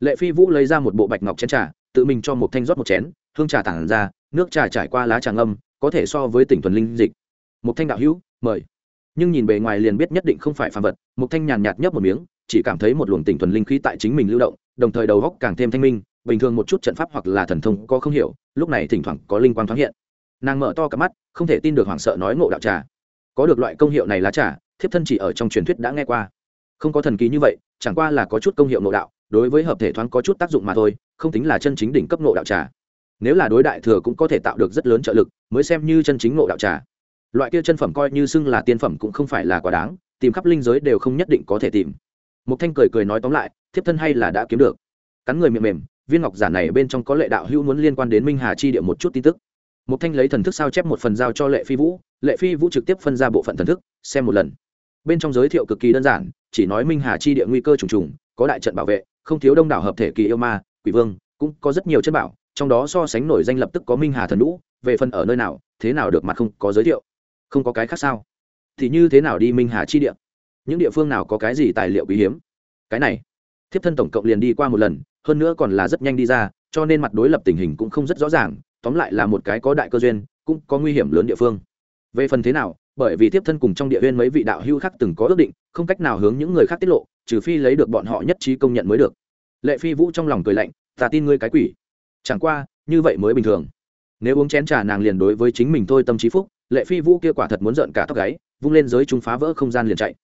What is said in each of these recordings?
lệ phi vũ lấy ra một bộ bạch ngọc chén trà, tự mình cho một thanh rót một chén, hương trà tản ra, nước trà trải qua lá trà ngâm, có thể so với tỉnh thuần linh dịch. Một thanh đạo hữu, mời. Nhưng nhìn bề ngoài liền biết nhất định không phải phàm vật, một thanh nhàn nhạt nhấp một miếng, chỉ cảm thấy một luồng tỉnh thuần linh khí tại chính mình lưu động, đồng thời đầu góc càng thêm thanh minh, bình thường một chút trận pháp hoặc là thần thông có không hiểu, lúc này thỉnh thoảng có linh quang thoáng hiện. Nàng mở to cả mắt, không thể tin được hoảng sợ nói ngộ đạo trà. Có được loại công hiệu này lá trà, thiếp thân chỉ ở trong truyền thuyết đã nghe qua. Không có thần kỳ như vậy, chẳng qua là có chút công hiệu ngộ đạo đối với hợp thể thoáng có chút tác dụng mà thôi, không tính là chân chính đỉnh cấp ngộ đạo trà. Nếu là đối đại thừa cũng có thể tạo được rất lớn trợ lực, mới xem như chân chính ngộ đạo trà. Loại kia chân phẩm coi như xưng là tiên phẩm cũng không phải là quá đáng, tìm khắp linh giới đều không nhất định có thể tìm. Mục thanh cười cười nói tóm lại, thiếp thân hay là đã kiếm được. Cắn người miệng mềm, viên ngọc giả này bên trong có lệ đạo hữu muốn liên quan đến minh hà chi địa một chút tin tức. Mục thanh lấy thần thức sao chép một phần giao cho lệ phi vũ, lệ phi vũ trực tiếp phân ra bộ phận thần thức, xem một lần. Bên trong giới thiệu cực kỳ đơn giản, chỉ nói minh hà chi địa nguy cơ trùng trùng, có đại trận bảo vệ không thiếu đông đảo hợp thể kỳ yêu ma, quỷ vương, cũng có rất nhiều chân bảo, trong đó so sánh nổi danh lập tức có minh hà thần lũ, về phần ở nơi nào, thế nào được mặt không có giới thiệu. Không có cái khác sao? Thì như thế nào đi minh hà chi địa? Những địa phương nào có cái gì tài liệu quý hiếm? Cái này, thiếp thân tổng cộng liền đi qua một lần, hơn nữa còn là rất nhanh đi ra, cho nên mặt đối lập tình hình cũng không rất rõ ràng, tóm lại là một cái có đại cơ duyên, cũng có nguy hiểm lớn địa phương. Về phần thế nào bởi vì tiếp thân cùng trong địa huyên mấy vị đạo hưu khác từng có ước định, không cách nào hướng những người khác tiết lộ, trừ phi lấy được bọn họ nhất trí công nhận mới được. Lệ phi vũ trong lòng cười lạnh, ta tin ngươi cái quỷ. Chẳng qua, như vậy mới bình thường. Nếu uống chén trà nàng liền đối với chính mình thôi tâm trí phúc, lệ phi vũ kia quả thật muốn giận cả tóc gáy, vung lên giới chúng phá vỡ không gian liền chạy.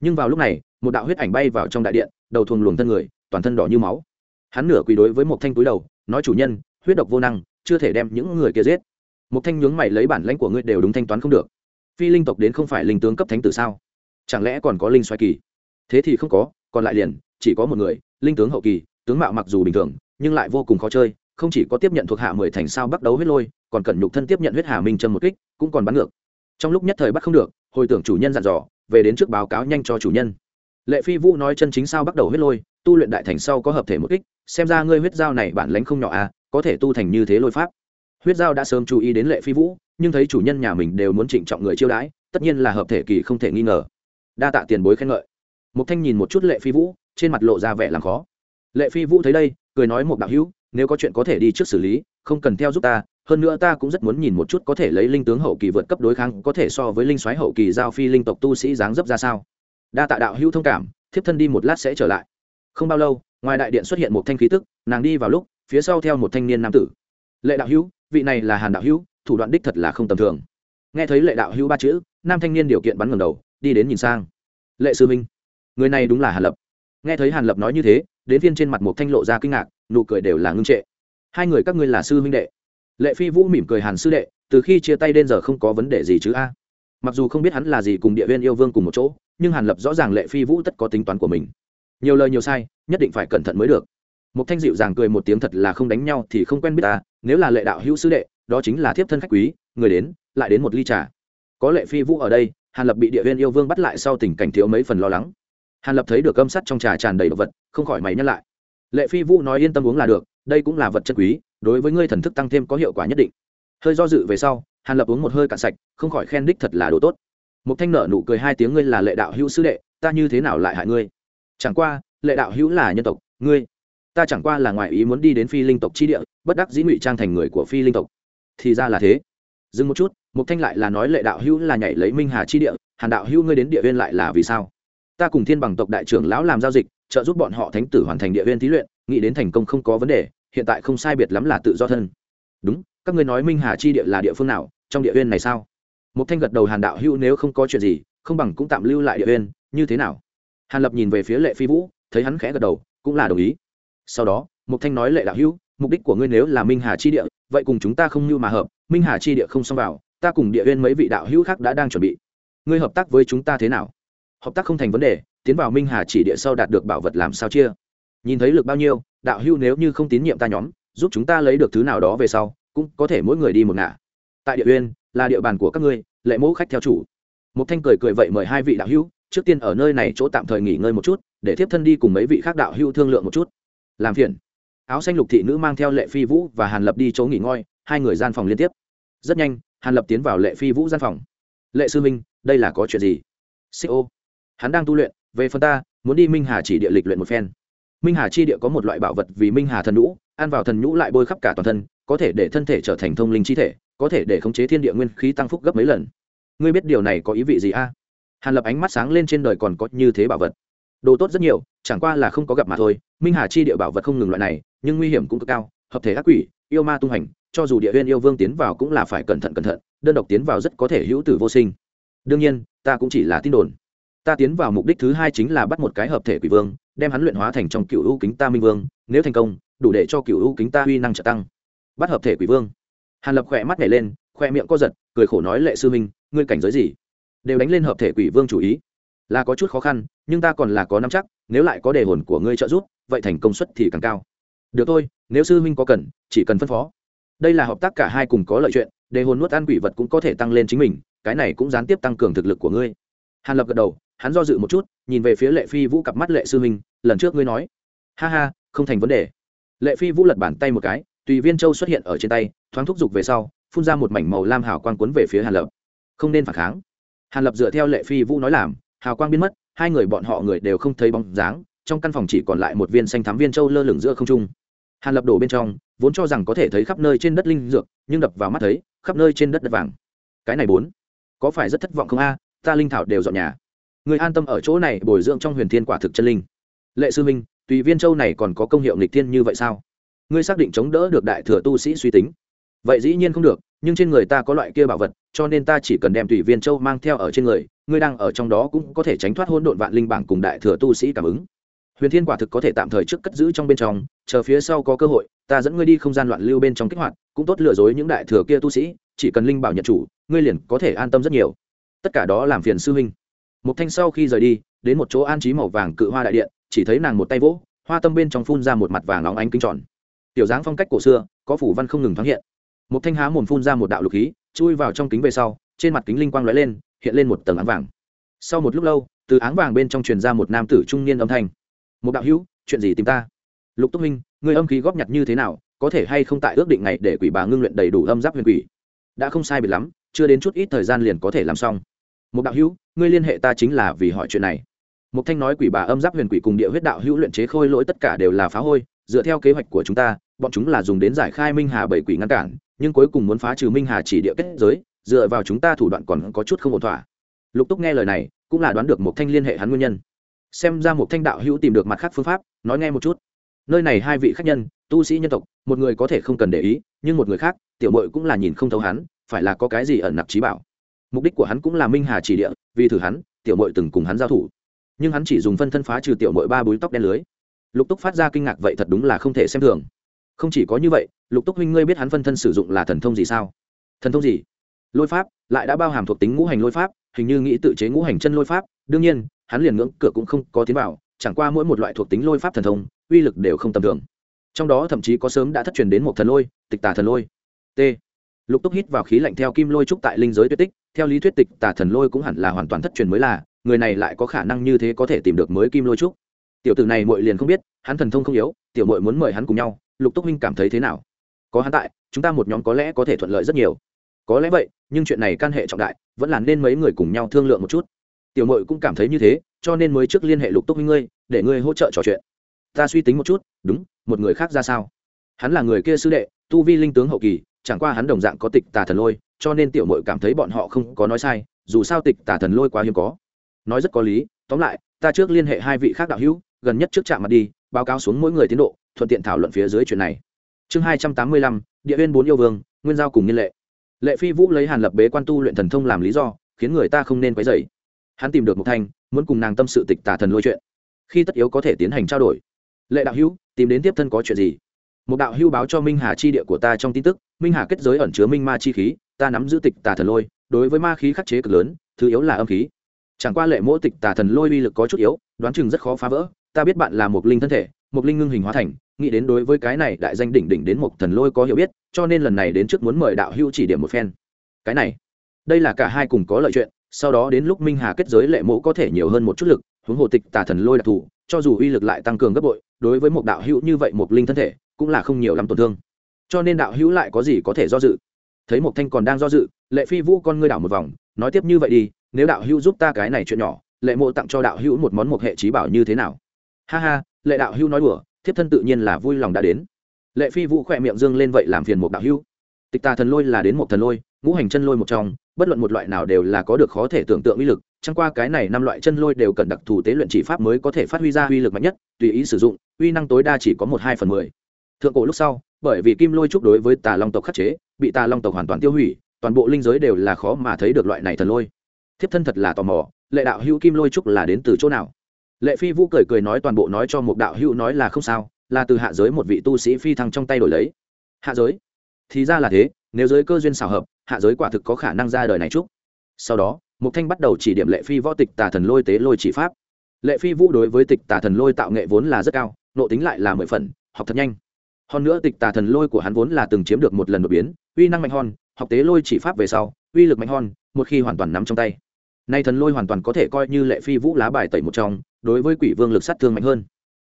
Nhưng vào lúc này, một đạo huyết ảnh bay vào trong đại điện, đầu thuồng luồng thân người, toàn thân đỏ như máu. Hắn nửa quỳ đối với một thanh túi đầu, nói, chủ nhân, huyết độc vô năng, chưa thể đem những người kia giết. Một thanh nhướng mày lấy bản lãnh của ngươi đều đúng thanh toán không được phi linh tộc đến không phải linh tướng cấp thánh tử sao? Chẳng lẽ còn có linh xoay kỳ? Thế thì không có, còn lại liền, chỉ có một người, linh tướng hậu kỳ, tướng mạo mặc dù bình thường, nhưng lại vô cùng khó chơi, không chỉ có tiếp nhận thuộc hạ mười thành sao bắt đấu huyết lôi, còn cần nhục thân tiếp nhận huyết hà minh châm một kích, cũng còn bắn ngược. Trong lúc nhất thời bắt không được, hồi tưởng chủ nhân dặn dò, về đến trước báo cáo nhanh cho chủ nhân. Lệ phi vũ nói chân chính sao bắt đầu huyết lôi, tu luyện đại thành sau có hợp thể một kích, xem ra ngươi huyết dao này bản lánh không nhỏ à có thể tu thành như thế lôi pháp. Huyết dao đã sớm chú ý đến lệ phi vũ nhưng thấy chủ nhân nhà mình đều muốn trịnh trọng người chiêu đãi, tất nhiên là hợp thể kỳ không thể nghi ngờ. Đa tạ tiền bối khen ngợi. Mục thanh nhìn một chút lệ phi vũ, trên mặt lộ ra vẻ làm khó. Lệ phi vũ thấy đây, cười nói một đạo hữu, nếu có chuyện có thể đi trước xử lý, không cần theo giúp ta, hơn nữa ta cũng rất muốn nhìn một chút có thể lấy linh tướng hậu kỳ vượt cấp đối kháng có thể so với linh soái hậu kỳ giao phi linh tộc tu sĩ dáng dấp ra sao. Đa tạ đạo hữu thông cảm, thiếp thân đi một lát sẽ trở lại. Không bao lâu, ngoài đại điện xuất hiện một thanh khí tức, nàng đi vào lúc, phía sau theo một thanh niên nam tử. Lệ đạo hữu, vị này là hàn đạo hữu thủ đoạn đích thật là không tầm thường. Nghe thấy lệ đạo hữu ba chữ, nam thanh niên điều kiện bắn ngầm đầu, đi đến nhìn sang. Lệ sư minh người này đúng là hàn lập. Nghe thấy hàn lập nói như thế, đến viên trên mặt một thanh lộ ra kinh ngạc, nụ cười đều là ngưng trệ. Hai người các ngươi là sư huynh đệ. Lệ phi vũ mỉm cười hàn sư đệ, từ khi chia tay đến giờ không có vấn đề gì chứ a. Mặc dù không biết hắn là gì cùng địa viên yêu vương cùng một chỗ, nhưng hàn lập rõ ràng lệ phi vũ tất có tính toán của mình. Nhiều lời nhiều sai, nhất định phải cẩn thận mới được. Một thanh dịu dàng cười một tiếng thật là không đánh nhau thì không quen biết ta, nếu là lệ đạo hữu sư đệ đó chính là thiếp thân khách quý, người đến, lại đến một ly trà. Có lệ phi vũ ở đây, hàn lập bị địa viên yêu vương bắt lại sau tình cảnh thiếu mấy phần lo lắng. Hàn lập thấy được âm sắt trong trà tràn đầy đồ vật, không khỏi mày nhắc lại. Lệ phi vũ nói yên tâm uống là được, đây cũng là vật chân quý, đối với ngươi thần thức tăng thêm có hiệu quả nhất định. Hơi do dự về sau, hàn lập uống một hơi cạn sạch, không khỏi khen đích thật là đồ tốt. Một thanh nợ nụ cười hai tiếng ngươi là lệ đạo hữu sứ đệ, ta như thế nào lại hại ngươi? Chẳng qua, lệ đạo hữu là nhân tộc, ngươi. Ta chẳng qua là ngoại ý muốn đi đến phi linh tộc chi địa, bất đắc dĩ ngụy trang thành người của phi linh tộc thì ra là thế. Dừng một chút mục thanh lại là nói lệ đạo hữu là nhảy lấy minh hà chi địa, hàn đạo hữu ngươi đến địa viên lại là vì sao? Ta cùng thiên bằng tộc đại trưởng lão làm giao dịch, trợ giúp bọn họ thánh tử hoàn thành địa viên thí luyện, nghĩ đến thành công không có vấn đề, hiện tại không sai biệt lắm là tự do thân. Đúng, các ngươi nói minh hà chi địa là địa phương nào, trong địa viên này sao? Mục thanh gật đầu, hàn đạo hữu nếu không có chuyện gì, không bằng cũng tạm lưu lại địa viên, như thế nào? Hàn lập nhìn về phía lệ phi vũ, thấy hắn khẽ gật đầu, cũng là đồng ý. Sau đó mục thanh nói lệ đạo hữu mục đích của ngươi nếu là minh hà chi địa, vậy cùng chúng ta không như mà hợp, minh hà chi địa không xong vào, ta cùng địa viên mấy vị đạo hữu khác đã đang chuẩn bị. Ngươi hợp tác với chúng ta thế nào? Hợp tác không thành vấn đề, tiến vào minh hà chỉ địa sau đạt được bảo vật làm sao chia? Nhìn thấy lực bao nhiêu, đạo hữu nếu như không tín nhiệm ta nhóm, giúp chúng ta lấy được thứ nào đó về sau, cũng có thể mỗi người đi một ngả. Tại địa uyên, là địa bàn của các ngươi, lệ mẫu khách theo chủ. Một thanh cười cười vậy mời hai vị đạo hữu, trước tiên ở nơi này chỗ tạm thời nghỉ ngơi một chút, để tiếp thân đi cùng mấy vị khác đạo hữu thương lượng một chút. Làm phiền áo xanh lục thị nữ mang theo lệ phi vũ và hàn lập đi chỗ nghỉ ngơi, hai người gian phòng liên tiếp. Rất nhanh, hàn lập tiến vào lệ phi vũ gian phòng. Lệ sư minh, đây là có chuyện gì? Xích ô. Hắn đang tu luyện, về phần ta, muốn đi minh hà chỉ địa lịch luyện một phen. Minh hà chi địa có một loại bảo vật vì minh hà thần nhũ, ăn vào thần nhũ lại bôi khắp cả toàn thân, có thể để thân thể trở thành thông linh chi thể, có thể để khống chế thiên địa nguyên khí tăng phúc gấp mấy lần. Ngươi biết điều này có ý vị gì a? Hàn lập ánh mắt sáng lên trên đời còn có như thế bảo vật. Đồ tốt rất nhiều, chẳng qua là không có gặp mà thôi, minh hà chi địa bảo vật không ngừng loại này nhưng nguy hiểm cũng cực cao, hợp thể ác quỷ, yêu ma tung hành, cho dù địa huyên yêu vương tiến vào cũng là phải cẩn thận cẩn thận, đơn độc tiến vào rất có thể hữu tử vô sinh. Đương nhiên, ta cũng chỉ là tin đồn. Ta tiến vào mục đích thứ hai chính là bắt một cái hợp thể quỷ vương, đem hắn luyện hóa thành trong cựu u kính ta minh vương, nếu thành công, đủ để cho cựu u kính ta uy năng trợ tăng. Bắt hợp thể quỷ vương. Hàn lập khỏe mắt nhảy lên khoe miệng co giật, cười khổ nói lệ sư minh, ngươi cảnh giới gì? Đều đánh lên hợp thể quỷ vương chủ ý. Là có chút khó khăn, nhưng ta còn là có nắm chắc, nếu lại có đề hồn của ngươi trợ giúp, vậy thành công suất thì càng cao được thôi, nếu sư huynh có cần, chỉ cần phân phó. Đây là hợp tác cả hai cùng có lợi chuyện, để hồn nuốt ăn quỷ vật cũng có thể tăng lên chính mình, cái này cũng gián tiếp tăng cường thực lực của ngươi. Hàn lập gật đầu, hắn do dự một chút, nhìn về phía lệ phi vũ cặp mắt lệ sư huynh, lần trước ngươi nói. Ha ha, không thành vấn đề. Lệ phi vũ lật bàn tay một cái, tùy viên châu xuất hiện ở trên tay, thoáng thúc giục về sau, phun ra một mảnh màu lam hào quang cuốn về phía hàn lập. Không nên phản kháng. Hàn lập dựa theo lệ phi vũ nói làm, hào quang biến mất, hai người bọn họ người đều không thấy bóng dáng trong căn phòng chỉ còn lại một viên xanh thám viên châu lơ lửng giữa không trung. Hàn lập đổ bên trong, vốn cho rằng có thể thấy khắp nơi trên đất linh dược, nhưng đập vào mắt thấy, khắp nơi trên đất đất vàng. Cái này bốn, có phải rất thất vọng không a? Ta linh thảo đều dọn nhà. Người an tâm ở chỗ này, bồi dưỡng trong huyền thiên quả thực chân linh. Lệ sư minh, tùy viên châu này còn có công hiệu nghịch thiên như vậy sao? Ngươi xác định chống đỡ được đại thừa tu sĩ suy tính. Vậy dĩ nhiên không được, nhưng trên người ta có loại kia bảo vật, cho nên ta chỉ cần đem tùy viên châu mang theo ở trên người, ngươi đang ở trong đó cũng có thể tránh thoát hôn độn vạn linh bảng cùng đại thừa tu sĩ cảm ứng huyền thiên quả thực có thể tạm thời trước cất giữ trong bên trong, chờ phía sau có cơ hội, ta dẫn ngươi đi không gian loạn lưu bên trong kích hoạt, cũng tốt lừa dối những đại thừa kia tu sĩ, chỉ cần linh bảo nhận chủ, ngươi liền có thể an tâm rất nhiều. Tất cả đó làm phiền sư huynh. Một thanh sau khi rời đi, đến một chỗ an trí màu vàng cự hoa đại điện, chỉ thấy nàng một tay vỗ, hoa tâm bên trong phun ra một mặt vàng óng ánh kinh tròn. Tiểu dáng phong cách cổ xưa, có phủ văn không ngừng thoáng hiện. Một thanh há mồm phun ra một đạo lục khí, chui vào trong kính về sau, trên mặt kính linh quang lóe lên, hiện lên một tầng áng vàng. Sau một lúc lâu, từ áng vàng bên trong truyền ra một nam tử trung niên âm thanh một đạo hữu, chuyện gì tìm ta? Lục túc minh người âm khí góp nhặt như thế nào, có thể hay không tại ước định ngày để quỷ bà ngưng luyện đầy đủ âm giáp huyền quỷ? Đã không sai biệt lắm, chưa đến chút ít thời gian liền có thể làm xong. Một đạo hữu, ngươi liên hệ ta chính là vì hỏi chuyện này. Một thanh nói quỷ bà âm giáp huyền quỷ cùng địa huyết đạo hữu luyện chế khôi lỗi tất cả đều là phá hôi, dựa theo kế hoạch của chúng ta, bọn chúng là dùng đến giải khai minh hà bảy quỷ ngăn cản, nhưng cuối cùng muốn phá trừ minh hà chỉ địa kết giới, dựa vào chúng ta thủ đoạn còn có chút không ổn thỏa. Lục túc nghe lời này, cũng là đoán được một thanh liên hệ hắn nguyên nhân xem ra một thanh đạo hữu tìm được mặt khác phương pháp, nói nghe một chút. Nơi này hai vị khách nhân, tu sĩ nhân tộc, một người có thể không cần để ý, nhưng một người khác, tiểu mội cũng là nhìn không thấu hắn, phải là có cái gì ẩn nặc trí bảo. Mục đích của hắn cũng là minh hà chỉ địa, vì thử hắn, tiểu mội từng cùng hắn giao thủ. Nhưng hắn chỉ dùng phân thân phá trừ tiểu mội ba búi tóc đen lưới. Lục túc phát ra kinh ngạc vậy thật đúng là không thể xem thường. Không chỉ có như vậy, lục túc huynh ngươi biết hắn phân thân sử dụng là thần thông gì sao? Thần thông gì? Lôi pháp, lại đã bao hàm thuộc tính ngũ hành lôi pháp, hình như nghĩ tự chế ngũ hành chân lôi pháp. Đương nhiên hắn liền ngưỡng cửa cũng không có tiến vào, chẳng qua mỗi một loại thuộc tính lôi pháp thần thông, uy lực đều không tầm thường. Trong đó thậm chí có sớm đã thất truyền đến một thần lôi, tịch tà thần lôi. T. Lục túc hít vào khí lạnh theo kim lôi trúc tại linh giới tuyết tích, theo lý thuyết tịch tà thần lôi cũng hẳn là hoàn toàn thất truyền mới là, người này lại có khả năng như thế có thể tìm được mới kim lôi trúc. Tiểu tử này muội liền không biết, hắn thần thông không yếu, tiểu muội muốn mời hắn cùng nhau, lục túc huynh cảm thấy thế nào? Có hắn tại, chúng ta một nhóm có lẽ có thể thuận lợi rất nhiều. Có lẽ vậy, nhưng chuyện này can hệ trọng đại, vẫn là nên mấy người cùng nhau thương lượng một chút tiểu Mội cũng cảm thấy như thế, cho nên mới trước liên hệ lục túc với ngươi, để ngươi hỗ trợ trò chuyện. Ta suy tính một chút, đúng, một người khác ra sao? Hắn là người kia sư đệ, tu vi linh tướng hậu kỳ, chẳng qua hắn đồng dạng có tịch tà thần lôi, cho nên tiểu Mội cảm thấy bọn họ không có nói sai, dù sao tịch tà thần lôi quá hiếm có. Nói rất có lý, tóm lại, ta trước liên hệ hai vị khác đạo hữu, gần nhất trước trạm mặt đi, báo cáo xuống mỗi người tiến độ, thuận tiện thảo luận phía dưới chuyện này. Chương hai trăm tám mươi lăm, địa viên bốn yêu vương, nguyên giao cùng niên lệ. Lệ phi vũ lấy hàn lập bế quan tu luyện thần thông làm lý do, khiến người ta không nên quấy dày hắn tìm được một thanh, muốn cùng nàng tâm sự tịch tà thần lôi chuyện. Khi tất yếu có thể tiến hành trao đổi. Lệ đạo hữu, tìm đến tiếp thân có chuyện gì? Một đạo hữu báo cho minh hà chi địa của ta trong tin tức. Minh hà kết giới ẩn chứa minh ma chi khí, ta nắm giữ tịch tà thần lôi. Đối với ma khí khắc chế cực lớn, thứ yếu là âm khí. Chẳng qua lệ mỗ tịch tà thần lôi uy lực có chút yếu, đoán chừng rất khó phá vỡ. Ta biết bạn là một linh thân thể một linh ngưng hình hóa thành. Nghĩ đến đối với cái này đại danh đỉnh đỉnh đến một thần lôi có hiểu biết, cho nên lần này đến trước muốn mời đạo hữu chỉ điểm một phen. Cái này, đây là cả hai cùng có lợi chuyện sau đó đến lúc minh hà kết giới lệ Mộ có thể nhiều hơn một chút lực, huống hồ tịch tà thần lôi đặc thù, cho dù uy lực lại tăng cường gấp bội, đối với một đạo hữu như vậy một linh thân thể, cũng là không nhiều lắm tổn thương. Cho nên đạo hữu lại có gì có thể do dự? Thấy một thanh còn đang do dự, lệ phi vũ con ngươi đảo một vòng, nói tiếp như vậy đi, nếu đạo hữu giúp ta cái này chuyện nhỏ, lệ mộ tặng cho đạo hữu một món một hệ trí bảo như thế nào? Ha ha, lệ đạo hữu nói đùa, thiếp thân tự nhiên là vui lòng đã đến. Lệ phi vũ khỏe miệng dương lên vậy làm phiền một đạo hữu tịch tà thần lôi là đến một thần lôi, ngũ hành chân lôi một trong, bất luận một loại nào đều là có được khó thể tưởng tượng uy lực, chẳng qua cái này năm loại chân lôi đều cần đặc thù tế luyện chỉ pháp mới có thể phát huy ra uy lực mạnh nhất, tùy ý sử dụng, uy năng tối đa chỉ có một hai phần mười. Thượng cổ lúc sau, bởi vì kim lôi trúc đối với tà long tộc khắc chế, bị tà long tộc hoàn toàn tiêu hủy, toàn bộ linh giới đều là khó mà thấy được loại này thần lôi. Thiếp thân thật là tò mò, lệ đạo hữu kim lôi trúc là đến từ chỗ nào? Lệ phi vũ cười cười nói toàn bộ nói cho một đạo hữu nói là không sao, là từ hạ giới một vị tu sĩ phi thăng trong tay đổi lấy. Hạ giới? Thì ra là thế nếu giới cơ duyên xào hợp hạ giới quả thực có khả năng ra đời này chút. sau đó mục thanh bắt đầu chỉ điểm lệ phi võ tịch tà thần lôi tế lôi chỉ pháp. Lệ phi vũ đối với tịch tà thần lôi tạo nghệ vốn là rất cao nộ tính lại là mười phần học thật nhanh. Hơn nữa tịch tà thần lôi của hắn vốn là từng chiếm được một lần đột biến uy năng mạnh hơn, học tế lôi chỉ pháp về sau uy lực mạnh hơn, một khi hoàn toàn nắm trong tay. Nay thần lôi hoàn toàn có thể coi như lệ phi vũ lá bài tẩy một trong đối với quỷ vương lực sát thương mạnh hơn.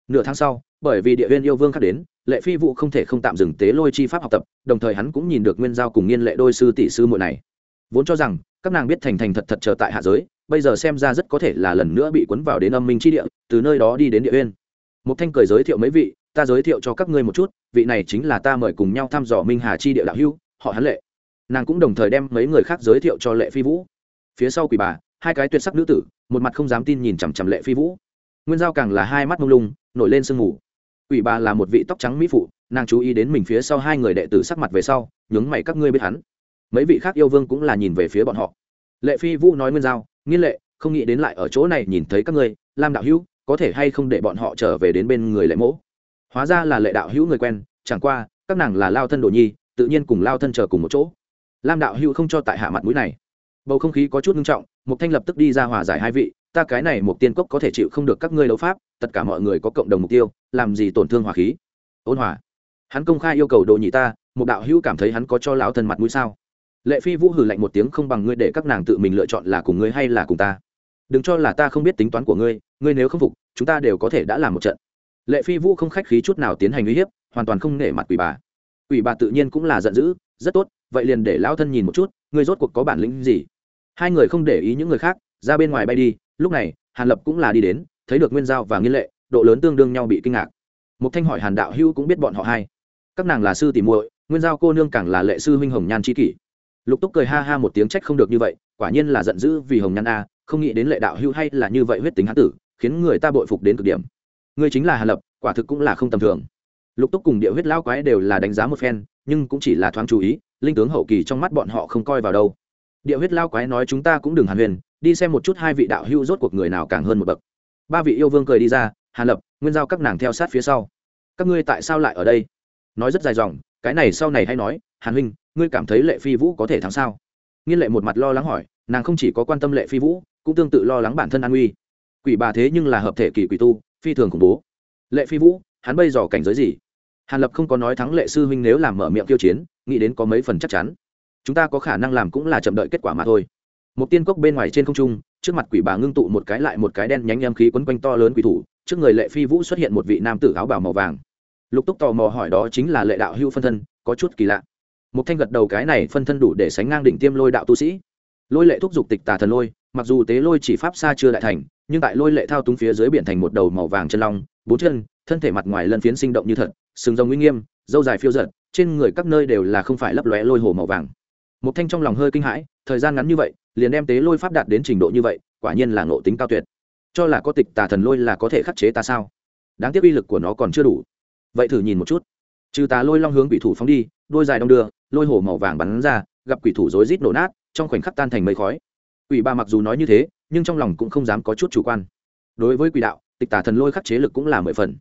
Nửa tháng sau bởi vì địa viên yêu vương khác đến lệ phi vũ không thể không tạm dừng tế lôi chi pháp học tập, đồng thời hắn cũng nhìn được nguyên giao cùng nghiên lệ đôi sư tỷ sư muội này. Vốn cho rằng, các nàng biết thành thành thật thật chờ tại hạ giới, bây giờ xem ra rất có thể là lần nữa bị cuốn vào đến âm minh chi địa, từ nơi đó đi đến địa uyên. Một thanh cười giới thiệu mấy vị, ta giới thiệu cho các ngươi một chút, vị này chính là ta mời cùng nhau thăm dò minh hà chi địa đạo hưu họ hắn lệ. Nàng cũng đồng thời đem mấy người khác giới thiệu cho lệ phi vũ. Phía sau quỷ bà, hai cái tuyệt sắc nữ tử, một mặt không dám tin nhìn chằm chằm lệ phi vũ. Nguyên giao càng là hai mắt mông lung, nổi lên sương mù quỷ bà là một vị tóc trắng mỹ phụ, nàng chú ý đến mình phía sau hai người đệ tử sắc mặt về sau, nhướng mày, các ngươi biết hắn? Mấy vị khác yêu vương cũng là nhìn về phía bọn họ. Lệ phi vũ nói nguyên giao, nghiên lệ, không nghĩ đến lại ở chỗ này nhìn thấy các ngươi, lam đạo hữu, có thể hay không để bọn họ trở về đến bên người lệ mỗ? Hóa ra là lệ đạo hữu người quen, chẳng qua, các nàng là lao thân đồ nhi, tự nhiên cùng lao thân chờ cùng một chỗ. Lam đạo hữu không cho tại hạ mặt mũi này. Bầu không khí có chút nghiêm trọng, mục thanh lập tức đi ra hòa giải hai vị, ta cái này một tiên cốc có thể chịu không được các ngươi đấu pháp tất cả mọi người có cộng đồng mục tiêu, làm gì tổn thương hòa khí? Ôn hòa, hắn công khai yêu cầu đồ nhị ta, một đạo hữu cảm thấy hắn có cho lão thân mặt mũi sao? Lệ phi vũ hử lạnh một tiếng không bằng ngươi để các nàng tự mình lựa chọn là cùng ngươi hay là cùng ta. Đừng cho là ta không biết tính toán của ngươi ngươi nếu không phục, chúng ta đều có thể đã làm một trận. Lệ phi vũ không khách khí chút nào tiến hành uy hiếp, hoàn toàn không nể mặt quỷ bà. Quỷ bà tự nhiên cũng là giận dữ, rất tốt, vậy liền để lão thân nhìn một chút, ngươi rốt cuộc có bản lĩnh gì? Hai người không để ý những người khác, ra bên ngoài bay đi, lúc này, hàn lập cũng là đi đến thấy được nguyên giao và nghiên lệ, độ lớn tương đương nhau bị kinh ngạc. Một thanh hỏi hàn đạo hữu cũng biết bọn họ hai. Các nàng là sư tỷ muội, nguyên giao cô nương càng là lệ sư huynh hồng nhan chi kỷ. Lục túc cười ha ha một tiếng trách không được như vậy, quả nhiên là giận dữ vì hồng nhan a, không nghĩ đến lệ đạo hữu hay là như vậy huyết tính hán tử, khiến người ta bội phục đến cực điểm. Ngươi chính là hàn lập, quả thực cũng là không tầm thường. Lục túc cùng địa huyết lao quái đều là đánh giá một phen, nhưng cũng chỉ là thoáng chú ý, linh tướng hậu kỳ trong mắt bọn họ không coi vào đâu. Địa huyết lao quái nói chúng ta cũng đừng hàn huyền, đi xem một chút hai vị đạo hữu rốt cuộc người nào càng hơn một bậc ba vị yêu vương cười đi ra, hàn lập, nguyên giao các nàng theo sát phía sau. Các ngươi tại sao lại ở đây? Nói rất dài dòng, cái này sau này hay nói, hàn huynh, ngươi cảm thấy lệ phi vũ có thể thắng sao? Nghiên lệ một mặt lo lắng hỏi, nàng không chỉ có quan tâm lệ phi vũ, cũng tương tự lo lắng bản thân an nguy quỷ bà thế nhưng là hợp thể kỳ quỷ tu, phi thường khủng bố. Lệ phi vũ, hắn bây giờ cảnh giới gì? Hàn lập không có nói thắng lệ sư huynh nếu làm mở miệng tiêu chiến, nghĩ đến có mấy phần chắc chắn. Chúng ta có khả năng làm cũng là chậm đợi kết quả mà thôi. Một tiên cốc bên ngoài trên không trung trước mặt quỷ bà ngưng tụ một cái lại một cái đen nhánh âm khí quấn quanh to lớn quỷ thủ, trước người lệ phi vũ xuất hiện một vị nam tử áo bào màu vàng. Lục túc tò mò hỏi đó chính là lệ đạo hữu phân thân, có chút kỳ lạ. Một thanh gật đầu cái này phân thân đủ để sánh ngang đỉnh tiêm lôi đạo tu sĩ. Lôi lệ thúc giục tịch tà thần lôi, mặc dù tế lôi chỉ pháp xa chưa đại thành, nhưng tại lôi lệ thao túng phía dưới biển thành một đầu màu vàng chân long, bốn chân, thân thể mặt ngoài lân phiến sinh động như thật, sừng rồng uy nghiêm, dâu dài phiêu giật trên người các nơi đều là không phải lấp lóe lôi hồ màu vàng một thanh trong lòng hơi kinh hãi, thời gian ngắn như vậy, liền đem tế lôi pháp đạt đến trình độ như vậy, quả nhiên là ngộ tính cao tuyệt. Cho là có tịch tà thần lôi là có thể khắc chế ta sao? Đáng tiếc uy lực của nó còn chưa đủ. Vậy thử nhìn một chút. Trừ tà lôi long hướng quỷ thủ phóng đi, đôi dài đông đưa, lôi hổ màu vàng bắn ra, gặp quỷ thủ rối rít nổ nát, trong khoảnh khắc tan thành mây khói. Quỷ ba mặc dù nói như thế, nhưng trong lòng cũng không dám có chút chủ quan. Đối với quỷ đạo, tịch tà thần lôi khắc chế lực cũng là mười phần.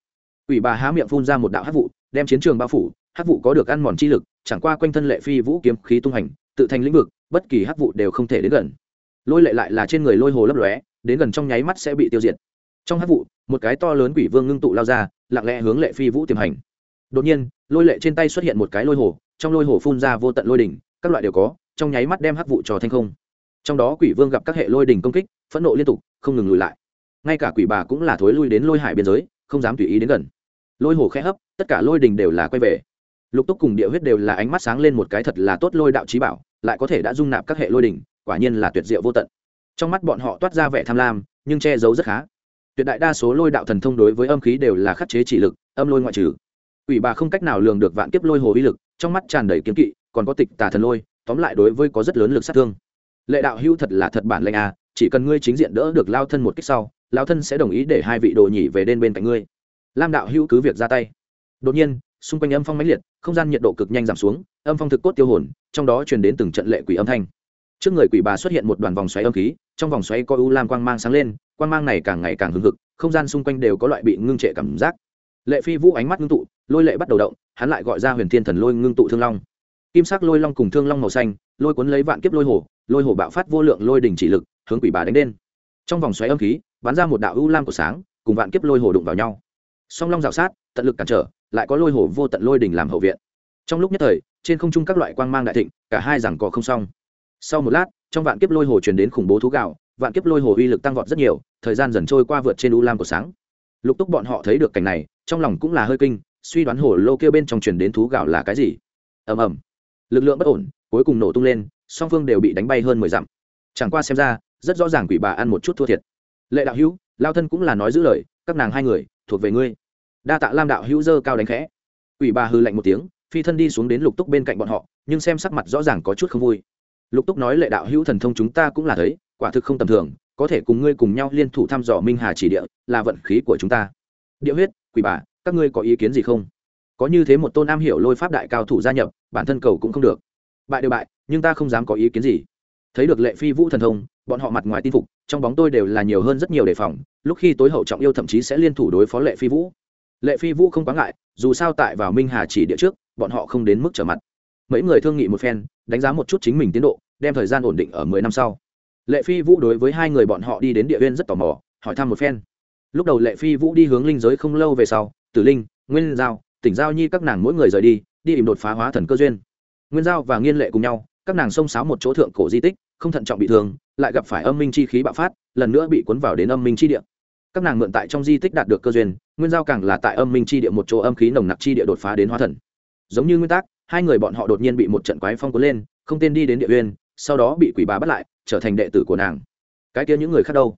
Quỷ bà há miệng phun ra một đạo hắc vụ, đem chiến trường bao phủ Hắc vụ có được ăn mòn chi lực, chẳng qua quanh thân lệ phi vũ kiếm khí tung hành, tự thành lĩnh vực, bất kỳ hắc vụ đều không thể đến gần. Lôi lệ lại là trên người lôi hồ lấp lóe, đến gần trong nháy mắt sẽ bị tiêu diệt. Trong hắc vụ, một cái to lớn quỷ vương ngưng tụ lao ra, lặng lẽ hướng lệ phi vũ tiềm hành. Đột nhiên, lôi lệ trên tay xuất hiện một cái lôi hồ, trong lôi hồ phun ra vô tận lôi đỉnh, các loại đều có, trong nháy mắt đem hắc vụ trò thanh không. Trong đó quỷ vương gặp các hệ lôi đỉnh công kích, phẫn nộ liên tục, không ngừng lùi lại. Ngay cả quỷ bà cũng là thối lui đến lôi hải biên giới, không dám tùy ý đến gần. Lôi hồ khẽ hấp, tất cả lôi đỉnh đều là quay về lục túc cùng địa huyết đều là ánh mắt sáng lên một cái thật là tốt lôi đạo trí bảo, lại có thể đã dung nạp các hệ lôi đỉnh, quả nhiên là tuyệt diệu vô tận. Trong mắt bọn họ toát ra vẻ tham lam, nhưng che giấu rất khá. Tuyệt đại đa số lôi đạo thần thông đối với âm khí đều là khắc chế chỉ lực, âm lôi ngoại trừ. Ủy bà không cách nào lường được vạn kiếp lôi hồ uy lực, trong mắt tràn đầy kiếm kỵ, còn có tịch tà thần lôi, tóm lại đối với có rất lớn lực sát thương. Lệ đạo hữu thật là thật bản lệnh à chỉ cần ngươi chính diện đỡ được lao thân một cách sau, lao thân sẽ đồng ý để hai vị đồ nhỉ về đến bên cạnh ngươi. Lam đạo hữu cứ việc ra tay. Đột nhiên xung quanh âm phong mãnh liệt, không gian nhiệt độ cực nhanh giảm xuống, âm phong thực cốt tiêu hồn, trong đó truyền đến từng trận lệ quỷ âm thanh. Trước người quỷ bà xuất hiện một đoàn vòng xoáy âm khí, trong vòng xoáy có u lam quang mang sáng lên, quang mang này càng ngày càng hùng hực, không gian xung quanh đều có loại bị ngưng trệ cảm giác. Lệ phi vũ ánh mắt ngưng tụ, lôi lệ bắt đầu động, hắn lại gọi ra huyền thiên thần lôi ngưng tụ thương long. Kim sắc lôi long cùng thương long màu xanh, lôi cuốn lấy vạn kiếp lôi hồ lôi hồ bạo phát vô lượng lôi đỉnh chỉ lực, hướng quỷ bà đánh đen trong vòng xoáy âm khí, bắn ra một đạo u lam của sáng, cùng vạn kiếp lôi hồ đụng vào nhau. Song long rào sát, tận lực cản trở lại có lôi hổ vô tận lôi đỉnh làm hậu viện. Trong lúc nhất thời, trên không trung các loại quang mang đại thịnh, cả hai rằng có không xong. Sau một lát, trong vạn kiếp lôi hồ truyền đến khủng bố thú gạo, vạn kiếp lôi hồ uy lực tăng vọt rất nhiều, thời gian dần trôi qua vượt trên u lam của sáng. Lục túc bọn họ thấy được cảnh này, trong lòng cũng là hơi kinh, suy đoán hồ lô kia bên trong truyền đến thú gạo là cái gì. Ầm ầm. Lực lượng bất ổn, cuối cùng nổ tung lên, song phương đều bị đánh bay hơn mười dặm. Chẳng qua xem ra, rất rõ ràng quỷ bà ăn một chút thua thiệt. Lệ đạo hữu, lao thân cũng là nói giữ lời, các nàng hai người, thuộc về ngươi đa tạ lam đạo hữu dơ cao đánh khẽ. Quỷ bà hư lạnh một tiếng, phi thân đi xuống đến lục túc bên cạnh bọn họ, nhưng xem sắc mặt rõ ràng có chút không vui. Lục túc nói lệ đạo hữu thần thông chúng ta cũng là thấy, quả thực không tầm thường, có thể cùng ngươi cùng nhau liên thủ thăm dò minh hà chỉ địa, là vận khí của chúng ta. Địa huyết, quỷ bà, các ngươi có ý kiến gì không? Có như thế một tôn am hiểu lôi pháp đại cao thủ gia nhập, bản thân cầu cũng không được. Bại đều bại, nhưng ta không dám có ý kiến gì. Thấy được lệ phi vũ thần thông, bọn họ mặt ngoài tin phục, trong bóng tôi đều là nhiều hơn rất nhiều đề phòng, lúc khi tối hậu trọng yêu thậm chí sẽ liên thủ đối phó lệ phi vũ lệ phi vũ không quá ngại, dù sao tại vào minh hà chỉ địa trước, bọn họ không đến mức trở mặt. Mấy người thương nghị một phen, đánh giá một chút chính mình tiến độ, đem thời gian ổn định ở mười năm sau. Lệ phi vũ đối với hai người bọn họ đi đến địa huyên rất tò mò, hỏi thăm một phen. Lúc đầu lệ phi vũ đi hướng linh giới không lâu về sau, tử linh, nguyên giao, tỉnh giao nhi các nàng mỗi người rời đi đi ìm đột phá hóa thần cơ duyên. Nguyên giao và nghiên lệ cùng nhau, các nàng xông xáo một chỗ thượng cổ di tích, không thận trọng bị thương, lại gặp phải âm minh chi khí bạo phát, lần nữa bị cuốn vào đến âm minh chi địa các nàng mượn tại trong di tích đạt được cơ duyên, nguyên giao càng là tại âm minh chi địa một chỗ âm khí nồng nặc chi địa đột phá đến hóa thần. Giống như nguyên tắc, hai người bọn họ đột nhiên bị một trận quái phong cuốn lên, không tên đi đến địa uyên, sau đó bị quỷ bà bắt lại, trở thành đệ tử của nàng. Cái kia những người khác đâu?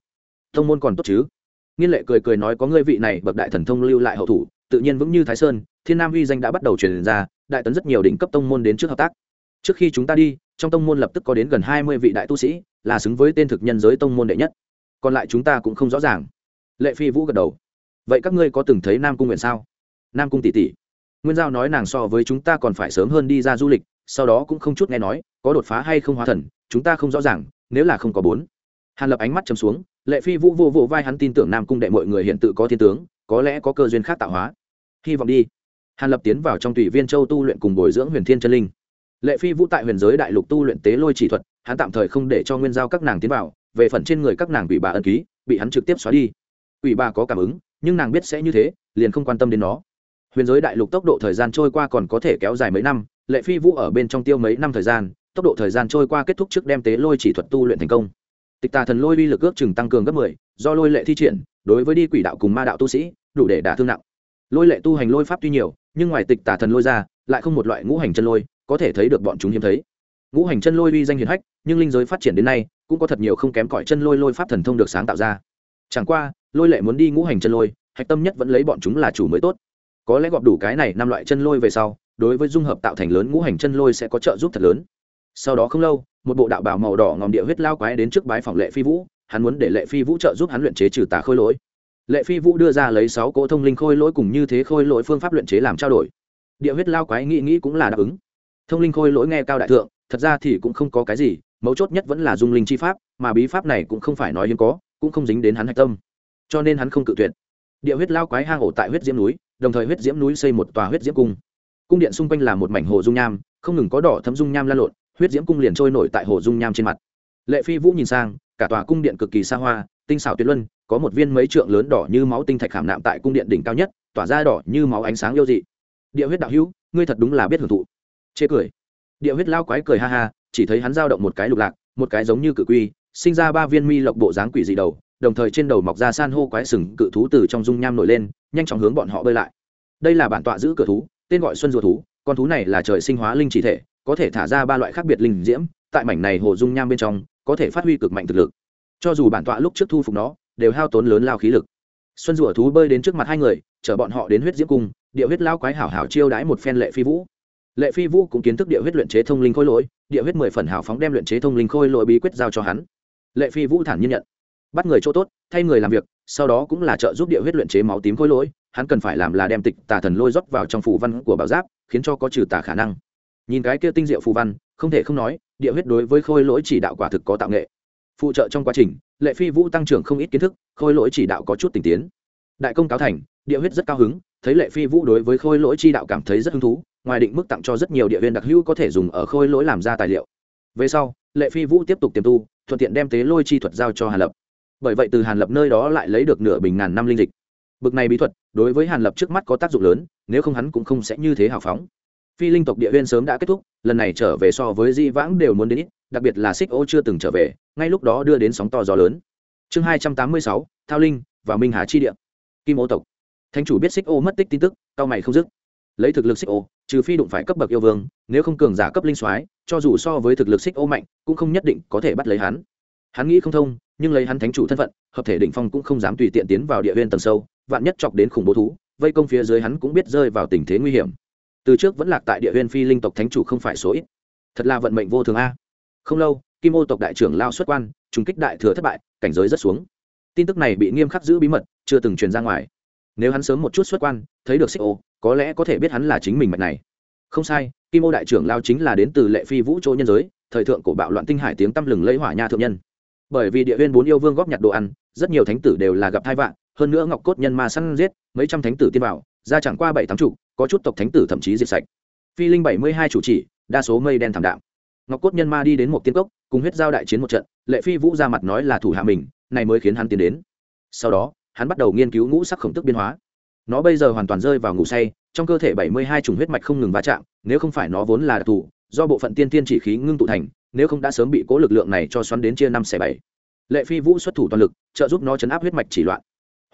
Thông môn còn tốt chứ? Nghiên lệ cười cười nói có ngươi vị này bậc đại thần thông lưu lại hậu thủ, tự nhiên vững như thái sơn, thiên nam uy danh đã bắt đầu truyền ra, đại tấn rất nhiều đỉnh cấp tông môn đến trước hợp tác. Trước khi chúng ta đi, trong tông môn lập tức có đến gần hai mươi vị đại tu sĩ, là xứng với tên thực nhân giới tông môn đệ nhất. Còn lại chúng ta cũng không rõ ràng lệ phi vũ gật đầu. Vậy các ngươi có từng thấy nam cung nguyện sao? Nam cung tỷ tỷ. Nguyên giao nói nàng so với chúng ta còn phải sớm hơn đi ra du lịch, sau đó cũng không chút nghe nói, có đột phá hay không hóa thần, chúng ta không rõ ràng, nếu là không có bốn. Hàn lập ánh mắt chấm xuống, lệ phi vũ vô vô vai hắn tin tưởng nam cung đệ mọi người hiện tự có thiên tướng, có lẽ có cơ duyên khác tạo hóa. Hy vọng đi. Hàn lập tiến vào trong tùy viên châu tu luyện cùng bồi dưỡng huyền thiên chân linh. Lệ phi vũ tại huyền giới đại lục tu luyện tế lôi chỉ thuật, hắn tạm thời không để cho nguyên giao các nàng tiến vào, về phần trên người các nàng bị bà ân ký, bị hắn trực tiếp xóa đi quỷ bà có cảm ứng, nhưng nàng biết sẽ như thế, liền không quan tâm đến nó. Huyền giới đại lục tốc độ thời gian trôi qua còn có thể kéo dài mấy năm, lệ phi vũ ở bên trong tiêu mấy năm thời gian, tốc độ thời gian trôi qua kết thúc trước đem tế lôi chỉ thuật tu luyện thành công. Tịch tà thần lôi uy lực ước chừng tăng cường gấp mười, do lôi lệ thi triển, đối với đi quỷ đạo cùng ma đạo tu sĩ, đủ để đả thương nặng. Lôi lệ tu hành lôi pháp tuy nhiều, nhưng ngoài tịch tà thần lôi ra, lại không một loại ngũ hành chân lôi, có thể thấy được bọn chúng hiếm thấy. Ngũ hành chân lôi uy danh hiền hách, nhưng linh giới phát triển đến nay, cũng có thật nhiều không kém cỏi chân lôi lôi pháp thần thông được sáng tạo ra chẳng qua, lôi lệ muốn đi ngũ hành chân lôi, hạch tâm nhất vẫn lấy bọn chúng là chủ mới tốt. Có lẽ gọp đủ cái này năm loại chân lôi về sau, đối với dung hợp tạo thành lớn ngũ hành chân lôi sẽ có trợ giúp thật lớn. Sau đó không lâu, một bộ đạo bảo màu đỏ ngòm địa huyết lao quái đến trước bái phòng lệ phi vũ, hắn muốn để lệ phi vũ trợ giúp hắn luyện chế trừ tà khôi lỗi. Lệ phi vũ đưa ra lấy sáu cỗ thông linh khôi lỗi cùng như thế khôi lỗi phương pháp luyện chế làm trao đổi. Địa huyết lao quái nghĩ nghĩ cũng là đáp ứng. Thông linh khôi lỗi nghe cao đại thượng, thật ra thì cũng không có cái gì, mấu chốt nhất vẫn là dung linh chi pháp, mà bí pháp này cũng không phải nói hiếm có cũng không dính đến hắn hạch tâm. Cho nên hắn không cự tuyệt. Địa huyết lao quái hang ổ tại huyết diễm núi, đồng thời huyết diễm núi xây một tòa huyết diễm cung. Cung điện xung quanh là một mảnh hồ dung nham, không ngừng có đỏ thấm dung nham lan lộn, huyết diễm cung liền trôi nổi tại hồ dung nham trên mặt. Lệ phi vũ nhìn sang, cả tòa cung điện cực kỳ xa hoa, tinh xảo tuyệt luân, có một viên mấy trượng lớn đỏ như máu tinh thạch khảm nạm tại cung điện đỉnh cao nhất, tỏa ra đỏ như máu ánh sáng yêu dị. Địa huyết đạo hữu, ngươi thật đúng là biết hưởng thụ. Chê cười. Địa huyết lao quái cười ha ha, chỉ thấy hắn giao động một cái lục lạc, một cái giống như cự quy sinh ra ba viên mi lộc bộ dáng quỷ dị đầu, đồng thời trên đầu mọc ra san hô quái sừng cự thú từ trong dung nham nổi lên, nhanh chóng hướng bọn họ bơi lại. Đây là bản tọa giữ cửa thú, tên gọi xuân rùa thú, con thú này là trời sinh hóa linh chỉ thể, có thể thả ra ba loại khác biệt linh diễm, tại mảnh này hồ dung nham bên trong, có thể phát huy cực mạnh thực lực. Cho dù bản tọa lúc trước thu phục nó, đều hao tốn lớn lao khí lực. Xuân rùa thú bơi đến trước mặt hai người, chở bọn họ đến huyết diễm cung, địa huyết lao quái hảo hảo chiêu đãi một phen lệ phi vũ. Lệ phi vũ cũng kiến thức địa huyết luyện chế thông linh khôi lỗi, địa huyết mười phần hảo phóng đem luyện chế thông linh khôi lỗi bí quyết giao cho hắn lệ phi vũ thản nhiên nhận. Bắt người chỗ tốt, thay người làm việc, sau đó cũng là trợ giúp địa huyết luyện chế máu tím khôi lỗi, hắn cần phải làm là đem tịch tà thần lôi rót vào trong phù văn của bảo giáp, khiến cho có trừ tà khả năng. Nhìn cái kia tinh diệu phù văn, không thể không nói, địa huyết đối với khôi lỗi chỉ đạo quả thực có tạo nghệ. Phụ trợ trong quá trình, lệ phi vũ tăng trưởng không ít kiến thức, khôi lỗi chỉ đạo có chút tình tiến. Đại công cáo thành, địa huyết rất cao hứng, thấy lệ phi vũ đối với khôi lỗi chi đạo cảm thấy rất hứng thú, ngoài định mức tặng cho rất nhiều địa viên đặc hữu có thể dùng ở khôi lỗi làm ra tài liệu. Về sau, lệ phi vũ tiếp tục tiềm tu thuận tiện đem tế lôi chi thuật giao cho hàn lập. Bởi vậy từ hàn lập nơi đó lại lấy được nửa bình ngàn năm linh dịch. Bực này bí thuật, đối với hàn lập trước mắt có tác dụng lớn, nếu không hắn cũng không sẽ như thế hào phóng. Phi linh tộc địa viên sớm đã kết thúc, lần này trở về so với di vãng đều muốn đến ít, đặc biệt là xích ô chưa từng trở về, ngay lúc đó đưa đến sóng to gió lớn. Chương hai trăm tám mươi sáu, thao linh và minh hà chi địa. Kim ô tộc. Thanh chủ biết xích ô mất tích tin tức, cao mày không dứt lấy thực lực xích ô, trừ phi đụng phải cấp bậc yêu vương, nếu không cường giả cấp linh soái, cho dù so với thực lực xích ô mạnh, cũng không nhất định có thể bắt lấy hắn. Hắn nghĩ không thông, nhưng lấy hắn thánh chủ thân phận, hợp thể đỉnh phong cũng không dám tùy tiện tiến vào địa huyên tầng sâu, vạn nhất chọc đến khủng bố thú, vây công phía dưới hắn cũng biết rơi vào tình thế nguy hiểm. Từ trước vẫn lạc tại địa huyên phi linh tộc thánh chủ không phải số ít. Thật là vận mệnh vô thường a. Không lâu, kim ô tộc đại trưởng lao xuất quan, trùng kích đại thừa thất bại, cảnh giới rất xuống. Tin tức này bị nghiêm khắc giữ bí mật, chưa từng truyền ra ngoài. Nếu hắn sớm một chút xuất quan, thấy được xích ô có lẽ có thể biết hắn là chính mình mạch này. Không sai, kim ô đại trưởng lao chính là đến từ lệ phi vũ chỗ nhân giới, thời thượng cổ bạo loạn tinh hải tiếng tăm lừng lấy hỏa nha thượng nhân. Bởi vì địa huyên bốn yêu vương góp nhặt đồ ăn, rất nhiều thánh tử đều là gặp hai vạn hơn nữa ngọc cốt nhân ma săn giết, mấy trăm thánh tử tiên bảo, ra chẳng qua bảy tám trụ, có chút tộc thánh tử thậm chí diệt sạch. Phi linh bảy mươi hai chủ chỉ đa số mây đen thảm đạm. Ngọc cốt nhân ma đi đến một tiên cốc, cùng huyết giao đại chiến một trận, lệ phi vũ ra mặt nói là thủ hạ mình, này mới khiến hắn tiến đến. Sau đó, hắn bắt đầu nghiên cứu ngũ sắc khổng tức biên hóa nó bây giờ hoàn toàn rơi vào ngủ say, trong cơ thể bảy mươi hai chủng huyết mạch không ngừng va chạm, nếu không phải nó vốn là đặc thù, do bộ phận tiên tiên chỉ khí ngưng tụ thành, nếu không đã sớm bị cố lực lượng này cho xoắn đến chia năm xẻ bảy. Lệ phi vũ xuất thủ toàn lực, trợ giúp nó chấn áp huyết mạch chỉ loạn.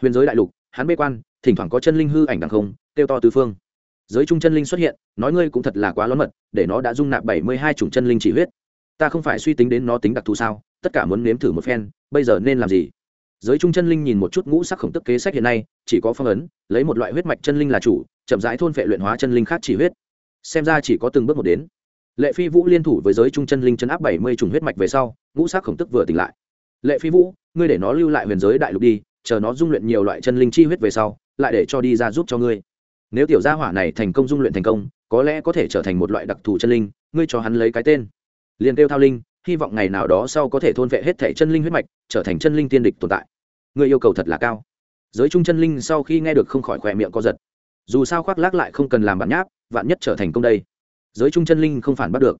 Huyền giới đại lục, hắn bê quan, thỉnh thoảng có chân linh hư ảnh đằng không tiêu to tứ phương. Giới trung chân linh xuất hiện, nói ngươi cũng thật là quá lớn mật, để nó đã dung nạp bảy mươi hai chủng chân linh chỉ huyết. Ta không phải suy tính đến nó tính đặc thù sao, tất cả muốn nếm thử một phen, bây giờ nên làm gì? Giới trung chân linh nhìn một chút ngũ sắc khổng tức kế sách hiện nay, chỉ có phong ấn, lấy một loại huyết mạch chân linh là chủ, chậm rãi thôn phệ luyện hóa chân linh khác chỉ huyết. Xem ra chỉ có từng bước một đến. Lệ phi vũ liên thủ với giới trung chân linh chân áp bảy mươi chủng huyết mạch về sau, ngũ sắc khổng tức vừa tỉnh lại. Lệ phi vũ, ngươi để nó lưu lại huyền giới đại lục đi, chờ nó dung luyện nhiều loại chân linh chi huyết về sau, lại để cho đi ra giúp cho ngươi. Nếu tiểu gia hỏa này thành công dung luyện thành công, có lẽ có thể trở thành một loại đặc thù chân linh, ngươi cho hắn lấy cái tên. Liền kêu thao linh hy vọng ngày nào đó sau có thể thôn vệ hết thể chân linh huyết mạch, trở thành chân linh tiên địch tồn tại. Người yêu cầu thật là cao. Giới trung chân linh sau khi nghe được không khỏi khỏe miệng co giật. Dù sao khoác lác lại không cần làm bản nháp, vạn nhất trở thành công đây. Giới trung chân linh không phản bắt được.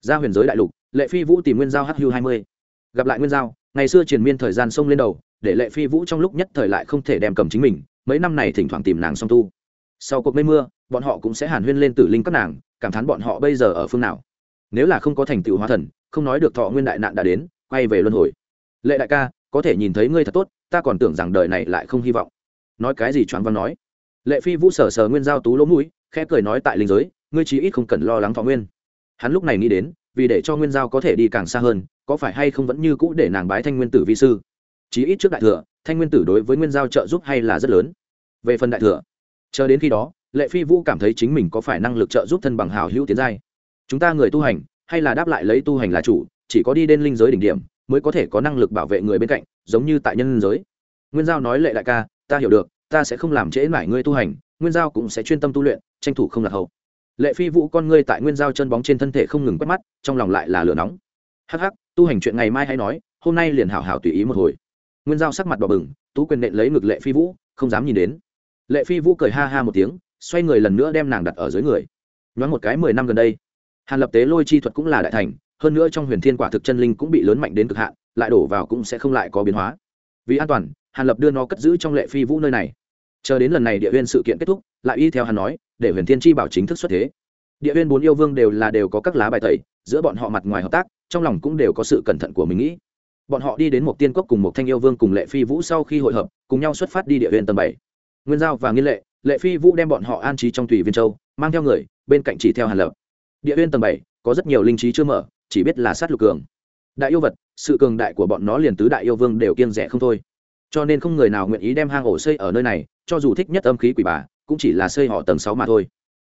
Ra huyền giới đại lục, lệ phi vũ tìm nguyên giao hu hai mươi. Gặp lại nguyên giao, ngày xưa triền miên thời gian sông lên đầu, để lệ phi vũ trong lúc nhất thời lại không thể đem cầm chính mình, mấy năm này thỉnh thoảng tìm nàng song tu. Sau cuộc mây mưa, bọn họ cũng sẽ hàn huyên lên tử linh các nàng, cảm thán bọn họ bây giờ ở phương nào nếu là không có thành tựu hóa thần, không nói được thọ nguyên đại nạn đã đến, quay về luân hồi. Lệ đại ca, có thể nhìn thấy ngươi thật tốt, ta còn tưởng rằng đời này lại không hy vọng. Nói cái gì choáng văn nói. Lệ phi vũ sở sờ nguyên giao tú lỗ mũi, khẽ cười nói tại linh giới, ngươi chí ít không cần lo lắng thọ nguyên. Hắn lúc này nghĩ đến, vì để cho nguyên giao có thể đi càng xa hơn, có phải hay không vẫn như cũ để nàng bái thanh nguyên tử vi sư? Chí ít trước đại thừa, thanh nguyên tử đối với nguyên giao trợ giúp hay là rất lớn. Về phần đại thừa, chờ đến khi đó, lệ phi vũ cảm thấy chính mình có phải năng lực trợ giúp thân bằng hào hữu tiến giai chúng ta người tu hành, hay là đáp lại lấy tu hành là chủ, chỉ có đi đến linh giới đỉnh điểm, mới có thể có năng lực bảo vệ người bên cạnh, giống như tại nhân giới. Nguyên giao nói lệ đại ca, ta hiểu được, ta sẽ không làm trễ mải ngươi tu hành, nguyên giao cũng sẽ chuyên tâm tu luyện, tranh thủ không lạc hậu. Lệ phi vũ con ngươi tại nguyên giao chân bóng trên thân thể không ngừng quét mắt, trong lòng lại là lửa nóng. Hắc hắc, tu hành chuyện ngày mai hay nói, hôm nay liền hảo hảo tùy ý một hồi. Nguyên giao sắc mặt đỏ bừng, tú quyền nện lấy ngực lệ phi vũ, không dám nhìn đến. Lệ phi vũ cười ha ha một tiếng, xoay người lần nữa đem nàng đặt ở dưới người. Nhoáng một cái mười năm gần đây hàn lập tế lôi chi thuật cũng là đại thành, hơn nữa trong huyền thiên quả thực chân linh cũng bị lớn mạnh đến cực hạn, lại đổ vào cũng sẽ không lại có biến hóa. Vì an toàn, hàn lập đưa nó cất giữ trong lệ phi vũ nơi này. Chờ đến lần này địa huyên sự kiện kết thúc, lại y theo hắn nói, để huyền thiên chi bảo chính thức xuất thế. Địa huyên bốn yêu vương đều là đều có các lá bài tẩy, giữa bọn họ mặt ngoài hợp tác, trong lòng cũng đều có sự cẩn thận của mình nghĩ. Bọn họ đi đến một tiên cốc cùng một thanh yêu vương cùng lệ phi vũ sau khi hội hợp, cùng nhau xuất phát đi địa huyên tầng bảy. Nguyên giao và nghiên lệ lệ phi vũ đem bọn họ an trí trong tùy viên châu, mang theo người, bên cạnh chỉ theo hàn lập địa huyên tầng bảy, có rất nhiều linh trí chưa mở, chỉ biết là sát lục cường. Đại yêu vật, sự cường đại của bọn nó liền tứ đại yêu vương đều kiêng rẻ không thôi. Cho nên không người nào nguyện ý đem hang ổ xây ở nơi này, cho dù thích nhất âm khí quỷ bà, cũng chỉ là xây họ tầng sáu mà thôi.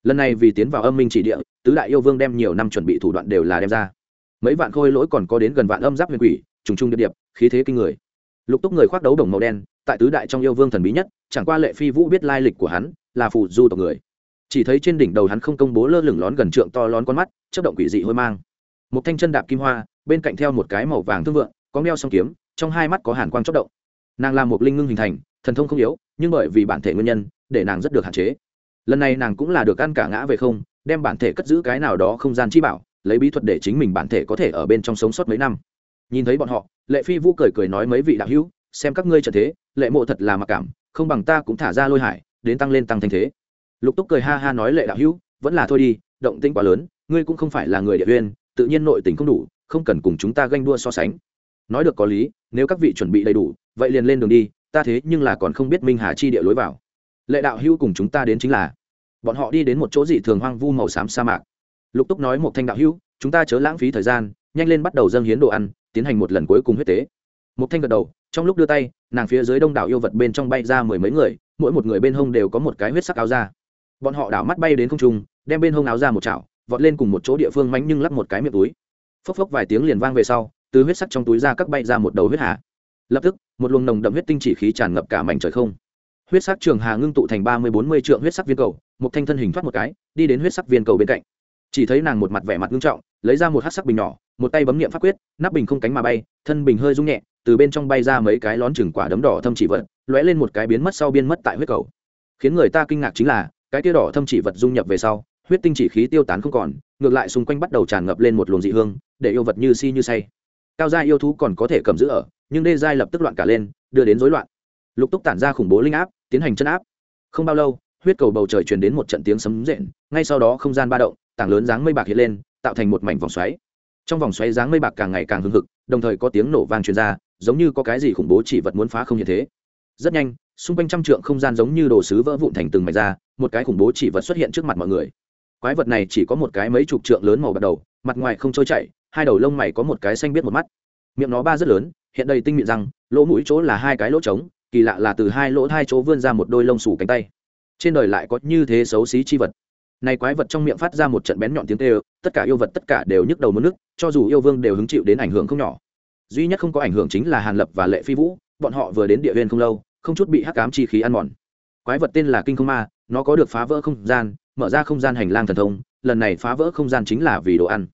Lần này vì tiến vào âm minh chỉ địa, tứ đại yêu vương đem nhiều năm chuẩn bị thủ đoạn đều là đem ra. Mấy vạn khôi lỗi còn có đến gần vạn âm giáp huyền quỷ, trùng trung điệp điệp, khí thế kinh người. Lục túc người khoác đấu đồng màu đen, tại tứ đại trong yêu vương thần bí nhất, chẳng qua lệ phi vũ biết lai lịch của hắn, là phù du tộc người chỉ thấy trên đỉnh đầu hắn không công bố lơ lửng lón gần trượng to lón con mắt chất động quỷ dị hôi mang. Một thanh chân đạp kim hoa, bên cạnh theo một cái màu vàng thương vượng, có đeo song kiếm, trong hai mắt có hàn quang chất động. Nàng là một linh ngưng hình thành, thần thông không yếu, nhưng bởi vì bản thể nguyên nhân, để nàng rất được hạn chế. Lần này nàng cũng là được ăn cả ngã về không, đem bản thể cất giữ cái nào đó không gian chi bảo, lấy bí thuật để chính mình bản thể có thể ở bên trong sống sót mấy năm. Nhìn thấy bọn họ, lệ phi vũ cười cười nói mấy vị đạo hữu, xem các ngươi trở thế, lệ mộ thật là mặc cảm, không bằng ta cũng thả ra lôi hải, đến tăng lên tăng thanh thế lục túc cười ha ha nói lệ đạo hữu, vẫn là thôi đi, động tĩnh quá lớn, ngươi cũng không phải là người địa huyên tự nhiên nội tình không đủ, không cần cùng chúng ta ganh đua so sánh. Nói được có lý, nếu các vị chuẩn bị đầy đủ, vậy liền lên đường đi, ta thế nhưng là còn không biết minh hà chi địa lối vào. Lệ đạo hữu cùng chúng ta đến chính là. Bọn họ đi đến một chỗ dị thường hoang vu màu xám sa mạc. Lục túc nói một thanh đạo hữu, chúng ta chớ lãng phí thời gian, nhanh lên bắt đầu dâng hiến đồ ăn, tiến hành một lần cuối cùng huyết tế. Một thanh gật đầu, trong lúc đưa tay, nàng phía dưới đông đảo yêu vật bên trong bay ra mười mấy người, mỗi một người bên hông đều có một cái huyết sắc áo ra bọn họ đảo mắt bay đến không trung, đem bên hông áo ra một chảo, vọt lên cùng một chỗ địa phương mánh nhưng lắp một cái miệng túi. Phốc phốc vài tiếng liền vang về sau, từ huyết sắc trong túi ra các bay ra một đầu huyết hà. Lập tức, một luồng nồng đậm huyết tinh chỉ khí tràn ngập cả mảnh trời không. Huyết sắc trường hà ngưng tụ thành ba mươi bốn mươi trượng huyết sắc viên cầu, một thanh thân hình thoát một cái, đi đến huyết sắc viên cầu bên cạnh. Chỉ thấy nàng một mặt vẻ mặt ngưng trọng, lấy ra một hát sắc bình nhỏ, một tay bấm nghiệm pháp quyết, nắp bình không cánh mà bay, thân bình hơi rung nhẹ, từ bên trong bay ra mấy cái lón chừng quả đấm đỏ thâm chỉ vật, lóe lên một cái biến mất sau biên mất tại huyết cầu. Khiến người ta kinh ngạc chính là cái tia đỏ thâm chỉ vật dung nhập về sau, huyết tinh chỉ khí tiêu tán không còn, ngược lại xung quanh bắt đầu tràn ngập lên một luồng dị hương, để yêu vật như si như say. Cao gia yêu thú còn có thể cầm giữ ở, nhưng đê giai lập tức loạn cả lên, đưa đến rối loạn. Lục túc tản ra khủng bố linh áp, tiến hành chân áp. Không bao lâu, huyết cầu bầu trời truyền đến một trận tiếng sấm rện ngay sau đó không gian ba động, tảng lớn dáng mây bạc hiện lên, tạo thành một mảnh vòng xoáy. Trong vòng xoáy dáng mây bạc càng ngày càng hưng hực, đồng thời có tiếng nổ vang truyền ra, giống như có cái gì khủng bố chỉ vật muốn phá không như thế. Rất nhanh xung quanh trăm trượng không gian giống như đồ sứ vỡ vụn thành từng mảnh ra, một cái khủng bố chỉ vật xuất hiện trước mặt mọi người. Quái vật này chỉ có một cái mấy chục trượng lớn màu bạc đầu, mặt ngoài không trôi chảy, hai đầu lông mày có một cái xanh biết một mắt. Miệng nó ba rất lớn, hiện đầy tinh miệng răng, lỗ mũi chỗ là hai cái lỗ trống, kỳ lạ là từ hai lỗ hai chỗ vươn ra một đôi lông xù cánh tay. Trên đời lại có như thế xấu xí chi vật. Này quái vật trong miệng phát ra một trận bén nhọn tiếng kêu, tất cả yêu vật tất cả đều nhức đầu mất nước cho dù yêu vương đều hứng chịu đến ảnh hưởng không nhỏ. Duy nhất không có ảnh hưởng chính là hàn lập và lệ phi vũ, bọn họ vừa đến địa huyên không lâu không chút bị hắc ám chi khí ăn mòn. Quái vật tên là kinh không ma, nó có được phá vỡ không gian, mở ra không gian hành lang thần thông, lần này phá vỡ không gian chính là vì đồ ăn.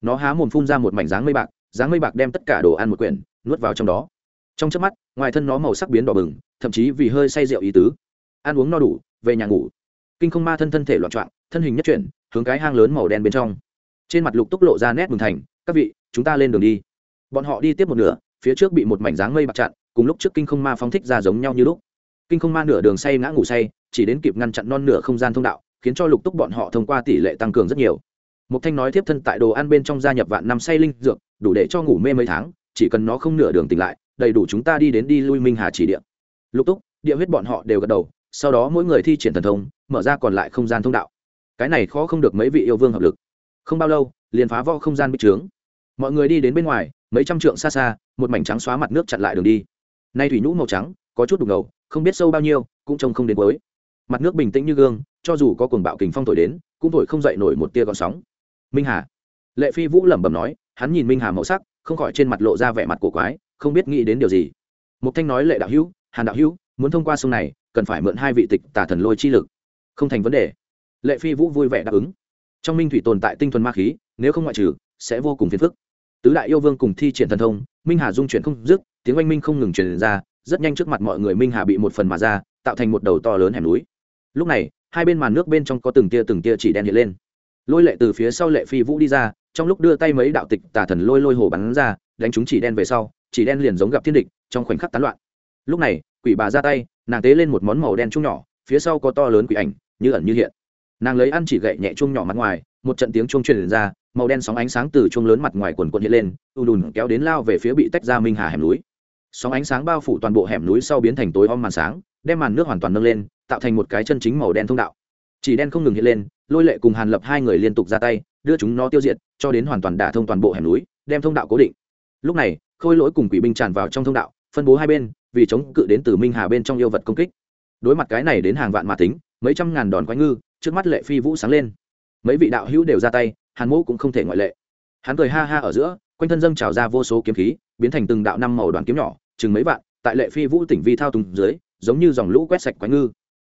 Nó há mồm phun ra một mảnh dáng mây bạc, dáng mây bạc đem tất cả đồ ăn một quyển, nuốt vào trong đó. Trong chớp mắt, ngoài thân nó màu sắc biến đỏ bừng, thậm chí vì hơi say rượu ý tứ. Ăn uống no đủ, về nhà ngủ. Kinh không ma thân thân thể loạn trọng thân hình nhất chuyển, hướng cái hang lớn màu đen bên trong. Trên mặt lục túc lộ ra nét mừng thành, các vị, chúng ta lên đường đi. Bọn họ đi tiếp một nửa, phía trước bị một mảnh dáng mây bạc chặn cùng lúc trước kinh không ma phóng thích ra giống nhau như lúc. Kinh không ma nửa đường say ngã ngủ say, chỉ đến kịp ngăn chặn non nửa không gian thông đạo, khiến cho lục túc bọn họ thông qua tỷ lệ tăng cường rất nhiều. Một thanh nói tiếp thân tại đồ ăn bên trong gia nhập vạn năm say linh dược, đủ để cho ngủ mê mấy tháng, chỉ cần nó không nửa đường tỉnh lại, đầy đủ chúng ta đi đến đi lui minh hà chỉ địa. Lục túc, địa huyết bọn họ đều gật đầu, sau đó mỗi người thi triển thần thông, mở ra còn lại không gian thông đạo. Cái này khó không được mấy vị yêu vương hợp lực. Không bao lâu, liền phá vỡ không gian bích trướng. Mọi người đi đến bên ngoài, mấy trăm trượng xa xa, một mảnh trắng xóa mặt nước chặn lại đường đi nay thủy nhũ màu trắng, có chút đục ngầu, không biết sâu bao nhiêu, cũng trông không đến cuối. Mặt nước bình tĩnh như gương, cho dù có cuồng bạo kình phong thổi đến, cũng thổi không dậy nổi một tia gọn sóng. Minh hà. Lệ phi vũ lẩm bẩm nói, hắn nhìn minh hà màu sắc, không khỏi trên mặt lộ ra vẻ mặt cổ quái, không biết nghĩ đến điều gì. Mục thanh nói lệ đạo hữu, hàn đạo hữu, muốn thông qua sông này, cần phải mượn hai vị tịch tà thần lôi chi lực. Không thành vấn đề. Lệ phi vũ vui vẻ đáp ứng. Trong minh thủy tồn tại tinh thuần ma khí, nếu không ngoại trừ, sẽ vô cùng phiền phức. Tứ đại yêu vương cùng thi triển thần thông, minh hà dung chuyển không dứt tiếng oanh minh không ngừng truyền ra, rất nhanh trước mặt mọi người minh hà bị một phần mà ra, tạo thành một đầu to lớn hẻm núi. Lúc này, hai bên màn nước bên trong có từng tia từng tia chỉ đen hiện lên. Lôi lệ từ phía sau lệ phi vũ đi ra, trong lúc đưa tay mấy đạo tịch tà thần lôi lôi hồ bắn ra, đánh chúng chỉ đen về sau, chỉ đen liền giống gặp thiên địch, trong khoảnh khắc tán loạn. Lúc này, quỷ bà ra tay, nàng tế lên một món màu đen chung nhỏ, phía sau có to lớn quỷ ảnh, như ẩn như hiện. Nàng lấy ăn chỉ gậy nhẹ chung nhỏ mặt ngoài, một trận tiếng chung truyền ra, màu đen sóng ánh sáng từ chung lớn mặt ngoài quần quần hiện lên, ù đùn kéo đến lao về phía bị tách ra minh hà hẻm núi sóng ánh sáng bao phủ toàn bộ hẻm núi sau biến thành tối om màn sáng, đem màn nước hoàn toàn nâng lên, tạo thành một cái chân chính màu đen thông đạo. Chỉ đen không ngừng hiện lên, lôi lệ cùng hàn lập hai người liên tục ra tay, đưa chúng nó tiêu diệt, cho đến hoàn toàn đả thông toàn bộ hẻm núi, đem thông đạo cố định. Lúc này, khôi lỗi cùng quỷ binh tràn vào trong thông đạo, phân bố hai bên, vì chống cự đến từ minh hà bên trong yêu vật công kích. Đối mặt cái này đến hàng vạn mà tính, mấy trăm ngàn đòn quái ngư, trước mắt lệ phi vũ sáng lên. Mấy vị đạo hữu đều ra tay, hàn mỗ cũng không thể ngoại lệ. Hắn cười ha ha ở giữa, quanh thân dâng trào ra vô số kiếm khí biến thành từng đạo năm màu đoàn kiếm nhỏ, chừng mấy vạn, tại lệ phi vũ tỉnh vi thao tùng dưới, giống như dòng lũ quét sạch quái ngư.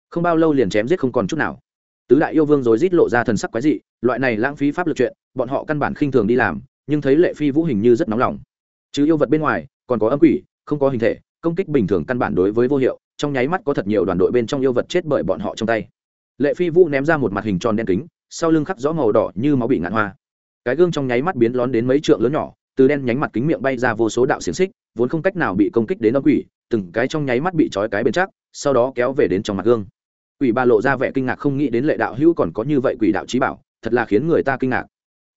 Không bao lâu liền chém giết không còn chút nào. Tứ đại yêu vương rồi rít lộ ra thần sắc quái dị, loại này lãng phí pháp lực chuyện, bọn họ căn bản khinh thường đi làm, nhưng thấy lệ phi vũ hình như rất nóng lòng. Chứ yêu vật bên ngoài, còn có âm quỷ, không có hình thể, công kích bình thường căn bản đối với vô hiệu, trong nháy mắt có thật nhiều đoàn đội bên trong yêu vật chết bởi bọn họ trong tay. Lệ phi vũ ném ra một mặt hình tròn đen kính, sau lưng khắc rõ màu đỏ như máu bị ngạn hoa. Cái gương trong nháy mắt biến lón đến mấy trượng lớn nhỏ từ đen nhánh mặt kính miệng bay ra vô số đạo xiềng xích, vốn không cách nào bị công kích đến âm quỷ, từng cái trong nháy mắt bị trói cái bên chắc, sau đó kéo về đến trong mặt gương. Quỷ ba lộ ra vẻ kinh ngạc không nghĩ đến lệ đạo hữu còn có như vậy quỷ đạo trí bảo, thật là khiến người ta kinh ngạc.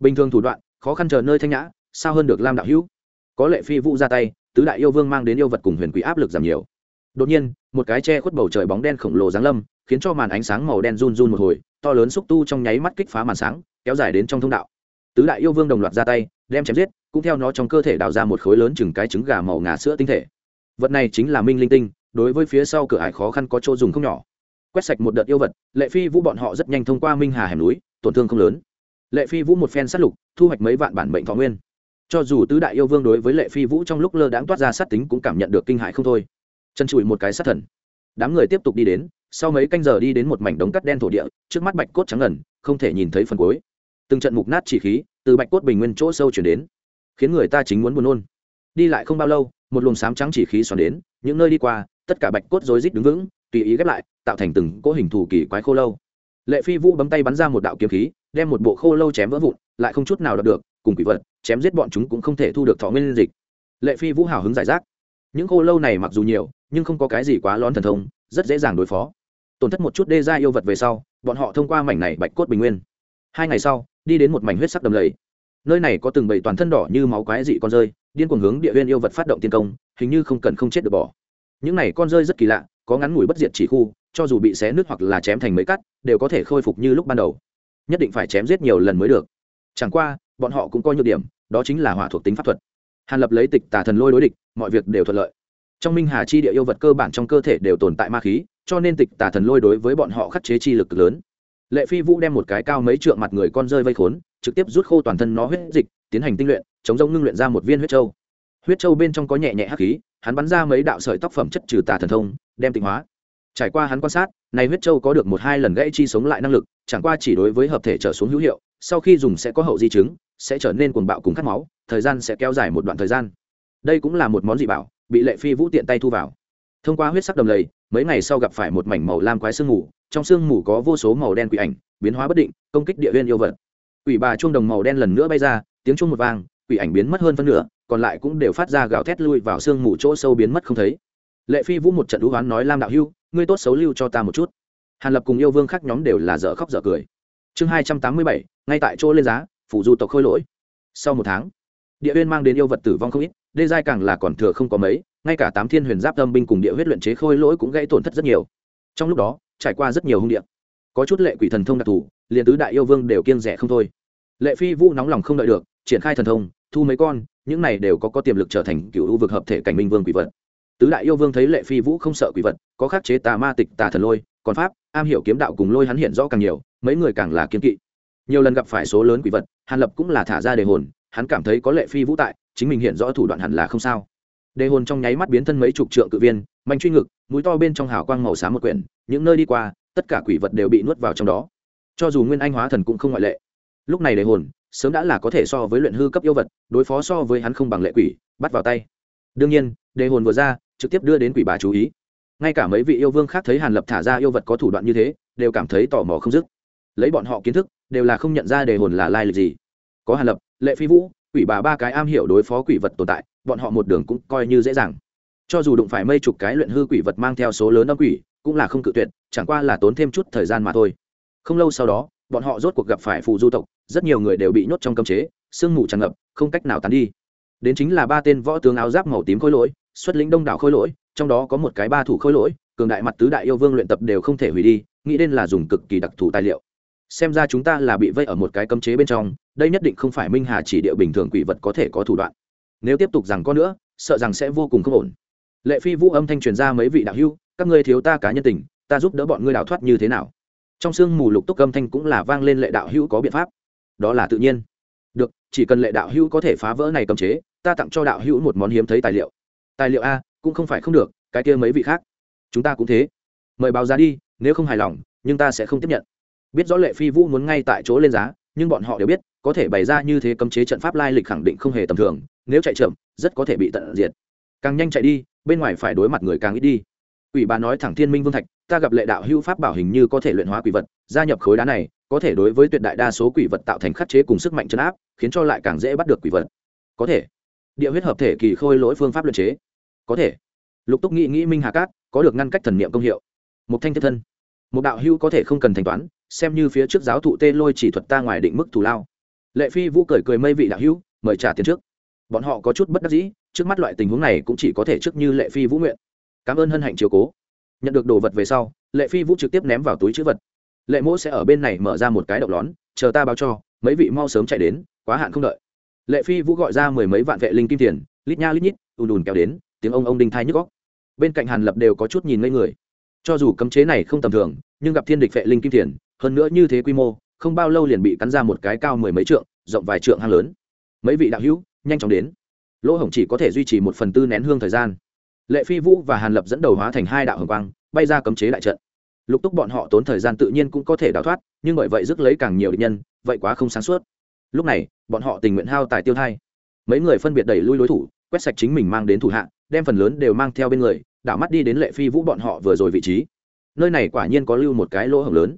Bình thường thủ đoạn, khó khăn chờ nơi thanh nhã, sao hơn được lam đạo hữu? Có lệ phi vũ ra tay, tứ đại yêu vương mang đến yêu vật cùng huyền quỷ áp lực giảm nhiều. Đột nhiên, một cái che khuất bầu trời bóng đen khổng lồ giáng lâm, khiến cho màn ánh sáng màu đen run run một hồi, to lớn xúc tu trong nháy mắt kích phá màn sáng, kéo dài đến trong thông đạo. Tứ đại yêu vương đồng loạt ra tay, đem chém giết cũng theo nó trong cơ thể đào ra một khối lớn chừng cái trứng gà màu ngà sữa tinh thể. Vật này chính là minh linh tinh, đối với phía sau cửa ải khó khăn có chỗ dùng không nhỏ. Quét sạch một đợt yêu vật, lệ phi vũ bọn họ rất nhanh thông qua minh hà hẻm núi, tổn thương không lớn. Lệ phi vũ một phen sát lục, thu hoạch mấy vạn bản bệnh thọ nguyên. Cho dù tứ đại yêu vương đối với lệ phi vũ trong lúc lơ đãng toát ra sát tính cũng cảm nhận được kinh hại không thôi. Chân trụi một cái sát thần. Đám người tiếp tục đi đến, sau mấy canh giờ đi đến một mảnh đống cắt đen thổ địa, trước mắt bạch cốt trắng ngần, không thể nhìn thấy phần cuối. Từng trận mục nát chỉ khí, từ bạch cốt bình nguyên chỗ sâu chuyển đến khiến người ta chính muốn buồn nôn. Đi lại không bao lâu, một luồng sám trắng chỉ khí xoắn đến, những nơi đi qua, tất cả bạch cốt rối rít đứng vững, tùy ý ghép lại, tạo thành từng cỗ hình thù kỳ quái khô lâu. Lệ phi vũ bấm tay bắn ra một đạo kiếm khí, đem một bộ khô lâu chém vỡ vụn, lại không chút nào đọc được, cùng quỷ vật, chém giết bọn chúng cũng không thể thu được thọ nguyên dịch. Lệ phi vũ hào hứng giải rác. Những khô lâu này mặc dù nhiều, nhưng không có cái gì quá lón thần thông, rất dễ dàng đối phó. Tổn thất một chút đê ra yêu vật về sau, bọn họ thông qua mảnh này bạch cốt bình nguyên. Hai ngày sau, đi đến một mảnh huyết sắc đầm lầy nơi này có từng bầy toàn thân đỏ như máu quái dị con rơi, điên cuồng hướng địa huyên yêu vật phát động tiên công, hình như không cần không chết được bỏ. Những này con rơi rất kỳ lạ, có ngắn ngủi bất diệt chỉ khu, cho dù bị xé nứt hoặc là chém thành mấy cắt, đều có thể khôi phục như lúc ban đầu. Nhất định phải chém giết nhiều lần mới được. Chẳng qua, bọn họ cũng có nhược điểm, đó chính là hỏa thuộc tính pháp thuật. Hàn lập lấy tịch tà thần lôi đối địch, mọi việc đều thuận lợi. Trong minh hà chi địa yêu vật cơ bản trong cơ thể đều tồn tại ma khí, cho nên tịch tà thần lôi đối với bọn họ khắc chế chi lực lớn lệ phi vũ đem một cái cao mấy trượng mặt người con rơi vây khốn, trực tiếp rút khô toàn thân nó huyết dịch, tiến hành tinh luyện, chống rông ngưng luyện ra một viên huyết châu. Huyết châu bên trong có nhẹ nhẹ hắc khí, hắn bắn ra mấy đạo sợi tóc phẩm chất trừ tà thần thông, đem tịnh hóa. Trải qua hắn quan sát, này huyết châu có được một hai lần gãy chi sống lại năng lực, chẳng qua chỉ đối với hợp thể trở xuống hữu hiệu, sau khi dùng sẽ có hậu di chứng, sẽ trở nên cuồng bạo cùng khát máu, thời gian sẽ kéo dài một đoạn thời gian. Đây cũng là một món dị bảo, bị lệ phi vũ tiện tay thu vào. Thông qua huyết sắc đầm lầy, mấy ngày sau gặp phải một mảnh màu lam quái sương ngủ trong sương mù có vô số màu đen quỷ ảnh, biến hóa bất định, công kích địa viên yêu vật. Quỷ bà chuông đồng màu đen lần nữa bay ra, tiếng chuông một vang, quỷ ảnh biến mất hơn phân nửa, còn lại cũng đều phát ra gào thét lui vào sương mù chỗ sâu biến mất không thấy. Lệ phi vũ một trận đũ hoán nói, lam đạo hưu, ngươi tốt xấu lưu cho ta một chút. Hàn lập cùng yêu vương khác nhóm đều là dở khóc dở cười. Chương hai trăm tám mươi bảy, ngay tại chỗ lên giá, phủ du tộc khôi lỗi. Sau một tháng, địa huyên mang đến yêu vật tử vong không ít, đê giai càng là còn thừa không có mấy, ngay cả tám thiên huyền giáp tâm binh cùng địa huyết luyện chế khôi lỗi cũng gây tổn thất rất nhiều. Trong lúc đó trải qua rất nhiều hung địa. Có chút lệ quỷ thần thông đặc thù, liền tứ đại yêu vương đều kiêng rẻ không thôi. Lệ phi vũ nóng lòng không đợi được, triển khai thần thông, thu mấy con, những này đều có có tiềm lực trở thành cựu u vực hợp thể cảnh minh vương quỷ vật. Tứ đại yêu vương thấy lệ phi vũ không sợ quỷ vật, có khắc chế tà ma tịch tà thần lôi, còn pháp, am hiểu kiếm đạo cùng lôi hắn hiện rõ càng nhiều, mấy người càng là kiếm kỵ. Nhiều lần gặp phải số lớn quỷ vật, hàn lập cũng là thả ra đề hồn, hắn cảm thấy có lệ phi vũ tại, chính mình hiện rõ thủ đoạn hẳn là không sao. Đề hồn trong nháy mắt biến thân mấy chục trượng cự viên mạnh truy ngực, mũi to bên trong hào quang màu xám một quyển, những nơi đi qua, tất cả quỷ vật đều bị nuốt vào trong đó. Cho dù nguyên anh hóa thần cũng không ngoại lệ. Lúc này đề hồn, sớm đã là có thể so với luyện hư cấp yêu vật, đối phó so với hắn không bằng lệ quỷ, bắt vào tay. Đương nhiên đề hồn vừa ra, trực tiếp đưa đến quỷ bà chú ý. Ngay cả mấy vị yêu vương khác thấy hàn lập thả ra yêu vật có thủ đoạn như thế, đều cảm thấy tò mò không dứt. Lấy bọn họ kiến thức, đều là không nhận ra đề hồn là lai lịch gì. Có hàn lập, lệ phi vũ, quỷ bà ba cái am hiểu đối phó quỷ vật tồn tại, bọn họ một đường cũng coi như dễ dàng cho dù đụng phải mây chục cái luyện hư quỷ vật mang theo số lớn âm quỷ, cũng là không cự tuyệt, chẳng qua là tốn thêm chút thời gian mà thôi. Không lâu sau đó, bọn họ rốt cuộc gặp phải phù du tộc, rất nhiều người đều bị nhốt trong cấm chế, sương mù tràn ngập, không cách nào tán đi. Đến chính là ba tên võ tướng áo giáp màu tím khôi lỗi, xuất lĩnh đông đảo khôi lỗi, trong đó có một cái ba thủ khôi lỗi, cường đại mặt tứ đại yêu vương luyện tập đều không thể hủy đi, nghĩ đến là dùng cực kỳ đặc thù tài liệu. Xem ra chúng ta là bị vây ở một cái cấm chế bên trong, đây nhất định không phải minh hà chỉ địa bình thường quỷ vật có thể có thủ đoạn. Nếu tiếp tục rằng có nữa, sợ rằng sẽ vô cùng không ổn lệ phi vũ âm thanh truyền ra mấy vị đạo hữu, các ngươi thiếu ta cá nhân tình, ta giúp đỡ bọn ngươi đào thoát như thế nào? Trong sương mù lục túc âm thanh cũng là vang lên lệ đạo hữu có biện pháp. Đó là tự nhiên. Được, chỉ cần lệ đạo hữu có thể phá vỡ này cấm chế, ta tặng cho đạo hữu một món hiếm thấy tài liệu. Tài liệu a, cũng không phải không được, cái kia mấy vị khác. Chúng ta cũng thế. Mời báo giá đi, nếu không hài lòng, nhưng ta sẽ không tiếp nhận. Biết rõ lệ phi vũ muốn ngay tại chỗ lên giá, nhưng bọn họ đều biết, có thể bày ra như thế cấm chế trận pháp lai lịch khẳng định không hề tầm thường, nếu chạy chậm, rất có thể bị tận diệt. Càng nhanh chạy đi bên ngoài phải đối mặt người càng ít đi. Ủy bà nói thẳng thiên minh vương thạch, ta gặp lệ đạo hữu pháp bảo hình như có thể luyện hóa quỷ vật, gia nhập khối đá này, có thể đối với tuyệt đại đa số quỷ vật tạo thành khắc chế cùng sức mạnh trấn áp, khiến cho lại càng dễ bắt được quỷ vật. Có thể. Địa huyết hợp thể kỳ khôi lỗi phương pháp luyện chế. Có thể. Lục túc nghĩ nghĩ minh hà cát, có được ngăn cách thần niệm công hiệu. Một thanh thiết thân. Một đạo hữu có thể không cần thanh toán, xem như phía trước giáo thụ tê lôi chỉ thuật ta ngoài định mức thù lao. Lệ phi vũ cười cười mây vị đạo hữu, mời trả tiền trước. Bọn họ có chút bất đắc dĩ trước mắt loại tình huống này cũng chỉ có thể trước như lệ phi vũ nguyện. Cảm ơn hân hạnh chiều cố. Nhận được đồ vật về sau, lệ phi vũ trực tiếp ném vào túi chữ vật. Lệ mỗ sẽ ở bên này mở ra một cái độc lón, chờ ta báo cho, mấy vị mau sớm chạy đến, quá hạn không đợi. Lệ phi vũ gọi ra mười mấy vạn vệ linh kim tiền, lít nha lít nhít, ùn ùn kéo đến, tiếng ông ông đinh thai nhức góc bên cạnh hàn lập đều có chút nhìn ngây người. Cho dù cấm chế này không tầm thường, nhưng gặp thiên địch vệ linh kim tiền, hơn nữa như thế quy mô, không bao lâu liền bị cắn ra một cái cao mười mấy trượng, rộng vài trượng hang lớn. Mấy vị đạo hữu, nhanh chóng đến lỗ hổng chỉ có thể duy trì một phần tư nén hương thời gian. Lệ phi vũ và hàn lập dẫn đầu hóa thành hai đạo hồng quang, bay ra cấm chế đại trận. Lục túc bọn họ tốn thời gian tự nhiên cũng có thể đào thoát, nhưng bởi vậy rước lấy càng nhiều địch nhân, vậy quá không sáng suốt. Lúc này, bọn họ tình nguyện hao tài tiêu thai. Mấy người phân biệt đẩy lui đối thủ, quét sạch chính mình mang đến thủ hạ, đem phần lớn đều mang theo bên người, đảo mắt đi đến lệ phi vũ bọn họ vừa rồi vị trí. Nơi này quả nhiên có lưu một cái lỗ hổng lớn.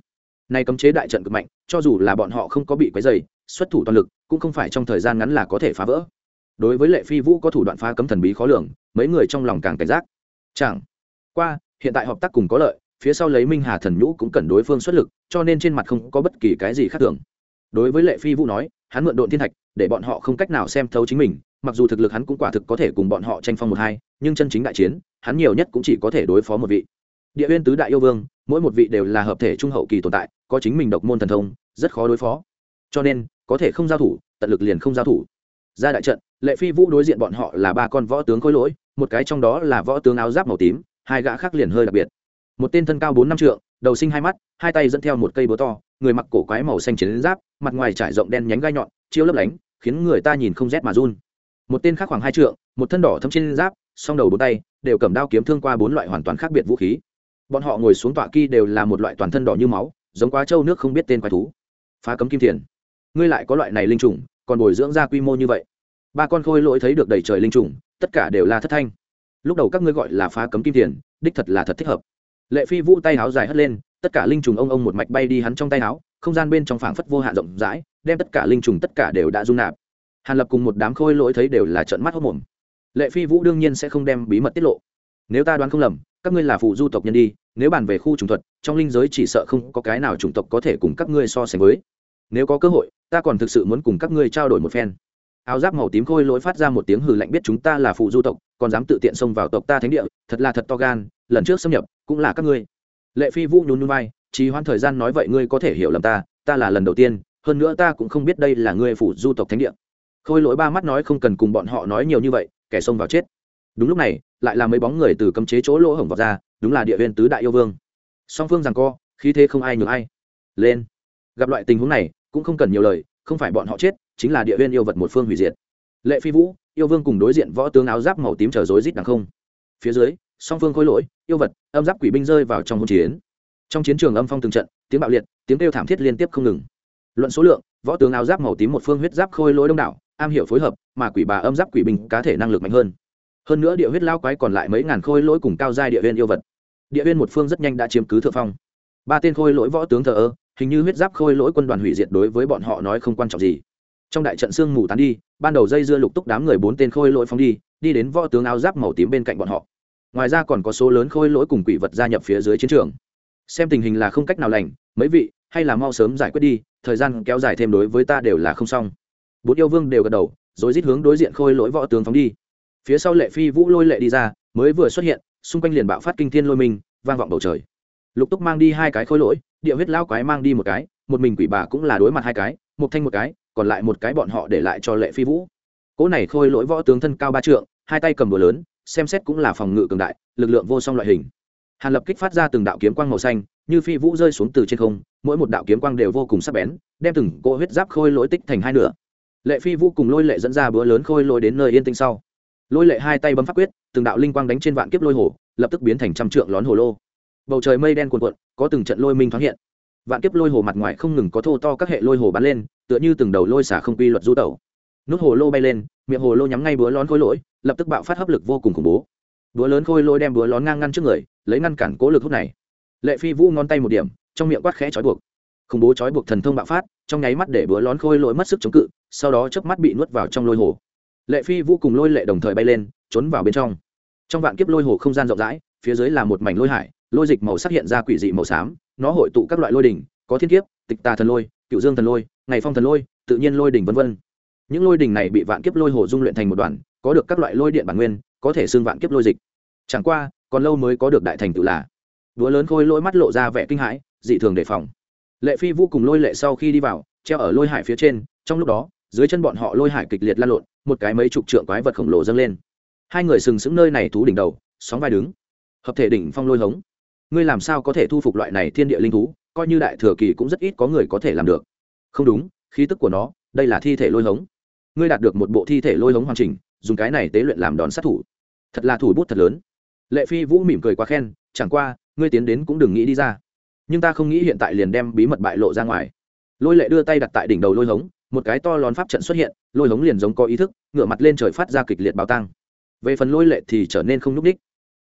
Nay cấm chế đại trận cực mạnh, cho dù là bọn họ không có bị quấy dày xuất thủ toàn lực, cũng không phải trong thời gian ngắn là có thể phá vỡ đối với lệ phi vũ có thủ đoạn phá cấm thần bí khó lường, mấy người trong lòng càng cảnh giác. Chẳng qua, hiện tại hợp tác cùng có lợi, phía sau lấy minh hà thần nhũ cũng cần đối phương xuất lực, cho nên trên mặt không có bất kỳ cái gì khác thường. Đối với lệ phi vũ nói, hắn mượn độn thiên thạch, để bọn họ không cách nào xem thấu chính mình, mặc dù thực lực hắn cũng quả thực có thể cùng bọn họ tranh phong một hai, nhưng chân chính đại chiến, hắn nhiều nhất cũng chỉ có thể đối phó một vị. Địa huyên tứ đại yêu vương, mỗi một vị đều là hợp thể trung hậu kỳ tồn tại, có chính mình độc môn thần thông, rất khó đối phó. Cho nên, có thể không giao thủ, tận lực liền không giao thủ. Ra đại trận lệ phi vũ đối diện bọn họ là ba con võ tướng khôi lỗi, một cái trong đó là võ tướng áo giáp màu tím, hai gã khác liền hơi đặc biệt. Một tên thân cao bốn năm trượng, đầu sinh hai mắt, hai tay dẫn theo một cây búa to, người mặc cổ quái màu xanh chiến giáp, mặt ngoài trải rộng đen nhánh gai nhọn chiếu lấp lánh, khiến người ta nhìn không rét mà run. Một tên khác khoảng hai trượng, một thân đỏ thấm trên giáp, song đầu bốn tay, đều cầm đao kiếm thương qua bốn loại hoàn toàn khác biệt vũ khí. Bọn họ ngồi xuống tọa kỳ đều là một loại toàn thân đỏ như máu, giống quá trâu nước không biết tên quái thú. Phá cấm kim thiền ngươi lại có loại này linh trùng, còn bồi dưỡng ra quy mô như vậy ba con khôi lỗi thấy được đầy trời linh trùng, tất cả đều là thất thanh. Lúc đầu các ngươi gọi là phá cấm kim tiền, đích thật là thật thích hợp. Lệ phi vũ tay áo dài hất lên, tất cả linh trùng ông ông một mạch bay đi hắn trong tay áo không gian bên trong phảng phất vô hạn rộng rãi, đem tất cả linh trùng tất cả đều đã dung nạp. Hàn lập cùng một đám khôi lỗi thấy đều là trận mắt hốc mồm. Lệ phi vũ đương nhiên sẽ không đem bí mật tiết lộ. Nếu ta đoán không lầm, các ngươi là phụ du tộc nhân đi, nếu bàn về khu trùng thuật, trong linh giới chỉ sợ không có cái nào chủng tộc có thể cùng các ngươi so sánh với. Nếu có cơ hội, ta còn thực sự muốn cùng các ngươi trao đổi một phen áo giáp màu tím khôi lỗi phát ra một tiếng hừ lạnh biết chúng ta là phụ du tộc, còn dám tự tiện xông vào tộc ta thánh địa, thật là thật to gan, lần trước xâm nhập cũng là các ngươi. Lệ phi vũ nhún nhún vai, trì hoãn thời gian nói vậy ngươi có thể hiểu lầm ta ta là lần đầu tiên, hơn nữa ta cũng không biết đây là ngươi phụ du tộc thánh địa. Khôi lỗi ba mắt nói không cần cùng bọn họ nói nhiều như vậy, kẻ xông vào chết. Đúng lúc này, lại là mấy bóng người từ cấm chế chỗ lỗ hổng vào ra, đúng là địa viên tứ đại yêu vương. Song phương rằng co khi thế không ai nhường ai. Lên. Gặp loại tình huống này, cũng không cần nhiều lời, không phải bọn họ chết chính là địa viên yêu vật một phương hủy diệt. Lệ phi vũ, yêu vương cùng đối diện võ tướng áo giáp màu tím trở rối rít đằng không. Phía dưới, song phương khôi lỗi, yêu vật, âm giáp quỷ binh rơi vào trong hỗn chiến. Trong chiến trường âm phong từng trận, tiếng bạo liệt, tiếng kêu thảm thiết liên tiếp không ngừng. Luận số lượng, võ tướng áo giáp màu tím một phương huyết giáp khôi lỗi đông đảo, am hiểu phối hợp, mà quỷ bà âm giáp quỷ binh cá thể năng lực mạnh hơn. Hơn nữa địa huyết lao quái còn lại mấy ngàn khôi lỗi cùng cao giai địa viên yêu vật. Địa viên một phương rất nhanh đã chiếm cứ thượng phong. Ba tên khôi lỗi võ tướng thờ ơ, hình như huyết giáp khôi lỗi quân đoàn hủy diệt đối với bọn họ nói không quan trọng gì trong đại trận sương mù tán đi, ban đầu dây dưa lục túc đám người bốn tên khôi lỗi phóng đi đi đến võ tướng áo giáp màu tím bên cạnh bọn họ. Ngoài ra còn có số lớn khôi lỗi cùng quỷ vật gia nhập phía dưới chiến trường. Xem tình hình là không cách nào lành, mấy vị, hay là mau sớm giải quyết đi, thời gian kéo dài thêm đối với ta đều là không xong. Bốn yêu vương đều gật đầu, rồi rít hướng đối diện khôi lỗi võ tướng phóng đi. Phía sau lệ phi vũ lôi lệ đi ra, mới vừa xuất hiện, xung quanh liền bạo phát kinh thiên lôi mình vang vọng bầu trời. Lục túc mang đi hai cái khôi lỗi, địa huyết lao quái mang đi một cái, một mình quỷ bà cũng là đối mặt hai cái, một thanh một cái còn lại một cái bọn họ để lại cho lệ phi vũ. Cỗ này khôi lỗi võ tướng thân cao ba trượng, hai tay cầm đồ lớn, xem xét cũng là phòng ngự cường đại, lực lượng vô song loại hình. Hàn lập kích phát ra từng đạo kiếm quang màu xanh, như phi vũ rơi xuống từ trên không, mỗi một đạo kiếm quang đều vô cùng sắc bén, đem từng cỗ huyết giáp khôi lỗi tích thành hai nửa. Lệ phi vũ cùng lôi lệ dẫn ra bữa lớn khôi lỗi đến nơi yên tĩnh sau. Lôi lệ hai tay bấm pháp quyết, từng đạo linh quang đánh trên vạn kiếp lôi hồ, lập tức biến thành trăm trượng lón hồ lô. Bầu trời mây đen cuồn cuộn, có từng trận lôi minh thoáng hiện vạn kiếp lôi hồ mặt ngoài không ngừng có thô to các hệ lôi hồ bắn lên, tựa như từng đầu lôi xả không quy luật du tẩu. Nút hồ lô bay lên, miệng hồ lô nhắm ngay búa lón khôi lỗi, lập tức bạo phát hấp lực vô cùng khủng bố. Búa lớn khôi lôi đem búa lón ngang ngăn trước người, lấy ngăn cản cố lực hút này. Lệ phi vũ ngón tay một điểm, trong miệng quát khẽ trói buộc. Khủng bố trói buộc thần thông bạo phát, trong nháy mắt để búa lón khôi lỗi mất sức chống cự, sau đó chớp mắt bị nuốt vào trong lôi hồ. Lệ phi vũ cùng lôi lệ đồng thời bay lên, trốn vào bên trong. Trong vạn kiếp lôi hồ không gian rộng rãi, phía dưới là một mảnh lôi hải, lôi dịch màu sắc hiện ra quỷ dị màu xám nó hội tụ các loại lôi đỉnh, có thiên kiếp, tịch tà thần lôi, cựu dương thần lôi, ngày phong thần lôi, tự nhiên lôi đỉnh vân vân. Những lôi đỉnh này bị vạn kiếp lôi hồ dung luyện thành một đoàn, có được các loại lôi điện bản nguyên, có thể xương vạn kiếp lôi dịch. Chẳng qua, còn lâu mới có được đại thành tự là. Đũa lớn khôi lỗi mắt lộ ra vẻ kinh hãi, dị thường đề phòng. Lệ phi vô cùng lôi lệ sau khi đi vào, treo ở lôi hải phía trên, trong lúc đó, dưới chân bọn họ lôi hải kịch liệt lan lộn, một cái mấy chục trượng quái vật khổng lồ dâng lên. Hai người sừng sững nơi này thú đỉnh đầu, sóng vai đứng. Hợp thể đỉnh phong lôi hống ngươi làm sao có thể thu phục loại này thiên địa linh thú, coi như đại thừa kỳ cũng rất ít có người có thể làm được. Không đúng, khí tức của nó, đây là thi thể lôi hống. Ngươi đạt được một bộ thi thể lôi hống hoàn chỉnh, dùng cái này tế luyện làm đòn sát thủ. Thật là thủ bút thật lớn. Lệ phi vũ mỉm cười quá khen, chẳng qua, ngươi tiến đến cũng đừng nghĩ đi ra. Nhưng ta không nghĩ hiện tại liền đem bí mật bại lộ ra ngoài. Lôi lệ đưa tay đặt tại đỉnh đầu lôi hống, một cái to lón pháp trận xuất hiện, lôi hống liền giống có ý thức, ngửa mặt lên trời phát ra kịch liệt bào tăng về phần lôi lệ thì trở nên không n ú c đích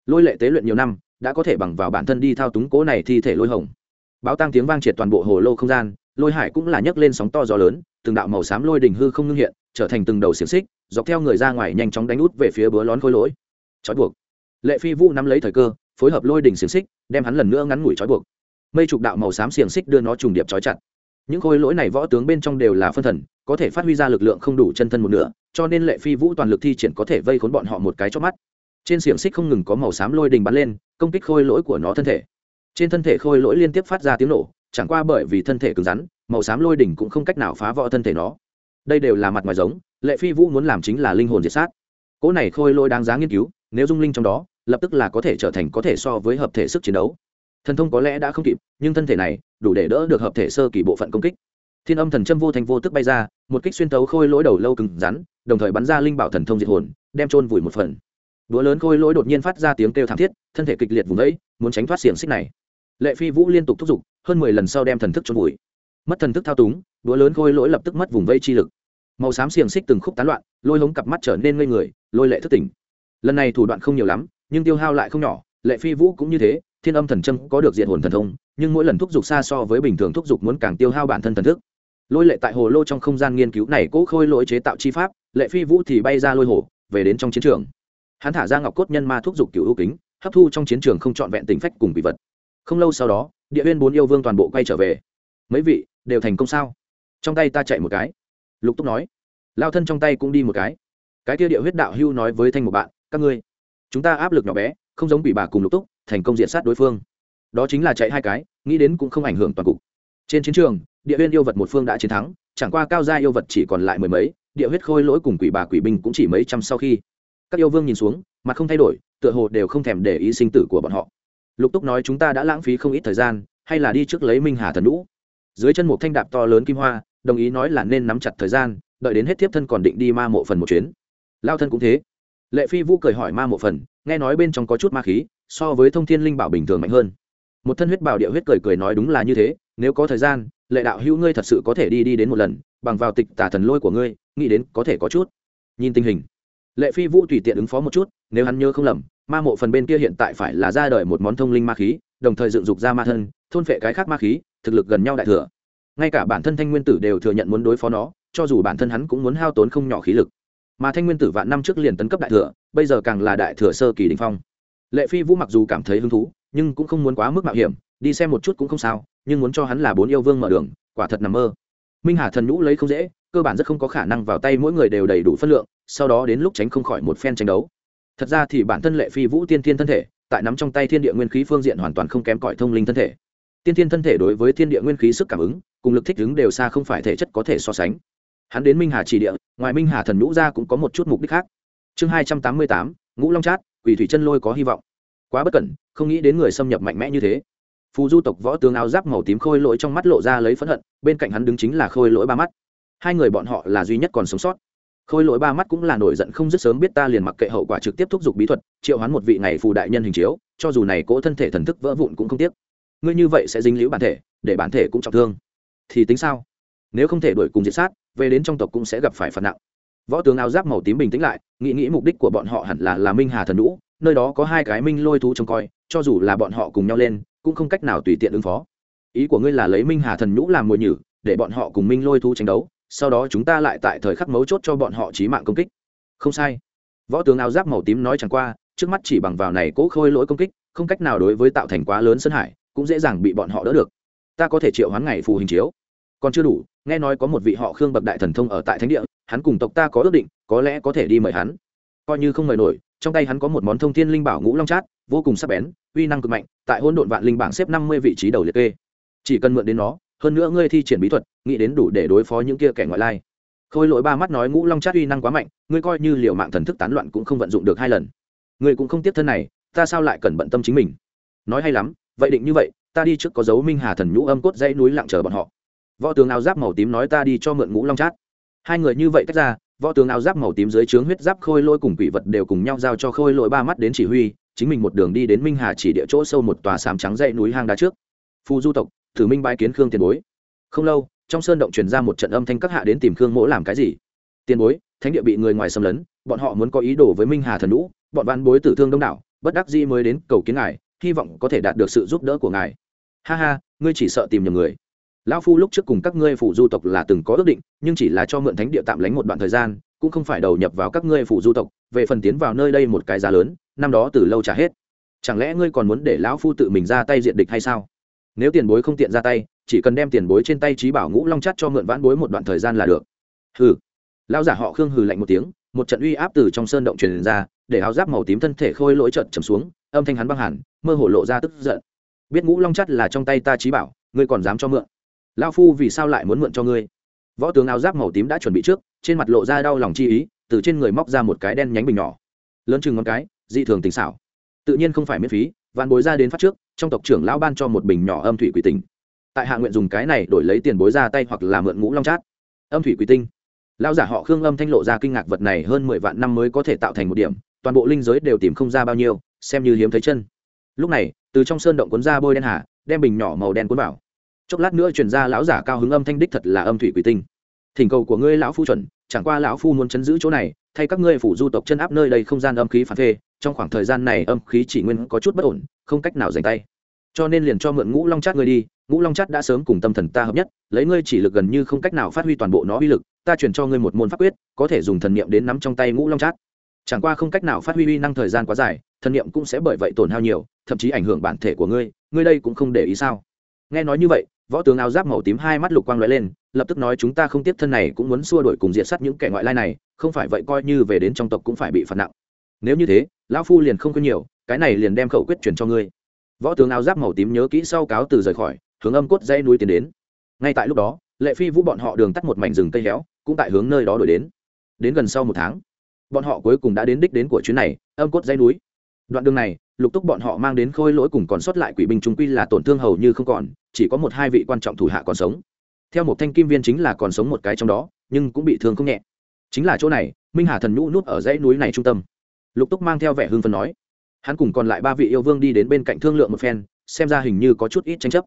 lôi lệ tế luyện nhiều năm đã có thể bằng vào bản thân đi thao túng cố này thi thể lôi hồng. Báo tăng tiếng vang triệt toàn bộ hồ lô không gian, lôi hải cũng là nhấc lên sóng to gió lớn, từng đạo màu xám lôi đỉnh hư không ngưng hiện, trở thành từng đầu xiềng xích, dọc theo người ra ngoài nhanh chóng đánh út về phía bứa lón khối lỗi. Trói buộc. Lệ phi vũ nắm lấy thời cơ, phối hợp lôi đỉnh xiềng xích, đem hắn lần nữa ngắn ngủi trói buộc. Mây trục đạo màu xám xiềng xích đưa nó trùng điệp trói chặt. Những khối lỗi này võ tướng bên trong đều là phân thần, có thể phát huy ra lực lượng không đủ chân thân một nửa, cho nên lệ phi vũ toàn lực thi triển có thể vây khốn bọn họ một cái cho mắt trên xiềng xích không ngừng có màu xám lôi đình bắn lên, công kích khôi lỗi của nó thân thể. Trên thân thể khôi lỗi liên tiếp phát ra tiếng nổ, chẳng qua bởi vì thân thể cứng rắn, màu xám lôi đỉnh cũng không cách nào phá vỡ thân thể nó. Đây đều là mặt ngoài giống, lệ phi vũ muốn làm chính là linh hồn diệt sát. Cỗ này khôi lỗi đáng giá nghiên cứu, nếu dung linh trong đó, lập tức là có thể trở thành có thể so với hợp thể sức chiến đấu. Thần thông có lẽ đã không kịp, nhưng thân thể này, đủ để đỡ được hợp thể sơ kỳ bộ phận công kích. Thiên âm thần châm vô thành vô tức bay ra, một kích xuyên tấu khôi lỗi đầu lâu cứng rắn, đồng thời bắn ra linh bảo thần thông diệt hồn, đem trôn vùi một phần búa lớn khôi lỗi đột nhiên phát ra tiếng kêu thảm thiết, thân thể kịch liệt vùng đẫy muốn tránh thoát xiềng xích này. Lệ phi vũ liên tục thúc giục, hơn mười lần sau đem thần thức trôn vùi. Mất thần thức thao túng búa lớn khôi lỗi lập tức mất vùng vây chi lực. Màu xám xiềng xích từng khúc tán loạn, lôi hống cặp mắt trở nên ngây người, lôi lệ thức tỉnh. Lần này thủ đoạn không nhiều lắm, nhưng tiêu hao lại không nhỏ, lệ phi vũ cũng như thế, thiên âm thần trâm có được diện hồn thần thông, nhưng mỗi lần thúc giục xa so với bình thường thúc giục muốn càng tiêu hao bản thân thần thức. Lôi lệ tại hồ lô trong không gian nghiên cứu này cố khôi lỗi chế tạo chi pháp, lệ phi vũ thì bay ra lôi hồ, về đến trong chiến trường hắn thả ra ngọc cốt nhân ma thúc giục cựu ưu kính, hấp thu trong chiến trường không trọn vẹn tình phách cùng bị vật. Không lâu sau đó, địa huyên bốn yêu vương toàn bộ quay trở về. Mấy vị, đều thành công sao? Trong tay ta chạy một cái. Lục túc nói. Lao thân trong tay cũng đi một cái. Cái kia địa huyết đạo hưu nói với thanh một bạn, các ngươi, chúng ta áp lực nhỏ bé, không giống bị bà cùng lục túc, thành công diện sát đối phương. Đó chính là chạy hai cái, nghĩ đến cũng không ảnh hưởng toàn cục. Trên chiến trường, địa huyên yêu vật một phương đã chiến thắng, chẳng qua cao gia yêu vật chỉ còn lại mười mấy, địa huyết khôi lỗi cùng quỷ bà quỷ binh cũng chỉ mấy trăm sau khi các yêu vương nhìn xuống, mặt không thay đổi, tựa hồ đều không thèm để ý sinh tử của bọn họ. Lục túc nói chúng ta đã lãng phí không ít thời gian, hay là đi trước lấy minh hà thần lũ dưới chân một thanh đạp to lớn kim hoa, đồng ý nói là nên nắm chặt thời gian, đợi đến hết tiếp thân còn định đi ma mộ phần một chuyến. Lao thân cũng thế. Lệ phi vũ cười hỏi ma mộ phần, nghe nói bên trong có chút ma khí, so với thông thiên linh bảo bình thường mạnh hơn. Một thân huyết bảo địa huyết cười cười nói đúng là như thế, nếu có thời gian, lệ đạo hữu ngươi thật sự có thể đi đi đến một lần, bằng vào tịch tả thần lôi của ngươi, nghĩ đến có thể có chút. Nhìn tình hình lệ phi vũ tùy tiện ứng phó một chút, nếu hắn nhớ không lầm, ma mộ phần bên kia hiện tại phải là ra đời một món thông linh ma khí, đồng thời dựng dục ra ma thân, thôn phệ cái khác ma khí, thực lực gần nhau đại thừa. Ngay cả bản thân thanh nguyên tử đều thừa nhận muốn đối phó nó, cho dù bản thân hắn cũng muốn hao tốn không nhỏ khí lực. Mà thanh nguyên tử vạn năm trước liền tấn cấp đại thừa, bây giờ càng là đại thừa sơ kỳ đình phong. Lệ phi vũ mặc dù cảm thấy hứng thú, nhưng cũng không muốn quá mức mạo hiểm, đi xem một chút cũng không sao, nhưng muốn cho hắn là bốn yêu vương mở đường, quả thật nằm mơ. Minh hà thần nhũ lấy không dễ, cơ bản rất không có khả năng vào tay mỗi người đều đầy đủ phân lượng sau đó đến lúc tránh không khỏi một phen tranh đấu. Thật ra thì bản thân lệ phi vũ tiên thiên thân thể, tại nắm trong tay thiên địa nguyên khí phương diện hoàn toàn không kém cỏi thông linh thân thể. Tiên thiên thân thể đối với thiên địa nguyên khí sức cảm ứng, cùng lực thích ứng đều xa không phải thể chất có thể so sánh. Hắn đến minh hà chỉ địa, ngoài minh hà thần nhũ ra cũng có một chút mục đích khác. Chương hai trăm tám mươi tám, ngũ long chát, quỷ thủy chân lôi có hy vọng. Quá bất cẩn, không nghĩ đến người xâm nhập mạnh mẽ như thế. Phù du tộc võ tướng áo giáp màu tím khôi lỗi trong mắt lộ ra lấy phẫn hận, bên cạnh hắn đứng chính là khôi lỗi ba mắt. Hai người bọn họ là duy nhất còn sống sót khôi lỗi ba mắt cũng là nổi giận không dứt sớm biết ta liền mặc kệ hậu quả trực tiếp thúc giục bí thuật, triệu hoán một vị ngày phù đại nhân hình chiếu, cho dù này cỗ thân thể thần thức vỡ vụn cũng không tiếc. Ngươi như vậy sẽ dính liễu bản thể, để bản thể cũng trọng thương. Thì tính sao? Nếu không thể đuổi cùng diệt sát, về đến trong tộc cũng sẽ gặp phải phạt nặng. Võ tướng áo giáp màu tím bình tĩnh lại, nghĩ nghĩ mục đích của bọn họ hẳn là là minh hà thần lũ nơi đó có hai cái minh lôi thú trông coi, cho dù là bọn họ cùng nhau lên, cũng không cách nào tùy tiện ứng phó. Ý của ngươi là lấy minh hà thần nhũ làm mồi nhử, để bọn họ cùng minh lôi thú tranh đấu sau đó chúng ta lại tại thời khắc mấu chốt cho bọn họ trí mạng công kích. Không sai. Võ tướng áo giáp màu tím nói chẳng qua, trước mắt chỉ bằng vào này cố khôi lỗi công kích, không cách nào đối với tạo thành quá lớn sân hải, cũng dễ dàng bị bọn họ đỡ được. Ta có thể triệu hoán ngày phù hình chiếu. Còn chưa đủ, nghe nói có một vị họ khương bậc đại thần thông ở tại thánh địa, hắn cùng tộc ta có ước định, có lẽ có thể đi mời hắn. Coi như không mời nổi, trong tay hắn có một món thông thiên linh bảo ngũ long chát, vô cùng sắc bén, uy năng cực mạnh, tại hỗn độn vạn linh bảng xếp năm mươi vị trí đầu liệt kê. Chỉ cần mượn đến nó hơn nữa ngươi thi triển bí thuật, nghĩ đến đủ để đối phó những kia kẻ ngoại lai. Khôi lỗi ba mắt nói ngũ long chát uy năng quá mạnh, ngươi coi như liều mạng thần thức tán loạn cũng không vận dụng được hai lần. Ngươi cũng không tiếp thân này, ta sao lại cần bận tâm chính mình? Nói hay lắm, vậy định như vậy, ta đi trước có dấu minh hà thần nhũ âm cốt dãy núi lặng chờ bọn họ. Võ tướng áo giáp màu tím nói ta đi cho mượn ngũ long chát. Hai người như vậy tách ra, võ tướng áo giáp màu tím dưới trướng huyết giáp khôi lỗi cùng quỷ vật đều cùng nhau giao cho khôi lỗi ba mắt đến chỉ huy, chính mình một đường đi đến minh hà chỉ địa chỗ sâu một tòa sám trắng dãy núi hang đá trước. Phù du tộc thử minh bái kiến khương tiền bối. Không lâu, trong sơn động truyền ra một trận âm thanh các hạ đến tìm khương mỗ làm cái gì? Tiền bối, thánh địa bị người ngoài xâm lấn, bọn họ muốn có ý đồ với minh hà thần lũ, bọn văn bối tử thương đông đảo, bất đắc dĩ mới đến cầu kiến ngài, hy vọng có thể đạt được sự giúp đỡ của ngài. Ha ha, ngươi chỉ sợ tìm nhầm người. Lão phu lúc trước cùng các ngươi phủ du tộc là từng có ước định, nhưng chỉ là cho mượn thánh địa tạm lánh một đoạn thời gian, cũng không phải đầu nhập vào các ngươi phủ du tộc, về phần tiến vào nơi đây một cái giá lớn, năm đó từ lâu trả hết. Chẳng lẽ ngươi còn muốn để lão phu tự mình ra tay diện địch hay sao? Nếu tiền bối không tiện ra tay, chỉ cần đem tiền bối trên tay trí bảo ngũ long chắt cho mượn vãn bối một đoạn thời gian là được. Hừ. Lão giả họ khương hừ lạnh một tiếng, một trận uy áp từ trong sơn động truyền ra, để áo giáp màu tím thân thể khôi lỗi trận trầm xuống, âm thanh hắn băng hẳn, mơ hồ lộ ra tức giận. Biết ngũ long chắt là trong tay ta trí bảo, ngươi còn dám cho mượn. Lao phu vì sao lại muốn mượn cho ngươi? Võ tướng áo giáp màu tím đã chuẩn bị trước, trên mặt lộ ra đau lòng chi ý, từ trên người móc ra một cái đen nhánh bình nhỏ. Lớn chừng ngón cái, dị thường tình xảo tự nhiên không phải miễn phí, vạn bối ra đến phát trước, trong tộc trưởng lão ban cho một bình nhỏ âm thủy quỷ tinh. Tại hạ nguyện dùng cái này đổi lấy tiền bối ra tay hoặc là mượn ngũ long chát. Âm thủy quỷ tinh. Lão giả họ khương âm thanh lộ ra kinh ngạc vật này hơn mười vạn năm mới có thể tạo thành một điểm, toàn bộ linh giới đều tìm không ra bao nhiêu, xem như hiếm thấy chân. Lúc này, từ trong sơn động cuốn ra bôi đen hà, đem bình nhỏ màu đen cuốn vào. Chốc lát nữa truyền ra lão giả cao hứng âm thanh đích thật là âm thủy quỷ tinh. Thỉnh cầu của ngươi lão phu chuẩn, chẳng qua lão phu muốn chấn giữ chỗ này, thay các ngươi phủ du tộc chân áp nơi đây không gian âm khí phản phê trong khoảng thời gian này âm khí chỉ nguyên có chút bất ổn, không cách nào giành tay. Cho nên liền cho mượn ngũ long chát ngươi đi, ngũ long chát đã sớm cùng tâm thần ta hợp nhất, lấy ngươi chỉ lực gần như không cách nào phát huy toàn bộ nó uy lực, ta truyền cho ngươi một môn pháp quyết, có thể dùng thần niệm đến nắm trong tay ngũ long chát. Chẳng qua không cách nào phát huy uy năng thời gian quá dài, thần niệm cũng sẽ bởi vậy tổn hao nhiều, thậm chí ảnh hưởng bản thể của ngươi ngươi đây cũng không để ý sao? Nghe nói như vậy, võ tướng áo giáp màu tím hai mắt lục quang lóe lên, lập tức nói chúng ta không tiếp thân này cũng muốn xua đổi cùng diệt sát những kẻ ngoại lai này, không phải vậy coi như về đến trong tộc cũng phải bị phạt nặng. Nếu như thế lão phu liền không quên nhiều, cái này liền đem khẩu quyết truyền cho ngươi. Võ tướng áo giáp màu tím nhớ kỹ sau cáo từ rời khỏi, hướng âm cốt dây núi tiến đến. Ngay tại lúc đó, lệ phi vũ bọn họ đường tắt một mảnh rừng cây héo, cũng tại hướng nơi đó đổi đến. Đến gần sau một tháng, bọn họ cuối cùng đã đến đích đến của chuyến này, âm cốt dây núi. Đoạn đường này, lục túc bọn họ mang đến khôi lỗi cùng còn sót lại quỷ binh trung quy là tổn thương hầu như không còn, chỉ có một hai vị quan trọng thủ hạ còn sống. Theo một thanh kim viên chính là còn sống một cái trong đó, nhưng cũng bị thương không nhẹ. Chính là chỗ này, minh hà thần nhũ núp ở dãy núi này trung tâm lục túc mang theo vẻ hưng phấn nói, hắn cùng còn lại ba vị yêu vương đi đến bên cạnh thương lượng một phen, xem ra hình như có chút ít tranh chấp.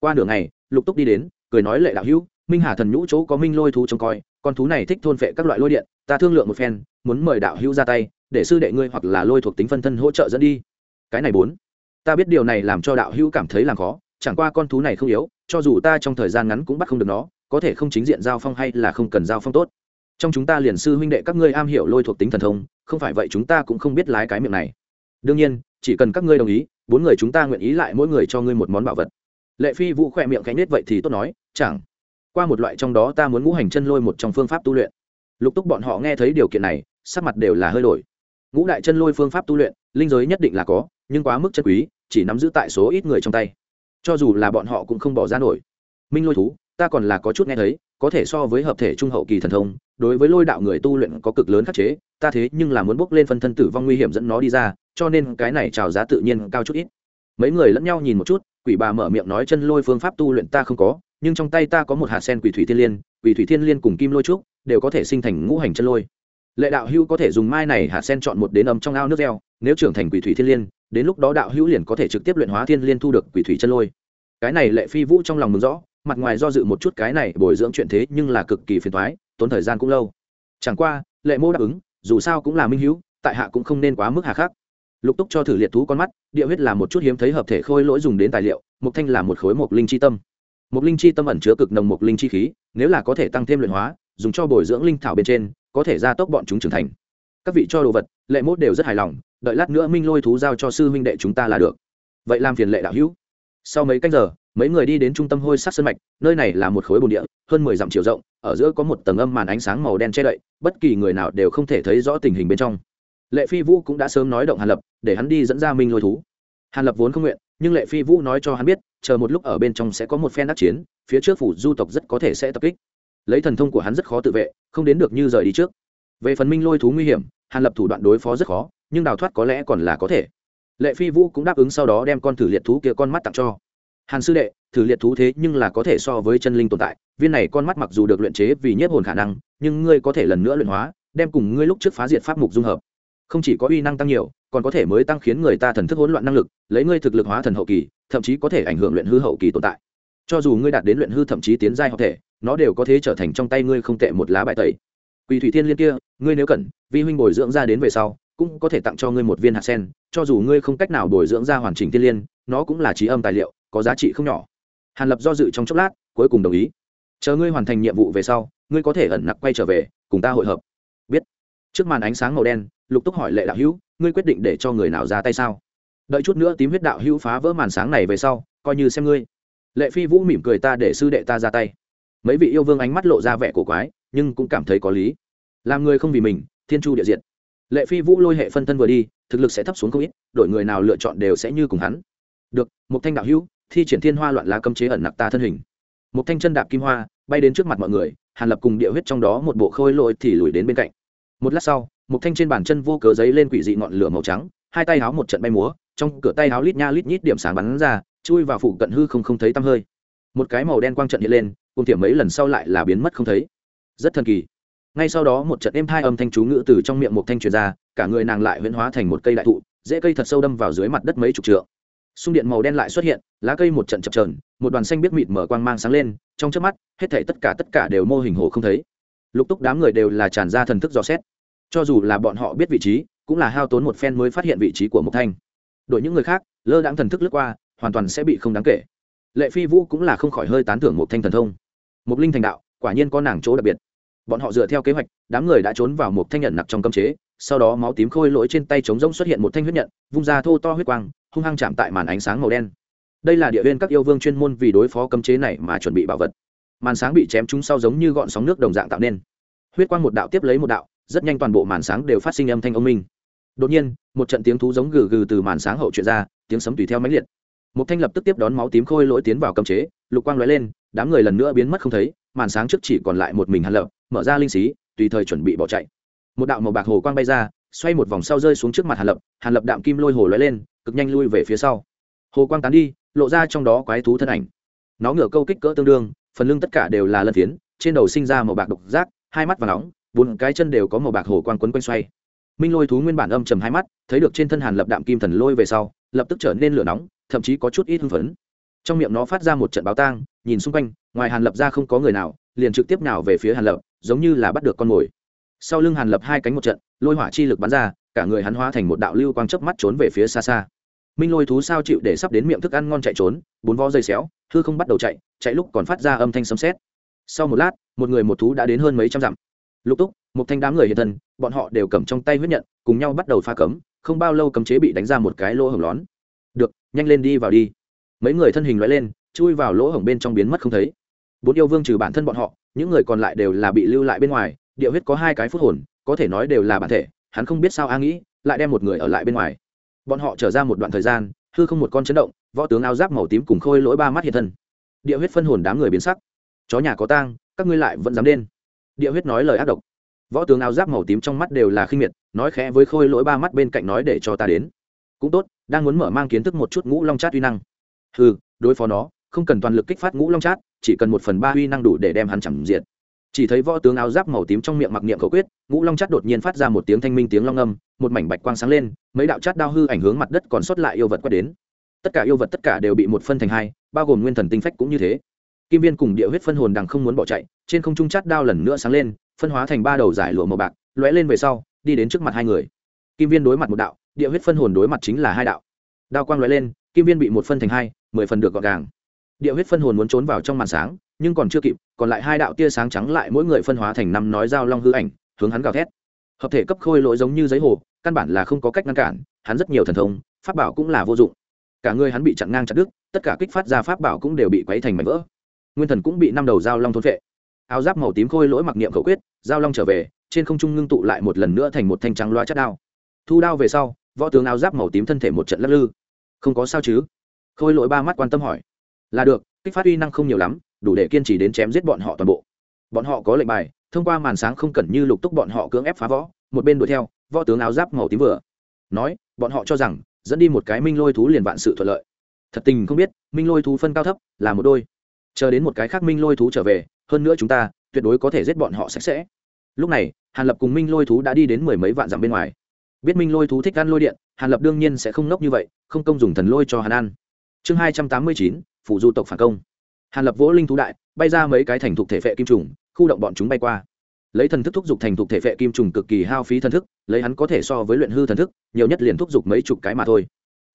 Qua nửa ngày, lục túc đi đến, cười nói lệ đạo hữu, minh hà thần nhũ chỗ có minh lôi thú trông coi, con thú này thích thôn phệ các loại lôi điện, ta thương lượng một phen, muốn mời đạo hữu ra tay, để sư đệ ngươi hoặc là lôi thuộc tính phân thân hỗ trợ dẫn đi. Cái này bốn, ta biết điều này làm cho đạo hữu cảm thấy làm khó, chẳng qua con thú này không yếu, cho dù ta trong thời gian ngắn cũng bắt không được nó, có thể không chính diện giao phong hay là không cần giao phong tốt trong chúng ta liền sư huynh đệ các ngươi am hiểu lôi thuộc tính thần thông, không phải vậy chúng ta cũng không biết lái cái miệng này. Đương nhiên, chỉ cần các ngươi đồng ý, bốn người chúng ta nguyện ý lại mỗi người cho ngươi một món bảo vật. Lệ phi vũ khỏe miệng cánh nết vậy thì tốt nói, chẳng. Qua một loại trong đó ta muốn ngũ hành chân lôi một trong phương pháp tu luyện. Lục túc bọn họ nghe thấy điều kiện này, sắc mặt đều là hơi đổi. Ngũ đại chân lôi phương pháp tu luyện, linh giới nhất định là có, nhưng quá mức chân quý, chỉ nắm giữ tại số ít người trong tay. Cho dù là bọn họ cũng không bỏ ra nổi. Minh lôi thú, ta còn là có chút nghe thấy, có thể so với hợp thể trung hậu kỳ thần thông đối với lôi đạo người tu luyện có cực lớn khắc chế, ta thế nhưng là muốn bước lên phân thân tử vong nguy hiểm dẫn nó đi ra, cho nên cái này trào giá tự nhiên cao chút ít. Mấy người lẫn nhau nhìn một chút, quỷ bà mở miệng nói chân lôi phương pháp tu luyện ta không có, nhưng trong tay ta có một hạt sen quỷ thủy thiên liên, quỷ thủy thiên liên cùng kim lôi trúc, đều có thể sinh thành ngũ hành chân lôi. Lệ đạo hữu có thể dùng mai này hạt sen chọn một đến ấm trong ao nước reo nếu trưởng thành quỷ thủy thiên liên, đến lúc đó đạo hữu liền có thể trực tiếp luyện hóa thiên liên thu được quỷ thủy chân lôi. Cái này lệ phi vũ trong lòng mừng rõ, mặt ngoài do dự một chút cái này bồi dưỡng chuyện thế nhưng là cực kỳ phiền thoái tốn thời gian cũng lâu. Chẳng qua, lệ mô đáp ứng, dù sao cũng là minh hữu, tại hạ cũng không nên quá mức hà khắc. Lục túc cho thử liệt thú con mắt, địa huyết là một chút hiếm thấy hợp thể khôi lỗi dùng đến tài liệu mục thanh là một khối mộc linh chi tâm. Mộc linh chi tâm ẩn chứa cực nồng mộc linh chi khí, nếu là có thể tăng thêm luyện hóa, dùng cho bồi dưỡng linh thảo bên trên, có thể gia tốc bọn chúng trưởng thành. Các vị cho đồ vật, lệ mốt đều rất hài lòng, đợi lát nữa minh lôi thú giao cho sư huynh đệ chúng ta là được. Vậy làm phiền lệ đạo hữu. Sau mấy canh giờ mấy người đi đến trung tâm hôi sắc sơn mạch, nơi này là một khối bồn địa, hơn mười dặm chiều rộng, ở giữa có một tầng âm màn ánh sáng màu đen che đậy, bất kỳ người nào đều không thể thấy rõ tình hình bên trong. Lệ phi vũ cũng đã sớm nói động hàn lập, để hắn đi dẫn ra minh lôi thú. Hàn lập vốn không nguyện, nhưng lệ phi vũ nói cho hắn biết, chờ một lúc ở bên trong sẽ có một phen đắc chiến, phía trước phủ du tộc rất có thể sẽ tập kích. Lấy thần thông của hắn rất khó tự vệ, không đến được như rời đi trước. Về phần minh lôi thú nguy hiểm, hàn lập thủ đoạn đối phó rất khó, nhưng đào thoát có lẽ còn là có thể. Lệ phi vũ cũng đáp ứng sau đó đem con thử liệt thú kia con mắt tặng cho hàn sư đệ, thử liệt thú thế nhưng là có thể so với chân linh tồn tại, viên này con mắt mặc dù được luyện chế vì nhất hồn khả năng, nhưng ngươi có thể lần nữa luyện hóa, đem cùng ngươi lúc trước phá diệt pháp mục dung hợp. Không chỉ có uy năng tăng nhiều, còn có thể mới tăng khiến người ta thần thức hỗn loạn năng lực, lấy ngươi thực lực hóa thần hậu kỳ, thậm chí có thể ảnh hưởng luyện hư hậu kỳ tồn tại. Cho dù ngươi đạt đến luyện hư thậm chí tiến giai học thể, nó đều có thể trở thành trong tay ngươi không tệ một lá bài tẩy. Quỳ thủy thiên liên kia, ngươi nếu cần, vi huynh bồi dưỡng ra đến về sau, cũng có thể tặng cho ngươi một viên hạt sen, cho dù ngươi không cách nào bồi dưỡng ra hoàn chỉnh thiên liên, nó cũng là trí âm tài liệu có giá trị không nhỏ. Hàn lập do dự trong chốc lát, cuối cùng đồng ý. Chờ ngươi hoàn thành nhiệm vụ về sau, ngươi có thể ẩn nặc quay trở về, cùng ta hội hợp. Biết. Trước màn ánh sáng màu đen, lục túc hỏi lệ đạo hữu, ngươi quyết định để cho người nào ra tay sao? Đợi chút nữa tím huyết đạo hữu phá vỡ màn sáng này về sau, coi như xem ngươi. Lệ phi vũ mỉm cười ta để sư đệ ta ra tay. Mấy vị yêu vương ánh mắt lộ ra vẻ cổ quái, nhưng cũng cảm thấy có lý. Làm người không vì mình, thiên chu địa diện lệ phi vũ lôi hệ phân thân vừa đi, thực lực sẽ thấp xuống không ít đội người nào lựa chọn đều sẽ như cùng hắn. Được một thanh đạo hữu thi triển thiên hoa loạn lá cấm chế ẩn nặc ta thân hình. Một thanh chân đạp kim hoa bay đến trước mặt mọi người, hàn lập cùng địa huyết trong đó một bộ khôi lội thì lùi đến bên cạnh. Một lát sau, một thanh trên bàn chân vô cớ giấy lên quỷ dị ngọn lửa màu trắng, hai tay háo một trận bay múa, trong cửa tay háo lít nha lít nhít điểm sáng bắn ra, chui vào phủ cận hư không không thấy tăm hơi. Một cái màu đen quang trận hiện lên, cùng tiệm mấy lần sau lại là biến mất không thấy. Rất thần kỳ. Ngay sau đó một trận êm hai âm thanh chú ngữ từ trong miệng một thanh truyền ra, cả người nàng lại huyễn hóa thành một cây đại thụ dễ cây thật sâu đâm vào dưới mặt đất mấy chục trượng xung điện màu đen lại xuất hiện, lá cây một trận chập trờn một đoàn xanh biết mịt mở quang mang sáng lên, trong trước mắt, hết thảy tất cả tất cả đều mô hình hồ không thấy. Lục túc đám người đều là tràn ra thần thức dò xét. Cho dù là bọn họ biết vị trí, cũng là hao tốn một phen mới phát hiện vị trí của mộc thanh. Đội những người khác, lơ đãng thần thức lướt qua, hoàn toàn sẽ bị không đáng kể. Lệ phi vũ cũng là không khỏi hơi tán thưởng mộc thanh thần thông. Mộc linh thành đạo, quả nhiên có nàng chỗ đặc biệt. Bọn họ dựa theo kế hoạch, đám người đã trốn vào một thanh nhận nặc trong cấm chế, sau đó máu tím khôi lỗi trên tay trống rỗng xuất hiện một thanh huyết nhận, vung ra thô to huyết quang hung hăng chạm tại màn ánh sáng màu đen. Đây là địa viên các yêu vương chuyên môn vì đối phó cấm chế này mà chuẩn bị bảo vật. Màn sáng bị chém trúng sau giống như gọn sóng nước đồng dạng tạo nên. Huyết quang một đạo tiếp lấy một đạo, rất nhanh toàn bộ màn sáng đều phát sinh âm thanh ông minh. Đột nhiên, một trận tiếng thú giống gừ gừ từ màn sáng hậu chuyện ra, tiếng sấm tùy theo máy liệt. Một thanh lập tức tiếp đón máu tím khôi lỗi tiến vào cấm chế, lục quang lóe lên, đám người lần nữa biến mất không thấy, màn sáng trước chỉ còn lại một mình hàn lập, mở ra linh xí, tùy thời chuẩn bị bỏ chạy. Một đạo màu bạc hồ quang bay ra xoay một vòng sau rơi xuống trước mặt hàn lập hàn lập đạm kim lôi hồ lóe lên, cực nhanh lui về phía sau. Hồ quang tán đi, lộ ra trong đó quái thú thân ảnh. Nó ngửa câu kích cỡ tương đương, phần lưng tất cả đều là lân phiến, trên đầu sinh ra màu bạc độc giác, hai mắt và nóng, bốn cái chân đều có màu bạc hồ quang quấn quanh xoay. Minh lôi thú nguyên bản âm trầm hai mắt, thấy được trên thân hàn lập đạm kim thần lôi về sau, lập tức trở nên lửa nóng, thậm chí có chút ít hưng phấn. Trong miệng nó phát ra một trận báo tang, nhìn xung quanh, ngoài hàn lập ra không có người nào, liền trực tiếp nào về phía hàn lập, giống như là bắt được con mồi sau lưng hàn lập hai cánh một trận, lôi hỏa chi lực bắn ra, cả người hắn hóa thành một đạo lưu quang chớp mắt trốn về phía xa xa. Minh lôi thú sao chịu để sắp đến miệng thức ăn ngon chạy trốn, bốn vó dây xéo, hư không bắt đầu chạy chạy lúc còn phát ra âm thanh sấm sét. Sau một lát, một người một thú đã đến hơn mấy trăm dặm. Lục túc, một thanh đám người hiện thân, bọn họ đều cầm trong tay huyết nhận, cùng nhau bắt đầu pha cấm, không bao lâu cấm chế bị đánh ra một cái lỗ hổng lón. Được, nhanh lên đi vào đi. Mấy người thân hình loại lên, chui vào lỗ hổng bên trong biến mất không thấy. Bốn yêu vương trừ bản thân bọn họ, những người còn lại đều là bị lưu lại bên ngoài địa huyết có hai cái phút hồn, có thể nói đều là bản thể, hắn không biết sao a nghĩ lại đem một người ở lại bên ngoài. Bọn họ trở ra một đoạn thời gian, hư không một con chấn động, võ tướng áo giáp màu tím cùng khôi lỗi ba mắt hiện thân. Địa huyết phân hồn đám người biến sắc. Chó nhà có tang, các ngươi lại vẫn dám đen địa huyết nói lời ác độc. Võ tướng áo giáp màu tím trong mắt đều là khinh miệt, nói khẽ với khôi lỗi ba mắt bên cạnh nói để cho ta đến. Cũng tốt, đang muốn mở mang kiến thức một chút ngũ long chát uy năng. Ừ đối phó nó, không cần toàn lực kích phát ngũ long chát, chỉ cần một phần ba uy năng đủ để đem hắn chẳng diệt chỉ thấy võ tướng áo giáp màu tím trong miệng mặc niệm khẩu quyết, ngũ long chát đột nhiên phát ra một tiếng thanh minh tiếng long âm, một mảnh bạch quang sáng lên, mấy đạo chát đao hư ảnh hướng mặt đất còn sót lại yêu vật quét đến. Tất cả yêu vật tất cả đều bị một phân thành hai, bao gồm nguyên thần tinh phách cũng như thế. Kim viên cùng địa huyết phân hồn đằng không muốn bỏ chạy, trên không trung chát đao lần nữa sáng lên, phân hóa thành ba đầu giải lụa màu bạc, lóe lên về sau, đi đến trước mặt hai người. Kim viên đối mặt một đạo, địa huyết phân hồn đối mặt chính là hai đạo. Đao quang lóe lên, kim viên bị một phân thành hai, mười phần được gọn gàng. Địa huyết phân hồn muốn trốn vào trong màn sáng nhưng còn chưa kịp, còn lại hai đạo tia sáng trắng lại mỗi người phân hóa thành năm nói dao long hư ảnh, hướng hắn gào thét. Hợp thể cấp khôi lỗi giống như giấy hồ, căn bản là không có cách ngăn cản, hắn rất nhiều thần thông, pháp bảo cũng là vô dụng. Cả người hắn bị chặn ngang chặt đứt, tất cả kích phát ra pháp bảo cũng đều bị quấy thành mảnh vỡ. Nguyên thần cũng bị năm đầu dao long thôn vệ áo giáp màu tím khôi lỗi mặc niệm khẩu quyết dao long trở về, trên không trung ngưng tụ lại một lần nữa thành một thanh trắng loa chất đao. Thu đao về sau, võ tướng áo giáp màu tím thân thể một trận lắc lư. Không có sao chứ? Khôi lỗi ba mắt quan tâm hỏi. Là được, kích phát uy năng không nhiều lắm đủ để kiên trì đến chém giết bọn họ toàn bộ. Bọn họ có lệnh bài, thông qua màn sáng không cần như lục túc bọn họ cưỡng ép phá võ một bên đuổi theo, võ tướng áo giáp màu tím vừa. Nói, bọn họ cho rằng, dẫn đi một cái minh lôi thú liền vạn sự thuận lợi. Thật tình không biết, minh lôi thú phân cao thấp, là một đôi. Chờ đến một cái khác minh lôi thú trở về, hơn nữa chúng ta, tuyệt đối có thể giết bọn họ sạch sẽ. Lúc này, hàn lập cùng minh lôi thú đã đi đến mười mấy vạn dặm bên ngoài. Biết minh lôi thú thích ăn lôi điện, hàn lập đương nhiên sẽ không nốc như vậy, không công dùng thần lôi cho hắn ăn. Chương hai trăm tám mươi chín phụ du tộc phản công hàn lập vỗ linh thú đại, bay ra mấy cái thành thục thể phệ kim trùng, khu động bọn chúng bay qua. Lấy thần thức thúc giục thành thục thể phệ kim trùng cực kỳ hao phí thần thức, lấy hắn có thể so với luyện hư thần thức, nhiều nhất liền thúc giục mấy chục cái mà thôi.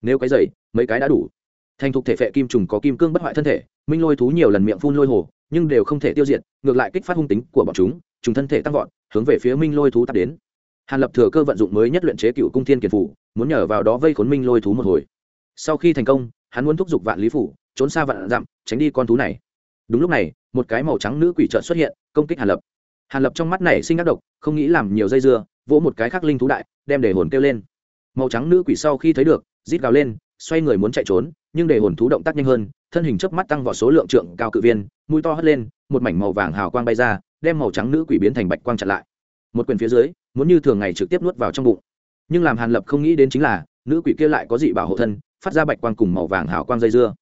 Nếu cái dày, mấy cái đã đủ. Thành thục thể phệ kim trùng có kim cương bất hoại thân thể, minh lôi thú nhiều lần miệng phun lôi hồ, nhưng đều không thể tiêu diệt, ngược lại kích phát hung tính của bọn chúng chúng thân thể tăng vọt, hướng về phía minh lôi thú tắt đến. Hàn lập thừa cơ vận dụng mới nhất luyện chế cựu cung thiên kiền phủ, muốn nhờ vào đó vây khốn minh lôi thú một hồi. Sau khi thành công, hắn muốn thúc giục vạn lý phủ trốn xa vạn dặm, tránh đi con thú này. Đúng lúc này, một cái màu trắng nữ quỷ trợn xuất hiện, công kích hàn lập. Hàn lập trong mắt này sinh ác độc, không nghĩ làm nhiều dây dưa, vỗ một cái khắc linh thú đại, đem để hồn kêu lên. Màu trắng nữ quỷ sau khi thấy được, rít gào lên, xoay người muốn chạy trốn, nhưng để hồn thú động tác nhanh hơn, thân hình chớp mắt tăng vào số lượng trượng cao cự viên, mũi to hất lên, một mảnh màu vàng hào quang bay ra, đem màu trắng nữ quỷ biến thành bạch quang chặn lại. Một quyền phía dưới, muốn như thường ngày trực tiếp nuốt vào trong bụng. Nhưng làm hàn lập không nghĩ đến chính là, nữ quỷ kia lại có dị bảo hộ thân, phát ra bạch quang cùng màu vàng hào quang dây dưa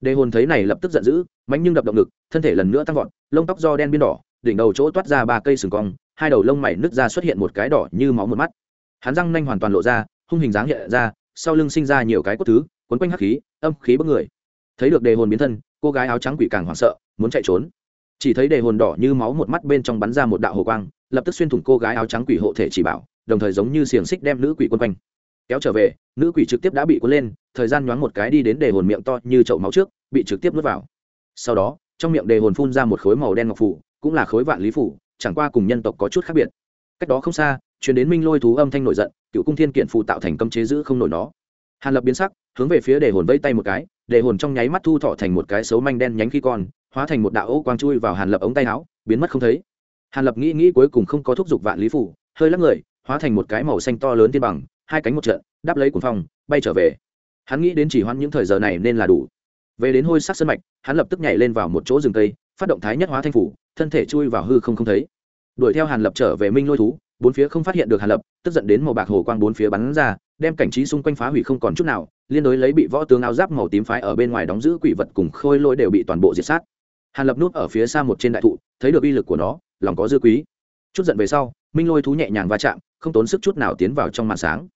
đề hồn thấy này lập tức giận dữ mánh nhưng đập động ngực, thân thể lần nữa tăng vọt, lông tóc do đen biến đỏ, đỉnh đầu chỗ toát ra ba cây sừng cong, hai đầu lông mày nứt ra xuất hiện một cái đỏ như máu một mắt. Hắn răng nanh hoàn toàn lộ ra, hung hình dáng hiện ra, sau lưng sinh ra nhiều cái cốt thứ quấn quanh hắc khí, âm khí bức người. Thấy được đề hồn biến thân, cô gái áo trắng quỷ càng hoảng sợ, muốn chạy trốn. Chỉ thấy đề hồn đỏ như máu một mắt bên trong bắn ra một đạo hồ quang, lập tức xuyên thủng cô gái áo trắng quỷ hộ thể chỉ bảo, đồng thời giống như xiềng xích đem nữ quỷ quân quanh kéo trở về, nữ quỷ trực tiếp đã bị cuốn lên, thời gian nhoáng một cái đi đến đề hồn miệng to như chậu máu trước, bị trực tiếp nuốt vào. Sau đó, trong miệng đề hồn phun ra một khối màu đen ngọc phủ, cũng là khối vạn lý phủ, chẳng qua cùng nhân tộc có chút khác biệt. Cách đó không xa chuyển đến minh lôi thú âm thanh nổi giận, cựu cung thiên kiện phụ tạo thành cấm chế giữ không nổi nó. Hàn lập biến sắc, hướng về phía đề hồn vây tay một cái, đề hồn trong nháy mắt thu thọ thành một cái xấu manh đen nhánh khi con, hóa thành một đạo ô quang chui vào hàn lập ống tay áo, biến mất không thấy. Hàn lập nghĩ nghĩ cuối cùng không có thúc giục vạn lý phủ, hơi lắc người, hóa thành một cái màu xanh to lớn tiên bằng hai cánh một trận, đáp lấy cuồng phong, bay trở về. Hắn nghĩ đến chỉ hoãn những thời giờ này nên là đủ. Về đến hôi sắc sân mạch, hắn lập tức nhảy lên vào một chỗ rừng cây, phát động thái nhất hóa thanh phủ, thân thể chui vào hư không không thấy. Đuổi theo hàn lập trở về minh lôi thú, bốn phía không phát hiện được hàn lập, tức giận đến màu bạc hồ quang bốn phía bắn ra, đem cảnh trí xung quanh phá hủy không còn chút nào, liên đối lấy bị võ tướng áo giáp màu tím phái ở bên ngoài đóng giữ quỷ vật cùng khôi lôi đều bị toàn bộ diệt sát. Hàn lập núp ở phía xa một trên đại thụ, thấy được uy lực của nó, lòng có dư quý. Chút giận về sau, minh lôi thú nhẹ nhàng va chạm, không tốn sức chút nào tiến vào trong màn sáng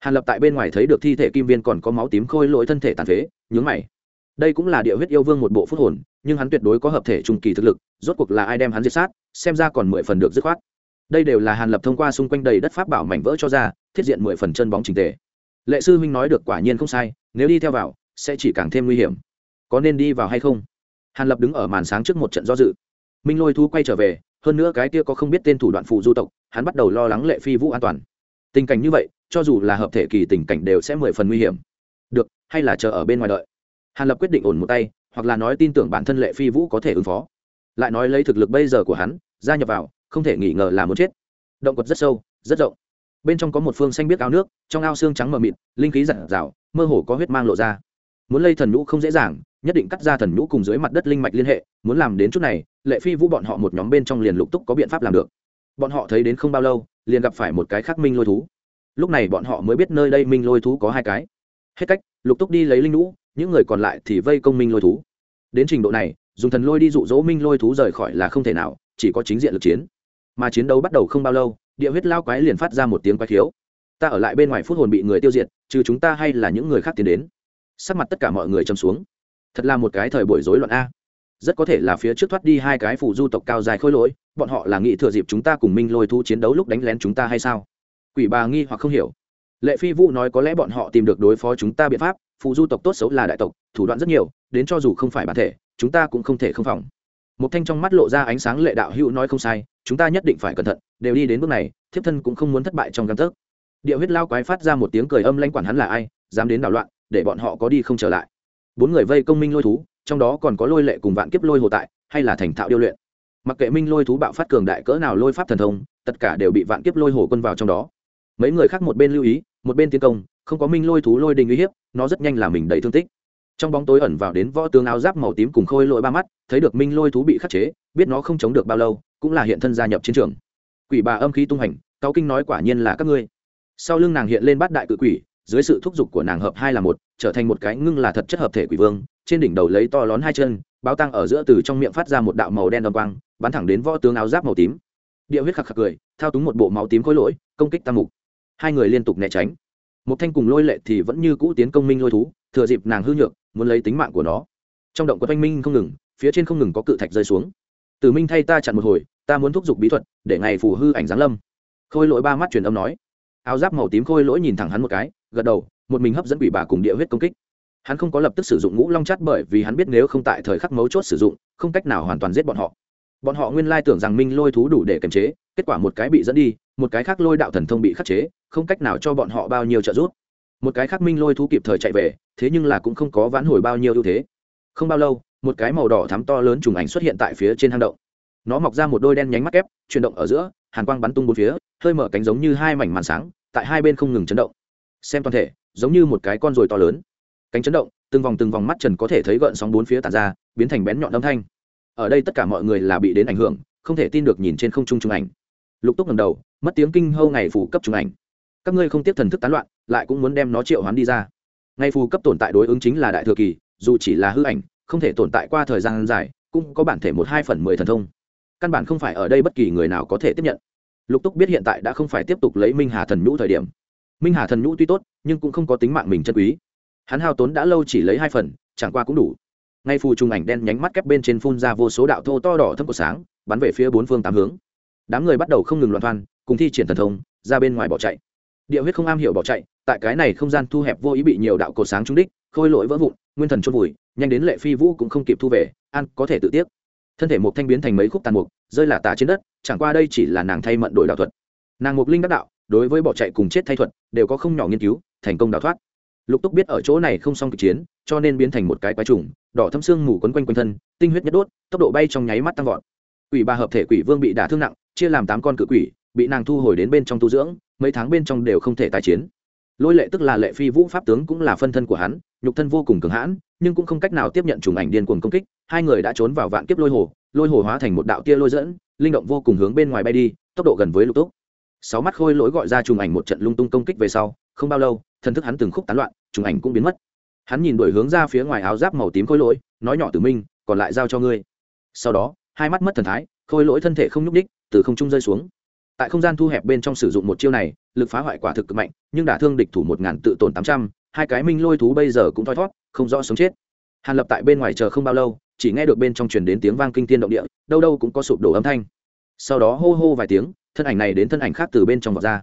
hàn lập tại bên ngoài thấy được thi thể kim viên còn có máu tím khôi lỗi thân thể tàn phế, nhướng mày. Đây cũng là địa huyết yêu vương một bộ phút hồn, nhưng hắn tuyệt đối có hợp thể trung kỳ thực lực, rốt cuộc là ai đem hắn diệt sát, xem ra còn mười phần được dứt khoát. Đây đều là hàn lập thông qua xung quanh đầy đất pháp bảo mảnh vỡ cho ra, thiết diện mười phần chân bóng trình tề. Lệ sư huynh nói được quả nhiên không sai, nếu đi theo vào, sẽ chỉ càng thêm nguy hiểm. Có nên đi vào hay không? Hàn lập đứng ở màn sáng trước một trận do dự. Minh lôi thu quay trở về, hơn nữa cái kia có không biết tên thủ đoạn phù du tộc, hắn bắt đầu lo lắng lệ phi vũ an toàn tình cảnh như vậy, cho dù là hợp thể kỳ tình cảnh đều sẽ mười phần nguy hiểm. Được, hay là chờ ở bên ngoài đợi. Hàn lập quyết định ổn một tay, hoặc là nói tin tưởng bản thân lệ phi vũ có thể ứng phó. Lại nói lấy thực lực bây giờ của hắn, gia nhập vào, không thể nghi ngờ là muốn chết. Động quật rất sâu, rất rộng. Bên trong có một phương xanh biết ao nước, trong ao xương trắng mờ mịt, linh khí giản rào, mơ hồ có huyết mang lộ ra. Muốn lây thần nhũ không dễ dàng, nhất định cắt ra thần nhũ cùng dưới mặt đất linh mạch liên hệ, muốn làm đến chút này, lệ phi vũ bọn họ một nhóm bên trong liền lục túc có biện pháp làm được. Bọn họ thấy đến không bao lâu liền gặp phải một cái khác minh lôi thú. Lúc này bọn họ mới biết nơi đây minh lôi thú có hai cái. Hết cách, lục túc đi lấy linh lũ những người còn lại thì vây công minh lôi thú. Đến trình độ này, dùng thần lôi đi dụ dỗ minh lôi thú rời khỏi là không thể nào, chỉ có chính diện lực chiến. Mà chiến đấu bắt đầu không bao lâu, địa huyết lao quái liền phát ra một tiếng quái khiếu. Ta ở lại bên ngoài phút hồn bị người tiêu diệt, trừ chúng ta hay là những người khác tiến đến? Sắc mặt tất cả mọi người châm xuống. Thật là một cái thời buổi rối loạn a rất có thể là phía trước thoát đi hai cái phủ du tộc cao dài khôi lỗi, bọn họ là nghĩ thừa dịp chúng ta cùng minh lôi thu chiến đấu lúc đánh lén chúng ta hay sao? Quỷ bà nghi hoặc không hiểu. Lệ phi vũ nói có lẽ bọn họ tìm được đối phó chúng ta biện pháp phụ du tộc tốt xấu là đại tộc, thủ đoạn rất nhiều, đến cho dù không phải bản thể, chúng ta cũng không thể không phòng. Một thanh trong mắt lộ ra ánh sáng lệ đạo hữu nói không sai, chúng ta nhất định phải cẩn thận, đều đi đến bước này, thiếp thân cũng không muốn thất bại trong căn tấc. Địa huyết lao quái phát ra một tiếng cười âm lanh quản hắn là ai, dám đến đảo loạn, để bọn họ có đi không trở lại. Bốn người vây công minh lôi thú trong đó còn có lôi lệ cùng vạn kiếp lôi hồ tại, hay là thành thạo điêu luyện. Mặc kệ minh lôi thú bạo phát cường đại cỡ nào lôi pháp thần thông, tất cả đều bị vạn kiếp lôi hồ quân vào trong đó. Mấy người khác một bên lưu ý, một bên tiến công, không có minh lôi thú lôi đình uy hiếp, nó rất nhanh là mình đầy thương tích. Trong bóng tối ẩn vào đến võ tướng áo giáp màu tím cùng khôi lội ba mắt, thấy được minh lôi thú bị khắc chế, biết nó không chống được bao lâu, cũng là hiện thân gia nhập chiến trường. Quỷ bà âm khí tung hành cao kinh nói quả nhiên là các ngươi. Sau lưng nàng hiện lên bát đại cự quỷ, dưới sự thúc giục của nàng hợp hai là một, trở thành một cái ngưng là thật chất hợp thể quỷ vương trên đỉnh đầu lấy to lón hai chân, báo tăng ở giữa từ trong miệng phát ra một đạo màu đen đầm quang, bắn thẳng đến võ tướng áo giáp màu tím. Địa huyết khạc khạc cười, thao túng một bộ máu tím khối lỗi, công kích tam mục. Hai người liên tục né tránh. Một thanh cùng lôi lệ thì vẫn như cũ tiến công minh lôi thú, thừa dịp nàng hư nhược, muốn lấy tính mạng của nó. Trong động của thanh minh không ngừng, phía trên không ngừng có cự thạch rơi xuống. Tử minh thay ta chặn một hồi, ta muốn thúc giục bí thuật, để ngày phù hư ảnh giáng lâm. Khôi lỗi ba mắt truyền âm nói. Áo giáp màu tím khôi lỗi nhìn thẳng hắn một cái, gật đầu, một mình hấp dẫn quỷ bà cùng địa huyết công kích hắn không có lập tức sử dụng ngũ long chát bởi vì hắn biết nếu không tại thời khắc mấu chốt sử dụng, không cách nào hoàn toàn giết bọn họ. Bọn họ nguyên lai tưởng rằng minh lôi thú đủ để kiềm chế, kết quả một cái bị dẫn đi, một cái khác lôi đạo thần thông bị khắc chế, không cách nào cho bọn họ bao nhiêu trợ giúp. Một cái khác minh lôi thú kịp thời chạy về, thế nhưng là cũng không có vãn hồi bao nhiêu ưu thế. Không bao lâu, một cái màu đỏ thắm to lớn trùng ảnh xuất hiện tại phía trên hang động. Nó mọc ra một đôi đen nhánh mắt kép, chuyển động ở giữa, hàn quang bắn tung bốn phía, hơi mở cánh giống như hai mảnh màn sáng, tại hai bên không ngừng chấn động. Xem toàn thể, giống như một cái con ruồi to lớn cánh chấn động, từng vòng từng vòng mắt trần có thể thấy gợn sóng bốn phía tàn ra, biến thành bén nhọn âm thanh. Ở đây tất cả mọi người là bị đến ảnh hưởng, không thể tin được nhìn trên không trung trung ảnh. Lục túc ngầm đầu, mất tiếng kinh hâu ngày phủ cấp trung ảnh. Các ngươi không tiếp thần thức tán loạn, lại cũng muốn đem nó triệu hoán đi ra. Ngay phù cấp tồn tại đối ứng chính là đại thừa kỳ, dù chỉ là hư ảnh, không thể tồn tại qua thời gian dài, cũng có bản thể một hai phần mười thần thông. Căn bản không phải ở đây bất kỳ người nào có thể tiếp nhận. Lục túc biết hiện tại đã không phải tiếp tục lấy minh hà thần nhũ thời điểm. Minh hà thần nhũ tuy tốt, nhưng cũng không có tính mạng mình chân quý hắn hao tốn đã lâu chỉ lấy hai phần, chẳng qua cũng đủ. Ngay phù trùng ảnh đen nhánh mắt kép bên trên phun ra vô số đạo thô to đỏ thâm của sáng, bắn về phía bốn phương tám hướng. Đám người bắt đầu không ngừng loạn thoan, cùng thi triển thần thông, ra bên ngoài bỏ chạy. Địa huyết không am hiểu bỏ chạy, tại cái này không gian thu hẹp vô ý bị nhiều đạo cột sáng trúng đích, khôi lỗi vỡ vụn, nguyên thần chôn vùi, nhanh đến lệ phi vũ cũng không kịp thu về, an có thể tự tiếc thân thể một thanh biến thành mấy khúc tàn mục, rơi là tả trên đất, chẳng qua đây chỉ là nàng thay mận đổi đạo thuật. Nàng mục linh đắc đạo, đối với bỏ chạy cùng chết thay thuật, đều có không nhỏ nghiên cứu, thành công đào thoát lục túc biết ở chỗ này không xong kịch chiến, cho nên biến thành một cái quái trùng, đỏ thâm xương mù quấn quanh quanh thân, tinh huyết nhất đốt, tốc độ bay trong nháy mắt tăng vọt. Quỷ ba hợp thể quỷ vương bị đả thương nặng, chia làm tám con cự quỷ, bị nàng thu hồi đến bên trong tu dưỡng, mấy tháng bên trong đều không thể tái chiến. Lôi lệ tức là lệ phi vũ pháp tướng cũng là phân thân của hắn, nhục thân vô cùng cường hãn, nhưng cũng không cách nào tiếp nhận trùng ảnh điên cuồng công kích, hai người đã trốn vào vạn kiếp lôi hồ lôi hồ hóa thành một đạo tia lôi dẫn, linh động vô cùng hướng bên ngoài bay đi, tốc độ gần với lục túc. Sáu mắt khôi lỗi gọi ra trùng ảnh một trận lung tung công kích về sau, không bao lâu thần thức hắn từng khúc tán loạn, trùng ảnh cũng biến mất. Hắn nhìn đổi hướng ra phía ngoài áo giáp màu tím khôi lỗi, nói nhỏ tử minh, còn lại giao cho ngươi. Sau đó, hai mắt mất thần thái, khôi lỗi thân thể không nhúc ních từ không trung rơi xuống. Tại không gian thu hẹp bên trong sử dụng một chiêu này, lực phá hoại quả thực cực mạnh, nhưng đả thương địch thủ một ngàn tự tổn tám trăm, hai cái minh lôi thú bây giờ cũng thoi thót, không rõ sống chết. Hàn lập tại bên ngoài chờ không bao lâu, chỉ nghe được bên trong truyền đến tiếng vang kinh tiên động địa, đâu đâu cũng có sụp đổ âm thanh. Sau đó hô hô vài tiếng, thân ảnh này đến thân ảnh khác từ bên trong vọt ra.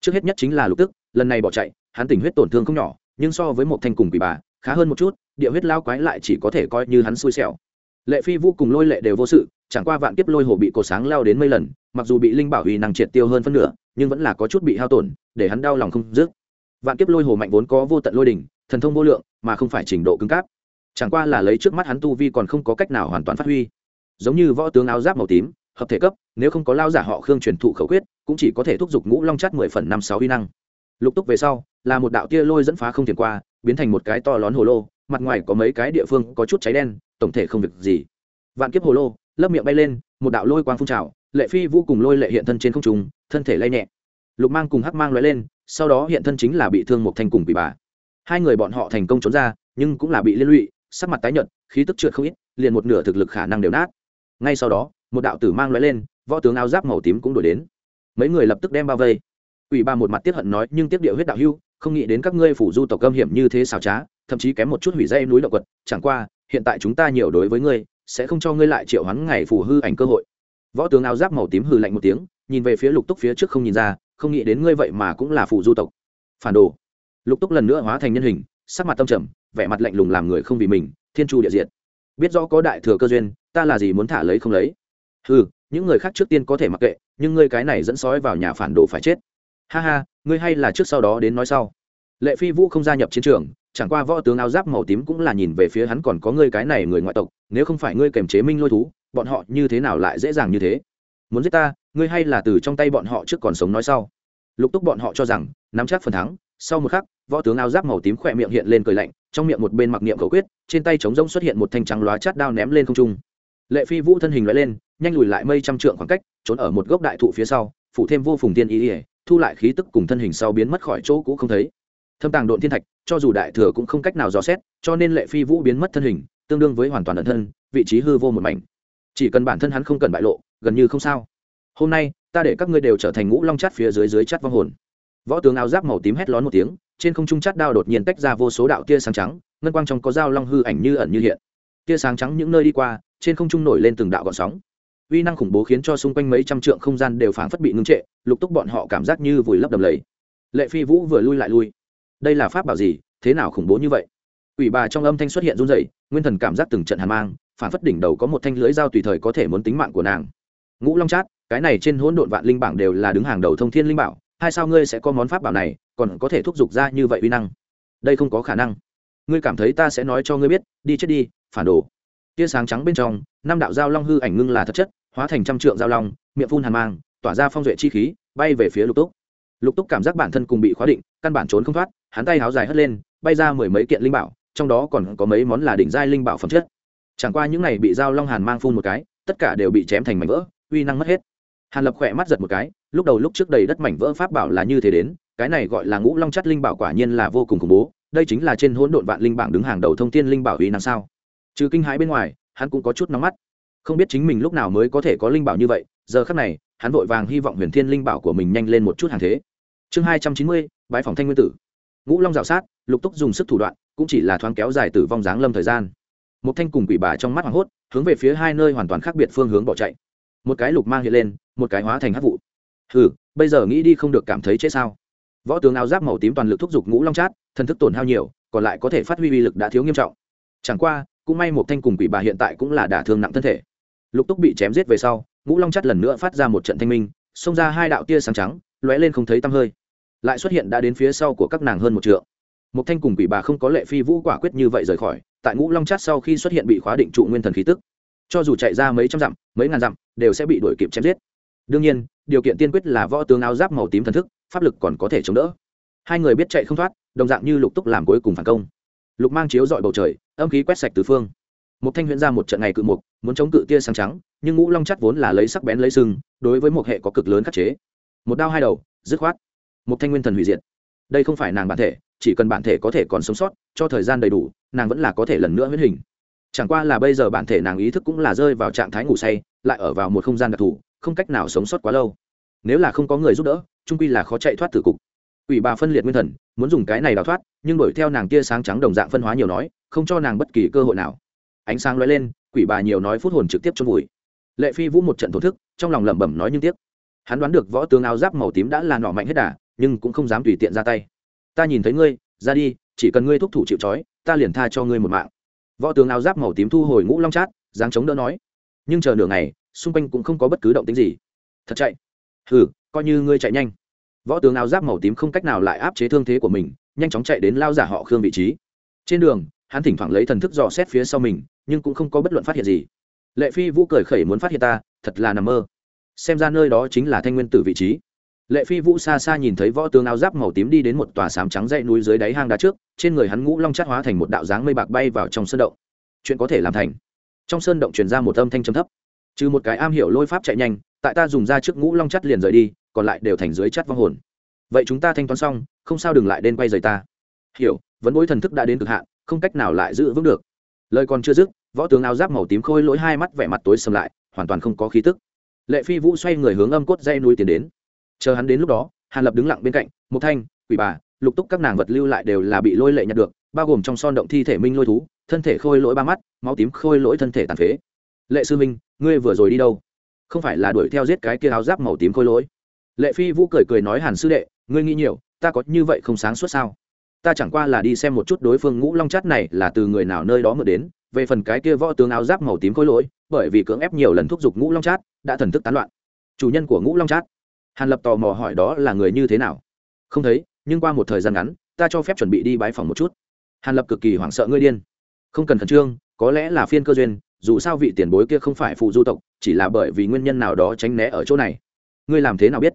Trước hết nhất chính là lục tức, lần này bỏ chạy hắn tình huyết tổn thương không nhỏ, nhưng so với một thanh cùng quỷ bà, khá hơn một chút, địa huyết lao quái lại chỉ có thể coi như hắn xui xẻo. Lệ phi vô cùng lôi lệ đều vô sự, chẳng qua vạn kiếp lôi hồ bị cổ sáng lao đến mấy lần, mặc dù bị linh bảo uy năng triệt tiêu hơn phân nửa, nhưng vẫn là có chút bị hao tổn, để hắn đau lòng không dứt. Vạn kiếp lôi hồ mạnh vốn có vô tận lôi đỉnh, thần thông vô lượng, mà không phải trình độ cứng cáp. Chẳng qua là lấy trước mắt hắn tu vi còn không có cách nào hoàn toàn phát huy. Giống như võ tướng áo giáp màu tím, hợp thể cấp, nếu không có lao giả họ khương truyền thụ khẩu quyết, cũng chỉ có thể thúc giục ngũ long chát mười phần năm sáu uy năng lục túc về sau, là một đạo tia lôi dẫn phá không thiền qua, biến thành một cái to lón hồ lô, mặt ngoài có mấy cái địa phương có chút cháy đen, tổng thể không việc gì. Vạn kiếp hồ lô, lấp miệng bay lên, một đạo lôi quang phun trào, lệ phi vũ cùng lôi lệ hiện thân trên không trung, thân thể lay nhẹ. Lục mang cùng hắc mang lóe lên, sau đó hiện thân chính là bị thương một thanh cùng bị bà. Hai người bọn họ thành công trốn ra, nhưng cũng là bị liên lụy, sắc mặt tái nhợt, khí tức trượt không ít, liền một nửa thực lực khả năng đều nát. Ngay sau đó, một đạo tử mang lóe lên, võ tướng áo giáp màu tím cũng đổi đến. Mấy người lập tức đem bao vây. Quỷ ba một mặt tiếc hận nói nhưng tiếc địa huyết đạo hưu không nghĩ đến các ngươi phủ du tộc âm hiểm như thế xảo trá thậm chí kém một chút hủy dây núi động quật chẳng qua hiện tại chúng ta nhiều đối với ngươi sẽ không cho ngươi lại triệu hoán ngày phủ hư ảnh cơ hội. Võ tướng áo giáp màu tím hừ lạnh một tiếng nhìn về phía lục túc phía trước không nhìn ra không nghĩ đến ngươi vậy mà cũng là phủ du tộc. Phản đồ. Lục túc lần nữa hóa thành nhân hình sắc mặt tâm trầm vẻ mặt lạnh lùng làm người không vì mình thiên chu địa diệt. biết rõ có đại thừa cơ duyên ta là gì muốn thả lấy không lấy? Hừ, những người khác trước tiên có thể mặc kệ nhưng ngươi cái này dẫn sói vào nhà phản đồ phải chết ha ha, ngươi hay là trước sau đó đến nói sau. Lệ phi vũ không gia nhập chiến trường, chẳng qua võ tướng áo giáp màu tím cũng là nhìn về phía hắn còn có ngươi cái này người ngoại tộc, nếu không phải ngươi kềm chế minh lôi thú, bọn họ như thế nào lại dễ dàng như thế? Muốn giết ta, ngươi hay là từ trong tay bọn họ trước còn sống nói sau? Lục túc bọn họ cho rằng, nắm chắc phần thắng, sau một khắc, võ tướng áo giáp màu tím khỏe miệng hiện lên cười lạnh, trong miệng một bên mặc niệm cầu quyết, trên tay trống rông xuất hiện một thanh trắng loá chát đao ném lên không trung. Lệ phi vũ thân hình loại lên, nhanh lùi lại mây trăm trượng khoảng cách, trốn ở một gốc đại thụ phía sau, phủ thêm vô phùng tiên ý ỉa thu lại khí tức cùng thân hình sau biến mất khỏi chỗ cũ không thấy. Thâm tàng độn thiên thạch, cho dù đại thừa cũng không cách nào dò xét, cho nên lệ phi vũ biến mất thân hình, tương đương với hoàn toàn ẩn thân, vị trí hư vô một mảnh. Chỉ cần bản thân hắn không cần bại lộ, gần như không sao. Hôm nay, ta để các ngươi đều trở thành ngũ long chát phía dưới dưới chát vong hồn. Võ tướng áo giáp màu tím hét lón một tiếng, trên không trung chát đao đột nhiên tách ra vô số đạo tia sáng trắng, ngân quang trong có dao long hư ảnh như ẩn như hiện. Tia sáng trắng những nơi đi qua, trên không trung nổi lên từng đạo gọn sóng uy năng khủng bố khiến cho xung quanh mấy trăm trượng không gian đều phảng phất bị ngưng trệ, lục túc bọn họ cảm giác như vùi lấp đầm lầy. Lệ phi vũ vừa lui lại lui. Đây là pháp bảo gì? Thế nào khủng bố như vậy? Ủy bà trong âm thanh xuất hiện run rẩy, nguyên thần cảm giác từng trận hàn mang phản phất đỉnh đầu có một thanh lưới dao tùy thời có thể muốn tính mạng của nàng. Ngũ long chát, cái này trên hỗn độn vạn linh bảng đều là đứng hàng đầu thông thiên linh bảo, hai sao ngươi sẽ có món pháp bảo này, còn có thể thúc giục ra như vậy uy năng? Đây không có khả năng. Ngươi cảm thấy ta sẽ nói cho ngươi biết, đi chết đi, phản đồ tia sáng trắng bên trong, năm đạo giao long hư ảnh ngưng là thật chất, hóa thành trăm trượng giao long, miệng phun hàn mang, tỏa ra phong duệ chi khí, bay về phía lục túc. Lục túc cảm giác bản thân cùng bị khóa định, căn bản trốn không thoát, hắn tay háo dài hất lên, bay ra mười mấy kiện linh bảo, trong đó còn có mấy món là đỉnh giai linh bảo phẩm chất. Chẳng qua những này bị giao long hàn mang phun một cái, tất cả đều bị chém thành mảnh vỡ, uy năng mất hết. Hàn lập khỏe mắt giật một cái, lúc đầu lúc trước đầy đất mảnh vỡ pháp bảo là như thế đến, cái này gọi là ngũ long chất linh bảo quả nhiên là vô cùng khủng bố, đây chính là trên hỗn độn vạn linh bảng đứng hàng đầu thông tin linh bảo uy năng sao? Trừ kinh hãi bên ngoài, hắn cũng có chút nóng mắt. Không biết chính mình lúc nào mới có thể có linh bảo như vậy, giờ khắc này, hắn vội vàng hy vọng huyền thiên linh bảo của mình nhanh lên một chút hàng thế. Chương hai trăm chín mươi bãi phòng thanh nguyên tử. Ngũ long rào sát, lục túc dùng sức thủ đoạn, cũng chỉ là thoáng kéo dài tử vong dáng lâm thời gian. Một thanh cùng quỷ bà trong mắt hoảng hốt, hướng về phía hai nơi hoàn toàn khác biệt phương hướng bỏ chạy. Một cái lục mang hiện lên, một cái hóa thành hát vụ. Hừ, bây giờ nghĩ đi không được cảm thấy chết sao? Võ tướng áo giáp màu tím toàn lực thúc giục ngũ long chát thân thức tổn hao nhiều, còn lại có thể phát huy uy lực đã thiếu nghiêm trọng. Chẳng qua cũng may một thanh cùng quỷ bà hiện tại cũng là đả thương nặng thân thể. Lục túc bị chém giết về sau, ngũ long chắt lần nữa phát ra một trận thanh minh, xông ra hai đạo tia sáng trắng, lóe lên không thấy tăm hơi. Lại xuất hiện đã đến phía sau của các nàng hơn một trượng. Một thanh cùng quỷ bà không có lệ phi vũ quả quyết như vậy rời khỏi, tại ngũ long chát sau khi xuất hiện bị khóa định trụ nguyên thần khí tức. Cho dù chạy ra mấy trăm dặm, mấy ngàn dặm, đều sẽ bị đuổi kịp chém giết. Đương nhiên, điều kiện tiên quyết là võ tướng áo giáp màu tím thần thức, pháp lực còn có thể chống đỡ. Hai người biết chạy không thoát, đồng dạng như lục túc làm cuối cùng phản công. Lục mang chiếu dọi bầu trời âm khí quét sạch từ phương. Một thanh huyễn ra một trận ngày cự mục, muốn chống cự tia sáng trắng, nhưng ngũ long chắt vốn là lấy sắc bén lấy sừng, đối với một hệ có cực lớn khắc chế. Một đao hai đầu, dứt khoát. Một thanh nguyên thần hủy diệt. Đây không phải nàng bản thể, chỉ cần bản thể có thể còn sống sót, cho thời gian đầy đủ, nàng vẫn là có thể lần nữa huyết hình. Chẳng qua là bây giờ bản thể nàng ý thức cũng là rơi vào trạng thái ngủ say, lại ở vào một không gian đặc thù, không cách nào sống sót quá lâu. Nếu là không có người giúp đỡ trung quy là khó chạy thoát từ cục. Ủy bà phân liệt nguyên thần, muốn dùng cái này đào thoát, nhưng đuổi theo nàng tia sáng trắng đồng dạng phân hóa nhiều nói không cho nàng bất kỳ cơ hội nào. Ánh sáng lóe lên, quỷ bà nhiều nói phút hồn trực tiếp chôn vùi. Lệ phi vũ một trận thổ thức, trong lòng lẩm bẩm nói nhưng tiếc. Hắn đoán được võ tướng áo giáp màu tím đã là nọ mạnh hết đà, nhưng cũng không dám tùy tiện ra tay. Ta nhìn thấy ngươi, ra đi, chỉ cần ngươi thúc thủ chịu trói, ta liền tha cho ngươi một mạng. Võ tướng áo giáp màu tím thu hồi ngũ long chát, dáng chống đỡ nói. Nhưng chờ nửa ngày, xung quanh cũng không có bất cứ động tính gì. Thật chạy. Hừ, coi như ngươi chạy nhanh. Võ tướng áo giáp màu tím không cách nào lại áp chế thương thế của mình, nhanh chóng chạy đến lao giả họ khương vị trí. Trên đường hắn thỉnh thoảng lấy thần thức dò xét phía sau mình, nhưng cũng không có bất luận phát hiện gì. Lệ phi vũ cười khẩy muốn phát hiện ta, thật là nằm mơ. Xem ra nơi đó chính là thanh nguyên tử vị trí. Lệ phi vũ xa xa nhìn thấy võ tướng áo giáp màu tím đi đến một tòa sám trắng dãy núi dưới đáy hang đá trước, trên người hắn ngũ long chát hóa thành một đạo dáng mây bạc bay vào trong sơn động. Chuyện có thể làm thành. Trong sơn động truyền ra một âm thanh trầm thấp. Trừ một cái am hiểu lôi pháp chạy nhanh, tại ta dùng ra trước ngũ long chắt liền rời đi, còn lại đều thành dưới chắt vong hồn. Vậy chúng ta thanh toán xong, không sao đừng lại đến quay rời ta. Hiểu vẫn bối thần thức đã đến cực hạn không cách nào lại giữ vững được. Lời còn chưa dứt, võ tướng áo giáp màu tím khôi lỗi hai mắt vẻ mặt tối sầm lại, hoàn toàn không có khí tức. Lệ phi vũ xoay người hướng âm cốt dây núi tiến đến. Chờ hắn đến lúc đó, hàn lập đứng lặng bên cạnh một thanh, quỷ bà, lục túc các nàng vật lưu lại đều là bị lôi lệ nhặt được, bao gồm trong son động thi thể minh lôi thú, thân thể khôi lỗi ba mắt, máu tím khôi lỗi thân thể tàn phế. Lệ sư minh, ngươi vừa rồi đi đâu? Không phải là đuổi theo giết cái kia áo giáp màu tím khôi lỗi? Lệ phi vũ cười cười nói, hàn sư đệ, ngươi nghĩ nhiều, ta có như vậy không sáng suốt sao? Ta chẳng qua là đi xem một chút đối phương ngũ long chát này là từ người nào nơi đó mượn đến, về phần cái kia võ tướng áo giáp màu tím khối lỗi, bởi vì cưỡng ép nhiều lần thúc giục ngũ long chát, đã thần thức tán loạn. Chủ nhân của ngũ long chát. Hàn lập tò mò hỏi đó là người như thế nào? Không thấy, nhưng qua một thời gian ngắn, ta cho phép chuẩn bị đi bãi phòng một chút. Hàn lập cực kỳ hoảng sợ ngươi điên. Không cần khẩn trương, có lẽ là phiên cơ duyên, dù sao vị tiền bối kia không phải phụ du tộc, chỉ là bởi vì nguyên nhân nào đó tránh né ở chỗ này. Ngươi làm thế nào biết?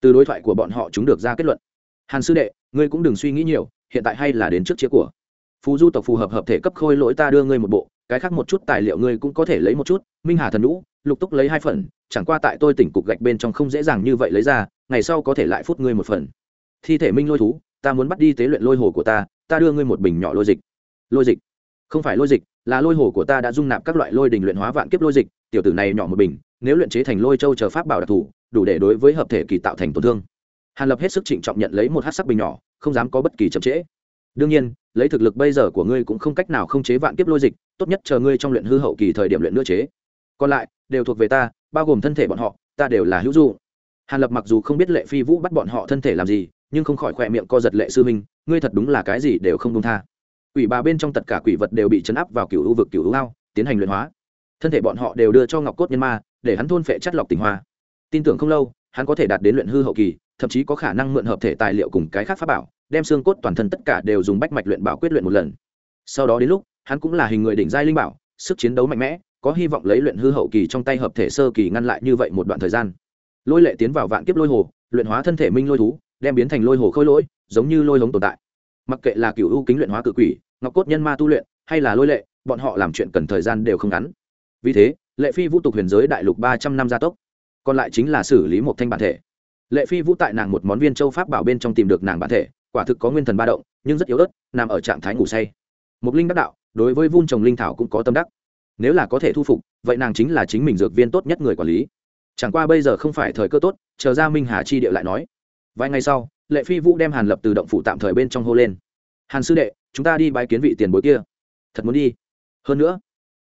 Từ đối thoại của bọn họ chúng được ra kết luận. Hàn sư đệ, ngươi cũng đừng suy nghĩ nhiều hiện tại hay là đến trước chia của. Phù du tộc phù hợp hợp thể cấp khôi lỗi ta đưa ngươi một bộ, cái khác một chút tài liệu ngươi cũng có thể lấy một chút. Minh hà thần lũ lục túc lấy hai phần, chẳng qua tại tôi tỉnh cục gạch bên trong không dễ dàng như vậy lấy ra, ngày sau có thể lại phút ngươi một phần. Thi thể minh lôi thú, ta muốn bắt đi tế luyện lôi hồ của ta ta đưa ngươi một bình nhỏ lôi dịch. Lôi dịch? Không phải lôi dịch, là lôi hồ của ta đã dung nạp các loại lôi đình luyện hóa vạn kiếp lôi dịch, tiểu tử này nhỏ một bình, nếu luyện chế thành lôi châu chờ pháp bảo đặc thù, đủ để đối với hợp thể kỳ tạo thành tổn thương. Hàn lập hết sức trịnh trọng nhận lấy một hát sắc bình nhỏ không dám có bất kỳ chậm trễ. Đương nhiên, lấy thực lực bây giờ của ngươi cũng không cách nào không chế vạn kiếp lôi dịch, tốt nhất chờ ngươi trong luyện hư hậu kỳ thời điểm luyện nữa chế. Còn lại, đều thuộc về ta, bao gồm thân thể bọn họ, ta đều là hữu du hàn lập mặc dù không biết lệ phi vũ bắt bọn họ thân thể làm gì, nhưng không khỏi khỏe miệng co giật lệ sư minh, ngươi thật đúng là cái gì đều không đông tha. Quỷ bà bên trong tất cả quỷ vật đều bị chấn áp vào cựu u vực cựu u ao, tiến hành luyện hóa. Thân thể bọn họ đều đưa cho ngọc cốt nhân ma, để hắn thôn phệ chất lọc tình hoa. Tin tưởng không lâu, hắn có thể đạt đến luyện hư hậu kỳ thậm chí có khả năng mượn hợp thể tài liệu cùng cái khác pháp bảo, đem xương cốt toàn thân tất cả đều dùng bách mạch luyện bảo quyết luyện một lần. Sau đó đến lúc, hắn cũng là hình người đỉnh giai linh bảo, sức chiến đấu mạnh mẽ, có hy vọng lấy luyện hư hậu kỳ trong tay hợp thể sơ kỳ ngăn lại như vậy một đoạn thời gian. Lôi lệ tiến vào vạn kiếp lôi hồ, luyện hóa thân thể minh lôi thú, đem biến thành lôi hồ khôi lỗi, giống như lôi hống tồn tại. Mặc kệ là cựu ưu kính luyện hóa cự quỷ, ngọc cốt nhân ma tu luyện, hay là lôi lệ, bọn họ làm chuyện cần thời gian đều không ngắn. Vì thế, lệ phi vũ tục huyền giới đại lục ba trăm năm gia tốc. Còn lại chính là xử lý một thanh bản thể lệ phi vũ tại nàng một món viên châu pháp bảo bên trong tìm được nàng bản thể, quả thực có nguyên thần ba động, nhưng rất yếu ớt, nằm ở trạng thái ngủ say. Một linh đắc đạo, đối với vun trồng linh thảo cũng có tâm đắc. Nếu là có thể thu phục, vậy nàng chính là chính mình dược viên tốt nhất người quản lý. Chẳng qua bây giờ không phải thời cơ tốt, chờ ra minh hà chi địa lại nói. Vài ngày sau, lệ phi vũ đem hàn lập từ động phủ tạm thời bên trong hô lên. Hàn sư đệ, chúng ta đi bái kiến vị tiền bối kia. Thật muốn đi. Hơn nữa,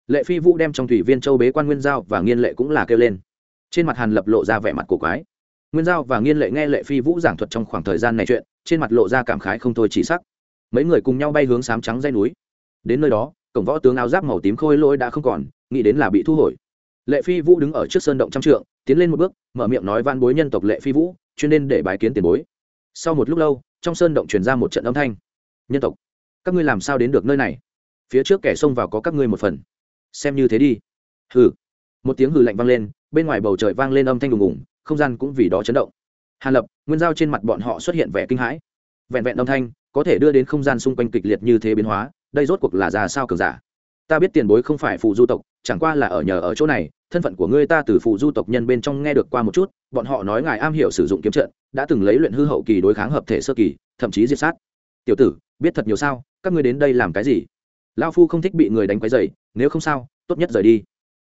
lệ phi vũ đem trong thủy viên châu bế quan nguyên giao và nghiên lệ cũng là kêu lên. Trên mặt hàn lập lộ ra vẻ mặt cổ quái nguyên giao và nghiên lệ nghe lệ phi vũ giảng thuật trong khoảng thời gian này chuyện, trên mặt lộ ra cảm khái không thôi chỉ sắc. Mấy người cùng nhau bay hướng sám trắng dây núi. Đến nơi đó, cổng võ tướng áo giáp màu tím khôi lỗi đã không còn, nghĩ đến là bị thu hồi. Lệ phi vũ đứng ở trước sơn động trăm trượng, tiến lên một bước, mở miệng nói van bối nhân tộc lệ phi vũ, chuyên nên để bái kiến tiền bối. Sau một lúc lâu, trong sơn động truyền ra một trận âm thanh. Nhân tộc, các ngươi làm sao đến được nơi này? Phía trước kẻ xông vào có các ngươi một phần. Xem như thế đi. Hừ. Một tiếng hừ lạnh vang lên, bên ngoài bầu trời vang lên âm thanh đùng ùng không gian cũng vì đó chấn động. Hàn lập, nguyên giao trên mặt bọn họ xuất hiện vẻ kinh hãi. Vẹn vẹn âm thanh, có thể đưa đến không gian xung quanh kịch liệt như thế biến hóa, đây rốt cuộc là ra sao cường giả? Ta biết tiền bối không phải phù du tộc, chẳng qua là ở nhờ ở chỗ này, thân phận của ngươi ta từ phù du tộc nhân bên trong nghe được qua một chút, bọn họ nói ngài am hiểu sử dụng kiếm trận, đã từng lấy luyện hư hậu kỳ đối kháng hợp thể sơ kỳ, thậm chí diệt sát. Tiểu tử, biết thật nhiều sao, các ngươi đến đây làm cái gì? Lao phu không thích bị người đánh quấy dày nếu không sao, tốt nhất rời đi.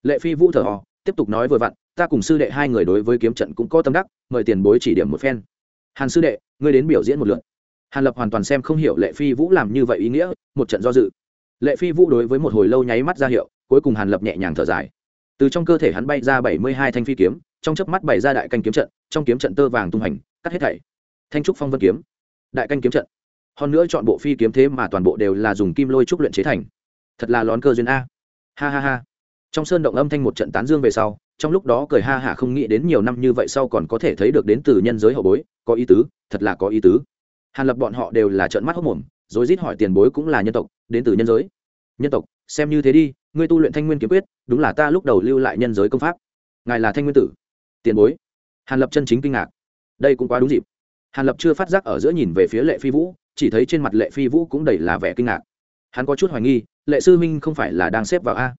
Lệ phi vũ thở hò, tiếp tục nói vừa vặn ta cùng sư đệ hai người đối với kiếm trận cũng có tâm đắc, mời tiền bối chỉ điểm một phen. Hàn sư đệ, ngươi đến biểu diễn một lượt. Hàn lập hoàn toàn xem không hiểu lệ phi vũ làm như vậy ý nghĩa, một trận do dự. Lệ phi vũ đối với một hồi lâu nháy mắt ra hiệu, cuối cùng hàn lập nhẹ nhàng thở dài. Từ trong cơ thể hắn bay ra bảy mươi hai thanh phi kiếm, trong chớp mắt bày ra đại canh kiếm trận, trong kiếm trận tơ vàng tung hành, cắt hết thảy. Thanh trúc phong vân kiếm, đại canh kiếm trận. Hơn nữa chọn bộ phi kiếm thế mà toàn bộ đều là dùng kim lôi trúc luyện chế thành. Thật là lón cơ duyên a. Ha ha ha trong sơn động âm thanh một trận tán dương về sau, trong lúc đó cười ha hả không nghĩ đến nhiều năm như vậy sau còn có thể thấy được đến từ nhân giới hậu bối, có ý tứ, thật là có ý tứ. Hàn lập bọn họ đều là trợn mắt hốc mồm rồi rít hỏi tiền bối cũng là nhân tộc, đến từ nhân giới. Nhân tộc, xem như thế đi, ngươi tu luyện thanh nguyên kiếm quyết, đúng là ta lúc đầu lưu lại nhân giới công pháp. Ngài là thanh nguyên tử. Tiền bối. Hàn lập chân chính kinh ngạc. Đây cũng quá đúng dịp. Hàn lập chưa phát giác ở giữa nhìn về phía lệ phi vũ, chỉ thấy trên mặt lệ phi vũ cũng đầy là vẻ kinh ngạc. Hắn có chút hoài nghi, lệ sư minh không phải là đang xếp vào a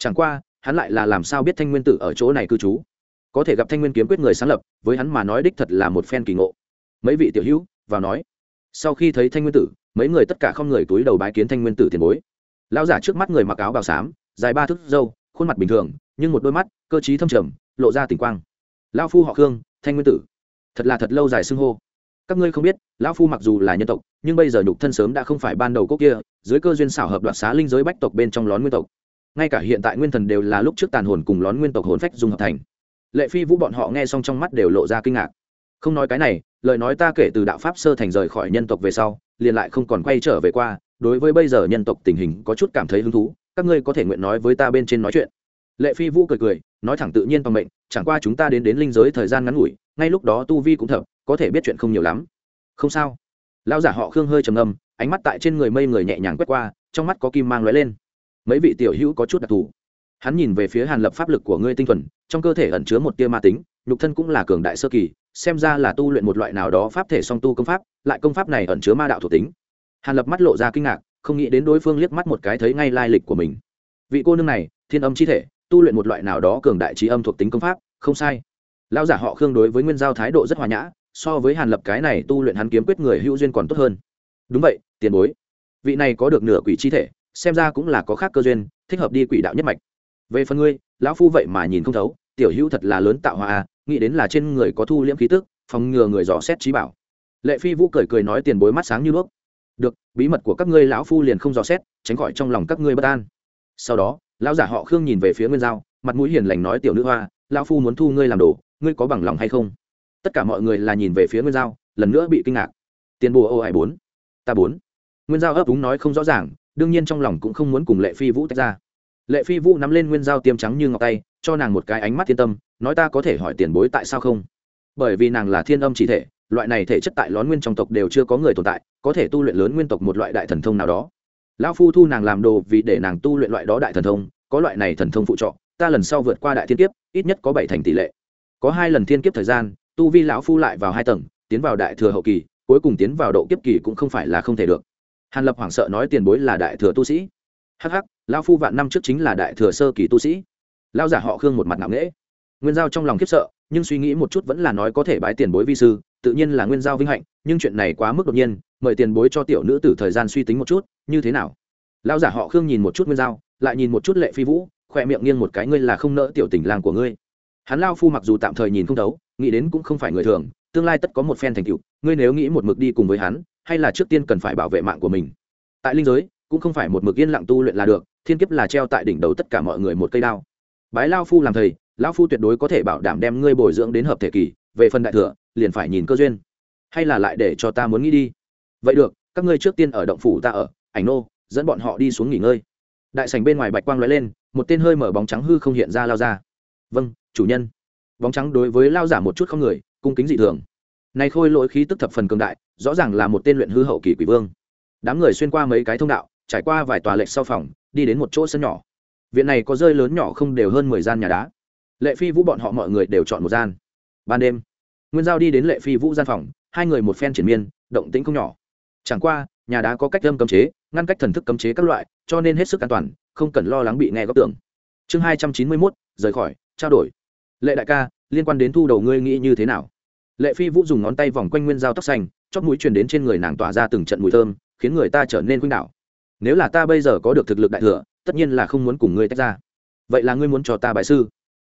chẳng qua, hắn lại là làm sao biết thanh nguyên tử ở chỗ này cư trú? Có thể gặp thanh nguyên kiếm quyết người sáng lập, với hắn mà nói đích thật là một phen kỳ ngộ. Mấy vị tiểu hữu, vào nói. Sau khi thấy thanh nguyên tử, mấy người tất cả không người túi đầu bái kiến thanh nguyên tử tiền bối. Lão giả trước mắt người mặc áo bào xám, dài ba thước dâu khuôn mặt bình thường, nhưng một đôi mắt, cơ t thâm trầm, lộ ra tỉnh quang. Lão phu họ khương, thanh nguyên tử. Thật là thật lâu dài xưng hô. Các ngươi không biết, lão phu mặc dù là nhân tộc, nhưng bây giờ nhục thân sớm đã không phải ban đầu cốc kia, dưới cơ duyên xảo hợp đoạt xá linh giới bách tộc bên trong lón nguyên tộc ngay cả hiện tại nguyên thần đều là lúc trước tàn hồn cùng lón nguyên tộc hồn phách dung hợp thành. Lệ phi vũ bọn họ nghe xong trong mắt đều lộ ra kinh ngạc. Không nói cái này, lời nói ta kể từ đạo pháp sơ thành rời khỏi nhân tộc về sau, liền lại không còn quay trở về qua, đối với bây giờ nhân tộc tình hình có chút cảm thấy hứng thú, các ngươi có thể nguyện nói với ta bên trên nói chuyện. Lệ phi vũ cười cười, nói thẳng tự nhiên bằng mệnh, chẳng qua chúng ta đến đến linh giới thời gian ngắn ngủi, ngay lúc đó tu vi cũng thập, có thể biết chuyện không nhiều lắm. Không sao. Lão giả họ khương hơi trầm ngâm, ánh mắt tại trên người mây người nhẹ nhàng quét qua, trong mắt có kim mang lóe lên mấy vị tiểu hữu có chút đặc thù. Hắn nhìn về phía hàn lập pháp lực của ngươi tinh thuần, trong cơ thể ẩn chứa một tia ma tính, nhục thân cũng là cường đại sơ kỳ, xem ra là tu luyện một loại nào đó pháp thể song tu công pháp, lại công pháp này ẩn chứa ma đạo thuộc tính. Hàn lập mắt lộ ra kinh ngạc, không nghĩ đến đối phương liếc mắt một cái thấy ngay lai lịch của mình. Vị cô nương này, thiên âm chi thể, tu luyện một loại nào đó cường đại trí âm thuộc tính công pháp, không sai. Lão giả họ khương đối với nguyên giao thái độ rất hòa nhã, so với hàn lập cái này tu luyện hắn kiếm quyết người hữu duyên còn tốt hơn. Đúng vậy, tiền bối. Vị này có được nửa quỷ chi thể xem ra cũng là có khác cơ duyên, thích hợp đi quỷ đạo nhất mạch. Về phần ngươi, lão phu vậy mà nhìn không thấu, tiểu hữu thật là lớn tạo hòa à nghĩ đến là trên người có thu liễm khí tức, phòng ngừa người dò xét trí bảo. Lệ phi vũ cười cười nói tiền bối mắt sáng như đuốc. Được, bí mật của các ngươi lão phu liền không dò xét, tránh khỏi trong lòng các ngươi bất an. Sau đó, lão giả họ khương nhìn về phía nguyên giao, mặt mũi hiền lành nói tiểu nữ hoa, lão phu muốn thu ngươi làm đồ, ngươi có bằng lòng hay không? Tất cả mọi người là nhìn về phía nguyên giao, lần nữa bị kinh ngạc. Tiền bồ ô hải bốn, ta bốn. Nguyên giao ấp úng nói không rõ ràng đương nhiên trong lòng cũng không muốn cùng lệ phi vũ tách ra lệ phi vũ nắm lên nguyên dao tiêm trắng như ngọc tay cho nàng một cái ánh mắt thiên tâm nói ta có thể hỏi tiền bối tại sao không bởi vì nàng là thiên âm chỉ thể loại này thể chất tại lón nguyên trong tộc đều chưa có người tồn tại có thể tu luyện lớn nguyên tộc một loại đại thần thông nào đó lão phu thu nàng làm đồ vì để nàng tu luyện loại đó đại thần thông có loại này thần thông phụ trọ ta lần sau vượt qua đại thiên kiếp ít nhất có bảy thành tỷ lệ có hai lần thiên kiếp thời gian tu vi lão phu lại vào hai tầng tiến vào đại thừa hậu kỳ cuối cùng tiến vào độ kiếp kỳ cũng không phải là không thể được hàn lập hoảng sợ nói tiền bối là đại thừa tu sĩ. Hh lão phu vạn năm trước chính là đại thừa sơ kỳ tu sĩ. Lao giả họ khương một mặt nặng nễ nguyên giao trong lòng khiếp sợ, nhưng suy nghĩ một chút vẫn là nói có thể bái tiền bối vi sư, tự nhiên là nguyên giao vinh hạnh, nhưng chuyện này quá mức đột nhiên, mời tiền bối cho tiểu nữ tử thời gian suy tính một chút, như thế nào? Lao giả họ khương nhìn một chút nguyên giao, lại nhìn một chút lệ phi vũ, khỏe miệng nghiêng một cái, ngươi là không nỡ tiểu tình làng của ngươi. Hắn lao phu mặc dù tạm thời nhìn không thấu, nghĩ đến cũng không phải người thường, tương lai tất có một phen thành tựu, ngươi nếu nghĩ một mực đi cùng với hắn hay là trước tiên cần phải bảo vệ mạng của mình? Tại linh giới, cũng không phải một mực yên lặng tu luyện là được, thiên kiếp là treo tại đỉnh đầu tất cả mọi người một cây đao. Bái lao phu làm thầy, lao phu tuyệt đối có thể bảo đảm đem ngươi bồi dưỡng đến hợp thể kỳ, về phần đại thừa, liền phải nhìn cơ duyên. Hay là lại để cho ta muốn nghĩ đi? Vậy được, các ngươi trước tiên ở động phủ ta ở, ảnh nô, dẫn bọn họ đi xuống nghỉ ngơi. Đại sảnh bên ngoài bạch quang lóe lên, một tên hơi mở bóng trắng hư không hiện ra lao ra. Vâng chủ nhân. Bóng trắng đối với lao giả một chút không người, cung kính dị thường. Này khôi lỗi khí tức thập phần cường đại rõ ràng là một tên luyện hư hậu kỳ quỷ vương. Đám người xuyên qua mấy cái thông đạo, trải qua vài tòa lệch sau phòng, đi đến một chỗ sân nhỏ. Viện này có rơi lớn nhỏ không đều hơn mười gian nhà đá. Lệ phi vũ bọn họ mọi người đều chọn một gian. Ban đêm, nguyên giao đi đến lệ phi vũ gian phòng, hai người một phen triển miên, động tĩnh không nhỏ. Chẳng qua, nhà đá có cách âm cấm chế, ngăn cách thần thức cấm chế các loại, cho nên hết sức an toàn, không cần lo lắng bị nghe góc tưởng chương hai trăm chín mươi mốt, rời khỏi, trao đổi. Lệ đại ca, liên quan đến thu đầu ngươi nghĩ như thế nào? Lệ phi vũ dùng ngón tay vòng quanh nguyên dao tóc xanh chóp mũi truyền đến trên người nàng tỏa ra từng trận mùi thơm, khiến người ta trở nên khuynh đảo. Nếu là ta bây giờ có được thực lực đại thừa, tất nhiên là không muốn cùng ngươi tách ra. Vậy là ngươi muốn cho ta bại sư?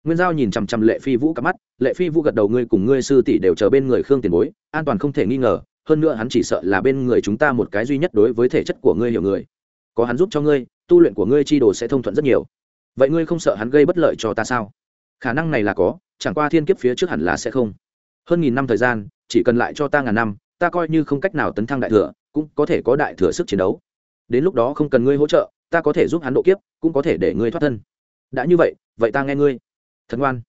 Nguyên giao nhìn chằm chằm lệ phi vũ cắm mắt, lệ phi vũ gật đầu, ngươi cùng ngươi sư tỷ đều chờ bên người khương tiền bối, an toàn không thể nghi ngờ, hơn nữa hắn chỉ sợ là bên người chúng ta một cái duy nhất đối với thể chất của ngươi hiểu người. Có hắn giúp cho ngươi, tu luyện của ngươi chi đồ sẽ thông thuận rất nhiều. Vậy ngươi không sợ hắn gây bất lợi cho ta sao? Khả năng này là có, chẳng qua thiên kiếp phía trước hẳn là sẽ không. Hơn nghìn năm thời gian, chỉ cần lại cho ta ngàn năm ta coi như không cách nào tấn thăng đại thừa cũng có thể có đại thừa sức chiến đấu. Đến lúc đó không cần ngươi hỗ trợ ta có thể giúp hắn độ kiếp cũng có thể để ngươi thoát thân. Đã như vậy vậy ta nghe ngươi. Thần ngoan.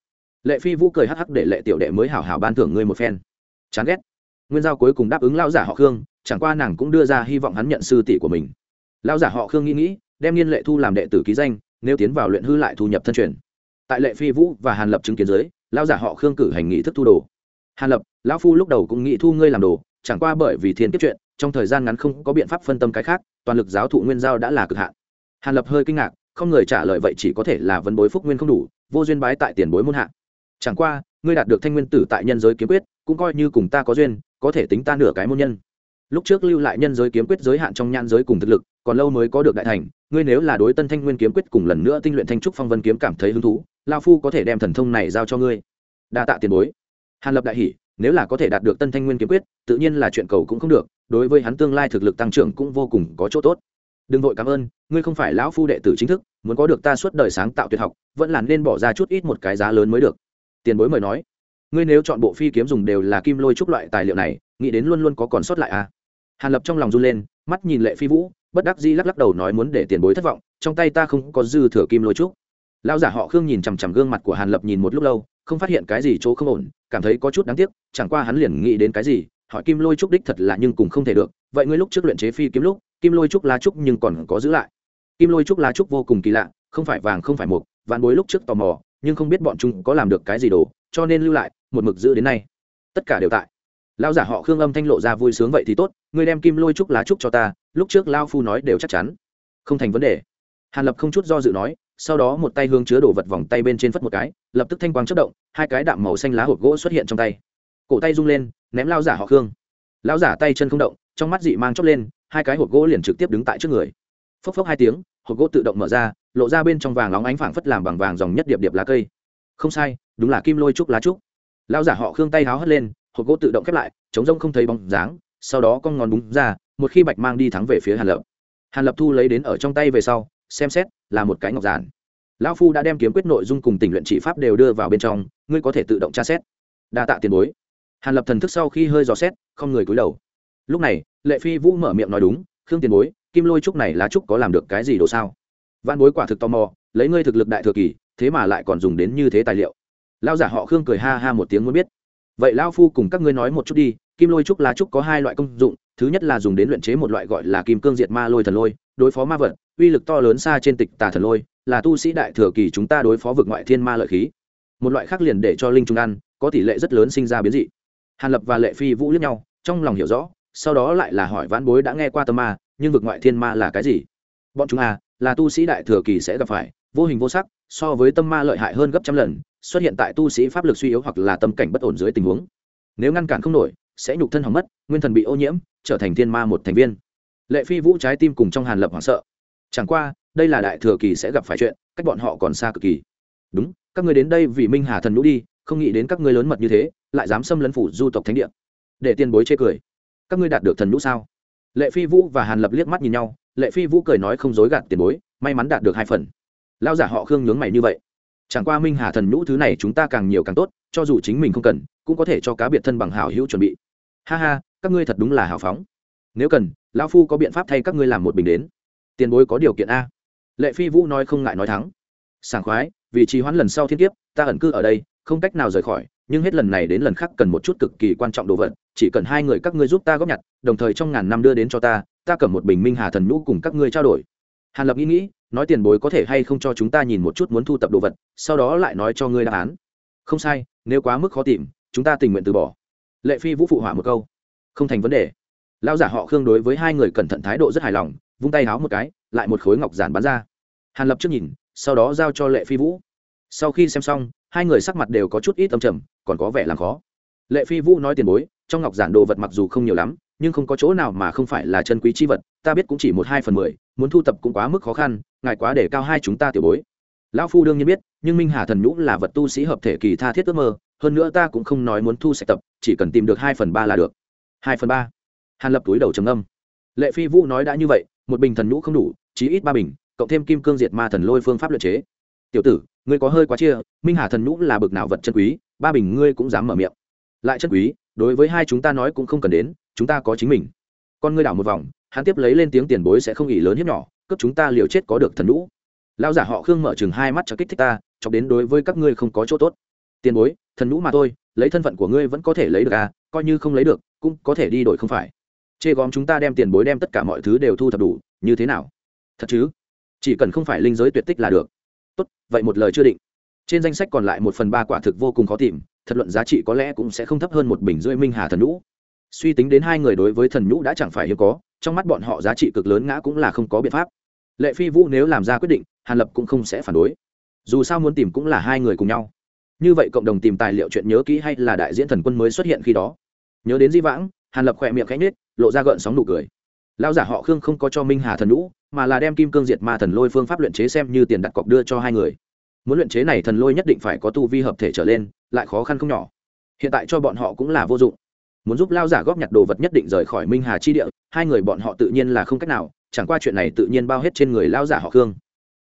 Lệ phi vũ cười hắc hắc để lệ tiểu đệ mới hảo hảo ban thưởng ngươi một phen. Chán ghét. Nguyên giao cuối cùng đáp ứng lao giả họ khương chẳng qua nàng cũng đưa ra hy vọng hắn nhận sư tỷ của mình. Lao giả họ khương nghĩ nghĩ đem niên lệ thu làm đệ tử ký danh nếu tiến vào luyện hư lại thu nhập thân truyền. Tại lệ phi vũ và hàn lập chứng kiến dưới, lao giả họ khương cử hành nghị thức thu đồ. Hàn lập lão phu lúc đầu cũng nghĩ thu ngươi làm đồ chẳng qua bởi vì thiên kiếp chuyện, trong thời gian ngắn không có biện pháp phân tâm cái khác, toàn lực giáo thụ nguyên giao đã là cực hạn. Hàn lập hơi kinh ngạc, không người trả lời vậy chỉ có thể là vấn bối phúc nguyên không đủ, vô duyên bái tại tiền bối môn hạ. Chẳng qua, ngươi đạt được thanh nguyên tử tại nhân giới kiếm quyết, cũng coi như cùng ta có duyên, có thể tính ta nửa cái môn nhân. Lúc trước lưu lại nhân giới kiếm quyết giới hạn trong nhan giới cùng thực lực, còn lâu mới có được đại thành, ngươi nếu là đối tân thanh nguyên kiếm quyết cùng lần nữa tinh luyện thanh trúc phong vân kiếm cảm thấy hứng thú, lao phu có thể đem thần thông này giao cho ngươi. Đa tạ tiền bối. Hàn lập đại hỉ nếu là có thể đạt được tân thanh nguyên kiếm quyết, tự nhiên là chuyện cầu cũng không được, đối với hắn tương lai thực lực tăng trưởng cũng vô cùng có chỗ tốt. Đừng vội cảm ơn, ngươi không phải lão phu đệ tử chính thức, muốn có được ta suốt đời sáng tạo tuyệt học, vẫn là nên bỏ ra chút ít một cái giá lớn mới được. Tiền bối mời nói. Ngươi nếu chọn bộ phi kiếm dùng đều là kim lôi trúc loại tài liệu này, nghĩ đến luôn luôn có còn sót lại à? Hàn lập trong lòng run lên, mắt nhìn lệ phi vũ, bất đắc dĩ lắc lắc đầu nói muốn để tiền bối thất vọng, trong tay ta không có dư thừa kim lôi trúc. Lão giả họ khương nhìn chằm chằm gương mặt của hàn lập nhìn một lúc lâu, không phát hiện cái gì chỗ không ổn cảm thấy có chút đáng tiếc, chẳng qua hắn liền nghĩ đến cái gì, hỏi kim lôi trúc đích thật là nhưng cùng không thể được, vậy ngươi lúc trước luyện chế phi kiếm lúc, kim lôi trúc lá trúc nhưng còn có giữ lại. Kim lôi trúc lá trúc vô cùng kỳ lạ, không phải vàng không phải mục vạn bối lúc trước tò mò, nhưng không biết bọn chúng có làm được cái gì đồ, cho nên lưu lại, một mực giữ đến nay. Tất cả đều tại. Lão giả họ khương âm thanh lộ ra vui sướng vậy thì tốt, ngươi đem kim lôi trúc lá trúc cho ta, lúc trước lao phu nói đều chắc chắn. Không thành vấn đề. Hàn lập không chút do dự nói sau đó một tay hương chứa đồ vật vòng tay bên trên phất một cái, lập tức thanh quang chất động, hai cái đạm màu xanh lá hộp gỗ xuất hiện trong tay. Cổ tay rung lên, ném lao giả họ khương. Lao giả tay chân không động, trong mắt dị mang chốc lên, hai cái hộp gỗ liền trực tiếp đứng tại trước người. Phốc phốc hai tiếng hộp gỗ tự động mở ra, lộ ra bên trong vàng óng ánh phảng phất làm bằng vàng dòng nhất điệp điệp lá cây. Không sai, đúng là kim lôi trúc lá trúc. Lao giả họ khương tay háo hất lên hộp gỗ tự động khép lại chống rông không thấy bóng dáng, sau đó con ngón búng ra, một khi bạch mang đi thắng về phía hàn lập. Hàn lập thu lấy đến ở trong tay về sau xem xét, là một cái ngọc giản. Lão phu đã đem kiếm quyết nội dung cùng tình luyện chỉ pháp đều đưa vào bên trong, ngươi có thể tự động tra xét. Đa tạ tiền bối. Hàn lập thần thức sau khi hơi dò xét, không người cúi đầu. Lúc này, lệ phi vũ mở miệng nói đúng, khương tiền bối, kim lôi trúc này lá trúc có làm được cái gì đồ sao? Văn bối quả thực tò mò, lấy ngươi thực lực đại thừa kỳ, thế mà lại còn dùng đến như thế tài liệu. Lao giả họ khương cười ha ha một tiếng muốn biết. Vậy lao phu cùng các ngươi nói một chút đi, kim lôi trúc lá trúc có hai loại công dụng, thứ nhất là dùng đến luyện chế một loại gọi là kim cương diệt ma lôi thần lôi đối phó ma vật, uy lực to lớn xa trên tịch tà thần lôi, là tu sĩ đại thừa kỳ chúng ta đối phó vực ngoại thiên ma lợi khí. Một loại khác liền để cho linh trung ăn, có tỷ lệ rất lớn sinh ra biến dị. Hàn lập và lệ phi vũ lướt nhau, trong lòng hiểu rõ, sau đó lại là hỏi vãn bối đã nghe qua tâm ma, nhưng vực ngoại thiên ma là cái gì? Bọn chúng à là tu sĩ đại thừa kỳ sẽ gặp phải, vô hình vô sắc, so với tâm ma lợi hại hơn gấp trăm lần, xuất hiện tại tu sĩ pháp lực suy yếu hoặc là tâm cảnh bất ổn dưới tình huống. Nếu ngăn cản không nổi, sẽ nhục thân hỏng mất, nguyên thần bị ô nhiễm, trở thành thiên ma một thành viên lệ phi vũ trái tim cùng trong hàn lập hoảng sợ. Chẳng qua, đây là đại thừa kỳ sẽ gặp phải chuyện, cách bọn họ còn xa cực kỳ. Đúng, các người đến đây vì minh hà thần lũ đi, không nghĩ đến các ngươi lớn mật như thế, lại dám xâm lấn phủ du tộc thánh địa. Để tiền bối chê cười. Các ngươi đạt được thần lũ sao? Lệ phi vũ và hàn lập liếc mắt nhìn nhau, lệ phi vũ cười nói không dối gạt tiền bối, may mắn đạt được hai phần. Lao giả họ khương nhướng mày như vậy. Chẳng qua minh hà thần nhũ thứ này chúng ta càng nhiều càng tốt, cho dù chính mình không cần, cũng có thể cho cá biệt thân bằng hảo hữu chuẩn bị. Ha ha, các ngươi thật đúng là hào phóng nếu cần, lão phu có biện pháp thay các ngươi làm một bình đến. Tiền bối có điều kiện a. Lệ phi vũ nói không ngại nói thắng. Sảng khoái, vì trì hoãn lần sau thiên kiếp, ta ẩn cư ở đây, không cách nào rời khỏi, nhưng hết lần này đến lần khác cần một chút cực kỳ quan trọng đồ vật, chỉ cần hai người các ngươi giúp ta góp nhặt, đồng thời trong ngàn năm đưa đến cho ta ta cầm một bình minh hà thần nhũ cùng các ngươi trao đổi. Hàn lập nghĩ nghĩ, nói tiền bối có thể hay không cho chúng ta nhìn một chút muốn thu tập đồ vật, sau đó lại nói cho ngươi đáp án. Không sai, nếu quá mức khó tìm, chúng ta tình nguyện từ bỏ. Lệ phi vũ phụ hỏa một câu. Không thành vấn đề. Lão giả họ khương đối với hai người cẩn thận thái độ rất hài lòng, vung tay háo một cái, lại một khối ngọc giản bán ra. Hàn lập trước nhìn, sau đó giao cho lệ phi vũ. Sau khi xem xong, hai người sắc mặt đều có chút ít âm trầm, còn có vẻ làm khó. Lệ phi vũ nói tiền bối, trong ngọc giản đồ vật mặc dù không nhiều lắm, nhưng không có chỗ nào mà không phải là chân quý c h i vật, ta biết cũng chỉ một hai phần mười, muốn thu tập cũng quá mức khó khăn, ngài quá để cao hai chúng ta tiểu bối. Lão phu đương nhiên biết, nhưng minh hà thần nhũ là vật tu sĩ hợp thể kỳ tha thiết ước mơ, hơn nữa ta cũng không nói muốn thu sạch tập, chỉ cần tìm được hai phần ba là được. Hai phần ba hàn lập túi đầu trầm âm lệ phi vũ nói đã như vậy, một bình thần nhũ không đủ, chí ít ba bình, cộng thêm kim cương diệt ma thần lôi phương pháp luật chế. Tiểu tử, ngươi có hơi quá chia, minh hà thần nhũ là bực nào vật chân quý, ba bình ngươi cũng dám mở miệng. Lại chân quý, đối với hai chúng ta nói cũng không cần đến, chúng ta có chính mình. Con ngươi đảo một vòng, hắn tiếp lấy lên tiếng tiền bối sẽ không ỉ lớn hiếp nhỏ, cướp chúng ta liều chết có được thần nhũ. Lão giả họ khương mở chừng hai mắt cho kích thích ta, chọc đến đối với các ngươi không có chỗ tốt. Tiền bối, thần nhũ mà thôi, lấy thân phận của ngươi vẫn có thể lấy được à coi như không lấy được, cũng có thể đi đổi không phải chê gom chúng ta đem tiền bối đem tất cả mọi thứ đều thu thập đủ, như thế nào? Thật chứ? Chỉ cần không phải linh giới tuyệt tích là được. Tốt, vậy một lời chưa định. Trên danh sách còn lại một phần ba quả thực vô cùng khó tìm, thật luận giá trị có lẽ cũng sẽ không thấp hơn một bình rưỡi minh hà thần nhũ. Suy tính đến hai người đối với thần nhũ đã chẳng phải hiếm có, trong mắt bọn họ giá trị cực lớn ngã cũng là không có biện pháp. Lệ phi vũ nếu làm ra quyết định, hàn lập cũng không sẽ phản đối. Dù sao muốn tìm cũng là hai người cùng nhau. Như vậy cộng đồng tìm tài liệu chuyện nhớ kỹ hay là đại diễn thần quân mới xuất hiện khi đó? Nhớ đến di vãng, hàn lập khỏe miệng khẽ nết lộ ra gợn sóng nụ cười. Lão giả họ khương không có cho minh hà thần lũ mà là đem kim cương diệt ma thần lôi phương pháp luyện chế xem như tiền đặt cọc đưa cho hai người. Muốn luyện chế này thần lôi nhất định phải có tu vi hợp thể trở lên, lại khó khăn không nhỏ. Hiện tại cho bọn họ cũng là vô dụng. Muốn giúp lao giả góp nhặt đồ vật nhất định rời khỏi minh hà chi địa, hai người bọn họ tự nhiên là không cách nào, chẳng qua chuyện này tự nhiên bao hết trên người lao giả họ khương.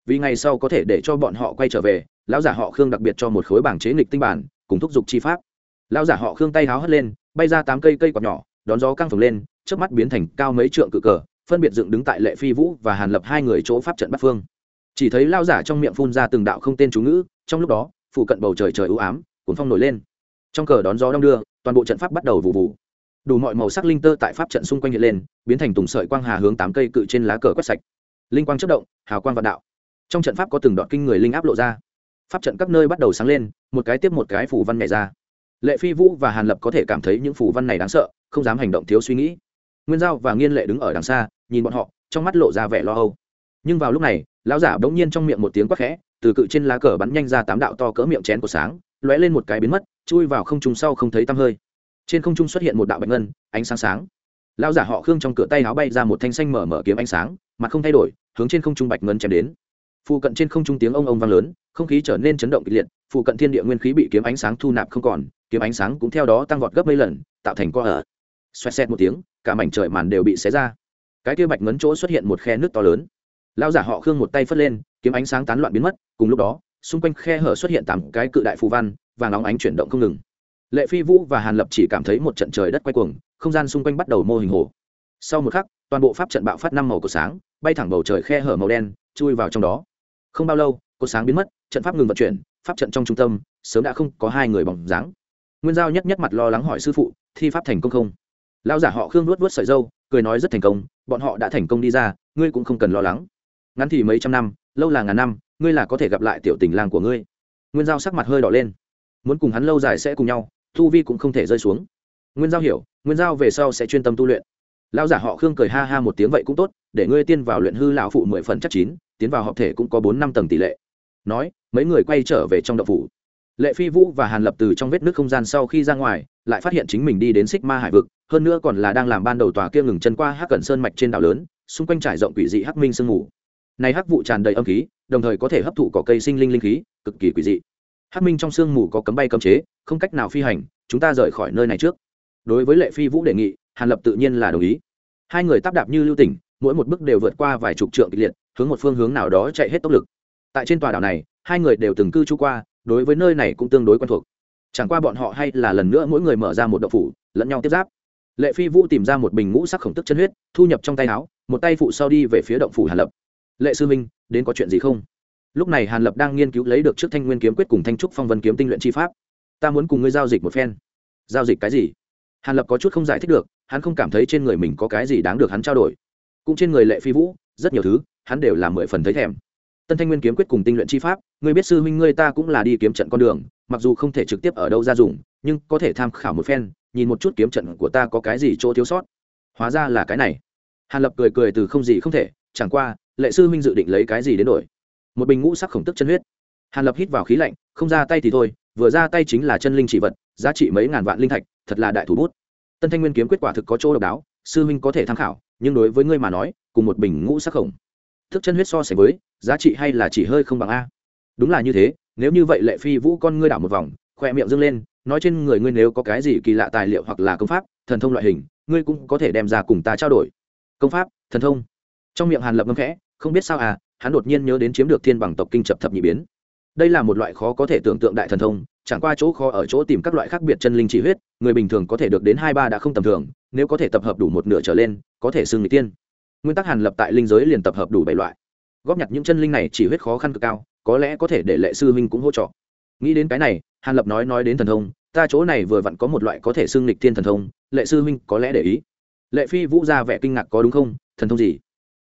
Vì ngày sau có thể để cho bọn họ quay trở về, lão giả họ khương đặc biệt cho một khối bảng chế nghịch tinh bản, cùng thúc giục chi pháp. Lão giả họ khương tay háo hất lên, bay ra tám cây cây quạt nhỏ đón gió căng phồng lên trước mắt biến thành cao mấy trượng cự cờ, phân biệt dựng đứng tại lệ phi vũ và hàn lập hai người chỗ pháp trận bắt phương. Chỉ thấy lao giả trong miệng phun ra từng đạo không tên chú ngữ, trong lúc đó phụ cận bầu trời trời ưu ám, cuốn phong nổi lên. Trong cờ đón gió đông đưa, toàn bộ trận pháp bắt đầu vụ vụ. Đủ mọi màu sắc linh tơ tại pháp trận xung quanh hiện lên, biến thành tùng sợi quang hà hướng tám cây cự trên lá cờ quét sạch. Linh quang chất động, hào quang vạn đạo. Trong trận pháp có từng đoạn kinh người linh áp lộ ra. Pháp trận các nơi bắt đầu sáng lên, một cái tiếp một cái phủ văn nhảy ra. Lệ phi vũ và hàn lập có thể cảm thấy những phủ văn này đáng sợ không dám hành động thiếu suy nghĩ. Nguyên giao và nghiên lệ đứng ở đằng xa, nhìn bọn họ, trong mắt lộ ra vẻ lo âu. Nhưng vào lúc này, lão giả bỗng nhiên trong miệng một tiếng quát khẽ, từ cự trên lá cờ bắn nhanh ra tám đạo to cỡ miệng chén của sáng, lóe lên một cái biến mất, chui vào không trung sau không thấy tăm hơi. Trên không trung xuất hiện một đạo bạch ngân, ánh sáng sáng. Lão giả họ khương trong cửa tay áo bay ra một thanh xanh mở mở kiếm ánh sáng, mặt không thay đổi, hướng trên không trung bạch ngân chém đến. Phụ cận trên không trung tiếng ông ông vang lớn, không khí trở nên chấn động kịch liệt, phụ cận thiên địa nguyên khí bị kiếm ánh sáng thu nạp không còn, kiếm ánh sáng cũng theo đó tăng vọt gấp mấy lần, tạo thành co ở xoẹt xẹt một tiếng, cả mảnh trời màn đều bị xé ra. Cái kia bạch ngấn chỗ xuất hiện một khe nước to lớn. Lão giả họ khương một tay phất lên, kiếm ánh sáng tán loạn biến mất, cùng lúc đó, xung quanh khe hở xuất hiện tám cái cự đại phù văn và nóng ánh chuyển động không ngừng. Lệ phi vũ và hàn lập chỉ cảm thấy một trận trời đất quay cuồng, không gian xung quanh bắt đầu mô hình hồ. Sau một khắc, toàn bộ pháp trận bạo phát năm màu của sáng, bay thẳng bầu trời khe hở màu đen, chui vào trong đó. Không bao lâu, cột sáng biến mất, trận pháp ngừng vận chuyển, pháp trận trong trung tâm, sớm đã không có hai người bóng dáng. Nguyên giao nhất nhất mặt lo lắng hỏi sư phụ, thi pháp thành công không? Lao giả họ khương nuốt vớt sợi dâu, cười nói rất thành công, bọn họ đã thành công đi ra, ngươi cũng không cần lo lắng. Ngắn thì mấy trăm năm, lâu là ngàn năm, ngươi là có thể gặp lại tiểu tình làng của ngươi. Nguyên giao sắc mặt hơi đỏ lên. Muốn cùng hắn lâu dài sẽ cùng nhau thu vi cũng không thể rơi xuống. Nguyên giao hiểu, nguyên giao về sau sẽ chuyên tâm tu luyện. Lão giả họ khương cười ha ha một tiếng vậy cũng tốt, để ngươi tiên vào luyện hư lão phụ mười phần chắc chín, tiến vào hợp thể cũng có bốn năm tầng tỷ lệ. Nói, mấy người quay trở về trong đậu phủ. Lệ phi vũ và hàn lập từ trong vết nước không gian sau khi ra ngoài, lại phát hiện chính mình đi đến xích ma hải vực hơn nữa còn là đang làm ban đầu tòa kia ngừng chân qua hắc cẩn sơn mạch trên đảo lớn, xung quanh trải rộng quỷ dị hắc minh sương mù. Này hắc vụ tràn đầy âm khí, đồng thời có thể hấp thụ cỏ cây sinh linh linh khí, cực kỳ quỷ dị. Hắc minh trong sương mù có cấm bay cấm chế, không cách nào phi hành, chúng ta rời khỏi nơi này trước. Đối với lệ phi vũ đề nghị, hàn lập tự nhiên là đồng ý. Hai người táp đạp như lưu tỉnh, mỗi một bước đều vượt qua vài chục trượng kịch liệt, hướng một phương hướng nào đó chạy hết tốc lực. Tại trên tòa đảo này, hai người đều từng cư trú qua, đối với nơi này cũng tương đối quen thuộc. Chẳng qua bọn họ hay là lần nữa mỗi người mở ra một đậu phủ, lẫn nhau tiếp giáp lệ phi vũ tìm ra một bình ngũ sắc khổng tức chân huyết thu nhập trong tay áo một tay phụ sau đi về phía động phủ hàn lập lệ sư minh đến có chuyện gì không lúc này hàn lập đang nghiên cứu lấy được trước thanh nguyên kiếm quyết cùng thanh trúc phong vân kiếm tinh luyện chi pháp ta muốn cùng ngươi giao dịch một phen giao dịch cái gì hàn lập có chút không giải thích được hắn không cảm thấy trên người mình có cái gì đáng được hắn trao đổi cũng trên người lệ phi vũ rất nhiều thứ hắn đều là mười phần thấy thèm tân thanh nguyên kiếm quyết cùng tinh luyện chi pháp ngươi biết sư huynh ngươi ta cũng là đi kiếm trận con đường mặc dù không thể trực tiếp ở đâu ra dùng, nhưng có thể tham khảo một phen, nhìn một chút kiếm trận của ta có cái gì chỗ thiếu sót. Hóa ra là cái này. Hàn lập cười cười từ không gì không thể, chẳng qua, lệ sư huynh dự định lấy cái gì đến đổi? Một bình ngũ sắc khổng tức chân huyết. Hàn lập hít vào khí lạnh, không ra tay thì thôi, vừa ra tay chính là chân linh chỉ vật, giá trị mấy ngàn vạn linh thạch, thật là đại thủ bút. Tân thanh nguyên kiếm kết quả thực có chỗ độc đáo, sư huynh có thể tham khảo, nhưng đối với ngươi mà nói, cùng một bình ngũ sắc khổng thức chân huyết so sánh với, giá trị hay là chỉ hơi không bằng a? Đúng là như thế nếu như vậy lệ phi vũ con ngươi đảo một vòng khoe miệng dâng lên, nói trên người ngươi nếu có cái gì kỳ lạ tài liệu hoặc là công pháp, thần thông loại hình, ngươi cũng có thể đem ra cùng ta trao đổi. Công pháp, thần thông. Trong miệng hàn lập ngâm khẽ, không biết sao à hắn đột nhiên nhớ đến chiếm được thiên bằng tộc kinh chập thập nhị biến. Đây là một loại khó có thể tưởng tượng đại thần thông, chẳng qua chỗ khó ở chỗ tìm các loại khác biệt chân linh chỉ huyết, người bình thường có thể được đến hai ba đã không tầm thường, nếu có thể tập hợp đủ một nửa trở lên, có thể xưng người tiên. Nguyên tắc hàn lập tại linh giới liền tập hợp đủ bảy loại. Góp nhặt những chân linh này chỉ huyết khó khăn cực cao có lẽ có thể để lệ sư huynh cũng hỗ trợ. Nghĩ đến cái này, hàn lập nói nói đến thần thông, ta chỗ này vừa vặn có một loại có thể xưng lịch thiên thần thông, lệ sư huynh có lẽ để ý. Lệ phi vũ ra vẻ kinh ngạc có đúng không? Thần thông gì?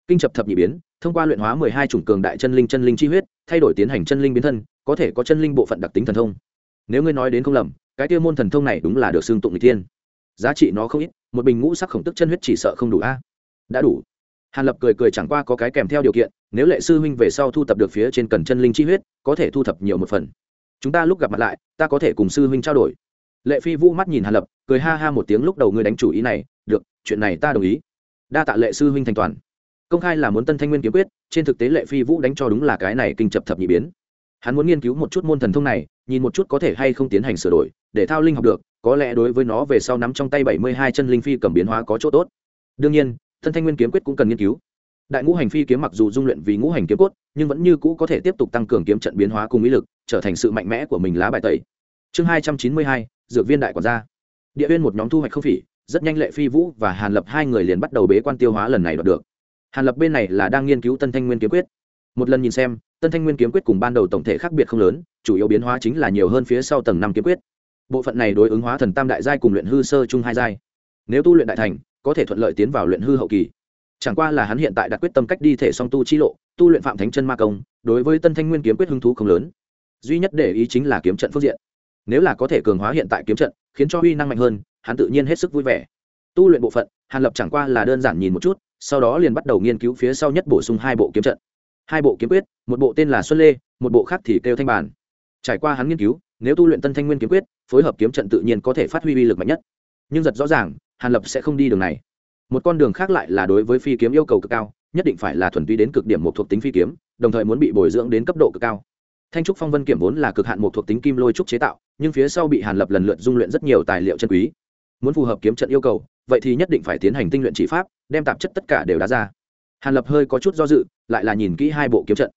Kinh chập thập nhị biến, thông qua luyện hóa mười hai chủng cường đại chân linh chân linh chi huyết, thay đổi tiến hành chân linh biến thân, có thể có chân linh bộ phận đặc tính thần thông. Nếu ngươi nói đến không lầm, cái tiêu môn thần thông này đúng là được xưng tụng n thiên. Giá trị nó không ít, một bình ngũ sắc khổng tức chân huyết chỉ sợ không đủ a. Đã đủ hàn lập cười cười chẳng qua có cái kèm theo điều kiện, nếu lệ sư huynh về sau thu thập được phía trên cần chân linh chi huyết, có thể thu thập nhiều một phần. Chúng ta lúc gặp mặt lại, ta có thể cùng sư huynh trao đổi. Lệ phi vũ mắt nhìn hàn lập, cười ha ha một tiếng lúc đầu ngươi đánh chủ ý này, được, chuyện này ta đồng ý. Đa tạ lệ sư huynh thành toàn. Công khai là muốn tân thanh nguyên kiếm quyết, trên thực tế lệ phi vũ đánh cho đúng là cái này kinh chập thập nhị biến. Hắn muốn nghiên cứu một chút môn thần thông này, nhìn một chút có thể hay không tiến hành sửa đổi, để thao linh học được, có lẽ đối với nó về sau nắm trong tay bảy mươi hai chân linh phi cầm biến hóa có chỗ tốt. Đương nhiên tân thanh nguyên kiếm quyết cũng cần nghiên cứu. Đại ngũ hành phi kiếm mặc dù dung luyện vì ngũ hành kiếm cốt, nhưng vẫn như cũ có thể tiếp tục tăng cường kiếm trận biến hóa cùng ý lực, trở thành sự mạnh mẽ của mình lá bài tẩy. Chương hai trăm chín mươi hai, dược viên đại quản gia. Địa viên một nhóm thu hoạch không phỉ, rất nhanh lệ phi vũ và hàn lập hai người liền bắt đầu bế quan tiêu hóa lần này đoạt được. Hàn lập bên này là đang nghiên cứu tân thanh nguyên kiếm quyết. Một lần nhìn xem, tân thanh nguyên kiếm quyết cùng ban đầu tổng thể khác biệt không lớn, chủ yếu biến hóa chính là nhiều hơn phía sau tầng năm kiếm quyết. Bộ phận này đối ứng hóa thần tam đại giai cùng luyện hư sơ chung hai giai. Nếu tu luyện đại thành có thể thuận lợi tiến vào luyện hư hậu kỳ. Chẳng qua là hắn hiện tại đặt quyết tâm cách đi thể song tu chi lộ, tu luyện phạm thánh chân ma công, đối với tân thanh nguyên kiếm quyết hứng thú không lớn. Duy nhất để ý chính là kiếm trận phương diện. Nếu là có thể cường hóa hiện tại kiếm trận, khiến cho uy năng mạnh hơn, hắn tự nhiên hết sức vui vẻ. Tu luyện bộ phận, hàn lập chẳng qua là đơn giản nhìn một chút, sau đó liền bắt đầu nghiên cứu phía sau nhất bổ sung hai bộ kiếm trận. Hai bộ kiếm quyết, một bộ tên là xuân lê, một bộ khác thì kêu thanh bản trải qua hắn nghiên cứu, nếu tu luyện tân thanh nguyên kiếm quyết, phối hợp kiếm trận tự nhiên có thể phát huy uy lực mạnh nhất. Nhưng rất rõ ràng hàn lập sẽ không đi đường này. Một con đường khác lại là đối với phi kiếm yêu cầu cực cao, nhất định phải là thuần túy đến cực điểm một thuộc tính phi kiếm, đồng thời muốn bị bồi dưỡng đến cấp độ cực cao. Thanh trúc phong vân kiểm vốn là cực hạn một thuộc tính kim lôi trúc chế tạo, nhưng phía sau bị hàn lập lần lượt dung luyện rất nhiều tài liệu chân quý. Muốn phù hợp kiếm trận yêu cầu, vậy thì nhất định phải tiến hành tinh luyện chỉ pháp, đem tạp chất tất cả đều đá ra. Hàn lập hơi có chút do dự, lại là nhìn kỹ hai bộ kiếm trận.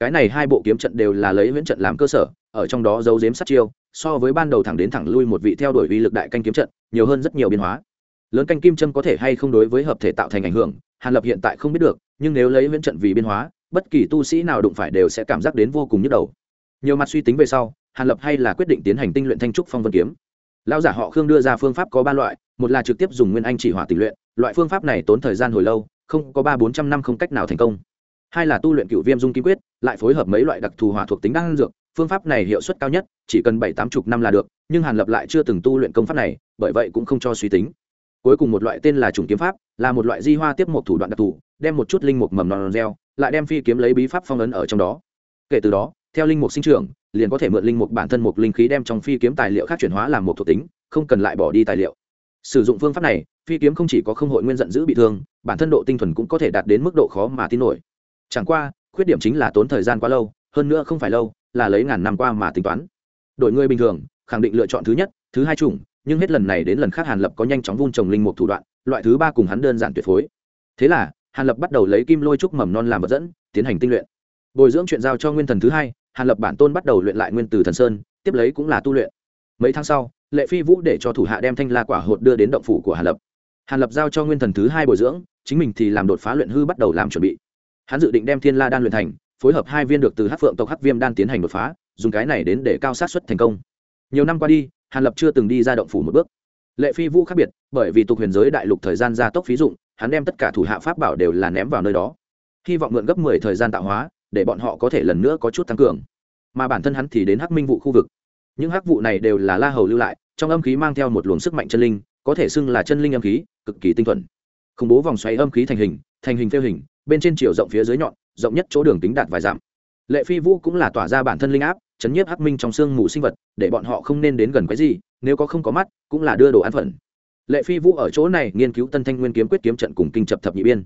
Cái này hai bộ kiếm trận đều là lấy huyễn trận làm cơ sở, ở trong đó giấu giếm sát chiêu, so với ban đầu thẳng đến thẳng lui một vị theo đuổi uy lực đại canh kiếm trận, nhiều hơn rất nhiều biến hóa lớn canh kim châm có thể hay không đối với hợp thể tạo thành ảnh hưởng, hàn lập hiện tại không biết được, nhưng nếu lấy viễn trận vì biên hóa, bất kỳ tu sĩ nào đụng phải đều sẽ cảm giác đến vô cùng nhức đầu. Nhiều mặt suy tính về sau, hàn lập hay là quyết định tiến hành tinh luyện thanh trúc phong vân kiếm. Lão giả họ khương đưa ra phương pháp có ba loại, một là trực tiếp dùng nguyên anh chỉ hỏa tình luyện, loại phương pháp này tốn thời gian hồi lâu, không có ba bốn trăm năm không cách nào thành công. Hai là tu luyện cựu viêm dung kim quyết, lại phối hợp mấy loại đặc thù hỏa thuộc tính đan dược, phương pháp này hiệu suất cao nhất, chỉ cần bảy tám chục năm là được, nhưng hàn lập lại chưa từng tu luyện công pháp này, bởi vậy cũng không cho suy tính cuối cùng một loại tên là trùng kiếm pháp, là một loại di hoa tiếp một thủ đoạn đặc thù, đem một chút linh mục mầm non gieo, lại đem phi kiếm lấy bí pháp phong ấn ở trong đó. Kể từ đó, theo linh mục sinh trưởng, liền có thể mượn linh mục bản thân một linh khí đem trong phi kiếm tài liệu khác chuyển hóa làm một thuộc tính, không cần lại bỏ đi tài liệu. Sử dụng phương pháp này, phi kiếm không chỉ có không hội nguyên giận giữ bị thương, bản thân độ tinh thuần cũng có thể đạt đến mức độ khó mà tin nổi. Chẳng qua, khuyết điểm chính là tốn thời gian quá lâu, hơn nữa không phải lâu, là lấy ngàn năm qua mà tính toán. Đội người bình thường, khẳng định lựa chọn thứ nhất, thứ hai chủng nhưng hết lần này đến lần khác hàn lập có nhanh chóng vun trồng linh mục thủ đoạn, loại thứ ba cùng hắn đơn giản tuyệt phối. Thế là, hàn lập bắt đầu lấy kim lôi trúc mầm non làm vật dẫn, tiến hành tinh luyện. Bồi dưỡng chuyện giao cho nguyên thần thứ hai, hàn lập bản tôn bắt đầu luyện lại nguyên từ thần sơn, tiếp lấy cũng là tu luyện. Mấy tháng sau, lệ phi vũ để cho thủ hạ đem thanh la quả hột đưa đến động phủ của hàn lập. Hàn lập giao cho nguyên thần thứ hai bồi dưỡng, chính mình thì làm đột phá luyện hư bắt đầu làm chuẩn bị. Hắn dự định đem thiên la đan luyện thành, phối hợp hai viên được từ hát phượng tộc hắc viêm đan tiến hành đột phá, dùng cái này đến để cao sát xuất thành công. Nhiều năm qua đi hàn lập chưa từng đi ra động phủ một bước. Lệ phi vũ khác biệt, bởi vì tục huyền giới đại lục thời gian gia tốc phí dụng, hắn đem tất cả thủ hạ pháp bảo đều là ném vào nơi đó. Hy vọng mượn gấp mười thời gian tạo hóa, để bọn họ có thể lần nữa có chút tăng cường. Mà bản thân hắn thì đến hắc minh vụ khu vực. Những hắc vụ này đều là la hầu lưu lại, trong âm khí mang theo một luồng sức mạnh chân linh, có thể xưng là chân linh âm khí, cực kỳ tinh thuần. Khủng bố vòng xoáy âm khí thành hình thành hình phêu hình, bên trên chiều rộng phía dưới nhọn, rộng nhất chỗ đường tính đạt vài dặm lệ phi vũ cũng là tỏa ra bản thân linh áp, chấn nhiếp hắc minh trong xương mù sinh vật, để bọn họ không nên đến gần cái gì, nếu có không có mắt, cũng là đưa đồ ăn phận. Lệ phi vũ ở chỗ này nghiên cứu tân thanh nguyên kiếm quyết kiếm trận cùng kinh chập thập nhị biên.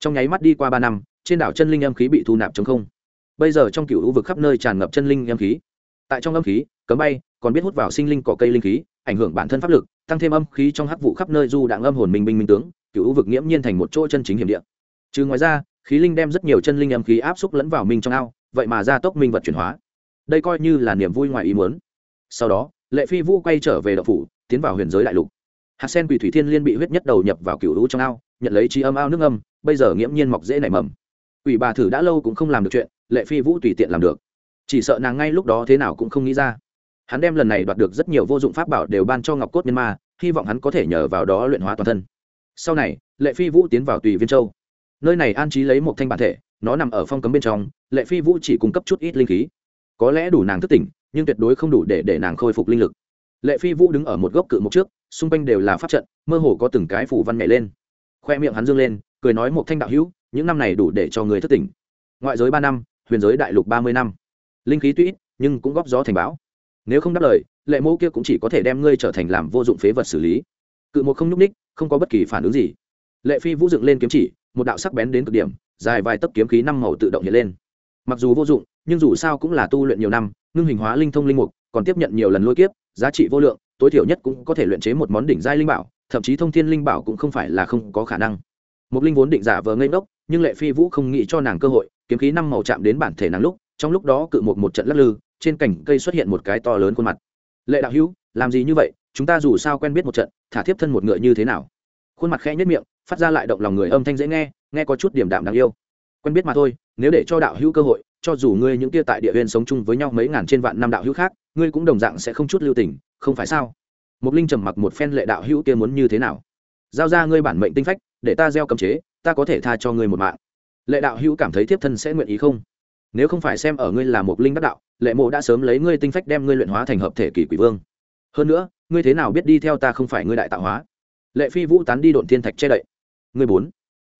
Trong nháy mắt đi qua ba năm, trên đảo chân linh âm khí bị thu nạp chống không. Bây giờ trong cựu u vực khắp nơi tràn ngập chân linh âm khí. Tại trong âm khí, cấm bay, còn biết hút vào sinh linh cỏ cây linh khí, ảnh hưởng bản thân pháp lực, tăng thêm âm khí trong hắc vụ khắp nơi du đạn âm hồn minh binh minh tướng, cựu u vực nghiễm nhiên thành một chỗ chân chính hiểm địa. Trừ ngoài ra, khí linh đem rất nhiều chân linh âm khí áp xúc lẫn vào minh trong ao vậy mà gia tốc minh vật chuyển hóa. Đây coi như là niềm vui ngoài ý muốn. Sau đó, lệ phi vũ quay trở về đậu phủ, tiến vào huyền giới đại lục. Hạt sen quỷ thủy thiên liên bị huyết nhất đầu nhập vào cựu lũ trong ao, nhận lấy trí âm ao nước âm bây giờ nghiễm nhiên mọc dễ nảy mầm. Ủy bà thử đã lâu cũng không làm được chuyện, lệ phi vũ tùy tiện làm được. Chỉ sợ nàng ngay lúc đó thế nào cũng không nghĩ ra. Hắn đem lần này đoạt được rất nhiều vô dụng pháp bảo đều ban cho ngọc cốt nhân ma, hy vọng hắn có thể nhờ vào đó luyện hóa toàn thân. Sau này, lệ phi vũ tiến vào tùy viên châu. Nơi này an trí lấy một thanh bản thể nó nằm ở phong cấm bên trong, lệ phi vũ chỉ cung cấp chút ít linh khí. Có lẽ đủ nàng thức tỉnh, nhưng tuyệt đối không đủ để để nàng khôi phục linh lực. Lệ phi vũ đứng ở một gốc cự mục trước, xung quanh đều là pháp trận, mơ hồ có từng cái phủ văn nhảy lên. Khoe miệng hắn dương lên, cười nói một thanh đạo hữu, những năm này đủ để cho người thất tỉnh. Ngoại giới ba năm, huyền giới đại lục ba mươi năm. Linh khí tuy ít, nhưng cũng góp gió thành bão. Nếu không đáp lời, lệ mẫu kia cũng chỉ có thể đem ngươi trở thành làm vô dụng phế vật xử lý. Cự một không nhúc ních không có bất kỳ phản ứng gì. Lệ phi vũ dựng lên kiếm chỉ, một đạo sắc bén đến cực điểm dài vài tấc kiếm khí năm màu tự động hiện lên. Mặc dù vô dụng, nhưng dù sao cũng là tu luyện nhiều năm, ngưng hình hóa linh thông linh mục, còn tiếp nhận nhiều lần lôi kiếp, giá trị vô lượng, tối thiểu nhất cũng có thể luyện chế một món đỉnh giai linh bảo, thậm chí thông thiên linh bảo cũng không phải là không có khả năng. Một linh vốn định giả vờ ngây ngốc, nhưng lệ phi vũ không nghĩ cho nàng cơ hội, kiếm khí năm màu chạm đến bản thể nàng lúc, trong lúc đó cự một một trận lắc lư, trên cành cây xuất hiện một cái to lớn khuôn mặt. Lệ đạo hữu, làm gì như vậy? Chúng ta dù sao quen biết một trận, thả thiếp thân một ngựa như thế nào? Khuôn mặt khẽ nhất miệng phát ra lại động lòng người âm thanh dễ nghe nghe có chút điểm đạm đáng yêu. Quen biết mà thôi, nếu để cho đạo hữu cơ hội, cho dù ngươi những kia tại địa huyên sống chung với nhau mấy ngàn trên vạn năm đạo hữu khác, ngươi cũng đồng dạng sẽ không chút lưu tình, không phải sao? Một linh trầm mặc một phen lệ đạo hữu kia muốn như thế nào? Giao ra ngươi bản mệnh tinh phách, để ta gieo cấm chế, ta có thể tha cho ngươi một mạng. Lệ đạo hữu cảm thấy thiếp thân sẽ nguyện ý không? Nếu không phải xem ở ngươi là một linh đắc đạo, lệ mộ đã sớm lấy ngươi tinh phách đem ngươi luyện hóa thành hợp thể kỷ quỷ vương. Hơn nữa, ngươi thế nào biết đi theo ta không phải ngươi đại tạo hóa? Lệ phi vũ tán đi độn thiên thạch che đậy ngươi bốn.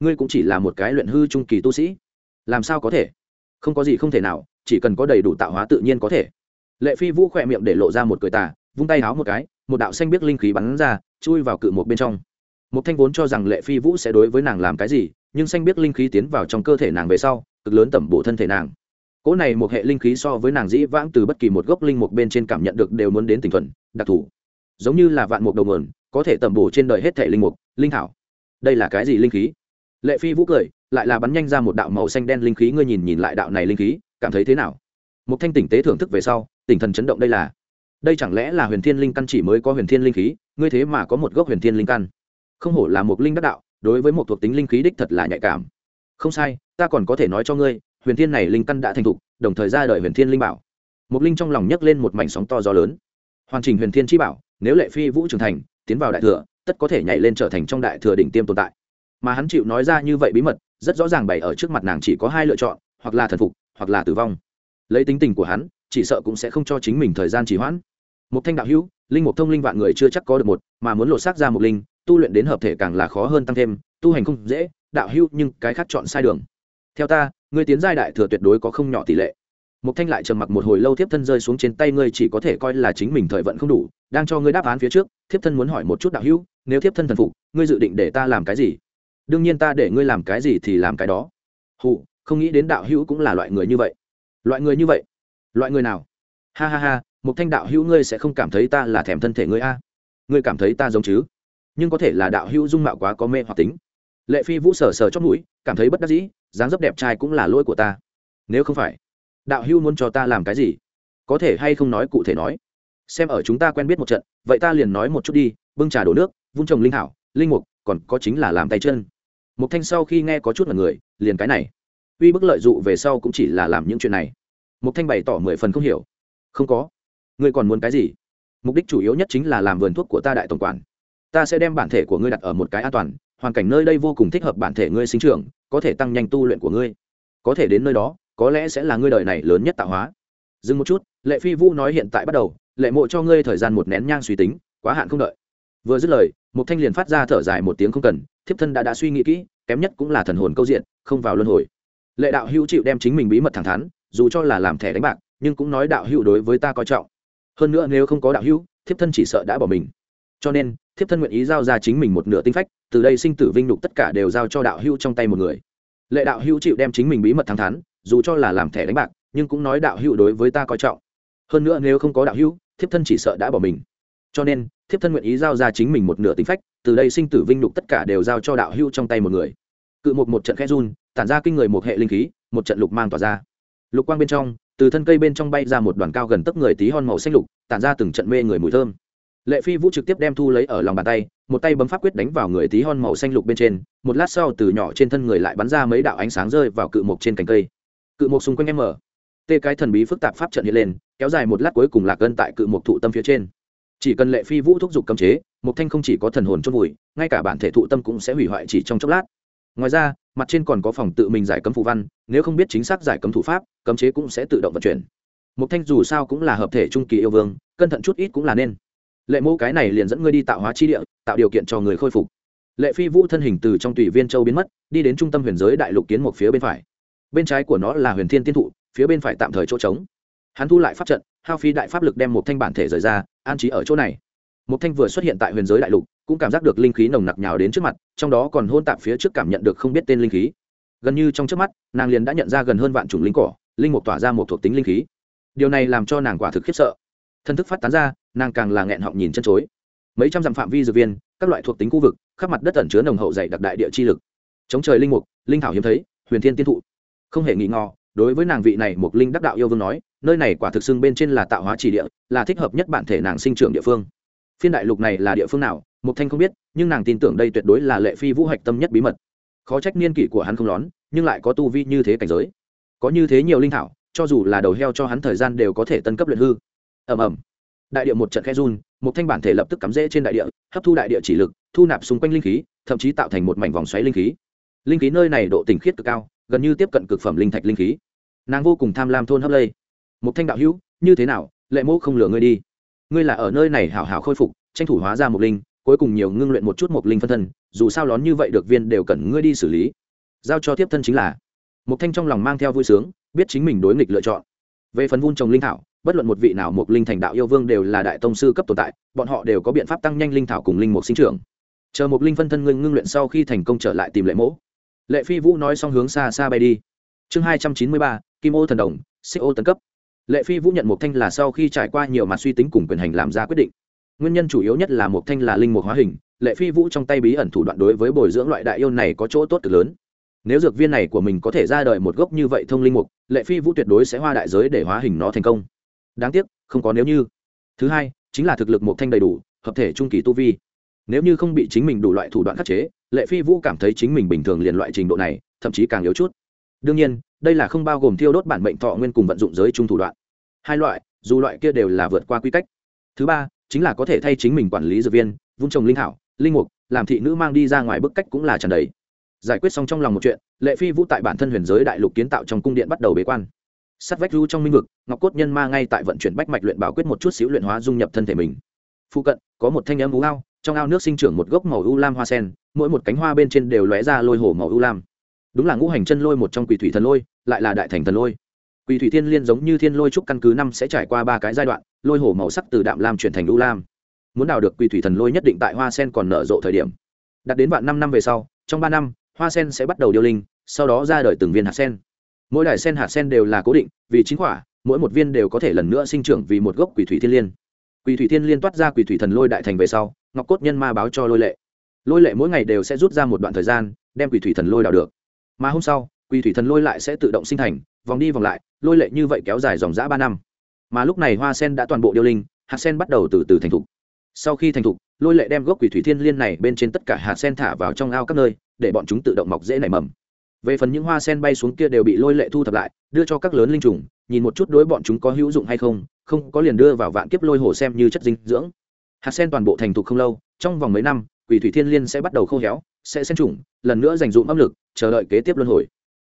Ngươi cũng chỉ là một cái luyện hư trung kỳ tu sĩ. Làm sao có thể? Không có gì không thể nào, chỉ cần có đầy đủ tạo hóa tự nhiên có thể. Lệ phi vũ khỏe miệng để lộ ra một cười tà, vung tay háo một cái, một đạo xanh biết linh khí bắn ra, chui vào cự một bên trong. Một thanh vốn cho rằng lệ phi vũ sẽ đối với nàng làm cái gì, nhưng xanh biết linh khí tiến vào trong cơ thể nàng về sau, cực lớn tẩm bổ thân thể nàng. Cỗ này một hệ linh khí so với nàng dĩ vãng từ bất kỳ một gốc linh mục bên trên cảm nhận được đều muốn đến tình thuần, đặc thù. Giống như là vạn mục đầu nguồn, có thể tẩm bổ trên đời hết thể linh mục, linh thảo đây là cái gì linh khí? Lệ phi vũ cười, lại là bắn nhanh ra một đạo màu xanh đen linh khí, ngươi nhìn nhìn lại đạo này linh khí, cảm thấy thế nào? Một thanh tỉnh tế thưởng thức về sau tỉnh thần chấn động đây là, đây chẳng lẽ là huyền thiên linh căn chỉ mới có huyền thiên linh khí, ngươi thế mà có một gốc huyền thiên linh căn? Không hổ là một linh đắc đạo, đối với một thuộc tính linh khí đích thật là nhạy cảm. Không sai, ta còn có thể nói cho ngươi, huyền thiên này linh căn đã thành thục, đồng thời ra đời huyền thiên linh bảo. Một linh trong lòng nhấc lên một mảnh sóng to gió lớn. Hoàn chỉnh huyền thiên chi bảo, nếu lệ phi vũ trưởng thành, tiến vào đại thừa tất có thể nhảy lên trở thành trong đại thừa đỉnh tiêm tồn tại. Mà hắn chịu nói ra như vậy bí mật, rất rõ ràng bày ở trước mặt nàng chỉ có hai lựa chọn, hoặc là thần phục, hoặc là tử vong. Lấy tính tình của hắn, chỉ sợ cũng sẽ không cho chính mình thời gian trì hoãn. Một thanh đạo hữu, linh mục thông linh vạn người chưa chắc có được một, mà muốn lột xác ra một linh, tu luyện đến hợp thể càng là khó hơn tăng thêm, tu hành không dễ, đạo hữu nhưng cái khác chọn sai đường. Theo ta, ngươi tiến giai đại thừa tuyệt đối có không nhỏ tỷ lệ. Một thanh lại trầm mặc một hồi lâu thiếp thân rơi xuống trên tay ngươi chỉ có thể coi là chính mình thời vận không đủ, đang cho ngươi đáp án phía trước, thiếp thân muốn hỏi một chút đạo hữu nếu thiếp thân thần phục, ngươi dự định để ta làm cái gì? Đương nhiên ta để ngươi làm cái gì thì làm cái đó. Hụ không nghĩ đến đạo hữu cũng là loại người như vậy. Loại người như vậy? Loại người nào? Ha ha ha, một thanh đạo hữu ngươi sẽ không cảm thấy ta là thèm thân thể ngươi a. Ngươi cảm thấy ta giống chứ? Nhưng có thể là đạo hữu dung mạo quá có mê hoặc tính. Lệ phi vũ sờ sờ chót mũi, cảm thấy bất đắc dĩ, dáng dấp đẹp trai cũng là lỗi của ta. Nếu không phải, đạo hữu muốn cho ta làm cái gì? Có thể hay không nói cụ thể nói? Xem ở chúng ta quen biết một trận, vậy ta liền nói một chút đi, bưng trà đổ nước vung trồng linh hảo linh mục, còn có chính là làm tay chân. Mục thanh sau khi nghe có chút là người, liền cái này. Uy bức lợi dụ về sau cũng chỉ là làm những chuyện này. Mục thanh bày tỏ mười phần không hiểu. Không có. Ngươi còn muốn cái gì? Mục đích chủ yếu nhất chính là làm vườn thuốc của ta đại tổng quản. Ta sẽ đem bản thể của ngươi đặt ở một cái an toàn, hoàn cảnh nơi đây vô cùng thích hợp bản thể ngươi sinh trưởng, có thể tăng nhanh tu luyện của ngươi. Có thể đến nơi đó, có lẽ sẽ là ngươi đời này lớn nhất tạo hóa. Dừng một chút, lệ phi vũ nói hiện tại bắt đầu, lệ mộ cho ngươi thời gian một nén nhang suy tính, quá hạn không đợi. Vừa dứt lời một thanh liền phát ra thở dài một tiếng không cần, thiếp thân đã đã suy nghĩ kỹ, kém nhất cũng là thần hồn câu diện, không vào luân hồi. Lệ đạo hữu chịu đem chính mình bí mật thẳng thắn, dù cho là làm thẻ đánh bạc, nhưng cũng nói đạo hữu đối với ta coi trọng. Hơn nữa nếu không có đạo hữu, thiếp thân chỉ sợ đã bỏ mình. Cho nên, thiếp thân nguyện ý giao ra chính mình một nửa tinh phách, từ đây sinh tử vinh nhục tất cả đều giao cho đạo hữu trong tay một người. Lệ đạo hữu chịu đem chính mình bí mật thẳng thắn, dù cho là làm thẻ đánh bạc, nhưng cũng nói đạo hữu đối với ta coi trọng. Hơn nữa nếu không có đạo hữu, thiếp thân chỉ sợ đã bỏ mình. Cho nên thiếp thân nguyện ý giao ra chính mình một nửa tính phách, từ đây sinh tử vinh lục tất cả đều giao cho đạo hưu trong tay một người. Cự một một trận khét run, tản ra kinh người một hệ linh khí, một trận lục mang tỏa ra. Lục quang bên trong, từ thân cây bên trong bay ra một đoàn cao gần tấc người tí hon màu xanh lục, tản ra từng trận mê người mùi thơm. Lệ phi vũ trực tiếp đem thu lấy ở lòng bàn tay, một tay bấm pháp quyết đánh vào người tí hon màu xanh lục bên trên, một lát sau từ nhỏ trên thân người lại bắn ra mấy đạo ánh sáng rơi vào cự mộc trên cành cây. Cự mộc xung quanh em mở. Tê cái thần bí phức tạp pháp trận hiện lên, kéo dài một lát cuối cùng lạc gân tại cự mộc thụ tâm phía trên chỉ cần lệ phi vũ thúc giục cấm chế mộc thanh không chỉ có thần hồn chôn vùi, ngay cả bản thể thụ tâm cũng sẽ hủy hoại chỉ trong chốc lát. Ngoài ra, mặt trên còn có phòng tự mình giải cấm phụ văn, nếu không biết chính xác giải cấm thủ pháp, cấm chế cũng sẽ tự động vận chuyển. Mộc thanh dù sao cũng là hợp thể trung kỳ yêu vương, cẩn thận chút ít cũng là nên. Lệ mẫu cái này liền dẫn ngươi đi tạo hóa chi địa, tạo điều kiện cho người khôi phục. Lệ phi vũ thân hình từ trong tùy viên châu biến mất, đi đến trung tâm huyền giới đại lục kiến một phía bên phải. Bên trái của nó là huyền thiên tiên thụ, phía bên phải tạm thời chỗ trống hắn thu lại pháp trận, hao Phi đại pháp lực đem một thanh bản thể rời ra, an trí ở chỗ này. Một thanh vừa xuất hiện tại huyền giới đại lục, cũng cảm giác được linh khí nồng nặc nhào đến trước mặt, trong đó còn hôn tạp phía trước cảm nhận được không biết tên linh khí. Gần như trong trước mắt, nàng liền đã nhận ra gần hơn vạn chủng linh cỏ, linh mục tỏa ra một thuộc tính linh khí. Điều này làm cho nàng quả thực khiếp sợ. Thân thức phát tán ra, nàng càng là nghẹn họng nhìn chân chối. Mấy trăm dặm phạm vi dược viên, các loại thuộc tính khu vực, khắp mặt đất ẩn chứa nồng hậu dày đặc đại địa chi lực. Chống trời linh mục, linh thảo hiếm thấy, huyền thiên tiên thụ. Không hề nghĩ ngò đối với nàng vị này một linh đắc đạo yêu vương nói, nơi này quả thực xưng bên trên là tạo hóa chỉ địa, là thích hợp nhất bản thể nàng sinh trưởng địa phương. Phiên đại lục này là địa phương nào mục thanh không biết, nhưng nàng tin tưởng đây tuyệt đối là lệ phi vũ hạch tâm nhất bí mật. Khó trách niên kỷ của hắn không lón, nhưng lại có tu vi như thế cảnh giới. Có như thế nhiều linh thảo, cho dù là đầu heo cho hắn thời gian đều có thể tân cấp luyện hư. Ầm ầm. Đại địa một trận khe run một thanh bản thể lập tức cắm rễ trên đại địa, hấp thu đại địa chỉ lực, thu nạp xung quanh linh khí, thậm chí tạo thành một mảnh vòng xoáy linh khí. Linh khí nơi này độ tinh khiết cực cao, gần như tiếp cận cực phẩm linh thạch linh khí nàng vô cùng tham lam thôn hấp lây. Một thanh đạo hữu, như thế nào, lệ mẫu không lừa ngươi đi. Ngươi là ở nơi này hảo hảo khôi phục, tranh thủ hóa ra một linh, cuối cùng nhiều ngưng luyện một chút một linh phân thân, dù sao lón như vậy được viên đều cần ngươi đi xử lý. Giao cho tiếp thân chính là. Một thanh trong lòng mang theo vui sướng, biết chính mình đối nghịch lựa chọn. Về phần vun trồng linh thảo, bất luận một vị nào một linh thành đạo yêu vương đều là đại tông sư cấp tồn tại, bọn họ đều có biện pháp tăng nhanh linh thảo cùng linh mục sinh trưởng. Chờ một linh phân thân ngưng ngưng luyện sau khi thành công trở lại tìm lệ mẫu lệ phi vũ nói xong hướng xa xa bay đi chương hai trăm chín mươi ba, kim ô thần đồng, xích ô tấn cấp. Lệ phi vũ nhận một thanh là sau khi trải qua nhiều mặt suy tính cùng quyền hành làm ra quyết định. Nguyên nhân chủ yếu nhất là một thanh là linh mục hóa hình, lệ phi vũ trong tay bí ẩn thủ đoạn đối với bồi dưỡng loại đại yêu này có chỗ tốt cực lớn. Nếu dược viên này của mình có thể ra đời một gốc như vậy thông linh mục, lệ phi vũ tuyệt đối sẽ hoa đại giới để hóa hình nó thành công. Đáng tiếc, không có nếu như. Thứ hai, chính là thực lực một thanh đầy đủ, hợp thể trung kỳ tu vi. Nếu như không bị chính mình đủ loại thủ đoạn khắc chế, lệ phi vũ cảm thấy chính mình bình thường liền loại trình độ này, thậm chí càng yếu chút đương nhiên, đây là không bao gồm thiêu đốt bản mệnh thọ nguyên cùng vận dụng giới trung thủ đoạn. Hai loại, dù loại kia đều là vượt qua quy cách. Thứ ba, chính là có thể thay chính mình quản lý dược viên, vung trồng linh thảo, linh mục, làm thị nữ mang đi ra ngoài bức cách cũng là tràn đầy. Giải quyết xong trong lòng một chuyện, lệ phi vũ tại bản thân huyền giới đại lục kiến tạo trong cung điện bắt đầu bế quan. Sắt vách ru trong minh vực, ngọc cốt nhân ma ngay tại vận chuyển bách mạch luyện bảo quyết một chút xíu luyện hóa dung nhập thân thể mình. Phụ cận, có một thanh âm ú ao trong ao nước sinh trưởng một gốc màu u lam hoa sen, mỗi một cánh hoa bên trên đều lóe ra lôi hổ màu u lam đúng là ngũ hành chân lôi một trong quỷ thủy thần lôi, lại là đại thành thần lôi. Quỷ thủy thiên liên giống như thiên lôi trúc căn cứ năm sẽ trải qua ba cái giai đoạn, lôi hổ màu sắc từ đạm lam chuyển thành u lam. Muốn đào được quỷ thủy thần lôi nhất định tại hoa sen còn nở rộ thời điểm. Đặt đến vạn năm năm về sau, trong ba năm, hoa sen sẽ bắt đầu điêu linh, sau đó ra đời từng viên hạt sen. Mỗi đài sen hạt sen đều là cố định, vì chính quả, mỗi một viên đều có thể lần nữa sinh trưởng vì một gốc quỷ thủy thiên liên. Quỷ thủy thiên liên toát ra quỷ thủy thần lôi đại thành về sau, ngọc cốt nhân ma báo cho lôi lệ. Lôi lệ mỗi ngày đều sẽ rút ra một đoạn thời gian, đem quỷ thủy thần lôi đào được mà hôm sau quỷ thủy thần lôi lại sẽ tự động sinh thành, vòng đi vòng lại, lôi lệ như vậy kéo dài dòng dã ba năm. Mà lúc này hoa sen đã toàn bộ điêu linh, hạt sen bắt đầu từ từ thành thục. Sau khi thành thục, lôi lệ đem gốc quỷ thủy thiên liên này bên trên tất cả hạt sen thả vào trong ao các nơi, để bọn chúng tự động mọc dễ nảy mầm. Về phần những hoa sen bay xuống kia đều bị lôi lệ thu thập lại, đưa cho các lớn linh trùng, nhìn một chút đối bọn chúng có hữu dụng hay không không có liền đưa vào vạn kiếp lôi hồ xem như chất dinh dưỡng. Hạt sen toàn bộ thành thục không lâu, trong vòng mấy năm quỷ thủy thiên liên sẽ bắt đầu khô héo, sẽ xen trùng, lần nữa dành dụm áp lực chờ đợi kế tiếp luân hồi.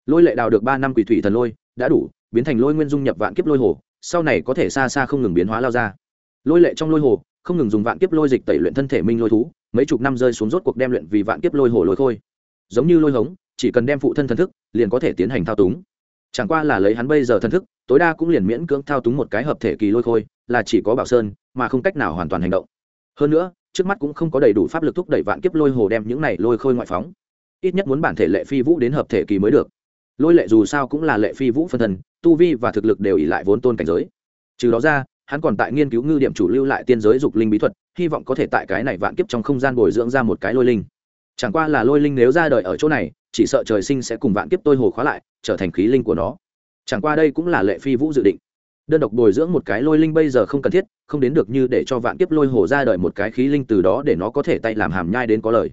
Lôi lệ đào được ba năm quỷ thủy thần lôi, đã đủ, biến thành lôi nguyên dung nhập vạn kiếp lôi hồ, sau này có thể xa xa không ngừng biến hóa lao ra. Lôi lệ trong lôi hồ, không ngừng dùng vạn kiếp lôi dịch tẩy luyện thân thể minh lôi thú, mấy chục năm rơi xuống rốt cuộc đem luyện vì vạn kiếp lôi hồ lôi khôi giống như lôi hống, chỉ cần đem phụ thân thần thức, liền có thể tiến hành thao túng. Chẳng qua là lấy hắn bây giờ thần thức, tối đa cũng liền miễn cưỡng thao túng một cái hợp thể kỳ lôi khôi, là chỉ có bảo sơn, mà không cách nào hoàn toàn hành động. Hơn nữa, trước mắt cũng không có đầy đủ pháp lực thúc đẩy vạn kiếp lôi hồ đem những này lôi khôi ngoại phóng ít nhất muốn bản thể lệ phi vũ đến hợp thể kỳ mới được. Lôi lệ dù sao cũng là lệ phi vũ phân thần, tu vi và thực lực đều ỉ lại vốn tôn cảnh giới. Trừ đó ra, hắn còn tại nghiên cứu ngư điểm chủ lưu lại tiên giới dục linh bí thuật, hy vọng có thể tại cái này vạn kiếp trong không gian bồi dưỡng ra một cái lôi linh. Chẳng qua là lôi linh nếu ra đời ở chỗ này, chỉ sợ trời sinh sẽ cùng vạn kiếp tôi hồ khóa lại, trở thành khí linh của nó. Chẳng qua đây cũng là lệ phi vũ dự định. Đơn độc bồi dưỡng một cái lôi linh bây giờ không cần thiết, không đến được như để cho vạn kiếp lôi hồ ra đời một cái khí linh từ đó để nó có thể tay làm hàm nhai đến có lời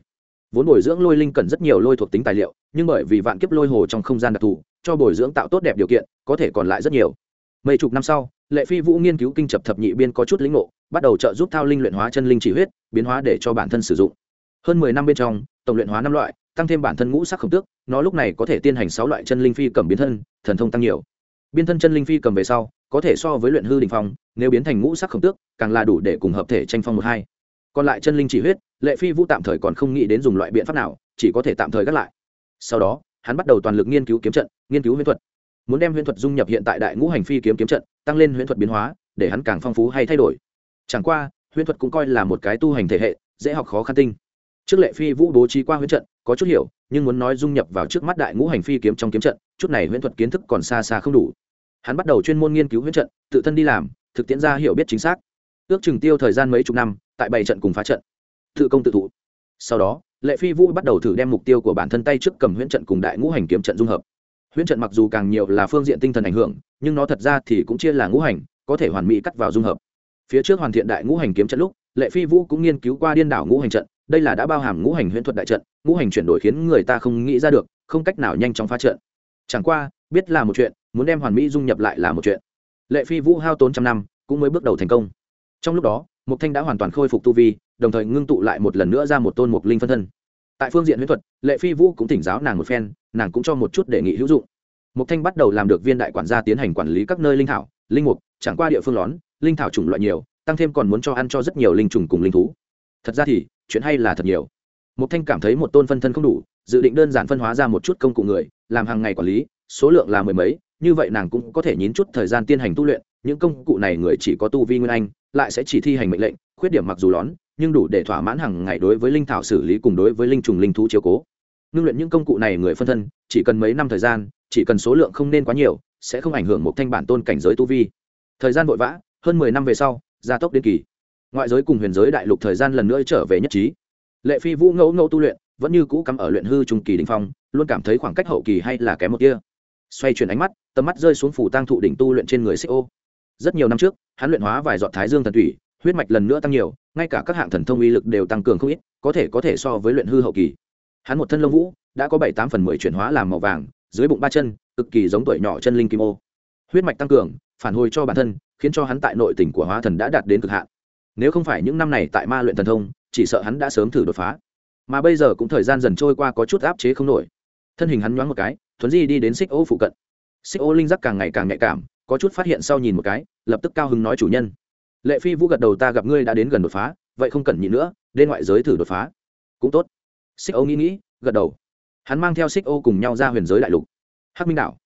vốn bồi dưỡng lôi linh cần rất nhiều lôi thuộc tính tài liệu, nhưng bởi vì vạn kiếp lôi hồ trong không gian đặc thù, cho bồi dưỡng tạo tốt đẹp điều kiện, có thể còn lại rất nhiều. Mấy chục năm sau, lệ phi vũ nghiên cứu kinh chập thập nhị biên có chút lĩnh ngộ, bắt đầu trợ giúp thao linh luyện hóa chân linh chỉ huyết, biến hóa để cho bản thân sử dụng. Hơn mười năm bên trong, tổng luyện hóa năm loại, tăng thêm bản thân ngũ sắc khổng tước, nó lúc này có thể tiến hành sáu loại chân linh phi cầm biến thân, thần thông tăng nhiều. Biên thân chân linh phi cầm về sau, có thể so với luyện hư đình phong, nếu biến thành ngũ sắc khổng tước, càng là đủ để cùng hợp thể tranh phong một hai. Còn lại chân linh chỉ huyết lệ phi vũ tạm thời còn không nghĩ đến dùng loại biện pháp nào, chỉ có thể tạm thời gác lại. Sau đó, hắn bắt đầu toàn lực nghiên cứu kiếm trận, nghiên cứu huyễn thuật. Muốn đem huyễn thuật dung nhập hiện tại đại ngũ hành phi kiếm kiếm trận, tăng lên huyễn thuật biến hóa, để hắn càng phong phú hay thay đổi. Chẳng qua, huyễn thuật cũng coi là một cái tu hành thể hệ, dễ học khó khăn tinh. Trước lệ phi vũ bố trí qua huyễn trận, có chút hiểu, nhưng muốn nói dung nhập vào trước mắt đại ngũ hành phi kiếm trong kiếm trận, chút này huyễn thuật kiến thức còn xa xa không đủ. Hắn bắt đầu chuyên môn nghiên cứu huyễn trận, tự thân đi làm, thực tiễn ra hiểu biết chính xác. Ước chừng tiêu thời gian mấy chục năm, tại bảy trận cùng phá trận tự công tự thụ. Sau đó, lệ phi vũ bắt đầu thử đem mục tiêu của bản thân tay trước cầm huyễn trận cùng đại ngũ hành kiếm trận dung hợp. Huyễn trận mặc dù càng nhiều là phương diện tinh thần ảnh hưởng, nhưng nó thật ra thì cũng chia là ngũ hành, có thể hoàn mỹ cắt vào dung hợp. Phía trước hoàn thiện đại ngũ hành kiếm trận lúc, lệ phi vũ cũng nghiên cứu qua điên đảo ngũ hành trận, đây là đã bao hàm ngũ hành huyễn thuật đại trận, ngũ hành chuyển đổi khiến người ta không nghĩ ra được, không cách nào nhanh chóng phá trận. Chẳng qua, biết là một chuyện, muốn đem hoàn mỹ dung nhập lại là một chuyện. Lệ phi vũ hao tốn trăm năm, cũng mới bước đầu thành công. Trong lúc đó mục thanh đã hoàn toàn khôi phục tu vi, đồng thời ngưng tụ lại một lần nữa ra một tôn mục linh phân thân. Tại phương diện huyễn thuật, lệ phi vũ cũng thỉnh giáo nàng một phen, nàng cũng cho một chút đề nghị hữu dụng. Mục thanh bắt đầu làm được viên đại quản gia tiến hành quản lý các nơi linh thảo, linh mục, chẳng qua địa phương lón, linh thảo chủng loại nhiều, tăng thêm còn muốn cho ăn cho rất nhiều linh trùng cùng linh thú. Thật ra thì, chuyện hay là thật nhiều. Mục thanh cảm thấy một tôn phân thân không đủ, dự định đơn giản phân hóa ra một chút công cụ người, làm hàng ngày quản lý, số lượng là mười mấy, như vậy nàng cũng có thể nhín chút thời gian tiến hành tu luyện, những công cụ này người chỉ có tu vi nguyên anh lại sẽ chỉ thi hành mệnh lệnh, khuyết điểm mặc dù lón, nhưng đủ để thỏa mãn hàng ngày đối với linh thảo xử lý cùng đối với linh trùng linh thú chiếu cố. Ngưng luyện những công cụ này người phân thân, chỉ cần mấy năm thời gian, chỉ cần số lượng không nên quá nhiều, sẽ không ảnh hưởng một thanh bản tôn cảnh giới tu vi. Thời gian vội vã, hơn mười năm về sau, gia tốc đến kỳ. Ngoại giới cùng huyền giới đại lục thời gian lần nữa trở về nhất trí. Lệ phi vũ ngẫu ngẫu tu luyện, vẫn như cũ cắm ở luyện hư trung kỳ đình phong, luôn cảm thấy khoảng cách hậu kỳ hay là kém một kia xoay chuyển ánh mắt, tầm mắt rơi xuống phủ tăng thụ đỉnh tu luyện trên người xích ô rất nhiều năm trước, hắn luyện hóa vài giọt thái dương thần thủy, huyết mạch lần nữa tăng nhiều, ngay cả các hạng thần thông uy lực đều tăng cường không ít, có thể có thể so với luyện hư hậu kỳ. Hắn một thân lông vũ, đã có bảy tám phần mười chuyển hóa làm màu vàng, dưới bụng ba chân, cực kỳ giống tuổi nhỏ chân linh kim ô. Huyết mạch tăng cường, phản hồi cho bản thân, khiến cho hắn tại nội tình của hóa thần đã đạt đến cực hạn. Nếu không phải những năm này tại ma luyện thần thông, chỉ sợ hắn đã sớm thử đột phá. Mà bây giờ cũng thời gian dần trôi qua có chút áp chế không nổi. Thân hình hắn nhoáng một cái, thuấn di đi đến xích ô phụ cận. Xích ô linh giác càng ngày càng nhạy cảm có chút phát hiện sau nhìn một cái, lập tức cao hứng nói chủ nhân. Lệ phi vũ gật đầu, ta gặp ngươi đã đến gần đột phá, vậy không cần nhị nữa, đến ngoại giới thử đột phá. Cũng tốt. Xích ô nghĩ nghĩ, gật đầu. Hắn mang theo xích ô cùng nhau ra huyền giới đại lục. Hắc minh đảo.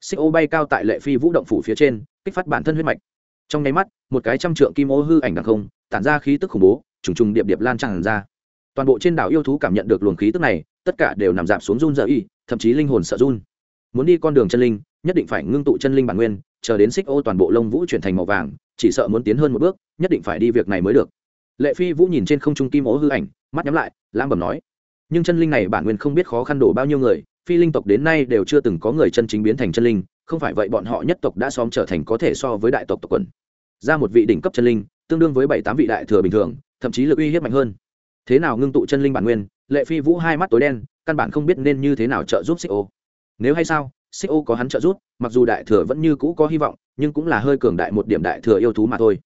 Xích ô bay cao tại lệ phi vũ động phủ phía trên, kích phát bản thân huyết mạch. Trong nháy mắt, một cái trăm trượng kim ô hư ảnh đằng không, tản ra khí tức khủng bố, trùng trùng điệp điệp lan tràn ra. Toàn bộ trên đảo yêu thú cảm nhận được luồng khí tức này, tất cả đều nằm dạp xuống run dở y thậm chí linh hồn sợ run. Muốn đi con đường chân linh, nhất định phải ngưng tụ chân linh bản nguyên chờ đến xích ô toàn bộ lông vũ chuyển thành màu vàng, chỉ sợ muốn tiến hơn một bước, nhất định phải đi việc này mới được. Lệ phi vũ nhìn trên không trung kim ố hư ảnh, mắt nhắm lại lam bẩm nói, nhưng chân linh này bản nguyên không biết khó khăn đổ bao nhiêu người, phi linh tộc đến nay đều chưa từng có người chân chính biến thành chân linh, không phải vậy bọn họ nhất tộc đã xóm trở thành có thể so với đại tộc tộc quần. Ra một vị đỉnh cấp chân linh, tương đương với bảy tám vị đại thừa bình thường, thậm chí lực uy hiếp mạnh hơn. Thế nào ngưng tụ chân linh bản nguyên? Lệ phi vũ hai mắt tối đen, căn bản không biết nên như thế nào trợ giúp xích ô. Nếu hay sao xích ô có hắn trợ giúp, mặc dù đại thừa vẫn như cũ có hy vọng, nhưng cũng là hơi cường đại một điểm đại thừa yêu thú mà thôi.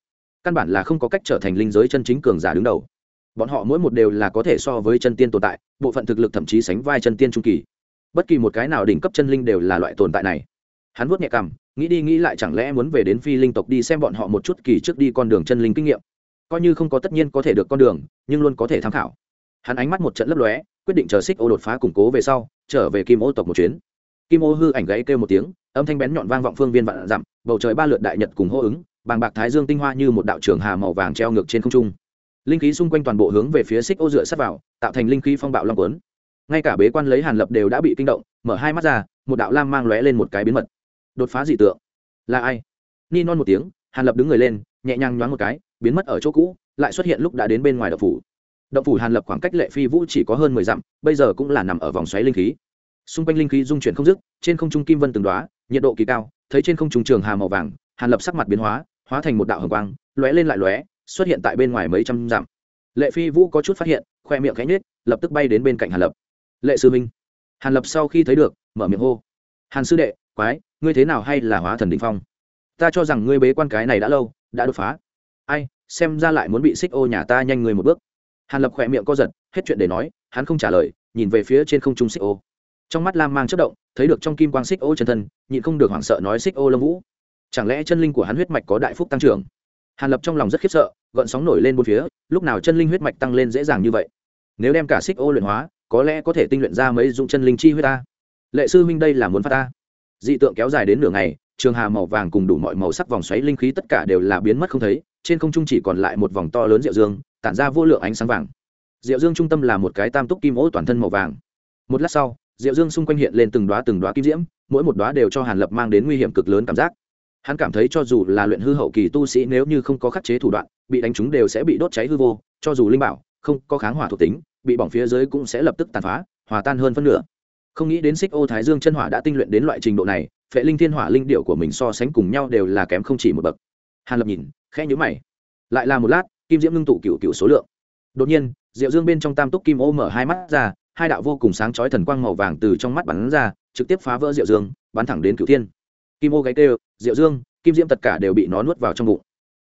Căn bản là không có cách trở thành linh giới chân chính cường giả đứng đầu. Bọn họ mỗi một đều là có thể so với chân tiên tồn tại, bộ phận thực lực thậm chí sánh vai chân tiên trung kỳ. Bất kỳ một cái nào đỉnh cấp chân linh đều là loại tồn tại này. Hắn vuốt nhẹ cằm, nghĩ đi nghĩ lại chẳng lẽ muốn về đến phi linh tộc đi xem bọn họ một chút kỳ trước đi con đường chân linh kinh nghiệm. Coi như không có tất nhiên có thể được con đường, nhưng luôn có thể tham khảo. Hắn ánh mắt một trận lấp lóe, quyết định chờ xích ô đột phá củng cố về sau, trở về kim ô tộc một chuyến kim ô hư ảnh gãy kêu một tiếng, âm thanh bén nhọn vang vọng phương viên vạn dặm, bầu trời ba lượt đại nhật cùng hô ứng, bàng bạc thái dương tinh hoa như một đạo trường hà màu vàng treo ngược trên không trung. Linh khí xung quanh toàn bộ hướng về phía xích ô dựa sát vào, tạo thành linh khí phong bạo long quấn ngay cả bế quan lấy hàn lập đều đã bị kinh động, mở hai mắt ra, một đạo lam mang lóe lên một cái biến mật. Đột phá dị tượng. Là ai? Ni non một tiếng, hàn lập đứng người lên, nhẹ nhàng nhoáng một cái, biến mất ở chỗ cũ, lại xuất hiện lúc đã đến bên ngoài động phủ. Động phủ hàn lập khoảng cách lệ phi vũ chỉ có hơn mười dặm, bây giờ cũng là nằm ở vòng xoáy linh khí xung quanh linh khí dung chuyển không dứt, trên không trung kim vân từng đoá nhiệt độ kỳ cao, thấy trên không trung trường hà màu vàng, hàn lập sắc mặt biến hóa hóa thành một đạo hồng quang, lóe lên lại lóe, xuất hiện tại bên ngoài mấy trăm dặm. Lệ phi vũ có chút phát hiện, khoe miệng cánh nết lập tức bay đến bên cạnh hàn lập. Lệ sư minh hàn lập sau khi thấy được, mở miệng hô. Hàn sư đệ, quái, ngươi thế nào hay là hóa thần định phong? Ta cho rằng ngươi bế quan cái này đã lâu, đã đột phá. Ai, xem ra lại muốn bị xích ô nhà ta nhanh người một bước. Hàn lập khỏe miệng co giật, hết chuyện để nói, hắn không trả lời, nhìn về phía trên không trung xích ô trong mắt lam mang chất động, thấy được trong kim quang xích ô chân thân, nhịn không được hoảng sợ nói xích ô lâm vũ. Chẳng lẽ chân linh của hắn huyết mạch có đại phúc tăng trưởng? Hàn lập trong lòng rất khiếp sợ, gợn sóng nổi lên bốn phía, lúc nào chân linh huyết mạch tăng lên dễ dàng như vậy? Nếu đem cả xích ô luyện hóa, có lẽ có thể tinh luyện ra mấy dụng chân linh chi huyết ta. Lệ sư huynh đây là muốn phát ta. Dị tượng kéo dài đến nửa ngày, trường hà màu vàng cùng đủ mọi màu sắc vòng xoáy linh khí tất cả đều là biến mất không thấy, trên không trung chỉ còn lại một vòng to lớn rượu dương, tản ra vô lượng ánh sáng vàng. Rượu dương trung tâm là một cái tam túc kim ô toàn thân màu vàng. Một lát sau Diệu dương xung quanh hiện lên từng đóa từng đóa kim diễm, mỗi một đóa đều cho hàn lập mang đến nguy hiểm cực lớn cảm giác. Hắn cảm thấy cho dù là luyện hư hậu kỳ tu sĩ nếu như không có khắc chế thủ đoạn, bị đánh trúng đều sẽ bị đốt cháy hư vô, cho dù linh bảo, không có kháng hỏa thuộc tính, bị bỏng phía dưới cũng sẽ lập tức tàn phá, hòa tan hơn phân nửa. Không nghĩ đến xích ô thái dương chân hỏa đã tinh luyện đến loại trình độ này, phệ linh thiên hỏa linh điệu của mình so sánh cùng nhau đều là kém không chỉ một bậc. Hàn lập nhìn, khẽ nhíu mày. Lại là một lát, kim diễm ngưng tụ cựu cựu số lượng. Đột nhiên, diệu dương bên trong tam túc kim ô mở hai mắt ra hai đạo vô cùng sáng chói thần quang màu vàng từ trong mắt bắn ra, trực tiếp phá vỡ diệu dương, bắn thẳng đến cửu thiên. Kim ô gáy tê diệu dương, kim diễm tất cả đều bị nó nuốt vào trong bụng.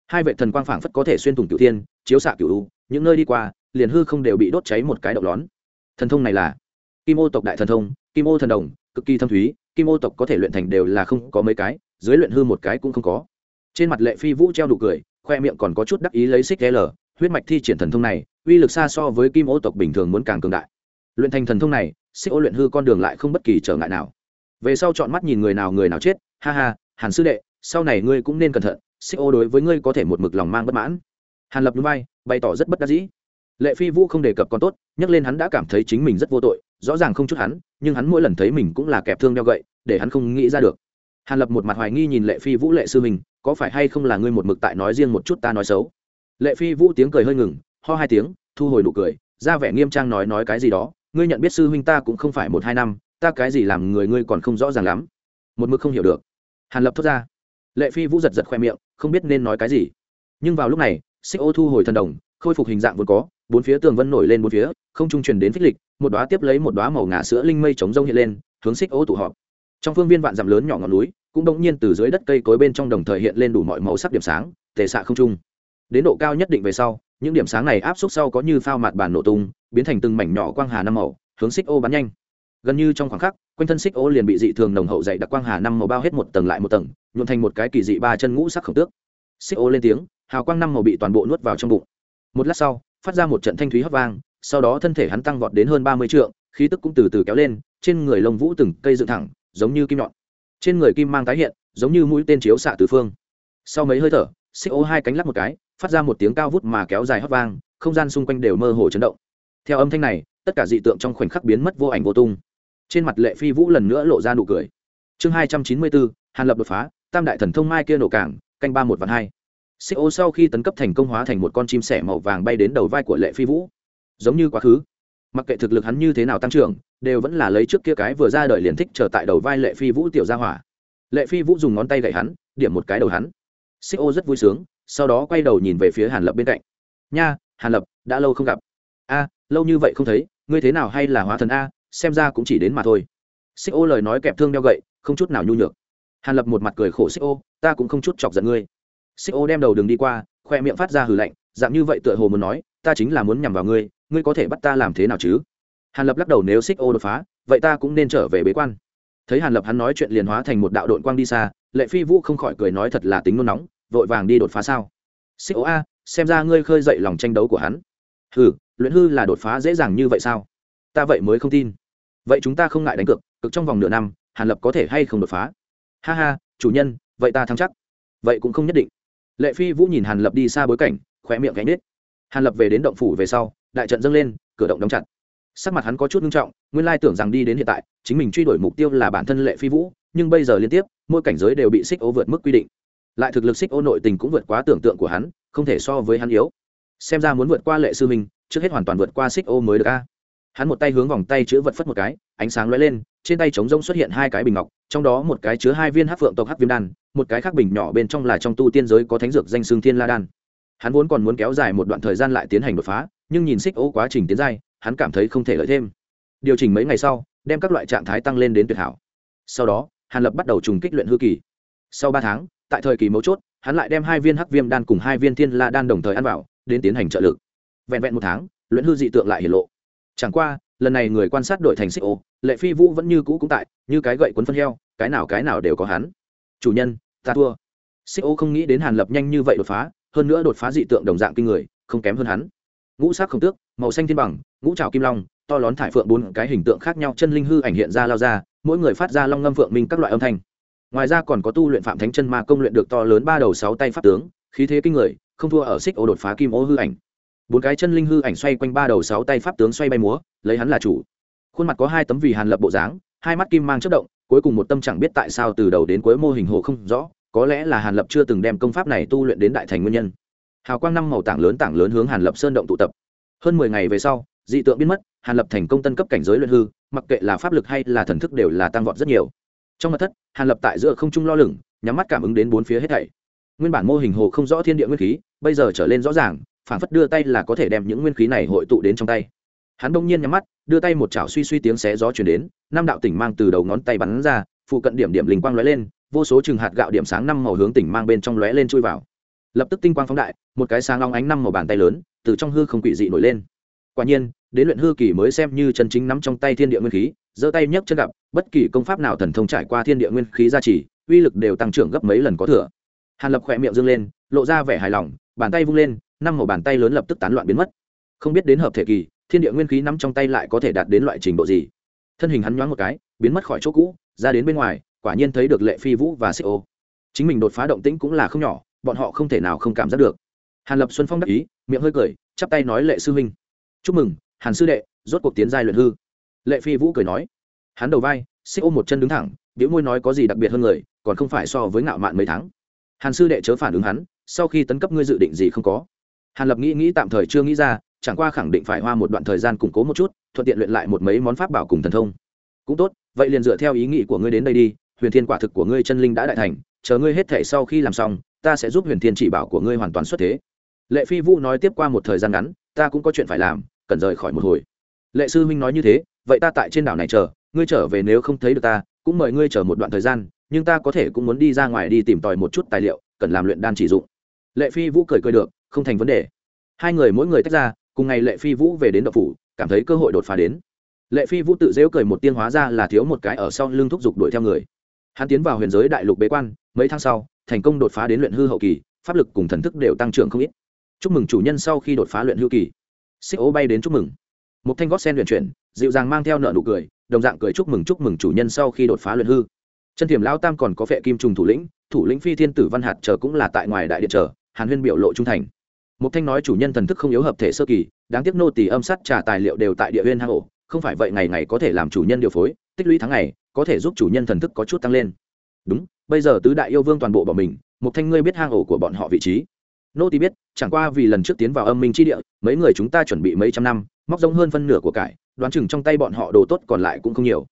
Hai vệ thần quang phảng phất có thể xuyên thủng cửu thiên, chiếu xạ cửu u, những nơi đi qua, liền hư không đều bị đốt cháy một cái động lón. Thần thông này là kim ô tộc đại thần thông, kim ô thần đồng, cực kỳ thâm thúy, kim ô tộc có thể luyện thành đều là không có mấy cái, dưới luyện hư một cái cũng không có. Trên mặt lệ phi vũ treo đủ cười, khoe miệng còn có chút đắc ý lấy xích l, huyết mạch thi triển thần thông này, uy lực xa so với kim ô tộc bình thường muốn càng cường đại luyện thành thần thông này, xích ô luyện hư con đường lại không bất kỳ trở ngại nào. Về sau chọn mắt nhìn người nào người nào chết, ha ha, hàn sư đệ, sau này ngươi cũng nên cẩn thận, xích ô đối với ngươi có thể một mực lòng mang bất mãn. Hàn lập núi bay, bày tỏ rất bất đắc dĩ. Lệ phi vũ không đề cập con tốt, nhắc lên hắn đã cảm thấy chính mình rất vô tội, rõ ràng không chút hắn, nhưng hắn mỗi lần thấy mình cũng là kẹp thương đeo gậy, để hắn không nghĩ ra được. Hàn lập một mặt hoài nghi nhìn lệ phi vũ lệ sư mình, có phải hay không là ngươi một mực tại nói riêng một chút ta nói xấu? Lệ phi vũ tiếng cười hơi ngừng, ho hai tiếng, thu hồi nụ cười, ra vẻ nghiêm trang nói nói cái gì đó ngươi nhận biết sư huynh ta cũng không phải một hai năm, ta cái gì làm người ngươi còn không rõ ràng lắm. Một mực không hiểu được. Hàn lập thốt ra. Lệ phi vũ giật giật khoe miệng, không biết nên nói cái gì. Nhưng vào lúc này, xích ô thu hồi thần đồng, khôi phục hình dạng vốn có, bốn phía tường vân nổi lên bốn phía, không trung truyền đến phích lịch, một đoá tiếp lấy một đoá màu ngà sữa linh mây chống rông hiện lên, hướng xích ô tụ họp. Trong phương viên vạn dặm lớn nhỏ ngọn núi, cũng đông nhiên từ dưới đất cây cối bên trong đồng thời hiện lên đủ mọi màu sắc điểm sáng, tề xạ không trung. Đến độ cao nhất định về sau những điểm sáng này áp suất sau có như phao mặt bàn nổ tung, biến thành từng mảnh nhỏ quang hà năm màu, hướng xích ô bắn nhanh. Gần như trong khoảng khắc, quanh thân xích ô liền bị dị thường nồng hậu dày đặc quang hà năm màu bao hết một tầng lại một tầng, nhuộn thành một cái kỳ dị ba chân ngũ sắc khổng tước. Xích ô lên tiếng, hào quang năm màu bị toàn bộ nuốt vào trong bụng. Một lát sau, phát ra một trận thanh thúy hấp vang, sau đó thân thể hắn tăng vọt đến hơn ba mươi trượng, khí tức cũng từ từ kéo lên, trên người lông vũ từng cây dựng thẳng, giống như kim nhọn. Trên người kim mang tái hiện, giống như mũi tên chiếu xạ từ phương. Sau mấy hơi thở, xích ô hai cánh lắc một cái phát ra một tiếng cao vút mà kéo dài hấp vang, không gian xung quanh đều mơ hồ chấn động. Theo âm thanh này, tất cả dị tượng trong khoảnh khắc biến mất vô ảnh vô tung. Trên mặt lệ phi vũ lần nữa lộ ra nụ cười. Chương hai trăm chín mươi bốn, hàn lập đột phá, tam đại thần thông mai kia nổ cảng, canh ba một vạn hai. Xích ô sau khi tấn cấp thành công hóa thành một con chim sẻ màu vàng bay đến đầu vai của lệ phi vũ. Giống như quá khứ, mặc kệ thực lực hắn như thế nào tăng trưởng, đều vẫn là lấy trước kia cái vừa ra đời liền thích trở tại đầu vai lệ phi vũ tiểu gia hỏa. Lệ phi vũ dùng ngón tay gậy hắn, điểm một cái đầu hắn. Xích ô rất vui sướng sau đó quay đầu nhìn về phía hàn lập bên cạnh. Nha, hàn lập, đã lâu không gặp. A, lâu như vậy không thấy, ngươi thế nào hay là hóa thần a, xem ra cũng chỉ đến mà thôi. Xích ô lời nói kẹp thương đeo gậy, không chút nào nhu nhược. Hàn lập một mặt cười khổ xích ô, ta cũng không chút chọc giận ngươi. Xích ô đem đầu đường đi qua, khoe miệng phát ra hừ lạnh, dạng như vậy tựa hồ muốn nói, ta chính là muốn nhằm vào ngươi ngươi có thể bắt ta làm thế nào chứ? Hàn lập lắc đầu, nếu xích ô đột phá, vậy ta cũng nên trở về bế quan. Thấy hàn lập hắn nói chuyện liền hóa thành một đạo đội quang đi xa, lệ phi vũ không khỏi cười nói thật là tính nôn nóng vội vàng đi đột phá sao? Xích ô a, xem ra ngươi khơi dậy lòng tranh đấu của hắn. Hừ, luyện hư là đột phá dễ dàng như vậy sao? Ta vậy mới không tin. Vậy chúng ta không ngại đánh cược cực trong vòng nửa năm, hàn lập có thể hay không đột phá? Ha ha, chủ nhân, vậy ta thắng chắc. Vậy cũng không nhất định. Lệ phi vũ nhìn hàn lập đi xa bối cảnh, khóe miệng gánh nết. Hàn lập về đến động phủ về sau, đại trận dâng lên, cửa động đóng chặt. Sắc mặt hắn có chút nghiêm trọng, nguyên lai tưởng rằng đi đến hiện tại, chính mình truy đuổi mục tiêu là bản thân lệ phi vũ, nhưng bây giờ liên tiếp, mỗi cảnh giới đều bị xích ố vượt mức quy định lại thực lực xích ô nội tình cũng vượt quá tưởng tượng của hắn, không thể so với hắn yếu. Xem ra muốn vượt qua lệ sư minh trước hết hoàn toàn vượt qua xích ô mới được a. Hắn một tay hướng vòng tay chữ vật phất một cái, ánh sáng lóe lên, trên tay trống rông xuất hiện hai cái bình ngọc, trong đó một cái chứa hai viên hắc phượng tộc hắc viêm đan, một cái khác bình nhỏ bên trong là trong tu tiên giới có thánh dược danh xương thiên la đan. Hắn vốn còn muốn kéo dài một đoạn thời gian lại tiến hành đột phá, nhưng nhìn xích ô quá trình tiến giai, hắn cảm thấy không thể lợi thêm. Điều chỉnh mấy ngày sau, đem các loại trạng thái tăng lên đến tuyệt hảo. Sau đó, hàn lập bắt đầu trùng kích luyện hư kỳ. Sau ba tháng tại thời kỳ mấu chốt, hắn lại đem hai viên hắc viêm đan cùng hai viên thiên la đan đồng thời ăn vào, đến tiến hành trợ lực. Vẹn vẹn một tháng, luyện hư dị tượng lại hiển lộ. Chẳng qua, lần này người quan sát đội thành xích ô, lệ phi vũ vẫn như cũ cũng tại, như cái gậy quấn phân heo, cái nào cái nào đều có hắn. Chủ nhân, ta thua. Xích ô không nghĩ đến hàn lập nhanh như vậy đột phá, hơn nữa đột phá dị tượng đồng dạng kinh người, không kém hơn hắn. Ngũ sắc không tước, màu xanh thiên bằng, ngũ trào kim long, to lón thải phượng bốn cái hình tượng khác nhau chân linh hư ảnh hiện ra lao ra, mỗi người phát ra long ngâm phượng minh các loại âm thanh ngoài ra còn có tu luyện phạm thánh chân ma công luyện được to lớn ba đầu sáu tay pháp tướng, khí thế kinh người, không thua ở xích ô đột phá kim ô hư ảnh. Bốn cái chân linh hư ảnh xoay quanh ba đầu sáu tay pháp tướng xoay bay múa, lấy hắn là chủ. Khuôn mặt có hai tấm vì hàn lập bộ dáng, hai mắt kim mang chất động, cuối cùng một tâm chẳng biết tại sao từ đầu đến cuối mô hình hồ không rõ, có lẽ là hàn lập chưa từng đem công pháp này tu luyện đến đại thành nguyên nhân. Hào quang năm màu tảng lớn tảng lớn hướng hàn lập sơn động tụ tập. Hơn mười ngày về sau, dị tượng biến mất, hàn lập thành công tân cấp cảnh giới luyện hư, mặc kệ là pháp lực hay là thần thức đều là tăng vọt rất nhiều trong mặt thất, hàn lập tại giữa không trung lo lửng, nhắm mắt cảm ứng đến bốn phía hết thảy. Nguyên bản mô hình hồ không rõ thiên địa nguyên khí, bây giờ trở lên rõ ràng, phản phất đưa tay là có thể đem những nguyên khí này hội tụ đến trong tay. Hắn đông nhiên nhắm mắt, đưa tay một chảo suy suy tiếng xé gió chuyển đến, năm đạo tỉnh mang từ đầu ngón tay bắn ra, phụ cận điểm điểm linh quang lóe lên, vô số chừng hạt gạo điểm sáng năm màu hướng tỉnh mang bên trong lóe lên chui vào. Lập tức tinh quang phóng đại, một cái sáng long ánh năm màu bàn tay lớn, từ trong hư không quỷ dị nổi lên. Quả nhiên, đến luyện hư kỳ mới xem như chân chính nắm trong tay thiên địa nguyên khí, giơ tay nhấc chân gặp bất kỳ công pháp nào thần thông trải qua thiên địa nguyên khí gia trì, uy lực đều tăng trưởng gấp mấy lần có thừa. Hàn lập khỏe miệng dâng lên, lộ ra vẻ hài lòng, bàn tay vung lên, năm màu bàn tay lớn lập tức tán loạn biến mất. Không biết đến hợp thể kỳ, thiên địa nguyên khí nắm trong tay lại có thể đạt đến loại trình độ gì? Thân hình hắn nhoáng một cái, biến mất khỏi chỗ cũ, ra đến bên ngoài, quả nhiên thấy được lệ phi vũ và xích ô. Chính mình đột phá động tĩnh cũng là không nhỏ, bọn họ không thể nào không cảm giác được. Hàn lập xuân phong đắc ý, miệng hơi cười, chắp tay nói lệ sư huynh. Chúc mừng, hàn sư đệ, rốt cuộc tiến giai luyện hư. Lệ phi vũ cười nói hắn đầu vai, xích ôm một chân đứng thẳng, biểu môi nói có gì đặc biệt hơn người, còn không phải so với ngạo mạn mấy tháng. Hàn sư đệ chớ phản ứng hắn, sau khi tấn cấp ngươi dự định gì không có. Hàn lập nghĩ nghĩ tạm thời chưa nghĩ ra, chẳng qua khẳng định phải hoa một đoạn thời gian củng cố một chút, thuận tiện luyện lại một mấy món pháp bảo cùng thần thông. Cũng tốt, vậy liền dựa theo ý nghĩ của ngươi đến đây đi, huyền thiên quả thực của ngươi chân linh đã đại thành, chờ ngươi hết thể sau khi làm xong, ta sẽ giúp huyền thiên chỉ bảo của ngươi hoàn toàn xuất thế. Lệ phi vũ nói tiếp qua một thời gian ngắn, ta cũng có chuyện phải làm, cần rời khỏi một hồi. Lệ sư huynh nói như thế, vậy ta tại trên đảo này chờ ngươi trở về nếu không thấy được ta, cũng mời ngươi chờ một đoạn thời gian, nhưng ta có thể cũng muốn đi ra ngoài đi tìm tòi một chút tài liệu, cần làm luyện đan chỉ dụng. Lệ phi vũ cười cười được, không thành vấn đề. Hai người mỗi người tách ra, cùng ngày lệ phi vũ về đến đậu phủ, cảm thấy cơ hội đột phá đến. Lệ phi vũ tự dễu cười một tiên hóa ra là thiếu một cái ở sau lưng thúc giục đuổi theo người. Hắn tiến vào huyền giới đại lục bế quan, mấy tháng sau, thành công đột phá đến luyện hư hậu kỳ, pháp lực cùng thần thức đều tăng trưởng không ít. Chúc mừng chủ nhân sau khi đột phá luyện hư kỳ. Xích ố bay đến chúc mừng. Một thanh gót sen luyện chuyển, dịu dàng mang theo nợ nụ cười đồng dạng cười chúc mừng chúc mừng chủ nhân sau khi đột phá luyện hư. Chân thiểm lao tam còn có phệ kim trùng thủ lĩnh thủ lĩnh phi thiên tử văn hạt chờ cũng là tại ngoài đại điện chờ, hàn huyên biểu lộ trung thành. Một thanh nói chủ nhân thần thức không yếu hợp thể sơ kỳ, đáng tiếc nô tỳ âm sát trả tài liệu đều tại địa huyên hang ổ, không phải vậy ngày ngày có thể làm chủ nhân điều phối, tích lũy tháng ngày, có thể giúp chủ nhân thần thức có chút tăng lên. Đúng, bây giờ tứ đại yêu vương toàn bộ bọn mình một thanh ngươi biết hang ổ của bọn họ vị trí. Nô tỳ biết, chẳng qua vì lần trước tiến vào âm minh chi địa, mấy người chúng ta chuẩn bị mấy trăm năm móc giống hơn phân nửa của cải, đoán chừng trong tay bọn họ đồ tốt còn lại cũng không nhiều.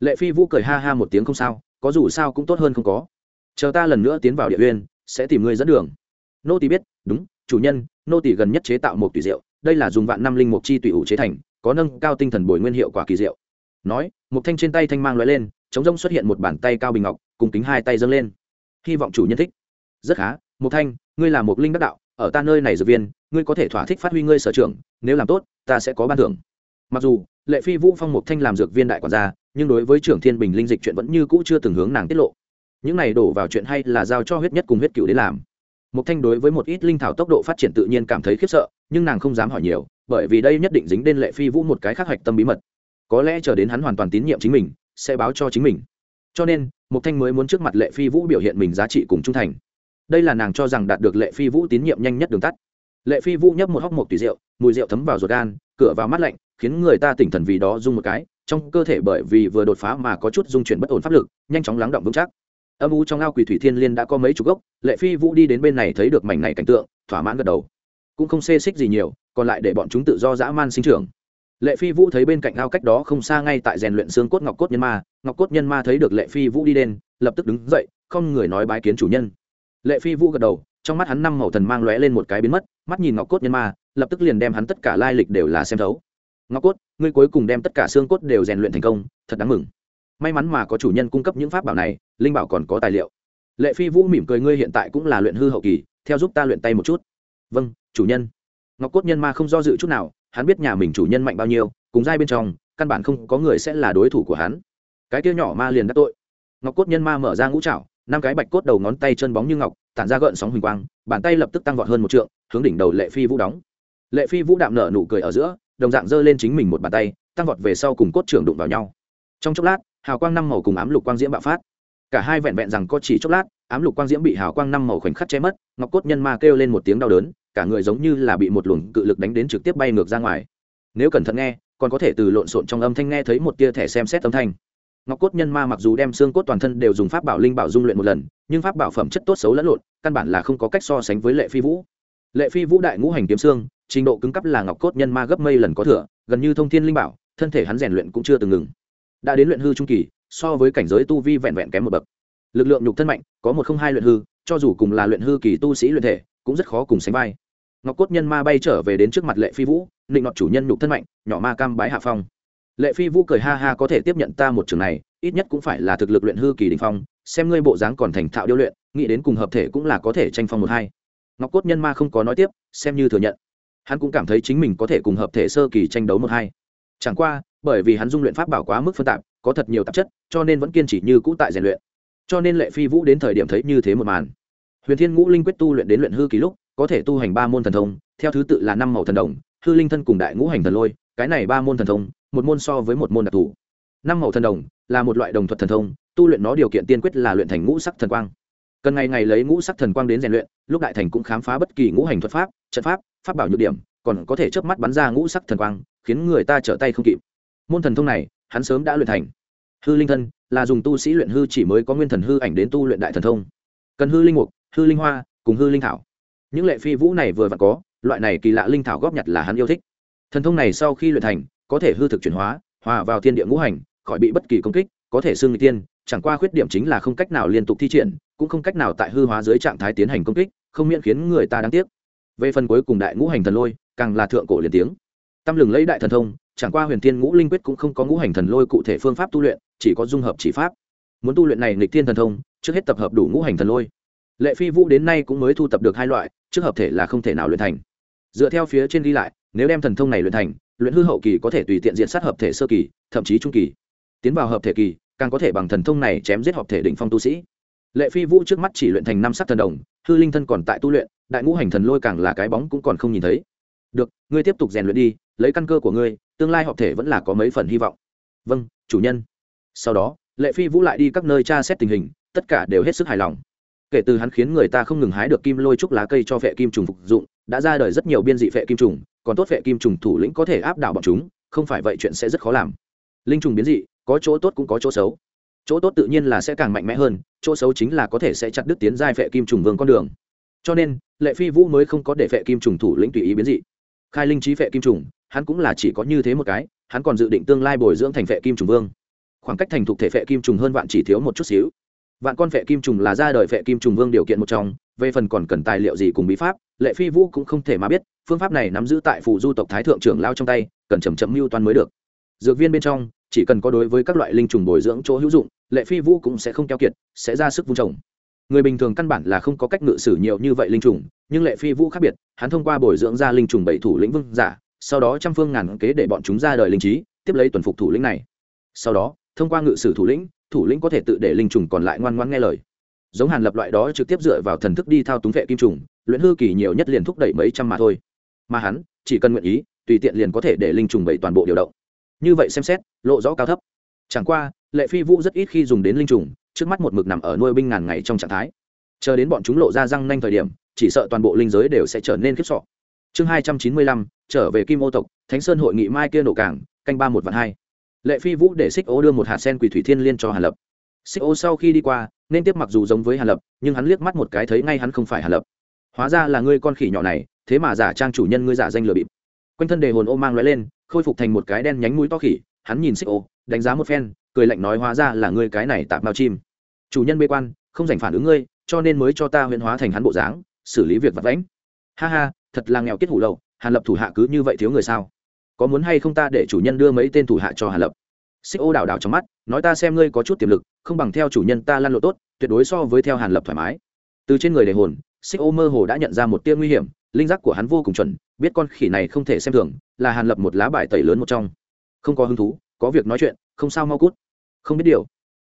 Lệ phi vũ cười ha ha một tiếng không sao, có dù sao cũng tốt hơn không có. Chờ ta lần nữa tiến vào địa uyên, sẽ tìm người dẫn đường. Nô tỳ biết, đúng, chủ nhân, nô tỳ gần nhất chế tạo một tùy rượu, đây là dùng vạn năm linh mục chi tùy ủ chế thành, có nâng cao tinh thần bồi nguyên hiệu quả kỳ diệu nói, một thanh trên tay thanh mang lóe lên, chống rông xuất hiện một bàn tay cao bình ngọc, cùng kính hai tay dâng lên. Hy vọng chủ nhân thích. Rất khá, một thanh, ngươi là một linh đắc đạo ở ta nơi này dược viên, ngươi có thể thỏa thích phát huy ngươi sở trường, nếu làm tốt, ta sẽ có ban thưởng. Mặc dù, lệ phi vũ phong một thanh làm dược viên đại quản gia, nhưng đối với trưởng thiên bình linh dịch chuyện vẫn như cũ chưa từng hướng nàng tiết lộ. Những này đổ vào chuyện hay là giao cho huyết nhất cùng huyết cựu đến làm. Một thanh đối với một ít linh thảo tốc độ phát triển tự nhiên cảm thấy khiếp sợ, nhưng nàng không dám hỏi nhiều, bởi vì đây nhất định dính đến lệ phi vũ một cái khác hạch tâm bí mật. Có lẽ chờ đến hắn hoàn toàn tín nhiệm chính mình, sẽ báo cho chính mình. Cho nên một thanh mới muốn trước mặt lệ phi vũ biểu hiện mình giá trị cùng trung thành đây là nàng cho rằng đạt được lệ phi vũ tín nhiệm nhanh nhất đường tắt. Lệ phi vũ nhấp một hóc một tùy rượu, mùi rượu thấm vào ruột gan, cửa vào mắt lạnh, khiến người ta tỉnh thần vì đó rung một cái, trong cơ thể bởi vì vừa đột phá mà có chút dung chuyển bất ổn pháp lực, nhanh chóng lắng động vững chắc. Âm u trong ao quỷ thủy thiên liên đã có mấy chục gốc, lệ phi vũ đi đến bên này thấy được mảnh này cảnh tượng, thỏa mãn gật đầu. Cũng không xê xích gì nhiều, còn lại để bọn chúng tự do dã man sinh trưởng. Lệ phi vũ thấy bên cạnh ao cách đó không xa ngay tại rèn luyện xương cốt ngọc cốt nhân ma, ngọc cốt nhân ma thấy được lệ phi vũ đi đến, lập tức đứng dậy, không người nói bái kiến chủ nhân lệ phi vũ gật đầu, trong mắt hắn năm màu thần mang lóe lên một cái biến mất, mắt nhìn ngọc cốt nhân ma, lập tức liền đem hắn tất cả lai lịch đều là xem thấu. Ngọc cốt, ngươi cuối cùng đem tất cả xương cốt đều rèn luyện thành công, thật đáng mừng. May mắn mà có chủ nhân cung cấp những pháp bảo này, linh bảo còn có tài liệu. Lệ phi vũ mỉm cười, ngươi hiện tại cũng là luyện hư hậu kỳ, theo giúp ta luyện tay một chút. Vâng chủ nhân. Ngọc cốt nhân ma không do dự chút nào, hắn biết nhà mình chủ nhân mạnh bao nhiêu, cùng giai bên trong, căn bản không có người sẽ là đối thủ của hắn. Cái kia nhỏ ma liền đắc tội. Ngọc cốt nhân ma mở ra ngũ trảo năm cái bạch cốt đầu ngón tay chân bóng như ngọc, tản ra gợn sóng huỳnh quang, bàn tay lập tức tăng vọt hơn một trượng, hướng đỉnh đầu lệ phi vũ đóng. Lệ phi vũ đạm nở nụ cười ở giữa, đồng dạng giơ lên chính mình một bàn tay, tăng vọt về sau cùng cốt trưởng đụng vào nhau. Trong chốc lát, hào quang năm màu cùng ám lục quang diễm bạo phát. Cả hai vẹn vẹn rằng có chỉ chốc lát, ám lục quang diễm bị hào quang năm màu khoảnh khắc che mất, ngọc cốt nhân ma kêu lên một tiếng đau đớn, cả người giống như là bị một luồng cự lực đánh đến trực tiếp bay ngược ra ngoài. Nếu cẩn thận nghe, còn có thể từ lộn xộn trong âm thanh nghe thấy một tia thẻ xem xét âm thanh ngọc cốt nhân ma mặc dù đem xương cốt toàn thân đều dùng pháp bảo linh bảo dung luyện một lần, nhưng pháp bảo phẩm chất tốt xấu lẫn lộn, căn bản là không có cách so sánh với lệ phi vũ. Lệ phi vũ đại ngũ hành kiếm xương, trình độ cứng cấp là ngọc cốt nhân ma gấp mây lần có thừa, gần như thông thiên linh bảo, thân thể hắn rèn luyện cũng chưa từng ngừng. Đã đến luyện hư trung kỳ, so với cảnh giới tu vi vẹn vẹn kém một bậc. Lực lượng nhục thân mạnh, có một không hai luyện hư, cho dù cùng là luyện hư kỳ tu sĩ luyện thể, cũng rất khó cùng sánh vai. Ngọc cốt nhân ma bay trở về đến trước mặt lệ phi vũ định ngọc chủ nhân nhục thân mạnh, nhỏ ma cam bái hạ phong lệ phi vũ cười ha ha có thể tiếp nhận ta một trường này, ít nhất cũng phải là thực lực luyện hư kỳ đình phong, xem ngươi bộ dáng còn thành thạo điêu luyện, nghĩ đến cùng hợp thể cũng là có thể tranh phong một hai. Ngọc cốt nhân ma không có nói tiếp, xem như thừa nhận. Hắn cũng cảm thấy chính mình có thể cùng hợp thể sơ kỳ tranh đấu một hai. Chẳng qua, bởi vì hắn dung luyện pháp bảo quá mức phân tạp, có thật nhiều tạp chất, cho nên vẫn kiên trì như cũ tại rèn luyện. Cho nên lệ phi vũ đến thời điểm thấy như thế một màn. Huyền thiên ngũ linh quyết tu luyện đến luyện hư kỳ lúc, có thể tu hành ba môn thần thông, theo thứ tự là năm màu thần đồng, hư linh thân cùng đại ngũ hành thần lôi, cái này ba môn thần thông một môn so với một môn đặc thù. Năm màu thần đồng là một loại đồng thuật thần thông, tu luyện nó điều kiện tiên quyết là luyện thành ngũ sắc thần quang. Cần ngày ngày lấy ngũ sắc thần quang đến rèn luyện, lúc đại thành cũng khám phá bất kỳ ngũ hành thuật pháp, trận pháp pháp bảo nhược điểm, còn có thể chớp mắt bắn ra ngũ sắc thần quang, khiến người ta trở tay không kịp. Môn thần thông này, hắn sớm đã luyện thành. Hư linh thân là dùng tu sĩ luyện hư chỉ mới có nguyên thần hư ảnh đến tu luyện đại thần thông. Cần hư linh mục, hư linh hoa cùng hư linh thảo. Những lệ phi vũ này vừa vặn có, loại này kỳ lạ linh thảo góp nhặt là hắn yêu thích. Thần thông này sau khi luyện thành có thể hư thực chuyển hóa, hòa vào thiên địa ngũ hành, khỏi bị bất kỳ công kích, có thể xưng người tiên, chẳng qua khuyết điểm chính là không cách nào liên tục thi triển, cũng không cách nào tại hư hóa dưới trạng thái tiến hành công kích, không miễn khiến người ta đáng tiếc. Về phần cuối cùng đại ngũ hành thần lôi, càng là thượng cổ liền tiếng. Tâm lừng lấy đại thần thông, chẳng qua huyền thiên ngũ linh quyết cũng không có ngũ hành thần lôi cụ thể phương pháp tu luyện, chỉ có dung hợp chỉ pháp. Muốn tu luyện này nghịch thiên thần thông, trước hết tập hợp đủ ngũ hành thần lôi. Lệ phi vũ đến nay cũng mới thu tập được hai loại, trước hợp thể là không thể nào luyện thành. Dựa theo phía trên ghi lại, nếu đem thần thông này luyện thành luyện hư hậu kỳ có thể tùy tiện diện sát hợp thể sơ kỳ, thậm chí trung kỳ. Tiến vào hợp thể kỳ, càng có thể bằng thần thông này chém giết hợp thể đỉnh phong tu sĩ. Lệ phi vũ trước mắt chỉ luyện thành năm sắc thần đồng, hư linh thân còn tại tu luyện, đại ngũ hành thần lôi càng là cái bóng cũng còn không nhìn thấy. Được, ngươi tiếp tục rèn luyện đi, lấy căn cơ của ngươi, tương lai hợp thể vẫn là có mấy phần hy vọng. Vâng chủ nhân. Sau đó, lệ phi vũ lại đi các nơi tra xét tình hình, tất cả đều hết sức hài lòng. Kể từ hắn khiến người ta không ngừng hái được kim lôi trúc lá cây cho vệ kim trùng phục dụng, đã ra đời rất nhiều biên dị vệ kim trùng còn tốt vệ kim trùng thủ lĩnh có thể áp đảo bọn chúng, không phải vậy chuyện sẽ rất khó làm. Linh trùng biến dị, có chỗ tốt cũng có chỗ xấu. Chỗ tốt tự nhiên là sẽ càng mạnh mẽ hơn, chỗ xấu chính là có thể sẽ chặt đứt tiến giai vệ kim trùng vương con đường. Cho nên, lệ phi vũ mới không có để vệ kim trùng thủ lĩnh tùy ý biến dị. Khai linh trí vệ kim trùng, hắn cũng là chỉ có như thế một cái, hắn còn dự định tương lai bồi dưỡng thành vệ kim trùng vương. Khoảng cách thành thục thể vệ kim trùng hơn vạn chỉ thiếu một chút xíu. Vạn con vệ kim trùng là ra đời vệ kim trùng vương điều kiện một trong về phần còn cần tài liệu gì cùng bí pháp, lệ phi vũ cũng không thể mà biết, phương pháp này nắm giữ tại phủ du tộc thái thượng trưởng lao trong tay, cần chầm chậm mưu toan mới được. Dược viên bên trong, chỉ cần có đối với các loại linh trùng bồi dưỡng chỗ hữu dụng, lệ phi vũ cũng sẽ không keo kiệt, sẽ ra sức vung trồng. Người bình thường căn bản là không có cách ngự sử nhiều như vậy linh trùng, nhưng lệ phi vũ khác biệt, hắn thông qua bồi dưỡng ra linh trùng bảy thủ lĩnh vương giả, sau đó trăm phương ngàn kế để bọn chúng ra đời linh trí, tiếp lấy tuần phục thủ lĩnh này. Sau đó, thông qua ngự sử thủ lĩnh thủ lĩnh có thể tự để linh trùng còn lại ngoan ngoan nghe lời giống hàn lập loại đó trực tiếp dựa vào thần thức đi thao túng vệ kim trùng, luyện hư kỳ nhiều nhất liền thúc đẩy mấy trăm mà thôi. Mà hắn, chỉ cần nguyện ý, tùy tiện liền có thể để linh trùng bảy toàn bộ điều động. Như vậy xem xét, lộ rõ cao thấp. Chẳng qua, lệ phi vũ rất ít khi dùng đến linh trùng, trước mắt một mực nằm ở nuôi binh ngàn ngày trong trạng thái. Chờ đến bọn chúng lộ ra răng nhanh thời điểm, chỉ sợ toàn bộ linh giới đều sẽ trở nên khiếp sọ chương hai trăm chín mươi lăm, trở về kim ô tộc, thánh sơn hội nghị mai kia nổ cảng, canh ba một vạn hai. Lệ phi vũ để xích ô đưa một hạt sen quỷ thủy thiên liên cho hàn lập. Xích ô sau khi đi qua nên tiếp mặc dù giống với hàn lập, nhưng hắn liếc mắt một cái thấy ngay hắn không phải hàn lập. Hóa ra là ngươi con khỉ nhỏ này, thế mà giả trang chủ nhân ngươi giả danh lừa bịp. Quanh thân đề hồn ô mang loại lên, khôi phục thành một cái đen nhánh mũi to khỉ, hắn nhìn xích ô, đánh giá một phen, cười lạnh nói hóa ra là ngươi cái này tạm bao chim. Chủ nhân bê quan, không dành phản ứng ngươi, cho nên mới cho ta huyễn hóa thành hắn bộ dáng, xử lý việc vật vãnh. Ha ha, thật là nghèo kết hủ lậu, hàn lập thủ hạ cứ như vậy thiếu người sao? Có muốn hay không ta để chủ nhân đưa mấy tên thủ hạ cho hàn lập? Xích ô đảo đảo trong mắt, nói ta xem ngươi có chút tiềm lực, không bằng theo chủ nhân ta lăn lộ tốt, tuyệt đối so với theo hàn lập thoải mái. Từ trên người đề hồn, xích ô mơ hồ đã nhận ra một tia nguy hiểm, linh giác của hắn vô cùng chuẩn, biết con khỉ này không thể xem thường, là hàn lập một lá bài tẩy lớn một trong. Không có hứng thú, có việc nói chuyện, không sao mau cút. Không biết điều.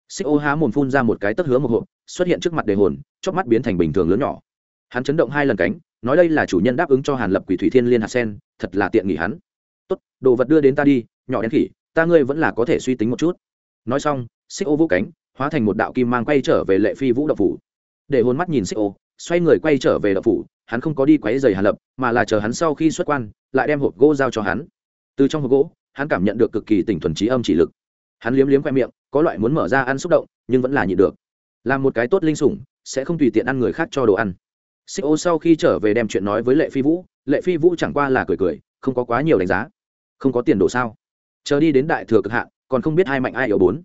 Xích ô há mồm phun ra một cái tất hứa một hộp, xuất hiện trước mặt đề hồn, chớp mắt biến thành bình thường lớn nhỏ. Hắn chấn động hai lần cánh, nói đây là chủ nhân đáp ứng cho hàn lập quỷ thủy thiên liên hạt sen, thật là tiện nghỉ hắn. Tốt, đồ vật đưa đến ta đi, nhỏ đen khỉ ta ngươi vẫn là có thể suy tính một chút. Nói xong, xích ô vũ cánh, hóa thành một đạo kim mang quay trở về lệ phi vũ đậu phủ. Để hôn mắt nhìn xích ô, xoay người quay trở về đậu phủ, hắn không có đi quấy giày hàn lập, mà là chờ hắn sau khi xuất quan, lại đem hộp gỗ giao cho hắn. Từ trong hộp gỗ, hắn cảm nhận được cực kỳ tỉnh thuần trí âm chỉ lực. Hắn liếm liếm khoe miệng, có loại muốn mở ra ăn xúc động, nhưng vẫn là nhịn được. Làm một cái tốt linh sủng, sẽ không tùy tiện ăn người khác cho đồ ăn. Xích ô sau khi trở về đem chuyện nói với lệ phi vũ, lệ phi vũ chẳng qua là cười cười, không có quá nhiều đánh giá. Không có tiền đồ sao? Chờ đi đến đại thừa cực hạn, còn không biết hai mạnh ai yếu bốn.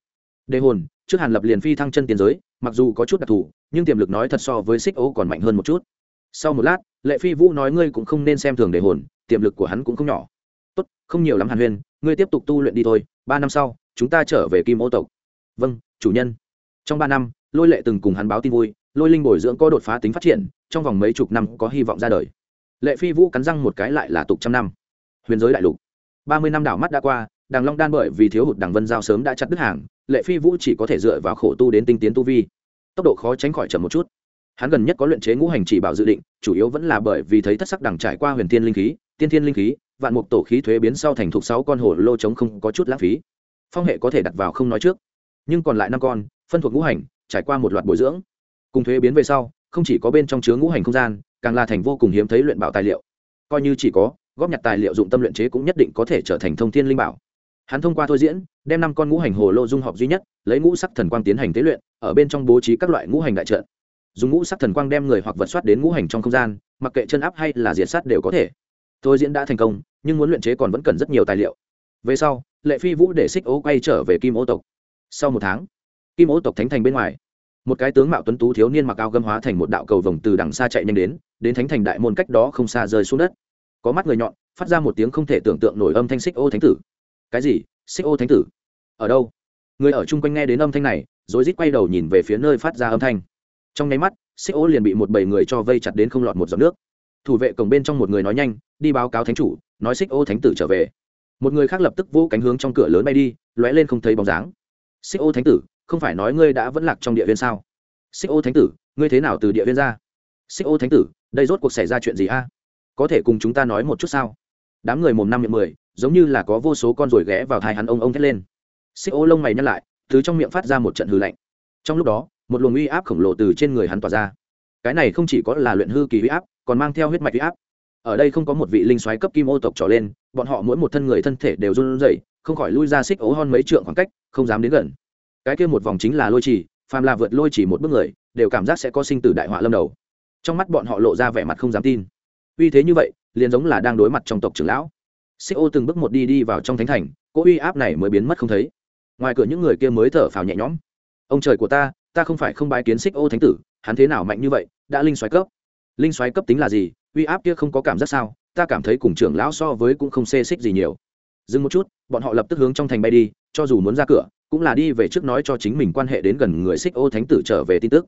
Đề hồn, trước hàn lập liền phi thăng chân tiến giới, mặc dù có chút đặc thù, nhưng tiềm lực nói thật so với xích ô còn mạnh hơn một chút. Sau một lát, lệ phi vũ nói ngươi cũng không nên xem thường đề hồn, tiềm lực của hắn cũng không nhỏ. Tốt, không nhiều lắm hàn huyên, ngươi tiếp tục tu luyện đi thôi, ba năm sau, chúng ta trở về kim ô tộc. Vâng chủ nhân. Trong ba năm, lôi lệ từng cùng hắn báo tin vui, lôi linh bồi dưỡng có đột phá tính phát triển, trong vòng mấy chục năm có hy vọng ra đời. Lệ phi vũ cắn răng một cái lại là tục trăm năm. Huyền giới đại lục. Ba mươi năm đảo mắt đã qua đàng long đan bởi vì thiếu hụt đằng vân giao sớm đã chặt đứt hàng, lệ phi vũ chỉ có thể dựa vào khổ tu đến tinh tiến tu vi. Tốc độ khó tránh khỏi chậm một chút. Hắn gần nhất có luyện chế ngũ hành chỉ bảo dự định, chủ yếu vẫn là bởi vì thấy thất sắc đằng trải qua huyền thiên linh khí, tiên thiên linh khí, vạn mục tổ khí thuế biến sau thành thục sáu con hổ lô trống không có chút lãng phí. Phong hệ có thể đặt vào không nói trước, nhưng còn lại năm con, phân thuộc ngũ hành, trải qua một loạt bồi dưỡng. Cùng thuế biến về sau, không chỉ có bên trong chứa ngũ hành không gian, càng là thành vô cùng hiếm thấy luyện bảo tài liệu. Coi như chỉ có, góp nhặt tài liệu dụng tâm luyện chế cũng nhất định có thể trở thành thông thiên linh bảo hắn thông qua thôi diễn, đem năm con ngũ hành hồ lô dung hợp duy nhất, lấy ngũ sắc thần quang tiến hành tế luyện, ở bên trong bố trí các loại ngũ hành đại trận. Dùng ngũ sắc thần quang đem người hoặc vật soát đến ngũ hành trong không gian, mặc kệ chân áp hay là diệt sát đều có thể. Thôi diễn đã thành công, nhưng muốn luyện chế còn vẫn cần rất nhiều tài liệu. Về sau, lệ phi vũ để xích ố quay trở về kim ô tộc. Sau một tháng, kim ô tộc thánh thành bên ngoài, một cái tướng mạo tuấn tú thiếu niên mặc áo gâm hóa thành một đạo cầu vồng từ đằng xa chạy nhanh đến đến thánh thành đại môn cách đó không xa rơi xuống đất. Có mắt người nhọn, phát ra một tiếng không thể tưởng tượng nổi âm thanh xích ô thánh tử cái gì? Xích ô thánh tử. Ở đâu? Người ở chung quanh nghe đến âm thanh này rồi rít quay đầu nhìn về phía nơi phát ra âm thanh. Trong nháy mắt, xích ô liền bị một bầy người cho vây chặt đến không lọt một giọt nước. Thủ vệ cổng bên trong một người nói nhanh, đi báo cáo thánh chủ, nói xích ô thánh tử trở về. Một người khác lập tức vỗ cánh hướng trong cửa lớn bay đi, lóe lên không thấy bóng dáng. Xích ô thánh tử, không phải nói ngươi đã vẫn lạc trong địa viên sao? Xích ô thánh tử, ngươi thế nào từ địa viên ra? Xích ô thánh tử, đây rốt cuộc xảy ra chuyện gì a? Có thể cùng chúng ta nói một chút sao? Đám người mồm năm miệng mười giống như là có vô số con ruồi ghé vào thai hắn ông ông thét lên. Xích ô lông mày nhăn lại thứ trong miệng phát ra một trận hư lạnh. Trong lúc đó, một luồng uy áp khổng lồ từ trên người hắn tỏa ra. Cái này không chỉ có là luyện hư kỳ uy áp, còn mang theo huyết mạch uy áp. Ở đây không có một vị linh soái cấp kim ô tộc trở lên, bọn họ mỗi một thân người thân thể đều run rẩy, không khỏi lui ra xích ố hon mấy trượng khoảng cách, không dám đến gần. Cái kia một vòng chính là lôi trì, phàm là vượt lôi chỉ một bước người, đều cảm giác sẽ có sinh tử đại họa lâm đầu. Trong mắt bọn họ lộ ra vẻ mặt không dám tin. Uy thế như vậy, liền giống là đang đối mặt trong tộc trưởng lão xích ô từng bước một đi đi vào trong thánh thành, cỗ uy áp này mới biến mất không thấy. Ngoài cửa những người kia mới thở phào nhẹ nhõm. Ông trời của ta ta không phải không bái kiến xích ô thánh tử, hắn thế nào mạnh như vậy, đã linh xoáy cấp. Linh xoáy cấp tính là gì, uy áp kia không có cảm giác sao, ta cảm thấy cùng trưởng lão so với cũng không xê xích gì nhiều. Dừng một chút, bọn họ lập tức hướng trong thành bay đi, cho dù muốn ra cửa, cũng là đi về trước nói cho chính mình quan hệ đến gần người xích ô thánh tử trở về tin tức.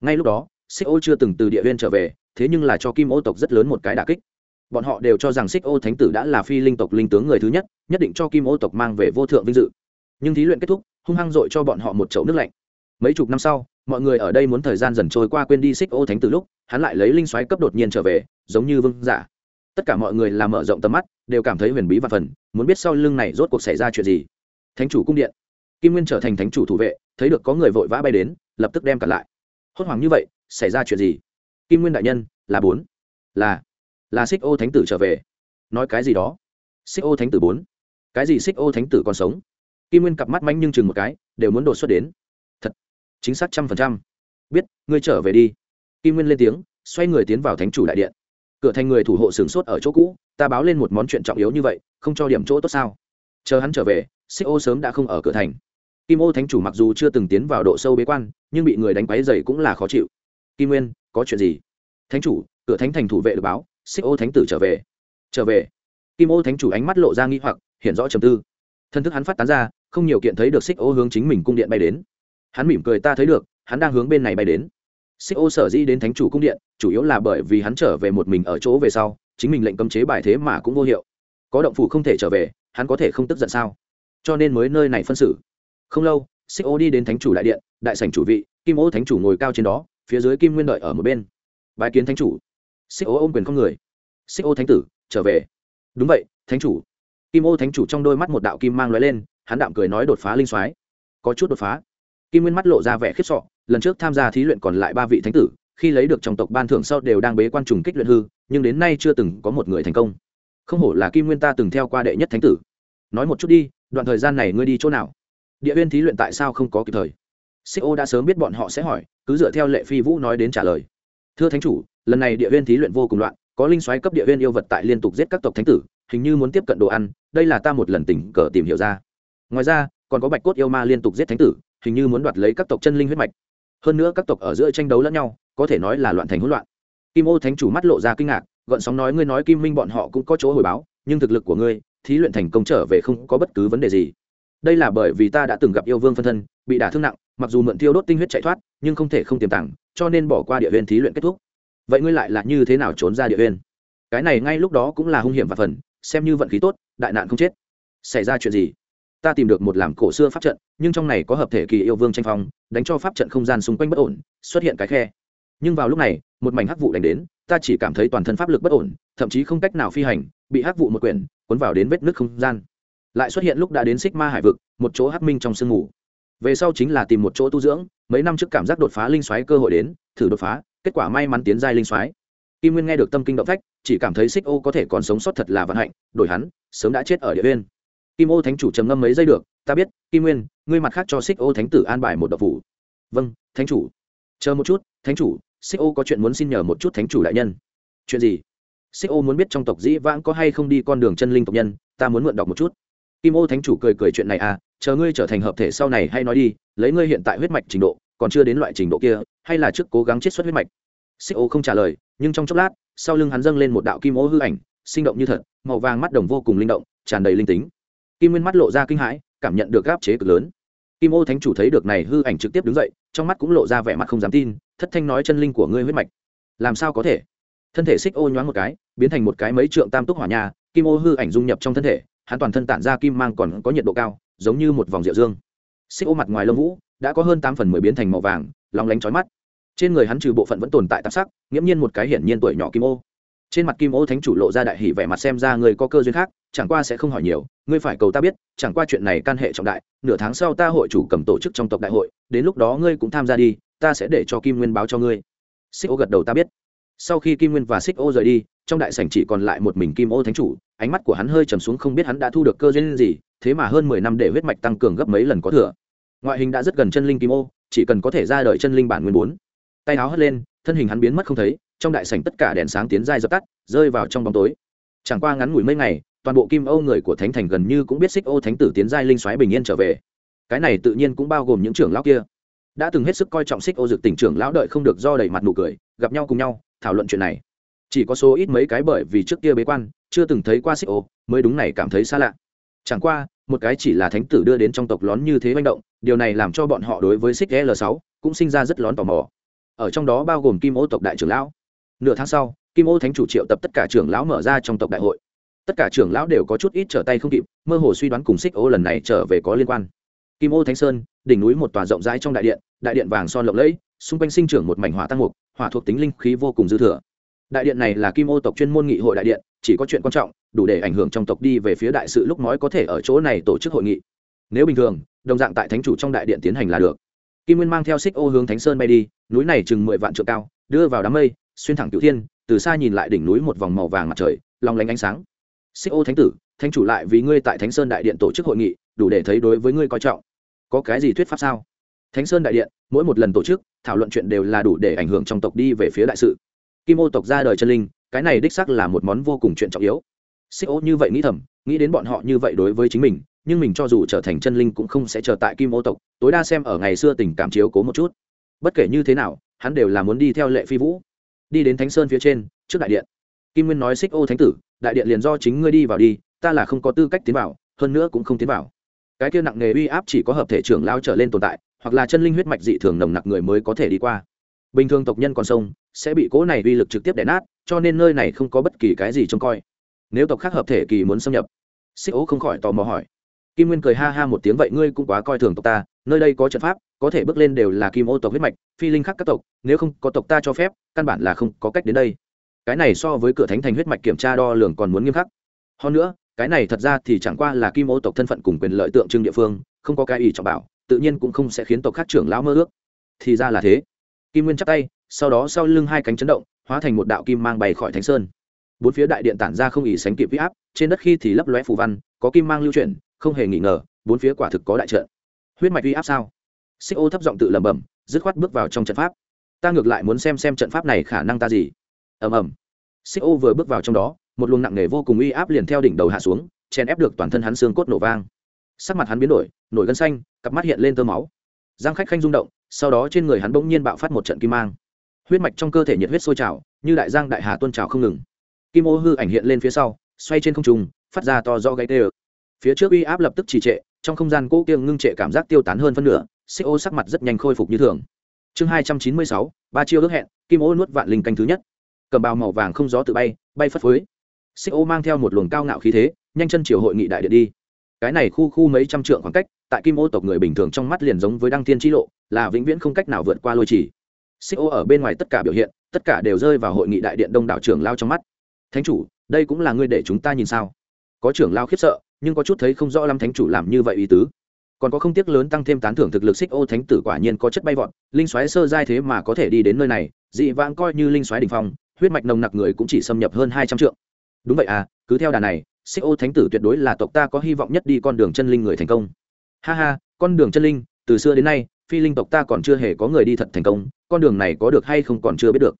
Ngay lúc đó, xích ô chưa từng từ địa viên trở về, thế nhưng là cho kim ô tộc rất lớn một cái đà kích bọn họ đều cho rằng xích ô thánh tử đã là phi linh tộc linh tướng người thứ nhất nhất định cho kim ô tộc mang về vô thượng vinh dự. Nhưng thí luyện kết thúc, hung hăng dội cho bọn họ một chậu nước lạnh. Mấy chục năm sau, mọi người ở đây muốn thời gian dần trôi qua quên đi xích ô thánh tử lúc, hắn lại lấy linh xoáy cấp đột nhiên trở về, giống như vương giả. Tất cả mọi người làm mở rộng tầm mắt, đều cảm thấy huyền bí và phần, muốn biết sau lưng này rốt cuộc xảy ra chuyện gì. Thánh chủ cung điện. Kim nguyên trở thành thánh chủ thủ vệ, thấy được có người vội vã bay đến, lập tức đem cả lại. Hốt hoảng như vậy, xảy ra chuyện gì? Kim nguyên đại nhân, là bốn. Là là xích ô thánh tử trở về. Nói cái gì đó? Xích ô thánh tử bốn. Cái gì xích ô thánh tử còn sống? Kim nguyên cặp mắt manh nhưng chừng một cái, đều muốn đột xuất đến. Thật, chính xác trăm phần trăm. Biết, ngươi trở về đi. Kim nguyên lên tiếng, xoay người tiến vào thánh chủ đại điện. Cửa thành người thủ hộ sửng sốt ở chỗ cũ, ta báo lên một món chuyện trọng yếu như vậy, không cho điểm chỗ tốt sao? Chờ hắn trở về, xích ô sớm đã không ở cửa thành. Kim ô thánh chủ mặc dù chưa từng tiến vào độ sâu bế quan, nhưng bị người đánh quáy dày cũng là khó chịu. Kim nguyên, có chuyện gì? Thánh chủ, cửa thánh thành thủ vệ được báo xích ô thánh tử trở về. Trở về. Kim ô thánh chủ ánh mắt lộ ra nghi hoặc, hiện rõ trầm tư. Thân thức hắn phát tán ra, không nhiều kiện thấy được xích ô hướng chính mình cung điện bay đến. Hắn mỉm cười ta thấy được, hắn đang hướng bên này bay đến. Xích ô sở dĩ đến thánh chủ cung điện, chủ yếu là bởi vì hắn trở về một mình ở chỗ về sau, chính mình lệnh cấm chế bài thế mà cũng vô hiệu. Có động phủ không thể trở về, hắn có thể không tức giận sao? Cho nên mới nơi này phân xử. Không lâu, xích ô đi đến thánh chủ đại điện, đại sảnh chủ vị, kim ô thánh chủ ngồi cao trên đó, phía dưới kim nguyên đợi ở một bên. Bài kiến thánh chủ xích ô ôm quyền con người. Xích ô thánh tử, trở về. Đúng vậy, thánh chủ. Kim ô thánh chủ trong đôi mắt một đạo kim mang l lên, hắn đạm cười nói đột phá linh soái. Có chút đột phá. Kim nguyên mắt lộ ra vẻ khiếp sọ lần trước tham gia thí luyện còn lại ba vị thánh tử, khi lấy được trong tộc ban thưởng sau đều đang bế quan trùng kích luyện hư, nhưng đến nay chưa từng có một người thành công. Không hổ là kim nguyên ta từng theo qua đệ nhất thánh tử. Nói một chút đi, đoạn thời gian này ngươi đi chỗ nào? Địa viên thí luyện tại sao không có kịp thời? Xích ô đã sớm biết bọn họ sẽ hỏi, cứ dựa theo lệ phi vũ nói đến trả lời thưa thánh chủ, lần này địa viên thí luyện vô cùng loạn, có linh xoáy cấp địa viên yêu vật tại liên tục giết các tộc thánh tử, hình như muốn tiếp cận đồ ăn, đây là ta một lần tình cờ tìm hiểu ra. Ngoài ra, còn có bạch cốt yêu ma liên tục giết thánh tử, hình như muốn đoạt lấy các tộc chân linh huyết mạch. Hơn nữa các tộc ở giữa tranh đấu lẫn nhau, có thể nói là loạn thành hỗn loạn. Kim ô thánh chủ mắt lộ ra kinh ngạc, gọn sóng nói ngươi nói kim minh bọn họ cũng có chỗ hồi báo, nhưng thực lực của ngươi, thí luyện thành công trở về không có bất cứ vấn đề gì. Đây là bởi vì ta đã từng gặp yêu vương phân thân, bị đả thương nặng, mặc dù mượn thiêu đốt tinh huyết chạy thoát, nhưng không thể không tiềm tàng cho nên bỏ qua địa huyền thí luyện kết thúc. Vậy ngươi lại là như thế nào trốn ra địa huyền cái này ngay lúc đó cũng là hung hiểm và phần, xem như vận khí tốt, đại nạn không chết. Xảy ra chuyện gì? Ta tìm được một làm cổ xưa pháp trận, nhưng trong này có hợp thể kỳ yêu vương tranh phong, đánh cho pháp trận không gian xung quanh bất ổn, xuất hiện cái khe. Nhưng vào lúc này, một mảnh hắc vụ đánh đến, ta chỉ cảm thấy toàn thân pháp lực bất ổn, thậm chí không cách nào phi hành, bị hắc vụ một quyển, cuốn vào đến vết nước không gian. Lại xuất hiện lúc đã đến xích ma hải vực, một chỗ hắc minh trong sương mù về sau chính là tìm một chỗ tu dưỡng, mấy năm trước cảm giác đột phá linh xoáy cơ hội đến, thử đột phá, kết quả may mắn tiến giai linh xoáy. Kim nguyên nghe được tâm kinh động phách, chỉ cảm thấy xích ô có thể còn sống sót thật là vận hạnh, đổi hắn, sớm đã chết ở địa viên kim ô thánh chủ trầm ngâm mấy giây được, ta biết, kim nguyên, ngươi mặt khác cho xích ô thánh tử an bài một độc phủ vâng thánh chủ. Chờ một chút, thánh chủ xích ô có chuyện muốn xin nhờ một chút thánh chủ đại nhân. Chuyện gì? Xích ô muốn biết trong tộc dĩ vãng có hay không đi con đường chân linh tộc nhân, ta muốn mượn đọc một chút. Kim ô thánh chủ cười cười chuyện này à chờ ngươi trở thành hợp thể sau này hay nói đi, lấy ngươi hiện tại huyết mạch trình độ, còn chưa đến loại trình độ kia, hay là trước cố gắng chiết xuất huyết mạch? Xích ô không trả lời, nhưng trong chốc lát, sau lưng hắn dâng lên một đạo kim ô hư ảnh, sinh động như thật, màu vàng mắt đồng vô cùng linh động, tràn đầy linh tính. Kim nguyên mắt lộ ra kinh hãi, cảm nhận được gáp chế cực lớn. Kim ô thánh chủ thấy được này hư ảnh trực tiếp đứng dậy, trong mắt cũng lộ ra vẻ mặt không dám tin, thất thanh nói chân linh của ngươi huyết mạch. Làm sao có thể? Thân thể xích ô nhoáng một cái, biến thành một cái mấy trượng tam túc hỏa nhà kim ô hư ảnh dung nhập trong thân thể hắn toàn thân tản ra kim mang còn có nhiệt độ cao, giống như một vòng rượu dương. Xích ô mặt ngoài lông vũ đã có hơn tám phần mười biến thành màu vàng lóng lánh trói mắt. Trên người hắn trừ bộ phận vẫn tồn tại tạp sắc, nghiễm nhiên một cái hiển nhiên tuổi nhỏ kim ô. Trên mặt kim ô thánh chủ lộ ra đại hỷ vẻ mặt xem ra người có cơ duyên khác, chẳng qua sẽ không hỏi nhiều, ngươi phải cầu ta biết, chẳng qua chuyện này can hệ trọng đại, nửa tháng sau ta hội chủ cầm tổ chức trong tộc đại hội, đến lúc đó ngươi cũng tham gia đi, ta sẽ để cho kim nguyên báo cho ngươi. Xích ô gật đầu ta biết sau khi kim nguyên và xích ô rời đi, trong đại sảnh chỉ còn lại một mình kim ô thánh chủ, ánh mắt của hắn hơi trầm xuống không biết hắn đã thu được cơ duyên gì, thế mà hơn mười năm để huyết mạch tăng cường gấp mấy lần có thừa. Ngoại hình đã rất gần chân linh kim ô, chỉ cần có thể ra đời chân linh bản nguyên bốn. Tay áo hất lên, thân hình hắn biến mất không thấy, trong đại sảnh tất cả đèn sáng tiến dai dập tắt, rơi vào trong bóng tối. Chẳng qua ngắn ngủi mấy ngày, toàn bộ kim âu người của thánh thành gần như cũng biết xích ô thánh tử tiến giai linh xoáy bình yên trở về. Cái này tự nhiên cũng bao gồm những trưởng lão kia. Đã từng hết sức coi trọng xích ô dược tỉnh trưởng lão đợi không được do đầy mặt nụ cười, gặp nhau cùng nhau thảo luận chuyện này. Chỉ có số ít mấy cái bởi vì trước kia bế quan, chưa từng thấy qua xích ô mới đúng này cảm thấy xa lạ. Chẳng qua, một cái chỉ là thánh tử đưa đến trong tộc lón như thế manh động, điều này làm cho bọn họ đối với xích l sáu cũng sinh ra rất lón tò mò. Ở trong đó bao gồm kim ô tộc đại trưởng lão. Nửa tháng sau, kim ô thánh chủ triệu tập tất cả trưởng lão mở ra trong tộc đại hội. Tất cả trưởng lão đều có chút ít trở tay không kịp, mơ hồ suy đoán cùng xích ô lần này trở về có liên quan. Kim ô thánh sơn, đỉnh núi một tòa rộng rãi trong đại điện đại điện vàng son lộng lẫy xung quanh sinh trưởng một mảnh hỏa tăng mục, hỏa thuộc tính linh khí vô cùng dư thừa. Đại điện này là kim ô tộc chuyên môn nghị hội đại điện, chỉ có chuyện quan trọng, đủ để ảnh hưởng trong tộc đi về phía đại sự lúc nói có thể ở chỗ này tổ chức hội nghị. Nếu bình thường, đồng dạng tại thánh chủ trong đại điện tiến hành là được. Kim nguyên mang theo xích ô hướng thánh sơn bay đi, núi này chừng mười vạn trượng cao, đưa vào đám mây, xuyên thẳng cửu thiên, từ xa nhìn lại đỉnh núi một vòng màu vàng mặt trời, long lánh ánh sáng. Xích ô thánh tử, thánh chủ lại vì ngươi tại thánh sơn đại điện tổ chức hội nghị, đủ để thấy đối với ngươi coi trọng. Có cái gì thuyết pháp sao? Thánh sơn đại điện, mỗi một lần tổ chức, thảo luận chuyện đều là đủ để ảnh hưởng trong tộc đi về phía đại sự. Kim ô tộc ra đời chân linh, cái này đích sắc là một món vô cùng chuyện trọng yếu. Xích ô như vậy nghĩ thầm, nghĩ đến bọn họ như vậy đối với chính mình, nhưng mình cho dù trở thành chân linh cũng không sẽ trở tại kim ô tộc, tối đa xem ở ngày xưa tình cảm chiếu cố một chút. Bất kể như thế nào, hắn đều là muốn đi theo lệ phi vũ, đi đến thánh sơn phía trên, trước đại điện. Kim nguyên nói xích ô thánh tử, đại điện liền do chính ngươi đi vào đi, ta là không có tư cách tiến vào, hơn nữa cũng không tiến vào. Cái kia nặng nghề uy áp chỉ có hợp thể trưởng lao trở lên tồn tại hoặc là chân linh huyết mạch dị thường nồng nặc người mới có thể đi qua. Bình thường tộc nhân còn sông sẽ bị cỗ này uy lực trực tiếp đè nát, cho nên nơi này không có bất kỳ cái gì trông coi. Nếu tộc khác hợp thể kỳ muốn xâm nhập, xích ố không khỏi tò mò hỏi. Kim nguyên cười ha ha một tiếng, vậy ngươi cũng quá coi thường tộc ta, nơi đây có trận pháp, có thể bước lên đều là kim ô tộc huyết mạch, phi linh khác các tộc, nếu không có tộc ta cho phép, căn bản là không có cách đến đây. Cái này so với cửa thánh thành huyết mạch kiểm tra đo lường còn muốn nghiêm khắc. Hơn nữa, cái này thật ra thì chẳng qua là kim ô tộc thân phận cùng quyền lợi tượng trưng địa phương, không có cái ý trọng bảo tự nhiên cũng không sẽ khiến tộc khác trưởng lão mơ ước. Thì ra là thế. Kim nguyên chắp tay, sau đó sau lưng hai cánh chấn động, hóa thành một đạo kim mang bay khỏi thánh sơn. Bốn phía đại điện tản ra không ỉ sánh kịp huy áp, trên đất khi thì lấp lóe phù văn, có kim mang lưu chuyển, không hề nghi ngờ, bốn phía quả thực có đại trận. Huyết mạch vi áp sao? Xích ô thấp giọng tự lẩm bẩm, dứt khoát bước vào trong trận pháp. Ta ngược lại muốn xem xem trận pháp này khả năng ta gì. Ầm ầm. Xích ô vừa bước vào trong đó, một luồng nặng nề vô cùng uy áp liền theo đỉnh đầu hạ xuống, chèn ép được toàn thân hắn xương cốt nổ vang sắc mặt hắn biến đổi, nổi gân xanh, cặp mắt hiện lên tơ máu. Giang khách khanh rung động, sau đó trên người hắn bỗng nhiên bạo phát một trận kim mang. Huyết mạch trong cơ thể nhiệt huyết sôi trào, như đại giang đại hà tuôn trào không ngừng. Kim ô hư ảnh hiện lên phía sau, xoay trên không trung, phát ra to do gáy tê ơ. Phía trước uy áp lập tức trì trệ, trong không gian cỗ kiêng ngưng trệ cảm giác tiêu tán hơn phân nửa, xích ô sắc mặt rất nhanh khôi phục như thường. Chương hai trăm chín mươi sáu, ba chiêu ước hẹn, kim ô nuốt vạn linh canh thứ nhất. Cầm bào màu vàng không gió tự bay bay phất phới. Xích ô mang theo một luồng cao ngạo khí thế, nhanh chân chiều hội nghị đại điện đi cái này khu khu mấy trăm trượng khoảng cách, tại kim ô tộc người bình thường trong mắt liền giống với đăng thiên tri lộ, là vĩnh viễn không cách nào vượt qua lôi trì xích ô ở bên ngoài tất cả biểu hiện, tất cả đều rơi vào hội nghị đại điện đông đảo trưởng lao trong mắt. Thánh chủ, đây cũng là ngươi để chúng ta nhìn sao? Có trưởng lao khiếp sợ, nhưng có chút thấy không rõ lắm thánh chủ làm như vậy ý tứ. Còn có không tiếc lớn tăng thêm tán thưởng thực lực xích ô thánh tử quả nhiên có chất bay vọt, linh xoáy sơ giai thế mà có thể đi đến nơi này, dị vãng coi như linh xoáy đ ỉ n h phong, huyết mạch nồng nặc người cũng chỉ xâm nhập hơn hai trăm triệu đúng vậy à cứ theo đà này xích ô thánh tử tuyệt đối là tộc ta có hy vọng nhất đi con đường chân linh người thành công. Ha ha, con đường chân linh, từ xưa đến nay, phi linh tộc ta còn chưa hề có người đi thật thành công, con đường này có được hay không còn chưa biết được.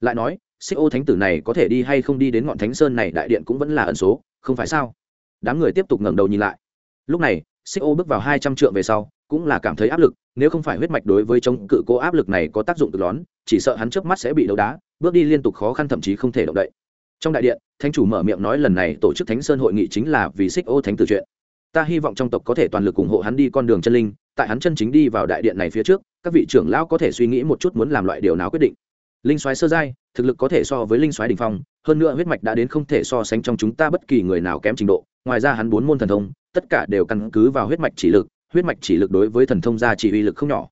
Lại nói, xích ô thánh tử này có thể đi hay không đi đến ngọn thánh sơn này đại điện cũng vẫn là ẩn số, không phải sao? Đám người tiếp tục ngẩng đầu nhìn lại. Lúc này, xích ô bước vào hai trăm trượng về sau, cũng là cảm thấy áp lực, nếu không phải huyết mạch đối với chống cự cố áp lực này có tác dụng cực lón chỉ sợ hắn trước mắt sẽ bị đấu đá, bước đi liên tục khó khăn thậm chí không thể động đậy trong đại điện, thánh chủ mở miệng nói lần này tổ chức thánh sơn hội nghị chính là vì xích ô thánh tử chuyện. Ta hy vọng trong tộc có thể toàn lực ủng hộ hắn đi con đường chân linh, tại hắn chân chính đi vào đại điện này phía trước, các vị trưởng lão có thể suy nghĩ một chút muốn làm loại điều nào quyết định. Linh soái sơ giai, thực lực có thể so với linh soái đình phong, hơn nữa huyết mạch đã đến không thể so sánh trong chúng ta bất kỳ người nào kém trình độ, ngoài ra hắn bốn môn thần thông, tất cả đều căn cứ vào huyết mạch chỉ lực, huyết mạch chỉ lực đối với thần thông gia chỉ uy lực không nhỏ.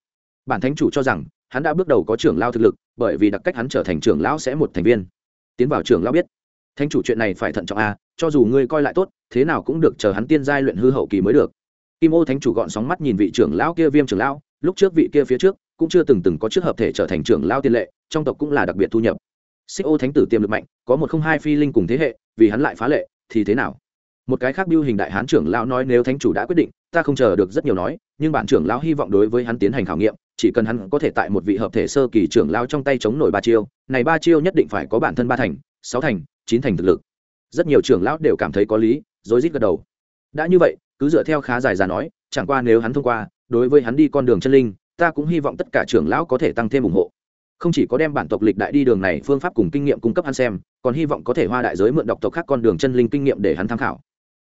Bản thánh chủ cho rằng, hắn đã bước đầu có trưởng lao thực lực, bởi vì đặc cách hắn trở thành trưởng lão sẽ một thành viên. Tiến vào trưởng lão biết thánh chủ chuyện này phải thận trọng a cho dù ngươi coi lại tốt, thế nào cũng được chờ hắn tiên giai luyện hư hậu kỳ mới được. Kim ô thánh chủ gọn sóng mắt nhìn vị trưởng lão kia viêm trưởng lão, lúc trước vị kia phía trước cũng chưa từng từng có trước hợp thể trở thành trưởng lão tiên lệ, trong tộc cũng là đặc biệt thu nhập. Xích ô thánh tử tiềm lực mạnh, có một không hai phi linh cùng thế hệ, vì hắn lại phá lệ, thì thế nào? Một cái khác biêu hình đại hán trưởng lão nói nếu thánh chủ đã quyết định, ta không chờ được rất nhiều nói, nhưng bản trưởng lão hy vọng đối với hắn tiến hành khảo nghiệm, chỉ cần hắn có thể tại một vị hợp thể sơ kỳ trưởng lão trong tay chống nổi ba chiêu, này ba chiêu nhất định phải có bản thân ba thành, sáu thành chín thành thực lực. Rất nhiều trưởng lão đều cảm thấy có lý, rối rít gật đầu. Đã như vậy, cứ dựa theo khá dài ra nói, chẳng qua nếu hắn thông qua, đối với hắn đi con đường chân linh, ta cũng hy vọng tất cả trưởng lão có thể tăng thêm ủng hộ. Không chỉ có đem bản tộc lịch đại đi đường này phương pháp cùng kinh nghiệm cung cấp hắn xem, còn hy vọng có thể hoa đại giới mượn đọc tộc khác con đường chân linh kinh nghiệm để hắn tham khảo.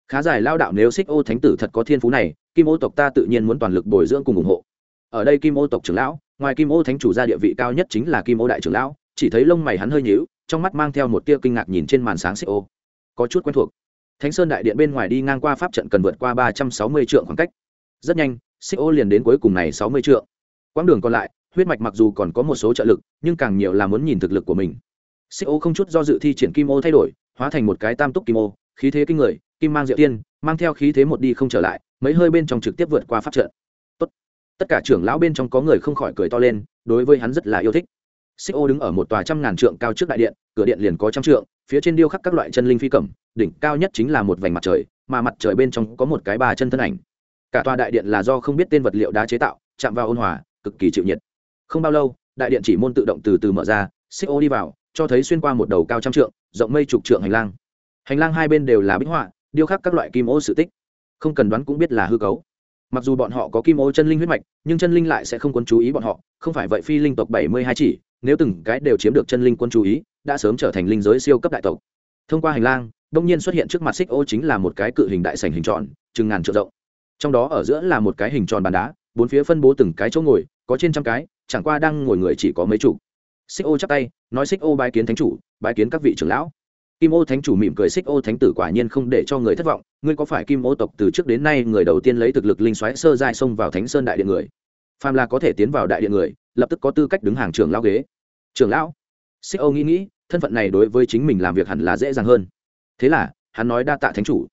Khá dài lao đạo nếu xích ô thánh tử thật có thiên phú này, kim ô tộc ta tự nhiên muốn toàn lực bồi dưỡng cùng ủng hộ. Ở đây kim ô tộc trưởng lão, ngoài kim ô thánh chủ gia địa vị cao nhất chính là kim ô đại trưởng lão, chỉ thấy lông mày hắn hơi nhíu trong mắt mang theo một tia kinh ngạc nhìn trên màn sáng xích ô. Có chút quen thuộc. Thánh sơn đại điện bên ngoài đi ngang qua pháp trận cần vượt qua ba trăm sáu mươi trượng khoảng cách. Rất nhanh, xích ô liền đến cuối cùng này sáu mươi trượng. Quãng đường còn lại, huyết mạch mặc dù còn có một số trợ lực, nhưng càng nhiều là muốn nhìn thực lực của mình. Xích ô không chút do dự thi triển kim ô thay đổi, hóa thành một cái tam túc kim ô, khí thế kinh người, kim mang diệu tiên, mang theo khí thế một đi không trở lại, mấy hơi bên trong trực tiếp vượt qua pháp trận. Tất cả trưởng lão bên trong có người không khỏi cười to lên, đối với hắn rất là yêu thích xích ô đứng ở một tòa trăm ngàn trượng cao trước đại điện, cửa điện liền có trăm trượng, phía trên điêu khắc các loại chân linh phi cẩm đỉnh cao nhất chính là một vành mặt trời, mà mặt trời bên trong có một cái bà chân thân ảnh. Cả tòa đại điện là do không biết tên vật liệu đá chế tạo, chạm vào ôn hòa, cực kỳ chịu nhiệt. Không bao lâu, đại điện chỉ môn tự động từ từ mở ra, xích ô đi vào, cho thấy xuyên qua một đầu cao trăm trượng, rộng mây chục trượng hành lang. Hành lang hai bên đều là bích họa, điêu khắc các loại kim ô sự tích. Không cần đoán cũng biết là hư cấu. Mặc dù bọn họ có kim ô chân linh huyết mạch, nhưng chân linh lại sẽ không quân chú ý bọn họ, không phải vậy phi linh tộc bảy mươi hai chỉ nếu từng cái đều chiếm được chân linh quân chú ý, đã sớm trở thành linh giới siêu cấp đại tộc. Thông qua hành lang, đông nhiên xuất hiện trước mặt xích ô chính là một cái cự hình đại sành hình tròn, chừng ngàn trượng rộng. Trong đó ở giữa là một cái hình tròn bàn đá, bốn phía phân bố từng cái chỗ ngồi, có trên trăm cái, chẳng qua đang ngồi người chỉ có mấy chủ xích ô chắp tay, nói xích ô bái kiến thánh chủ, bái kiến các vị trưởng lão. Kim ô thánh chủ mỉm cười, xích ô thánh tử quả nhiên không để cho người thất vọng, ngươi có phải kim ô tộc từ trước đến nay người đầu tiên lấy thực lực linh xoáy sơ giai xông vào thánh sơn đại điện người? Phàm là có thể tiến vào đại điện người lập tức có tư cách đứng hàng trưởng lão ghế. Trưởng lão? Xích ô nghĩ nghĩ, thân phận này đối với chính mình làm việc hẳn là dễ dàng hơn. Thế là, hắn nói đa tạ thánh chủ.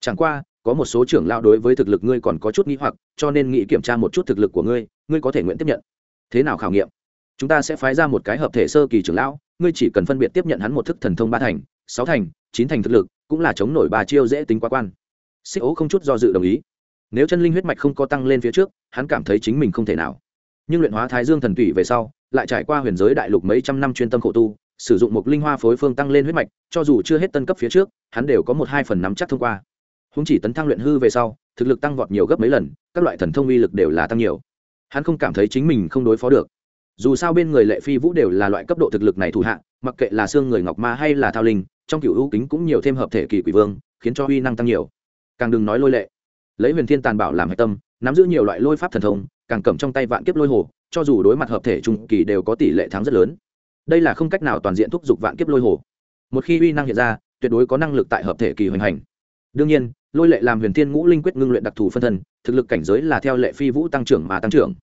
Chẳng qua, có một số trưởng lão đối với thực lực ngươi còn có chút nghĩ hoặc, cho nên nghĩ kiểm tra một chút thực lực của ngươi ngươi có thể nguyện tiếp nhận. Thế nào khảo nghiệm? Chúng ta sẽ phái ra một cái hợp thể sơ kỳ trưởng lão, ngươi chỉ cần phân biệt tiếp nhận hắn một thức thần thông ba thành, sáu thành, chín thành thực lực, cũng là chống nổi ba chiêu dễ tính quá quan. Xích ố không chút do dự đồng ý. Nếu chân linh huyết mạch không có tăng lên phía trước, hắn cảm thấy chính mình không thể nào nhưng luyện hóa thái dương thần tủy về sau, lại trải qua huyền giới đại lục mấy trăm năm chuyên tâm khổ tu, sử dụng một linh hoa phối phương tăng lên huyết mạch, cho dù chưa hết tân cấp phía trước, hắn đều có một hai phần nắm chắc thông qua. Húng chỉ tấn thăng luyện hư về sau, thực lực tăng vọt nhiều gấp mấy lần, các loại thần thông uy lực đều là tăng nhiều. Hắn không cảm thấy chính mình không đối phó được. Dù sao bên người lệ phi vũ đều là loại cấp độ thực lực này thủ hạ, mặc kệ là xương người ngọc ma hay là thao linh, trong cựu hữu kính cũng nhiều thêm hợp thể kỳ quỷ vương, khiến cho uy năng tăng nhiều. Càng đừng nói lôi lệ. Lấy huyền thiên tàn bảo làm hạch tâm, nắm giữ nhiều loại lôi pháp thần thông càng cầm trong tay vạn kiếp lôi hồ, cho dù đối mặt hợp thể trung kỳ đều có tỷ lệ thắng rất lớn. Đây là không cách nào toàn diện thúc giục vạn kiếp lôi hồ. Một khi uy năng hiện ra, tuyệt đối có năng lực tại hợp thể kỳ hoành hành. Đương nhiên, lôi lệ làm huyền thiên ngũ linh quyết ngưng luyện đặc thù phân thân, thực lực cảnh giới là theo lệ phi vũ tăng trưởng mà tăng trưởng.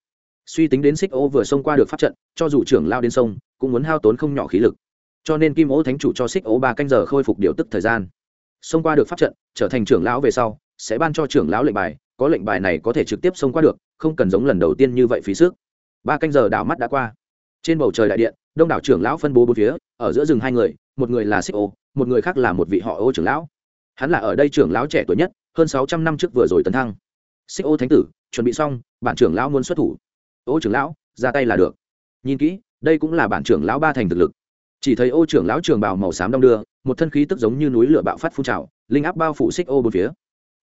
Suy tính đến xích ô vừa xông qua được pháp trận, cho dù trưởng lao đến sông, cũng muốn hao tốn không nhỏ khí lực. Cho nên kim ô thánh chủ cho xích ô ba canh giờ khôi phục điều tức thời gian. Xông qua được pháp trận, trở thành trưởng lão về sau, sẽ ban cho trưởng lão lệnh bài, có lệnh bài này có thể trực tiếp xông qua được không cần giống lần đầu tiên như vậy phí sức. Ba canh giờ đảo mắt đã qua. Trên bầu trời đại điện, đông đảo trưởng lão phân bố bốn phía, ở giữa rừng hai người, một người là xích ô, một người khác là một vị họ ô trưởng lão. Hắn là ở đây trưởng lão trẻ tuổi nhất, hơn sáu trăm năm trước vừa rồi tấn thăng. Xích ô thánh tử, chuẩn bị xong, bản trưởng lão muốn xuất thủ. Ô trưởng lão, ra tay là được. Nhìn kỹ, đây cũng là bản trưởng lão ba thành thực lực. Chỉ thấy ô trưởng lão trường bào màu xám đong đưa, một thân khí tức giống như núi lửa bạo phát phun trào, linh áp bao phủ xích ô bốn phía.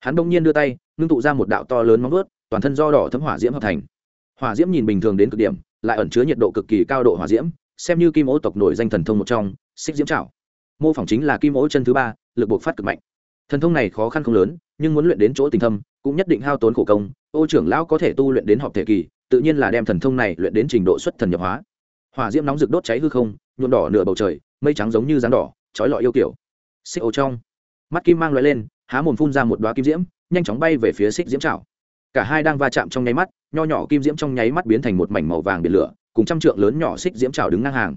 Hắn bỗng nhiên đưa tay, ngưng tụ ra một đạo to lớn móng vớt toàn thân do đỏ thấm hỏa diễm hợp thành. Hỏa diễm nhìn bình thường đến cực điểm, lại ẩn chứa nhiệt độ cực kỳ cao độ hỏa diễm, xem như kim ô tộc nổi danh thần thông một trong, xích diễm trảo. Mô phỏng chính là kim ô chân thứ ba, lực buộc phát cực mạnh. Thần thông này khó khăn không lớn, nhưng muốn luyện đến chỗ tình thâm, cũng nhất định hao tốn khổ công, ô trưởng lão có thể tu luyện đến họp thể kỳ, tự nhiên là đem thần thông này luyện đến trình độ xuất thần nhập hóa. Hỏa diễm nóng rực đốt cháy hư không, nhuộm đỏ nửa bầu trời, mây trắng giống như rán đỏ, trói lọi yêu kiểu. Xích ô trong, mắt kim mang loại lên, há mồm phun ra một đoá kim diễm, nhanh chóng bay về phía xích diễm trảo cả hai đang va chạm trong nháy mắt, nho nhỏ kim diễm trong nháy mắt biến thành một mảnh màu vàng biển lửa, cùng trăm trượng lớn nhỏ xích diễm trào đứng ngang hàng.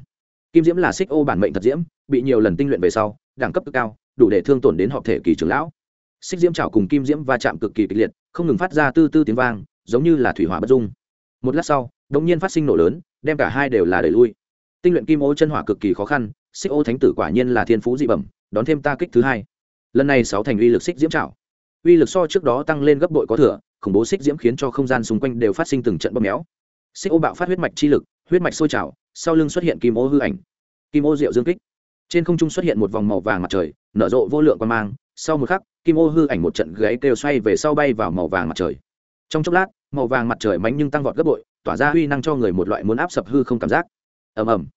Kim diễm là xích ô bản mệnh thật diễm, bị nhiều lần tinh luyện về sau, đẳng cấp cực cao, đủ để thương tổn đến họp thể kỳ trưởng lão. Xích diễm trào cùng kim diễm va chạm cực kỳ kịch liệt, không ngừng phát ra tư tư tiếng vang, giống như là thủy hỏa bất dung. Một lát sau đ ỗ n g nhiên phát sinh nổ lớn, đem cả hai đều là đẩy lui. Tinh luyện kim ô chân hỏa cực kỳ khó khăn, xích ô thánh tử quả nhiên là thiên phú dị bẩm, đón thêm ta kích thứ hai. Lần này sáu thành uy lực xích diễm trào. Uy lực so trước đó tăng lên gấp bội có thừa khủng bố xích diễm khiến cho không gian xung quanh đều phát sinh từng trận bóp méo. Xích ô bạo phát huyết mạch chi lực, huyết mạch sôi trào, sau lưng xuất hiện kim ô hư ảnh. Kim ô diệu dương kích. Trên không trung xuất hiện một vòng màu vàng mặt trời, nở rộ vô lượng quan mang. Sau một khắc, kim ô hư ảnh một trận gáy kêu xoay về sau bay vào màu vàng mặt trời. Trong chốc lát, màu vàng mặt trời mánh nhưng tăng vọt gấp bội, tỏa ra huy năng cho người một loại muốn áp sập hư không cảm giác. Ầm ầm.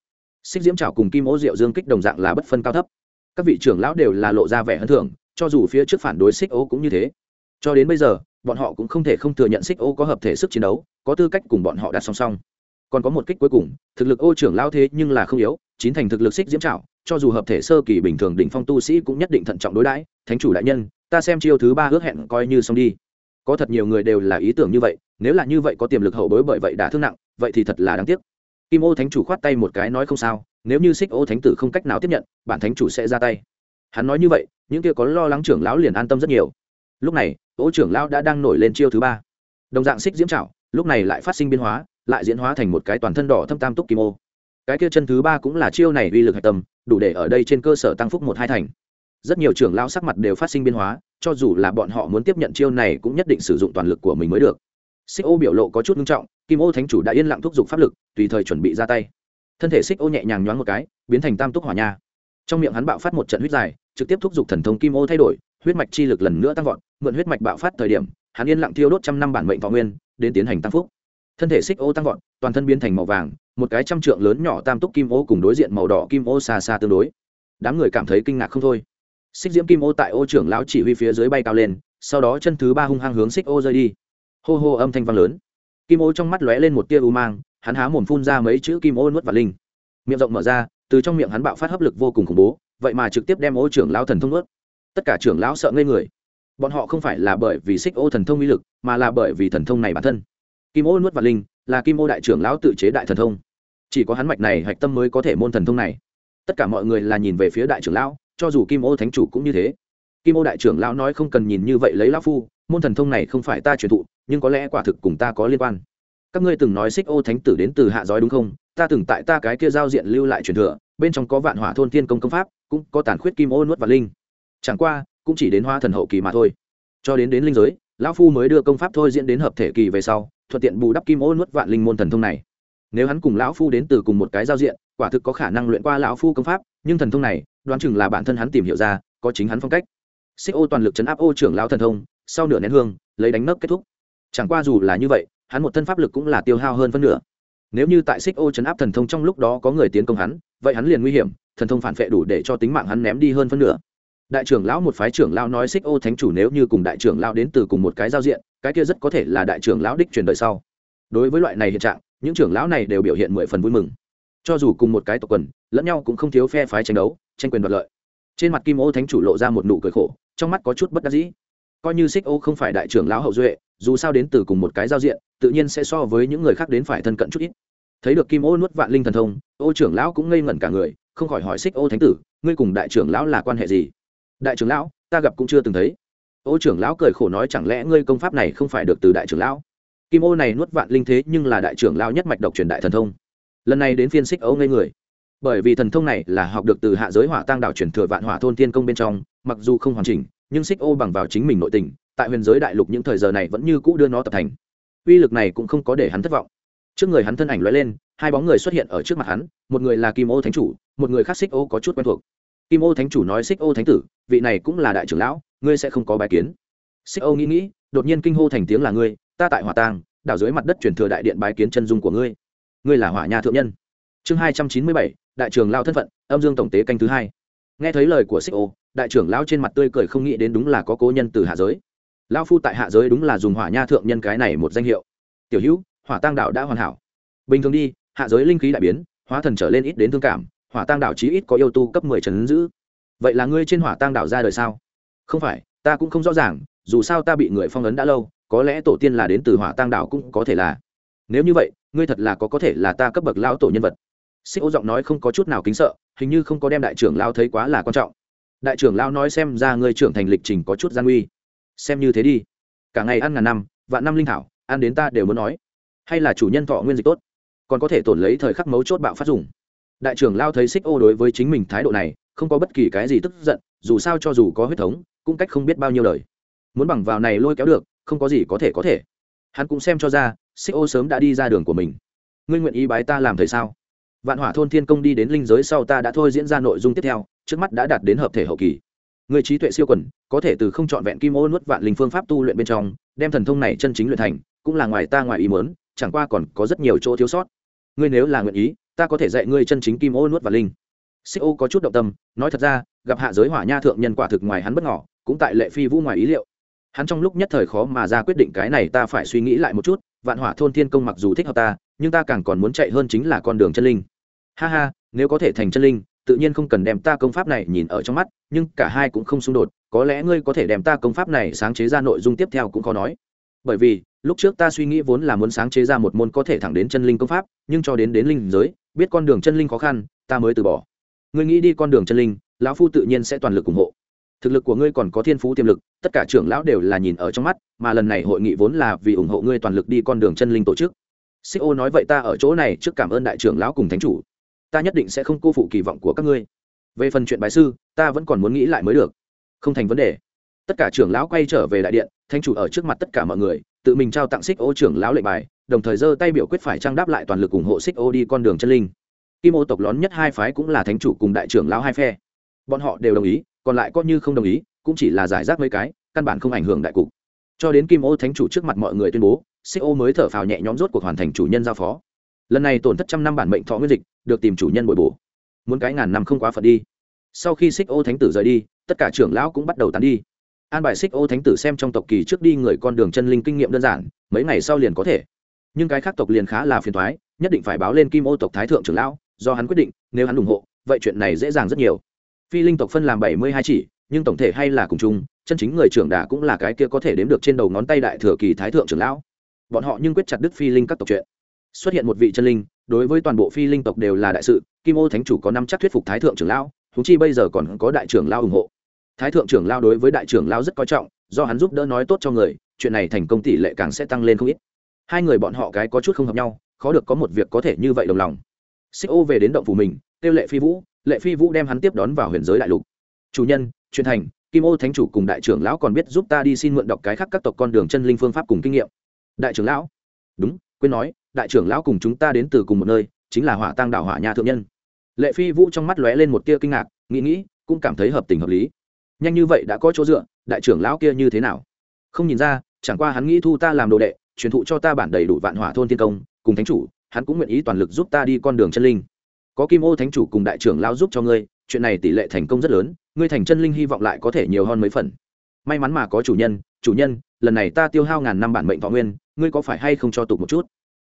Xích diễm trào cùng kim ô diệu dương kích đồng dạng là bất phân cao thấp. Các vị trưởng lão đều là lộ ra vẻ hân thưởng, cho dù phía trước phản đối xích ô cũng như thế. Cho đến bây giờ bọn họ cũng không thể không thừa nhận xích ô có hợp thể sức chiến đấu, có tư cách cùng bọn họ đặt song song. Còn có một kích cuối cùng, thực lực ô trưởng lao thế nhưng là không yếu, chín thành thực lực xích diễm trạo cho dù hợp thể sơ kỳ bình thường đỉnh phong tu sĩ cũng nhất định thận trọng đối đãi, thánh chủ đại nhân, ta xem chiêu thứ ba ước hẹn coi như xong đi. Có thật nhiều người đều là ý tưởng như vậy, nếu là như vậy có tiềm lực hậu bối bởi vậy đã thương nặng, vậy thì thật là đáng tiếc. Kim ô thánh chủ khoát tay một cái nói không sao, nếu như xích ô thánh tử không cách nào tiếp nhận, bản thánh chủ sẽ ra tay. Hắn nói như vậy, những kia có lo lắng trưởng lão liền an tâm rất nhiều lúc này ỗ trưởng lão đã đang nổi lên chiêu thứ ba. Đồng dạng xích diễm trảo lúc này lại phát sinh biến hóa, lại diễn hóa thành một cái toàn thân đỏ thâm tam túc kim ô. Cái kia chân thứ ba cũng là chiêu này uy lực hạch tâm, đủ để ở đây trên cơ sở tăng phúc một hai thành. Rất nhiều trưởng lão sắc mặt đều phát sinh biến hóa, cho dù là bọn họ muốn tiếp nhận chiêu này cũng nhất định sử dụng toàn lực của mình mới được. Xích ô biểu lộ có chút nghiêm trọng, kim ô thánh chủ đã yên lặng thúc giục pháp lực, tùy thời chuẩn bị ra tay. Thân thể xích ô nhẹ nhàng nhoáng một cái, biến thành tam túc hỏa nha. Trong miệng hắn bạo phát một trận huyết dài, trực tiếp thúc giục thần thông kim ô thay đổi huyết mạch chi lực lần nữa tăng vọt, mượn huyết mạch bạo phát thời điểm, hắn yên lặng thiêu đốt trăm năm bản mệnh võ nguyên, đến tiến hành tăng phúc. Thân thể xích ô tăng vọt, toàn thân biến thành màu vàng, một cái trăm trượng lớn nhỏ tam túc kim ô cùng đối diện màu đỏ kim ô xa xa tương đối. Đám người cảm thấy kinh ngạc không thôi. Xích diễm kim ô tại ô trưởng lão chỉ huy phía dưới bay cao lên, sau đó chân thứ ba hung hăng hướng xích ô rơi đi. Hô hô âm thanh vang lớn. Kim ô trong mắt lóe lên một tia u mang, hắn há mồm phun ra mấy chữ kim ô nuốt vào linh. Miệng rộng mở ra, từ trong miệng hắn bạo phát hấp lực vô cùng khủng bố, vậy mà trực tiếp đem ô trưởng lão thần thông nuốt tất cả trưởng lão sợ ngây người. Bọn họ không phải là bởi vì xích ô thần thông uy lực, mà là bởi vì thần thông này bản thân. Kim ô nuốt và linh, là kim ô đại trưởng lão tự chế đại thần thông. Chỉ có hắn mạch này hạch tâm mới có thể môn thần thông này. Tất cả mọi người là nhìn về phía đại trưởng lão, cho dù kim ô thánh chủ cũng như thế. Kim ô đại trưởng lão nói không cần nhìn như vậy lấy lão phu, môn thần thông này không phải ta truyền thụ, nhưng có lẽ quả thực cùng ta có liên quan. Các ngươi từng nói xích ô thánh tử đến từ hạ giới đúng không? Ta từng tại ta cái kia giao diện lưu lại truyền thừa, bên trong có vạn hỏa thôn thiên công công pháp, cũng có tàn khuyết kim ô nuốt và linh chẳng qua, cũng chỉ đến hoa thần hậu kỳ mà thôi. Cho đến đến linh giới, lão phu mới đưa công pháp thôi diễn đến hợp thể kỳ về sau, thuận tiện bù đắp kim ô nuốt vạn linh môn thần thông này. Nếu hắn cùng lão phu đến từ cùng một cái giao diện, quả thực có khả năng luyện qua lão phu công pháp, nhưng thần thông này, đoán chừng là bản thân hắn tìm hiểu ra, có chính hắn phong cách. Xích ô toàn lực chấn áp ô trưởng lão thần thông, sau nửa nén hương, lấy đánh nấc kết thúc. Chẳng qua dù là như vậy, hắn một thân pháp lực cũng là tiêu hao hơn phân nửa. Nếu như tại xích ô chấn áp thần thông trong lúc đó có người tiến công hắn, vậy hắn liền nguy hiểm, thần thông phản vệ đủ để cho tính mạng hắn ném đi hơn phân nửa đại trưởng lão một phái trưởng lão nói xích ô thánh chủ nếu như cùng đại trưởng lão đến từ cùng một cái giao diện, cái kia rất có thể là đại trưởng lão đích truyền đời sau. Đối với loại này hiện trạng, những trưởng lão này đều biểu hiện mười phần vui mừng. Cho dù cùng một cái tộc quần, lẫn nhau cũng không thiếu phe phái tranh đấu, tranh quyền đoạt lợi. Trên mặt kim ô thánh chủ lộ ra một nụ cười khổ, trong mắt có chút bất đắc dĩ. Coi như xích ô không phải đại trưởng lão hậu duệ, dù sao đến từ cùng một cái giao diện, tự nhiên sẽ so với những người khác đến phải thân cận chút ít. Thấy được kim ô nuốt vạn linh thần thông, ô trưởng lão cũng ngây ngẩn cả người, không khỏi hỏi xích ô thánh tử, ngươi cùng đại trưởng lão là quan hệ gì? Đại trưởng lão, ta gặp cũng chưa từng thấy. Ô trưởng lão cười khổ nói chẳng lẽ ngươi công pháp này không phải được từ đại trưởng lão? Kim ô này nuốt vạn linh thế nhưng là đại trưởng lão nhất mạch độc truyền đại thần thông. Lần này đến phiên xích ấu ngây người. Bởi vì thần thông này là học được từ hạ giới hỏa tăng đạo truyền thừa vạn hỏa thôn tiên công bên trong, mặc dù không hoàn chỉnh, nhưng xích ô bằng vào chính mình nội tình, tại huyền giới đại lục những thời giờ này vẫn như cũ đưa nó tập thành. Uy lực này cũng không có để hắn thất vọng. Trước người hắn thân ảnh lóe lên, hai bóng người xuất hiện ở trước mặt hắn, một người là kim ô thánh chủ, một người khác xích ô có chút quen thuộc kim ô thánh chủ nói xích ô thánh tử, vị này cũng là đại trưởng lão, ngươi sẽ không có bài kiến. Xích ô nghĩ nghĩ, đột nhiên kinh hô thành tiếng là ngươi, ta tại hỏa tang đảo dưới mặt đất truyền thừa đại điện bái kiến chân dung của ngươi. Ngươi là hỏa nha thượng nhân. Chương hai trăm chín mươi bảy, đại trưởng lao thân phận, âm dương tổng tế canh thứ hai. Nghe thấy lời của xích ô, đại trưởng lao trên mặt tươi cười không nghĩ đến đúng là có cố nhân từ hạ giới. Lao phu tại hạ giới đúng là dùng hỏa nha thượng nhân cái này một danh hiệu. Tiểu hữu, hỏa tăng đạo đã hoàn hảo. Bình thường đi, hạ giới linh khí đại biến, hóa thần trở lên ít đến thương cảm hỏa Tang Đảo chí ít có yêu tu cấp mười trấn giữ. Vậy là ngươi trên hỏa Tang Đảo ra đời sao? Không phải, ta cũng không rõ ràng, dù sao ta bị người phong ấn đã lâu, có lẽ tổ tiên là đến từ hỏa Tang Đảo cũng có thể là. Nếu như vậy, ngươi thật là có có thể là ta cấp bậc lao tổ nhân vật. Xích ô giọng nói không có chút nào kính sợ, hình như không có đem đại trưởng lao thấy quá là quan trọng. Đại trưởng lao nói xem ra ngươi trưởng thành lịch trình có chút gian nguy. Xem như thế đi. Cả ngày ăn ngàn năm, vạn năm linh thảo, ăn đến ta đều muốn nói. Hay là chủ nhân thọ nguyên dịch tốt, còn có thể tổn lấy thời khắc mấu chốt bạo phát dùng đại trưởng lao thấy xích ô đối với chính mình thái độ này, không có bất kỳ cái gì tức giận, dù sao cho dù có huyết thống, cũng cách không biết bao nhiêu lời muốn bằng vào này lôi kéo được, không có gì có thể có thể. Hắn cũng xem cho ra, xích ô sớm đã đi ra đường của mình. Ngươi nguyện ý bái ta làm thầy sao? Vạn hỏa thôn thiên công đi đến linh giới sau ta đã thôi diễn ra nội dung tiếp theo, trước mắt đã đạt đến hợp thể hậu kỳ. Người trí tuệ siêu quần, có thể từ không chọn vẹn kim ô nuốt vạn linh phương pháp tu luyện bên trong, đem thần thông này chân chính luyện thành, cũng là ngoài ta ngoài ý mớn chẳng qua còn có rất nhiều chỗ thiếu sót. Ngươi nếu là nguyện ý ta có thể dạy ngươi chân chính kim ô nuốt và linh. Xích ô có chút động tâm, nói thật ra, gặp hạ giới hỏa nha thượng nhân quả thực ngoài hắn bất ngỏ cũng tại lệ phi vũ ngoài ý liệu. Hắn trong lúc nhất thời khó mà ra quyết định cái này ta phải suy nghĩ lại một chút, vạn hỏa thôn thiên công mặc dù thích hợp ta, nhưng ta càng còn muốn chạy hơn chính là con đường chân linh. Ha ha, nếu có thể thành chân linh, tự nhiên không cần đem ta công pháp này nhìn ở trong mắt, nhưng cả hai cũng không xung đột, có lẽ ngươi có thể đem ta công pháp này sáng chế ra nội dung tiếp theo cũng khó nói. Bởi vì, lúc trước ta suy nghĩ vốn là muốn sáng chế ra một môn có thể thẳng đến chân linh công pháp, nhưng cho đến đến linh giới biết con đường chân linh khó khăn, ta mới từ bỏ. Ngươi nghĩ đi con đường chân linh, lão phu tự nhiên sẽ toàn lực ủng hộ. Thực lực của ngươi còn có thiên phú tiềm lực, tất cả trưởng lão đều là nhìn ở trong mắt, mà lần này hội nghị vốn là vì ủng hộ ngươi toàn lực đi con đường chân linh tổ chức. Xích ô nói vậy ta ở chỗ này trước cảm ơn đại trưởng lão cùng thánh chủ. Ta nhất định sẽ không cô phụ kỳ vọng của các ngươi. Về phần chuyện bài sư, ta vẫn còn muốn nghĩ lại mới được. Không thành vấn đề. Tất cả trưởng lão quay trở về đại điện, thánh chủ ở trước mặt tất cả mọi người tự mình trao tặng xích ô trưởng lão lệnh bài, đồng thời giơ tay biểu quyết phải trang đáp lại toàn lực ủng hộ xích ô đi con đường chân linh. Kim ô tộc lớn nhất hai phái cũng là thánh chủ cùng đại trưởng lão hai phe. Bọn họ đều đồng ý, còn lại có như không đồng ý, cũng chỉ là giải rác mấy cái, căn bản không ảnh hưởng đại cục. Cho đến kim ô thánh chủ trước mặt mọi người tuyên bố, xích ô mới thở phào nhẹ nhõm rốt cuộc hoàn thành chủ nhân giao phó. Lần này tổn thất trăm năm bản mệnh thọ nguyên dịch, được tìm chủ nhân bồi bổ. Muốn cái ngàn năm không quá phận đi. Sau khi xích ô thánh tử rời đi, tất cả trưởng lão cũng bắt đầu tán đi an bài xích ô thánh tử xem trong tộc kỳ trước đi người con đường chân linh kinh nghiệm đơn giản, mấy ngày sau liền có thể. Nhưng cái khác tộc liền khá là phiền thoái, nhất định phải báo lên kim ô tộc thái thượng trưởng lão, do hắn quyết định, nếu hắn ủng hộ, vậy chuyện này dễ dàng rất nhiều. Phi linh tộc phân làm bảy mươi hai chỉ, nhưng tổng thể hay là cùng chung, chân chính người trưởng đà cũng là cái kia có thể đếm được trên đầu ngón tay đại thừa kỳ thái thượng trưởng lão. Bọn họ nhưng quyết chặt đức phi linh các tộc chuyện. Xuất hiện một vị chân linh, đối với toàn bộ phi linh tộc đều là đại sự, kim ô thánh chủ có năm chắc thuyết phục thái thượng trưởng lão thú chi bây giờ còn có đại trưởng lao ủng hộ thái thượng trưởng lao đối với đại trưởng lao rất coi trọng, do hắn giúp đỡ nói tốt cho người, chuyện này thành công tỷ lệ càng sẽ tăng lên không ít. Hai người bọn họ cái có chút không hợp nhau, khó được có một việc có thể như vậy đồng lòng. Xích ô về đến động phủ mình, kêu lệ phi vũ, lệ phi vũ đem hắn tiếp đón vào huyền giới đại lục. Chủ nhân truyền thành, kim ô thánh chủ cùng đại trưởng lão còn biết giúp ta đi xin mượn đọc cái khác các tộc con đường chân linh phương pháp cùng kinh nghiệm. Đại trưởng lão? Đúng, quên nói, đại trưởng lão cùng chúng ta đến từ cùng một nơi, chính là hỏa tăng đảo hỏa nha thượng nhân. Lệ phi vũ trong mắt lóe lên một tia kinh ngạc, nghĩ nghĩ, cũng cảm thấy hợp tình hợp lý nhanh như vậy đã có chỗ dựa, đại trưởng lão kia như thế nào? Không nhìn ra, chẳng qua hắn nghĩ thu ta làm đồ đệ, truyền thụ cho ta bản đầy đủ vạn hỏa thôn thiên công, cùng thánh chủ, hắn cũng nguyện ý toàn lực giúp ta đi con đường chân linh. Có kim ô thánh chủ cùng đại trưởng lao giúp cho ngươi, chuyện này tỷ lệ thành công rất lớn, ngươi thành chân linh hy vọng lại có thể nhiều hơn mấy phần. May mắn mà có chủ nhân chủ nhân, lần này ta tiêu hao ngàn năm bản mệnh thọ nguyên, ngươi có phải hay không cho tục một chút?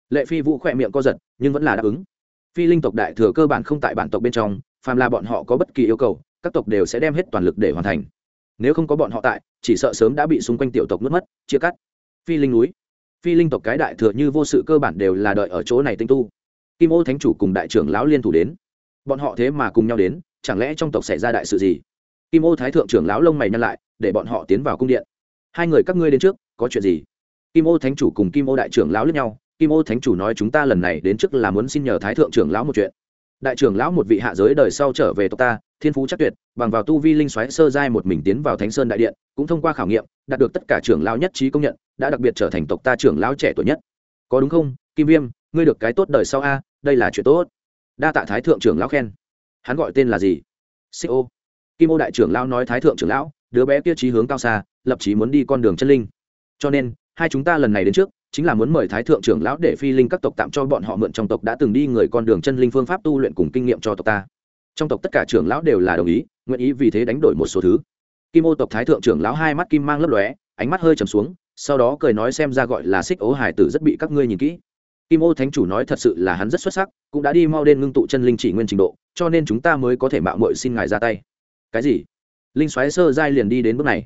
Lệ phi vũ khỏe miệng co giật, nhưng vẫn là đáp ứng. Phi linh tộc đại thừa cơ bản không tại bản tộc bên trong, phàm là bọn họ có bất kỳ yêu cầu các tộc đều sẽ đem hết toàn lực để hoàn thành. Nếu không có bọn họ tại, chỉ sợ sớm đã bị xung quanh tiểu tộc nuốt mất, chia cắt. Phi linh núi. Phi linh tộc cái đại thừa như vô sự cơ bản đều là đợi ở chỗ này tinh tu. Kim ô thánh chủ cùng đại trưởng lão liên thủ đến. Bọn họ thế mà cùng nhau đến, chẳng lẽ trong tộc xảy ra đại sự gì? Kim ô thái thượng trưởng lão lông mày nhăn lại, để bọn họ tiến vào cung điện. Hai người các ngươi đến trước, có chuyện gì? Kim ô thánh chủ cùng kim ô đại trưởng lão lướt nhau. Kim ô thánh chủ nói chúng ta lần này đến trước là muốn xin nhờ thái thượng trưởng lão một chuyện đại trưởng lão một vị hạ giới đời sau trở về tộc ta, thiên phú chắc tuyệt, bằng vào tu vi linh xoáy sơ giai một mình tiến vào thánh sơn đại điện, cũng thông qua khảo nghiệm, đạt được tất cả trưởng lão nhất trí công nhận, đã đặc biệt trở thành tộc ta trưởng lão trẻ tuổi nhất. Có đúng không? Kim viêm, ngươi được cái tốt đời sau a, đây là chuyện tốt. Đa tạ thái thượng trưởng lão khen. Hắn gọi tên là gì? Xích ô. Kim ô đại trưởng lão nói thái thượng trưởng lão, đứa bé kia trí hướng cao xa, lập chí muốn đi con đường chân linh. Cho nên, hai chúng ta lần này đến trước chính là muốn mời thái thượng trưởng lão để phi linh các tộc tạm cho bọn họ mượn trong tộc đã từng đi người con đường chân linh phương pháp tu luyện cùng kinh nghiệm cho tộc ta. Trong tộc tất cả trưởng lão đều là đồng ý, nguyện ý vì thế đánh đổi một số thứ. Kim ô tộc thái thượng trưởng lão hai mắt kim mang lấp lóe, ánh mắt hơi trầm xuống, sau đó cười nói xem ra gọi là xích ố hải tử rất bị các ngươi nhìn kỹ. Kim ô thánh chủ nói thật sự là hắn rất xuất sắc, cũng đã đi mau đen ngưng tụ chân linh chỉ nguyên trình độ, cho nên chúng ta mới có thể mạo mội xin ngài ra tay. Cái gì? Linh xoáy sơ giai liền đi đến bước này.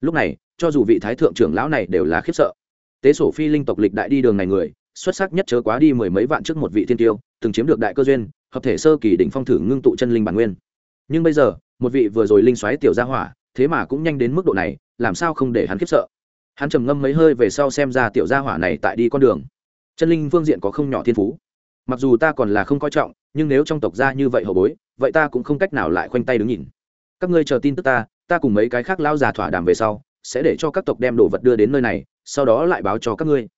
Lúc này, cho dù vị thái thượng trưởng lão này đều là khiếp sợ tế sổ phi linh tộc lịch đại đi đường này người, xuất sắc nhất chớ quá đi mười mấy vạn trước một vị thiên tiêu, từng chiếm được đại cơ duyên, hợp thể sơ kỳ đỉnh phong thử ngưng tụ chân linh bản nguyên. Nhưng bây giờ, một vị vừa rồi linh xoáy tiểu gia hỏa, thế mà cũng nhanh đến mức độ này, làm sao không để hắn khiếp sợ? Hắn trầm ngâm mấy hơi về sau xem ra tiểu gia hỏa này tại đi con đường. Chân linh phương diện có không nhỏ thiên phú. Mặc dù ta còn là không coi trọng, nhưng nếu trong tộc gia như vậy hậu bối, vậy ta cũng không cách nào lại khoanh tay đứng nhìn. Các ngươi chờ tin tức ta ta cùng mấy cái khác lao già thỏa đàm về sau, sẽ để cho các tộc đem đồ vật đưa đến nơi này sau đó lại báo cho các ngươi.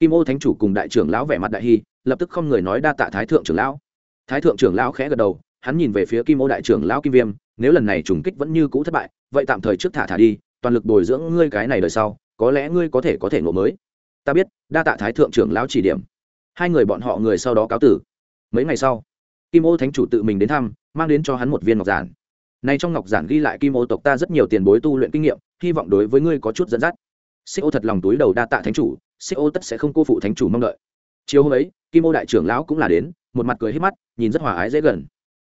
Kim ô thánh chủ cùng đại trưởng lão vẻ mặt đại hy lập tức không người nói đa tạ thái thượng trưởng lão. Thái thượng trưởng lão khẽ gật đầu, hắn nhìn về phía kim ô đại trưởng lão kim viêm, nếu lần này trùng kích vẫn như cũ thất bại, vậy tạm thời trước thả thả đi, toàn lực bồi dưỡng ngươi cái này đời sau, có lẽ ngươi có thể có thể ngộ mới. Ta biết, đa tạ thái thượng trưởng lão chỉ điểm. Hai người bọn họ người sau đó cáo tử. Mấy ngày sau, kim ô thánh chủ tự mình đến thăm, mang đến cho hắn một viên ngọc giản. Nay trong ngọc giản ghi lại kim ô tộc ta rất nhiều tiền bối tu luyện kinh nghiệm, hy vọng đối với ngươi có chút dẫn dắt xích ô thật lòng túi đầu đa tạ thánh chủ, xích ô tất sẽ không cô phụ thánh chủ mong đợi. Chiều hôm ấy, kim ô đại trưởng lão cũng là đến, một mặt cười hết mắt, nhìn rất hòa ái dễ gần.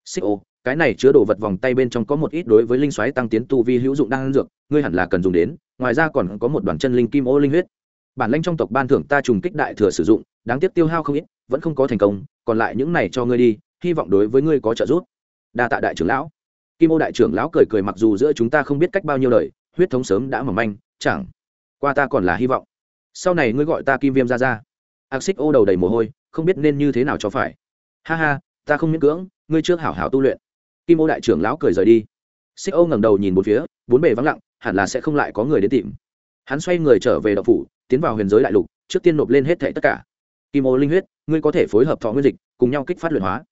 Xích ô, cái này chứa đồ vật vòng tay bên trong có một ít đối với linh xoáy tăng tiến tu vi hữu dụng đang dược, ngươi hẳn là cần dùng đến, ngoài ra còn có một đoàn chân linh kim ô linh huyết. Bản lãnh trong tộc ban thưởng ta trùng kích đại thừa sử dụng, đáng tiếc tiêu hao không ít, vẫn không có thành công, còn lại những này cho ngươi đi, hy vọng đối với ngươi có trợ giúp. Đa tạ đại trưởng lão. Kim ô đại trưởng lão cười cười mặc dù giữa chúng ta không biết cách bao nhiêu lời huyết thống sớm đã mỏng manh, chẳng qua ta còn là hy vọng. Sau này ngươi gọi ta kim viêm ra ra ác xích ô đầu đầy mồ hôi, không biết nên như thế nào cho phải. Ha ha, ta không miễn cưỡng, ngươi trước hảo hảo tu luyện. Kim ô đại trưởng lão cười rời đi. Xích ô ngẩng đầu nhìn một phía, bốn bề vắng lặng, hẳn là sẽ không lại có người đến tìm. Hắn xoay người trở về đậu phủ, tiến vào huyền giới đại lục, trước tiên nộp lên hết thệ tất cả. Kim ô linh huyết, ngươi có thể phối hợp thọ nguyên dịch, cùng nhau kích phát luyện hóa.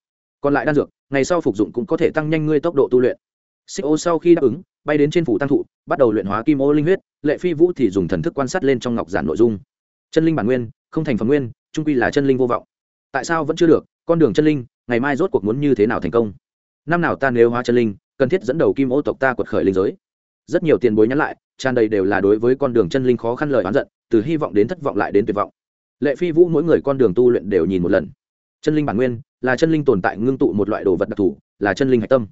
Còn lại đan dược, ngày sau phục dụng cũng có thể tăng nhanh ngươi tốc độ tu luyện xích ô sau khi đáp ứng, bay đến trên phủ tăng thụ, bắt đầu luyện hóa kim ô linh huyết, lệ phi vũ thì dùng thần thức quan sát lên trong ngọc giản nội dung. Chân linh bản nguyên, không thành phần nguyên, trung quy là chân linh vô vọng. Tại sao vẫn chưa được? Con đường chân linh, ngày mai rốt cuộc muốn như thế nào thành công? Năm nào ta nếu hóa chân linh, cần thiết dẫn đầu kim ô tộc ta quật khởi linh giới. Rất nhiều tiền bối nhắn lại, tràn đầy đều là đối với con đường chân linh khó khăn lời oán giận, từ hy vọng đến thất vọng lại đến tuyệt vọng. Lệ phi vũ mỗi người con đường tu luyện đều nhìn một lần. Chân linh bản nguyên, là chân linh tồn tại ngưng tụ một loại đồ vật đặc thù, là chân linh hạch tâm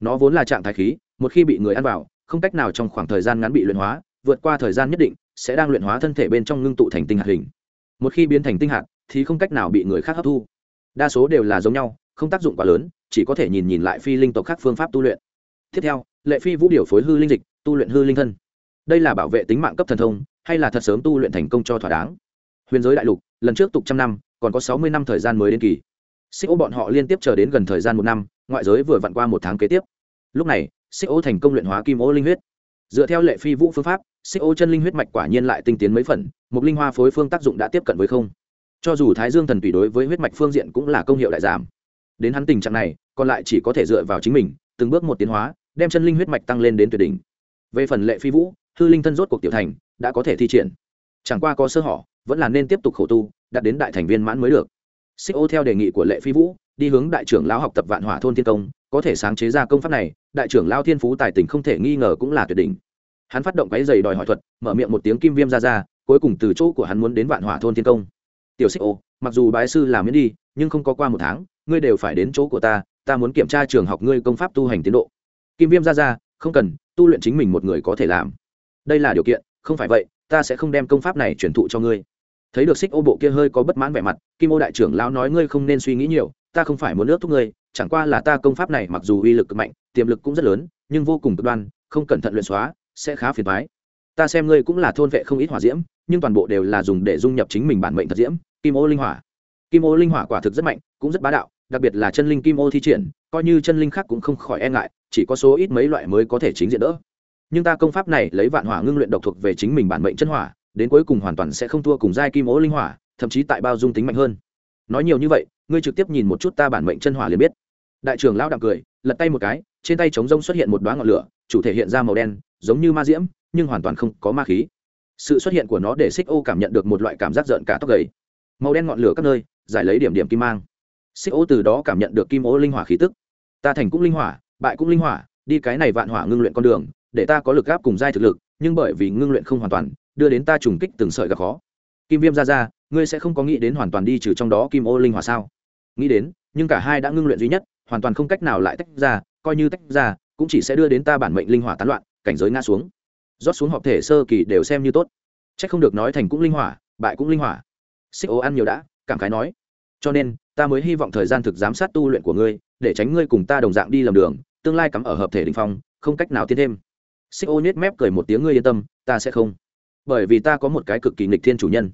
nó vốn là trạng thái khí, một khi bị người ăn vào, không cách nào trong khoảng thời gian ngắn bị luyện hóa, vượt qua thời gian nhất định, sẽ đang luyện hóa thân thể bên trong ngưng tụ thành tinh hạt hình. Một khi biến thành tinh hạt, thì không cách nào bị người khác hấp thu. Đa số đều là giống nhau, không tác dụng quá lớn, chỉ có thể nhìn nhìn lại phi linh tộc khác phương pháp tu luyện. Tiếp theo, lệ phi vũ điều phối hư linh dịch, tu luyện hư linh thân. Đây là bảo vệ tính mạng cấp thần thông, hay là thật sớm tu luyện thành công cho thỏa đáng? Huyền giới đại lục, lần trước tục trăm năm, còn có sáu mươi năm thời gian mới đến kỳ. Xích ô bọn họ liên tiếp chờ đến gần thời gian một năm ngoại giới vừa vặn qua một tháng kế tiếp. Lúc này, xích ô thành công luyện hóa kim ô linh huyết. Dựa theo lệ phi vũ phương pháp, xích ô chân linh huyết mạch quả nhiên lại tinh tiến mấy phần, một linh hoa phối phương tác dụng đã tiếp cận với không. Cho dù thái dương thần tùy đối với huyết mạch phương diện cũng là công hiệu đại giảm. Đến hắn tình trạng này, còn lại chỉ có thể dựa vào chính mình, từng bước một tiến hóa, đem chân linh huyết mạch tăng lên đến tuyệt đỉnh. Về phần lệ phi vũ, hư linh thân rốt cuộc tiểu thành, đã có thể thi triển. Chẳng qua có sơ hỏ vẫn là nên tiếp tục khổ tu, đạt đến đại thành viên mãn mới được. Xích ô theo đề nghị của lệ phi vũ đi hướng đại trưởng lão học tập vạn hỏa thôn thiên công, có thể sáng chế ra công pháp này, đại trưởng lao thiên phú tài tình không thể nghi ngờ cũng là tuyệt đỉnh. Hắn phát động cái giày đòi hỏi thuật, mở miệng một tiếng kim viêm ra ra, cuối cùng từ chỗ của hắn muốn đến vạn hỏa thôn thiên công. Tiểu xích ô, mặc dù bái sư làm miễn đi, nhưng không có qua một tháng, ngươi đều phải đến chỗ của ta ta muốn kiểm tra trường học ngươi công pháp tu hành tiến độ. Kim viêm ra ra, không cần, tu luyện chính mình một người có thể làm. Đây là điều kiện, không phải vậy, ta sẽ không đem công pháp này truyền thụ cho ngươi. Thấy được xích ô bộ kia hơi có bất mãn vẻ mặt, kim ô đại trưởng lão nói ngươi không nên suy nghĩ nhiều ta không phải muốn ước thúc ngươi, chẳng qua là ta công pháp này mặc dù uy lực cực mạnh, tiềm lực cũng rất lớn, nhưng vô cùng cực đoan, không cẩn thận luyện xóa, sẽ khá phiền thoái ta xem ngươi cũng là thôn vệ không ít hỏa diễm, nhưng toàn bộ đều là dùng để dung nhập chính mình bản mệnh thật diễm, kim ô linh hỏa. Kim ô linh hỏa quả thực rất mạnh, cũng rất bá đạo, đặc biệt là chân linh kim ô thi triển, coi như chân linh khác cũng không khỏi e ngại, chỉ có số ít mấy loại mới có thể chính diện đỡ. Nhưng ta công pháp này lấy vạn hỏa ngưng luyện độc thuộc về chính mình bản mệnh chân hỏa, đến cuối cùng hoàn toàn sẽ không thua cùng giai kim ô linh hỏa, thậm chí tại bao dung tính mạnh hơn. Nói nhiều như vậy ngươi trực tiếp nhìn một chút ta bản mệnh chân hỏa liền biết. Đại trưởng lão đạm cười, lật tay một cái, trên tay trống rông xuất hiện một đoá ngọn lửa, chủ thể hiện ra màu đen, giống như ma diễm, nhưng hoàn toàn không có ma khí. Sự xuất hiện của nó để xích ô cảm nhận được một loại cảm giác rợn cả tóc gầy. Màu đen ngọn lửa các nơi, giải lấy điểm điểm kim mang. Xích ô từ đó cảm nhận được kim ô linh hỏa khí tức. Ta thành cũng linh hỏa, bại cũng linh hỏa, đi cái này vạn hỏa ngưng luyện con đường, để ta có lực gáp cùng giai thực lực, nhưng bởi vì ngưng luyện không hoàn toàn, đưa đến ta trùng kích từng sợi gặp khó. Kim viêm ra ra, ngươi sẽ không có nghĩ đến hoàn toàn đi trừ trong đó kim ô linh hỏa sao? Nghĩ đến, nhưng cả hai đã ngưng luyện duy nhất, hoàn toàn không cách nào lại tách ra, coi như tách ra, cũng chỉ sẽ đưa đến ta bản mệnh linh hỏa tán loạn, cảnh giới ngã xuống. Rót xuống họp thể sơ kỳ đều xem như tốt. C h ắ c không được nói thành cũng linh hỏa, bại cũng linh hỏa. Xích ô ăn nhiều đã, cảm khái nói. Cho nên, ta mới hy vọng thời gian thực giám sát tu luyện của ngươi, để tránh ngươi cùng ta đồng dạng đi lầm đường, tương lai cắm ở hợp thể đình phong, không cách nào tiến thêm. Xích ô nhét mép cười một tiếng ngươi yên tâm, ta sẽ không. Bởi vì ta có một cái cực kỳ nghịch thiên chủ nhân.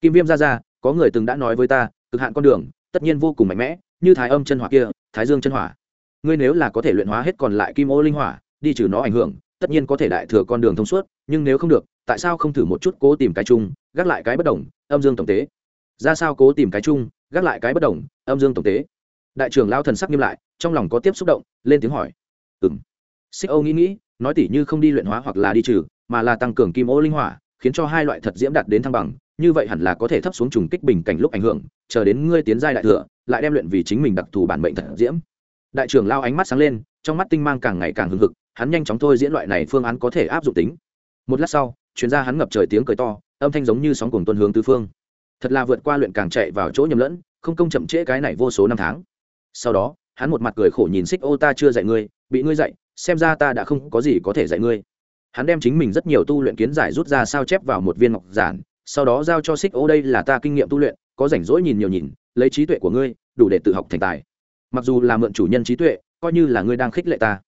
Kim viêm ra ra, có người từng đã nói với ta, cực hạn con đường tất nhiên vô cùng mạnh mẽ, như thái âm chân hỏa kia, thái dương chân hỏa. Ngươi nếu là có thể luyện hóa hết còn lại kim ô linh hỏa, đi trừ nó ảnh hưởng, tất nhiên có thể đại thừa con đường thông suốt, nhưng nếu không được, tại sao không thử một chút cố tìm cái chung, gác lại cái bất đồng, âm dương tổng tế? Ra sao cố tìm cái chung, gác lại cái bất đồng, âm dương tổng tế? Đại trưởng lao thần sắc nghiêm lại, trong lòng có tiếp xúc động, lên tiếng hỏi. Ừ m xích âu nghĩ nghĩ, nói tỉ như không đi luyện hóa hoặc là đi trừ, mà là tăng cường kim ô linh hỏa, khiến cho hai loại thật diễm đạt đến thăng bằng như vậy hẳn là có thể thấp xuống trùng kích bình cảnh lúc ảnh hưởng, chờ đến ngươi tiến giai đại thừa, lại đem luyện vì chính mình đặc thù bản mệnh thật diễm. Đại trưởng lao ánh mắt sáng lên, trong mắt tinh mang càng ngày càng hưng hực, hắn nhanh chóng thôi diễn loại này phương án có thể áp dụng tính. Một lát sau, chuyên gia hắn ngập trời tiếng cười to, âm thanh giống như sóng cuồng tuân hướng tứ phương. Thật là vượt qua luyện càng chạy vào chỗ nhầm lẫn, không công chậm trễ cái này vô số năm tháng. Sau đó, hắn một mặt cười khổ nhìn xích ô ta chưa dạy ngươi, bị ngươi dạy, xem ra ta đã không có gì có thể dạy ngươi. Hắn đem chính mình rất nhiều tu luyện kiến giải rút ra sao chép vào một viên ngọc giản sau đó giao cho xích ô đây là ta kinh nghiệm tu luyện, có rảnh rỗi nhìn nhiều nhìn, lấy trí tuệ của ngươi, đủ để tự học thành tài. Mặc dù là mượn chủ nhân trí tuệ, coi như là ngươi đang khích lệ ta.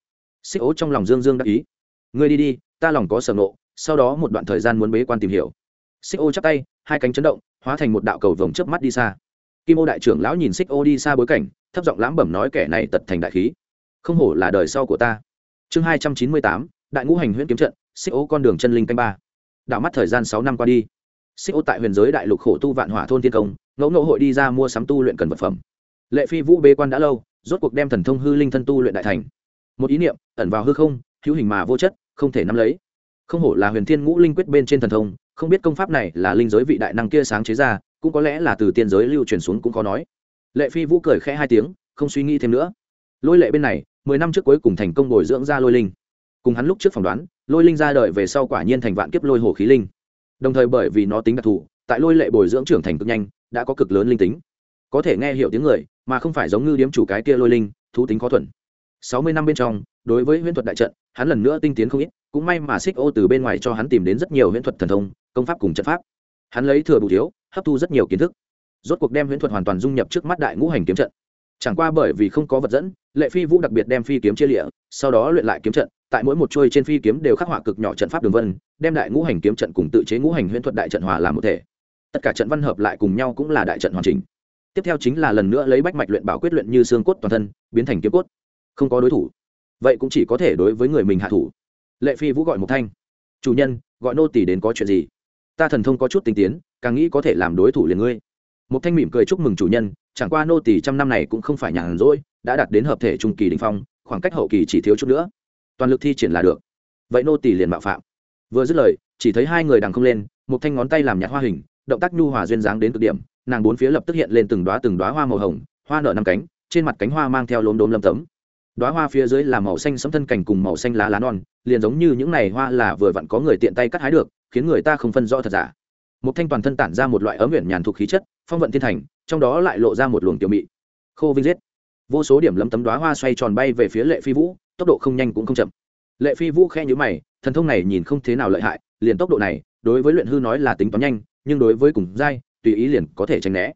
Xích ô trong lòng dương dương đắc ý. Ngươi đi đi, ta lòng có sở nộ sau đó một đoạn thời gian muốn bế quan tìm hiểu. Xích ô chắp tay, hai cánh chấn động, hóa thành một đạo cầu vồng trước mắt đi xa. Kim ô đại trưởng lão nhìn xích ô đi xa bối cảnh, thấp giọng lãm bẩm nói kẻ này tật thành đại khí. Không hổ là đời sau của ta. Chương hai trăm chín mươi tám, đại ngũ hành huyễn kiếm trận xích ô con đường chân linh canh ba. Đạo mắt thời gian sáu năm qua đi xích ô tại huyền giới đại lục khổ tu vạn hỏa thôn thiên công, ngẫu ngẫu hội đi ra mua sắm tu luyện cần vật phẩm. Lệ phi vũ bế quan đã lâu, rốt cuộc đem thần thông hư linh thân tu luyện đại thành. Một ý niệm, ẩn vào hư không, hữu hình mà vô chất, không thể nắm lấy. Không hổ là huyền thiên ngũ linh quyết bên trên thần thông, không biết công pháp này là linh giới vị đại năng kia sáng chế ra, cũng có lẽ là từ tiên giới lưu truyền xuống cũng có nói. Lệ phi vũ cười khẽ hai tiếng, không suy nghĩ thêm nữa. Lôi lệ bên này, mười năm trước cuối cùng thành công bồi dưỡng ra lôi linh. Cùng hắn lúc trước phỏng đoán, lôi linh ra đời về sau quả nhiên thành vạn kiếp lôi hồ khí linh đồng thời bởi vì nó tính đặc thù, tại lôi lệ bồi dưỡng trưởng thành cực nhanh, đã có cực lớn linh tính. Có thể nghe hiểu tiếng người, mà không phải giống ngư điếm chủ cái kia lôi linh, thú tính khó thuận sáu mươi năm bên trong, đối với huyễn thuật đại trận, hắn lần nữa tinh tiến không ít, cũng may mà xích ô từ bên ngoài cho hắn tìm đến rất nhiều huyễn thuật thần thông, công pháp cùng trận pháp. Hắn lấy thừa bù thiếu, hấp thu rất nhiều kiến thức. Rốt cuộc đem huyễn thuật hoàn toàn dung nhập trước mắt đại ngũ hành kiếm trận chẳng qua bởi vì không có vật dẫn, lệ phi vũ đặc biệt đem phi kiếm chia lịa, sau đó luyện lại kiếm trận, tại mỗi một chuôi trên phi kiếm đều khắc họa cực nhỏ trận pháp đường vân, đem đại ngũ hành kiếm trận cùng tự chế ngũ hành huyễn thuật đại trận hòa làm một thể. Tất cả trận văn hợp lại cùng nhau cũng là đại trận hoàn chỉnh. Tiếp theo chính là lần nữa lấy bách mạch luyện bảo quyết luyện như xương cốt toàn thân, biến thành kiếm cốt. Không có đối thủ. Vậy cũng chỉ có thể đối với người mình hạ thủ. Lệ phi vũ gọi một thanh. Chủ nhân, gọi nô tỷ đến có chuyện gì? Ta thần thông có chút tinh tiến, càng nghĩ có thể làm đối thủ liền ngươi một thanh mỉm cười chúc mừng chủ nhân, chẳng qua nô tỷ trăm năm này cũng không phải nhàn rỗi, đã đạt đến hợp thể trung kỳ đình phong, khoảng cách hậu kỳ chỉ thiếu chút nữa. Toàn lực thi triển là được. Vậy nô tỷ liền mạo phạm. Vừa dứt lời, chỉ thấy hai người đằng không lên một thanh ngón tay làm nhạt hoa hình, động tác nhu hòa duyên dáng đến cực điểm, nàng bốn phía lập tức hiện lên từng đoá từng đoá hoa màu hồng, hoa nở năm cánh, trên mặt cánh hoa mang theo lốm đốm lâm tấm. Đoá hoa phía dưới là màu xanh sẫm thân cành cùng màu xanh lá lá non, liền giống như những này hoa là vừa vặn có người tiện tay cắt hái được, khiến người ta không phân rõ thật giả một thanh toàn thân tản ra một loại ấm nguyện nhàn thuộc khí chất, phong vận thiên thành, trong đó lại lộ ra một luồng tiểu mị. Khô vinh giết. Vô số điểm lấm tấm đoá hoa xoay tròn bay về phía lệ phi vũ, tốc độ không nhanh cũng không chậm. Lệ phi vũ khe nhữ mày, thần thông này nhìn không thế nào lợi hại, liền tốc độ này, đối với luyện hư nói là tính toán nhanh, nhưng đối với cùng giai, tùy ý liền có thể tránh né.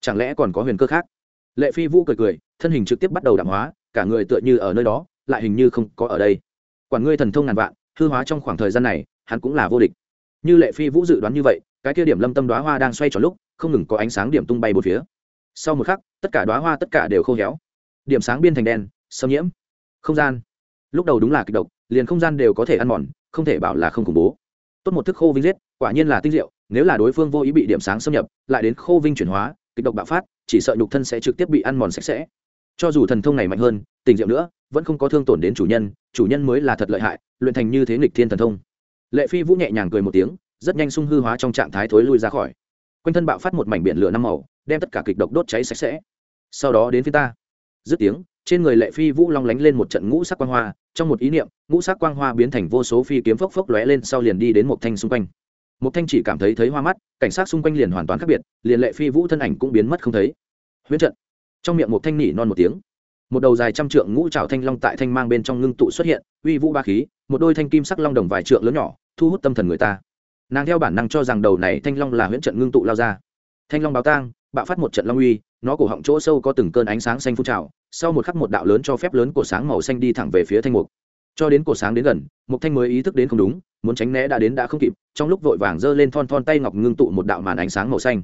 Chẳng lẽ còn có huyền cơ khác? Lệ phi vũ cười cười, thân hình trực tiếp bắt đầu đạm hóa, cả người tựa như ở nơi đó, lại hình như không có ở đây. Quản ngươi thần thông ngàn vạn, hư hóa trong khoảng thời gian này, hắn cũng là vô địch. Như lệ phi vũ dự đoán như vậy cái kia điểm lâm tâm đoá hoa đang xoay tròn lúc, không ngừng có ánh sáng điểm tung bay bốn phía. Sau một khắc, tất cả đoá hoa tất cả đều khô héo. Điểm sáng biên thành đen, xâm nhiễm. Không gian. Lúc đầu đúng là kịch độc, liền không gian đều có thể ăn mòn, không thể bảo là không khủng bố. Tốt một thức khô vinh giết, quả nhiên là tinh diệu, nếu là đối phương vô ý bị điểm sáng xâm nhập, lại đến khô vinh chuyển hóa, kịch độc bạo phát, chỉ sợ nhục thân sẽ trực tiếp bị ăn mòn sạch sẽ. Cho dù thần thông này mạnh hơn, tình diệu nữa, vẫn không có thương tổn đến chủ nhân chủ nhân mới là thật lợi hại, luyện thành như thế nghịch thiên thần thông. Lệ phi vũ nhẹ nhàng cười một tiếng rất nhanh sung hư hóa trong trạng thái thối lui ra khỏi. Quanh thân bạo phát một mảnh biển lửa năm màu, đem tất cả kịch độc đốt cháy sạch sẽ. Sau đó đến phía ta. Dứt tiếng, trên người lệ phi vũ long lánh lên một trận ngũ sắc quang hoa, trong một ý niệm, ngũ sắc quang hoa biến thành vô số phi kiếm phốc phốc lóe lên sau liền đi đến một thanh xung quanh. Một thanh chỉ cảm thấy thấy hoa mắt, cảnh sát xung quanh liền hoàn toàn khác biệt, liền lệ phi vũ thân ảnh cũng biến mất không thấy. Huyễn trận. Trong miệng một thanh nỉ non một tiếng. Một đầu dài trăm trượng ngũ trào thanh long tại thanh mang bên trong ngưng tụ xuất hiện, uy vũ ba khí, một đôi thanh kim sắc long đồng vài trượng lớn nhỏ, thu hút tâm thần người ta nàng theo bản năng cho rằng đầu này thanh long là huyễn trận ngưng tụ lao ra. Thanh long báo tang, bạo phát một trận long uy, nó cổ họng chỗ sâu có từng cơn ánh sáng xanh phun trào, sau một khắc một đạo lớn cho phép lớn của sáng màu xanh đi thẳng về phía thanh mục. Cho đến cổ sáng đến gần, mục thanh mới ý thức đến không đúng, muốn tránh né đã đến đã không kịp, trong lúc vội vàng giơ lên thon thon tay ngọc ngưng tụ một đạo màn ánh sáng màu xanh.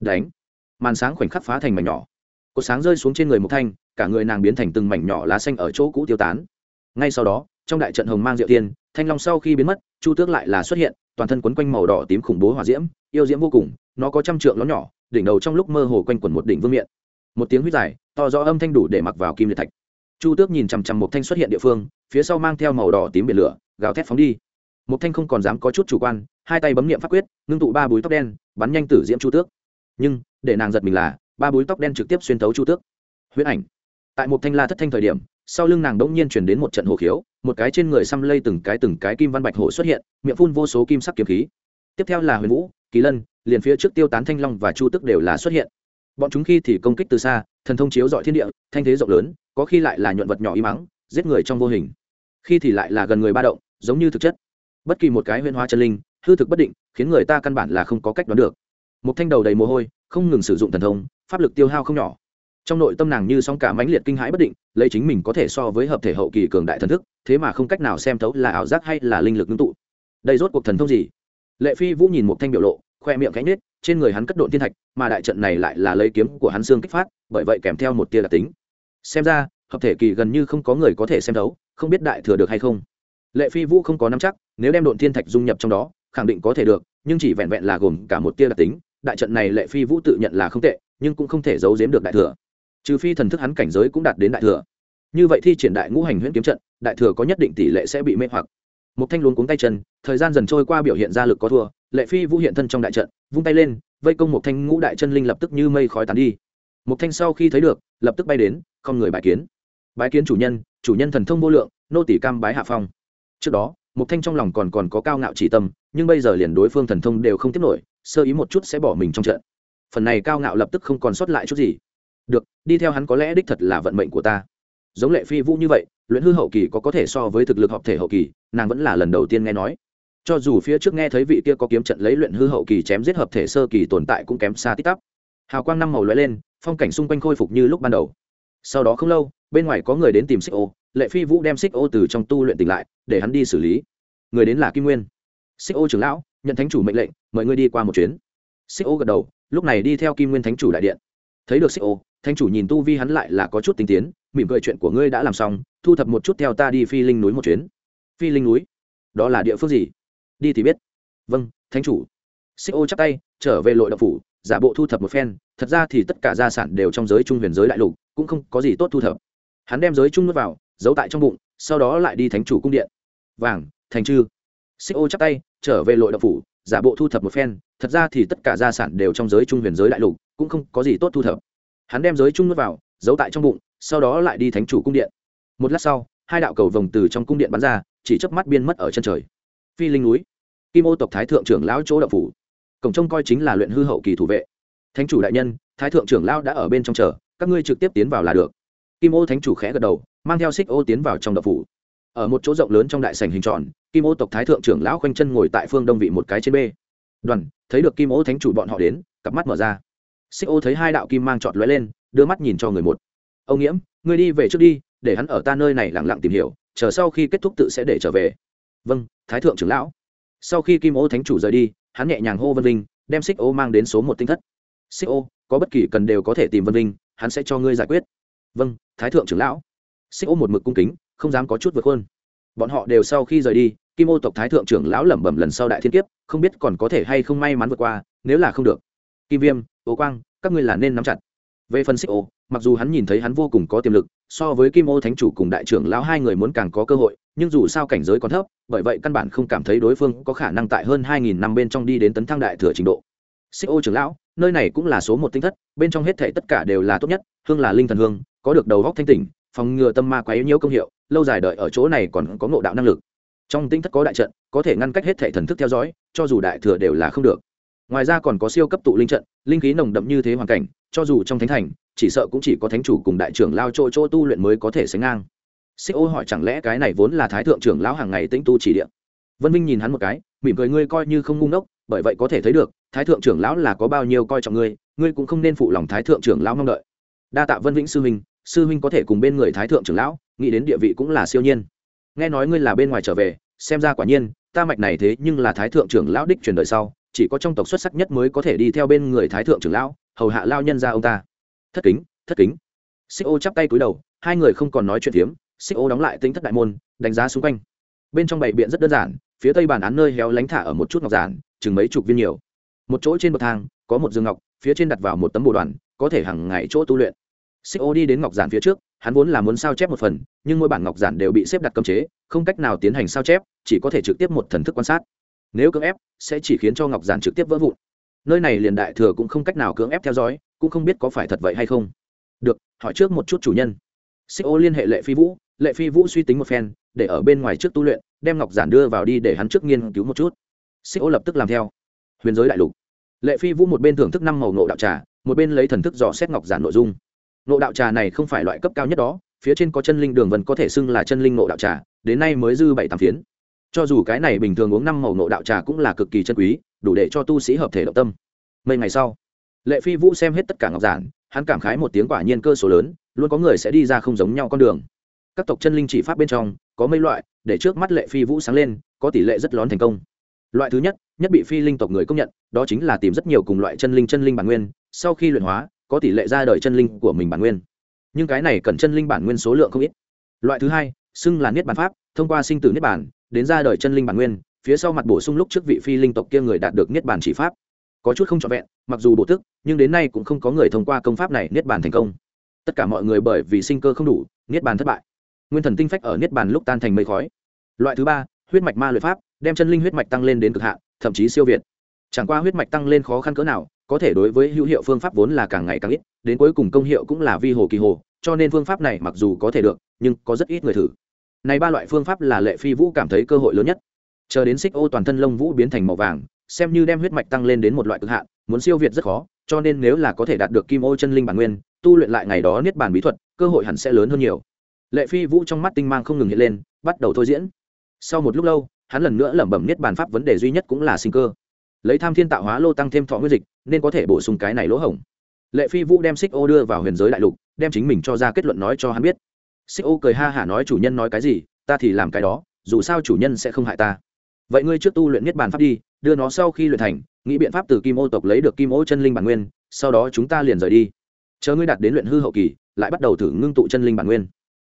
Đánh! Màn sáng khoảnh khắc phá thành mảnh nhỏ. Cột sáng rơi xuống trên người mục thanh, cả người nàng biến thành từng mảnh nhỏ lá xanh ở chỗ cũ tiêu tán. Ngay sau đó, trong đại trận hồng mang diệu tiên, thanh long sau khi biến mất, chu tước lại là xuất hiện toàn thân quấn quanh màu đỏ tím khủng bố hỏa diễm, yêu diễm vô cùng, nó có trăm trượng nó nhỏ, đỉnh đầu trong lúc mơ hồ quanh quẩn một đỉnh vương miện. Một tiếng huyết dài, to rõ âm thanh đủ để mặc vào kim liệt thạch. Chu tước nhìn chằm chằm một thanh xuất hiện địa phương, phía sau mang theo màu đỏ tím biển lửa, gào thét phóng đi. Một thanh không còn dám có chút chủ quan, hai tay bấm niệm pháp quyết, ngưng tụ ba búi tóc đen, bắn nhanh tử diễm chu tước. Nhưng, để nàng giật mình là, ba búi tóc đen trực tiếp xuyên thấu chu tước. Huyết ảnh. Tại một thanh la thất thanh thời điểm, sau lưng nàng đỗng nhiên chuyển đến một trận hồ khiếu một cái trên người xăm lây từng cái từng cái kim văn bạch hổ xuất hiện, miệng phun vô số kim sắc kiếm khí. Tiếp theo là huyền vũ, kỳ lân, liền phía trước tiêu tán thanh long và chu tức đều là xuất hiện. Bọn chúng khi thì công kích từ xa, thần thông chiếu dọi thiên địa, thanh thế rộng lớn, có khi lại là nhuận vật nhỏ y mắng, giết người trong vô hình. Khi thì lại là gần người ba động, giống như thực chất. Bất kỳ một cái huyền hóa chân linh, hư thực bất định, khiến người ta căn bản là không có cách đoán được. Một thanh đầu đầy mồ hôi, không ngừng sử dụng thần thông, pháp lực tiêu hao không nhỏ trong nội tâm nàng như sóng cả mãnh liệt kinh hãi bất định, lấy chính mình có thể so với hợp thể hậu kỳ cường đại thần thức, thế mà không cách nào xem thấu là ảo giác hay là linh lực ngưng tụ. Đây rốt cuộc thần thông gì? Lệ phi vũ nhìn một thanh biểu lộ, khoe miệng cánh nết trên người hắn cất độn thiên thạch, mà đại trận này lại là lấy kiếm của hắn xương kích phát, bởi vậy kèm theo một tia đặc tính. Xem ra, hợp thể kỳ gần như không có người có thể xem thấu, không biết đại thừa được hay không. Lệ phi vũ không có nắm chắc, nếu đem độn thiên thạch dung nhập trong đó, khẳng định có thể được, nhưng chỉ vẹn vẹn là gồm cả một tia đặc tính, đại trận này lệ phi vũ tự nhận là không tệ, nhưng cũng không thể giấu giếm được đại thừa trừ phi thần thức hắn cảnh giới cũng đạt đến đại thừa. Như vậy thi triển đại ngũ hành huyễn kiếm trận, đại thừa có nhất định tỷ lệ sẽ bị mê hoặc. Một thanh luống cuống tay chân, thời gian dần trôi qua biểu hiện ra lực có thua, lệ phi vũ hiện thân trong đại trận, vung tay lên, vây công một thanh ngũ đại chân linh lập tức như mây khói tán đi. Một thanh sau khi thấy được, lập tức bay đến, không người bài kiến. Bái kiến chủ nhân chủ nhân thần thông vô lượng, nô tỷ cam bái hạ phong. Trước đó một thanh trong lòng còn còn có cao ngạo chỉ tâm, nhưng bây giờ liền đối phương thần thông đều không tiếp nổi, sơ ý một chút sẽ bỏ mình trong trận. Phần này cao ngạo lập tức không còn sót lại chút gì được, đi theo hắn có lẽ đích thật là vận mệnh của ta. Giống lệ phi vũ như vậy, luyện hư hậu kỳ có có thể so với thực lực hợp thể hậu kỳ, nàng vẫn là lần đầu tiên nghe nói. Cho dù phía trước nghe thấy vị kia có kiếm trận lấy luyện hư hậu kỳ chém giết hợp thể sơ kỳ tồn tại cũng kém xa tít tắp. Hào quang năm màu lóe lên, phong cảnh xung quanh khôi phục như lúc ban đầu. Sau đó không lâu, bên ngoài có người đến tìm xích ô, lệ phi vũ đem xích ô từ trong tu luyện tỉnh lại, để hắn đi xử lý. Người đến là kim nguyên. Xích ô trưởng lão, nhận thánh chủ mệnh lệnh, mời ngươi đi qua một chuyến. Xích ô gật đầu, lúc này đi theo kim nguyên thánh chủ đại điện. Thấy được xích ô Thanh chủ nhìn tu vi hắn lại là có chút tinh tiến, mỉm cười chuyện của ngươi đã làm xong, thu thập một chút theo ta đi phi linh núi một chuyến. Phi linh núi? Đó là địa phương gì? Đi thì biết. Vâng thánh chủ. Xích ô chắp tay, trở về lội đậu phủ, giả bộ thu thập một phen, thật ra thì tất cả gia sản đều trong giới trung huyền giới đại lục, cũng không có gì tốt thu thập. Hắn đem giới trung nuốt vào, giấu tại trong bụng, sau đó lại đi thánh chủ cung điện. Vàng, thành chư xích ô chắp tay, trở về lội đậu phủ, giả bộ thu thập một phen, thật ra thì tất cả gia sản đều trong giới trung huyền giới đại lục, cũng không có gì tốt thu thập hắn đem giới trung nuốt vào, giấu tại trong bụng, sau đó lại đi thánh chủ cung điện. Một lát sau, hai đạo cầu vồng từ trong cung điện bắn ra, chỉ chớp mắt biên mất ở chân trời. Phi linh núi, kim ô tộc thái thượng trưởng lão chỗ đậu phủ. Cổng trông coi chính là luyện hư hậu kỳ thủ vệ. Thánh chủ đại nhân, thái thượng trưởng lão đã ở bên trong chờ, các ngươi trực tiếp tiến vào là được. Kim ô thánh chủ khẽ gật đầu, mang theo xích ô tiến vào trong đậu phủ. Ở một chỗ rộng lớn trong đại sảnh hình tròn, kim ô tộc thái thượng trưởng lão khoanh chân ngồi tại phương đông vị một cái trên b đoàn, thấy được kim ô thánh chủ bọn họ đến, cặp mắt mở ra xích ô thấy hai đạo kim mang trọt lóe lên, đưa mắt nhìn cho người một. Ông nghiễm, ngươi đi về trước đi, để hắn ở ta nơi này lẳng lặng tìm hiểu, chờ sau khi kết thúc tự sẽ để trở về. Vâng thái thượng trưởng lão. Sau khi kim ô thánh chủ rời đi, hắn nhẹ nhàng hô vân linh đem xích ô mang đến số một tinh thất. Xích ô, có bất kỳ cần đều có thể tìm vân linh hắn sẽ cho ngươi giải quyết. Vâng thái thượng trưởng lão. Xích ô một mực cung kính, không dám có chút vượt hơn bọn họ đều sau khi rời đi, kim ô tộc thái thượng trưởng lão lẩm bẩm lần sau đại thiên kiếp, không biết còn có thể hay không may mắn vượt qua, nếu là không được. Kim viêm ô quang, các ngươi là nên nắm chặt. Về phần xích ô, mặc dù hắn nhìn thấy hắn vô cùng có tiềm lực, so với kim ô thánh chủ cùng đại trưởng lão hai người muốn càng có cơ hội, nhưng dù sao cảnh giới còn thấp, bởi vậy căn bản không cảm thấy đối phương có khả năng tại hơn hai nghìn năm bên trong đi đến tấn thăng đại thừa trình độ. Xích ô trưởng lão, nơi này cũng là số một tinh thất, bên trong hết thể tất cả đều là tốt nhất, hương là linh thần hương, có được đầu góc thanh tỉnh, phòng ngừa tâm ma quá yếu nhiễu công hiệu, lâu dài đợi ở chỗ này còn có ngộ đạo năng lực. Trong tinh thất có đại trận, có thể ngăn cách hết thể thần thức theo dõi, cho dù đại thừa đều là không được ngoài ra còn có siêu cấp tụ linh trận, linh khí nồng đậm như thế hoàn cảnh, cho dù trong thánh thành, chỉ sợ cũng chỉ có thánh chủ cùng đại trưởng lao chỗ chỗ tu luyện mới có thể sánh ngang. Xích ô hỏi chẳng lẽ cái này vốn là thái thượng trưởng lão hàng ngày tĩnh tu chỉ điện vân minh nhìn hắn một cái, mỉm cười, ngươi coi như không ngu ngốc, bởi vậy có thể thấy được, thái thượng trưởng lão là có bao nhiêu coi trọng ngươi ngươi cũng không nên phụ lòng thái thượng trưởng lão mong đợi. Đa tạ vân vĩnh sư huynh sư huynh có thể cùng bên người thái thượng trưởng lão, nghĩ đến địa vị cũng là siêu nhiên. Nghe nói ngươi là bên ngoài trở về, xem ra quả nhiên, ta mạch này thế nhưng là thái thượng trưởng lão đích truyền đời sau chỉ có trong tộc xuất sắc nhất mới có thể đi theo bên người thái thượng trưởng lão, hầu hạ lao nhân ra ông ta. Thất kính thất kính. Xích ô chắp tay cúi đầu, hai người không còn nói chuyện phiếm, xích ô đóng lại tính thất đại môn, đánh giá xung quanh. Bên trong bảy biện rất đơn giản, phía tây bản án nơi héo lánh thả ở một chút ngọc giản, chừng mấy chục viên nhiều. Một chỗ trên bậc thang, có một giường ngọc, phía trên đặt vào một tấm bồ đoàn, có thể hàng ngày chỗ tu luyện. Xích ô đi đến ngọc giản phía trước, hắn vốn là muốn sao chép một phần, nhưng mỗi bản ngọc giản đều bị xếp đặt cấm chế, không cách nào tiến hành sao chép, chỉ có thể trực tiếp một thần thức quan sát nếu cưỡng ép, sẽ chỉ khiến cho ngọc giản trực tiếp vỡ vụn. Nơi này liền đại thừa cũng không cách nào cưỡng ép theo dõi, cũng không biết có phải thật vậy hay không. Được, hỏi trước một chút chủ nhân. Xích ô liên hệ lệ phi vũ, lệ phi vũ suy tính một phen, để ở bên ngoài trước tu luyện, đem ngọc giản đưa vào đi để hắn trước nghiên cứu một chút. Xích ô lập tức làm theo. Huyền giới đại lục. Lệ phi vũ một bên thưởng thức năm màu nộ đạo trà, một bên lấy thần thức dò xét ngọc giản nội dung. Nộ đạo trà này không phải loại cấp cao nhất đó, phía trên có chân linh đường vân có thể xưng là chân linh nộ đạo trà, đến nay mới dư bảy tám phiến cho dù cái này bình thường uống năm màu nộ đạo trà cũng là cực kỳ chân quý, đủ để cho tu sĩ hợp thể động tâm. Mấy ngày sau, lệ phi vũ xem hết tất cả ngọc giản, hắn cảm khái một tiếng quả nhiên cơ số lớn, luôn có người sẽ đi ra không giống nhau con đường. Các tộc chân linh chỉ pháp bên trong, có mấy loại, để trước mắt lệ phi vũ sáng lên, có tỷ lệ rất lón thành công. Loại thứ nhất nhất bị phi linh tộc người công nhận, đó chính là tìm rất nhiều cùng loại chân linh chân linh bản nguyên, sau khi luyện hóa, có tỷ lệ ra đời chân linh của mình bản nguyên. Nhưng cái này cần chân linh bản nguyên số lượng không ít. Loại thứ hai xưng là niết bàn pháp thông qua sinh tử niết bàn, đến ra đời chân linh bản nguyên phía sau mặt bổ sung lúc trước vị phi linh tộc kia người đạt được niết bàn chỉ pháp. Có chút không trọn vẹn mặc dù bổ tức nhưng đến nay cũng không có người thông qua công pháp này niết bàn thành công. Tất cả mọi người bởi vì sinh cơ không đủ niết bàn thất bại. Nguyên thần tinh phách ở niết bàn lúc tan thành mây khói. Loại thứ ba huyết mạch ma luyện pháp đem chân linh huyết mạch tăng lên đến cực hạn thậm chí siêu việt. Chẳng qua huyết mạch tăng lên khó khăn cỡ nào có thể đối với hữu hiệu phương pháp vốn là càng ngày càng ít đến cuối cùng công hiệu cũng là vi hồ kỳ hồ cho nên phương pháp này mặc dù có thể được, nhưng có rất ít người thử. Này ba loại phương pháp là lệ phi vũ cảm thấy cơ hội lớn nhất. Chờ đến xích ô toàn thân lông vũ biến thành màu vàng, xem như đem huyết mạch tăng lên đến một loại cực hạn, muốn siêu việt rất khó, cho nên nếu là có thể đạt được kim ô chân linh bản nguyên, tu luyện lại ngày đó niết bàn bí thuật, cơ hội hẳn sẽ lớn hơn nhiều. Lệ phi vũ trong mắt tinh mang không ngừng hiện lên, bắt đầu thôi diễn. Sau một lúc lâu, hắn lần nữa lẩm bẩm niết bàn pháp vấn đề duy nhất cũng là sinh cơ. Lấy tham thiên tạo hóa lô tăng thêm thọ nguyên dịch, nên có thể bổ sung cái này lỗ hổng lệ phi vũ đem xích ô đưa vào huyền giới đại lục, đem chính mình cho ra kết luận nói cho hắn biết. Xích ô cười ha hả nói chủ nhân nói cái gì, ta thì làm cái đó, dù sao chủ nhân sẽ không hại ta. Vậy ngươi trước tu luyện niết bàn pháp đi, đưa nó sau khi luyện thành, nghĩ biện pháp từ kim ô tộc lấy được kim ô chân linh bản nguyên, sau đó chúng ta liền rời đi. Chờ ngươi đạt đến luyện hư hậu kỳ, lại bắt đầu thử ngưng tụ chân linh bản nguyên.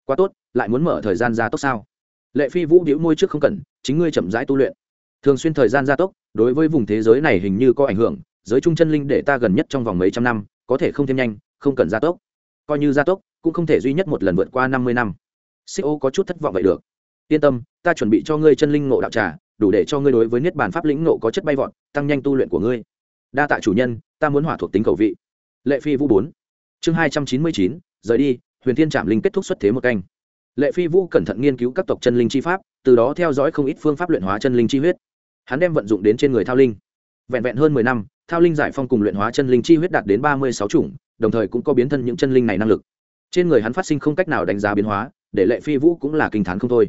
Quá tốt, lại muốn mở thời gian gia tốc sao? Lệ phi vũ đĩu môi trước không cần, chính ngươi chậm rãi tu luyện. Thường xuyên thời gian gia tốc, đối với vùng thế giới này hình như có ảnh hưởng, giới trung chân linh để ta gần nhất trong vòng mấy trăm năm có thể không thêm nhanh, không cần gia tốc. Coi như gia tốc, cũng không thể duy nhất một lần vượt qua năm mươi năm. Xích ô có chút thất vọng vậy được. Yên tâm, ta chuẩn bị cho ngươi chân linh ngộ đạo trà, đủ để cho ngươi đối với niết bàn pháp lĩnh ngộ có chất bay vọt, tăng nhanh tu luyện của ngươi. Đa tạ chủ nhân, ta muốn hỏa thuộc tính cầu vị. Lệ phi vũ bốn. Chương hai trăm chín mươi chín, rời đi, huyền thiên trạm linh kết thúc xuất thế một canh. Lệ phi vũ cẩn thận nghiên cứu các tộc chân linh chi pháp, từ đó theo dõi không ít phương pháp luyện hóa chân linh chi huyết. Hắn đem vận dụng đến trên người thao linh. Vẹn vẹn hơn mười năm thao linh giải phong cùng luyện hóa chân linh chi huyết đạt đến ba mươi sáu chủng, đồng thời cũng có biến thân những chân linh này năng lực. Trên người hắn phát sinh không cách nào đánh giá biến hóa, để lệ phi vũ cũng là kinh t h á n không thôi.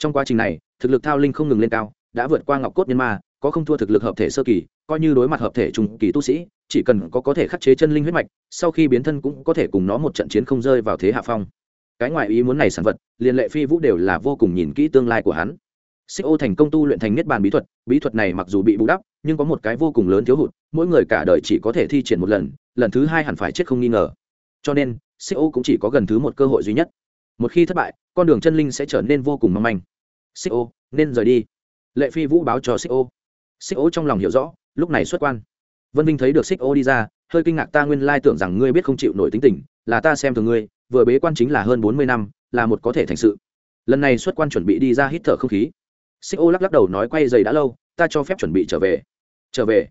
Trong quá trình này, thực lực thao linh không ngừng lên cao, đã vượt qua ngọc cốt nhân ma, có không thua thực lực hợp thể sơ kỳ, coi như đối mặt hợp thể trung kỳ tu sĩ, chỉ cần có có thể khắc chế chân linh huyết mạch, sau khi biến thân cũng có thể cùng nó một trận chiến không rơi vào thế hạ phong. Cái ngoại ý muốn này sản vật, liền lệ phi vũ đều là vô cùng nhìn kỹ tương lai của hắn xích ô thành công tu luyện thành niết bàn bí thuật bí thuật này mặc dù bị bù đắp, nhưng có một cái vô cùng lớn thiếu hụt, mỗi người cả đời chỉ có thể thi triển một lần lần thứ hai hẳn phải chết không nghi ngờ. Cho nên, xích ô cũng chỉ có gần thứ một cơ hội duy nhất. Một khi thất bại, con đường chân linh sẽ trở nên vô cùng mong manh. Xích ô, nên rời đi. Lệ phi vũ báo cho xích ô. Xích ô trong lòng hiểu rõ, lúc này xuất quan. Vân vinh thấy được xích ô đi ra, hơi kinh ngạc ta nguyên lai tưởng rằng ngươi biết không chịu nổi tính tình, là ta xem thường ngươi, vừa bế quan chính là hơn bốn mươi năm, là một có thể thành sự. Lần này xuất quan chuẩn bị đi ra hít thở không khí xích ô lắc lắc đầu nói quay dày đã lâu, ta cho phép chuẩn bị trở về. Trở về?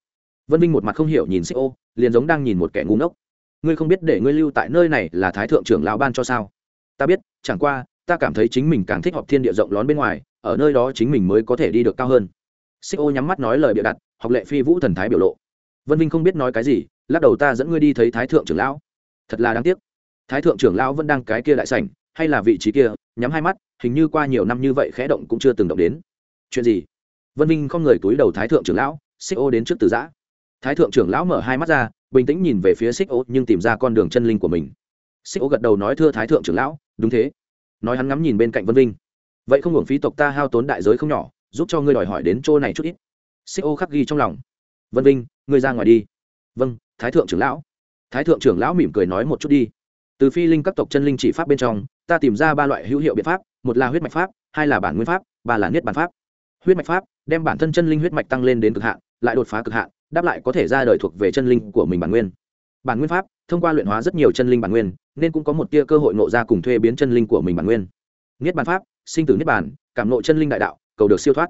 Vân vinh một mặt không hiểu nhìn xích ô, liền giống đang nhìn một kẻ ngu ngốc. Ngươi không biết để ngươi lưu tại nơi này là thái thượng trưởng lão ban cho sao? Ta biết, chẳng qua, ta cảm thấy chính mình càng thích học thiên địa rộng lón bên ngoài, ở nơi đó chính mình mới có thể đi được cao hơn. Xích ô nhắm mắt nói lời bịa đặt, học lệ phi vũ thần thái biểu lộ. Vân vinh không biết nói cái gì, lắc đầu ta dẫn ngươi đi thấy thái thượng trưởng lão. Thật là đáng tiếc. Thái thượng trưởng lão vẫn đang cái kia đại sảnh, hay là vị trí kia, nhắm hai mắt, hình như qua nhiều năm như vậy khẽ động cũng chưa từng động đến chuyện gì? Vân vinh không người túi đầu thái thượng trưởng lão, xích ô đến trước từ giã. Thái thượng trưởng lão mở hai mắt ra, bình tĩnh nhìn về phía xích ô nhưng tìm ra con đường chân linh của mình. Xích ô gật đầu nói, thưa thái thượng trưởng lão, đúng thế. Nói hắn ngắm nhìn bên cạnh vân vinh. Vậy không hưởng phí tộc ta hao tốn đại giới không nhỏ, giúp cho ngươi đòi hỏi đến chỗ này chút ít. Xích ô khắc ghi trong lòng. Vân vinh, ngươi ra ngoài đi. Vâng thái thượng trưởng lão. Thái thượng trưởng lão mỉm cười nói một chút đi. Từ phi linh các tộc chân linh chỉ pháp bên trong, ta tìm ra ba loại hữu hiệu biện pháp, một là huyết mạch pháp, hai là bản nguyên pháp, ba là niết bản pháp huyết mạch pháp, đem bản thân chân linh huyết mạch tăng lên đến cực hạn, lại đột phá cực hạn, đáp lại có thể ra đời thuộc về chân linh của mình bản nguyên. Bản nguyên pháp, thông qua luyện hóa rất nhiều chân linh bản nguyên, nên cũng có một tia cơ hội nộ ra cùng thuê biến chân linh của mình bản nguyên. Niết bản pháp, sinh tử niết bản cảm nộ chân linh đại đạo, cầu được siêu thoát.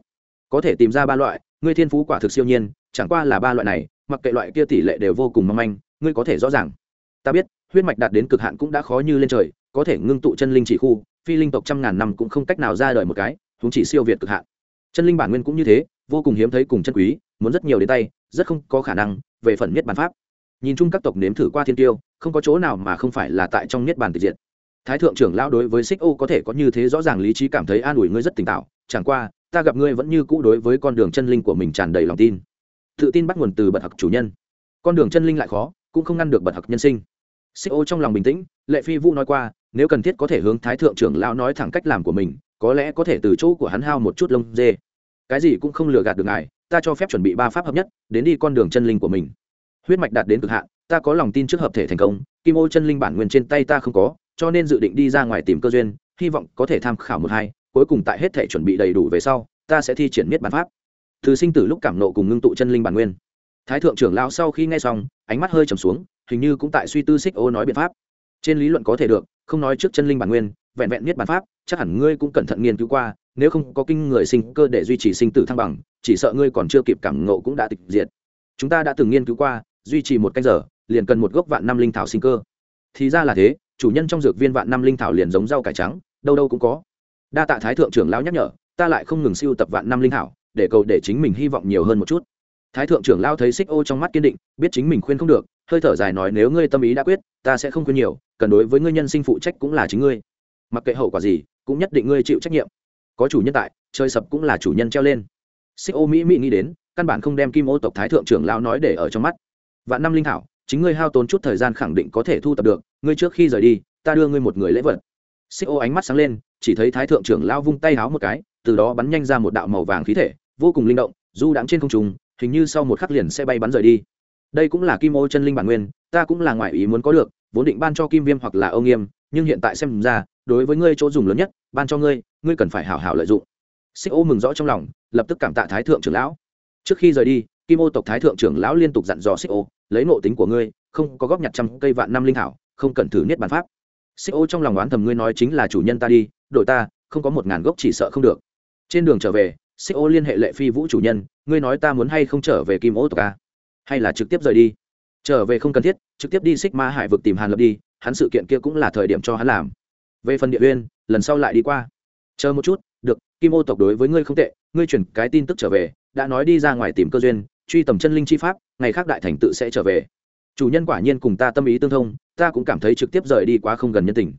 Có thể tìm ra ba loại, ngươi thiên phú quả thực siêu nhiên, chẳng qua là ba loại này, mặc kệ loại kia tỷ lệ đều vô cùng mong manh, ngươi có thể rõ ràng. Ta biết, huyết mạch đạt đến cực hạn cũng đã khó như lên trời, có thể ngưng tụ chân linh chỉ khu, phi linh tộc trăm ngàn năm cũng không cách nào ra đời một cái chúng chỉ siêu việt cực hạn chân linh bản nguyên cũng như thế, vô cùng hiếm thấy cùng chân quý, muốn rất nhiều đến tay, rất không có khả năng, về phần niết bàn pháp. Nhìn chung các tộc nếm thử qua thiên tiêu, không có chỗ nào mà không phải là tại trong niết bàn tịch diện. thái thượng trưởng lão đối với xích ô có thể có như thế rõ ràng lý trí cảm thấy an ủi ngươi rất tỉnh táo, chẳng qua, ta gặp ngươi vẫn như cũ đối với con đường chân linh của mình tràn đầy lòng tin. Tự tin bắt nguồn từ bậc học chủ nhân. Con đường chân linh lại khó, cũng không ngăn được bậc học nhân sinh. Xích ô trong lòng bình tĩnh, lệ phi vũ nói qua, nếu cần thiết có thể hướng thái thượng trưởng lão nói thẳng cách làm của mình, có lẽ có thể từ chỗ của hắn hao một chút lông dê cái gì cũng không lừa gạt được ngài, ta cho phép chuẩn bị ba pháp hợp nhất, đến đi con đường chân linh của mình. Huyết mạch đạt đến cực hạn, ta có lòng tin trước hợp thể thành công, kim ô chân linh bản nguyên trên tay ta không có, cho nên dự định đi ra ngoài tìm cơ duyên, hy vọng có thể tham khảo một hai, cuối cùng tại hết thể chuẩn bị đầy đủ về sau, ta sẽ thi triển miết bản pháp. Từ sinh tử lúc cảm nộ cùng ngưng tụ chân linh bản nguyên. Thái thượng trưởng lão sau khi nghe xong, ánh mắt hơi trầm xuống, hình như cũng tại suy tư xích ô nói biện pháp. Trên lý luận có thể được, không nói trước chân linh bản nguyên, vẹn vẹn miết bản pháp, chắc hẳn ngươi cũng cẩn thận nghiên cứu qua nếu không có kinh người sinh cơ để duy trì sinh tử thăng bằng, chỉ sợ ngươi còn chưa kịp cảm ngộ cũng đã tịch diệt. Chúng ta đã từng nghiên cứu qua, duy trì một canh giờ, liền cần một gốc vạn năm linh thảo sinh cơ. Thì ra là thế, chủ nhân trong dược viên vạn năm linh thảo liền giống rau cải trắng, đâu đâu cũng có. Đa tạ thái thượng trưởng lão nhắc nhở, ta lại không ngừng siêu tập vạn năm linh thảo, để cầu để chính mình hy vọng nhiều hơn một chút. Thái thượng trưởng lao thấy xích ô trong mắt kiên định, biết chính mình khuyên không được, hơi thở dài nói nếu ngươi tâm ý đã quyết, ta sẽ không khuyên nhiều, cần đối với ngươi nhân sinh phụ trách cũng là chính ngươi. Mặc kệ hậu quả gì, cũng nhất định ngươi chịu trách nhiệm có chủ nhân tại chơi sập cũng là chủ nhân treo lên. Xích ô mỹ mỹ nghĩ đến, căn bản không đem kim ô tộc thái thượng trưởng lao nói để ở trong mắt. Vạn năm linh thảo, chính ngươi hao tốn chút thời gian khẳng định có thể thu tập được, ngươi trước khi rời đi, ta đưa ngươi một người lễ vật. Xích ô ánh mắt sáng lên, chỉ thấy thái thượng trưởng lao vung tay háo một cái, từ đó bắn nhanh ra một đạo màu vàng khí thể, vô cùng linh động, du đãng trên không trùng hình như sau một khắc liền sẽ bay bắn rời đi. Đây cũng là kim ô chân linh bản nguyên, ta cũng là ngoại ý muốn có được, vốn định ban cho kim viêm hoặc là âu nghiêm, nhưng hiện tại xem ra đối với ngươi chỗ dùng lớn nhất, ban cho ngươi ngươi cần phải hảo hảo lợi dụng. Xích ô mừng rõ trong lòng, lập tức cảm tạ thái thượng trưởng lão. Trước khi rời đi, kim ô tộc thái thượng trưởng lão liên tục dặn dò xích ô, lấy nộ tính của ngươi, không có góp nhặt trăm cây vạn năm linh thảo, không cần thử niết bàn pháp. Xích ô trong lòng oán thầm ngươi nói chính là chủ nhân ta đi đội ta, không có một ngàn gốc chỉ sợ không được. Trên đường trở về, xích ô liên hệ lệ phi vũ chủ nhân, ngươi nói ta muốn hay không trở về kim ô tộc a? Hay là trực tiếp rời đi? Trở về không cần thiết, trực tiếp đi xích ma hải vực tìm hàn lập đi, hắn sự kiện kia cũng là thời điểm cho hắn làm về phần địa uyên, lần sau lại đi qua. Chờ một chút, được, kim ô tộc đối với ngươi không tệ, ngươi chuyển cái tin tức trở về, đã nói đi ra ngoài tìm cơ duyên, truy tầm chân linh chi pháp, ngày khác đại thành tự sẽ trở về. Chủ nhân quả nhiên cùng ta tâm ý tương thông, ta cũng cảm thấy trực tiếp rời đi quá không gần nhân tình.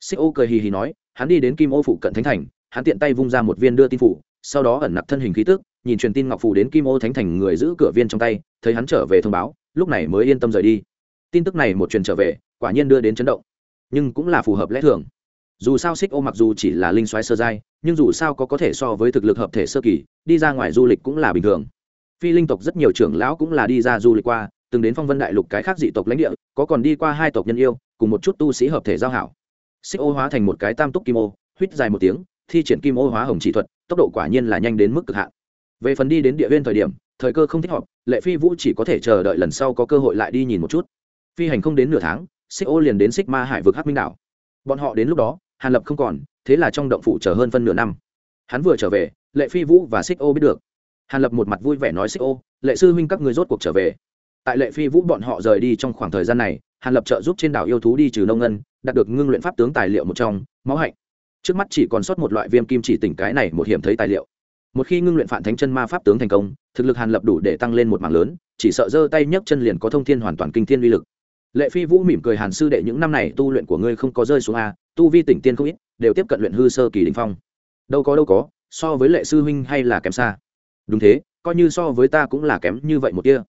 Xích ô cười hì hì nói, hắn đi đến kim ô phụ cận thánh thành, hắn tiện tay vung ra một viên đưa tin phủ, sau đó ẩn nặc thân hình khí tức, nhìn truyền tin ngọc phủ đến kim ô thánh thành người giữ cửa viên trong tay, thấy hắn trở về thông báo, lúc này mới yên tâm rời đi. Tin tức này một truyền trở về, quả nhiên đưa đến chấn động, nhưng cũng là phù hợp lẽ thường dù sao xích ô mặc dù chỉ là linh xoáy sơ giai, nhưng dù sao có có thể so với thực lực hợp thể sơ kỳ, đi ra ngoài du lịch cũng là bình thường. Phi linh tộc rất nhiều trưởng lão cũng là đi ra du lịch qua, từng đến phong vân đại lục cái khác dị tộc lãnh địa, có còn đi qua hai tộc nhân yêu, cùng một chút tu sĩ hợp thể giao hảo. Xích ô hóa thành một cái tam túc kim ô huýt dài một tiếng, thi triển kim ô hóa hồng chỉ thuật, tốc độ quả nhiên là nhanh đến mức cực hạn. Về phần đi đến địa viên thời điểm, thời cơ không thích hợp, lệ phi vũ chỉ có thể chờ đợi lần sau có cơ hội lại đi nhìn một chút. Phi hành không đến nửa tháng, xích ô liền đến xích ma hải vực hắc minh đảo. Bọn họ đến lúc đó hàn lập không còn, thế là trong động phủ chờ hơn phân nửa năm. Hắn vừa trở về, lệ phi vũ và xích ô biết được. Hàn lập một mặt vui vẻ nói xích ô, lệ sư huynh các người rốt cuộc trở về. Tại lệ phi vũ bọn họ rời đi trong khoảng thời gian này, hàn lập trợ giúp trên đảo yêu thú đi trừ nông ngân, đạt được ngưng luyện pháp tướng tài liệu một trong, máu hạnh. Trước mắt chỉ còn sót một loại viêm kim chỉ tỉnh cái này một hiểm thấy tài liệu. Một khi ngưng luyện phản thánh chân ma pháp tướng thành công, thực lực hàn lập đủ để tăng lên một mảng lớn, chỉ sợ giơ tay nhấc chân liền có thông thiên hoàn toàn kinh thiên uy lực. Lệ phi vũ mỉm cười, hàn sư đệ, những năm này tu luyện của ngươi không có rơi xuống a tu vi tỉnh tiên không ít, đều tiếp cận luyện hư sơ kỳ đình phong. Đâu có đâu có, so với lệ sư huynh hay là kém xa. Đúng thế, coi như so với ta cũng là kém như vậy một kia.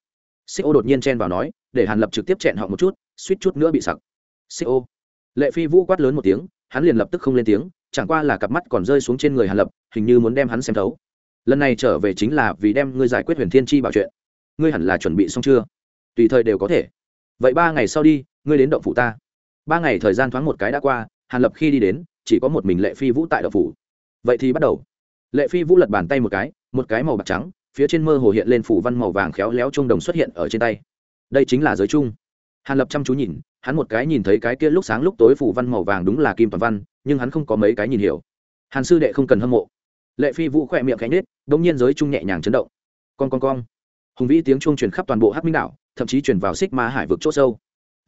Xích ô đột nhiên chen vào nói, để hàn lập trực tiếp chẹn họ một chút, suýt chút nữa bị sặc. Xích ô. Lệ phi vũ quát lớn một tiếng, hắn liền lập tức không lên tiếng, chẳng qua là cặp mắt còn rơi xuống trên người hàn lập, hình như muốn đem hắn xem thấu. Lần này trở về chính là vì đem ngươi giải quyết huyền thiên chi bảo chuyện. Ngươi hẳn là chuẩn bị xong chưa? Tùy thời đều có thể. Vậy ba ngày sau đi, ngươi đến động phủ ta. Ba ngày thời gian thoáng một cái đã qua hàn lập khi đi đến, chỉ có một mình lệ phi vũ tại đậu phủ. Vậy thì bắt đầu. Lệ phi vũ lật bàn tay một cái một cái màu bạc trắng, phía trên mơ hồ hiện lên phủ văn màu vàng khéo léo trung đồng xuất hiện ở trên tay. Đây chính là giới chung hàn lập chăm chú nhìn, hắn một cái nhìn thấy cái kia lúc sáng lúc tối phủ văn màu vàng đúng là kim toàn văn, nhưng hắn không có mấy cái nhìn hiểu. Hàn sư đệ không cần hâm mộ. Lệ phi vũ khỏe miệng cánh nết đ ỗ n g nhiên giới chung nhẹ nhàng chấn động. Con con con hùng vĩ tiếng chuông truyền khắp toàn bộ hát minh đảo, thậm chí truyền vào xích ma hải vực c h ỗ sâu.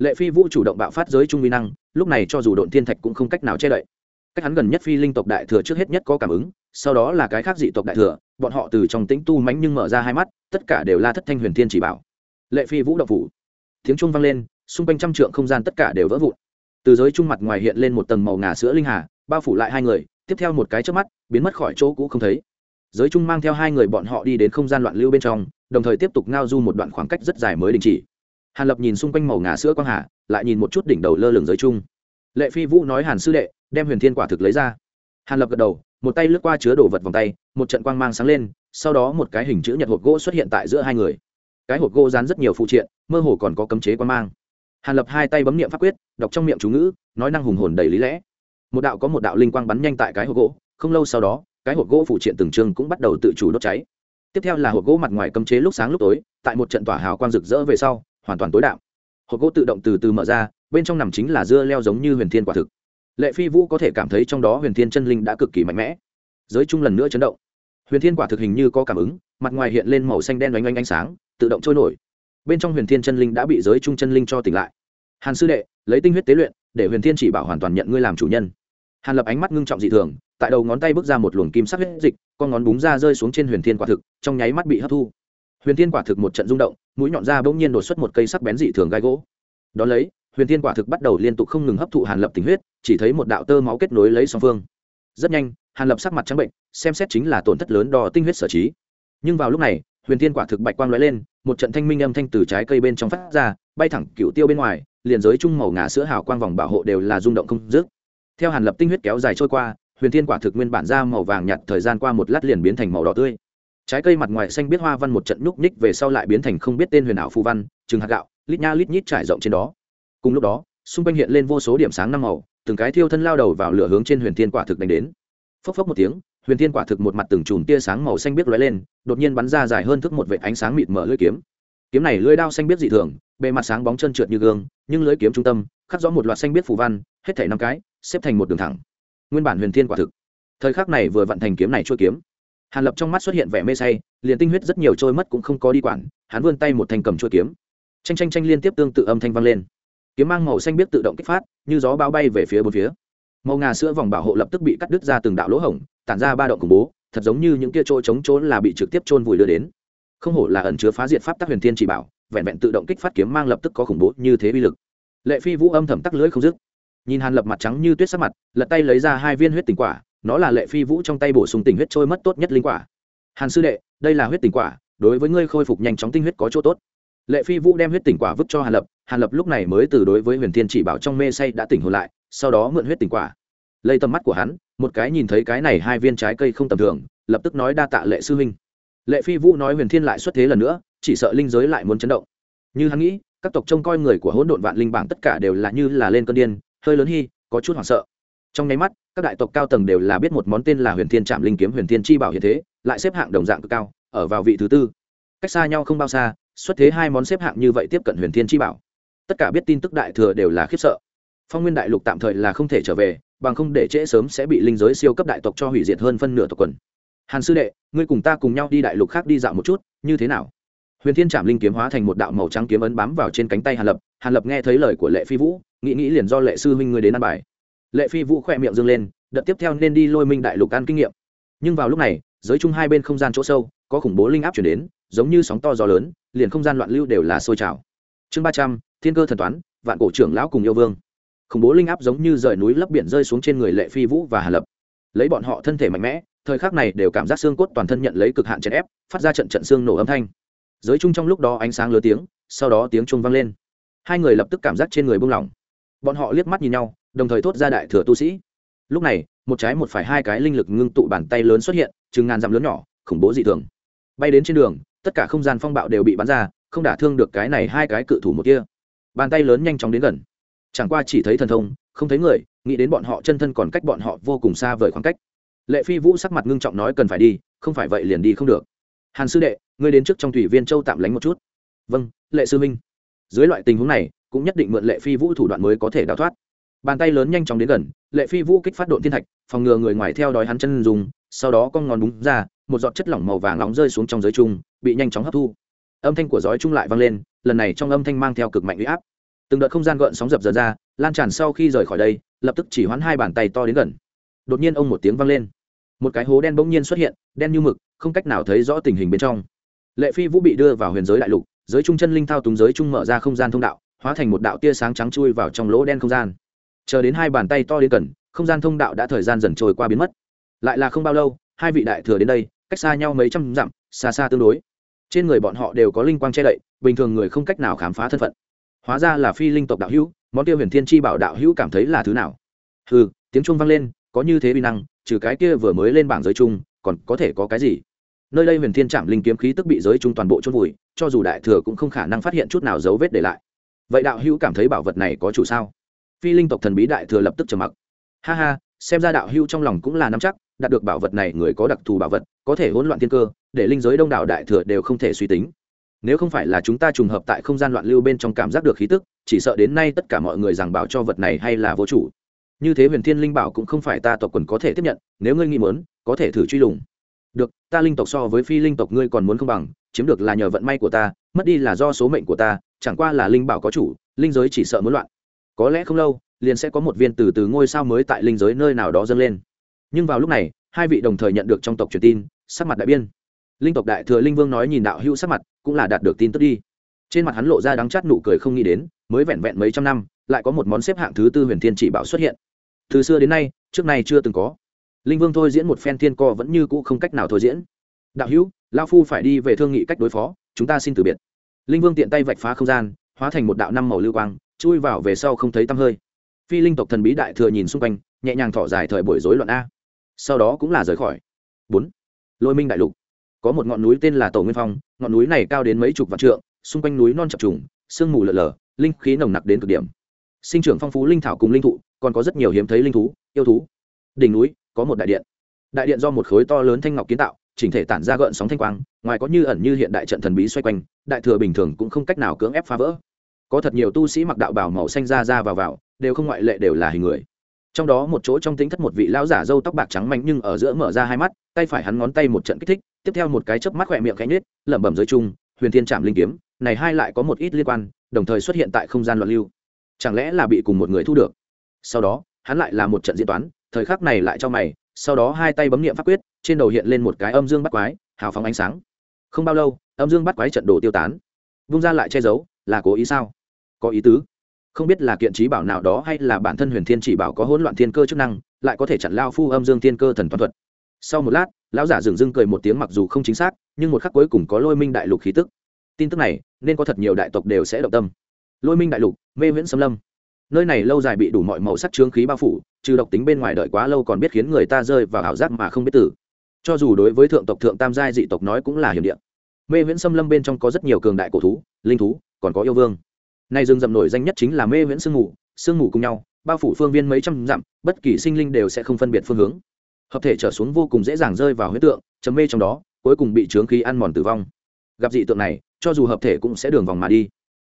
Lệ phi vũ chủ động bạo phát giới trung uy năng lúc này cho dù độn thiên thạch cũng không cách nào che đậy. Cách hắn gần nhất phi linh tộc đại thừa trước hết nhất có cảm ứng, sau đó là cái khác dị tộc đại thừa, bọn họ từ trong tĩnh tu mánh nhưng mở ra hai mắt, tất cả đều la thất thanh huyền thiên chỉ bảo. Lệ phi vũ động phủ. Tiếng trung vang lên, xung quanh trăm trượng không gian tất cả đều vỡ vụn. Từ giới trung mặt ngoài hiện lên một tầng màu ngà sữa linh hà, bao phủ lại hai người, tiếp theo một cái trước mắt, biến mất khỏi chỗ cũ không thấy. Giới trung mang theo hai người bọn họ đi đến không gian loạn lưu bên trong, đồng thời tiếp tục ngao du một đoạn khoảng cách rất dài mới đình chỉ hàn lập nhìn xung quanh màu ngà sữa quang hà, lại nhìn một chút đỉnh đầu lơ lửng giới trung lệ phi vũ nói hàn sư đệ, đem huyền thiên quả thực lấy ra. Hàn lập gật đầu, một tay lướt qua chứa đồ vật vòng tay, một trận quang mang sáng lên, sau đó một cái hình chữ nhật hộp gỗ xuất hiện tại giữa hai người. Cái hộp gỗ dán rất nhiều phụ triện, mơ hồ còn có cấm chế quang mang. Hàn lập hai tay bấm niệm pháp quyết, đọc trong miệng chú ngữ, nói năng hùng hồn đầy lý lẽ. Một đạo có một đạo linh quang bắn nhanh tại cái hộp gỗ, không lâu sau đó, cái hộp gỗ phụ triện từng trường cũng bắt đầu tự chủ đốt cháy. Tiếp theo là hộp gỗ mặt ngoài cấm chế lúc sáng lúc tối, tại một trận tỏa hào quang rực rỡ về sau hoàn toàn tối đạo hộp gỗ tự động từ từ mở ra, bên trong nằm chính là dưa leo giống như huyền thiên quả thực. Lệ phi vũ có thể cảm thấy trong đó huyền thiên chân linh đã cực kỳ mạnh mẽ. Giới chung lần nữa chấn động. Huyền thiên quả thực hình như có cảm ứng, mặt ngoài hiện lên màu xanh đen oanh oanh ánh sáng, tự động trôi nổi. Bên trong huyền thiên chân linh đã bị giới trung chân linh cho tỉnh lại. Hàn sư đệ, lấy tinh huyết tế luyện, để huyền thiên chỉ bảo hoàn toàn nhận ngươi làm chủ nhân. Hàn lập ánh mắt ngưng trọng dị thường, tại đầu ngón tay bước ra một luồng kim sắc huyết dịch, con ngón búng ra rơi xuống trên huyền thiên quả thực, trong nháy mắt bị hấp thu huyền thiên quả thực một trận rung động, mũi nhọn ra bỗng nhiên đột xuất một cây sắc bén dị thường gai gỗ. Đón lấy, huyền thiên quả thực bắt đầu liên tục không ngừng hấp thụ hàn lập tình huyết, chỉ thấy một đạo tơ máu kết nối lấy song phương. Rất nhanh, hàn lập sắc mặt trắng bệnh, xem xét chính là tổn thất lớn đo tinh huyết sở trí. Nhưng vào lúc này, huyền thiên quả thực bạch quang lóe lên, một trận thanh minh âm thanh từ trái cây bên trong phát ra, bay thẳng cựu tiêu bên ngoài, liền giới trung màu ngà sữa hào quang vòng bảo hộ đều là rung động không dứt. Theo hàn lập tinh huyết kéo dài trôi qua, huyền thiên quả thực nguyên bản ra màu vàng nhạt thời gian qua một lát liền biến thành màu đỏ tươi trái cây mặt ngoài xanh biết hoa văn một trận nhúc nhích về sau lại biến thành không biết tên huyền ảo phù văn chừng hạt gạo, lít nha lít nhít trải rộng trên đó. Cùng lúc đó, xung quanh hiện lên vô số điểm sáng năm màu, từng cái thiêu thân lao đầu vào lửa hướng trên huyền thiên quả thực đánh đến. Phốc phốc một tiếng, huyền thiên quả thực một mặt từng chùm tia sáng màu xanh biết lóe lên, đột nhiên bắn ra dài hơn thức một vệ ánh sáng mịt mở lưỡi kiếm. Kiếm này lưỡi đao xanh biết dị thường, bề mặt sáng bóng chân trượt như gương, nhưng lưỡi kiếm trung tâm, khắc rõ một loạt xanh biết phù văn, hết thảy năm cái, xếp thành một đường thẳng. Nguyên bản huyền thiên quả thực. Thời khắc này vừa vận thành kiếm này chua kiếm hàn lập trong mắt xuất hiện vẻ mê say, liền tinh huyết rất nhiều trôi mất cũng không có đi quản, hắn vươn tay một thanh cầm chuôi kiếm. Tranh tranh tranh liên tiếp tương tự âm thanh vang lên. Kiếm mang màu xanh biết tự động kích phát, như gió bao bay về phía bốn phía. Màu ngà sữa vòng bảo hộ lập tức bị cắt đứt ra từng đạo lỗ hổng, tản ra ba động khủng bố, thật giống như những kia chỗ chống trốn là bị trực tiếp chôn vùi đưa đến. Không hổ là ẩn chứa phá diệt pháp tắc huyền thiên chỉ bảo, vẹn vẹn tự động kích phát kiếm mang lập tức có khủng bố như thế uy lực. Lệ phi vũ âm thầm tắc lưỡi không dứt. Nhìn hàn lập mặt trắng như tuyết sắc mặt, lật tay lấy ra hai viên huyết tình quả nó là lệ phi vũ trong tay bổ sung tình huyết trôi mất tốt nhất linh quả. Hàn sư đệ, đây là huyết tình quả, đối với ngươi khôi phục nhanh chóng tinh huyết có chỗ tốt. Lệ phi vũ đem huyết tình quả vứt cho hàn lập hàn lập lúc này mới từ đối với huyền thiên chỉ bảo trong mê say đã tỉnh hồn lại, sau đó mượn huyết tình quả. Lấy tầm mắt của hắn, một cái nhìn thấy cái này hai viên trái cây không tầm thường, lập tức nói đa tạ lệ sư huynh. Lệ phi vũ nói huyền thiên lại xuất thế lần nữa, chỉ sợ linh giới lại muốn chấn động. Như hắn nghĩ, các tộc trông coi người của hỗn độn vạn linh bảng tất cả đều là như là lên cơn điên, hơi lớn hy có chút hoảng sợ trong nháy mắt, các đại tộc cao tầng đều là biết một món tên là huyền thiên trạm linh kiếm huyền thiên chi bảo hiện thế, lại xếp hạng đồng dạng cực cao, ở vào vị thứ tư. Cách xa nhau không bao xa, xuất thế hai món xếp hạng như vậy tiếp cận huyền thiên chi bảo. Tất cả biết tin tức đại thừa đều là khiếp sợ. Phong nguyên đại lục tạm thời là không thể trở về, bằng không để trễ sớm sẽ bị linh giới siêu cấp đại tộc cho hủy diệt hơn phân nửa tộc quần. Hàn sư đệ, ngươi cùng ta cùng nhau đi đại lục khác đi dạo một chút, như thế nào? Huyền thiên trạm linh kiếm hóa thành một đạo màu trắng kiếm ấn bám vào trên cánh tay hàn lập. Hàn lập nghe thấy lời của lệ phi vũ, nghĩ nghĩ liền do lệ sư huynh ngươi đến ăn bài lệ phi vũ khỏe miệng dâng lên, đợt tiếp theo nên đi lôi minh đại lục ăn kinh nghiệm. Nhưng vào lúc này, giới chung hai bên không gian chỗ sâu, có khủng bố linh áp chuyển đến, giống như sóng to gió lớn, liền không gian loạn lưu đều là sôi trào. Chương ba trăm, thiên cơ thần toán, vạn cổ trưởng lão cùng yêu vương. Khủng bố linh áp giống như rời núi lấp biển rơi xuống trên người lệ phi vũ và hà lập. Lấy bọn họ thân thể mạnh mẽ, thời khắc này đều cảm giác xương cốt toàn thân nhận lấy cực hạn chèn ép, phát ra trận trận xương nổ âm thanh. Giới chung trong lúc đó ánh sáng lớn tiếng, sau đó tiếng trung vang lên. Hai người lập tức cảm giác trên người buông lỏng. Bọn họ liếc mắt nhìn nhau đồng thời thốt ra đại thừa tu sĩ. Lúc này, một trái một phải hai cái linh lực ngưng tụ bàn tay lớn xuất hiện, chừng ngàn dặm lớn nhỏ, khủng bố dị thường. Bay đến trên đường, tất cả không gian phong bạo đều bị bắn ra, không đả thương được cái này hai cái cự thủ một kia. Bàn tay lớn nhanh chóng đến gần. Chẳng qua chỉ thấy thần thông, không thấy người, nghĩ đến bọn họ chân thân còn cách bọn họ vô cùng xa vời khoảng cách. Lệ phi vũ sắc mặt ngưng trọng nói cần phải đi, không phải vậy liền đi không được. Hàn sư đệ, ngươi đến trước trong thủy viên châu tạm lánh một chút. Vâng lệ sư minh. Dưới loại tình huống này, cũng nhất định mượn lệ phi vũ thủ đoạn mới có thể đào thoát bàn tay lớn nhanh chóng đến gần lệ phi vũ kích phát độn thiên thạch phòng ngừa người ngoài theo đói hắn chân dùng sau đó con ngón búng ra một giọt chất lỏng màu vàng nóng rơi xuống trong giới trung, bị nhanh chóng hấp thu. Âm thanh của giói trung lại vang lên lần này trong âm thanh mang theo cực mạnh uy áp. Từng đợt không gian gợn sóng dập dần ra lan tràn sau khi rời khỏi đây lập tức chỉ hoán hai bàn tay to đến gần. Đột nhiên ông một tiếng vang lên. Một cái hố đen bỗng nhiên xuất hiện đen như mực không cách nào thấy rõ tình hình bên trong. Lệ phi vũ bị đưa vào huyền giới đại lục giới trung chân linh thao túng giới trung mở ra không gian thông đạo hóa thành một đạo tia sáng trắng chui vào trong lỗ đen không gian chờ đến hai bàn tay to đến cần, không gian thông đạo đã thời gian dần trôi qua biến mất. Lại là không bao lâu, hai vị đại thừa đến đây, cách xa nhau mấy trăm dặm, xa xa tương đối. Trên người bọn họ đều có linh quang che đậy, bình thường người không cách nào khám phá thân phận. Hóa ra là phi linh tộc đạo hữu, món tiêu huyền thiên chi bảo đạo hữu cảm thấy là thứ nào? Ừ tiếng trung vang lên, có như thế bi năng, trừ cái kia vừa mới lên bảng giới chung, còn có thể có cái gì? Nơi đây huyền thiên trạm linh kiếm khí tức bị giới chung toàn bộ chôn vùi, cho dù đại thừa cũng không khả năng phát hiện chút nào dấu vết để lại. Vậy đạo hữu cảm thấy bảo vật này có chủ sao? Phi linh tộc thần bí đại thừa lập tức trầm mặc. Ha ha, xem ra đạo hưu trong lòng cũng là nắm chắc, đạt được bảo vật này người có đặc thù bảo vật, có thể hỗn loạn thiên cơ, để linh giới đông đảo đại thừa đều không thể suy tính. Nếu không phải là chúng ta trùng hợp tại không gian loạn lưu bên trong cảm giác được khí tức, chỉ sợ đến nay tất cả mọi người rằng bảo cho vật này hay là vô chủ. Như thế huyền thiên linh bảo cũng không phải ta tộc quần có thể tiếp nhận, nếu ngươi nghĩ muốn, có thể thử truy lùng. Được, ta linh tộc so với phi linh tộc ngươi còn muốn không bằng, chiếm được là nhờ vận may của ta, mất đi là do số mệnh của ta, chẳng qua là linh bảo có chủ, linh giới chỉ sợ muốn loạn có lẽ không lâu, liền sẽ có một viên từ từ ngôi sao mới tại linh giới nơi nào đó dâng lên. Nhưng vào lúc này, hai vị đồng thời nhận được trong tộc truyền tin, sắc mặt đại biên linh tộc đại thừa linh vương nói nhìn đạo hữu sắc mặt, cũng là đạt được tin tức đi. Trên mặt hắn lộ ra đắng chát nụ cười không nghĩ đến, mới vẹn vẹn mấy trăm năm, lại có một món xếp hạng thứ tư huyền thiên chỉ bảo xuất hiện. Từ xưa đến nay, trước nay chưa từng có. Linh vương thôi diễn một phen thiên co vẫn như cũ không cách nào thôi diễn. Đạo hữu lao phu phải đi về thương nghị cách đối phó, chúng ta xin từ biệt. Linh vương tiện tay vạch phá không gian hóa thành một đạo năm màu lưu quang, chui vào về sau không thấy tăm hơi. Phi linh tộc thần bí đại thừa nhìn xung quanh, nhẹ nhàng thỏ dài thời buổi rối loạn a. Sau đó cũng là rời khỏi. Bốn. Lôi minh đại lục. Có một ngọn núi tên là tổ nguyên phong, ngọn núi này cao đến mấy chục vạn trượng, xung quanh núi non chập trùng, sương mù lở lở, linh khí nồng nặc đến cực điểm. Sinh trưởng phong phú linh thảo cùng linh thụ, còn có rất nhiều hiếm thấy linh thú, yêu thú. Đỉnh núi, có một đại điện. Đại điện do một khối to lớn thanh ngọc kiến tạo chỉnh thể tản ra gợn sóng thanh quang, ngoài có như ẩn như hiện đại trận thần bí xoay quanh, đại thừa bình thường cũng không cách nào cưỡng ép phá vỡ. Có thật nhiều tu sĩ mặc đạo bảo màu xanh ra ra vào vào, đều không ngoại lệ đều là hình người. Trong đó một chỗ trong tính thất một vị lão giả râu tóc bạc trắng mạnh nhưng ở giữa mở ra hai mắt, tay phải hắn ngón tay một trận kích thích, tiếp theo một cái chớp mắt khỏe miệng khẽ nhếch, lẩm bẩm giới chung huyền thiên trảm linh kiếm, này hai lại có một ít liên quan, đồng thời xuất hiện tại không gian loạn lưu. Chẳng lẽ là bị cùng một người thu được? Sau đó, hắn lại là một trận diễn toán, thời khắc này lại cho mày sau đó hai tay bấm nghiệm pháp quyết, trên đầu hiện lên một cái âm dương bắt quái, hào phóng ánh sáng. Không bao lâu, âm dương bắt quái trận đồ tiêu tán. Vung ra lại che giấu, là cố ý sao? Có ý tứ. Không biết là kiện trí bảo nào đó hay là bản thân huyền thiên chỉ bảo có hỗn loạn thiên cơ chức năng, lại có thể chặn lao phu âm dương thiên cơ thần toàn thuật. Sau một lát, lão giả dừng dưng cười một tiếng mặc dù không chính xác, nhưng một khắc cuối cùng có lôi minh đại lục khí tức. Tin tức này, nên có thật nhiều đại tộc đều sẽ động tâm. Lôi minh đại lục, mê viễn xâm lâm nơi này lâu dài bị đủ mọi màu sắc trướng khí bao phủ, trừ độc tính bên ngoài đợi quá lâu còn biết khiến người ta rơi vào ảo giác mà không biết tử. Cho dù đối với thượng tộc thượng tam giai dị tộc nói cũng là hiểm địa. Mê viễn xâm lâm bên trong có rất nhiều cường đại cổ thú, linh thú, còn có yêu vương. Nay rừng rậm nổi danh nhất chính là mê viễn sương mù sương mù cùng nhau, bao phủ phương viên mấy trăm dặm, bất kỳ sinh linh đều sẽ không phân biệt phương hướng. Hợp thể trở xuống vô cùng dễ dàng rơi vào huyết tượng chấm mê trong đó, cuối cùng bị trướng khí ăn mòn tử vong. Gặp dị tượng này, cho dù hợp thể cũng sẽ đường vòng mà đi.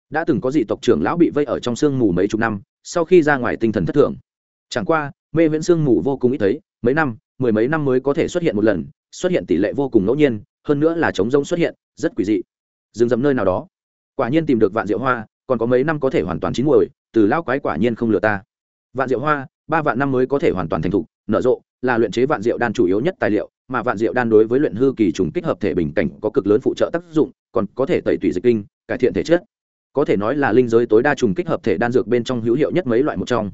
Đã từng có dị tộc trưởng lão bị vây ở trong sương mù mấy chục năm sau khi ra ngoài tinh thần thất thường. Chẳng qua, mê viễn sương mù vô cùng ít thấy, mấy năm, mười mấy năm mới có thể xuất hiện một lần, xuất hiện tỷ lệ vô cùng ngẫu nhiên, hơn nữa là chống rông xuất hiện, rất quỷ dị. Rừng rậm nơi nào đó. Quả nhiên tìm được vạn diệu hoa, còn có mấy năm có thể hoàn toàn chín muồi, từ lao quái quả nhiên không lừa ta. Vạn diệu hoa, ba vạn năm mới có thể hoàn toàn thành thục, nở rộ, là luyện chế vạn diệu đan chủ yếu nhất tài liệu, mà vạn diệu đan đối với luyện hư kỳ trùng kích hợp thể bình cảnh có cực lớn phụ trợ tác dụng, còn có thể tẩy tủy dịch kinh, cải thiện thể chất có thể nói là linh giới tối đa trùng kích hợp thể đan dược bên trong hữu hiệu nhất mấy loại một trong.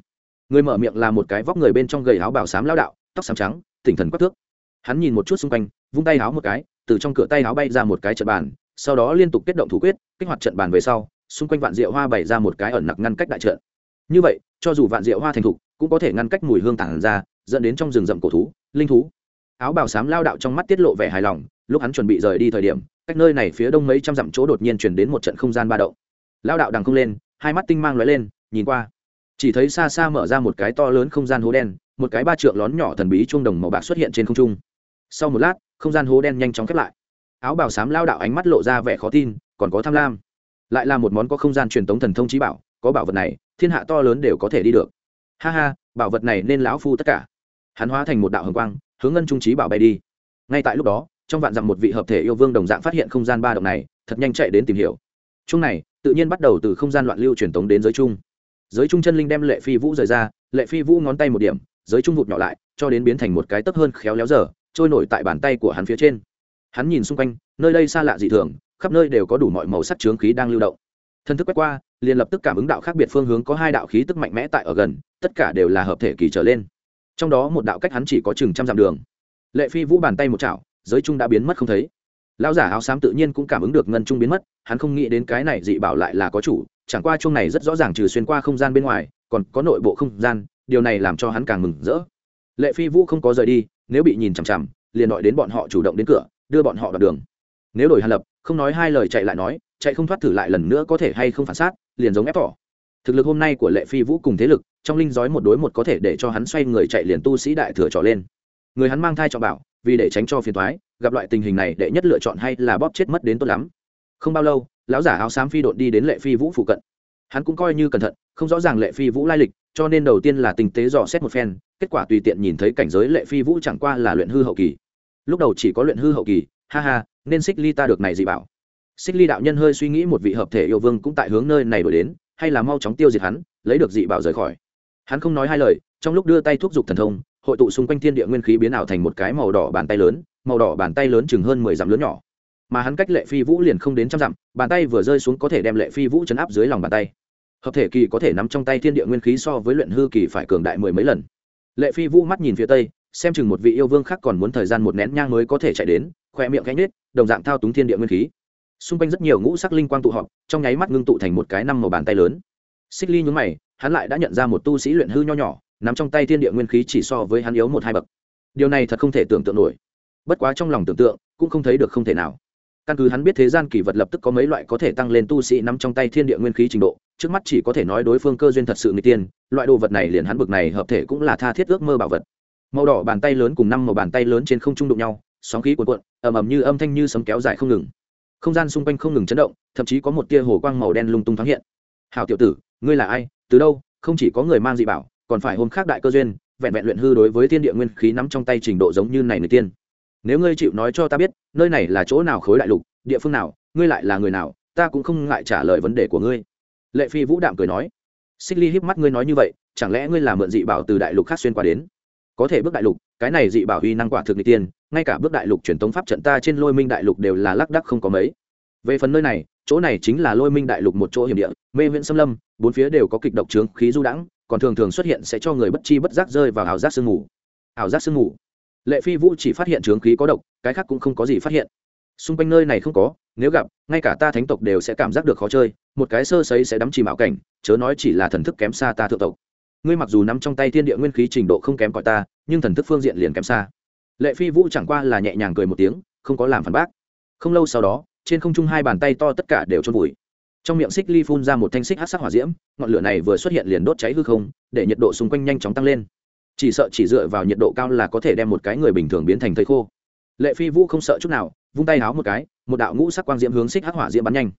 Người mở miệng là một cái vóc người bên trong gầy áo bảo sám lao đạo, tóc sám trắng tỉnh thần quắc thước. Hắn nhìn một chút xung quanh, vung tay áo một cái, từ trong cửa tay áo bay ra một cái trận bàn, sau đó liên tục kết động thủ quyết, kích hoạt trận bàn về sau, xung quanh vạn diệu hoa bày ra một cái ẩn nặc ngăn cách đại trận. Như vậy, cho dù vạn diệu hoa thành thục, cũng có thể ngăn cách mùi hương tản ra, dẫn đến trong rừng rậm cổ thú, linh thú. Áo bào xám lao đạo trong mắt tiết lộ vẻ hài lòng, lúc hắn chuẩn bị rời đi thời điểm, cách nơi này phía đông mấy trăm dặm chỗ đột nhiên chuyển đến một trận không gian ba động lao đạo đằng không lên, hai mắt tinh mang lóe lên, nhìn qua. Chỉ thấy xa xa mở ra một cái to lớn không gian hố đen, một cái ba trượng lón nhỏ thần bí chuông đồng màu bạc xuất hiện trên không trung. Sau một lát, không gian hố đen nhanh chóng khép lại. Áo bào xám lao đạo ánh mắt lộ ra vẻ khó tin, còn có tham lam. Lại là một món có không gian truyền tống thần thông trí bảo, có bảo vật này, thiên hạ to lớn đều có thể đi được. Ha ha, bảo vật này nên lão phu tất cả. Hắn hóa thành một đạo hồng quang, hướng ngân trung trí bảo bay đi. Ngay tại lúc đó, trong vạn dặm một vị hợp thể yêu vương đồng dạng phát hiện không gian ba động này, thật nhanh chạy đến tìm hiểu chung này, tự nhiên bắt đầu từ không gian loạn lưu truyền tống đến giới chung giới trung chân linh đem lệ phi vũ rời ra, lệ phi vũ ngón tay một điểm, giới trung vụt nhỏ lại, cho đến biến thành một cái tấp hơn khéo léo dở trôi nổi tại bàn tay của hắn phía trên. Hắn nhìn xung quanh, nơi đây xa lạ dị thường, khắp nơi đều có đủ mọi màu sắc trướng khí đang lưu động. Thân thức quét qua, liền lập tức cảm ứng đạo khác biệt phương hướng có hai đạo khí tức mạnh mẽ tại ở gần, tất cả đều là hợp thể kỳ trở lên. Trong đó một đạo cách hắn chỉ có chừng trăm dặm đường. Lệ phi vũ bàn tay một chảo, giới trung đã biến mất không thấy lão giả áo xám tự nhiên cũng cảm ứng được ngân trung biến mất, hắn không nghĩ đến cái này dị bảo lại là có chủ, chẳng qua chung này rất rõ ràng trừ xuyên qua không gian bên ngoài, còn có nội bộ không gian, điều này làm cho hắn càng mừng rỡ. Lệ phi vũ không có rời đi, nếu bị nhìn chằm chằm, liền gọi đến bọn họ chủ động đến cửa, đưa bọn họ vào đường. Nếu đổi hàn lập, không nói hai lời chạy lại nói, chạy không thoát thử lại lần nữa có thể hay không phản xác, liền giống ép tỏ thực lực hôm nay của lệ phi vũ cùng thế lực, trong linh giói một đối một có thể để cho hắn xoay người chạy liền tu sĩ đại thừa trỏ lên. Người hắn mang thai cho bảo, vì để tránh cho phiền thoái gặp loại tình hình này đệ nhất lựa chọn hay là bóp chết mất đến tốt lắm. Không bao lâu, lão giả áo xám phi đột đi đến lệ phi vũ phụ cận. Hắn cũng coi như cẩn thận, không rõ ràng lệ phi vũ lai lịch, cho nên đầu tiên là tình tế dò xét một phen, kết quả tùy tiện nhìn thấy cảnh giới lệ phi vũ chẳng qua là luyện hư hậu kỳ. Lúc đầu chỉ có luyện hư hậu kỳ, ha ha, nên xích ly ta được này gì bảo. Xích ly đạo nhân hơi suy nghĩ một vị hợp thể yêu vương cũng tại hướng nơi này đổi đến, hay là mau chóng tiêu diệt hắn, lấy được dị bảo rời khỏi. Hắn không nói hai lời, trong lúc đưa tay thúc giục thần thông hội tụ xung quanh thiên địa nguyên khí biến ảo thành một cái màu đỏ bàn tay lớn, màu đỏ bàn tay lớn chừng hơn mười dặm lớn nhỏ. Mà hắn cách lệ phi vũ liền không đến trăm dặm, bàn tay vừa rơi xuống có thể đem lệ phi vũ chấn áp dưới lòng bàn tay. Hợp thể kỳ có thể nắm trong tay thiên địa nguyên khí so với luyện hư kỳ phải cường đại mười mấy lần. Lệ phi vũ mắt nhìn phía tây, xem chừng một vị yêu vương khác còn muốn thời gian một nén nhang mới có thể chạy đến, khoe miệng cánh nết đồng dạng thao túng thiên địa nguyên khí. Xung quanh rất nhiều ngũ sắc linh quang tụ họp, trong nháy mắt ngưng tụ thành một cái năm màu bàn tay lớn. Xích ly nhún mày, hắn lại đã nhận ra một tu sĩ luyện hư nho nhỏ nằm trong tay thiên địa nguyên khí chỉ so với hắn yếu một hai bậc. Điều này thật không thể tưởng tượng nổi. Bất quá trong lòng tưởng tượng, cũng không thấy được không thể nào. Căn cứ hắn biết thế gian kỳ vật lập tức có mấy loại có thể tăng lên tu sĩ nắm trong tay thiên địa nguyên khí trình độ, trước mắt chỉ có thể nói đối phương cơ duyên thật sự người tiên, loại đồ vật này liền hắn bực này hợp thể cũng là tha thiết ước mơ bảo vật. Màu đỏ bàn tay lớn cùng năm màu bàn tay lớn trên không trung đụng nhau, sóng khí cuộn cuộn, ầm ầm như âm thanh như sấm kéo dài không ngừng. Không gian xung quanh không ngừng chấn động, thậm chí có một tia hồ quang màu đen lung tung thoáng hiện. Hào tiểu tử, ngươi là ai? Từ đâu? Không chỉ có người mang dị bảo còn phải hôm khác đại cơ duyên, vẹn vẹn luyện hư đối với thiên địa nguyên khí nắm trong tay trình độ giống như này người tiên. Nếu ngươi chịu nói cho ta biết, nơi này là chỗ nào khối đại lục, địa phương nào, ngươi lại là người nào, ta cũng không ngại trả lời vấn đề của ngươi. Lệ phi vũ đạm cười nói. Xích ly híp mắt ngươi nói như vậy, chẳng lẽ ngươi là mượn dị bảo từ đại lục khác xuyên qua đến? Có thể bước đại lục, cái này dị bảo huy năng quả thực n tiên, ngay cả bước đại lục truyền thống pháp trận ta trên lôi minh đại lục đều là lác đắc không có mấy. Về phần nơi này, chỗ này chính là lôi minh đại lục một chỗ hiểm địa, mê huyện xâm lâm, bốn phía đều có kịch độc trướng khí du đãng còn thường thường xuất hiện sẽ cho người bất chi bất giác rơi vào ảo giác sương mù. Ảo giác sương mù. Lệ phi vũ chỉ phát hiện trướng khí có độc, cái khác cũng không có gì phát hiện. Xung quanh nơi này không có, nếu gặp, ngay cả ta thánh tộc đều sẽ cảm giác được khó chơi, một cái sơ sấy sẽ đắm chìm ảo cảnh, chớ nói chỉ là thần thức kém xa ta thượng tộc. Ngươi mặc dù nắm trong tay thiên địa nguyên khí trình độ không kém cỏi ta, nhưng thần thức phương diện liền kém xa. Lệ phi vũ chẳng qua là nhẹ nhàng cười một tiếng, không có làm phản bác. Không lâu sau đó, trên không trung hai bàn tay to tất cả đều trôn vùi trong miệng xích ly phun ra một thanh xích hát sắc hỏa diễm, ngọn lửa này vừa xuất hiện liền đốt cháy hư không, để nhiệt độ xung quanh nhanh chóng tăng lên. Chỉ sợ chỉ dựa vào nhiệt độ cao là có thể đem một cái người bình thường biến thành thầy khô. Lệ phi vũ không sợ chút nào, vung tay háo một cái, một đạo ngũ sắc quang diễm hướng xích hát hỏa diễm bắn nhanh.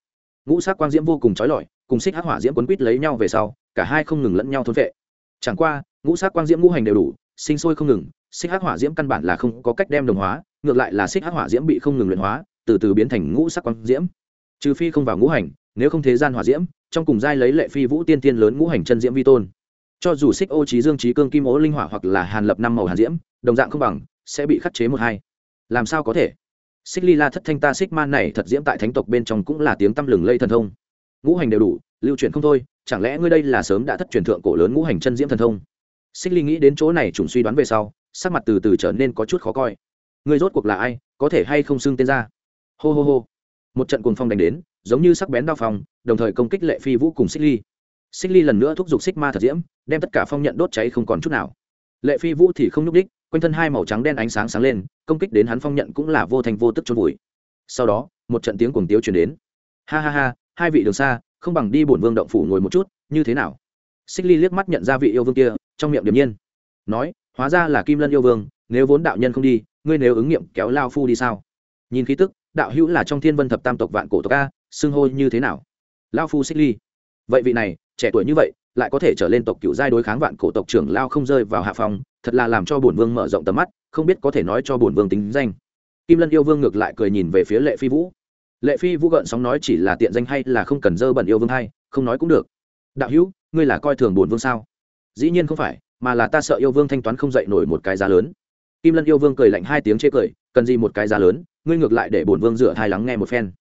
Ngũ sắc quang diễm vô cùng trói lọi, cùng xích hát hỏa diễm quấn quýt lấy nhau về sau, cả hai không ngừng lẫn nhau thôn vệ chẳng qua, ngũ sắc quang diễm ngũ hành đều đủ, sinh sôi không ngừng, xích hát hỏa diễm căn bản là không có cách đem đồng hóa, ngược lại là xích hát hỏa diễm bị không ngừng luyện hóa, từ từ biến thành ngũ sắc quang diễm. Trừ phi không vào ngũ hành nếu không thế gian hỏa diễm, trong cùng giai lấy lệ phi vũ tiên tiên lớn ngũ hành chân diễm vi tôn. Cho dù xích ô trí dương trí cương kim ố linh hỏa hoặc là hàn lập năm màu hàn diễm, đồng dạng không bằng, sẽ bị khắc chế một hai. Làm sao có thể? Xích ly la thất thanh ta xích man này thật diễm tại thánh tộc bên trong cũng là tiếng tăm lừng lây thần thông. Ngũ hành đều đủ, lưu truyền không thôi, chẳng lẽ ngươi đây là sớm đã thất truyền thượng cổ lớn ngũ hành chân diễm thần thông? Xích ly nghĩ đến chỗ này trùng suy đoán về sau, sắc mặt từ từ trở nên có chút khó coi. Ngươi rốt cuộc là ai, có thể hay không xưng tên ra? Hô hô hô. Một trận cuồng phong đánh đến giống như sắc bén đao phong, đồng thời công kích lệ phi vũ cùng xích ly. Xích ly lần nữa thúc giục xích ma thật diễm, đem tất cả phong nhận đốt cháy không còn chút nào. Lệ phi vũ thì không nhúc đích quanh thân hai màu trắng đen ánh sáng sáng lên, công kích đến hắn phong nhận cũng là vô thành vô tức trôn vùi. Sau đó, một trận tiếng cuồng tiếu chuyển đến. Ha ha ha, hai vị đường xa, không bằng đi bổn vương động phủ ngồi một chút, như thế nào? Xích ly liếc mắt nhận ra vị yêu vương kia, trong miệng điềm nhiên. Nói, hóa ra là kim lân yêu vương, nếu vốn đạo nhân không đi, ngươi nếu ứng nghiệm kéo lao phu đi sao? Nhìn khí tức, đạo hữu là trong thiên vân thập tam tộc vạn cổ tộc a xưng hô như thế nào? Lao phu xích ly. Vậy vị này, trẻ tuổi như vậy, lại có thể trở lên tộc cựu giai đối kháng vạn cổ tộc trưởng lao không rơi vào hạ phòng thật là làm cho bổn vương mở rộng tầm mắt, không biết có thể nói cho bổn vương tính danh. Kim lân yêu vương ngược lại cười nhìn về phía lệ phi vũ. Lệ phi vũ gợn sóng nói chỉ là tiện danh hay là không cần dơ bẩn yêu vương hay, không nói cũng được. Đạo hữu, ngươi là coi thường bổn vương sao? Dĩ nhiên không phải, mà là ta sợ yêu vương thanh toán không dậy nổi một cái giá lớn. Kim lân yêu vương cười lạnh hai tiếng chê cười, cần gì một cái giá lớn, ngươi ngược lại để bổn vương rửa thai lắng nghe một phen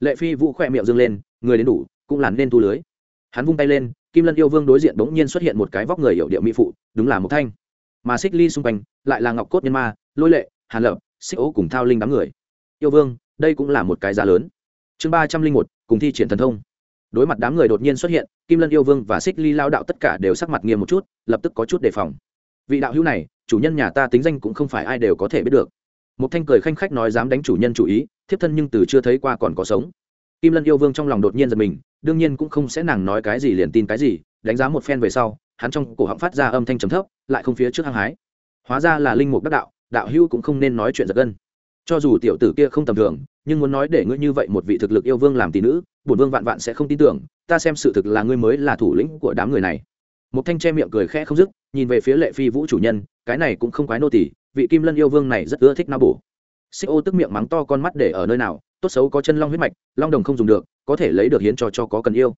lệ phi vũ khỏe miệng dâng lên, người đến đủ, cũng là nên tu lưới. Hắn vung tay lên, kim lân yêu vương đối diện bỗng nhiên xuất hiện một cái vóc người hiệu điệu mỹ phụ, đúng là một thanh. Mà xích ly xung quanh, lại là ngọc cốt nhân ma, lôi lệ, hàn lập, xích ố cùng thao linh đám người. Yêu vương, đây cũng là một cái giá lớn. Chương ba trăm linh một, cùng thi triển thần thông. Đối mặt đám người đột nhiên xuất hiện, kim lân yêu vương và xích ly lao đạo tất cả đều sắc mặt nghiêm một chút, lập tức có chút đề phòng. Vị đạo hữu này, chủ nhân nhà ta tính danh cũng không phải ai đều có thể biết được. Một thanh cười khanh khách nói dám đánh chủ nhân chủ ý thiếp thân nhưng từ chưa thấy qua còn có sống. Kim lân yêu vương trong lòng đột nhiên giật mình, đương nhiên cũng không sẽ nàng nói cái gì liền tin cái gì, đánh giá một phen về sau, hắn trong cổ họng phát ra âm thanh trầm thấp, lại không phía trước hăng hái. Hóa ra là linh mục đắc đạo đạo hữu cũng không nên nói chuyện giật gân. Cho dù tiểu tử kia không tầm thường, nhưng muốn nói để ngươi như vậy một vị thực lực yêu vương làm tỷ nữ, bổn vương vạn vạn sẽ không tin tưởng, ta xem sự thực là ngươi mới là thủ lĩnh của đám người này. Một thanh che miệng cười khẽ không dứt, nhìn về phía lệ phi vũ chủ nhân, cái này cũng không quái nô tỷ vị kim lân yêu vương này rất ưa thích na bổ xích ô tức miệng mắng to con mắt để ở nơi nào, tốt xấu có chân long huyết mạch, long đồng không dùng được, có thể lấy được hiến cho cho có cần yêu.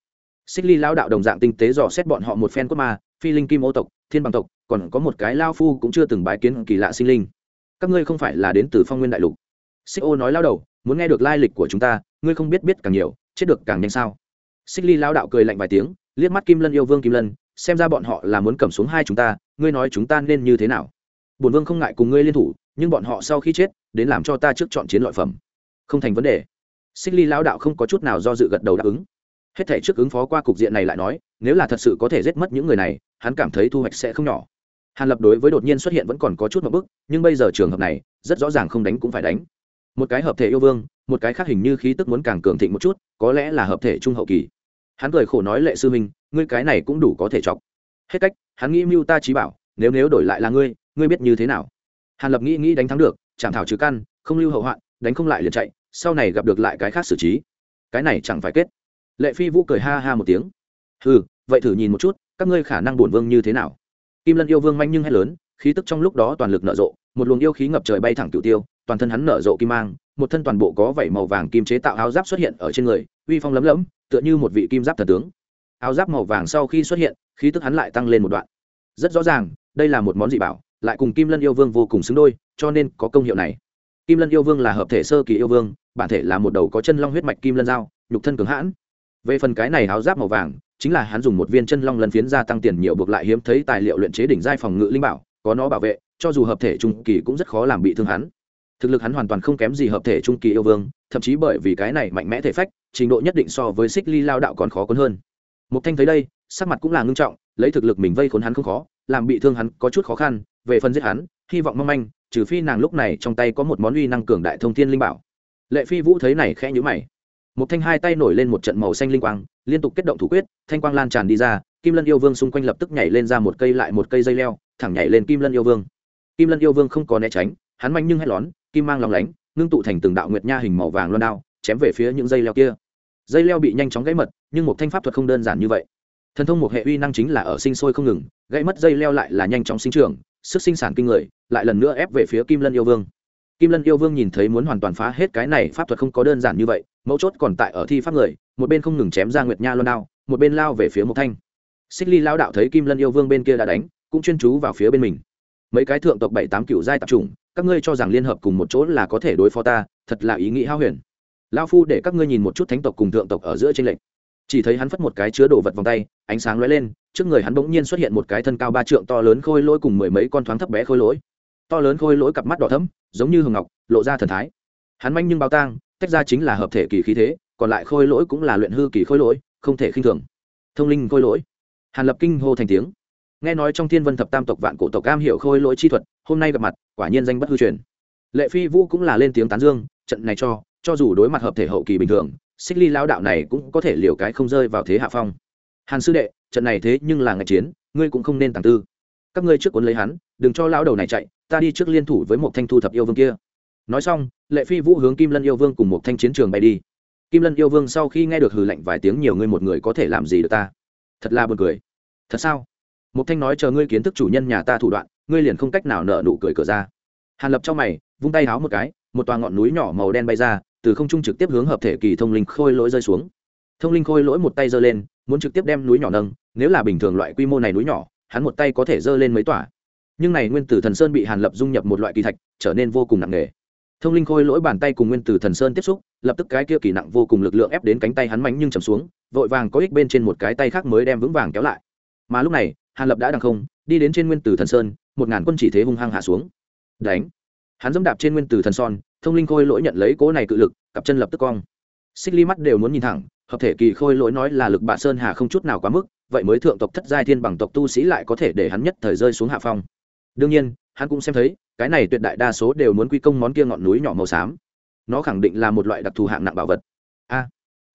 Xích ly lao đạo đồng dạng tinh tế dò xét bọn họ một phen cốt ma, phi linh kim ô tộc, thiên bằng tộc, còn có một cái lao phu cũng chưa từng bái kiến kỳ lạ sinh linh. Các ngươi không phải là đến từ phong nguyên đại lục. Xích ô nói lao đầu, muốn nghe được lai lịch của chúng ta, ngươi không biết biết càng nhiều, chết được càng nhanh sao? Xích ly lao đạo cười lạnh vài tiếng, liếc mắt kim lân yêu vương kim lân, xem ra bọn họ là muốn cầm xuống hai chúng ta, ngươi nói chúng ta nên như thế nào? Bổn vương không ngại cùng ngươi liên thủ nhưng bọn họ sau khi chết, đến làm cho ta trước chọn chiến loại phẩm. Không thành vấn đề. Xích ly lão đạo không có chút nào do dự gật đầu đáp ứng. Hết thể trước ứng phó qua cục diện này lại nói, nếu là thật sự có thể giết mất những người này, hắn cảm thấy thu hoạch sẽ không nhỏ. Hàn lập đối với đột nhiên xuất hiện vẫn còn có chút một bức, nhưng bây giờ trường hợp này, rất rõ ràng không đánh cũng phải đánh. Một cái hợp thể yêu vương, một cái khác hình như khí tức muốn càng cường thịnh một chút, có lẽ là hợp thể trung hậu kỳ. Hắn cười khổ nói lệ sư minh ngươi cái này cũng đủ có thể chọc. Hết cách, hắn nghĩ mưu ta trí bảo, nếu nếu đổi lại là ngươi ngươi biết như thế nào? Hàn lập nghĩ nghĩ đánh thắng được chẳng thảo trừ căn, không lưu hậu hoạn, đánh không lại liền chạy, sau này gặp được lại cái khác xử trí. Cái này chẳng phải kết. Lệ phi vũ cười ha ha một tiếng. Ừ vậy thử nhìn một chút, các ngươi khả năng bổn vương như thế nào? Kim lân yêu vương manh nhưng hay lớn, khí tức trong lúc đó toàn lực nở rộ, một luồng yêu khí ngập trời bay thẳng cửu tiêu, toàn thân hắn nở rộ kim mang, một thân toàn bộ có vảy màu vàng kim chế tạo áo giáp xuất hiện ở trên người, uy phong lấm lấm, tựa như một vị kim giáp thần tướng. Áo giáp màu vàng sau khi xuất hiện, khí tức hắn lại tăng lên một đoạn. Rất rõ ràng, đây là một món dị bảo lại cùng kim lân yêu vương vô cùng xứng đôi, cho nên có công hiệu này. Kim lân yêu vương là hợp thể sơ kỳ yêu vương, bản thể là một đầu có chân long huyết mạch kim lân dao nhục thân cường hãn. Về phần cái này háo giáp màu vàng, chính là hắn dùng một viên chân long lần phiến gia tăng tiền nhiều buộc lại hiếm thấy tài liệu luyện chế đỉnh giai phòng ngự linh bảo, có nó bảo vệ, cho dù hợp thể trung kỳ cũng rất khó làm bị thương hắn. Thực lực hắn hoàn toàn không kém gì hợp thể trung kỳ yêu vương, thậm chí bởi vì cái này mạnh mẽ thể phách, trình độ nhất định so với xích ly lao đạo còn khó quấn hơn. Một thanh thấy đây, sắc mặt cũng là ngưng trọng, lấy thực lực mình vây khốn hắn không khó, làm bị thương hắn có chút khó khăn về phần giết hắn, hy vọng mong manh, trừ phi nàng lúc này trong tay có một món uy năng cường đại thông thiên linh bảo. Lệ phi vũ thấy này khẽ nhữ mày. Một thanh hai tay nổi lên một trận màu xanh linh quang, liên tục kết động thủ quyết, thanh quang lan tràn đi ra, kim lân yêu vương xung quanh lập tức nhảy lên ra một cây lại một cây dây leo, thẳng nhảy lên kim lân yêu vương. Kim lân yêu vương không có né tránh, hắn manh nhưng hét lón kim mang lòng lánh, ngưng tụ thành từng đạo nguyệt nha hình màu vàng loan đao, chém về phía những dây leo kia. Dây leo bị nhanh chóng gãy mật, nhưng một thanh pháp thuật không đơn giản như vậy. Thần thông một hệ uy năng chính là ở sinh sôi không ngừng, gãy mất dây leo lại là nhanh chóng sinh trưởng sức sinh sản kinh người, lại lần nữa ép về phía kim lân yêu vương. Kim lân yêu vương nhìn thấy muốn hoàn toàn phá hết cái này pháp thuật không có đơn giản như vậy, mấu chốt còn tại ở thi pháp người, một bên không ngừng chém ra nguyệt nha loan đao, một bên lao về phía mộc thanh. Xích ly lao đạo thấy kim lân yêu vương bên kia đã đánh, cũng chuyên chú vào phía bên mình. Mấy cái thượng tộc bảy tám cựu giai tập trung các ngươi cho rằng liên hợp cùng một chỗ là có thể đối phó ta, thật là ý nghĩ hao huyền. Lao phu để các ngươi nhìn một chút thánh tộc cùng thượng tộc ở giữa tranh lệch chỉ thấy hắn phất một cái chứa đồ vật vòng tay, ánh sáng lóe lên, trước người hắn bỗng nhiên xuất hiện một cái thân cao ba trượng to lớn khôi lỗi cùng mười mấy con thoáng thấp bé khôi lỗi. To lớn khôi lỗi cặp mắt đỏ thấm giống như hường ngọc, lộ ra thần thái. Hắn manh nhưng bao tang, tách ra chính là hợp thể kỳ khí thế, còn lại khôi lỗi cũng là luyện hư kỳ khôi lỗi, không thể khinh thường. Thông linh khôi lỗi. Hàn lập kinh hô thành tiếng. Nghe nói trong thiên vân thập tam tộc vạn cổ tộc cam hiểu khôi lỗi chi thuật, hôm nay gặp mặt, quả nhiên danh bất hư truyền. Lệ phi vũ cũng là lên tiếng tán dương, trận này cho cho dù đối mặt hợp thể hậu kỳ bình thường xích ly lao đạo này cũng có thể liều cái không rơi vào thế hạ phong. Hàn sư đệ, trận này thế nhưng là ngày chiến, ngươi cũng không nên tàng tư. Các ngươi trước cuốn lấy hắn, đừng cho lão đầu này chạy, ta đi trước liên thủ với một thanh thu thập yêu vương kia. Nói xong, lệ phi vũ hướng kim lân yêu vương cùng một thanh chiến trường bay đi. Kim lân yêu vương sau khi nghe được hừ lạnh vài tiếng nhiều ngươi một người có thể làm gì được ta? Thật là buồn cười. Thật sao? Một thanh nói chờ ngươi kiến thức chủ nhân nhà ta thủ đoạn, ngươi liền không cách nào nợ nụ cười cửa ra. Hàn lập trong mày, vung tay háo một cái, một tòa ngọn núi nhỏ màu đen bay ra từ không trung trực tiếp hướng hợp thể kỳ thông linh khôi lỗi rơi xuống. Thông linh khôi lỗi một tay giơ lên, muốn trực tiếp đem núi nhỏ nâng, nếu là bình thường loại quy mô này núi nhỏ, hắn một tay có thể giơ lên mấy tòa. Nhưng này nguyên tử thần sơn bị hàn lập dung nhập một loại kỳ thạch, trở nên vô cùng nặng nề. Thông linh khôi lỗi bàn tay cùng nguyên tử thần sơn tiếp xúc, lập tức cái kia kỳ nặng vô cùng lực lượng ép đến cánh tay hắn mánh nhưng chầm xuống, vội vàng có ích bên trên một cái tay khác mới đem vững vàng kéo lại. Mà lúc này, hàn lập đã đằng không, đi đến trên nguyên tử thần sơn, một ngàn quân chỉ thế hung hăng hạ xuống. Đánh. Hắn dẫm đạp trên nguyên tử thần son thông linh khôi lỗi nhận lấy cỗ này cự lực cặp chân lập tức cong. Xích ly mắt đều muốn nhìn thẳng hợp thể kỳ khôi lỗi nói là lực bạ sơn hà không chút nào quá mức vậy mới thượng tộc thất giai thiên bằng tộc tu sĩ lại có thể để hắn nhất thời rơi xuống hạ phong. Đương nhiên hắn cũng xem thấy cái này tuyệt đại đa số đều muốn quy công món kia ngọn núi nhỏ màu xám. Nó khẳng định là một loại đặc thù hạng nặng bảo vật. A. À,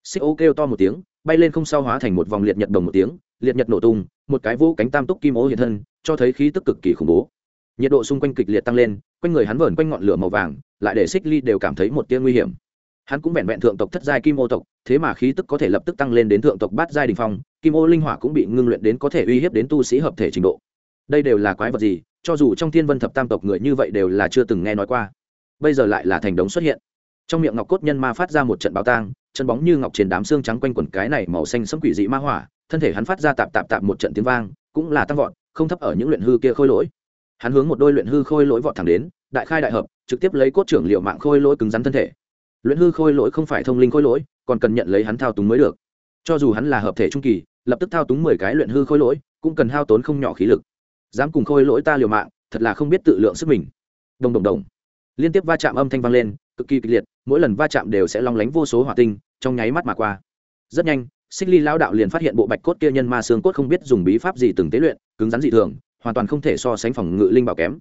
xích ô kêu to một tiếng bay lên không sao hóa thành một vòng liệt nhật đồng một tiếng liệt nhật nổ tung một cái vũ cánh tam túc kim ô hiện thân cho thấy khí tức cực kỳ khủng bố nhiệt độ xung quanh kịch liệt tăng lên, quanh người hắn vờn quanh ngọn lửa màu vàng, lại để xích ly đều cảm thấy một tia nguy hiểm. Hắn cũng vẹn vẹn thượng tộc thất giai kim ô tộc, thế mà khí tức có thể lập tức tăng lên đến thượng tộc bát giai đình phong, kim ô linh hỏa cũng bị ngưng luyện đến có thể uy hiếp đến tu sĩ hợp thể trình độ. Đây đều là quái vật gì, cho dù trong thiên vân thập tam tộc người như vậy đều là chưa từng nghe nói qua. Bây giờ lại là thành đống xuất hiện. Trong miệng ngọc cốt nhân ma phát ra một trận báo tang, chân bóng như ngọc trên đám xương trắng quanh quần cái này màu xanh sẫm quỷ dị ma hỏa, thân thể hắn phát ra tạp tạp tạp một trận tiếng vang, cũng là tăng vọt, không thấp ở những luyện hư kia khôi lỗi hắn hướng một đôi luyện hư khôi lỗi vọt thẳng đến, đại khai đại hợp, trực tiếp lấy cốt trưởng liệu mạng khôi lỗi cứng rắn thân thể. Luyện hư khôi lỗi không phải thông linh khôi lỗi, còn cần nhận lấy hắn thao túng mới được. Cho dù hắn là hợp thể trung kỳ, lập tức thao túng mười cái luyện hư khôi lỗi, cũng cần hao tốn không nhỏ khí lực. Dám cùng khôi lỗi ta liều mạng, thật là không biết tự lượng sức mình. Đồng đồng đồng. Liên tiếp va chạm âm thanh vang lên, cực kỳ kịch liệt, mỗi lần va chạm đều sẽ long lánh vô số hỏa tinh, trong nháy mắt mà qua. Rất nhanh, xích ly lão đạo liền phát hiện bộ bạch cốt kia nhân ma xương cốt không biết dùng bí pháp gì từng tế luyện, cứng rắn dị thường hoàn toàn không thể so sánh phòng ngự linh bảo kém.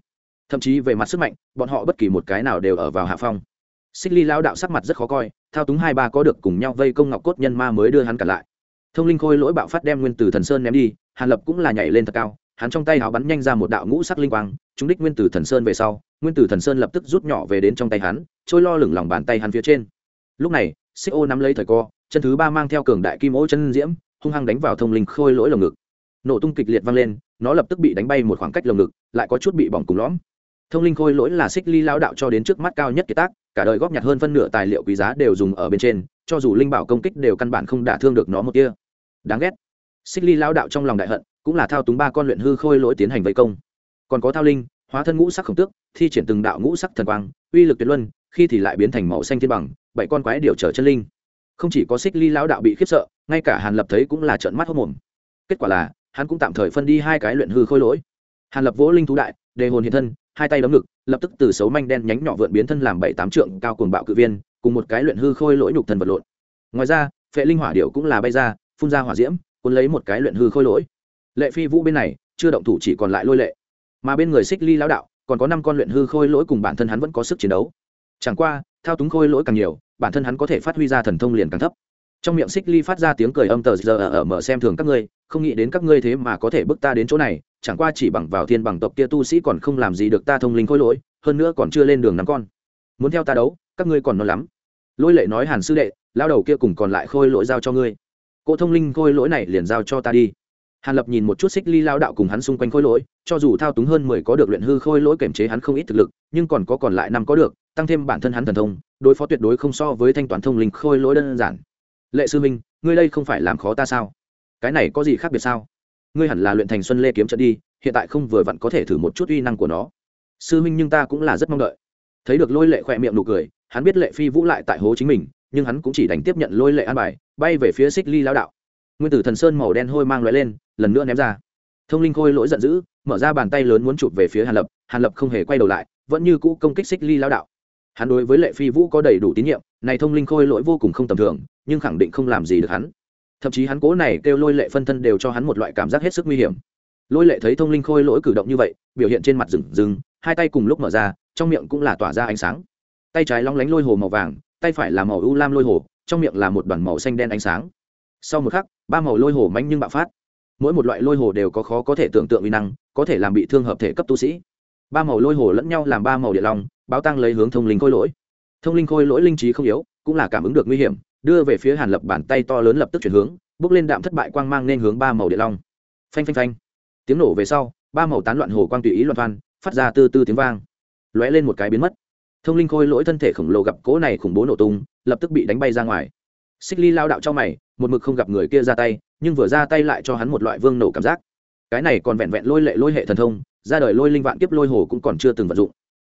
Thậm chí về mặt sức mạnh, bọn họ bất kỳ một cái nào đều ở vào hạ phong. Xích ly lão đạo sắc mặt rất khó coi, thao túng hai ba có được cùng nhau vây công ngọc cốt nhân ma mới đưa hắn cả lại. Thông linh khôi lỗi bạo phát đem nguyên tử thần sơn ném đi, hàn lập cũng là nhảy lên thật cao, hắn trong tay háo bắn nhanh ra một đạo ngũ sắc linh quang chúng đích nguyên tử thần sơn về sau, nguyên tử thần sơn lập tức rút nhỏ về đến trong tay hắn, trôi lo lửng lòng bàn tay hắn phía trên. Lúc này, xích ô nắm lấy thời co, chân thứ ba mang theo cường đại kim ô chân diễm, hung hăng đánh vào thông linh khôi lỗi lồng ngực. Nổ tung kịch liệt vang lên nó lập tức bị đánh bay một khoảng cách lồng ngực, lại có chút bị bỏng cùng lõm. Thông linh khôi lỗi là xích ly lao đạo cho đến trước mắt cao nhất kiệt tác, cả đời góp nhặt hơn phân nửa tài liệu quý giá đều dùng ở bên trên, cho dù linh bảo công kích đều căn bản không đả thương được nó một kia đáng ghét. Xích ly lao đạo trong lòng đại hận, cũng là thao túng ba con luyện hư khôi lỗi tiến hành vây công. Còn có thao linh, hóa thân ngũ sắc khổng tước, thi triển từng đạo ngũ sắc thần quang, uy lực tuyệt luân, khi thì lại biến thành màu xanh thiên bằng, bảy con quái điều trở chân linh. Không chỉ có xích ly lao đạo bị khiếp sợ, ngay cả hàn lập thấy cũng là trợn mắt hốc mồm. Kết quả là hắn cũng tạm thời phân đi hai cái luyện hư khôi lỗi. Hàn lập vỗ linh thú đại, đề hồn hiện thân, hai tay đấm ngực, lập tức từ xấu manh đen nhánh nhỏ vượn biến thân làm bảy tám trượng cao cuồng bạo cự viên, cùng một cái luyện hư khôi lỗi nhục thần vật lộn. Ngoài ra, phệ linh hỏa điệu cũng là bay ra, phun ra hỏa diễm, cuốn lấy một cái luyện hư khôi lỗi. Lệ phi vũ bên này, chưa động thủ chỉ còn lại lôi lệ. Mà bên người xích ly lão đạo, còn có năm con luyện hư khôi lỗi cùng bản thân hắn vẫn có sức chiến đấu. Chẳng qua, thao túng khôi lỗi càng nhiều, bản thân hắn có thể phát huy ra thần thông liền càng thấp trong miệng xích ly phát ra tiếng cười âm tờ giờ ở mở xem thường các ngươi, không nghĩ đến các ngươi thế mà có thể bước ta đến chỗ này, chẳng qua chỉ bằng vào thiên bằng tộc kia tu sĩ còn không làm gì được ta thông linh khôi lỗi, hơn nữa còn chưa lên đường nắm con. Muốn theo ta đấu, các ngươi còn non lắm. Lôi lệ nói hàn sư đệ, lao đầu kia cùng còn lại khôi lỗi giao cho ngươi. Cỗ thông linh khôi lỗi này liền giao cho ta đi. Hàn lập nhìn một chút xích ly lao đạo cùng hắn xung quanh khôi lỗi, cho dù thao túng hơn mười có được luyện hư khôi lỗi kiểm chế hắn không ít thực lực, nhưng còn có còn lại năm có được, tăng thêm bản thân hắn thần thông, đối phó tuyệt đối không so với thanh toán thông linh khôi lỗi đơn giản lệ sư minh, ngươi đây không phải làm khó ta sao? Cái này có gì khác biệt sao? Ngươi hẳn là luyện thành xuân lê kiếm trận đi, hiện tại không vừa vặn có thể thử một chút uy năng của nó. Sư minh nhưng ta cũng là rất mong đợi. Thấy được lôi lệ khỏe miệng nụ cười, hắn biết lệ phi vũ lại tại hố chính mình, nhưng hắn cũng chỉ đành tiếp nhận lôi lệ an bài, bay về phía xích ly lao đạo. Nguyên tử thần sơn màu đen hôi mang loại lên, lần nữa ném ra. Thông linh khôi lỗi giận dữ, mở ra bàn tay lớn muốn chụp về phía hàn lập hàn lập không hề quay đầu lại, vẫn như cũ công kích xích ly lao đạo. Hắn đối với lệ phi vũ có đầy đủ tín nhiệm, này thông linh khôi lỗi vô cùng không tầm thường nhưng khẳng định không làm gì được hắn. Thậm chí hắn cố này kêu lôi lệ phân thân đều cho hắn một loại cảm giác hết sức nguy hiểm. Lôi lệ thấy thông linh khôi lỗi cử động như vậy, biểu hiện trên mặt rừng rừng, hai tay cùng lúc mở ra, trong miệng cũng là tỏa ra ánh sáng. Tay trái long lánh lôi hồ màu vàng, tay phải là màu u lam lôi hồ, trong miệng là một đoàn màu xanh đen ánh sáng. Sau một khắc, ba màu lôi hồ manh nhưng bạo phát. Mỗi một loại lôi hồ đều có khó có thể tưởng tượng uy năng, có thể làm bị thương hợp thể cấp tu sĩ. Ba màu lôi hồ lẫn nhau làm ba màu địa long báo tăng lấy hướng thông linh khôi lỗi. Thông linh khôi lỗi linh trí không yếu, cũng là cảm ứng được nguy hiểm đưa về phía hàn lập bàn tay to lớn lập tức chuyển hướng, bước lên đạm thất bại quang mang nên hướng ba màu địa long. Phanh phanh phanh. Tiếng nổ về sau, ba màu tán loạn hồ quang tùy ý loạn văn phát ra tư tư tiếng vang. Lóe lên một cái biến mất. Thông linh khôi lỗi thân thể khổng lồ gặp cỗ này khủng bố nổ tung, lập tức bị đánh bay ra ngoài. Xích ly lao đạo cho mày, một mực không gặp người kia ra tay, nhưng vừa ra tay lại cho hắn một loại vương nổ cảm giác. Cái này còn vẹn vẹn lôi lệ lôi hệ thần thông, ra đời lôi linh vạn kiếp lôi hồ cũng còn chưa từng vận dụng.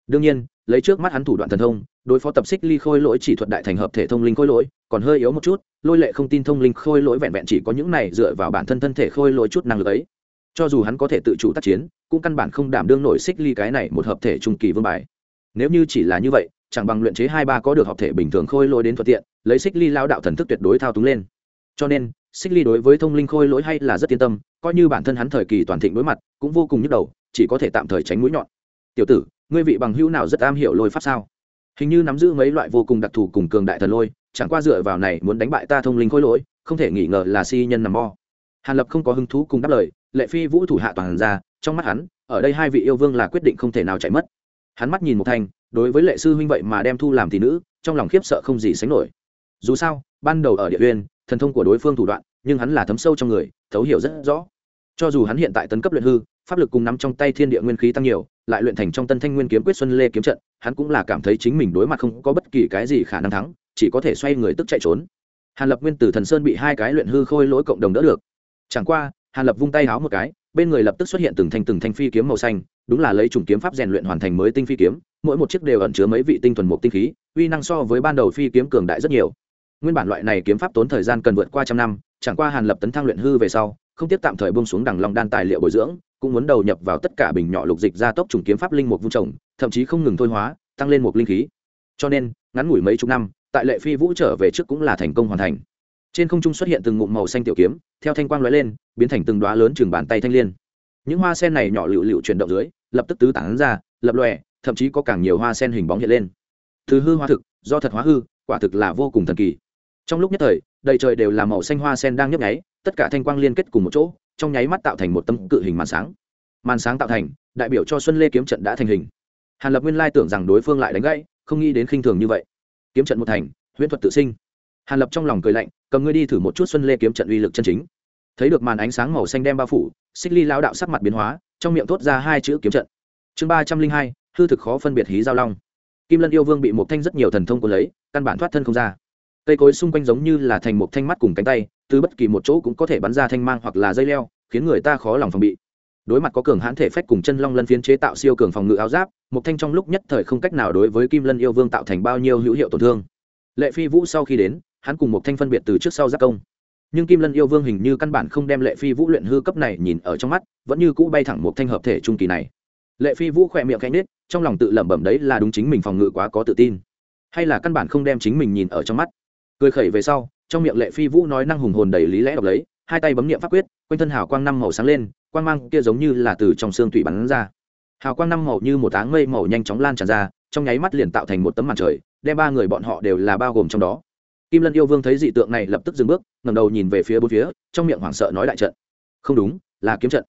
Đương nhiên lấy trước mắt hắn thủ đoạn thần thông, đối phó tập xích ly khôi lỗi chỉ thuật đại thành hợp thể thông linh khôi lỗi, còn hơi yếu một chút, lôi lệ không tin thông linh khôi lỗi vẹn vẹn chỉ có những này dựa vào bản thân thân thể khôi lỗi chút năng lực ấy. Cho dù hắn có thể tự chủ tác chiến, cũng căn bản không đảm đương nổi xích ly cái này một hợp thể trung kỳ vương bài. Nếu như chỉ là như vậy, chẳng bằng luyện chế hai ba có được hợp thể bình thường khôi lỗi đến thuận tiện, lấy xích ly lao đạo thần thức tuyệt đối thao túng lên. Cho nên, xích ly đối với thông linh khôi lỗi hay là rất yên tâm, coi như bản thân hắn thời kỳ toàn thịnh đối mặt, cũng vô cùng nhức đầu, chỉ có thể tạm thời tránh mũi nhọn. Tiểu tử ngươi vị bằng hữu nào rất am hiểu lôi pháp sao? Hình như nắm giữ mấy loại vô cùng đặc thù cùng cường đại thần lôi chẳng qua dựa vào này muốn đánh bại ta thông linh khôi lỗi không thể nghi ngờ là si nhân nằm mơ. hàn lập không có hứng thú cùng đáp lời lệ phi vũ thủ hạ toàn ra trong mắt hắn ở đây hai vị yêu vương là quyết định không thể nào chạy mất. Hắn mắt nhìn một thành, đối với lệ sư huynh vậy mà đem thu làm tỷ nữ trong lòng khiếp sợ không gì sánh nổi. Dù sao ban đầu ở địa uyên thần thông của đối phương thủ đoạn nhưng hắn là thấm sâu trong người thấu hiểu rất rõ. Cho dù hắn hiện tại tấn cấp luyện hư pháp lực cùng nắm trong tay thiên địa nguyên khí tăng nhiều lại luyện thành trong tân thanh nguyên kiếm quyết xuân lê kiếm trận, hắn cũng là cảm thấy chính mình đối mặt không có bất kỳ cái gì khả năng thắng, chỉ có thể xoay người tức chạy trốn. Hàn lập nguyên từ thần sơn bị hai cái luyện hư khôi lỗi cộng đồng đỡ được. Chẳng qua, hàn lập vung tay háo một cái, bên người lập tức xuất hiện từng thanh từng thanh phi kiếm màu xanh, đúng là lấy chủng kiếm pháp rèn luyện hoàn thành mới tinh phi kiếm, mỗi một chiếc đều ẩn chứa mấy vị tinh thuần mục tinh khí, uy năng so với ban đầu phi kiếm cường đại rất nhiều. Nguyên bản loại này kiếm pháp tốn thời gian cần vượt qua trăm năm, chẳng qua hàn lập tấn thăng luyện hư về sau, không tiếp tạm thời buông xuống đằng long đan tài liệu bồi dưỡng cũng muốn đầu nhập vào tất cả bình nhỏ lục dịch ra tốc trùng kiếm pháp linh mục vung trồng, thậm chí không ngừng thôi hóa, tăng lên một linh khí. Cho nên, ngắn ngủi mấy chục năm, tại lệ phi vũ trở về trước cũng là thành công hoàn thành. Trên không trung xuất hiện từng ngụm màu xanh tiểu kiếm, theo thanh quang lóe lên, biến thành từng đoá lớn chừng bàn tay thanh liên. Những hoa sen này nhỏ lựu lựu chuyển động dưới, lập tức tứ tán ra, lập lòe, thậm chí có càng nhiều hoa sen hình bóng hiện lên. Từ hư hóa thực, do thật hóa hư, quả thực là vô cùng thần kỳ. Trong lúc nhất thời, đầy trời đều là màu xanh hoa sen đang nhấp nháy, tất cả thanh quang liên kết cùng một chỗ trong nháy mắt tạo thành một tấm cự hình màn sáng. Màn sáng tạo thành, đại biểu cho xuân lê kiếm trận đã thành hình. Hàn lập nguyên lai tưởng rằng đối phương lại đánh gãy, không nghĩ đến khinh thường như vậy. Kiếm trận một thành, huyễn thuật tự sinh. Hàn lập trong lòng cười lạnh, cầm ngươi đi thử một chút xuân lê kiếm trận uy lực chân chính. Thấy được màn ánh sáng màu xanh đem bao phủ, xích ly lao đạo sắc mặt biến hóa, trong miệng thốt ra hai chữ kiếm trận. Chương ba trăm linh hai, hư thực khó phân biệt hí giao long. Kim lân yêu vương bị một thanh rất nhiều thần thông cuốn lấy, căn bản thoát thân không ra. Cây cối xung quanh giống như là thành một thanh mắt cùng cánh tay từ bất kỳ một chỗ cũng có thể bắn ra thanh mang hoặc là dây leo, khiến người ta khó lòng phòng bị. Đối mặt có cường hãn thể phách cùng chân long lân phiến chế tạo siêu cường phòng ngự áo giáp một thanh trong lúc nhất thời không cách nào đối với kim lân yêu vương tạo thành bao nhiêu hữu hiệu tổn thương. Lệ phi vũ sau khi đến, hắn cùng một thanh phân biệt từ trước sau giác công. Nhưng kim lân yêu vương hình như căn bản không đem lệ phi vũ luyện hư cấp này nhìn ở trong mắt, vẫn như cũ bay thẳng một thanh hợp thể trung kỳ này. Lệ phi vũ khỏe miệng cánh nết trong lòng tự lẩm bẩm đấy là đúng chính mình phòng ngự quá có tự tin. Hay là căn bản không đem chính mình nhìn ở trong mắt. Cười khẩy về sau trong miệng lệ phi vũ nói năng hùng hồn đầy lý lẽ đọc lấy, hai tay bấm niệm pháp quyết, quanh thân hào quang năm màu sáng lên, quang mang kia giống như là từ trong xương thủy bắn ra. Hào quang năm màu như một áng mây màu nhanh chóng lan tràn ra, trong nháy mắt liền tạo thành một tấm màn trời, đem ba người bọn họ đều là bao gồm trong đó. Kim lân yêu vương thấy dị tượng này lập tức dừng bước ngầm đầu nhìn về phía bốn phía, trong miệng hoảng sợ nói đại trận. Không đúng, là kiếm trận.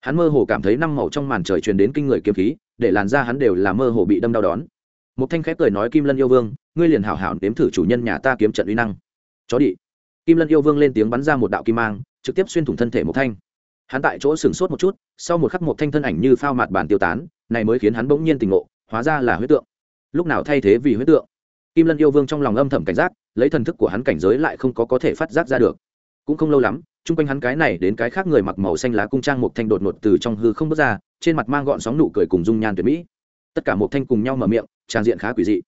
Hắn mơ hồ cảm thấy năm màu trong màn trời truyền đến kinh người kiếm khí, để làn ra hắn đều là mơ hồ bị đâm đau đón. Một thanh khép cười nói kim lân yêu vương, ngươi liền hảo hảo nếm thử chủ nhân nhà ta kiếm trận uy năng chó đị kim lân yêu vương lên tiếng bắn ra một đạo kim mang, trực tiếp xuyên thủng thân thể một thanh. Hắn tại chỗ sửng sốt một chút, sau một khắc một thanh thân ảnh như phao mặt bàn tiêu tán, này mới khiến hắn bỗng nhiên tình ngộ, hóa ra là huyết tượng. Lúc nào thay thế vì huyết tượng? Kim lân yêu vương trong lòng âm thầm cảnh giác, lấy thần thức của hắn cảnh giới lại không có có thể phát giác ra được. Cũng không lâu lắm, chung quanh hắn cái này đến cái khác người mặc màu xanh lá cung trang một thanh đột ngột từ trong hư không bước ra, trên mặt mang gọn sóng nụ cười cùng dung nhan tuyệt mỹ. Tất cả một thanh cùng nhau mở miệng, tràn diện khá quỷ dị.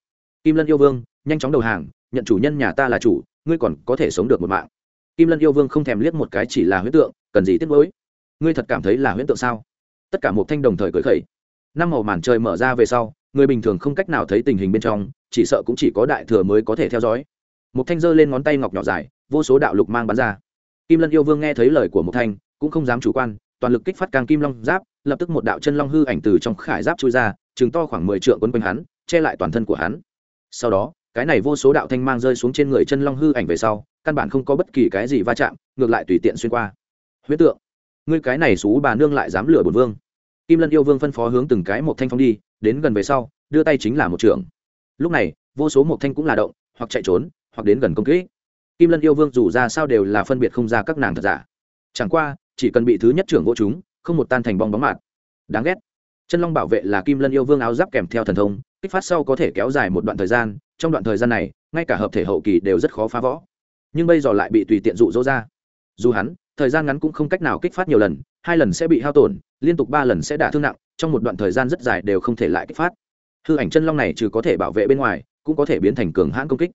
Kim lân yêu vương, nhanh chóng đầu hàng, nhận chủ nhân nhà ta là chủ ngươi còn có thể sống được một mạng. Kim lân yêu vương không thèm liếc một cái chỉ là huyễn tượng, cần gì tiếc mối ngươi thật cảm thấy là huyễn tượng sao? Tất cả một thanh đồng thời cởi khẩy. Năm màu màn trời mở ra về sau, người bình thường không cách nào thấy tình hình bên trong, chỉ sợ cũng chỉ có đại thừa mới có thể theo dõi. Một thanh giơ lên ngón tay ngọc nhỏ dài, vô số đạo lục mang bắn ra. Kim lân yêu vương nghe thấy lời của một thanh, cũng không dám chủ quan, toàn lực kích phát càng kim long giáp, lập tức một đạo chân long hư ảnh từ trong khải giáp chui ra, chừng to khoảng mười trượng quấn quanh hắn, che lại toàn thân của hắn. Sau đó cái này vô số đạo thanh mang rơi xuống trên người chân long hư ảnh về sau, căn bản không có bất kỳ cái gì va chạm, ngược lại tùy tiện xuyên qua. Huyết tượng, ngươi cái này xú bà nương lại dám lừa bổn vương. Kim lân yêu vương phân phó hướng từng cái một thanh phong đi, đến gần về sau, đưa tay chính là một trưởng lúc này, vô số một thanh cũng là động, hoặc chạy trốn, hoặc đến gần công kỹ kim lân yêu vương dù ra sao đều là phân biệt không ra các nàng thật giả. Chẳng qua, chỉ cần bị thứ nhất trưởng vô chúng, không một tan thành bong bóng mạt. Đáng ghét. Chân long bảo vệ là kim lân yêu vương áo giáp kèm theo thần thông, kích phát sau có thể kéo dài một đoạn thời gian trong đoạn thời gian này, ngay cả hợp thể hậu kỳ đều rất khó phá võ nhưng bây giờ lại bị tùy tiện dụ dỗ ra. Dù hắn, thời gian ngắn cũng không cách nào kích phát nhiều lần, hai lần sẽ bị hao tổn, liên tục ba lần sẽ đả thương nặng, trong một đoạn thời gian rất dài đều không thể lại kích phát. Hư ảnh chân long này trừ có thể bảo vệ bên ngoài, cũng có thể biến thành cường hãn công kích.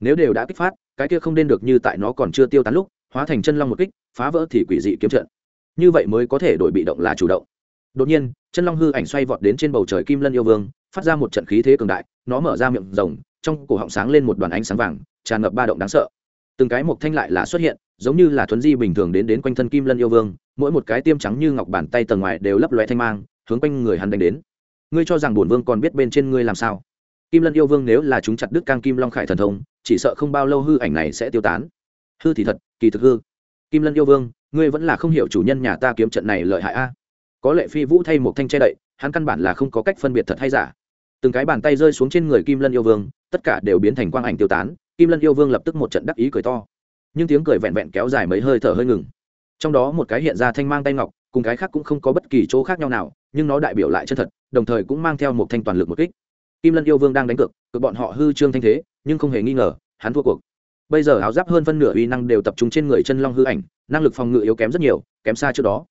Nếu đều đã kích phát, cái kia không nên được như tại nó còn chưa tiêu tán lúc, hóa thành chân long một kích, phá vỡ thì quỷ dị kiếm trận. Như vậy mới có thể đổi bị động là chủ động. Đột nhiên, chân long hư ảnh xoay vọt đến trên bầu trời kim lân yêu vương, phát ra một trận khí thế cường đại, nó mở ra miệng rồng trong cổ họng sáng lên một đoàn ánh sáng vàng, tràn ngập ba động đáng sợ. Từng cái một thanh lại là xuất hiện, giống như là thuấn di bình thường đến đến quanh thân kim lân yêu vương, mỗi một cái tiêm trắng như ngọc bàn tay tầng ngoài đều lấp loe thanh mang, hướng quanh người hắn đánh đến. Ngươi cho rằng bổn vương còn biết bên trên ngươi làm sao? Kim lân yêu vương nếu là chúng chặt đứt cang kim long khải thần thông, chỉ sợ không bao lâu hư ảnh này sẽ tiêu tán. Hư thì thật, kỳ thực hư. Kim lân yêu vương, ngươi vẫn là không hiểu chủ nhân nhà ta kiếm trận này lợi hại a. Có lệ phi vũ thay một thanh che đậy, hắn căn bản là không có cách phân biệt thật hay giả từng cái bàn tay rơi xuống trên người kim lân yêu vương, tất cả đều biến thành quang ảnh tiêu tán, kim lân yêu vương lập tức một trận đắc ý cười to. Nhưng tiếng cười vẹn vẹn kéo dài mấy hơi thở hơi ngừng. Trong đó một cái hiện ra thanh mang tay ngọc, cùng cái khác cũng không có bất kỳ chỗ khác nhau nào, nhưng nó đại biểu lại chân thật, đồng thời cũng mang theo một thanh toàn lực một kích. Kim lân yêu vương đang đánh cược cực bọn họ hư trương thanh thế, nhưng không hề nghi ngờ, hắn thua cuộc. Bây giờ áo giáp hơn phân nửa uy năng đều tập trung trên người chân long hư ảnh, năng lực phòng ngự yếu kém rất nhiều, kém xa trước đó.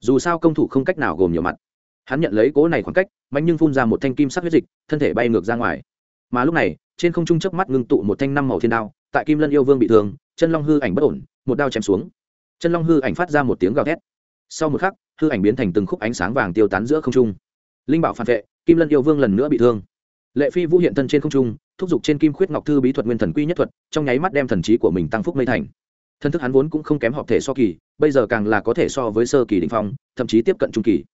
Dù sao công thủ không cách nào gồm nhiều mặt hắn nhận lấy cố này khoảng cách mạnh nhưng phun ra một thanh kim sắc huyết dịch, thân thể bay ngược ra ngoài. Mà lúc này, trên không trung chớp mắt ngưng tụ một thanh năm màu thiên đao, tại kim lân yêu vương bị thương, chân long hư ảnh bất ổn, một đao chém xuống. Chân long hư ảnh phát ra một tiếng gào thét. Sau một khắc, hư ảnh biến thành từng khúc ánh sáng vàng tiêu tán giữa không trung. Linh bảo phản vệ, kim lân yêu vương lần nữa bị thương. Lệ phi vũ hiện thân trên không trung, thúc giục trên kim khuyết ngọc thư bí thuật nguyên thần quy nhất thuật, trong nháy mắt đem thần trí của mình tăng phúc mây thành. Thân thức hắn vốn cũng không kém họp thể so kỳ, bây giờ càng là có thể so với sơ kỳ đình phong, thậm chí tiếp cận trung kỳ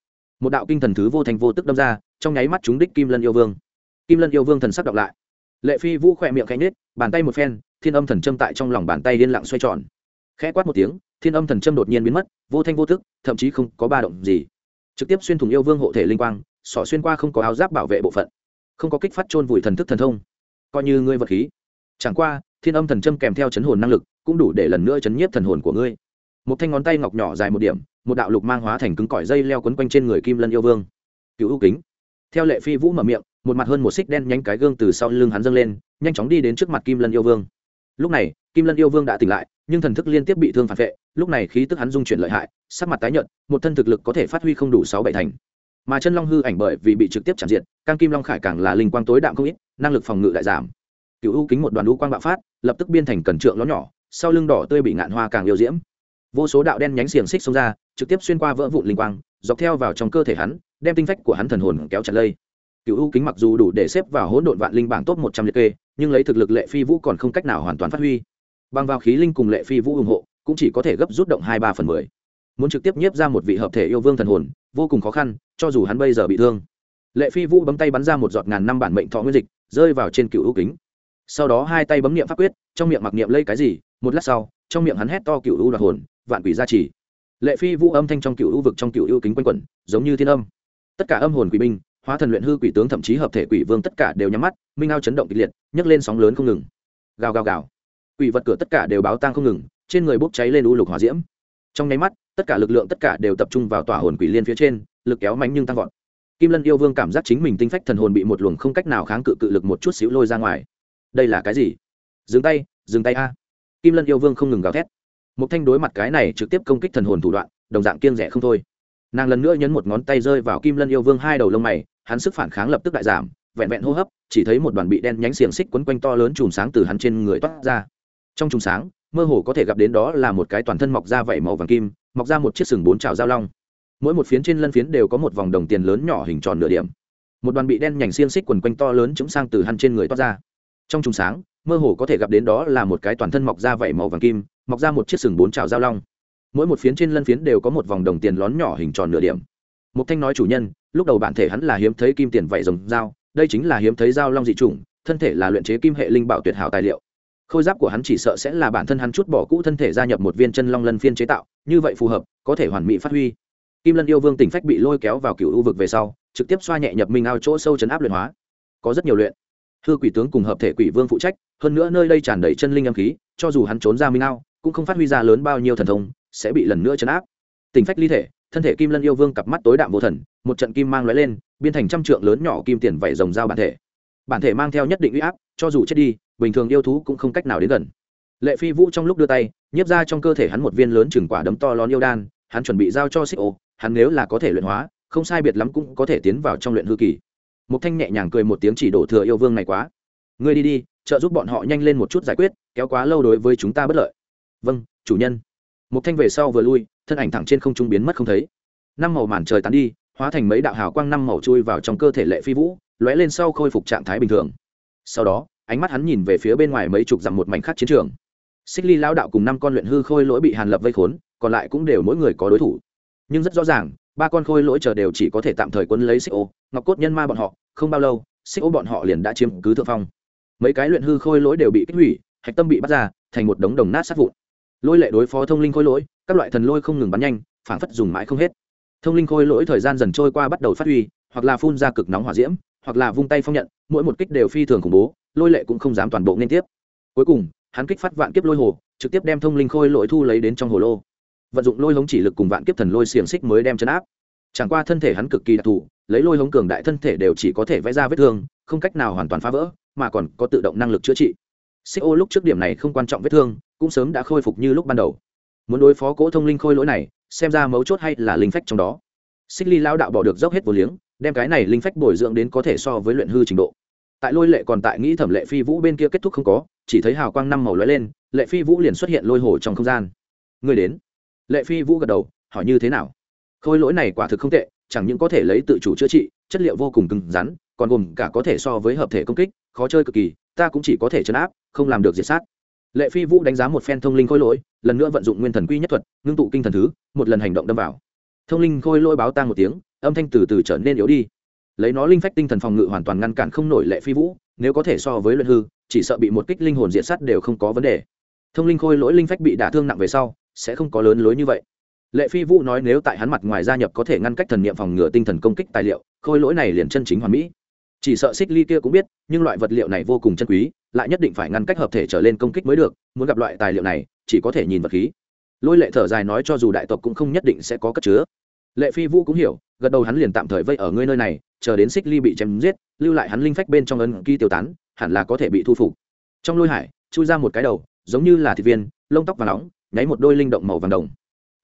một đạo kinh thần thứ vô thành vô tức đâm ra, trong nháy mắt chúng đích kim lân yêu vương. Kim lân yêu vương thần sắc đọc lại. Lệ phi vũ khỏe miệng cánh nết bàn tay một phen, thiên âm thần châm tại trong lòng bàn tay liên lặng xoay tròn. Khẽ quát một tiếng, thiên âm thần châm đột nhiên biến mất, vô thanh vô tức, thậm chí không có ba động gì. Trực tiếp xuyên thủng yêu vương hộ thể linh quang sỏ xuyên qua không có áo giáp bảo vệ bộ phận. Không có kích phát trôn vùi thần thức thần thông. Coi như ngươi vật khí. Chẳng qua, thiên âm thần châm kèm theo chấn hồn năng lực, cũng đủ để lần nữa chấn nhiếp thần hồn của ngươi một thanh ngón tay ngọc nhỏ dài một điểm, một đạo lục mang hóa thành cứng cỏi dây leo quấn quanh trên người kim lân yêu vương. Cựu ưu kính. Theo lệ phi vũ mở miệng, một mặt hơn một xích đen nhanh cái gương từ sau lưng hắn dâng lên, nhanh chóng đi đến trước mặt kim lân yêu vương. Lúc này, kim lân yêu vương đã tỉnh lại, nhưng thần thức liên tiếp bị thương phản vệ, lúc này khí tức hắn dung chuyển lợi hại, sắc mặt tái nhợt, một thân thực lực có thể phát huy không đủ sáu bảy thành. Mà chân long hư ảnh bởi vì bị trực tiếp chạm diện càng kim long khải càng là linh quang tối đạm không ít, năng lực phòng ngự lại giảm. Cựu u kính một đoàn u quang bạo phát, lập tức biên thành cần trượng ló nhỏ, sau lưng đỏ tươi bị ngạn hoa càng yêu diễm vô số đạo đen nhánh xiềng xích xông ra, trực tiếp xuyên qua vỡ vụn linh quang, dọc theo vào trong cơ thể hắn, đem tinh phách của hắn thần hồn kéo chặt lây. Cựu u kính mặc dù đủ để xếp vào hỗn độn vạn linh bảng top một trăm liệt kê, nhưng lấy thực lực lệ phi vũ còn không cách nào hoàn toàn phát huy. Bằng vào khí linh cùng lệ phi vũ ủng hộ, cũng chỉ có thể gấp rút động hai ba phần mười. Muốn trực tiếp nhiếp ra một vị hợp thể yêu vương thần hồn, vô cùng khó khăn, cho dù hắn bây giờ bị thương. Lệ phi vũ bấm tay bắn ra một giọt ngàn năm bản mệnh thọ nguyên dịch, rơi vào trên cựu u kính. Sau đó hai tay bấm niệm pháp quyết, trong miệng mặc niệm lây cái gì, một lát sau, trong miệng hắn hét to cựu u đoạt hồn vạn quỷ gia trì. Lệ phi vũ âm thanh trong cựu u vực trong cựu ưu kính quanh quẩn, giống như thiên âm. Tất cả âm hồn quỷ binh, hóa thần luyện hư quỷ tướng thậm chí hợp thể quỷ vương tất cả đều nhắm mắt, minh ao chấn động kịch liệt, nhấc lên sóng lớn không ngừng. Gào gào gào. Quỷ vật cửa tất cả đều báo tang không ngừng, trên người bốc cháy lên u lục hỏa diễm. Trong nháy mắt, tất cả lực lượng tất cả đều tập trung vào tỏa hồn quỷ liên phía trên, lực kéo mạnh nhưng tăng vọt. Kim lân yêu vương cảm giác chính mình tinh phách thần hồn bị một luồng không cách nào kháng cự cự lực một chút xíu lôi ra ngoài. Đây là cái gì? Dừng tay dừng tay a. Kim lân yêu vương không ngừng gào thét một thanh đối mặt cái này trực tiếp công kích thần hồn thủ đoạn, đồng dạng kiêng rẻ không thôi. Nàng lần nữa nhấn một ngón tay rơi vào kim lân yêu vương hai đầu lông mày, hắn sức phản kháng lập tức đại giảm, vẹn vẹn hô hấp, chỉ thấy một đoàn bị đen nhánh xiềng xích quấn quanh to lớn chùm sáng từ hắn trên người toát ra. Trong chùm sáng, mơ hồ có thể gặp đến đó là một cái toàn thân mọc ra vảy màu vàng kim, mọc ra một chiếc sừng bốn trào giao long. Mỗi một phiến trên lân phiến đều có một vòng đồng tiền lớn nhỏ hình tròn nửa điểm. Một đoàn bị đen nhành xiên xích quần quanh to lớn chúng sang từ hắn trên người toát ra. Trong chùm sáng, mơ hồ có thể gặp đến đó là một cái toàn thân mọc ra vảy màu vàng kim mọc ra một chiếc sừng bốn trào giao long. Mỗi một phiến trên lân phiến đều có một vòng đồng tiền lón nhỏ hình tròn nửa điểm. Một thanh nói chủ nhân, lúc đầu bản thể hắn là hiếm thấy kim tiền vảy rồng dao, đây chính là hiếm thấy dao long dị chủng, thân thể là luyện chế kim hệ linh bảo tuyệt hảo tài liệu. Khôi giáp của hắn chỉ sợ sẽ là bản thân hắn chút bỏ cũ thân thể gia nhập một viên chân long lân phiên chế tạo, như vậy phù hợp, có thể hoàn mỹ phát huy. Kim lân yêu vương tỉnh phách bị lôi kéo vào cựu u vực về sau, trực tiếp xoa nhẹ nhập minh ao chỗ sâu chấn áp luyện hóa. Có rất nhiều luyện. Hư quỷ tướng cùng hợp thể quỷ vương phụ trách, hơn nữa nơi đây tràn đầy chân linh âm khí, cho dù hắn trốn ra minh ao cũng không phát huy ra lớn bao nhiêu thần thông, sẽ bị lần nữa chấn áp. Tình phách ly thể, thân thể kim lân yêu vương cặp mắt tối đạm vô thần, một trận kim mang lóe lên biên thành trăm trượng lớn nhỏ kim tiền vảy rồng dao bản thể. Bản thể mang theo nhất định uy áp, cho dù chết đi, bình thường yêu thú cũng không cách nào đến gần. Lệ phi vũ trong lúc đưa tay, nhiếp ra trong cơ thể hắn một viên lớn chừng quả đấm to lón yêu đan, hắn chuẩn bị giao cho xích ô, hắn nếu là có thể luyện hóa, không sai biệt lắm cũng có thể tiến vào trong luyện hư kỳ. Một thanh nhẹ nhàng cười một tiếng chỉ đổ thừa yêu vương này quá. Ngươi đi đi, trợ giúp bọn họ nhanh lên một chút giải quyết, kéo quá lâu đối với chúng ta bất lợi vâng chủ nhân. Một thanh về sau vừa lui, thân ảnh thẳng trên không trung biến mất không thấy. Năm màu màn trời tán đi, hóa thành mấy đạo hào quang năm màu chui vào trong cơ thể lệ phi vũ, lóe lên sau khôi phục trạng thái bình thường. Sau đó, ánh mắt hắn nhìn về phía bên ngoài mấy chục dặm một mảnh khác chiến trường. Xích ly lao đạo cùng năm con luyện hư khôi lỗi bị hàn lập vây khốn, còn lại cũng đều mỗi người có đối thủ. Nhưng rất rõ ràng, ba con khôi lỗi chờ đều chỉ có thể tạm thời quấn lấy xích ô, ngọc cốt nhân ma bọn họ, không bao lâu, xích ô bọn họ liền đã chiếm cứ thượng phong. Mấy cái luyện hư khôi lỗi đều bị kích hủy, hạch tâm bị bắt ra, thành một đống đồng nát sát vụn lôi lệ đối phó thông linh khôi lỗi, các loại thần lôi không ngừng bắn nhanh, phảng phất dùng mãi không hết. Thông linh khôi lỗi thời gian dần trôi qua bắt đầu phát huy, hoặc là phun ra cực nóng hỏa diễm, hoặc là vung tay phong nhận, mỗi một kích đều phi thường khủng bố, lôi lệ cũng không dám toàn bộ nên tiếp. Cuối cùng, hắn kích phát vạn kiếp lôi hồ, trực tiếp đem thông linh khôi lỗi thu lấy đến trong hồ lô. Vận dụng lôi hống chỉ lực cùng vạn kiếp thần lôi xiềng xích mới đem chấn áp. Chẳng qua thân thể hắn cực kỳ đặc thù, lấy lôi hống cường đại thân thể đều chỉ có thể vẽ ra vết thương, không cách nào hoàn toàn phá vỡ, mà còn có tự động năng lực chữa trị xích ô lúc trước điểm này không quan trọng vết thương, cũng sớm đã khôi phục như lúc ban đầu. Muốn đối phó cỗ thông linh khôi lỗi này, xem ra mấu chốt hay là linh phách trong đó. Xích ly lao đạo bỏ được dốc hết vô liếng, đem cái này linh phách bồi dưỡng đến có thể so với luyện hư trình độ. Tại lôi lệ còn tại nghĩ thẩm lệ phi vũ bên kia kết thúc không có, chỉ thấy hào quang năm màu lóe lên, lệ phi vũ liền xuất hiện lôi hồ trong không gian. Người đến. Lệ phi vũ gật đầu, hỏi như thế nào? Khôi lỗi này quả thực không tệ, chẳng những có thể lấy tự chủ chữa trị, chất liệu vô cùng cứng rắn, còn gồm cả có thể so với hợp thể công kích, khó chơi cực kỳ ta cũng chỉ có thể chấn áp, không làm được diệt sát. Lệ phi vũ đánh giá một phen thông linh khôi lỗi, lần nữa vận dụng nguyên thần quy nhất thuật, ngưng tụ kinh thần thứ, một lần hành động đâm vào. Thông linh khôi lỗi báo tang một tiếng, âm thanh từ từ trở nên yếu đi. Lấy nó linh phách tinh thần phòng ngự hoàn toàn ngăn cản không nổi lệ phi vũ, nếu có thể so với luyện hư, chỉ sợ bị một kích linh hồn diện sát đều không có vấn đề. Thông linh khôi lỗi linh phách bị đả thương nặng về sau, sẽ không có lớn lối như vậy. Lệ phi vũ nói nếu tại hắn mặt ngoài gia nhập có thể ngăn cách thần niệm phòng ngừa tinh thần công kích tài liệu, khôi lỗi này liền chân chính hoàn mỹ chỉ sợ xích ly kia cũng biết, nhưng loại vật liệu này vô cùng chân quý, lại nhất định phải ngăn cách hợp thể trở lên công kích mới được, muốn gặp loại tài liệu này, chỉ có thể nhìn vật khí. Lôi lệ thở dài nói cho dù đại tộc cũng không nhất định sẽ có cất chứa. Lệ phi vũ cũng hiểu, gật đầu hắn liền tạm thời vây ở ngươi nơi này, chờ đến xích ly bị chém giết, lưu lại hắn linh phách bên trong ấn ký tiêu tán, hẳn là có thể bị thu phục. Trong lôi hải, chui ra một cái đầu, giống như là thịt viên, lông tóc và nóng, nháy một đôi linh động màu vàng đồng.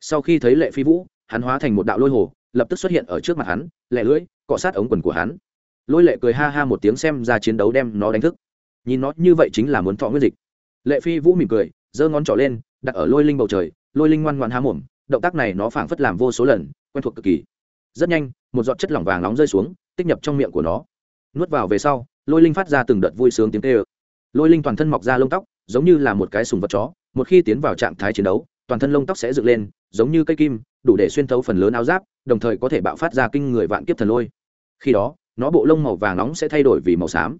Sau khi thấy lệ phi vũ, hắn hóa thành một đạo lôi hồ, lập tức xuất hiện ở trước mặt hắn lẹ lưỡi, cọ sát ống quần của hắn lôi lệ cười ha ha một tiếng xem ra chiến đấu đem nó đánh thức. Nhìn nó như vậy chính là muốn thọ nguyên dịch. Lệ phi vũ mỉm cười, giơ ngón trỏ lên, đặt ở lôi linh bầu trời, lôi linh ngoan ngoan há mồm, động tác này nó phảng phất làm vô số lần, quen thuộc cực kỳ. Rất nhanh, một giọt chất lỏng vàng nóng rơi xuống, tích nhập trong miệng của nó. Nuốt vào về sau, lôi linh phát ra từng đợt vui sướng tiếng tê ơ lôi linh toàn thân mọc ra lông tóc, giống như là một cái sùng vật chó, một khi tiến vào trạng thái chiến đấu, toàn thân lông tóc sẽ dựng lên, giống như cây kim, đủ để xuyên thấu phần lớn áo giáp, đồng thời có thể bạo phát ra kinh người vạn kiếp thần lôi. Khi đó nó bộ lông màu vàng nóng sẽ thay đổi vì màu xám.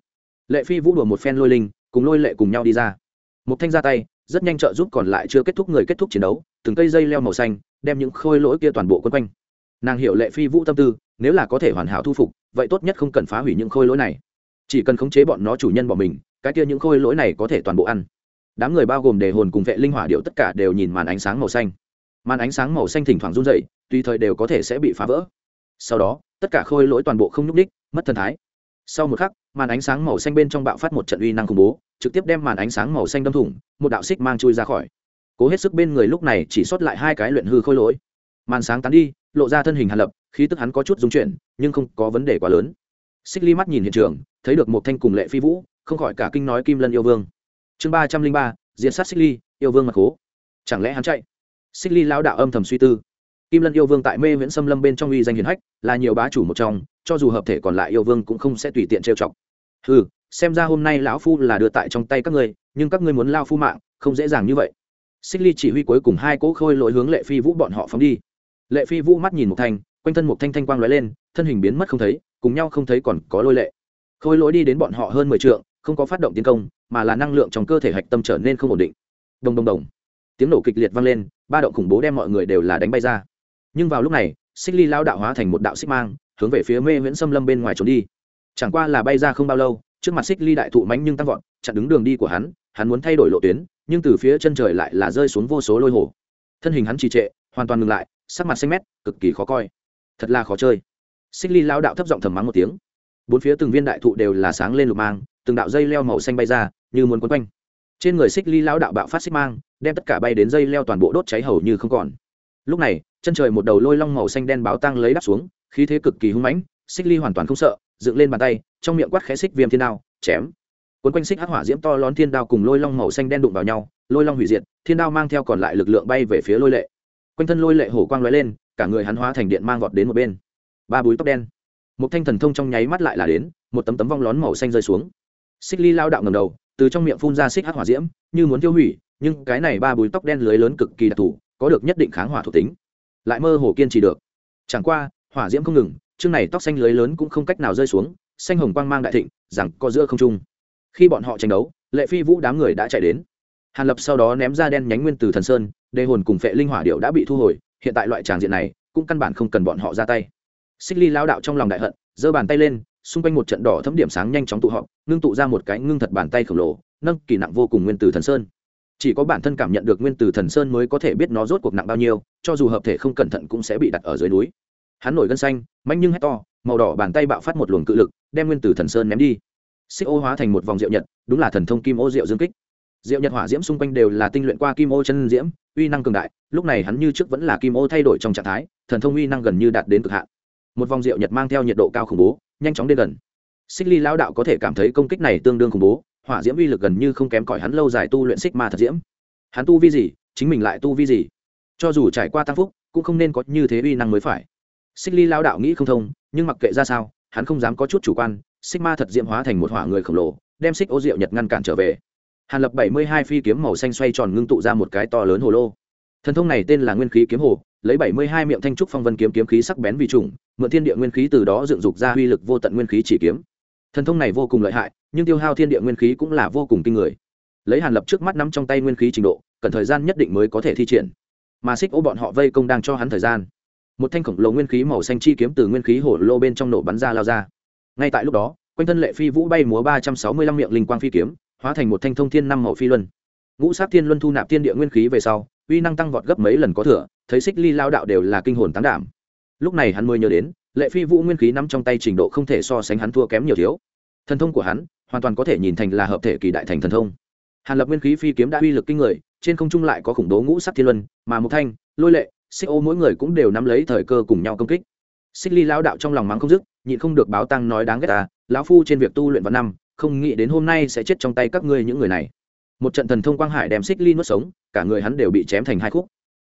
Lệ phi vũ đùa một phen lôi linh, cùng lôi lệ cùng nhau đi ra. Một thanh ra tay, rất nhanh trợ giúp còn lại chưa kết thúc người kết thúc chiến đấu, từng cây dây leo màu xanh, đem những khôi lỗi kia toàn bộ quân quanh. Nàng hiểu lệ phi vũ tâm tư, nếu là có thể hoàn hảo thu phục, vậy tốt nhất không cần phá hủy những khôi lỗi này. Chỉ cần khống chế bọn nó chủ nhân bỏ mình, cái kia những khôi lỗi này có thể toàn bộ ăn. Đám người bao gồm đề hồn cùng vệ linh hỏa điệu tất cả đều nhìn màn ánh sáng màu xanh. Màn ánh sáng màu xanh thỉnh thoảng run dậy tùy thời đều có thể sẽ bị phá vỡ. Sau đó tất cả khôi lỗi toàn bộ không nhúc ních mất thần thái. Sau một khắc, màn ánh sáng màu xanh bên trong bạo phát một trận uy năng khủng bố, trực tiếp đem màn ánh sáng màu xanh đâm thủng, một đạo xích mang chui ra khỏi. Cố hết sức bên người lúc này chỉ sót lại hai cái luyện hư khôi lỗi. Màn sáng tán đi, lộ ra thân hình hàn lập, khí tức hắn có chút dung chuyển, nhưng không có vấn đề quá lớn. Xích ly mắt nhìn hiện trường, thấy được một thanh cùng lệ phi vũ, không khỏi cả kinh nói kim lân yêu vương. Chương ba trăm linh ba diễn sát xích ly, yêu vương mặc cố. chẳng lẽ hắn chạy? Xích ly lao đạo âm thầm suy tư kim lân yêu vương tại mê viễn xâm lâm bên trong uy danh hiền hách, là nhiều bá chủ một trong, cho dù hợp thể còn lại yêu vương cũng không sẽ tùy tiện trêu chọc. Ừ xem ra hôm nay lão phu là đưa tại trong tay các ngươi, nhưng các ngươi muốn lao phu mạng, không dễ dàng như vậy. Xích ly chỉ huy cuối cùng hai cỗ khôi lỗi hướng lệ phi vũ bọn họ phóng đi. Lệ phi vũ mắt nhìn một thanh, quanh thân một thanh thanh quang lóe lên, thân hình biến mất không thấy, cùng nhau không thấy còn có lôi lệ. Khôi lỗi đi đến bọn họ hơn mười t không có phát động tiến công, mà là năng lượng trong cơ thể hạch tâm trở nên không ổn định. Đồng đồng đồng. Tiếng nổ kịch liệt vang lên, ba động khủng bố đem mọi người đều là đánh bay ra nhưng vào lúc này, xích ly lao đạo hóa thành một đạo xích mang, hướng về phía mê viễn xâm lâm bên ngoài trốn đi. Chẳng qua là bay ra không bao lâu, trước mặt xích ly đại thụ mánh nhưng tăng vọt, chặn đứng đường đi của hắn hắn muốn thay đổi lộ tuyến, nhưng từ phía chân trời lại là rơi xuống vô số lôi hồ. Thân hình hắn trì trệ, hoàn toàn ngừng lại, sắc mặt xanh mét, cực kỳ khó coi. Thật là khó chơi. Xích ly lao đạo thấp giọng thầm mắng một tiếng. Bốn phía từng viên đại thụ đều là sáng lên lục mang, từng đạo dây leo màu xanh bay ra, như muốn quấn quanh. Trên người xích ly lao đạo bạo phát xích mang, đem tất cả bay đến dây leo toàn bộ đốt cháy hầu như không còn lúc này, chân trời một đầu lôi long màu xanh đen báo tăng lấy đắp xuống, khí thế cực kỳ hung mãnh, xích ly hoàn toàn không sợ, dựng lên bàn tay, trong miệng quát khẽ xích viêm thiên đao, chém. Cuốn quanh xích hắc hỏa diễm to lón thiên đao cùng lôi long màu xanh đen đụng vào nhau, lôi long hủy diệt, thiên đao mang theo còn lại lực lượng bay về phía lôi lệ. Quanh thân lôi lệ hổ quang lóe lên, cả người hắn hóa thành điện mang vọt đến một bên. Ba búi tóc đen. Một thanh thần thông trong nháy mắt lại là đến, một tấm tấm vong lón màu xanh rơi xuống. Xích ly lao đạo ngầm đầu, từ trong miệng phun ra xích hắc hỏa diễm, như muốn tiêu hủy, nhưng cái này ba búi tóc đen lưới lớn cực kỳ đặc thù có được nhất định kháng hỏa thuộc tính. Lại mơ hồ kiên trì được. Chẳng qua, hỏa diễm không ngừng, chương này tóc xanh lưới lớn cũng không cách nào rơi xuống, xanh hồng quang mang đại thịnh, rằng có giữa không trung. Khi bọn họ tranh đấu, lệ phi vũ đám người đã chạy đến. Hàn lập sau đó ném ra đen nhánh nguyên từ thần sơn đề hồn cùng phệ linh hỏa điệu đã bị thu hồi, hiện tại loại tràng diện này, cũng căn bản không cần bọn họ ra tay. Xích ly lao đạo trong lòng đại hận, giơ bàn tay lên, xung quanh một trận đỏ thấm điểm sáng nhanh chóng tụ họp, ngưng tụ ra một cái ngưng thật bàn tay khổng lồ, nâng kỳ nặng vô cùng nguyên từ thần sơn chỉ có bản thân cảm nhận được nguyên từ thần sơn mới có thể biết nó rốt cuộc nặng bao nhiêu, cho dù hợp thể không cẩn thận cũng sẽ bị đặt ở dưới núi. Hắn nổi gân xanh mạnh nhưng hét to, màu đỏ bàn tay bạo phát một luồng cự lực, đem nguyên từ thần sơn ném đi. Xích ô hóa thành một vòng rượu nhật, đúng là thần thông kim ô rượu dương kích. Rượu nhật hỏa diễm xung quanh đều là tinh luyện qua kim ô chân diễm, uy năng cường đại, lúc này hắn như trước vẫn là kim ô thay đổi trong trạng thái, thần thông uy năng gần như đạt đến cực hạn. Một vòng rượu nhật mang theo nhiệt độ cao khủng bố, nhanh chóng đến gần. Xích ly lao đạo có thể cảm thấy công kích này tương đương khủng bố hỏa diễm uy lực gần như không kém cỏi hắn lâu dài tu luyện xích ma thật diễm. Hắn tu vi gì, chính mình lại tu vi gì? Cho dù trải qua tăng phúc, cũng không nên có như thế uy năng mới phải. Xích ly lao đạo nghĩ không thông, nhưng mặc kệ ra sao, hắn không dám có chút chủ quan, xích ma thật diễm hóa thành một hỏa người khổng lồ, đem xích ô diệu nhật ngăn cản trở về. Hàn lập bảy mươi hai phi kiếm màu xanh xoay tròn ngưng tụ ra một cái to lớn hồ lô. Thần thông này tên là nguyên khí kiếm hồ, lấy bảy mươi hai miệng thanh trúc phong vân kiếm kiếm khí sắc bén vì trùng mượn thiên địa nguyên khí từ đó dựng dục ra uy lực vô tận nguyên khí chỉ kiếm thần thông này vô cùng lợi hại, nhưng tiêu hao thiên địa nguyên khí cũng là vô cùng kinh người. Lấy hàn lập trước mắt nắm trong tay nguyên khí trình độ, cần thời gian nhất định mới có thể thi triển. Mà xích ô bọn họ vây công đang cho hắn thời gian. Một thanh khổng lồ nguyên khí màu xanh chi kiếm từ nguyên khí hổ lô bên trong nổ bắn ra lao ra. Ngay tại lúc đó, quanh thân lệ phi vũ bay múa ba trăm sáu mươi lăm miệng linh quang phi kiếm, hóa thành một thanh thông thiên năm màu phi luân. Ngũ sát thiên luân thu nạp thiên địa nguyên khí về sau, uy năng tăng vọt gấp mấy lần có thừa, thấy xích ly lao đạo đều là kinh hồn tán đảm lúc này hắn mới nhớ đến, lệ phi vũ nguyên khí nắm trong tay trình độ không thể so sánh hắn thua kém nhiều thiếu. Thần thông của hắn, hoàn toàn có thể nhìn thành là hợp thể kỳ đại thành thần thông. Hàn lập nguyên khí phi kiếm đã uy lực kinh người, trên không trung lại có khủng bố ngũ sắc thiên luân, mà mục thanh, lôi lệ, xích ô mỗi người cũng đều nắm lấy thời cơ cùng nhau công kích. Xích ly lao đạo trong lòng mắng không dứt, nhịn không được báo tăng nói đáng ghét ta, lão phu trên việc tu luyện vào năm, không nghĩ đến hôm nay sẽ chết trong tay các ngươi những người này. Một trận thần thông quang hải đem xích ly nuốt sống, cả người hắn đều bị chém thành hai khúc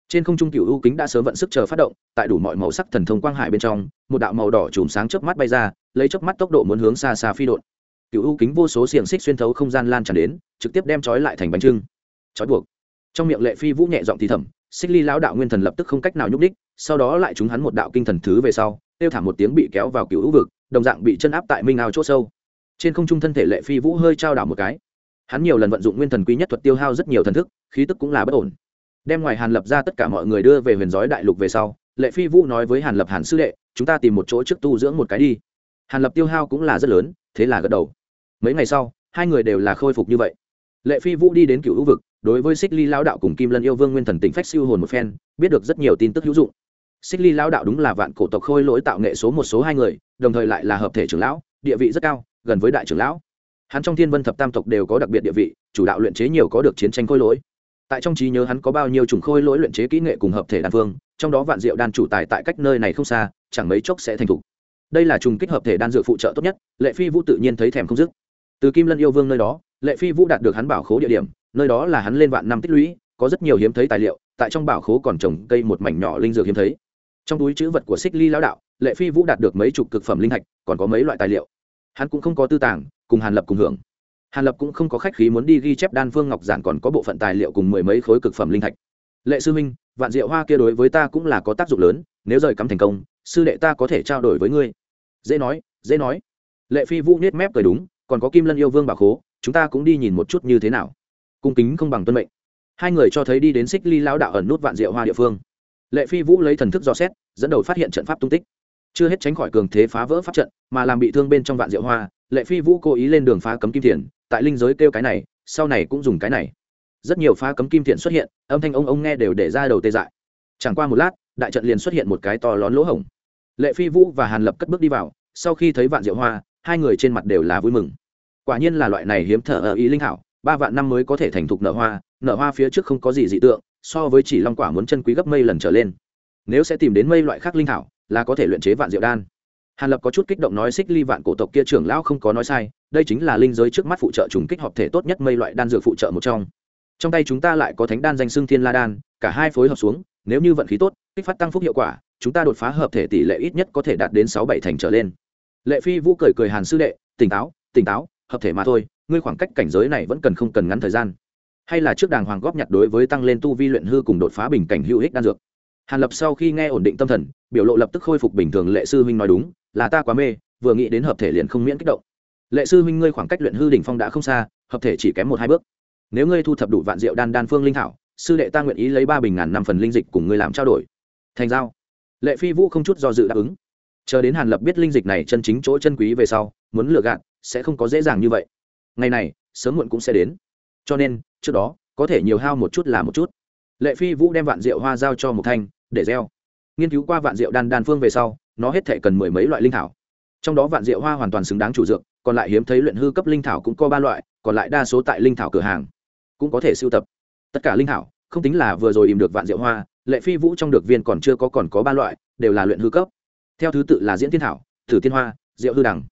trên không trung cựu ưu kính đã sớm vận sức chờ phát động, tại đủ mọi màu sắc thần thông quang hải bên trong, một đạo màu đỏ chùm sáng chớp mắt bay ra, lấy chớp mắt tốc độ muốn hướng xa xa phi đột cựu ưu kính vô số xiềng xích xuyên thấu không gian lan tràn đến, trực tiếp đem trói lại thành bánh trưng. Trói buộc. Trong miệng lệ phi vũ nhẹ giọng thì thầm, xích ly lão đạo nguyên thần lập tức không cách nào nhúc đích sau đó lại chúng hắn một đạo kinh thần thứ về sau, tiêu thảm một tiếng bị kéo vào cựu u vực, đồng dạng bị chân áp tại minh ao chỗ sâu. Trên không trung thân thể lệ phi vũ hơi trao đảo một cái. Hắn nhiều lần vận dụng nguyên thần quý nhất thuật tiêu hao rất nhiều thần thức, khí tức cũng là bất ổn đem ngoài hàn lập ra tất cả mọi người đưa về huyền giói đại lục về sau, lệ phi vũ nói với hàn lập hàn sư đệ, chúng ta tìm một chỗ trước tu dưỡng một cái đi. Hàn lập tiêu hao cũng là rất lớn, thế là gật đầu. Mấy ngày sau, hai người đều là khôi phục như vậy. Lệ phi vũ đi đến cựu hữu vực, đối với xích ly lao đạo cùng kim lân yêu vương nguyên thần tỉnh phách siêu hồn một phen, biết được rất nhiều tin tức hữu dụng. Xích ly lao đạo đúng là vạn cổ tộc khôi lỗi tạo nghệ số một số hai người, đồng thời lại là hợp thể trưởng lão, địa vị rất cao, gần với đại trưởng lão. Hắn trong thiên vân thập tam tộc đều có đặc biệt địa vị, chủ đạo luyện chế nhiều có được chiến tranh khôi lỗi tại trong trí nhớ hắn có bao nhiêu chủng khôi lỗi luyện chế kỹ nghệ cùng hợp thể đan phương, trong đó vạn diệu đan chủ tài tại cách nơi này không xa, chẳng mấy chốc sẽ thành thục. Đây là trùng kích hợp thể đan dựa phụ trợ tốt nhất, lệ phi vũ tự nhiên thấy thèm không dứt. Từ kim lân yêu vương nơi đó, lệ phi vũ đạt được hắn bảo khố địa điểm, nơi đó là hắn lên vạn năm tích lũy, có rất nhiều hiếm thấy tài liệu, tại trong bảo khố còn trồng cây một mảnh nhỏ linh dược hiếm thấy. Trong túi chữ vật của xích ly lão đạo, lệ phi vũ đạt được mấy chục cực phẩm linh thạch, còn có mấy loại tài liệu. Hắn cũng không có tư tàng, cùng hàn lập cùng hưởng hàn lập cũng không có khách khí muốn đi ghi chép đan phương ngọc giản còn có bộ phận tài liệu cùng mười mấy khối cực phẩm linh thạch. Lệ sư minh vạn diệu hoa kia đối với ta cũng là có tác dụng lớn, nếu rời cắm thành công, sư đệ ta có thể trao đổi với ngươi. Dễ nói dễ nói. Lệ phi vũ nết mép cười đúng, còn có kim lân yêu vương bảo khố, chúng ta cũng đi nhìn một chút như thế nào. Cung kính không bằng tuân mệnh. Hai người cho thấy đi đến xích ly lao đạo ẩn nút vạn diệu hoa địa phương. Lệ phi vũ lấy thần thức dò xét, dẫn đầu phát hiện trận pháp tung tích. Chưa hết tránh khỏi cường thế phá vỡ pháp trận, mà làm bị thương bên trong vạn diệu hoa, lệ phi vũ cố ý lên đường phá cấm kim thiền tại linh giới kêu cái này, sau này cũng dùng cái này. Rất nhiều pha cấm kim thiện xuất hiện, âm thanh ông ông nghe đều để ra đầu tê dại. Chẳng qua một lát, đại trận liền xuất hiện một cái to lón lỗ hổng. Lệ phi vũ và hàn lập cất bước đi vào, sau khi thấy vạn diệu hoa, hai người trên mặt đều là vui mừng. Quả nhiên là loại này hiếm thở ở ý linh hảo ba vạn năm mới có thể thành thục nở hoa nở hoa phía trước không có gì dị tượng, so với chỉ long quả muốn chân quý gấp mây lần trở lên. Nếu sẽ tìm đến mây loại khác linh thảo, là có thể luyện chế vạn diệu đan. Hàn lập có chút kích động nói xích ly vạn cổ tộc kia trưởng lão không có nói sai đây chính là linh giới trước mắt phụ trợ trùng kích hợp thể tốt nhất mây loại đan dược phụ trợ một trong. Trong tay chúng ta lại có thánh đan danh xưng thiên la đan, cả hai phối hợp xuống, nếu như vận khí tốt, kích phát tăng phúc hiệu quả, chúng ta đột phá hợp thể tỷ lệ ít nhất có thể đạt đến sáu bảy thành trở lên. Lệ phi vũ cười cười hàn sư đệ, tỉnh táo tỉnh táo, hợp thể mà thôi, ngươi khoảng cách cảnh giới này vẫn cần không cần ngắn thời gian. Hay là trước đàng hoàng góp nhặt đối với tăng lên tu vi luyện hư cùng đột phá bình cảnh hữu ích đan dược. Hàn lập sau khi nghe ổn định tâm thần, biểu lộ lập tức khôi phục bình thường lệ sư huynh nói đúng, là ta quá mê, vừa nghĩ đến hợp thể liền không miễn kích động lệ sư huynh ngươi khoảng cách luyện hư đỉnh phong đã không xa, hợp thể chỉ kém một hai bước. Nếu ngươi thu thập đủ vạn diệu đan đan phương linh thảo, sư đệ ta nguyện ý lấy ba bình ngàn năm phần linh dịch cùng ngươi làm trao đổi. Thành giao. Lệ phi vũ không chút do dự đáp ứng. Chờ đến hàn lập biết linh dịch này chân chính chỗ chân quý về sau, muốn lừa gạt, sẽ không có dễ dàng như vậy. Ngày này, sớm muộn cũng sẽ đến. Cho nên, trước đó, có thể nhiều hao một chút là một chút. Lệ phi vũ đem vạn rượu hoa giao cho một thanh, để gieo. Nghiên cứu qua vạn rượu đan đan phương về sau, nó hết thể cần mười mấy loại linh thảo. Trong đó vạn rượu hoa hoàn toàn xứng đáng chủ dược còn lại hiếm thấy luyện hư cấp linh thảo cũng có ba loại, còn lại đa số tại linh thảo cửa hàng, cũng có thể sưu tập. Tất cả linh thảo, không tính là vừa rồi im được vạn diệu hoa, lệ phi vũ trong được viên còn chưa có còn có ba loại, đều là luyện hư cấp. Theo thứ tự là diễn thiên thảo, thử thiên hoa, diệu hư đằng.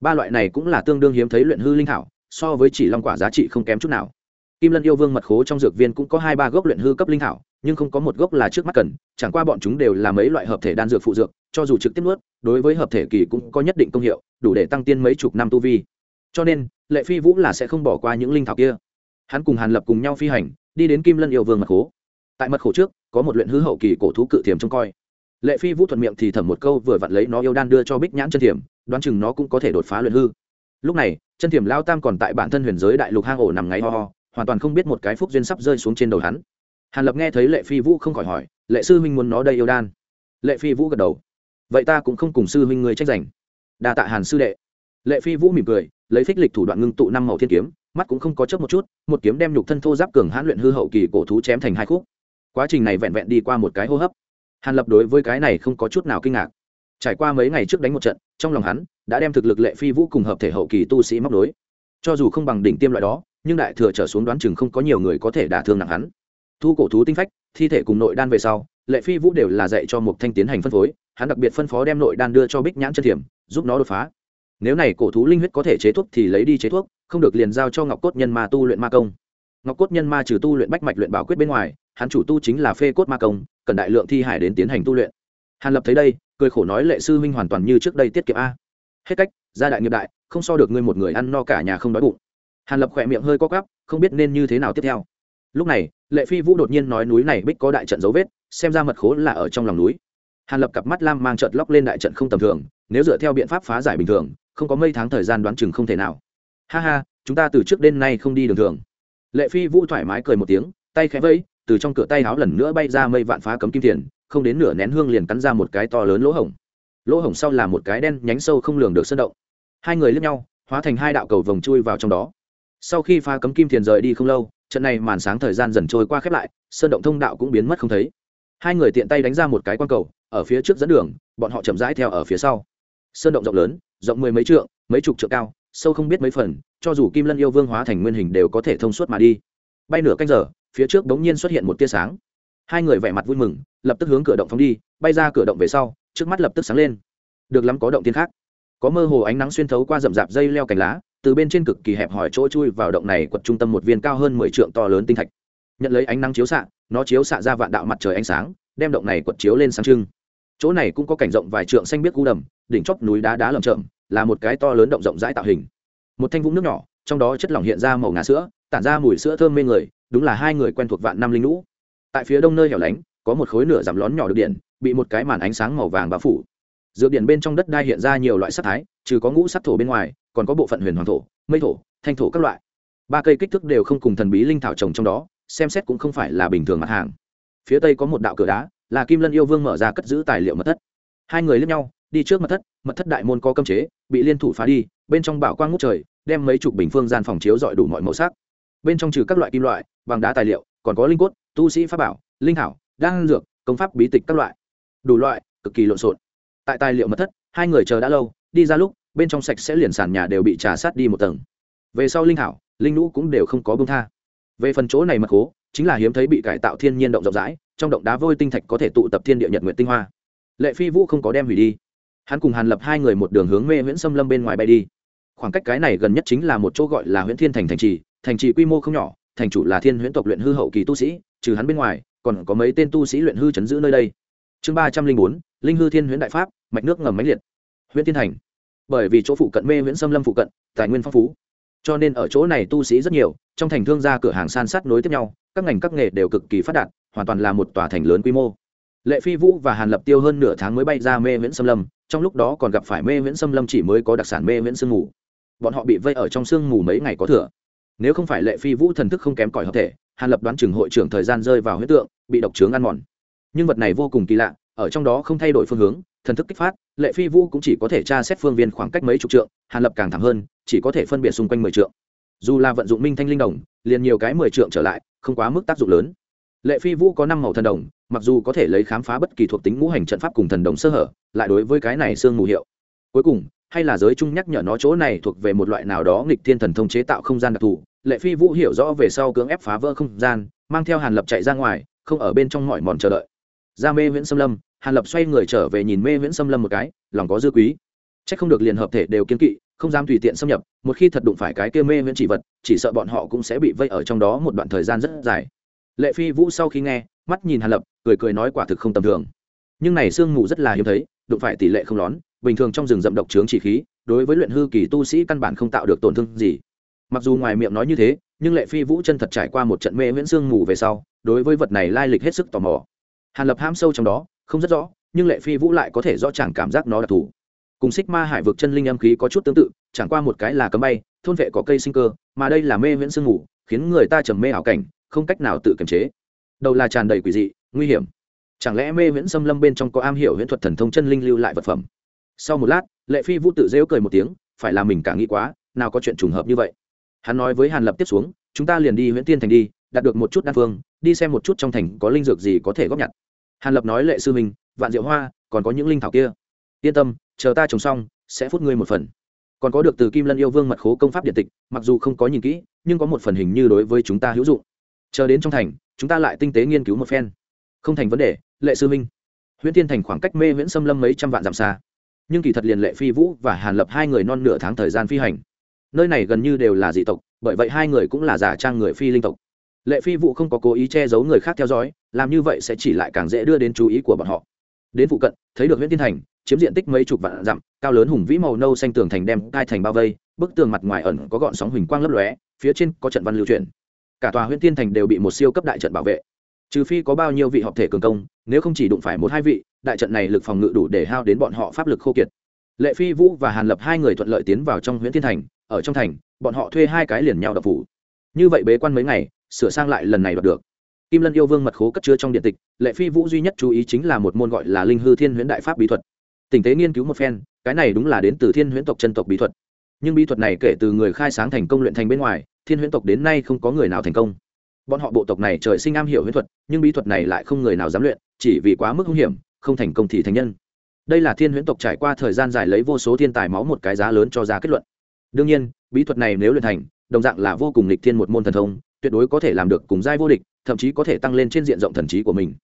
Ba loại này cũng là tương đương hiếm thấy luyện hư linh thảo, so với chỉ long quả giá trị không kém chút nào kim lân yêu vương mật khố trong dược viên cũng có hai ba gốc luyện hư cấp linh thảo, nhưng không có một gốc là trước mắt cần, chẳng qua bọn chúng đều là mấy loại hợp thể đan dược phụ dược, cho dù trực tiếp nuốt, đối với hợp thể kỳ cũng có nhất định công hiệu, đủ để tăng tiên mấy chục năm tu vi. Cho nên, lệ phi vũ là sẽ không bỏ qua những linh thảo kia. Hắn cùng hàn lập cùng nhau phi hành, đi đến kim lân yêu vương mật khố. Tại mật khổ trước, có một luyện hư hậu kỳ cổ thú cự thiềm trông coi. Lệ phi vũ thuận miệng thì thầm một câu vừa vặn lấy nó yêu đan đưa cho bích nhãn chân thiềm đoán chừng nó cũng có thể đột phá luyện hư. Lúc này, chân thiềm lao tam còn tại bản thân huyền giới đại lục hang ổ nằm ngáy ho ho hoàn toàn không biết một cái phúc duyên sắp rơi xuống trên đầu hắn. Hàn lập nghe thấy lệ phi vũ không khỏi hỏi, lệ sư huynh muốn nó đây yêu đan? Lệ phi vũ gật đầu, vậy ta cũng không cùng sư huynh người trách giành. Đa tạ hàn sư đệ. Lệ phi vũ mỉm cười, lấy phích lịch thủ đoạn ngưng tụ năm màu thiên kiếm, mắt cũng không có chớp một chút, một kiếm đem nhục thân thô giáp cường hãn luyện hư hậu kỳ cổ thú chém thành hai khúc. Quá trình này vẹn vẹn đi qua một cái hô hấp. Hàn lập đối với cái này không có chút nào kinh ngạc. Trải qua mấy ngày trước đánh một trận, trong lòng hắn đã đem thực lực lệ phi vũ cùng hợp thể hậu kỳ tu sĩ móc đối cho dù không bằng đỉnh tiêm loại đó nhưng đại thừa trở xuống đoán chừng không có nhiều người có thể đả thương nặng hắn. Thu cổ thú tinh phách, thi thể cùng nội đan về sau, lệ phi vũ đều là dạy cho một thanh tiến hành phân phối, hắn đặc biệt phân phó đem nội đan đưa cho bích nhãn chân thiểm, giúp nó đột phá. Nếu này cổ thú linh huyết có thể chế thuốc thì lấy đi chế thuốc, không được liền giao cho ngọc cốt nhân ma tu luyện ma công. Ngọc cốt nhân ma trừ tu luyện bách mạch luyện bảo quyết bên ngoài, hắn chủ tu chính là phê cốt ma công, cần đại lượng thi hải đến tiến hành tu luyện. Hàn lập thấy đây, cười khổ nói lệ sư huynh hoàn toàn như trước đây tiết kiệm a. Hết cách, gia đại nghiệp đại, không so được ngươi một người ăn no cả nhà không đói bụng hàn lập khỏe miệng hơi co cắp không biết nên như thế nào tiếp theo. Lúc này, lệ phi vũ đột nhiên nói núi này bích có đại trận dấu vết, xem ra mật khố là ở trong lòng núi. Hàn lập cặp mắt lam mang trợt lóc lên đại trận không tầm thường, nếu dựa theo biện pháp phá giải bình thường, không có mấy tháng thời gian đoán chừng không thể nào. Ha ha, chúng ta từ trước đến nay không đi đường thường. Lệ phi vũ thoải mái cười một tiếng, tay khẽ vẫy, từ trong cửa tay áo lần nữa bay ra mây vạn phá cấm kim tiền không đến nửa nén hương liền cắn ra một cái to lớn lỗ hổng. Lỗ hổng sau là một cái đen nhánh sâu không lường được sơn động. Hai người lướt nhau, hóa thành hai đạo cầu vòng chui vào trong đó sau khi pha cấm kim thiền rời đi không lâu, trận này màn sáng thời gian dần trôi qua khép lại, sơn động thông đạo cũng biến mất không thấy. Hai người tiện tay đánh ra một cái quan cầu, ở phía trước dẫn đường, bọn họ chậm rãi theo ở phía sau. Sơn động rộng lớn, rộng mười mấy trượng, mấy chục trượng cao, sâu không biết mấy phần, cho dù kim lân yêu vương hóa thành nguyên hình đều có thể thông suốt mà đi. Bay nửa canh giờ, phía trước bỗng nhiên xuất hiện một tia sáng. Hai người vẻ mặt vui mừng, lập tức hướng cửa động phóng đi, bay ra cửa động về sau, trước mắt lập tức sáng lên. Được lắm có động tiên khác. Có mơ hồ ánh nắng xuyên thấu qua rậm rạp dây leo cành lá từ bên trên cực kỳ hẹp hỏi chỗ chui vào động này quật trung tâm một viên cao hơn mười trượng to lớn tinh thạch. Nhận lấy ánh nắng chiếu xạ, nó chiếu xạ ra vạn đạo mặt trời ánh sáng, đem động này quật chiếu lên sáng trưng. Chỗ này cũng có cảnh rộng vài trượng xanh biếc u đầm, đỉnh chóp núi đá đá lầm chậm là một cái to lớn động rộng rãi tạo hình. Một thanh vũng nước nhỏ, trong đó chất lỏng hiện ra màu ngà sữa, tản ra mùi sữa thơm mê người, đúng là hai người quen thuộc vạn năm linh lũ. Tại phía đông nơi hẻo lánh, có một khối nửa giảm lón nhỏ được điện, bị một cái màn ánh sáng màu vàng bao phủ. Dược điện bên trong đất đai hiện ra nhiều loại sắc thái, trừ có ngũ sắc thổ bên ngoài còn có bộ phận huyền hoàng thổ, mây thổ, thanh thổ các loại. Ba cây kích thước đều không cùng thần bí linh thảo trồng trong đó, xem xét cũng không phải là bình thường mặt hàng. Phía tây có một đạo cửa đá, là kim lân yêu vương mở ra cất giữ tài liệu mật thất. Hai người lướt nhau, đi trước mật thất mật thất đại môn có cơm chế, bị liên thủ phá đi, bên trong bảo quang ngút trời, đem mấy chục bình phương gian phòng chiếu dọi đủ mọi màu sắc. Bên trong trừ các loại kim loại, bằng đá tài liệu, còn có linh cốt, tu sĩ pháp bảo, linh thảo, đan dược, công pháp bí tịch các loại. Đủ loại, cực kỳ lộn xộn. Tại tài liệu mật thất, hai người chờ đã lâu, đi ra lúc bên trong sạch sẽ liền sàn nhà đều bị trà sát đi một tầng. Về sau linh hảo, linh lũ cũng đều không có bông tha. Về phần chỗ này mật cố, chính là hiếm thấy bị cải tạo thiên nhiên động rộng rãi, trong động đá vôi tinh thạch có thể tụ tập thiên địa nhật nguyện tinh hoa. Lệ phi vũ không có đem hủy đi. Hắn cùng hàn lập hai người một đường hướng mê nguyễn xâm lâm bên ngoài bay đi. Khoảng cách cái này gần nhất chính là một chỗ gọi là huyện thiên thành thành trì thành trì quy mô không nhỏ, thành chủ là thiên huyễn tộc luyện hư hậu kỳ tu sĩ, trừ hắn bên ngoài, còn có mấy tên tu sĩ luyện hư chấn giữ nơi đây. Chương ba trăm linh bốn, linh hư thiên huyễn đại pháp, mạch nước ngầm máy liệt. Huyện thiên thành bởi vì chỗ phụ cận mê nguyễn xâm lâm phụ cận, tài nguyên phong phú. Cho nên ở chỗ này tu sĩ rất nhiều, trong thành thương gia cửa hàng san sát nối tiếp nhau, các ngành các nghề đều cực kỳ phát đạt, hoàn toàn là một tòa thành lớn quy mô. Lệ phi vũ và hàn lập tiêu hơn nửa tháng mới bay ra mê viễn xâm lâm, trong lúc đó còn gặp phải mê viễn xâm lâm chỉ mới có đặc sản mê viễn sương mù. Bọn họ bị vây ở trong sương mù mấy ngày có thừa. Nếu không phải lệ phi vũ thần thức không kém cỏi hợp thể, hàn lập đoán chừng hội trưởng thời gian rơi vào huyết tượng, bị độc trướng ăn mòn. Nhưng vật này vô cùng kỳ lạ, ở trong đó không thay đổi phương hướng thần thức kích phát, lệ phi vũ cũng chỉ có thể tra xét phương viên khoảng cách mấy chục trượng, hàn lập càng thẳng hơn, chỉ có thể phân biệt xung quanh mười trượng. Dù là vận dụng minh thanh linh đồng, liền nhiều cái mười trượng trở lại, không quá mức tác dụng lớn. Lệ phi vũ có năm màu thần đồng, mặc dù có thể lấy khám phá bất kỳ thuộc tính ngũ hành trận pháp cùng thần đồng sơ hở, lại đối với cái này sương mù hiệu. Cuối cùng, hay là giới chung nhắc nhở nó chỗ này thuộc về một loại nào đó nghịch thiên thần thông chế tạo không gian đặc thù, lệ phi vũ hiểu rõ về sau cưỡng ép phá vỡ không gian, mang theo hàn lập chạy ra ngoài, không ở bên trong mọi mòn chờ đợi. Ra mê viễn xâm lâm hàn lập xoay người trở về nhìn mê viễn xâm lâm một cái, lòng có dư quý. C h ắ c không được liền hợp thể đều kiên kỵ, không dám tùy tiện xâm nhập, một khi thật đụng phải cái kia mê viễn chỉ vật, chỉ sợ bọn họ cũng sẽ bị vây ở trong đó một đoạn thời gian rất dài. Lệ phi vũ sau khi nghe, mắt nhìn hàn lập, cười cười nói quả thực không tầm thường. Nhưng này sương mù rất là hiếm thấy, đụng phải tỷ lệ không lón, bình thường trong rừng rậm độc trướng chỉ khí, đối với luyện hư kỳ tu sĩ căn bản không tạo được tổn thương gì. Mặc dù ngoài miệng nói như thế, nhưng lệ phi vũ chân thật trải qua một trận mê viễn sương mù về sau, đối với vật này lai lịch hết sức tò mò. Hàn lập ham sâu trong đó không rất rõ, nhưng lệ phi vũ lại có thể rõ ràng cảm giác nó đặc thù cùng xích ma hải vực chân linh âm khí có chút tương tự, chẳng qua một cái là cấm bay, thôn vệ có cây sinh cơ, mà đây là mê viễn sương ngủ, khiến người ta trầm mê ảo cảnh, không cách nào tự kiềm chế. Đầu là tràn đầy quỷ dị, nguy hiểm. Chẳng lẽ mê viễn xâm lâm bên trong có am hiểu huyễn thuật thần thông chân linh lưu lại vật phẩm? Sau một lát, lệ phi vũ tự rêu cười một tiếng, phải là mình cả nghĩ quá, nào có chuyện trùng hợp như vậy. Hắn nói với hàn lập tiếp xuống, chúng ta liền đi huyễn tiên thành đi, đạt được một chút đan phương, đi xem một chút trong thành có linh dược gì có thể góp nhặt hàn lập nói lệ sư mình vạn diệu hoa, còn có những linh thảo kia. Yên tâm, chờ ta trồng xong, sẽ phút ngươi một phần. Còn có được từ kim lân yêu vương mật khố công pháp điện tịch, mặc dù không có nhìn kỹ, nhưng có một phần hình như đối với chúng ta hữu dụng. Chờ đến trong thành, chúng ta lại tinh tế nghiên cứu một phen. Không thành vấn đề, lệ sư minh huyễn tiên thành khoảng cách mê viễn xâm lâm mấy trăm vạn dặm xa. Nhưng kỳ thật liền lệ phi vũ và hàn lập hai người non nửa tháng thời gian phi hành. Nơi này gần như đều là dị tộc, bởi vậy hai người cũng là giả trang người phi linh tộc. Lệ phi vũ không có cố ý che giấu người khác theo dõi làm như vậy sẽ chỉ lại càng dễ đưa đến chú ý của bọn họ. Đến phụ cận, thấy được huyện tiên thành, chiếm diện tích mấy chục vạn dặm, cao lớn hùng vĩ màu nâu xanh tường thành đem cai thành bao vây, bức tường mặt ngoài ẩn có gọn sóng huỳnh quang lấp lóe, phía trên có trận văn lưu truyền. Cả tòa huyện tiên thành đều bị một siêu cấp đại trận bảo vệ. Trừ phi có bao nhiêu vị học thể cường công, nếu không chỉ đụng phải một hai vị, đại trận này lực phòng ngự đủ để hao đến bọn họ pháp lực khô kiệt. Lệ phi vũ và hàn lập hai người thuận lợi tiến vào trong huyện thiên thành, ở trong thành, bọn họ thuê hai cái liền nhau đập phủ. Như vậy bế quan mấy ngày, sửa sang lại lần này đoạt được kim lân yêu vương mật khố cất chứa trong điện tịch, lệ phi vũ duy nhất chú ý chính là một môn gọi là linh hư thiên huyễn đại pháp bí thuật. Tình tế nghiên cứu một phen, cái này đúng là đến từ thiên huyễn tộc chân tộc bí thuật. Nhưng bí thuật này kể từ người khai sáng thành công luyện thành bên ngoài, thiên huyễn tộc đến nay không có người nào thành công. Bọn họ bộ tộc này trời sinh am hiểu huyễn thuật, nhưng bí thuật này lại không người nào dám luyện, chỉ vì quá mức hung hiểm, không thành công thì thành nhân. Đây là thiên huyễn tộc trải qua thời gian dài lấy vô số thiên tài máu một cái giá lớn cho ra kết luận. Đương nhiên, bí thuật này nếu luyện thành, đồng dạng là vô cùng lịch thiên một môn thần thông tuyệt đối có thể làm được cùng giai vô địch, thậm chí có thể tăng lên trên diện rộng thần trí của mình.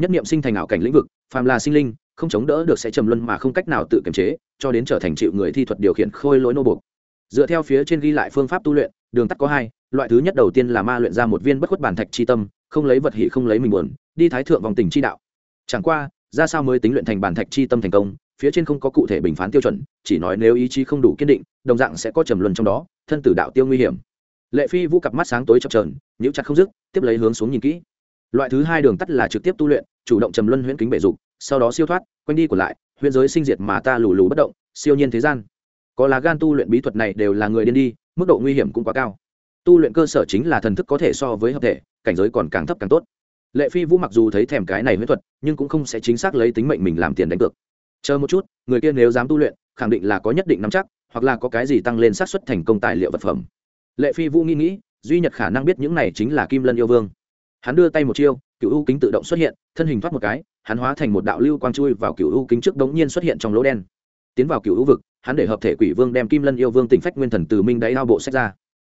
Nhất niệm sinh thành ảo cảnh lĩnh vực, phàm là sinh linh, không chống đỡ được sẽ trầm luân mà không cách nào tự kiềm chế, cho đến trở thành chịu người thi thuật điều khiển khôi lỗi nô buộc. Dựa theo phía trên ghi lại phương pháp tu luyện, đường tắt có hai, loại thứ nhất đầu tiên là ma luyện ra một viên bất khuất bản thạch chi tâm, không lấy vật hỷ không lấy mình buồn, đi thái thượng vòng tình chi đạo. Chẳng qua, ra sao mới tính luyện thành bản thạch chi tâm thành công, phía trên không có cụ thể bình phán tiêu chuẩn, chỉ nói nếu ý chí không đủ kiên định, đồng dạng sẽ có trầm luân trong đó, thân tử đạo tiêu nguy hiểm lệ phi vũ cặp mắt sáng tối chập trờn nhũ chặt không dứt, tiếp lấy hướng xuống nhìn kỹ. Loại thứ hai đường tắt là trực tiếp tu luyện, chủ động trầm luân huyễn kính bể dục, sau đó siêu thoát, quanh đi của lại, huyễn giới sinh diệt mà ta lù lù bất động, siêu nhiên thế gian. Có lá gan tu luyện bí thuật này đều là người điên đi, mức độ nguy hiểm cũng quá cao. Tu luyện cơ sở chính là thần thức có thể so với hợp thể, cảnh giới còn càng thấp càng tốt. Lệ phi vũ mặc dù thấy thèm cái này huyễn thuật, nhưng cũng không sẽ chính xác lấy tính mệnh mình làm tiền đánh cược. Chờ một chút, người kia nếu dám tu luyện, khẳng định là có nhất định nắm chắc, hoặc là có cái gì tăng lên xác suất thành công tài liệu vật phẩm lệ phi vũ nghĩ nghĩ, duy nhất khả năng biết những này chính là kim lân yêu vương. Hắn đưa tay một chiêu cựu u kính tự động xuất hiện, thân hình thoát một cái, hắn hóa thành một đạo lưu quang chui vào cựu u kính trước đống nhiên xuất hiện trong lỗ đen. Tiến vào cựu u vực, hắn để hợp thể quỷ vương đem kim lân yêu vương tỉnh phách nguyên thần từ minh đáy ao bộ xét ra.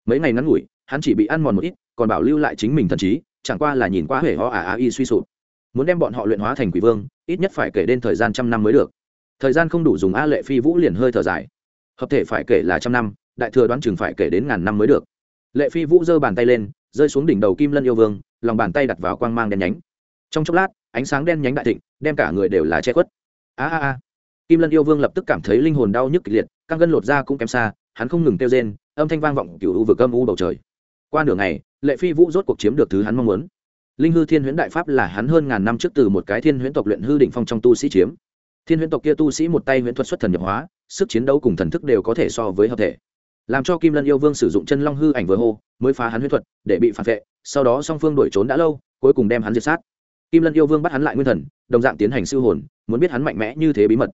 Mấy ngày ngắn ngủi, hắn chỉ bị ăn mòn một ít, còn bảo lưu lại chính mình thần trí, chẳng qua là nhìn qua huệ ho ả á y suy sụp. Muốn đem bọn họ luyện hóa thành quỷ vương, ít nhất phải kể đến thời gian trăm năm mới được. Thời gian không đủ dùng a lệ phi vũ liền hơi thở dài. Hợp thể phải kể là trăm năm đại thừa đoán chừng phải kể đến ngàn năm mới được. Lệ phi vũ giơ bàn tay lên, rơi xuống đỉnh đầu kim lân yêu vương, lòng bàn tay đặt vào quang mang đen nhánh. Trong chốc lát, ánh sáng đen nhánh đại thịnh, đem cả người đều là che khuất. A a a. Kim lân yêu vương lập tức cảm thấy linh hồn đau nhức kịch liệt, căng gân lột ra cũng kém xa, hắn không ngừng kêu rên, âm thanh vang vọng cựu u vực âm u bầu trời. Qua nửa ngày, lệ phi vũ rốt cuộc chiếm được thứ hắn mong muốn. Linh hư thiên huyễn đại pháp là hắn hơn ngàn năm trước từ một cái thiên huyễn tộc luyện hư đỉnh phong trong tu sĩ chiếm. Thiên huyễn tộc kia tu sĩ một tay huyễn thuật xuất thần nhập hóa, sức chiến đấu cùng thần thức đều có thể so với hợp thể làm cho kim lân yêu vương sử dụng chân long hư ảnh vừa hô, mới phá hắn huyết thuật, để bị phản vệ, sau đó song phương đuổi trốn đã lâu, cuối cùng đem hắn diệt sát. Kim lân yêu vương bắt hắn lại nguyên thần, đồng dạng tiến hành siêu hồn, muốn biết hắn mạnh mẽ như thế bí mật.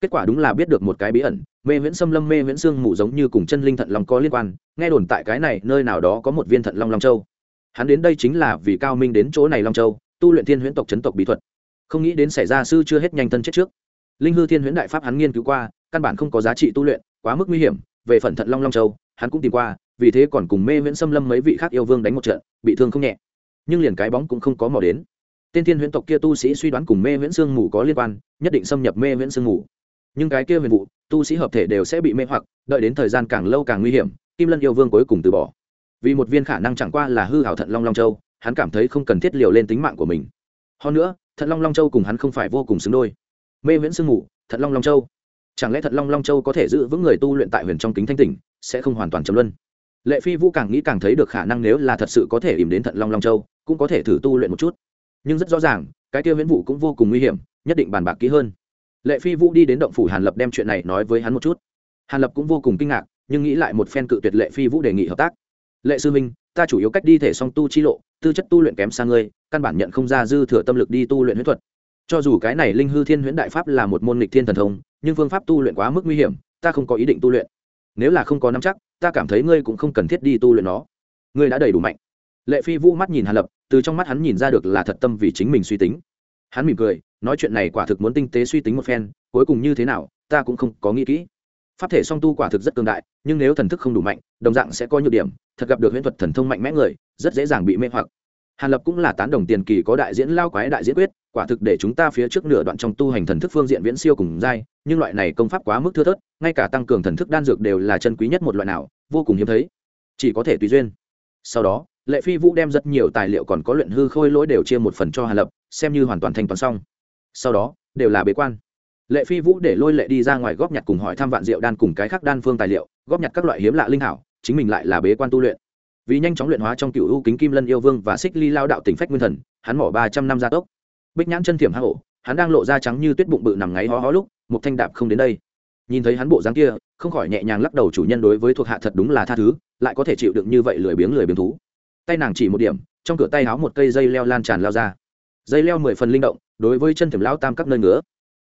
Kết quả đúng là biết được một cái bí ẩn, mê viễn xâm lâm, mê viễn xương mù giống như cùng chân linh thận long có liên quan, nghe đồn tại cái này, nơi nào đó có một viên thận long long châu. Hắn đến đây chính là vì cao minh đến chỗ này long châu, tu luyện thiên huyễn tộc chấn tộc bí thuật. Không nghĩ đến xảy ra sư chưa hết nhanh thân chết trước. Linh hư thiên huyễn đại pháp hắn nghiên cứu qua, căn bản không có giá trị tu luyện, quá mức nguy hiểm về phần thận long long châu, hắn cũng tìm qua, vì thế còn cùng mê viễn xâm lâm mấy vị khác yêu vương đánh một trận, bị thương không nhẹ. Nhưng liền cái bóng cũng không có mò đến. Tên thiên huyễn tộc kia tu sĩ suy đoán cùng mê viễn sương mù có liên quan, nhất định xâm nhập mê viễn sương mù. Nhưng cái kia huyền vụ, tu sĩ hợp thể đều sẽ bị mê hoặc, đợi đến thời gian càng lâu càng nguy hiểm, kim lân yêu vương cuối cùng từ bỏ. Vì một viên khả năng chẳng qua là hư hảo thận long long châu, hắn cảm thấy không cần thiết liều lên tính mạng của mình. Hơn nữa, thận long long châu cùng hắn không phải vô cùng xứng đôi. Mê viễn sương mù, thận long long châu chẳng lẽ thật long long châu có thể giữ vững người tu luyện tại huyền trong kính thanh tỉnh, sẽ không hoàn toàn chấm luân? Lệ phi vũ càng nghĩ càng thấy được khả năng nếu là thật sự có thể ìm đến thận long long châu, cũng có thể thử tu luyện một chút. Nhưng rất rõ ràng, cái tiêu viễn vụ cũng vô cùng nguy hiểm, nhất định bàn bạc kỹ hơn. Lệ phi vũ đi đến động phủ hàn lập đem chuyện này nói với hắn một chút. Hàn lập cũng vô cùng kinh ngạc, nhưng nghĩ lại một phen cự tuyệt lệ phi vũ đề nghị hợp tác. Lệ sư minh ta chủ yếu cách đi thể song tu chi lộ, tư chất tu luyện kém sang ngươi, căn bản nhận không ra dư thừa tâm lực đi tu luyện huyết thuật cho dù cái này linh hư thiên huyễn đại pháp là một môn nghịch thiên thần thông, nhưng phương pháp tu luyện quá mức nguy hiểm, ta không có ý định tu luyện. Nếu là không có nắm chắc, ta cảm thấy ngươi cũng không cần thiết đi tu luyện nó. Ngươi đã đầy đủ mạnh. Lệ phi vũ mắt nhìn hàn lập, từ trong mắt hắn nhìn ra được là thật tâm vì chính mình suy tính. Hắn mỉm cười, nói chuyện này quả thực muốn tinh tế suy tính một phen, cuối cùng như thế nào, ta cũng không có nghĩ kỹ. Pháp thể song tu quả thực rất cường đại, nhưng nếu thần thức không đủ mạnh, đồng dạng sẽ có nhược điểm, thật gặp được huyễn thuật thần thông mạnh mẽ người, rất dễ dàng bị mê hoặc hàn lập cũng là tán đồng tiền kỳ có đại diễn lao quái đại diễn quyết, quả thực để chúng ta phía trước nửa đoạn trong tu hành thần thức phương diện viễn siêu cùng dai, nhưng loại này công pháp quá mức thưa thớt, ngay cả tăng cường thần thức đan dược đều là chân quý nhất một loại nào, vô cùng hiếm thấy. Chỉ có thể tùy duyên. Sau đó, lệ phi vũ đem rất nhiều tài liệu còn có luyện hư khôi lỗi đều chia một phần cho hàn lập, xem như hoàn toàn thanh toán xong. Sau đó, đều là bế quan. Lệ phi vũ để lôi lệ đi ra ngoài góp nhặt cùng hỏi thăm vạn diệu đan cùng cái khác đan phương tài liệu, góp nhặt các loại hiếm lạ linh hảo, chính mình lại là bế quan tu luyện vì nhanh chóng luyện hóa trong cựu u kính kim lân yêu vương và xích ly lao đạo tỉnh phách nguyên thần, hắn mỏ ba trăm năm gia tốc. Bích nhãn chân thiểm hạ hổ hắn đang lộ ra trắng như tuyết bụng bự nằm ngáy ho ho lúc, một thanh đạp không đến đây. Nhìn thấy hắn bộ dáng kia, không khỏi nhẹ nhàng lắc đầu chủ nhân đối với thuộc hạ thật đúng là tha thứ, lại có thể chịu đựng như vậy lười biếng lười biếng thú. Tay nàng chỉ một điểm, trong cửa tay háo một cây dây leo lan tràn lao ra. Dây leo mười phần linh động, đối với chân thiểm lao tam các nơi ngứa.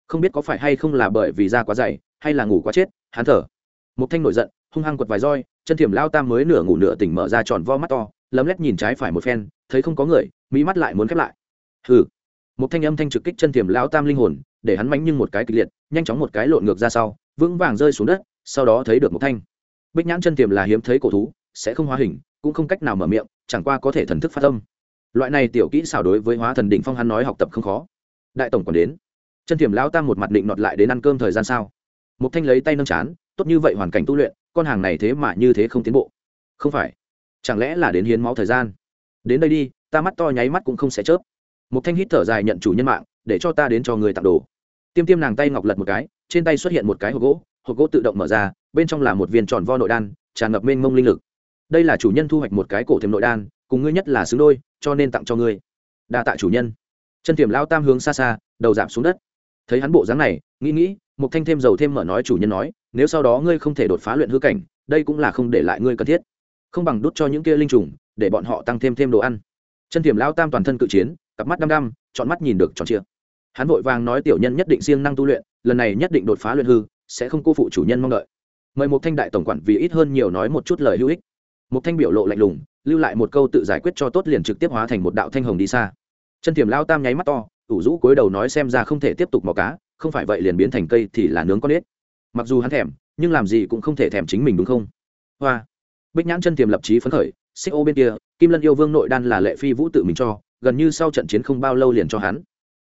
Không biết có phải hay không là bởi vì da quá dày, hay là ngủ quá chết, hắn thở. Một thanh nổi giận hung hăng quật vài roi, chân thiểm lao tam mới nửa ngủ nửa tỉnh mở ra tròn vo mắt to, lấm lét nhìn trái phải một phen, thấy không có người mỹ mắt lại muốn khép lại. Hừ. Một thanh âm thanh trực kích chân thiểm lao tam linh hồn, để hắn mánh nhưng một cái kịch liệt, nhanh chóng một cái lộn ngược ra sau, vững vàng rơi xuống đất, sau đó thấy được một thanh. Bích nhãn chân tiềm là hiếm thấy cổ thú, sẽ không hóa hình, cũng không cách nào mở miệng, chẳng qua có thể thần thức phát âm. Loại này tiểu kỹ xảo đối với hóa thần đỉnh phong hắn nói học tập không khó. Đại tổng còn đến. Chân tiềm lao tam một mặt định nọt lại đến ăn cơm thời gian sao. Một thanh lấy tay nâng chán, tốt như vậy hoàn cảnh tu luyện con hàng này thế mà như thế không tiến bộ. Không phải. Chẳng lẽ là đến hiến máu thời gian? Đến đây đi, ta mắt to nháy mắt cũng không sẽ chớp. Một thanh hít thở dài nhận chủ nhân mạng, để cho ta đến cho người tặng đồ. Tiêm tiêm nàng tay ngọc lật một cái, trên tay xuất hiện một cái hộp gỗ hộp gỗ tự động mở ra, bên trong là một viên tròn vo nội đan, tràn ngập mênh mông linh lực. Đây là chủ nhân thu hoạch một cái cổ thêm nội đan, cùng ngươi nhất là xứng đôi, cho nên tặng cho ngươi. Đa tạ chủ nhân. Chân tiềm lao tam hướng xa xa, đầu giảm xuống đất. Thấy hắn bộ dáng này, nghĩ nghĩ một thanh thêm dầu thêm mở nói chủ nhân nói, nếu sau đó ngươi không thể đột phá luyện hư cảnh, đây cũng là không để lại ngươi cần thiết. Không bằng đút cho những kia linh trùng, để bọn họ tăng thêm thêm đồ ăn. Chân tiềm lao tam toàn thân cự chiến, cặp mắt đăm đăm chọn mắt nhìn được tròn chia hắn vội vàng nói tiểu nhân nhất định siêng năng tu luyện, lần này nhất định đột phá luyện hư, sẽ không cô phụ chủ nhân mong đợi. Mời một thanh đại tổng quản vì ít hơn nhiều nói một chút lời hữu ích. Một thanh biểu lộ lạnh lùng, lưu lại một câu tự giải quyết cho tốt liền trực tiếp hóa thành một đạo thanh hồng đi xa. Chân tiềm lao tam nháy mắt to, ủ rũ cúi đầu nói xem ra không thể tiếp tục mò cá không phải vậy liền biến thành cây thì là nướng con ếch. Mặc dù hắn thèm, nhưng làm gì cũng không thể thèm chính mình đúng không? Hoa. Bích nhãn chân tiềm lập trí phấn khởi, xích ô bên kia, kim lân yêu vương nội đan là lệ phi vũ tự mình cho, gần như sau trận chiến không bao lâu liền cho hắn.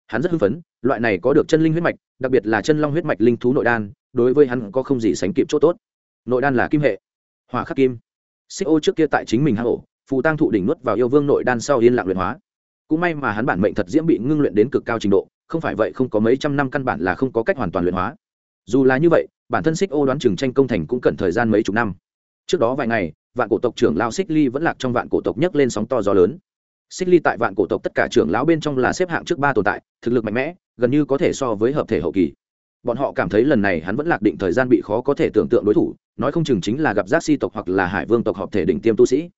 Hắn rất hưng phấn, loại này có được chân linh huyết mạch, đặc biệt là chân long huyết mạch linh thú nội đan, đối với hắn có không gì sánh kịp chỗ tốt. Nội đan là kim hệ, hỏa khắc kim. Xích ô trước kia tại chính mình hang hổ phù tăng thụ đỉnh nuốt vào yêu vương nội đan sau yên lặng luyện hóa. Cũng may mà hắn bản mệnh thật diễm bị ngưng luyện đến cực cao trình độ không phải vậy không có mấy trăm năm căn bản là không có cách hoàn toàn luyện hóa. Dù là như vậy, bản thân xích ô đoán chừng tranh công thành cũng cần thời gian mấy chục năm. Trước đó vài ngày, vạn cổ tộc trưởng lao xích ly vẫn lạc trong vạn cổ tộc nhấc lên sóng to gió lớn. Xích ly tại vạn cổ tộc tất cả trưởng lão bên trong là xếp hạng trước ba tồn tại, thực lực mạnh mẽ, gần như có thể so với hợp thể hậu kỳ. Bọn họ cảm thấy lần này hắn vẫn lạc định thời gian bị khó có thể tưởng tượng đối thủ, nói không chừng chính là gặp giác si tộc hoặc là hải vương tộc hợp thể đỉnh tiêm tu sĩ.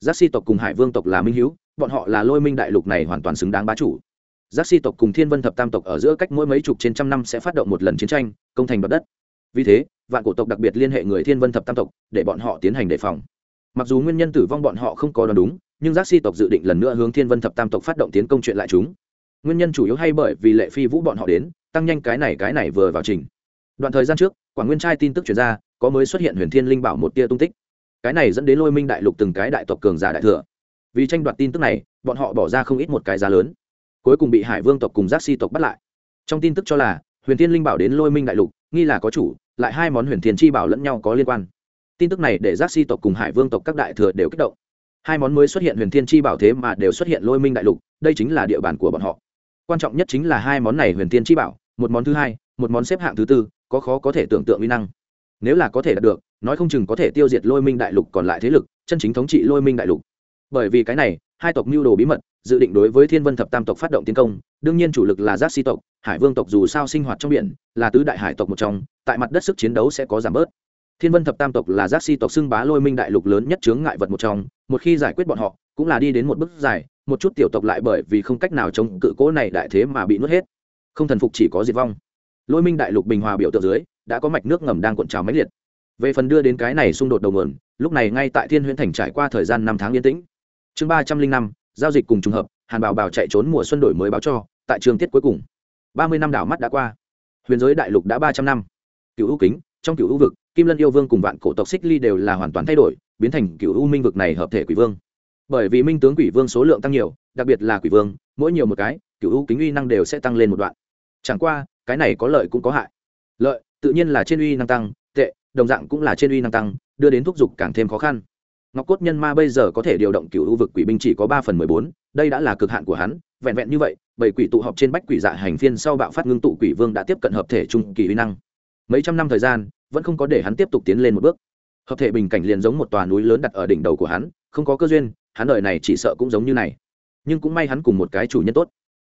Giác si tộc cùng hải vương tộc là minh hữu bọn họ là lôi minh đại lục này hoàn toàn xứng đáng bá chủ giác si tộc cùng thiên vân thập tam tộc ở giữa cách mỗi mấy chục trên trăm năm sẽ phát động một lần chiến tranh, công thành đoạt đất. Vì thế, vạn cổ tộc đặc biệt liên hệ người thiên vân thập tam tộc, để bọn họ tiến hành đề phòng. Mặc dù nguyên nhân tử vong bọn họ không có đoán đúng, nhưng giác si tộc dự định lần nữa hướng thiên vân thập tam tộc phát động tiến công chuyện lại chúng. Nguyên nhân chủ yếu hay bởi vì lệ phi vũ bọn họ đến, tăng nhanh cái này cái này vừa vào trình. Đoạn thời gian trước, quảng nguyên trai tin tức chuyển ra, có mới xuất hiện huyền thiên linh bảo một tia tung tích. Cái này dẫn đến lôi minh đại lục từng cái đại tộc cường giả đại thừa. Vì tranh đoạt tin tức này, bọn họ bỏ ra không ít một cái giá lớn cuối cùng bị hải vương tộc cùng giác si tộc bắt lại. Trong tin tức cho là, huyền thiên linh bảo đến lôi minh đại lục, nghi là có chủ, lại hai món huyền thiên chi bảo lẫn nhau có liên quan. Tin tức này để giác si tộc cùng hải vương tộc các đại thừa đều kích động. Hai món mới xuất hiện huyền thiên chi bảo thế mà đều xuất hiện lôi minh đại lục, đây chính là địa bàn của bọn họ. Quan trọng nhất chính là hai món này huyền thiên chi bảo, một món thứ hai, một món xếp hạng thứ tư, có khó có thể tưởng tượng uy năng. Nếu là có thể đạt được, nói không chừng có thể tiêu diệt lôi minh đại lục còn lại thế lực, chân chính thống trị lôi minh đại lục. Bởi vì cái này hai tộc mưu đồ bí mật, dự định đối với thiên vân thập tam tộc phát động tiến công, đương nhiên chủ lực là giác si tộc, hải vương tộc dù sao sinh hoạt trong biển, là tứ đại hải tộc một trong, tại mặt đất sức chiến đấu sẽ có giảm bớt. Thiên vân thập tam tộc là giác si tộc xưng bá lôi minh đại lục lớn nhất chướng ngại vật một trong, một khi giải quyết bọn họ, cũng là đi đến một bước dài, một chút tiểu tộc lại bởi vì không cách nào chống cự cố này đại thế mà bị nuốt hết. Không thần phục chỉ có diệt vong. Lôi minh đại lục bình hòa biểu tượng dưới, đã có mạch nước ngầm đang cuộn trào mãnh liệt. Về phần đưa đến cái này xung đột đầu nguồn, lúc này ngay tại thiên huyễn thành trải qua thời gian năm tháng yên tĩnh chương ba trăm linh năm, giao dịch cùng trùng hợp, hàn bảo bảo chạy trốn mùa xuân đổi mới báo cho, tại trường tiết cuối cùng. Ba mươi năm đảo mắt đã qua. Huyền giới đại lục đã ba trăm năm. Cựu hữu kính, trong cựu hữu vực, kim lân yêu vương cùng vạn cổ tộc xích ly đều là hoàn toàn thay đổi, biến thành cựu u minh vực này hợp thể quỷ vương. Bởi vì minh tướng quỷ vương số lượng tăng nhiều, đặc biệt là quỷ vương, mỗi nhiều một cái, cựu u kính uy năng đều sẽ tăng lên một đoạn. Chẳng qua, cái này có lợi cũng có hại. Lợi, tự nhiên là trên uy năng tăng, tệ, đồng dạng cũng là trên uy năng tăng, đưa đến thúc giục càng thêm khó khăn ngọc cốt nhân ma bây giờ có thể điều động cựu u vực quỷ binh chỉ có ba phần mười bốn, đây đã là cực hạn của hắn, vẹn vẹn như vậy, bảy quỷ tụ họp trên bách quỷ dạ hành phiên sau bạo phát ngưng tụ quỷ vương đã tiếp cận hợp thể trung kỳ uy năng. Mấy trăm năm thời gian, vẫn không có để hắn tiếp tục tiến lên một bước. Hợp thể bình cảnh liền giống một tòa núi lớn đặt ở đỉnh đầu của hắn, không có cơ duyên, hắn đời này chỉ sợ cũng giống như này. Nhưng cũng may hắn cùng một cái chủ nhân tốt.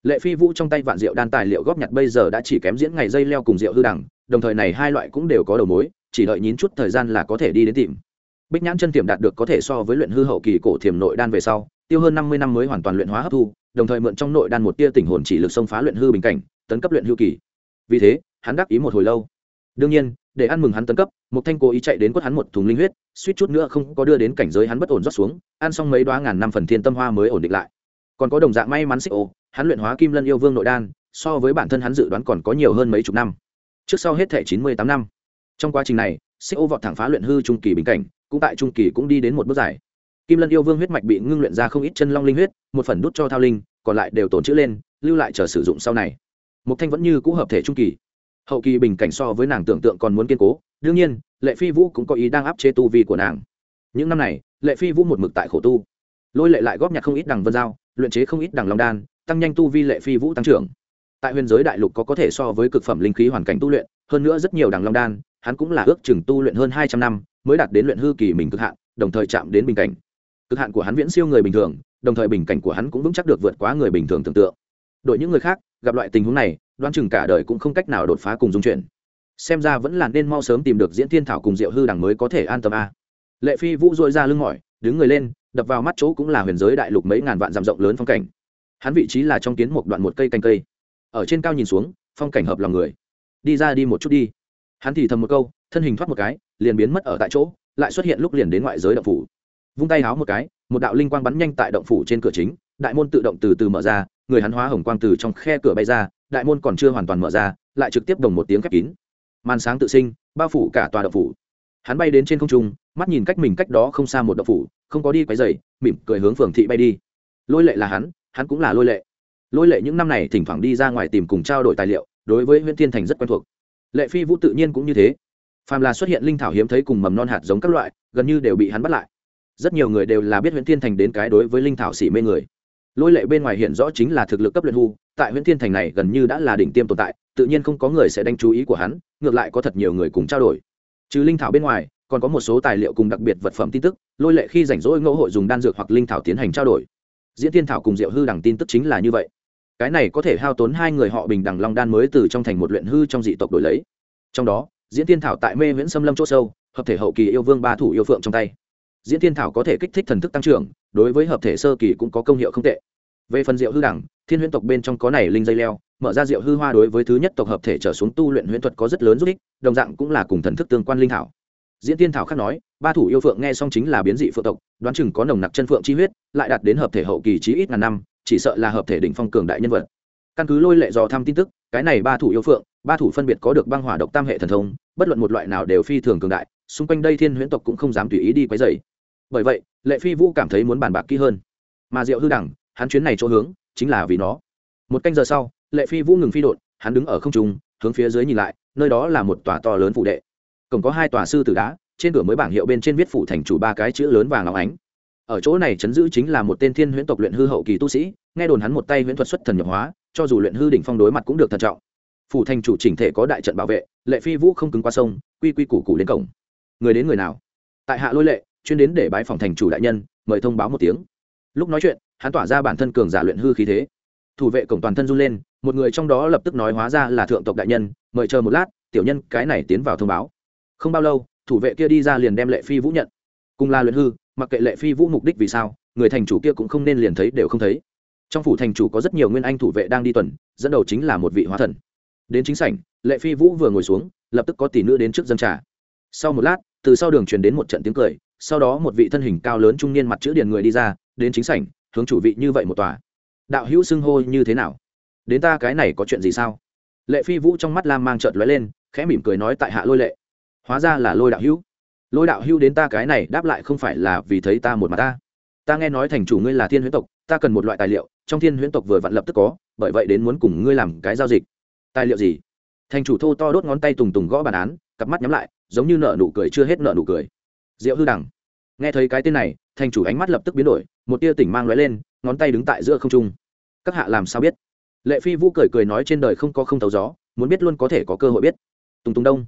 Lệ phi vũ trong tay vạn rượu đan tài liệu góp nhặt bây giờ đã chỉ kém diễn ngày dây leo cùng rượu hư đẳng, đồng thời này hai loại cũng đều có đầu mối, chỉ đợi nhín chút thời gian là có thể đi đến tìm bích nhãn chân tiềm đạt được có thể so với luyện hư hậu kỳ cổ thiềm nội đan về sau, tiêu hơn năm mươi năm mới hoàn toàn luyện hóa hấp thu, đồng thời mượn trong nội đan một tia tỉnh hồn chỉ lực xông phá luyện hư bình cảnh, tấn cấp luyện hư kỳ. Vì thế, hắn đắc ý một hồi lâu. Đương nhiên, để ăn mừng hắn tấn cấp một thanh cố ý chạy đến quất hắn một thùng linh huyết, suýt chút nữa không có đưa đến cảnh giới hắn bất ổn rót xuống, ăn xong mấy đoá ngàn năm phần thiên tâm hoa mới ổn định lại. Còn có đồng dạng may mắn xích ô, hắn luyện hóa kim lân yêu vương nội đan, so với bản thân hắn dự đoán còn có nhiều hơn mấy chục năm. Trước sau hết thể chín mươi tám năm. Trong quá trình này xích ô vọt thẳng phá luyện hư trung kỳ bình cảnh, cũng tại trung kỳ cũng đi đến một bước dài. Kim lân yêu vương huyết mạch bị ngưng luyện ra không ít chân long linh huyết, một phần đút cho thao linh, còn lại đều tồn chữ lên, lưu lại chờ sử dụng sau này. Mục thanh vẫn như cũ hợp thể trung kỳ. Hậu kỳ bình cảnh so với nàng tưởng tượng còn muốn kiên cố, đương nhiên, lệ phi vũ cũng có ý đang áp chế tu vi của nàng. Những năm này, lệ phi vũ một mực tại khổ tu. Lôi lệ lại góp nhặt không ít đằng vân giao luyện chế không ít đằng long đan, tăng nhanh tu vi lệ phi vũ tăng trưởng. Tại huyền giới đại lục có có thể so với cực phẩm linh khí hoàn cảnh tu luyện, hơn nữa rất nhiều đằng long đan hắn cũng là ước chừng tu luyện hơn hai trăm năm, mới đạt đến luyện hư kỳ mình cực hạn, đồng thời chạm đến bình cảnh. Cực hạn của hắn viễn siêu người bình thường, đồng thời bình cảnh của hắn cũng vững chắc được vượt quá người bình thường tưởng tượng. Đội những người khác, gặp loại tình huống này, đoán chừng cả đời cũng không cách nào đột phá cùng dung chuyển. Xem ra vẫn là nên mau sớm tìm được diễn thiên thảo cùng diệu hư đằng mới có thể an tâm a. Lệ phi vũ dội ra lưng mỏi, đứng người lên, đập vào mắt chỗ cũng là huyền giới đại lục mấy ngàn vạn dặm rộng lớn phong cảnh. Hắn vị trí là trong kiến một đoạn một cây canh cây. Ở trên cao nhìn xuống, phong cảnh hợp lòng người. Đi ra đi một chút đi hắn thì thầm một câu, thân hình thoát một cái, liền biến mất ở tại chỗ, lại xuất hiện lúc liền đến ngoại giới động phủ. Vung tay háo một cái, một đạo linh quang bắn nhanh tại động phủ trên cửa chính, đại môn tự động từ từ mở ra, người hắn hóa hồng quang từ trong khe cửa bay ra, đại môn còn chưa hoàn toàn mở ra, lại trực tiếp đồng một tiếng khép kín. Màn sáng tự sinh, bao phủ cả tòa động phủ. Hắn bay đến trên không trung, mắt nhìn cách mình cách đó không xa một động phủ, không có đi quấy dày mỉm cười hướng phường thị bay đi. Lôi lệ là hắn hắn cũng là lôi lệ. Lôi lệ những năm này thỉnh thoảng đi ra ngoài tìm cùng trao đổi tài liệu, đối với nguyễn thiên thành rất quen thuộc lệ phi vũ tự nhiên cũng như thế. Phàm là xuất hiện linh thảo hiếm thấy cùng mầm non hạt giống các loại, gần như đều bị hắn bắt lại. Rất nhiều người đều là biết huyện thiên thành đến cái đối với linh thảo xỉ mê người. Lôi lệ bên ngoài hiện rõ chính là thực lực cấp luyện hưu tại huyện thiên thành này gần như đã là đỉnh tiêm tồn tại, tự nhiên không có người sẽ đánh chú ý của hắn, ngược lại có thật nhiều người cùng trao đổi. Trừ linh thảo bên ngoài, còn có một số tài liệu cùng đặc biệt vật phẩm tin tức, lôi lệ khi rảnh rỗi ngẫu hội dùng đan dược hoặc linh thảo tiến hành trao đổi. Diễn thiên thảo cùng diệu hư đẳng tin tức chính là như vậy cái này có thể hao tốn hai người họ bình đẳng long đan mới từ trong thành một luyện hư trong dị tộc đổi lấy. Trong đó, diễn thiên thảo tại mê viễn xâm lâm c h ỗ sâu, hợp thể hậu kỳ yêu vương ba thủ yêu phượng trong tay. Diễn thiên thảo có thể kích thích thần thức tăng trưởng, đối với hợp thể sơ kỳ cũng có công hiệu không tệ. Về phần diệu hư đẳng, thiên huyễn tộc bên trong có này linh dây leo, mở ra diệu hư hoa đối với thứ nhất tộc hợp thể trở xuống tu luyện huyễn thuật có rất lớn giúp ích, đồng dạng cũng là cùng thần thức tương quan linh thảo. Diễn tiên thảo khác nói, ba thủ yêu phượng nghe xong chính là biến dị phượng tộc, đoán chừng có nồng nặc chân phượng chi huyết, lại đạt đến hợp thể hậu kỳ chí ít ngàn năm chỉ sợ là hợp thể đỉnh phong cường đại nhân vật. Căn cứ lôi lệ dò thăm tin tức, cái này ba thủ yêu phượng, ba thủ phân biệt có được băng hỏa độc tam hệ thần thông, bất luận một loại nào đều phi thường cường đại, xung quanh đây thiên huyễn tộc cũng không dám tùy ý đi quấy dày bởi vậy, lệ phi vũ cảm thấy muốn bàn bạc kỹ hơn. Mà diệu hư đẳng, hắn chuyến này chỗ hướng, chính là vì nó. Một canh giờ sau, lệ phi vũ ngừng phi đột hắn đứng ở không trung, hướng phía dưới nhìn lại, nơi đó là một tòa to lớn phủ đệ. Cổng có hai tòa sư tử đá, trên cửa mới bảng hiệu bên trên viết phủ thành chủ ba cái chữ lớn vàng óng ánh ở chỗ này chấn giữ chính là một tên thiên huyễn tộc luyện hư hậu kỳ tu sĩ, nghe đồn hắn một tay huyễn thuật xuất thần nhập hóa, cho dù luyện hư đỉnh phong đối mặt cũng được thận trọng. Phủ thành chủ chỉnh thể có đại trận bảo vệ, lệ phi vũ không cứng qua sông, quy quy củ củ đến cổng. Người đến người nào? Tại hạ lôi lệ, chuyên đến để bái phòng thành chủ đại nhân, mời thông báo một tiếng. Lúc nói chuyện, hắn tỏa ra bản thân cường giả luyện hư khí thế. Thủ vệ cổng toàn thân run lên, một người trong đó lập tức nói hóa ra là thượng tộc đại nhân, mời chờ một lát, tiểu nhân cái này tiến vào thông báo. Không bao lâu, thủ vệ kia đi ra liền đem lệ phi vũ nhận. Cùng là luyện hư mặc kệ lệ phi vũ mục đích vì sao, người thành chủ kia cũng không nên liền thấy đều không thấy. Trong phủ thành chủ có rất nhiều nguyên anh thủ vệ đang đi tuần, dẫn đầu chính là một vị hóa thần. Đến chính sảnh, lệ phi vũ vừa ngồi xuống, lập tức có tỷ nữ đến trước dân trà. Sau một lát, từ sau đường truyền đến một trận tiếng cười, sau đó một vị thân hình cao lớn trung niên mặt chữ điền người đi ra, đến chính sảnh, hướng chủ vị như vậy một tòa. Đạo hữu xưng hô như thế nào? Đến ta cái này có chuyện gì sao? Lệ phi vũ trong mắt lam mang trợt lóe lên, khẽ mỉm cười nói tại hạ lôi lệ. Hóa ra là lôi đạo hữu lôi đạo hưu đến ta cái này đáp lại không phải là vì thấy ta một mặt ta. Ta nghe nói thành chủ ngươi là thiên huyễn tộc, ta cần một loại tài liệu, trong thiên huyễn tộc vừa vặn lập tức có, bởi vậy đến muốn cùng ngươi làm cái giao dịch. Tài liệu gì? Thành chủ thô to đốt ngón tay tùng tùng gõ bàn án, cặp mắt nhắm lại, giống như nợ nụ cười chưa hết nợ nụ cười. Diệu hư đằng nghe thấy cái tên này, thành chủ ánh mắt lập tức biến đổi, một tia tỉnh mang lóe lên, ngón tay đứng tại giữa không trung. Các hạ làm sao biết? Lệ phi vũ cười cười nói trên đời không có không thấu gió, muốn biết luôn có thể có cơ hội biết. Tùng tùng đông.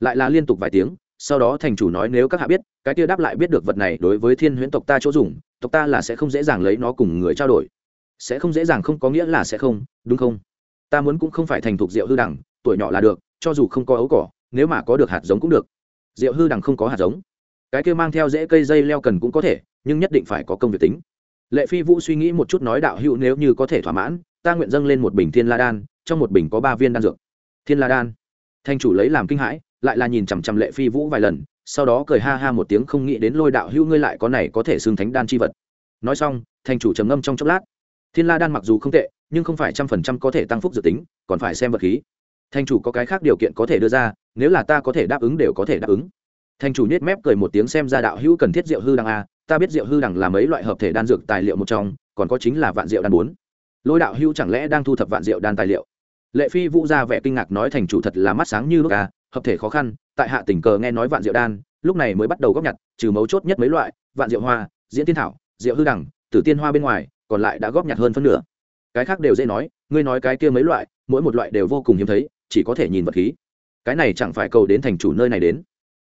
Lại là liên tục vài tiếng sau đó thành chủ nói nếu các hạ biết, cái kia đáp lại biết được vật này đối với thiên huyễn tộc ta chỗ dùng, tộc ta là sẽ không dễ dàng lấy nó cùng người trao đổi. Sẽ không dễ dàng không có nghĩa là sẽ không, đúng không? Ta muốn cũng không phải thành thục rượu hư đẳng tuổi nhỏ là được, cho dù không có ấu cỏ, nếu mà có được hạt giống cũng được. Rượu hư đẳng không có hạt giống. Cái kia mang theo rễ cây dây leo cần cũng có thể, nhưng nhất định phải có công việc tính. Lệ phi vũ suy nghĩ một chút nói đạo hữu nếu như có thể thỏa mãn, ta nguyện dâng lên một bình thiên la đan, trong một bình có ba viên đan dược. Thiên la đan. Thanh chủ lấy làm kinh hãi lại là nhìn chằm chằm lệ phi vũ vài lần, sau đó cười ha ha một tiếng không nghĩ đến lôi đạo hữu ngươi lại có này có thể xưng thánh đan chi vật. Nói xong, thành chủ trầm ngâm trong chốc lát. Thiên la đan mặc dù không tệ, nhưng không phải trăm phần trăm có thể tăng phúc dự tính, còn phải xem vật khí. Thành chủ có cái khác điều kiện có thể đưa ra, nếu là ta có thể đáp ứng đều có thể đáp ứng. Thành chủ nhếch mép cười một tiếng xem ra đạo hữu cần thiết rượu hư đằng a, ta biết rượu hư đằng là mấy loại hợp thể đan dược tài liệu một trong, còn có chính là vạn rượu đan bốn. Lôi đạo hữu chẳng lẽ đang thu thập vạn rượu đan tài liệu? Lệ phi vũ ra vẻ kinh ngạc nói thành chủ thật là mắt sáng như lúc a hợp thể khó khăn tại hạ tình cờ nghe nói vạn diệu đan lúc này mới bắt đầu góp nhặt trừ mấu chốt nhất mấy loại vạn diệu hoa diễn tiên thảo diệu hư đẳng, tử tiên hoa bên ngoài còn lại đã góp nhặt hơn phân nửa. Cái khác đều dễ nói ngươi nói cái kia mấy loại mỗi một loại đều vô cùng hiếm thấy chỉ có thể nhìn vật khí. Cái này chẳng phải cầu đến thành chủ nơi này đến.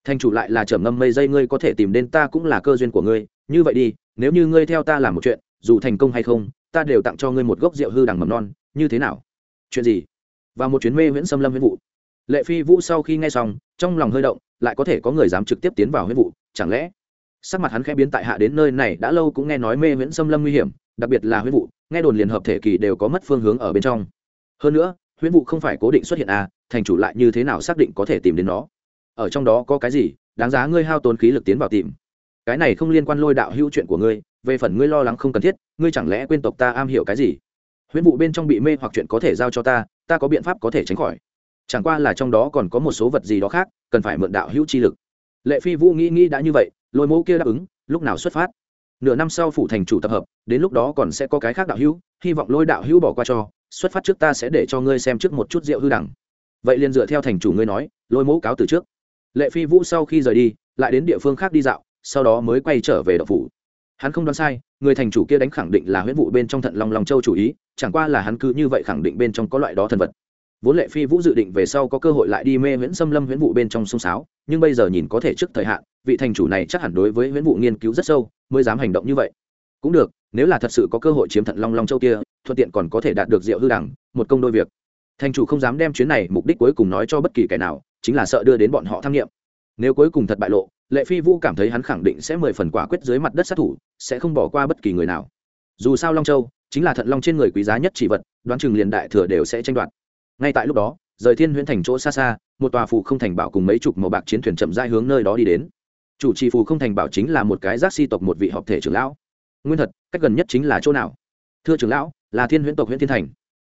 Thành chủ lại là trầm ngâm mây dây ngươi có thể tìm đến ta cũng là cơ duyên của ngươi như vậy đi nếu như ngươi theo ta làm một chuyện dù thành công hay không ta đều tặng cho ngươi một gốc rượu hư đằng mầm non như thế nào? Chuyện gì? Và một chuyến mê viễn xâm lâm huyễn vụ lệ phi vũ sau khi nghe xong, trong lòng hơi động, lại có thể có người dám trực tiếp tiến vào huyết vụ, chẳng lẽ? Sắc mặt hắn khẽ biến tại hạ đến nơi này đã lâu cũng nghe nói mê nguyễn xâm lâm nguy hiểm, đặc biệt là huyết vụ, nghe đồn liền hợp thể kỳ đều có mất phương hướng ở bên trong. Hơn nữa, huyết vụ không phải cố định xuất hiện à thành chủ lại như thế nào xác định có thể tìm đến nó? Ở trong đó có cái gì, đáng giá ngươi hao tốn khí lực tiến vào tìm? Cái này không liên quan lôi đạo hữu chuyện của ngươi, về phần ngươi lo lắng không cần thiết, ngươi chẳng lẽ quên tộc ta am hiểu cái gì? Huyễn vụ bên trong bị mê hoặc chuyện có thể giao cho ta ta có biện pháp có thể tránh khỏi chẳng qua là trong đó còn có một số vật gì đó khác, cần phải mượn đạo hữu chi lực. Lệ phi vũ nghĩ nghĩ đã như vậy, lôi mẫu kia đáp ứng, lúc nào xuất phát? Nửa năm sau phủ thành chủ tập hợp, đến lúc đó còn sẽ có cái khác đạo hữu, hy vọng lôi đạo hữu bỏ qua cho, xuất phát trước ta sẽ để cho ngươi xem trước một chút rượu hư đẳng. Vậy liền dựa theo thành chủ ngươi nói, lôi mẫu cáo từ trước. Lệ phi vũ sau khi rời đi, lại đến địa phương khác đi dạo, sau đó mới quay trở về đậu phủ. Hắn không đoán sai, người thành chủ kia đánh khẳng định là huyễn vụ bên trong thận long long châu chủ ý, chẳng qua là hắn cứ như vậy khẳng định bên trong có loại đó thần vật vốn lệ phi vũ dự định về sau có cơ hội lại đi mê nguyễn xâm lâm huyễn vụ bên trong sông sáo, nhưng bây giờ nhìn có thể trước thời hạn, vị thành chủ này chắc hẳn đối với huyễn vụ nghiên cứu rất sâu, mới dám hành động như vậy. Cũng được, nếu là thật sự có cơ hội chiếm thận long long châu kia, thuận tiện còn có thể đạt được rượu hư đẳng, một công đôi việc. Thành chủ không dám đem chuyến này mục đích cuối cùng nói cho bất kỳ kẻ nào, chính là sợ đưa đến bọn họ tham nghiệm. Nếu cuối cùng thật bại lộ, lệ phi vũ cảm thấy hắn khẳng định sẽ mười phần quả quyết dưới mặt đất sát thủ, sẽ không bỏ qua bất kỳ người nào. Dù sao long châu, chính là thận long trên người quý giá nhất chỉ vật, đoán chừng liền đại thừa đều sẽ tranh đoạt ngay tại lúc đó, rời thiên huyễn thành chỗ xa xa, một tòa phù không thành bảo cùng mấy chục màu bạc chiến thuyền chậm rãi hướng nơi đó đi đến. Chủ trì phù không thành bảo chính là một cái giác si tộc một vị họp thể trưởng lão. Nguyên thật, cách gần nhất chính là chỗ nào? Thưa trưởng lão, là thiên huyễn tộc huyện thiên thành.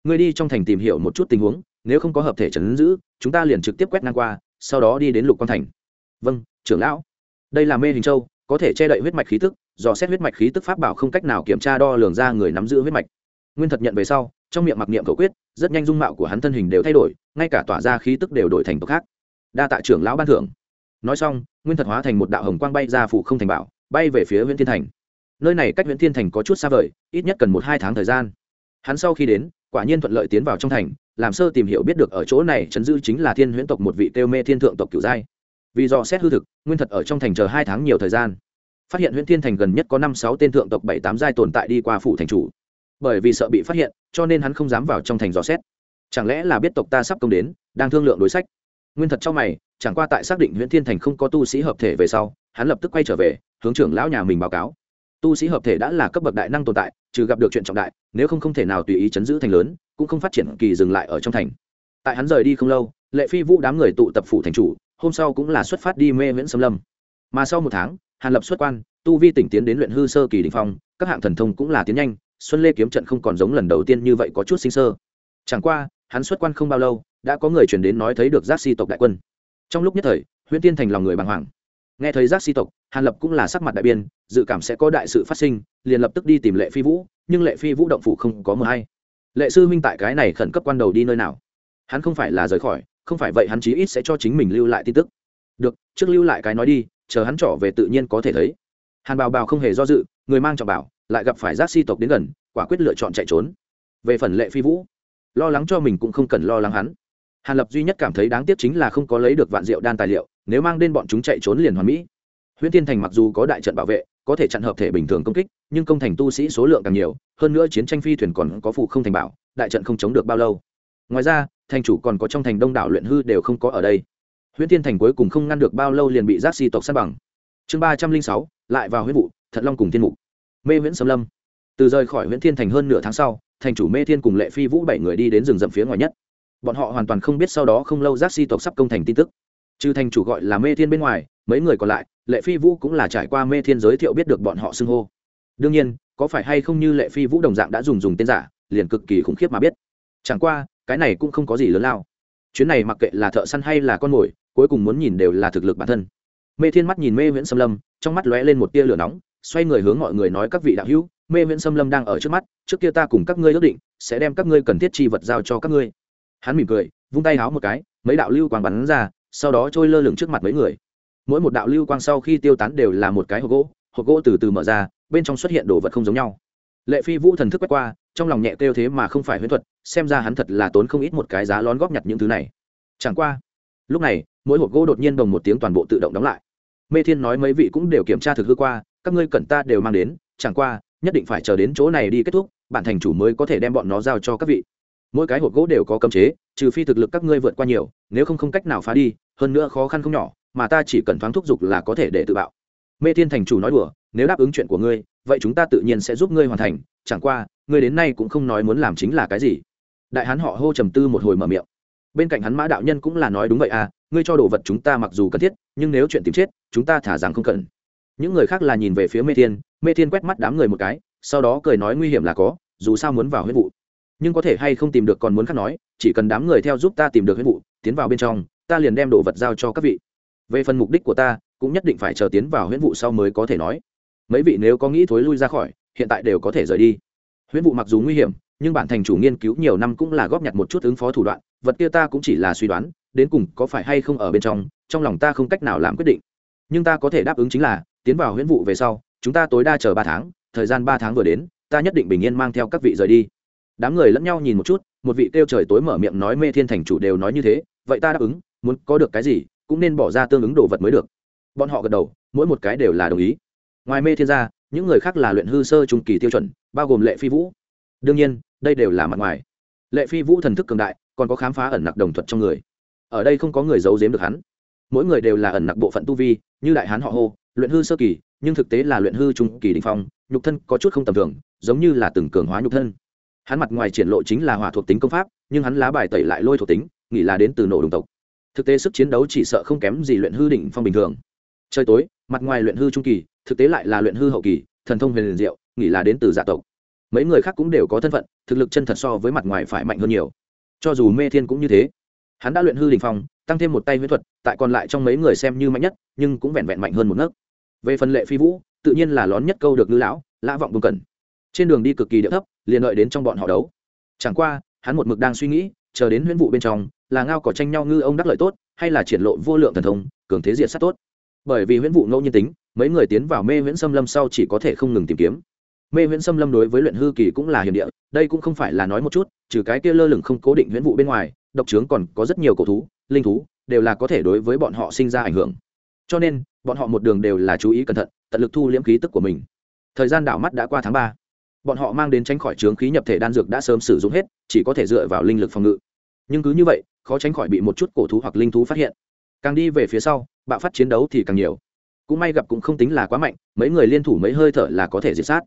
Người đi trong thành tìm hiểu một chút tình huống, nếu không có hợp thể trấn giữ, chúng ta liền trực tiếp quét ngang qua, sau đó đi đến lục quan thành. Vâng trưởng lão. Đây là mê hình châu, có thể che đậy huyết mạch khí tức, dò xét huyết mạch khí tức pháp bảo không cách nào kiểm tra đo lường ra người nắm giữ huyết mạch. Nguyên thật nhận về sau trong miệng mặc niệm cầu quyết, rất nhanh dung mạo của hắn thân hình đều thay đổi, ngay cả tỏa ra khí tức đều đổi thành tộc khác. Đa tạ trưởng lão ban thưởng. Nói xong, nguyên thật hóa thành một đạo hồng quang bay ra phủ không thành bảo, bay về phía huyện thiên thành. Nơi này cách huyện thiên thành có chút xa vời, ít nhất cần một hai tháng thời gian. Hắn sau khi đến, quả nhiên thuận lợi tiến vào trong thành, làm sơ tìm hiểu biết được ở chỗ này chấn dư chính là thiên huyễn tộc một vị tiêu mê thiên thượng tộc cửu giai. Vì do xét hư thực, nguyên thật ở trong thành chờ hai tháng nhiều thời gian. Phát hiện huyện thiên thành gần nhất có năm sáu tên thượng tộc bảy tám giai tồn tại đi qua phủ thành chủ bởi vì sợ bị phát hiện, cho nên hắn không dám vào trong thành dò xét. Chẳng lẽ là biết tộc ta sắp công đến, đang thương lượng đối sách? Nguyên thật trong mày, chẳng qua tại xác định nguyễn thiên thành không có tu sĩ hợp thể về sau, hắn lập tức quay trở về, hướng trưởng lão nhà mình báo cáo. Tu sĩ hợp thể đã là cấp bậc đại năng tồn tại, trừ gặp được chuyện trọng đại, nếu không không thể nào tùy ý chấn giữ thành lớn, cũng không phát triển kỳ dừng lại ở trong thành. Tại hắn rời đi không lâu, lệ phi vũ đám người tụ tập phủ thành chủ, hôm sau cũng là xuất phát đi mê nguyễn xâm lâm. Mà sau một tháng, hàn lập xuất quan, tu vi tỉnh tiến đến luyện hư sơ kỳ đình phong, các hạng thần thông cũng là tiến nhanh xuân lê kiếm trận không còn giống lần đầu tiên như vậy có chút sinh sơ. Chẳng qua, hắn xuất quan không bao lâu, đã có người chuyển đến nói thấy được giác si tộc đại quân. Trong lúc nhất thời, huyễn tiên thành lòng người bàng hoàng. Nghe thấy giác si tộc, hàn lập cũng là sắc mặt đại biên dự cảm sẽ có đại sự phát sinh, liền lập tức đi tìm lệ phi vũ, nhưng lệ phi vũ động phủ không có mờ hay. Lệ sư huynh tại cái này khẩn cấp quan đầu đi nơi nào? Hắn không phải là rời khỏi, không phải vậy hắn chí ít sẽ cho chính mình lưu lại tin tức. Được, trước lưu lại cái nói đi, chờ hắn trỏ về tự nhiên có thể thấy. Hàn bào bào không hề do dự, người mang trọng bảo lại gặp phải giác si tộc đến gần, quả quyết lựa chọn chạy trốn. Về phần lệ phi vũ, lo lắng cho mình cũng không cần lo lắng hắn. Hàn lập duy nhất cảm thấy đáng tiếc chính là không có lấy được vạn diệu đan tài liệu, nếu mang đến bọn chúng chạy trốn liền hoàn mỹ. Huyễn tiên thành mặc dù có đại trận bảo vệ, có thể chặn hợp thể bình thường công kích, nhưng công thành tu sĩ số lượng càng nhiều, hơn nữa chiến tranh phi thuyền còn có phụ không thành bảo, đại trận không chống được bao lâu. Ngoài ra, thành chủ còn có trong thành đông đảo luyện hư đều không có ở đây. Huyễn tiên thành cuối cùng không ngăn được bao lâu liền bị giác si tộc sát bằng. Chương ba trăm linh sáu, lại vào huyết vụ, thận long cùng thiên mục mê Viễn xâm lâm. Từ rời khỏi huyễn thiên thành hơn nửa tháng sau, thành chủ mê thiên cùng lệ phi vũ bảy người đi đến rừng rậm phía ngoài nhất. Bọn họ hoàn toàn không biết sau đó không lâu giác si tộc sắp công thành tin tức. Trừ thành chủ gọi là mê thiên bên ngoài, mấy người còn lại, lệ phi vũ cũng là trải qua mê thiên giới thiệu biết được bọn họ xưng hô. Đương nhiên, có phải hay không như lệ phi vũ đồng dạng đã dùng dùng tên giả, liền cực kỳ khủng khiếp mà biết. Chẳng qua, cái này cũng không có gì lớn lao. Chuyến này mặc kệ là thợ săn hay là con mồi, cuối cùng muốn nhìn đều là thực lực bản thân. Mê thiên mắt nhìn mê viễn xâm lâm, trong mắt lóe lên một tia lửa nóng xoay người hướng mọi người nói các vị đạo hữu, mê viễn xâm lâm đang ở trước mắt, trước kia ta cùng các ngươi ước định, sẽ đem các ngươi cần thiết chi vật giao cho các ngươi. Hắn mỉm cười, vung tay háo một cái, mấy đạo lưu quang bắn ra, sau đó trôi lơ lửng trước mặt mấy người. Mỗi một đạo lưu quang sau khi tiêu tán đều là một cái hộp gỗ hộp gỗ từ từ mở ra, bên trong xuất hiện đồ vật không giống nhau. Lệ phi vũ thần thức quét qua, trong lòng nhẹ kêu thế mà không phải huyễn thuật, xem ra hắn thật là tốn không ít một cái giá lón góp nhặt những thứ này. Chẳng qua, lúc này, mỗi hộp gỗ đột nhiên đồng một tiếng toàn bộ tự động đóng lại. Mê thiên nói mấy vị cũng đều kiểm tra thực hư qua các ngươi cẩn ta đều mang đến, chẳng qua, nhất định phải chờ đến chỗ này đi kết thúc, bản thành chủ mới có thể đem bọn nó giao cho các vị. Mỗi cái hộp gỗ đều có cấm chế, trừ phi thực lực các ngươi vượt qua nhiều, nếu không không cách nào phá đi, hơn nữa khó khăn không nhỏ, mà ta chỉ cần thoáng thúc giục là có thể để tự bạo. Mê thiên thành chủ nói đùa, nếu đáp ứng chuyện của ngươi, vậy chúng ta tự nhiên sẽ giúp ngươi hoàn thành, chẳng qua, ngươi đến nay cũng không nói muốn làm chính là cái gì. Đại hán họ hô trầm tư một hồi mở miệng. Bên cạnh hắn mã đạo nhân cũng là nói đúng vậy à ngươi cho đồ vật chúng ta mặc dù cần thiết, nhưng nếu chuyện tìm chết, chúng ta thả rằng không cần những người khác là nhìn về phía mê thiên mê thiên quét mắt đám người một cái, sau đó cười nói nguy hiểm là có, dù sao muốn vào huyết vụ. Nhưng có thể hay không tìm được còn muốn khác nói, chỉ cần đám người theo giúp ta tìm được huyết vụ, tiến vào bên trong, ta liền đem đồ vật giao cho các vị. Về phần mục đích của ta, cũng nhất định phải chờ tiến vào huyễn vụ sau mới có thể nói. Mấy vị nếu có nghĩ thối lui ra khỏi, hiện tại đều có thể rời đi. Huyễn vụ mặc dù nguy hiểm, nhưng bản thành chủ nghiên cứu nhiều năm cũng là góp nhặt một chút ứng phó thủ đoạn, vật kia ta cũng chỉ là suy đoán, đến cùng có phải hay không ở bên trong trong lòng ta không cách nào làm quyết định. Nhưng ta có thể đáp ứng chính là tiến vào huyễn vụ về sau, chúng ta tối đa chờ ba tháng, thời gian ba tháng vừa đến, ta nhất định bình yên mang theo các vị rời đi. Đám người lẫn nhau nhìn một chút, một vị kêu trời tối mở miệng nói mê thiên thành chủ đều nói như thế, vậy ta đáp ứng, muốn có được cái gì, cũng nên bỏ ra tương ứng đồ vật mới được. Bọn họ gật đầu, mỗi một cái đều là đồng ý. Ngoài mê thiên gia những người khác là luyện hư sơ trung kỳ tiêu chuẩn, bao gồm lệ phi vũ. Đương nhiên, đây đều là mặt ngoài. Lệ phi vũ thần thức cường đại, còn có khám phá ẩn nặc đồng thuật trong người. Ở đây không có người giấu giếm được hắn. Mỗi người đều là ẩn nặc bộ phận tu vi, như đại hán họ hô luyện hư sơ kỳ, nhưng thực tế là luyện hư trung kỳ đình phong, nhục thân có chút không tầm thường, giống như là từng cường hóa nhục thân. Hắn mặt ngoài triển lộ chính là hỏa thuộc tính công pháp, nhưng hắn lá bài tẩy lại lôi thuộc tính nghĩ là đến từ nổ đồng tộc. Thực tế sức chiến đấu chỉ sợ không kém gì luyện hư đỉnh phong bình thường. Trời tối, mặt ngoài luyện hư trung kỳ, thực tế lại là luyện hư hậu kỳ, thần thông huyền diệu nghĩ là đến từ dạ tộc. Mấy người khác cũng đều có thân phận, thực lực chân thật so với mặt ngoài phải mạnh hơn nhiều. Cho dù mê thiên cũng như thế. Hắn đã luyện hư đình phong, tăng thêm một tay huyễn thuật, tại còn lại trong mấy người xem như mạnh nhất, nhưng cũng vẹn vẹn mạnh hơn một nấc về phần lệ phi vũ, tự nhiên là lón nhất câu được ngư lão, lã vọng bông cẩn trên đường đi cực kỳ điệu thấp, liền lợi đến trong bọn họ đấu. Chẳng qua, hắn một mực đang suy nghĩ, chờ đến huyễn vụ bên trong, là ngao cỏ tranh nhau ngư ông đắc lợi tốt, hay là triển lộ vô lượng thần thông, cường thế diệt sát tốt. Bởi vì huyễn vụ ngẫu nhiên tính, mấy người tiến vào mê huyễn xâm lâm sau chỉ có thể không ngừng tìm kiếm. Mê huyễn xâm lâm đối với luyện hư kỳ cũng là hiểm địa, đây cũng không phải là nói một chút, trừ cái kia lơ lửng không cố định huyễn vụ bên ngoài, độc trướng còn có rất nhiều cổ thú, linh thú, đều là có thể đối với bọn họ sinh ra ảnh hưởng cho nên, bọn họ một đường đều là chú ý cẩn thận, tận lực thu liễm khí tức của mình. Thời gian đảo mắt đã qua tháng ba. Bọn họ mang đến tránh khỏi trướng khí nhập thể đan dược đã sớm sử dụng hết, chỉ có thể dựa vào linh lực phòng ngự. Nhưng cứ như vậy, khó tránh khỏi bị một chút cổ thú hoặc linh thú phát hiện. Càng đi về phía sau, bạo phát chiến đấu thì càng nhiều. Cũng may gặp cũng không tính là quá mạnh, mấy người liên thủ mấy hơi thở là có thể diệt sát.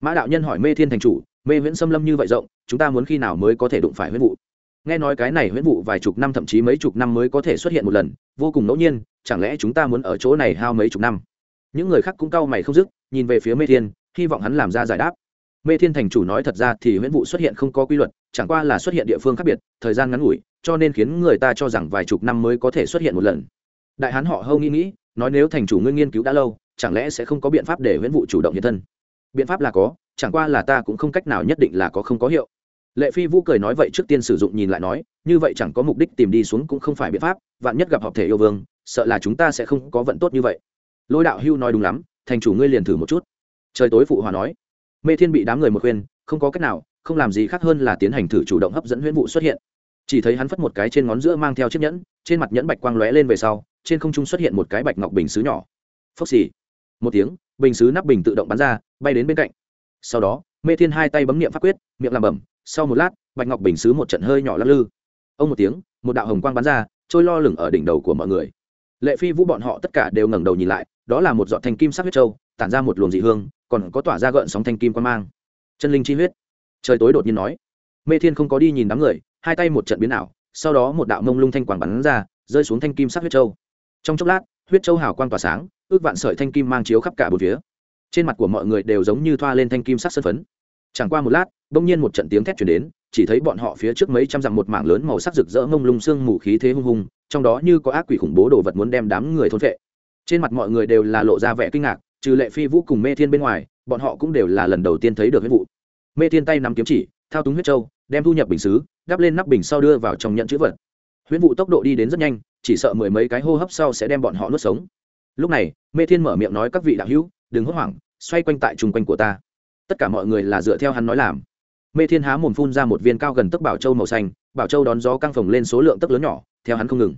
Mã đạo nhân hỏi mê thiên thành chủ, mê viễn xâm lâm như vậy rộng, chúng ta muốn khi nào mới có thể đụng phải huyết vụ? Nghe nói cái này huyễn vụ vài chục năm thậm chí mấy chục năm mới có thể xuất hiện một lần, vô cùng ngẫu nhiên, chẳng lẽ chúng ta muốn ở chỗ này hao mấy chục năm? Những người khác cũng cau mày không dứt, nhìn về phía mê thiên, hy vọng hắn làm ra giải đáp. Mê thiên thành chủ nói thật ra thì huyễn vụ xuất hiện không có quy luật, chẳng qua là xuất hiện địa phương khác biệt, thời gian ngắn ngủi, cho nên khiến người ta cho rằng vài chục năm mới có thể xuất hiện một lần. Đại hán họ hâu nghĩ nghĩ, nói nếu thành chủ ngươi nghiên cứu đã lâu, chẳng lẽ sẽ không có biện pháp để huyễn vụ chủ động hiện thân? Biện pháp là có, chẳng qua là ta cũng không cách nào nhất định là có không có hiệu lệ phi vũ cười nói vậy trước tiên sử dụng nhìn lại nói, như vậy chẳng có mục đích tìm đi xuống cũng không phải biện pháp, vạn nhất gặp hợp thể yêu vương, sợ là chúng ta sẽ không có vận tốt như vậy. Lôi đạo hưu nói đúng lắm, thành chủ ngươi liền thử một chút. Trời tối phụ hòa nói. Mê thiên bị đám người một khuyên, không có cách nào, không làm gì khác hơn là tiến hành thử chủ động hấp dẫn huyễn vụ xuất hiện. Chỉ thấy hắn phất một cái trên ngón giữa mang theo chiếc nhẫn, trên mặt nhẫn bạch quang lóe lên về sau, trên không trung xuất hiện một cái bạch ngọc bình xứ nhỏ. Phốc xì. Một tiếng, bình xứ nắp bình tự động bắn ra, bay đến bên cạnh. Sau đó, mê thiên hai tay bấm niệm pháp quyết, miệng làm bẩm sau một lát, bạch ngọc bình xứ một trận hơi nhỏ lắc lư. Ông một tiếng, một đạo hồng quang bắn ra, trôi lo lửng ở đỉnh đầu của mọi người. Lệ phi vũ bọn họ tất cả đều ngẩng đầu nhìn lại, đó là một giọt thanh kim sắc huyết trâu tản ra một luồng dị hương, còn có tỏa ra gợn sóng thanh kim quan mang. Chân linh chi huyết. Trời tối đột nhiên nói. Mê thiên không có đi nhìn đám người, hai tay một trận biến ảo, sau đó một đạo mông lung thanh quảng bắn ra, rơi xuống thanh kim sắc huyết trâu trong chốc lát, huyết châu hào quang tỏa sáng, ước vạn sợi thanh kim mang chiếu khắp cả bốn phía. Trên mặt của mọi người đều giống như thoa lên thanh kim sắc sân phấn. Chẳng qua một lát bỗng nhiên một trận tiếng thét chuyển đến, chỉ thấy bọn họ phía trước mấy trăm dặm một mảng lớn màu sắc rực rỡ mông lung sương mù khí thế hung hùng, trong đó như có ác quỷ khủng bố đồ vật muốn đem đám người thôn vệ trên mặt mọi người đều là lộ ra vẻ kinh ngạc, trừ lệ phi vũ cùng mê thiên bên ngoài, bọn họ cũng đều là lần đầu tiên thấy được huyết vụ. Mê thiên tay nắm kiếm chỉ, thao túng huyết châu, đem thu nhập bình xứ, đắp lên nắp bình sau đưa vào trong nhận chữ vật. Huyễn vụ tốc độ đi đến rất nhanh, chỉ sợ mười mấy cái hô hấp sau sẽ đem bọn họ nuốt sống. Lúc này, mê thiên mở miệng nói các vị đạo hữu, đừng hốt hoảng, xoay quanh tại chung quanh của ta. Tất cả mọi người là dựa theo hắn nói làm mê thiên há mồm phun ra một viên cao gần tức bảo châu màu xanh, bảo châu đón gió căng phồng lên số lượng tức lớn nhỏ, theo hắn không ngừng.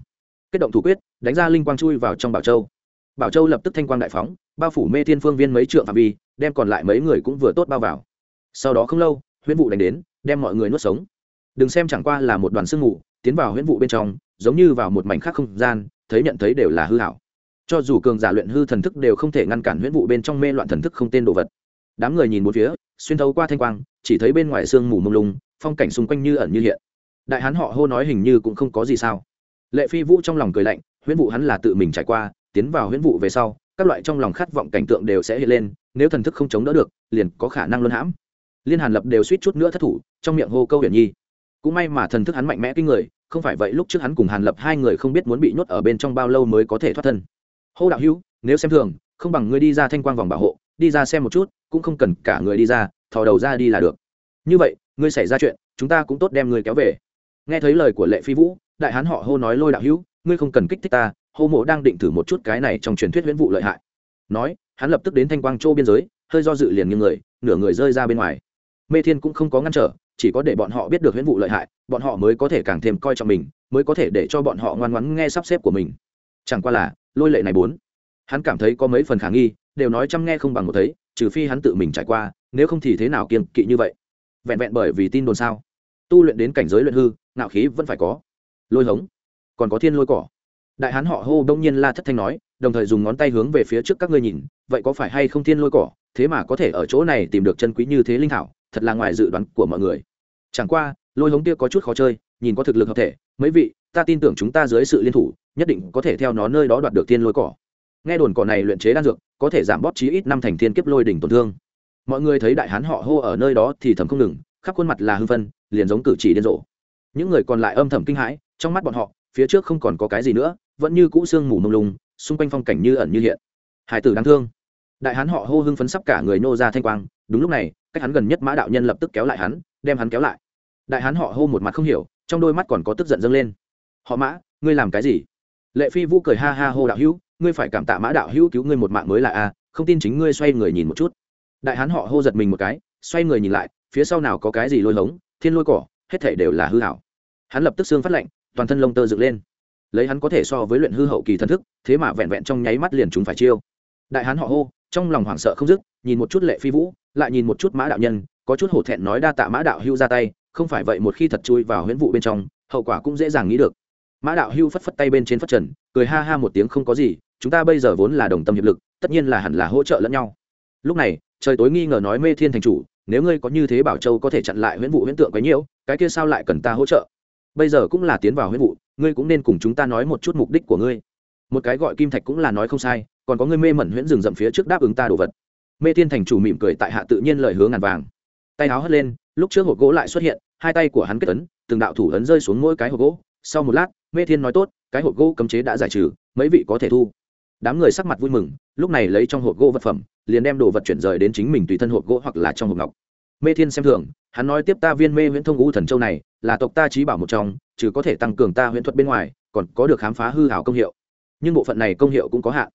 Kết động thủ quyết, đánh ra linh quang chui vào trong bảo châu. Bảo châu lập tức thanh quang đại phóng, bao phủ mê thiên phương viên mấy trượng phạm vi, đem còn lại mấy người cũng vừa tốt bao vào. Sau đó không lâu, huyễn vụ đánh đến, đem mọi người nuốt sống. Đừng xem chẳng qua là một đoàn sương mù, tiến vào huyễn vụ bên trong, giống như vào một mảnh khác không gian, thấy nhận thấy đều là hư hảo. Cho dù cường giả luyện hư thần thức đều không thể ngăn cản huyễn vụ bên trong mê loạn thần thức không tên đồ vật. Đám người nhìn một phía, xuyên thấu qua thanh quang chỉ thấy bên ngoài sương mù mông lung, phong cảnh xung quanh như ẩn như hiện. Đại hán họ hô nói hình như cũng không có gì sao. Lệ phi vũ trong lòng cười lạnh, huyễn vụ hắn là tự mình trải qua, tiến vào huyễn vụ về sau, các loại trong lòng khát vọng cảnh tượng đều sẽ hiện lên, nếu thần thức không chống đỡ được, liền có khả năng luân hãm. Liên hàn lập đều suýt chút nữa thất thủ, trong miệng hô câu hiển nhi. Cũng may mà thần thức hắn mạnh mẽ kinh người, không phải vậy lúc trước hắn cùng hàn lập hai người không biết muốn bị nhốt ở bên trong bao lâu mới có thể thoát thân. Hô đạo hữu, nếu xem thường, không bằng ngươi đi ra thanh quang vòng bảo hộ, đi ra xem một chút, cũng không cần cả người đi ra thò đầu ra đi là được. Như vậy, ngươi xảy ra chuyện, chúng ta cũng tốt đem ngươi kéo về. Nghe thấy lời của lệ phi vũ, đại hán họ hô nói lôi đạo hữu, ngươi không cần kích thích ta, hô mộ đang định thử một chút cái này trong truyền thuyết huyễn vụ lợi hại. Nói, hắn lập tức đến thanh quang châu biên giới, hơi do dự liền như người, nửa người rơi ra bên ngoài. Mê thiên cũng không có ngăn trở, chỉ có để bọn họ biết được huyễn vụ lợi hại, bọn họ mới có thể càng thêm coi trọng mình, mới có thể để cho bọn họ ngoan ngoãn nghe sắp xếp của mình. Chẳng qua là, lôi lệ này bốn, hắn cảm thấy có mấy phần khả nghi, đều nói chăm nghe không bằng một thấy trừ phi hắn tự mình trải qua, nếu không thì thế nào kiên kỵ như vậy? Vẹn vẹn bởi vì tin đồn sao? Tu luyện đến cảnh giới luyện hư, ngạo khí vẫn phải có. Lôi hống. Còn có thiên lôi cỏ. Đại hán họ hô đông nhiên la thất thanh nói, đồng thời dùng ngón tay hướng về phía trước các ngươi nhìn, vậy có phải hay không thiên lôi cỏ? Thế mà có thể ở chỗ này tìm được chân quý như thế linh thảo, thật là ngoài dự đoán của mọi người. Chẳng qua, lôi hống kia có chút khó chơi, nhìn có thực lực hợp thể, mấy vị, ta tin tưởng chúng ta dưới sự liên thủ, nhất định có thể theo nó nơi đó đoạt được thiên lôi cỏ nghe đồn cỏ này luyện chế đan dược, có thể giảm bóp chí ít năm thành thiên kiếp lôi đỉnh tổn thương. Mọi người thấy đại hán họ hô ở nơi đó thì thầm không ngừng, khắp khuôn mặt là hưng phân liền giống cử chỉ điên rồ. Những người còn lại âm thầm kinh hãi, trong mắt bọn họ, phía trước không còn có cái gì nữa, vẫn như cũ sương mù mông lung, xung quanh phong cảnh như ẩn như hiện. Hải tử đáng thương. Đại hán họ hô hưng phấn sắp cả người nô ra thanh quang, đúng lúc này, cách hắn gần nhất mã đạo nhân lập tức kéo lại hắn, đem hắn kéo lại. Đại hán họ hô một mặt không hiểu, trong đôi mắt còn có tức giận dâng lên. Họ mã, ngươi làm cái gì? Lệ phi vũ cười ha ha hô đạo hữu ngươi phải cảm tạ mã đạo hữu cứu ngươi một mạng mới là a à, không tin chính ngươi xoay người nhìn một chút. Đại hán họ hô giật mình một cái, xoay người nhìn lại, phía sau nào có cái gì lôi hống, thiên lôi cỏ, hết thể đều là hư hảo. Hắn lập tức xương phát lạnh, toàn thân lông tơ dựng lên. Lấy hắn có thể so với luyện hư hậu kỳ thần thức, thế mà vẹn vẹn trong nháy mắt liền chúng phải chiêu. Đại hán họ hô, trong lòng hoảng sợ không dứt, nhìn một chút lệ phi vũ, lại nhìn một chút mã đạo nhân, có chút hổ thẹn nói đa tạ mã đạo hưu ra tay, không phải vậy một khi thật chui vào huyễn vụ bên trong, hậu quả cũng dễ dàng nghĩ được. Mã đạo hưu phất phất tay bên trên phất trần, cười ha ha một tiếng không có gì chúng ta bây giờ vốn là đồng tâm hiệp lực, tất nhiên là hẳn là hỗ trợ lẫn nhau. Lúc này, trời tối nghi ngờ nói mê thiên thành chủ, nếu ngươi có như thế bảo châu có thể chặn lại huyễn vụ huyễn tượng quấy nhiễu, cái kia sao lại cần ta hỗ trợ? Bây giờ cũng là tiến vào huyễn vụ, ngươi cũng nên cùng chúng ta nói một chút mục đích của ngươi. Một cái gọi kim thạch cũng là nói không sai, còn có ngươi mê mẩn huyễn rừng rậm phía trước đáp ứng ta đồ vật. Mê thiên thành chủ mỉm cười tại hạ tự nhiên lời hướng ngàn vàng. Tay áo hất lên, lúc trước hộp gỗ lại xuất hiện, hai tay của hắn kết ấn, từng đạo thủ ấn rơi xuống mỗi cái hộp gỗ. Sau một lát, mê thiên nói tốt, cái hộp gỗ cấm chế đã giải trừ, mấy vị có thể thu đám người sắc mặt vui mừng, lúc này lấy trong hộp gỗ vật phẩm, liền đem đồ vật chuyển rời đến chính mình tùy thân hộp gỗ hoặc là trong hộp ngọc. Mê thiên xem thường, hắn nói tiếp ta viên mê huyễn thông ngũ thần châu này, là tộc ta trí bảo một trong, trừ có thể tăng cường ta huyễn thuật bên ngoài, còn có được khám phá hư hảo công hiệu. Nhưng bộ phận này công hiệu cũng có hạn.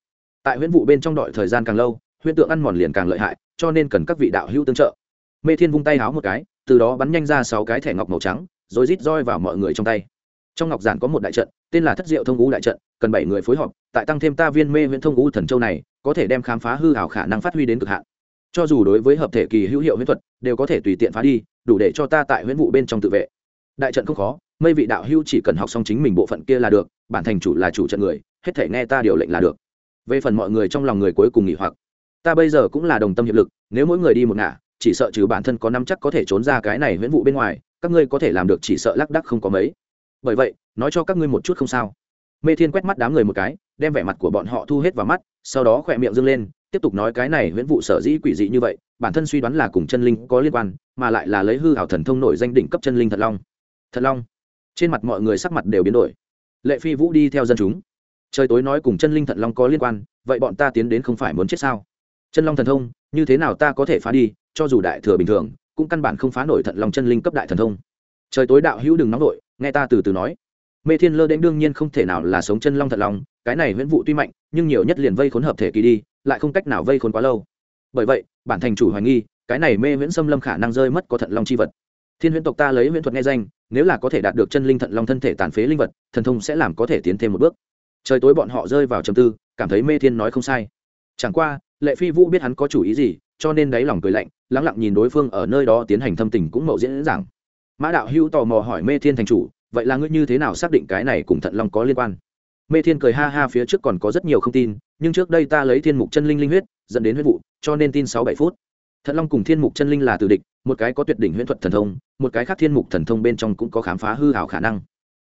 Tại huyễn vụ bên trong đợi thời gian càng lâu, huyễn tượng ăn mòn liền càng lợi hại, cho nên cần các vị đạo hữu tương trợ. Mê thiên vung tay háo một cái, từ đó bắn nhanh ra sáu cái thẻ ngọc màu trắng, rồi rít roi vào mọi người trong tay trong ngọc giản có một đại trận, tên là thất diệu thông ngũ đại trận, cần bảy người phối hợp, tại tăng thêm ta viên mê huyện thông ngũ thần châu này, có thể đem khám phá hư hảo khả năng phát huy đến cực hạn. Cho dù đối với hợp thể kỳ hữu hiệu huyễn thuật, đều có thể tùy tiện phá đi, đủ để cho ta tại huyễn vụ bên trong tự vệ. Đại trận không khó, mây vị đạo hữu chỉ cần học xong chính mình bộ phận kia là được, bản thành chủ là chủ trận người, hết thể nghe ta điều lệnh là được. Về phần mọi người trong lòng người cuối cùng nghỉ hoặc, ta bây giờ cũng là đồng tâm hiệp lực, nếu mỗi người đi một ngả, chỉ sợ trừ bản thân có năm chắc có thể trốn ra cái này huyễn vụ bên ngoài, các ngươi có thể làm được chỉ sợ lác đắc không có mấy bởi vậy, nói cho các ngươi một chút không sao. Mê thiên quét mắt đám người một cái, đem vẻ mặt của bọn họ thu hết vào mắt, sau đó khỏe miệng dâng lên, tiếp tục nói cái này huyễn vụ sở dĩ quỷ dị như vậy, bản thân suy đoán là cùng chân linh có liên quan, mà lại là lấy hư hảo thần thông nổi danh đỉnh cấp chân linh thật long. Thật long. Trên mặt mọi người sắc mặt đều biến đổi. Lệ phi vũ đi theo dân chúng. Trời tối nói cùng chân linh thận long có liên quan, vậy bọn ta tiến đến không phải muốn chết sao? Chân long thần thông, như thế nào ta có thể phá đi, cho dù đại thừa bình thường, cũng căn bản không phá nổi thận long chân linh cấp đại thần thông. Trời tối đạo hữu đừng nóng nổi nghe ta từ từ nói. Mê thiên lơ đễnh đương nhiên không thể nào là sống chân long thật long cái này huyễn vụ tuy mạnh, nhưng nhiều nhất liền vây khốn hợp thể kỳ đi, lại không cách nào vây khốn quá lâu. Bởi vậy, bản thành chủ hoài nghi, cái này mê huyễn xâm lâm khả năng rơi mất có thận long chi vật. Thiên huyễn tộc ta lấy huyễn thuật nghe danh, nếu là có thể đạt được chân linh thận long thân thể tàn phế linh vật, thần thông sẽ làm có thể tiến thêm một bước. Trời tối bọn họ rơi vào trầm tư, cảm thấy mê thiên nói không sai. Chẳng qua, lệ phi vũ biết hắn có chủ ý gì, cho nên đáy lòng cười lạnh lắng lặng nhìn đối phương ở nơi đó tiến hành thâm tình cũng mậu diễn giảng mã đạo hữu tò mò hỏi mê thiên thành chủ, vậy là ngươi như thế nào xác định cái này cùng thận long có liên quan? Mê thiên cười ha ha phía trước còn có rất nhiều không tin, nhưng trước đây ta lấy thiên mục chân linh linh huyết, dẫn đến huyết vụ, cho nên tin sáu bảy phút. Thận long cùng thiên mục chân linh là từ địch, một cái có tuyệt đỉnh huyễn thuật thần thông, một cái khác thiên mục thần thông bên trong cũng có khám phá hư hảo khả năng.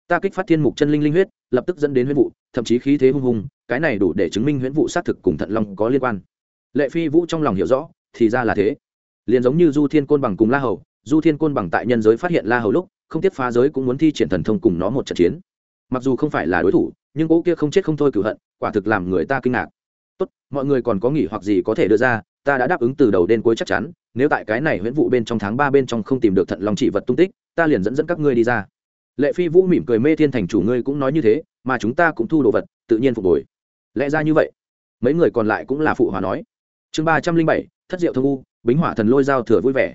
Ta kích phát thiên mục chân linh linh huyết, lập tức dẫn đến huyễn vụ, thậm chí khí thế hung hùng, cái này đủ để chứng minh huyễn vụ xác thực cùng thận long có liên quan. Lệ phi vũ trong lòng hiểu rõ, thì ra là thế. Liền giống như du thiên côn bằng cùng la hầu du thiên côn bằng tại nhân giới phát hiện la hầu lúc, không tiếp phá giới cũng muốn thi triển thần thông cùng nó một trận chiến. Mặc dù không phải là đối thủ, nhưng cỗ kia không chết không thôi cửu hận, quả thực làm người ta kinh ngạc. Tốt, mọi người còn có nghỉ hoặc gì có thể đưa ra, ta đã đáp ứng từ đầu đến cuối chắc chắn, nếu tại cái này huyễn vụ bên trong tháng ba bên trong không tìm được thận long chỉ vật tung tích, ta liền dẫn dẫn các ngươi đi ra. Lệ phi vũ mỉm cười mê thiên thành chủ ngươi cũng nói như thế, mà chúng ta cũng thu đồ vật, tự nhiên phục hồi. Lẽ ra như vậy. Mấy người còn lại cũng là phụ hòa nói. Chương ba trăm linh bảy, thất diệu thương u, bính hỏa thần lôi giao thừa vui vẻ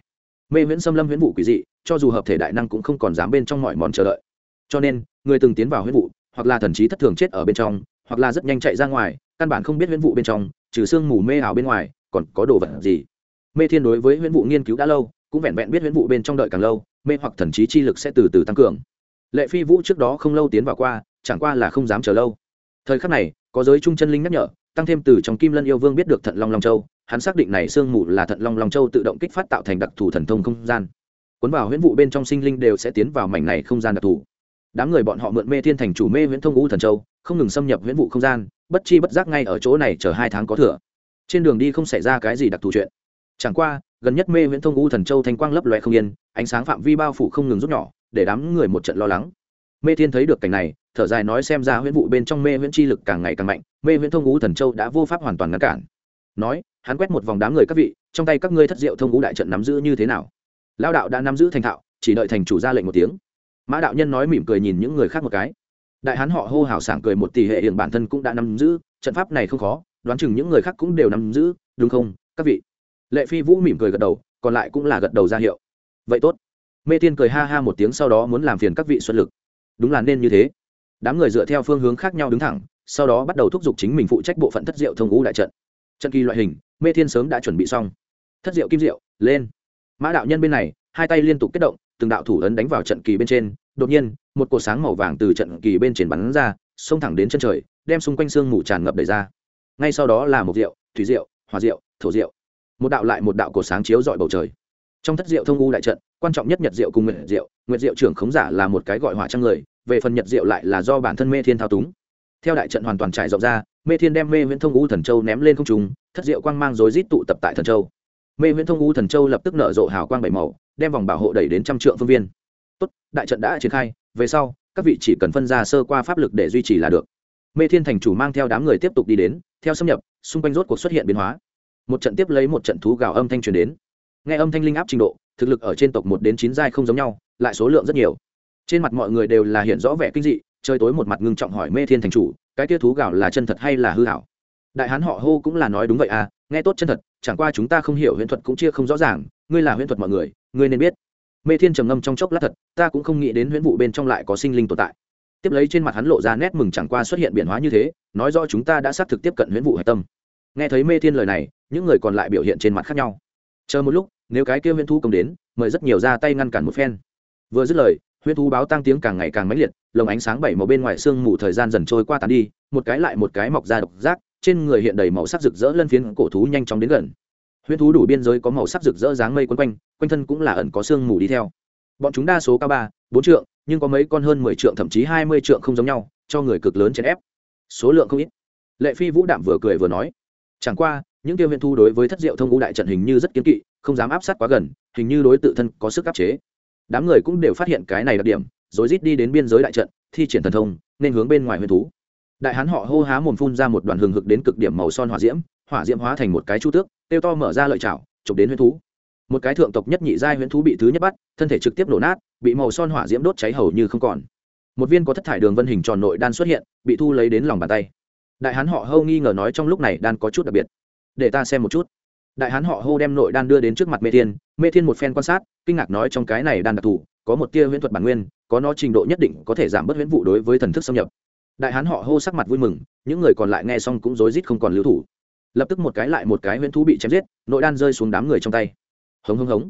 mê viễn xâm lâm huyễn vụ quỷ dị, cho dù hợp thể đại năng cũng không còn dám bên trong mọi mòn chờ đợi. Cho nên, người từng tiến vào huyễn vụ, hoặc là thần trí thất thường chết ở bên trong, hoặc là rất nhanh chạy ra ngoài, căn bản không biết huyễn vụ bên trong, trừ sương mù mê ảo bên ngoài, còn có đồ vật gì. Mê thiên đối với huyễn vụ nghiên cứu đã lâu, cũng vẹn vẹn biết huyễn vụ bên trong đợi càng lâu, mê hoặc thần trí chi lực sẽ từ từ tăng cường. Lệ phi vũ trước đó không lâu tiến vào qua, chẳng qua là không dám chờ lâu. Thời khắc này, có giới trung chân linh nhắc nhở, tăng thêm từ trong kim lân yêu vương biết được thận long long châu hắn xác định này sương mù là thận long long châu tự động kích phát tạo thành đặc thù thần thông không gian. Cuốn vào huyễn vụ bên trong sinh linh đều sẽ tiến vào mảnh này không gian đặc thù. Đám người bọn họ mượn mê thiên thành chủ mê huyễn thông ngũ thần châu, không ngừng xâm nhập huyễn vụ không gian, bất chi bất giác ngay ở chỗ này chờ hai tháng có thừa. Trên đường đi không xảy ra cái gì đặc thù chuyện. Chẳng qua, gần nhất mê huyễn thông ngũ thần châu thanh quang lấp loe không yên, ánh sáng phạm vi bao phủ không ngừng rút nhỏ, để đám người một trận lo lắng. Mê thiên thấy được cảnh này, thở dài nói xem ra huyễn vụ bên trong mê huyễn chi lực càng ngày càng mạnh, mê huyễn thông ngũ thần châu đã vô pháp hoàn toàn ngăn cản. Nói hắn quét một vòng đám người các vị, trong tay các ngươi thất diệu thông ngũ đại trận nắm giữ như thế nào? Lao đạo đã nắm giữ thành thạo, chỉ đợi thành chủ ra lệnh một tiếng. Mã đạo nhân nói mỉm cười nhìn những người khác một cái. Đại hán họ hô hào sảng cười một tỷ hệ hiện bản thân cũng đã nắm giữ, trận pháp này không khó, đoán chừng những người khác cũng đều nắm giữ, đúng không, các vị? Lệ phi vũ mỉm cười gật đầu, còn lại cũng là gật đầu ra hiệu. Vậy tốt. Mê tiên cười ha ha một tiếng sau đó muốn làm phiền các vị xuất lực. Đúng là nên như thế. Đám người dựa theo phương hướng khác nhau đứng thẳng, sau đó bắt đầu thúc giục chính mình phụ trách bộ phận thất diệu thông ngũ đại trận trận kỳ loại hình, mê thiên sớm đã chuẩn bị xong. Thất diệu kim diệu, lên. Mã đạo nhân bên này, hai tay liên tục kết động, từng đạo thủ ấn đánh vào trận kỳ bên trên. Đột nhiên, một cột sáng màu vàng từ trận kỳ bên trên bắn ra, xông thẳng đến chân trời, đem xung quanh sương mù tràn ngập đầy ra. Ngay sau đó là một rượu thủy rượu hòa rượu thổ rượu một đạo lại một đạo cột sáng chiếu dọi bầu trời. Trong thất rượu thông u đại trận, quan trọng nhất nhật rượu cùng nguyệt rượu nguyệt rượu trưởng khống giả là một cái gọi hỏa trang người, về phần nhật rượu lại là do bản thân mê thiên thao túng. Theo đại trận hoàn toàn trải rộng ra mê thiên đem mê viễn thông u thần châu ném lên không trung, thất diệu quang mang rối rít tụ tập tại thần châu. Mê viễn thông u thần châu lập tức nở rộ hào quang bảy màu, đem vòng bảo hộ đẩy đến trăm trượng phương viên. Tốt, đại trận đã triển khai, về sau, các vị chỉ cần phân ra sơ qua pháp lực để duy trì là được. Mê thiên thành chủ mang theo đám người tiếp tục đi đến, theo xâm nhập, xung quanh rốt cuộc xuất hiện biến hóa. Một trận tiếp lấy một trận thú gào âm thanh truyền đến. Nghe âm thanh linh áp trình độ, thực lực ở trên tộc một đến chín giai không giống nhau, lại số lượng rất nhiều. Trên mặt mọi người đều là hiện rõ vẻ kinh dị chơi tối một mặt ngưng trọng hỏi mê thiên thành chủ cái tia thú gạo là chân thật hay là hư hảo? Đại hán họ hô cũng là nói đúng vậy à nghe tốt chân thật, chẳng qua chúng ta không hiểu huyễn thuật cũng chia không rõ ràng, ngươi là huyễn thuật mọi người, ngươi nên biết. Mê thiên trầm ngâm trong chốc lát thật, ta cũng không nghĩ đến huyễn vụ bên trong lại có sinh linh tồn tại. Tiếp lấy trên mặt hắn lộ ra nét mừng chẳng qua xuất hiện biển hóa như thế, nói rõ chúng ta đã xác thực tiếp cận huyễn vụ hạch tâm. Nghe thấy mê thiên lời này, những người còn lại biểu hiện trên mặt khác nhau. Chờ một lúc, nếu cái kia huyễn thu công đến, mời rất nhiều ra tay ngăn cản một phen. Vừa dứt lời huyễn thú báo tăng tiếng càng ngày càng mãnh liệt, lồng ánh sáng bảy màu bên ngoài sương mù thời gian dần trôi qua tàn đi, một cái lại một cái mọc ra độc giác, trên người hiện đầy màu sắc rực rỡ lân phiến cổ thú nhanh chóng đến gần. Huyễn thú đủ biên giới có màu sắc rực rỡ dáng mây quấn quanh quanh thân cũng là ẩn có sương mù đi theo. Bọn chúng đa số cao ba, bốn trượng, nhưng có mấy con hơn mười trượng thậm chí hai mươi trượng không giống nhau, cho người cực lớn chèn ép. Số lượng không ít. Lệ phi vũ đạm vừa cười vừa nói, chẳng qua, những tiêu huyễn thu đối với thất diệu thông ngũ đại trận hình như rất kiến kỵ, không dám áp sát quá gần, hình như đối tự thân có sức áp chế đám người cũng đều phát hiện cái này đặc điểm, rồi rít đi đến biên giới đại trận, thi triển thần thông, nên hướng bên ngoài huyền thú. Đại hán họ hô há mồm phun ra một đoàn hừng hực đến cực điểm màu son hỏa diễm hỏa diễm hóa thành một cái chu tước tiêu to mở ra lợi chảo, chụp đến huyền thú. Một cái thượng tộc nhất nhị giai huyền thú bị thứ nhất bắt, thân thể trực tiếp nổ nát, bị màu son hỏa diễm đốt cháy hầu như không còn. Một viên có thất thải đường vân hình tròn nội đan xuất hiện, bị thu lấy đến lòng bàn tay. Đại hán họ hâu nghi ngờ nói trong lúc này đan có chút đặc biệt. Để ta xem một chút đại hán họ hô đem nội đan đưa đến trước mặt mê thiên mê thiên một phen quan sát, kinh ngạc nói trong cái này đan đặc thù, có một tia huyễn thuật bản nguyên, có nó trình độ nhất định có thể giảm bớt huyễn vụ đối với thần thức xâm nhập. Đại hán họ hô sắc mặt vui mừng, những người còn lại nghe xong cũng rối rít không còn lưu thủ. Lập tức một cái lại một cái huyễn thú bị chém giết, nội đan rơi xuống đám người trong tay. Hống hống hống.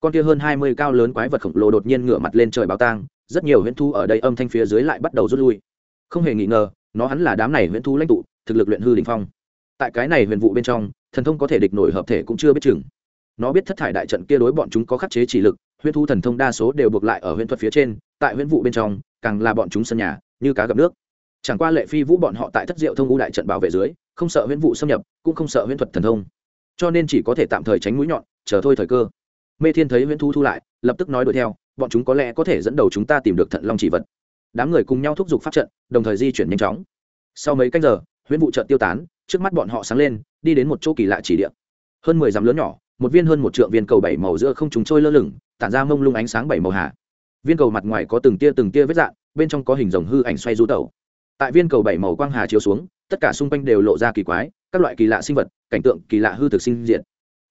Con kia hơn hai mươi cao lớn quái vật khổng lồ đột nhiên ngửa mặt lên trời báo tang, rất nhiều huyễn thú ở đây âm thanh phía dưới lại bắt đầu rút lui. Không hề nghi ngờ, nó hắn là đám này huyễn thú lãnh tụ, thực lực luyện hư đỉnh phong tại cái này huyền vụ bên trong, thần thông có thể địch nổi hợp thể cũng chưa biết chừng. Nó biết thất thải đại trận kia đối bọn chúng có khắc chế chỉ lực, huyễn thu thần thông đa số đều buộc lại ở huyễn thuật phía trên, tại huyễn vụ bên trong, càng là bọn chúng sân nhà, như cá gặp nước. Chẳng qua lệ phi vũ bọn họ tại thất diệu thông u đại trận bảo vệ dưới, không sợ huyễn vụ xâm nhập, cũng không sợ huyễn thuật thần thông. Cho nên chỉ có thể tạm thời tránh mũi nhọn, chờ thôi thời cơ. Mê thiên thấy huyễn thu thu lại, lập tức nói đuổi theo, bọn chúng có lẽ có thể dẫn đầu chúng ta tìm được thận long chỉ vật. Đám người cùng nhau thúc giục pháp trận, đồng thời di chuyển nhanh chóng. Sau mấy canh giờ huyễn vụ trận tiêu tán, trước mắt bọn họ sáng lên, đi đến một chỗ kỳ lạ chỉ địa. Hơn mười dặm lớn nhỏ, một viên hơn một trượng viên cầu bảy màu giữa không trùng trôi lơ lửng, tản ra mông lung ánh sáng bảy màu hạ. Viên cầu mặt ngoài có từng tia từng tia vết dạn bên trong có hình rồng hư ảnh xoay du tẩu. Tại viên cầu bảy màu quang hà chiếu xuống, tất cả xung quanh đều lộ ra kỳ quái, các loại kỳ lạ sinh vật, cảnh tượng kỳ lạ hư thực sinh diện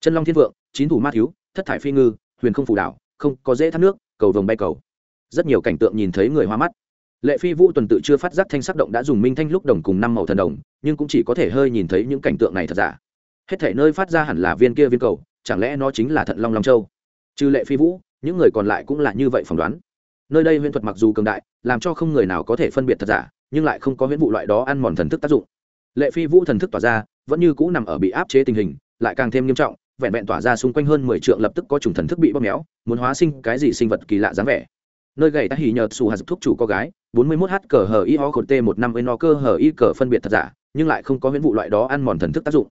chân long thiên vượng, chín thủ ma thiếu, thất thải phi ngư, huyền không Phủ đảo, không có dễ thác nước, cầu vồng bay cầu. Rất nhiều cảnh tượng nhìn thấy người hoa mắt lệ phi vũ tuần tự chưa phát giác thanh sắc động đã dùng minh thanh lúc đồng cùng năm màu thần đồng, nhưng cũng chỉ có thể hơi nhìn thấy những cảnh tượng này thật giả. Hết thể nơi phát ra hẳn là viên kia viên cầu, chẳng lẽ nó chính là thận long long châu? Trừ lệ phi vũ, những người còn lại cũng là như vậy phỏng đoán. Nơi đây huyễn thuật mặc dù cường đại, làm cho không người nào có thể phân biệt thật giả, nhưng lại không có huyễn vụ loại đó ăn mòn thần thức tác dụng. Lệ phi vũ thần thức tỏa ra, vẫn như cũ nằm ở bị áp chế tình hình, lại càng thêm nghiêm trọng, vẹn vẹn tỏa ra xung quanh hơn mười trượng lập tức có trùng thần thức bị bóp méo, muốn hóa sinh cái gì sinh vật kỳ lạ dáng vẻ nơi gầy ta hỉ nhờ xù hạt thuốc chủ có gái, bốn mươi 41 h cờ hờ y ho cột t một năm no cơ hờ y cờ phân biệt thật giả, nhưng lại không có huyễn vụ loại đó ăn mòn thần thức tác dụng.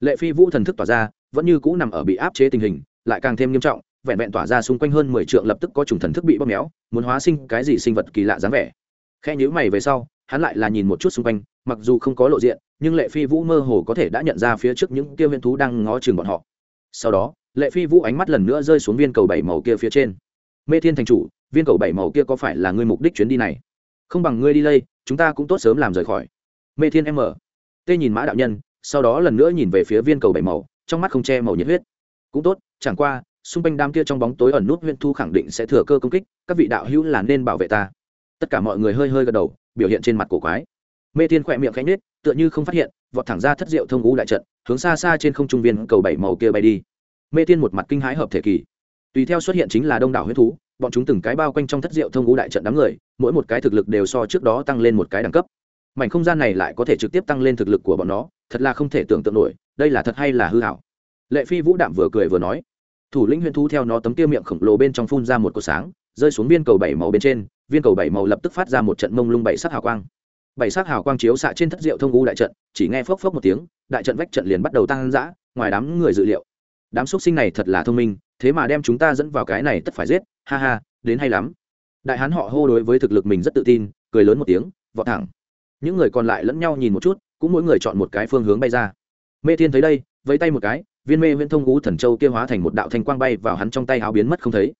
Lệ phi vũ thần thức tỏa ra, vẫn như cũ nằm ở bị áp chế tình hình, lại càng thêm nghiêm trọng, vẹn vẹn tỏa ra xung quanh hơn mười trượng lập tức có trùng thần thức bị bóp méo, muốn hóa sinh cái gì sinh vật kỳ lạ dáng vẻ. Khe nhíu mày về sau, hắn lại là nhìn một chút xung quanh, mặc dù không có lộ diện, nhưng lệ phi vũ mơ hồ có thể đã nhận ra phía trước những kia viên thú đang ngó chừng bọn họ. Sau đó, lệ phi vũ ánh mắt lần nữa rơi xuống viên cầu bảy màu kia phía trên. Mê thiên thành chủ viên cầu bảy màu kia có phải là ngươi mục đích chuyến đi này? Không bằng ngươi đi lây, chúng ta cũng tốt sớm làm rời khỏi. Mê thiên m tê nhìn mã đạo nhân, sau đó lần nữa nhìn về phía viên cầu bảy màu, trong mắt không che màu nhiệt huyết. Cũng tốt, chẳng qua, xung quanh đám kia trong bóng tối ẩn nút huyện thu khẳng định sẽ thừa cơ công kích, các vị đạo hữu là nên bảo vệ ta. Tất cả mọi người hơi hơi gật đầu, biểu hiện trên mặt cổ quái. Mê thiên khỏe miệng khẽ nết tựa như không phát hiện, vọt thẳng ra thất diệu thông ngũ đại trận, hướng xa xa trên không trung viên cầu bảy màu kia bay đi. Mê thiên một mặt kinh hãi hợp thể kỳ. Tùy theo xuất hiện chính là đông đảo huyết thú bọn chúng từng cái bao quanh trong thất diệu thông ngũ đại trận đám người, mỗi một cái thực lực đều so trước đó tăng lên một cái đẳng cấp. Mảnh không gian này lại có thể trực tiếp tăng lên thực lực của bọn nó, thật là không thể tưởng tượng nổi, đây là thật hay là hư hảo. Lệ phi vũ đạm vừa cười vừa nói, thủ lĩnh huyễn thú theo nó tấm kia miệng khổng lồ bên trong phun ra một cột sáng, rơi xuống viên cầu bảy màu bên trên, viên cầu bảy màu lập tức phát ra một trận mông lung bảy sắc hào quang. Bảy sắc hào quang chiếu xạ trên thất diệu thông ngũ đại trận, chỉ nghe phốc phốc một tiếng, đại trận vách trận liền bắt đầu tăng dã, ngoài đám người dự liệu. Đám xuất sinh này thật là thông minh thế mà đem chúng ta dẫn vào cái này tất phải giết, ha ha, đến hay lắm. Đại hán họ hô đối với thực lực mình rất tự tin, cười lớn một tiếng, vọt thẳng. Những người còn lại lẫn nhau nhìn một chút, cũng mỗi người chọn một cái phương hướng bay ra. Mê thiên thấy đây, vẫy tay một cái, viên mê viễn thông ngũ thần châu kia hóa thành một đạo thanh quang bay vào hắn trong tay áo biến mất không thấy.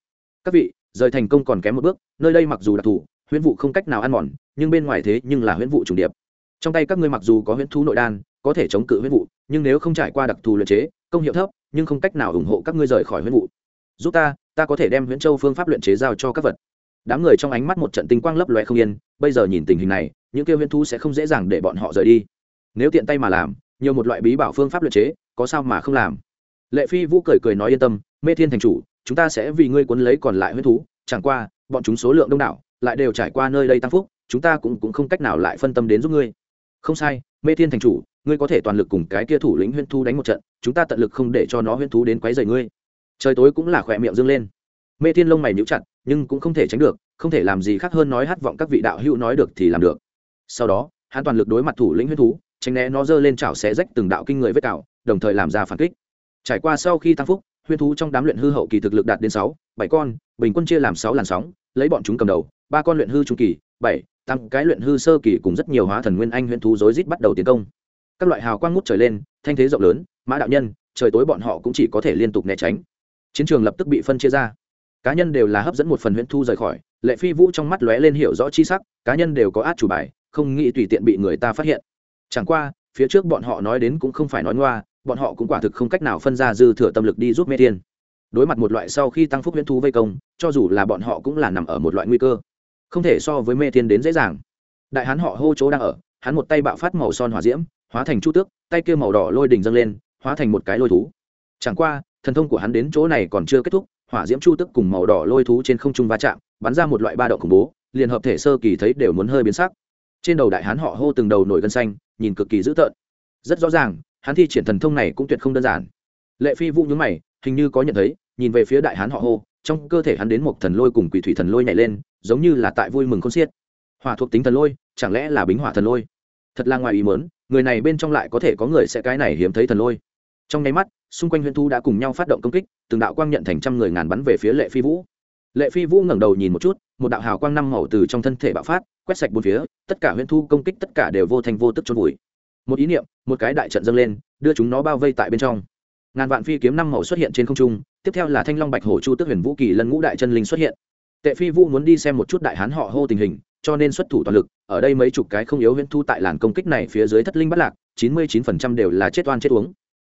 Các vị, rời thành công còn kém một bước, nơi đây mặc dù đặc thù, huyễn vụ không cách nào ăn mòn, nhưng bên ngoài thế nhưng là huyễn vụ trùng điệp. Trong tay các ngươi mặc dù có huyễn thu nội đan, có thể chống cự huyễn vụ, nhưng nếu không trải qua đặc thù luyện chế, công hiệu thấp nhưng không cách nào ủng hộ các ngươi rời khỏi huyễn vụ. Giúp ta ta có thể đem huyễn châu phương pháp luyện chế giao cho các vật. Đám người trong ánh mắt một trận tinh quang lấp loe không yên, bây giờ nhìn tình hình này, những kêu huyễn thu sẽ không dễ dàng để bọn họ rời đi. Nếu tiện tay mà làm, nhiều một loại bí bảo phương pháp luyện chế, có sao mà không làm. Lệ phi vũ cười cười nói yên tâm, mê thiên thành chủ, chúng ta sẽ vì ngươi cuốn lấy còn lại huyễn thú, chẳng qua, bọn chúng số lượng đông đảo, lại đều trải qua nơi đây tăng phúc, chúng ta cũng cũng không cách nào lại phân tâm đến giúp ngươi. Không sai mê thiên thành chủ, ngươi có thể toàn lực cùng cái kia thủ lĩnh huyễn thú đánh một trận, chúng ta tận lực không để cho nó huyễn thú đến quấy rầy ngươi. Trời tối cũng là khỏe miệng dâng lên. Mê thiên lông mày nhíu chặt, nhưng cũng không thể tránh được, không thể làm gì khác hơn nói hát vọng các vị đạo hữu nói được thì làm được. Sau đó, hắn toàn lực đối mặt thủ lĩnh huyễn thú, tránh né nó giơ lên chảo xé rách từng đạo kinh người vết cào, đồng thời làm ra phản kích. Trải qua sau khi tăng phúc huyễn thú trong đám luyện hư hậu kỳ thực lực đạt đến sáu, bảy con, bình quân chia làm sáu làn sóng, lấy bọn chúng cầm đầu, ba con luyện hư trung kỳ, bảy tám cái luyện hư sơ kỳ cùng rất nhiều hóa thần nguyên anh huyễn thú rối rít bắt đầu tiến công. Các loại hào quang ngút trời lên, thanh thế rộng lớn, mã đạo nhân, trời tối bọn họ cũng chỉ có thể liên tục né tránh. Chiến trường lập tức bị phân chia ra. Cá nhân đều là hấp dẫn một phần huyễn thu rời khỏi, lệ phi vũ trong mắt lóe lên hiểu rõ chi sắc, cá nhân đều có át chủ bài, không nghĩ tùy tiện bị người ta phát hiện. Chẳng qua, phía trước bọn họ nói đến cũng không phải nói ngoa, bọn họ cũng quả thực không cách nào phân ra dư thừa tâm lực đi giúp mê thiên. Đối mặt một loại sau khi tăng phúc huyễn thu vây công, cho dù là bọn họ cũng là nằm ở một loại nguy cơ không thể so với mê thiên đến dễ dàng. Đại hán họ hô chỗ đang ở, hắn một tay bạo phát màu son hỏa diễm, hóa thành chu tước, tay kia màu đỏ lôi đỉnh dâng lên, hóa thành một cái lôi thú. Chẳng qua, thần thông của hắn đến chỗ này còn chưa kết thúc, hỏa diễm chu tức cùng màu đỏ lôi thú trên không trung va chạm, bắn ra một loại ba động khủng bố, liền hợp thể sơ kỳ thấy đều muốn hơi biến sắc. Trên đầu đại hán họ hô từng đầu nổi gân xanh, nhìn cực kỳ dữ tợn. Rất rõ ràng, hắn thi triển thần thông này cũng tuyệt không đơn giản. Lệ phi vũ nhướng mày, hình như có nhận thấy, nhìn về phía đại hán họ hô trong cơ thể hắn đến một thần lôi cùng quỷ thủy thần lôi nhảy lên, giống như là tại vui mừng con xiết. Hỏa thuộc tính thần lôi, chẳng lẽ là bính hỏa thần lôi? Thật là ngoài ý mớn người này bên trong lại có thể có người sẽ cái này hiếm thấy thần lôi. Trong nháy mắt, xung quanh huyện thu đã cùng nhau phát động công kích, từng đạo quang nhận thành trăm người ngàn bắn về phía lệ phi vũ. Lệ phi vũ ngẩng đầu nhìn một chút, một đạo hào quang năm màu từ trong thân thể bạo phát, quét sạch bốn phía, tất cả huyện thu công kích tất cả đều vô thành vô tức trôn vùi. Một ý niệm, một cái đại trận dâng lên, đưa chúng nó bao vây tại bên trong ngàn vạn phi kiếm năm màu xuất hiện trên không trung, tiếp theo là thanh long bạch hổ chu tước huyền vũ kỳ lân ngũ đại chân linh xuất hiện. Tệ phi vũ muốn đi xem một chút đại hán họ hô tình hình, cho nên xuất thủ toàn lực, ở đây mấy chục cái không yếu huyễn thu tại làn công kích này phía dưới thất linh bắt lạc, chín mươi chín phần trăm đều là chết oan chết uống.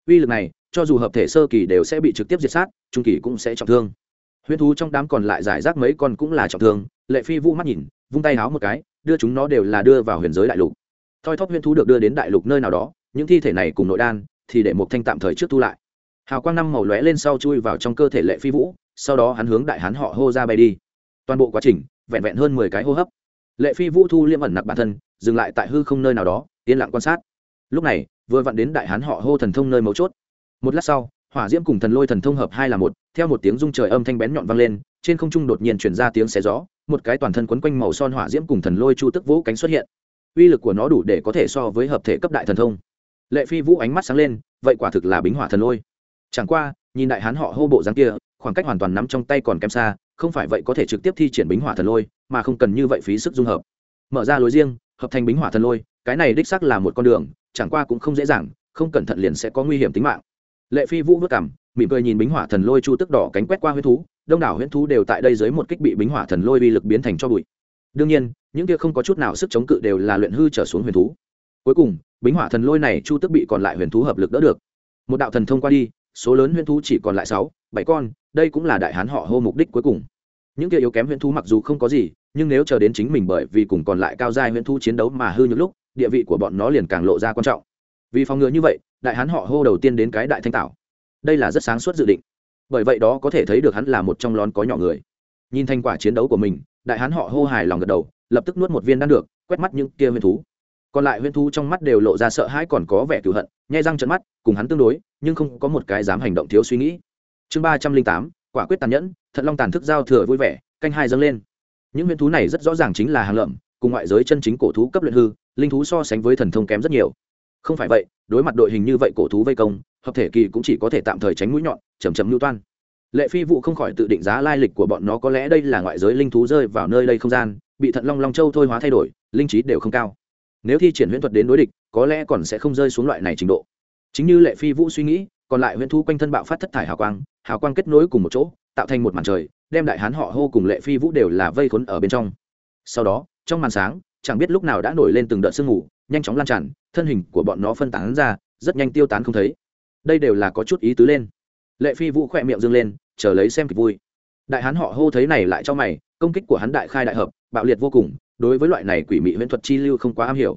Uy lực này, cho dù hợp thể sơ kỳ đều sẽ bị trực tiếp diệt sát, trung kỳ cũng sẽ trọng thương. Huyễn thú trong đám còn lại giải rác mấy con cũng là trọng thương, lệ phi vũ mắt nhìn, vung tay háo một cái, đưa chúng nó đều là đưa vào huyền giới đại lục. Thoi thóp huyễn thú được đưa đến đại lục nơi nào đó, những thi thể này cùng nội đan, thì để một thanh tạm thời trước thu lại hào quang năm màu lóe lên sau chui vào trong cơ thể lệ phi vũ, sau đó hắn hướng đại hán họ hô ra bay đi. Toàn bộ quá trình, vẹn vẹn hơn mười cái hô hấp. Lệ phi vũ thu liêm ẩn nặc bản thân, dừng lại tại hư không nơi nào đó, yên lặng quan sát. Lúc này, vừa vặn đến đại hán họ hô thần thông nơi mấu chốt. Một lát sau, hỏa diễm cùng thần lôi thần thông hợp hai là một, theo một tiếng rung trời âm thanh bén nhọn vang lên, trên không trung đột nhiên chuyển ra tiếng xé gió, một cái toàn thân quấn quanh màu son hỏa diễm cùng thần lôi chu tức vũ cánh xuất hiện. Uy lực của nó đủ để có thể so với hợp thể cấp đại thần thông. Lệ phi vũ ánh mắt sáng lên, vậy quả thực là bính hỏa thần lôi chẳng qua, nhìn đại hán họ hô bộ dáng kia, khoảng cách hoàn toàn nắm trong tay còn kém xa, không phải vậy có thể trực tiếp thi triển bính hỏa thần lôi, mà không cần như vậy phí sức dung hợp. Mở ra lối riêng, hợp thành bính hỏa thần lôi, cái này đích xác là một con đường, chẳng qua cũng không dễ dàng, không cẩn thận liền sẽ có nguy hiểm tính mạng. Lệ phi vũ vất cảm mỉm cười nhìn bính hỏa thần lôi chu tức đỏ cánh quét qua huyết thú, đông đảo huyết thú đều tại đây dưới một kích bị bính hỏa thần lôi uy lực biến thành cho bụi. Đương nhiên, những kia không có chút nào sức chống cự đều là luyện hư trở xuống huyền thú. Cuối cùng, bính hỏa thần lôi này chu tức bị còn lại huyền thú hợp lực đỡ được. Một đạo thần thông qua đi số lớn huyễn thú chỉ còn lại sáu, bảy con, đây cũng là đại hán họ hô mục đích cuối cùng. Những kia yếu kém huyễn thú mặc dù không có gì, nhưng nếu chờ đến chính mình bởi vì cùng còn lại cao giai huyễn thú chiến đấu mà hư những lúc, địa vị của bọn nó liền càng lộ ra quan trọng. Vì phòng ngừa như vậy, đại hán họ hô đầu tiên đến cái đại thanh tảo. Đây là rất sáng suốt dự định. Bởi vậy đó có thể thấy được hắn là một trong lón có nhỏ người. Nhìn thành quả chiến đấu của mình, đại hán họ hô hài lòng gật đầu, lập tức nuốt một viên đan được, quét mắt những kia huyễn thú còn lại huyễn thú trong mắt đều lộ ra sợ hãi còn có vẻ cựu hận, nhai răng trận mắt, cùng hắn tương đối, nhưng không có một cái dám hành động thiếu suy nghĩ. Chương ba trăm linh tám, quả quyết tàn nhẫn, thận long tàn thức giao thừa vui vẻ, canh hai dâng lên. Những huyễn thú này rất rõ ràng chính là hàng lợm, cùng ngoại giới chân chính cổ thú cấp luyện hư, linh thú so sánh với thần thông kém rất nhiều. Không phải vậy, đối mặt đội hình như vậy cổ thú vây công, hợp thể kỳ cũng chỉ có thể tạm thời tránh mũi nhọn chầm chầm lưu toan. Lệ phi vụ không khỏi tự định giá lai lịch của bọn nó có lẽ đây là ngoại giới linh thú rơi vào nơi đây không gian, bị thận long long châu thôi hóa thay đổi, linh trí đều không cao nếu thi triển huyễn thuật đến đối địch, có lẽ còn sẽ không rơi xuống loại này trình độ. Chính như lệ phi vũ suy nghĩ, còn lại huyễn thu quanh thân bạo phát thất thải hào quang hào quang kết nối cùng một chỗ, tạo thành một màn trời, đem đại hán họ hô cùng lệ phi vũ đều là vây khốn ở bên trong. Sau đó, trong màn sáng, chẳng biết lúc nào đã nổi lên từng đợt sương mù, nhanh chóng lan tràn, thân hình của bọn nó phân tán ra, rất nhanh tiêu tán không thấy. Đây đều là có chút ý tứ lên. Lệ phi vũ khỏe miệng dâng lên, chờ lấy xem kịch vui. Đại hán họ hô thấy này lại cho mày, công kích của hắn đại khai đại hợp, bạo liệt vô cùng đối với loại này quỷ mị huyễn thuật chi lưu không quá am hiểu.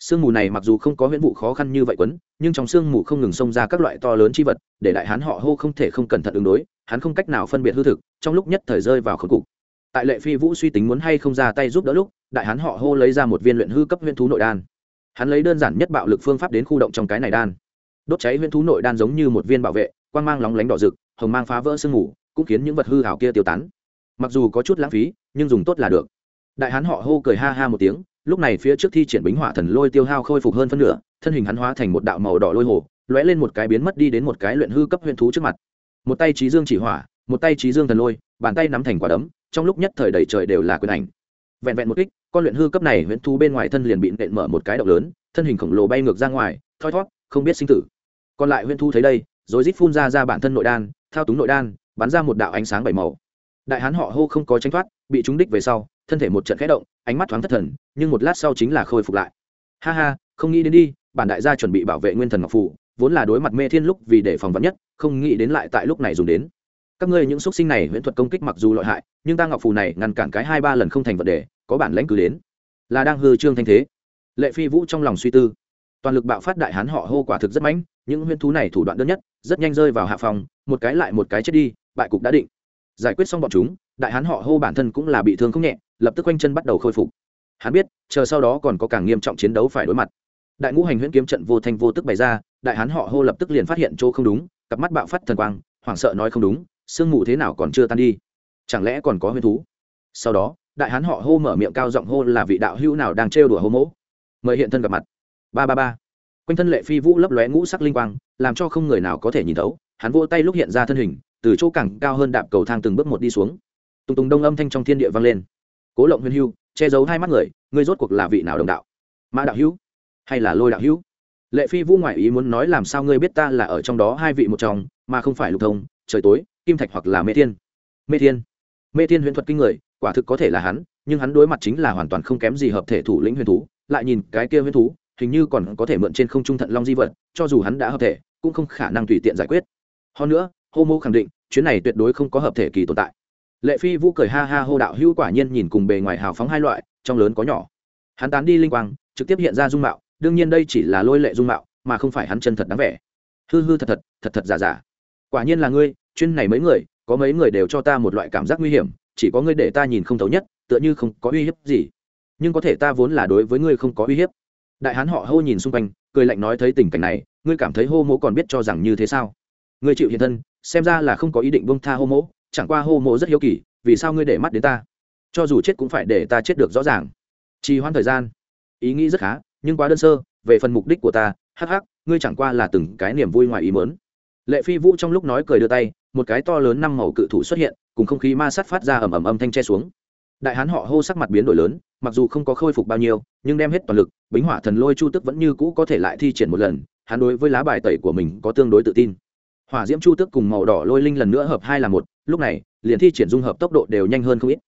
Sương mù này mặc dù không có huyễn vụ khó khăn như vậy quấn, nhưng trong sương mù không ngừng xông ra các loại to lớn chi vật, để đại hán họ hô không thể không cẩn thận ứng đối, hắn không cách nào phân biệt hư thực, trong lúc nhất thời rơi vào khốn cục. Tại lệ phi vũ suy tính muốn hay không ra tay giúp đỡ lúc, đại hán họ hô lấy ra một viên luyện hư cấp huyễn thú nội đan. Hắn lấy đơn giản nhất bạo lực phương pháp đến khu động trong cái này đan. Đốt cháy huyễn thú nội đan giống như một viên bảo vệ, quang mang lóng lánh đỏ rực, hồng mang phá vỡ sương mù, cũng khiến những vật hư hảo kia tiêu tán. Mặc dù có chút lãng phí, nhưng dùng tốt là được đại hán họ hô cười ha ha một tiếng, lúc này phía trước thi triển bính hỏa thần lôi tiêu hao khôi phục hơn phân nửa, thân hình hắn hóa thành một đạo màu đỏ lôi hồ, lóe lên một cái biến mất đi đến một cái luyện hư cấp huyền thú trước mặt. Một tay trí dương chỉ hỏa, một tay trí dương thần lôi, bàn tay nắm thành quả đấm, trong lúc nhất thời đầy trời đều là quyền ảnh. Vẹn vẹn một kích, con luyện hư cấp này huyễn thú bên ngoài thân liền bị nện mở một cái động lớn, thân hình khổng lồ bay ngược ra ngoài, thoi thót không biết sinh tử. Còn lại huyễn thú thấy đây, rồi rít phun ra ra bản thân nội đan, thao túng nội đan, bắn ra một đạo ánh sáng bảy màu. Đại hán họ hô không có tranh thoát, bị trúng đích về sau thân thể một trận khẽ động, ánh mắt thoáng thất thần, nhưng một lát sau chính là khôi phục lại. Ha ha, không nghĩ đến đi, bản đại gia chuẩn bị bảo vệ nguyên thần ngọc phủ, vốn là đối mặt mê thiên lúc vì để phòng vắn nhất, không nghĩ đến lại tại lúc này dùng đến. Các ngươi những x sinh này huyễn thuật công kích mặc dù lợi hại, nhưng ta ngọc phù này ngăn cản cái hai ba lần không thành vấn đề, có bản lãnh cứ đến. Là đang hư trương thanh thế. Lệ phi vũ trong lòng suy tư. Toàn lực bạo phát đại hán họ hô quả thực rất mãnh, những huyễn thú này thủ đoạn đơn nhất, rất nhanh rơi vào hạ phòng, một cái lại một cái chết đi, bại cục đã định. Giải quyết xong bọn chúng, đại hán họ hô bản thân cũng là bị thương không nhẹ lập tức quanh chân bắt đầu khôi phục. Hắn biết, chờ sau đó còn có càng nghiêm trọng chiến đấu phải đối mặt. Đại ngũ hành huyễn kiếm trận vô thanh vô tức bày ra, đại hán họ hô lập tức liền phát hiện chỗ không đúng, cặp mắt bạo phát thần quang, hoảng sợ nói không đúng, sương mù thế nào còn chưa tan đi? Chẳng lẽ còn có huyễn thú? Sau đó, đại hán họ hô mở miệng cao giọng hô là vị đạo hữu nào đang trêu đùa hô mỗ. Mời hiện thân gặp mặt. Ba ba ba. Quanh thân lệ phi vũ lấp lóe ngũ sắc linh quang, làm cho không người nào có thể nhìn thấu. Hắn vỗ tay lúc hiện ra thân hình, từ chỗ cẳng cao hơn đạp cầu thang từng bước một đi xuống. Tùng tùng đông âm thanh trong thiên địa vang lên cố lộng huyền hưu, che giấu hai mắt người, ngươi rốt cuộc là vị nào đồng đạo? Mã đạo hữu hay là lôi đạo hữu? Lệ phi vũ ngoại ý muốn nói làm sao ngươi biết ta là ở trong đó hai vị một trong, mà không phải lục thông, trời tối, kim thạch hoặc là mê thiên? Mê thiên. Mê thiên huyền thuật kinh người, quả thực có thể là hắn, nhưng hắn đối mặt chính là hoàn toàn không kém gì hợp thể thủ lĩnh huyền thú, lại nhìn cái kia huyền thú, hình như còn có thể mượn trên không trung thận long di vật, cho dù hắn đã hợp thể, cũng không khả năng tùy tiện giải quyết. Hơn nữa, hô mô khẳng định, chuyến này tuyệt đối không có hợp thể kỳ tồn tại lệ phi vũ cười ha ha hô đạo hữu quả nhiên nhìn cùng bề ngoài hào phóng hai loại, trong lớn có nhỏ. Hắn tán đi linh quang, trực tiếp hiện ra dung mạo, đương nhiên đây chỉ là lôi lệ dung mạo, mà không phải hắn chân thật đáng vẻ. Hư hư thật thật thật thật giả giả. Quả nhiên là ngươi, chuyên này mấy người, có mấy người đều cho ta một loại cảm giác nguy hiểm, chỉ có ngươi để ta nhìn không thấu nhất, tựa như không có uy hiếp gì. Nhưng có thể ta vốn là đối với ngươi không có uy hiếp. Đại hán họ hô nhìn xung quanh, cười lạnh nói thấy tình cảnh này, ngươi cảm thấy hô mỗ còn biết cho rằng như thế sao? Ngươi chịu hiện thân, xem ra là không có ý định bông tha hô mỗ chẳng qua hô mộ rất hiếu kỳ, vì sao ngươi để mắt đến ta? Cho dù chết cũng phải để ta chết được rõ ràng. Trì hoãn thời gian. Ý nghĩ rất khá, nhưng quá đơn sơ, về phần mục đích của ta, hắc hắc, ngươi chẳng qua là từng cái niềm vui ngoài ý mớn lệ phi vũ trong lúc nói cười đưa tay, một cái to lớn năm màu cự thủ xuất hiện, cùng không khí ma sát phát ra ầm ầm âm thanh che xuống. Đại hán họ hô sắc mặt biến đổi lớn, mặc dù không có khôi phục bao nhiêu, nhưng đem hết toàn lực, bính hỏa thần lôi chu tức vẫn như cũ có thể lại thi triển một lần, hắn đối với lá bài tẩy của mình có tương đối tự tin hỏa diễm chu tước cùng màu đỏ lôi linh lần nữa hợp hai là một, lúc này, liền thi triển dung hợp tốc độ đều nhanh hơn không ít.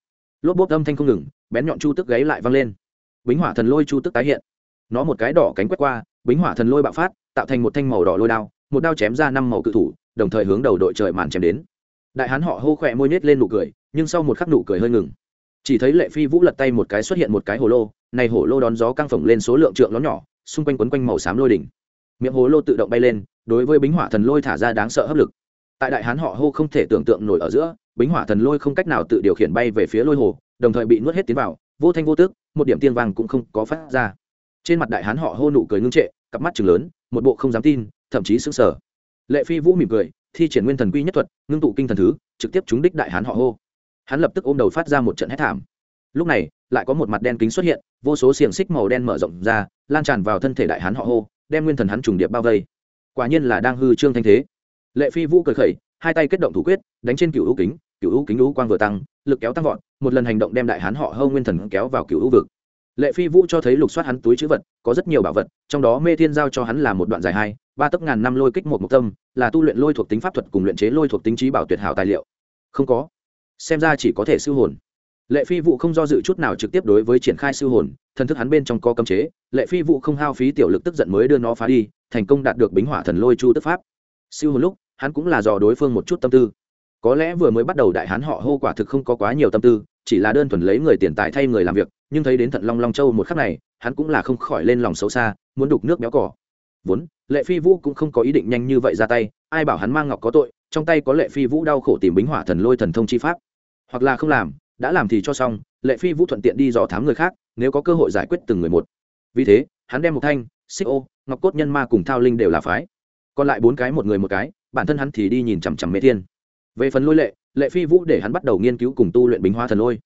Lốp bốp âm thanh không ngừng, bén nhọn chu tước gáy lại văng lên. Bính hỏa thần lôi chu tước tái hiện. Nó một cái đỏ cánh quét qua, bính hỏa thần lôi bạo phát, tạo thành một thanh màu đỏ lôi đao, một đao chém ra năm màu cự thủ, đồng thời hướng đầu đội trời màn chém đến. Đại hán họ hô khỏe môi nhét lên nụ cười, nhưng sau một khắc nụ cười hơi ngừng. Chỉ thấy lệ phi vũ lật tay một cái xuất hiện một cái hồ lô, này hồ lô đón gió căng phồng lên số lượng trượng nó nhỏ, xung quanh quấn quanh màu xám lôi đỉnh miệng hồ lô tự động bay lên, đối với bính hỏa thần lôi thả ra đáng sợ hấp lực. Tại đại hán họ hô không thể tưởng tượng nổi ở giữa, bính hỏa thần lôi không cách nào tự điều khiển bay về phía lôi hồ, đồng thời bị nuốt hết tiến vào, vô thanh vô tước một điểm tiên vàng cũng không có phát ra. Trên mặt đại hán họ hô nụ cười ngưng trệ, cặp mắt chừng lớn, một bộ không dám tin, thậm chí sững sờ. Lệ phi vũ mỉm cười, thi triển nguyên thần quy nhất thuật, ngưng tụ kinh thần thứ, trực tiếp trúng đích đại hán họ hô. Hắn lập tức ôm đầu phát ra một trận hét thảm. Lúc này, lại có một mặt đen kính xuất hiện, vô số xiềng xích màu đen mở rộng ra, lan tràn vào thân thể đại hán họ hô đem nguyên thần hắn trùng điệp bao vây. Quả nhiên là đang hư trương thanh thế. Lệ phi vũ cười khẩy, hai tay kết động thủ quyết, đánh trên cựu hữu kính cựu hữu kính lũ quang vừa tăng, lực kéo tăng vọt, một lần hành động đem đại hán họ hâu nguyên thần kéo vào cựu hữu vực. Lệ phi vũ cho thấy lục soát hắn túi chữ vật, có rất nhiều bảo vật, trong đó mê thiên giao cho hắn là một đoạn dài hai, ba tấc ngàn năm lôi kích một mục tâm, là tu luyện lôi thuộc tính pháp thuật cùng luyện chế lôi thuộc tính trí bảo tuyệt hảo tài liệu. Không có. Xem ra chỉ có thể sư hồn lệ phi vụ không do dự chút nào trực tiếp đối với triển khai siêu hồn, thần thức hắn bên trong có cấm chế, lệ phi vụ không hao phí tiểu lực tức giận mới đưa nó phá đi, thành công đạt được bính hỏa thần lôi chu tức pháp. Siêu hồn lúc, hắn cũng là dò đối phương một chút tâm tư. Có lẽ vừa mới bắt đầu đại hán họ hô quả thực không có quá nhiều tâm tư, chỉ là đơn thuần lấy người tiền tài thay người làm việc, nhưng thấy đến thận long long châu một khắc này, hắn cũng là không khỏi lên lòng xấu xa, muốn đục nước béo cỏ. Vốn, lệ phi vũ cũng không có ý định nhanh như vậy ra tay, ai bảo hắn mang ngọc có tội, trong tay có lệ phi vũ đau khổ tìm bính hỏa thần lôi thần thông chi pháp. Hoặc là không làm đã làm thì cho xong, lệ phi vũ thuận tiện đi dò thám người khác, nếu có cơ hội giải quyết từng người một. Vì thế, hắn đem một thanh, xích ô, ngọc cốt nhân ma cùng thao linh đều là phái. Còn lại bốn cái một người một cái, bản thân hắn thì đi nhìn chằm chằm mê thiên. Về phần lôi lệ lệ phi vũ để hắn bắt đầu nghiên cứu cùng tu luyện bính hoa thần lôi.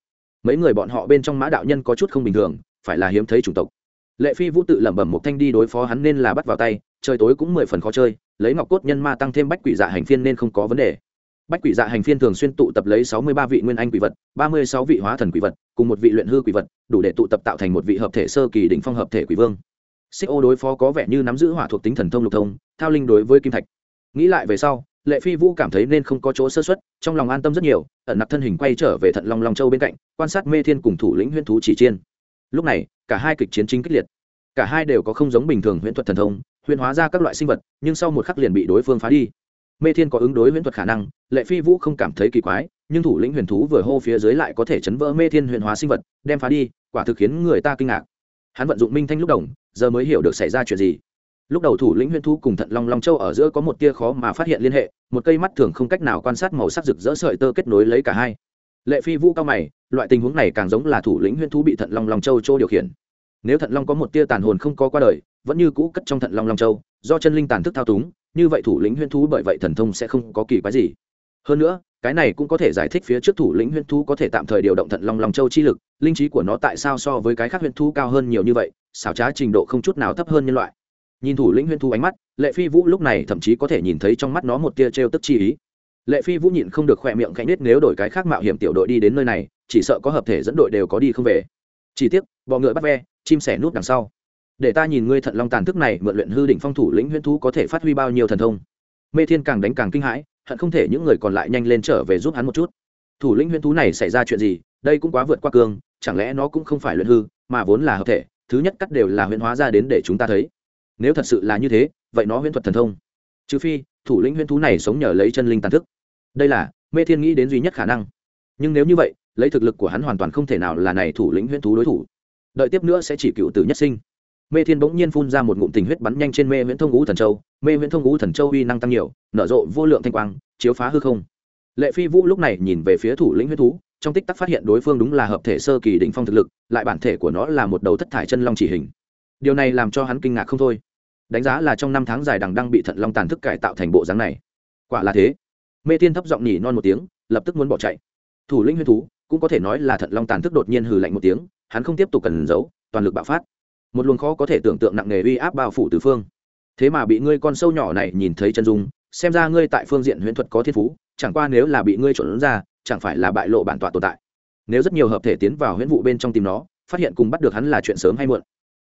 Mấy người bọn họ bên trong mã đạo nhân có chút không bình thường, phải là hiếm thấy chủng tộc. Lệ phi vũ tự lẩm bẩm một thanh đi đối phó hắn nên là bắt vào tay, trời tối cũng mười phần khó chơi, lấy ngọc cốt nhân ma tăng thêm bách quỷ dạ hành phiên nên không có vấn đề bách quỷ dạ hành phiên thường xuyên tụ tập lấy sáu mươi ba vị nguyên anh quỷ vật, ba mươi sáu vị hóa thần quỷ vật, cùng một vị luyện hư quỷ vật, đủ để tụ tập tạo thành một vị hợp thể sơ kỳ đỉnh phong hợp thể quỷ vương. Xích ô đối phó có vẻ như nắm giữ hỏa thuộc tính thần thông lục thông, thao linh đối với kim thạch. Nghĩ lại về sau, lệ phi vũ cảm thấy nên không có chỗ sơ xuất trong lòng an tâm rất nhiều, ẩn nặc thân hình quay trở về thận long long châu bên cạnh, quan sát mê thiên cùng thủ lĩnh huyễn thú chỉ chiên. Lúc này, cả hai kịch chiến chính kích liệt. Cả hai đều có không giống bình thường huyễn thuật thần thông huyễn hóa ra các loại sinh vật, nhưng sau một khắc liền bị đối phương phá đi. Mê thiên có ứng đối huyễn thuật khả năng lệ phi vũ không cảm thấy kỳ quái, nhưng thủ lĩnh huyền thú vừa hô phía dưới lại có thể chấn vỡ mê thiên huyền hóa sinh vật, đem phá đi, quả thực khiến người ta kinh ngạc. Hắn vận dụng minh thanh lúc đồng, giờ mới hiểu được xảy ra chuyện gì. Lúc đầu thủ lĩnh huyền thú cùng thận long long châu ở giữa có một tia khó mà phát hiện liên hệ, một cây mắt thường không cách nào quan sát màu sắc rực rỡ sợi tơ kết nối lấy cả hai. Lệ phi vũ cao mày, loại tình huống này càng giống là thủ lĩnh huyền thú bị thận long long châu châu điều khiển. Nếu thận long có một tia tàn hồn không có qua đời, vẫn như cũ cất trong thận long long châu, do chân linh tàn thức thao túng, như vậy thủ lĩnh Huyền thú bởi vậy thần thông sẽ không có kỳ quái gì hơn nữa, cái này cũng có thể giải thích phía trước thủ lĩnh huyễn thú có thể tạm thời điều động thận long lòng châu chi lực, linh trí của nó tại sao so với cái khác huyễn thú cao hơn nhiều như vậy, xảo trá trình độ không chút nào thấp hơn nhân loại. Nhìn thủ lĩnh huyễn thú ánh mắt, lệ phi vũ lúc này thậm chí có thể nhìn thấy trong mắt nó một tia trêu tức chi ý. Lệ phi vũ nhịn không được khỏe miệng khẽ nết nếu đổi cái khác mạo hiểm tiểu đội đi đến nơi này, chỉ sợ có hợp thể dẫn đội đều có đi không về. Chỉ tiếc bọ ngựa bắt ve, chim sẻ nút đằng sau. Để ta nhìn ngươi thận long tàn thức này mượn luyện hư đỉnh phong thủ lĩnh huyễn thú có thể phát huy bao nhiêu thần thông. Mê thiên càng đánh càng kinh hãi hận không thể những người còn lại nhanh lên trở về giúp hắn một chút. Thủ lĩnh huyễn thú này xảy ra chuyện gì? Đây cũng quá vượt qua cương, chẳng lẽ nó cũng không phải luyện hư, mà vốn là hợp thể, thứ nhất cắt đều là huyễn hóa ra đến để chúng ta thấy. Nếu thật sự là như thế, vậy nó huyễn thuật thần thông. Trừ phi, thủ lĩnh huyễn thú này sống nhờ lấy chân linh tàn thức. Đây là, mê thiên nghĩ đến duy nhất khả năng. Nhưng nếu như vậy, lấy thực lực của hắn hoàn toàn không thể nào là này thủ lĩnh huyễn thú đối thủ. Đợi tiếp nữa sẽ chỉ cựu tử nhất sinh mê thiên bỗng nhiên phun ra một ngụm tình huyết bắn nhanh trên mê nguyễn thông ngũ thần châu, mê nguyễn thông ngũ thần châu uy năng tăng nhiều, nở rộ vô lượng thanh quang, chiếu phá hư không. Lệ phi vũ lúc này nhìn về phía thủ lĩnh huyết thú, trong tích tắc phát hiện đối phương đúng là hợp thể sơ kỳ đỉnh phong thực lực, lại bản thể của nó là một đầu thất thải chân long chỉ hình. Điều này làm cho hắn kinh ngạc không thôi. Đánh giá là trong năm tháng dài đằng đang bị thận long tàn thức cải tạo thành bộ dáng này. Quả là thế. Mê thiên thấp giọng nhỉ non một tiếng, lập tức muốn bỏ chạy. Thủ lĩnh huyết thú, cũng có thể nói là thận long tàn thức đột nhiên hừ lạnh một tiếng, hắn không tiếp tục cần giấu, toàn lực bạo phát một luồng khó có thể tưởng tượng nặng nề uy áp bao phủ từ phương. Thế mà bị ngươi con sâu nhỏ này nhìn thấy chân dung, xem ra ngươi tại phương diện huyễn thuật có thiên phú, chẳng qua nếu là bị ngươi trộn ra, chẳng phải là bại lộ bản tọa tồn tại. Nếu rất nhiều hợp thể tiến vào huyễn vụ bên trong tìm nó, phát hiện cùng bắt được hắn là chuyện sớm hay muộn.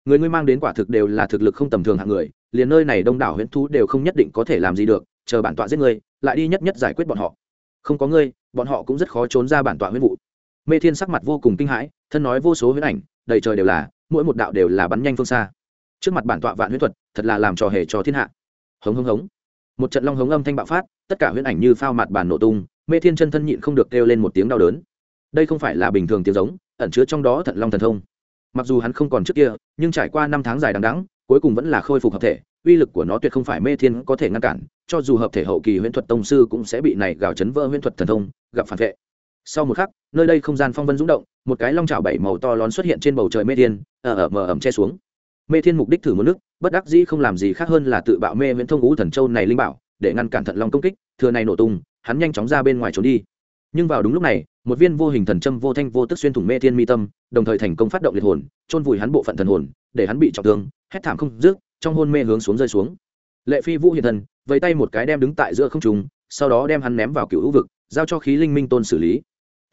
Người ngươi mang đến quả thực đều là thực lực không tầm thường hạng người, liền nơi này đông đảo huyễn thú đều không nhất định có thể làm gì được, chờ bản tọa giết ngươi, lại đi nhất nhất giải quyết bọn họ. Không có ngươi, bọn họ cũng rất khó trốn ra bản tọa huyễn vụ. Mê thiên sắc mặt vô cùng kinh hãi, thân nói vô số huyễn ảnh, đầy trời đều là mỗi một đạo đều là bắn nhanh phương xa. Trước mặt bản tọa vạn huyết thuật, thật là làm trò hề cho thiên hạ. Hống hống hống. Một trận long hống âm thanh bạo phát, tất cả huyễn ảnh như phao mặt bàn nổ tung, mê thiên chân thân nhịn không được kêu lên một tiếng đau đớn. Đây không phải là bình thường tiếng giống, ẩn chứa trong đó thận long thần thông. Mặc dù hắn không còn trước kia, nhưng trải qua năm tháng dài đằng đẵng, cuối cùng vẫn là khôi phục hợp thể, uy lực của nó tuyệt không phải mê thiên có thể ngăn cản, cho dù hợp thể hậu kỳ huyễn thuật tông sư cũng sẽ bị này gào chấn vỡ huyễn thuật thần thông, gặp phản vệ sau một khắc, nơi đây không gian phong vân rung động, một cái long trào bảy màu to lón xuất hiện trên bầu trời mê thiên ở ở mờ ẩm che xuống. Mê thiên mục đích thử một nước, bất đắc dĩ không làm gì khác hơn là tự bạo mê viễn thông ngũ thần châu này linh bảo, để ngăn cản thận long công kích, thừa này nổ tung, hắn nhanh chóng ra bên ngoài trốn đi. Nhưng vào đúng lúc này, một viên vô hình thần châm vô thanh vô tức xuyên thủng mê thiên mi tâm, đồng thời thành công phát động liệt hồn, chôn vùi hắn bộ phận thần hồn, để hắn bị trọng thương, hét thảm không rước trong hôn mê hướng xuống rơi xuống. Lệ phi vũ hiện thần vẫy tay một cái đem đứng tại giữa không trung, sau đó đem hắn ném vào cựu hữu vực, giao cho khí linh minh tôn xử lý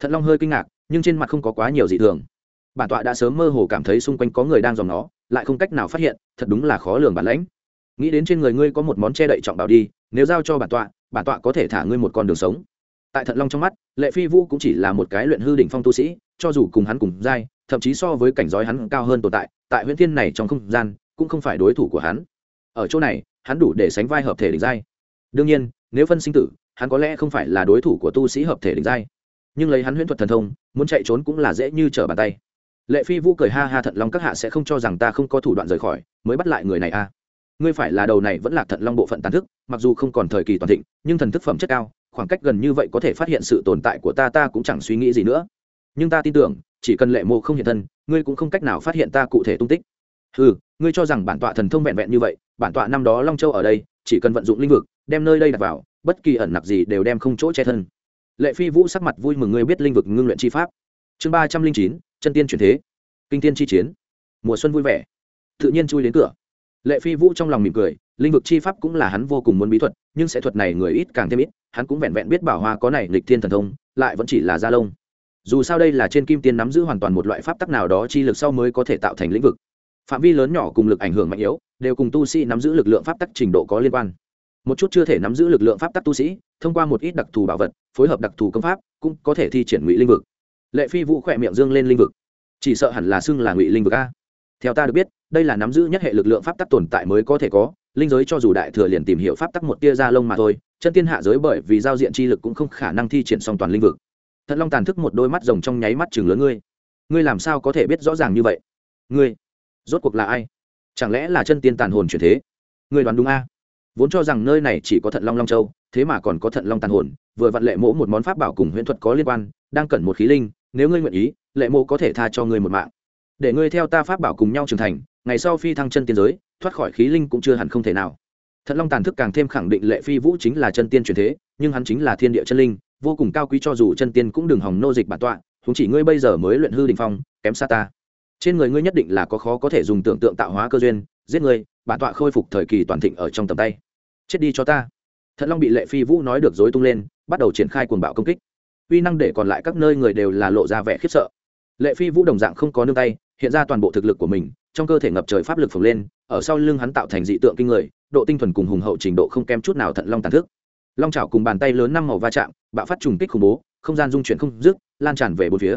thận long hơi kinh ngạc, nhưng trên mặt không có quá nhiều dị thường. Bản tọa đã sớm mơ hồ cảm thấy xung quanh có người đang dòm nó, lại không cách nào phát hiện, thật đúng là khó lường bản lãnh. Nghĩ đến trên người ngươi có một món che đậy trọng bảo đi, nếu giao cho bản tọa bản tọa có thể thả ngươi một con đường sống. Tại thận long trong mắt, lệ phi vũ cũng chỉ là một cái luyện hư đỉnh phong tu sĩ, cho dù cùng hắn cùng giai, thậm chí so với cảnh giới hắn cao hơn tồn tại tại huyện thiên này trong không gian, cũng không phải đối thủ của hắn. Ở chỗ này, hắn đủ để sánh vai hợp thể đỉnh giai. Đương nhiên, nếu phân sinh tử, hắn có lẽ không phải là đối thủ của tu sĩ hợp thể đỉnh giai nhưng lấy hắn huyễn thuật thần thông, muốn chạy trốn cũng là dễ như trở bàn tay. Lệ phi vũ cười ha ha thận long các hạ sẽ không cho rằng ta không có thủ đoạn rời khỏi, mới bắt lại người này a à. ngươi phải là đầu này vẫn là thận long bộ phận tàn thức, mặc dù không còn thời kỳ toàn thịnh, nhưng thần thức phẩm chất cao, khoảng cách gần như vậy có thể phát hiện sự tồn tại của ta ta cũng chẳng suy nghĩ gì nữa. Nhưng ta tin tưởng, chỉ cần lệ mộ không hiện thân, ngươi cũng không cách nào phát hiện ta cụ thể tung tích. Ừ ngươi cho rằng bản tọa thần thông vẹn vẹn như vậy, bản tọa năm đó long châu ở đây, chỉ cần vận dụng linh vực, đem nơi đây đặt vào, bất kỳ ẩn nặc gì đều đem không chỗ che thân lệ phi vũ sắc mặt vui mừng, ngươi biết linh vực ngưng luyện chi pháp. Chương ba trăm linh chín, chân tiên chuyển thế. Kinh tiên chi chiến. Mùa xuân vui vẻ. Tự nhiên chui đến cửa. Lệ phi vũ trong lòng mỉm cười, linh vực chi pháp cũng là hắn vô cùng muốn bí thuật, nhưng sẽ thuật này người ít càng thêm ít, hắn cũng vẹn vẹn biết bảo hoa có này lịch thiên thần thông, lại vẫn chỉ là gia lông. Dù sao đây là trên kim tiên nắm giữ hoàn toàn một loại pháp tắc nào đó chi lực sau mới có thể tạo thành lĩnh vực. Phạm vi lớn nhỏ cùng lực ảnh hưởng mạnh yếu, đều cùng tu sĩ nắm giữ lực lượng pháp tắc trình độ có liên quan một chút chưa thể nắm giữ lực lượng pháp tắc tu sĩ, thông qua một ít đặc thù bảo vật, phối hợp đặc thù công pháp, cũng có thể thi triển ngụy linh vực. Lệ phi vũ khỏe miệng dương lên linh vực. Chỉ sợ hẳn là xưng là ngụy linh vực a. Theo ta được biết, đây là nắm giữ nhất hệ lực lượng pháp tắc tồn tại mới có thể có, linh giới cho dù đại thừa liền tìm hiểu pháp tắc một tia ra lông mà thôi, chân tiên hạ giới bởi vì giao diện chi lực cũng không khả năng thi triển song toàn linh vực. Thận long tàn thức một đôi mắt rồng trong nháy mắt chừng lớn ngươi. Ngươi làm sao có thể biết rõ ràng như vậy? Ngươi, rốt cuộc là ai? Chẳng lẽ là chân tiên tàn hồn chuyển thế? Ngươi đoán đúng a? Vốn cho rằng nơi này chỉ có thận long long châu, thế mà còn có thận long tàn hồn, vừa vặn lệ mỗ một món pháp bảo cùng huyễn thuật có liên quan, đang cần một khí linh, nếu ngươi nguyện ý, lệ mộ có thể tha cho ngươi một mạng. Để ngươi theo ta pháp bảo cùng nhau trưởng thành, ngày sau phi thăng chân tiên giới, thoát khỏi khí linh cũng chưa hẳn không thể nào. Thận long tàn thức càng thêm khẳng định lệ phi vũ chính là chân tiên truyền thế, nhưng hắn chính là thiên địa chân linh, vô cùng cao quý cho dù chân tiên cũng đừng hòng nô dịch bản tọa chúng chỉ ngươi bây giờ mới luyện hư đình phong, kém xa ta. Trên người ngươi nhất định là có khó có thể dùng tưởng tượng tạo hóa cơ duyên, giết ngươi, bản tọa khôi phục thời kỳ toàn thịnh ở trong tầm tay chết đi cho ta. Thận long bị lệ phi vũ nói được dối tung lên, bắt đầu triển khai cuồng bạo công kích. Uy năng để còn lại các nơi người đều là lộ ra vẻ khiếp sợ. Lệ phi vũ đồng dạng không có nương tay, hiện ra toàn bộ thực lực của mình, trong cơ thể ngập trời pháp lực phồng lên, ở sau lưng hắn tạo thành dị tượng kinh người, độ tinh thuần cùng hùng hậu trình độ không kém chút nào thận long tàn thức. Long trào cùng bàn tay lớn năm màu va chạm, bạo phát trùng kích khủng bố, không gian dung chuyển không dứt, lan tràn về bốn phía.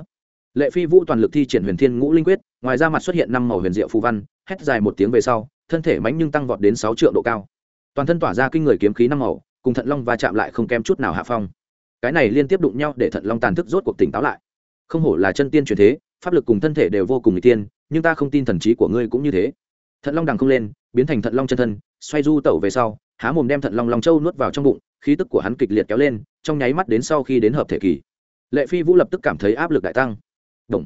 Lệ phi vũ toàn lực thi triển huyền thiên ngũ linh quyết, ngoài ra mặt xuất hiện năm màu huyền diệu phù văn, hét dài một tiếng về sau, thân thể mánh nhưng tăng vọt đến sáu triệu độ cao toàn thân tỏa ra kinh người kiếm khí năm màu, cùng thận long va chạm lại không kém chút nào hạ phong. Cái này liên tiếp đụng nhau để thận long tàn thức rốt cuộc tỉnh táo lại. Không hổ là chân tiên truyền thế, pháp lực cùng thân thể đều vô cùng n tiên, nhưng ta không tin thần trí của ngươi cũng như thế. Thận long đằng không lên, biến thành thận long chân thân, xoay du tẩu về sau, há mồm đem thận long long châu nuốt vào trong bụng, khí tức của hắn kịch liệt kéo lên, trong nháy mắt đến sau khi đến hợp thể kỳ. Lệ phi vũ lập tức cảm thấy áp lực đại tăng. Đồng.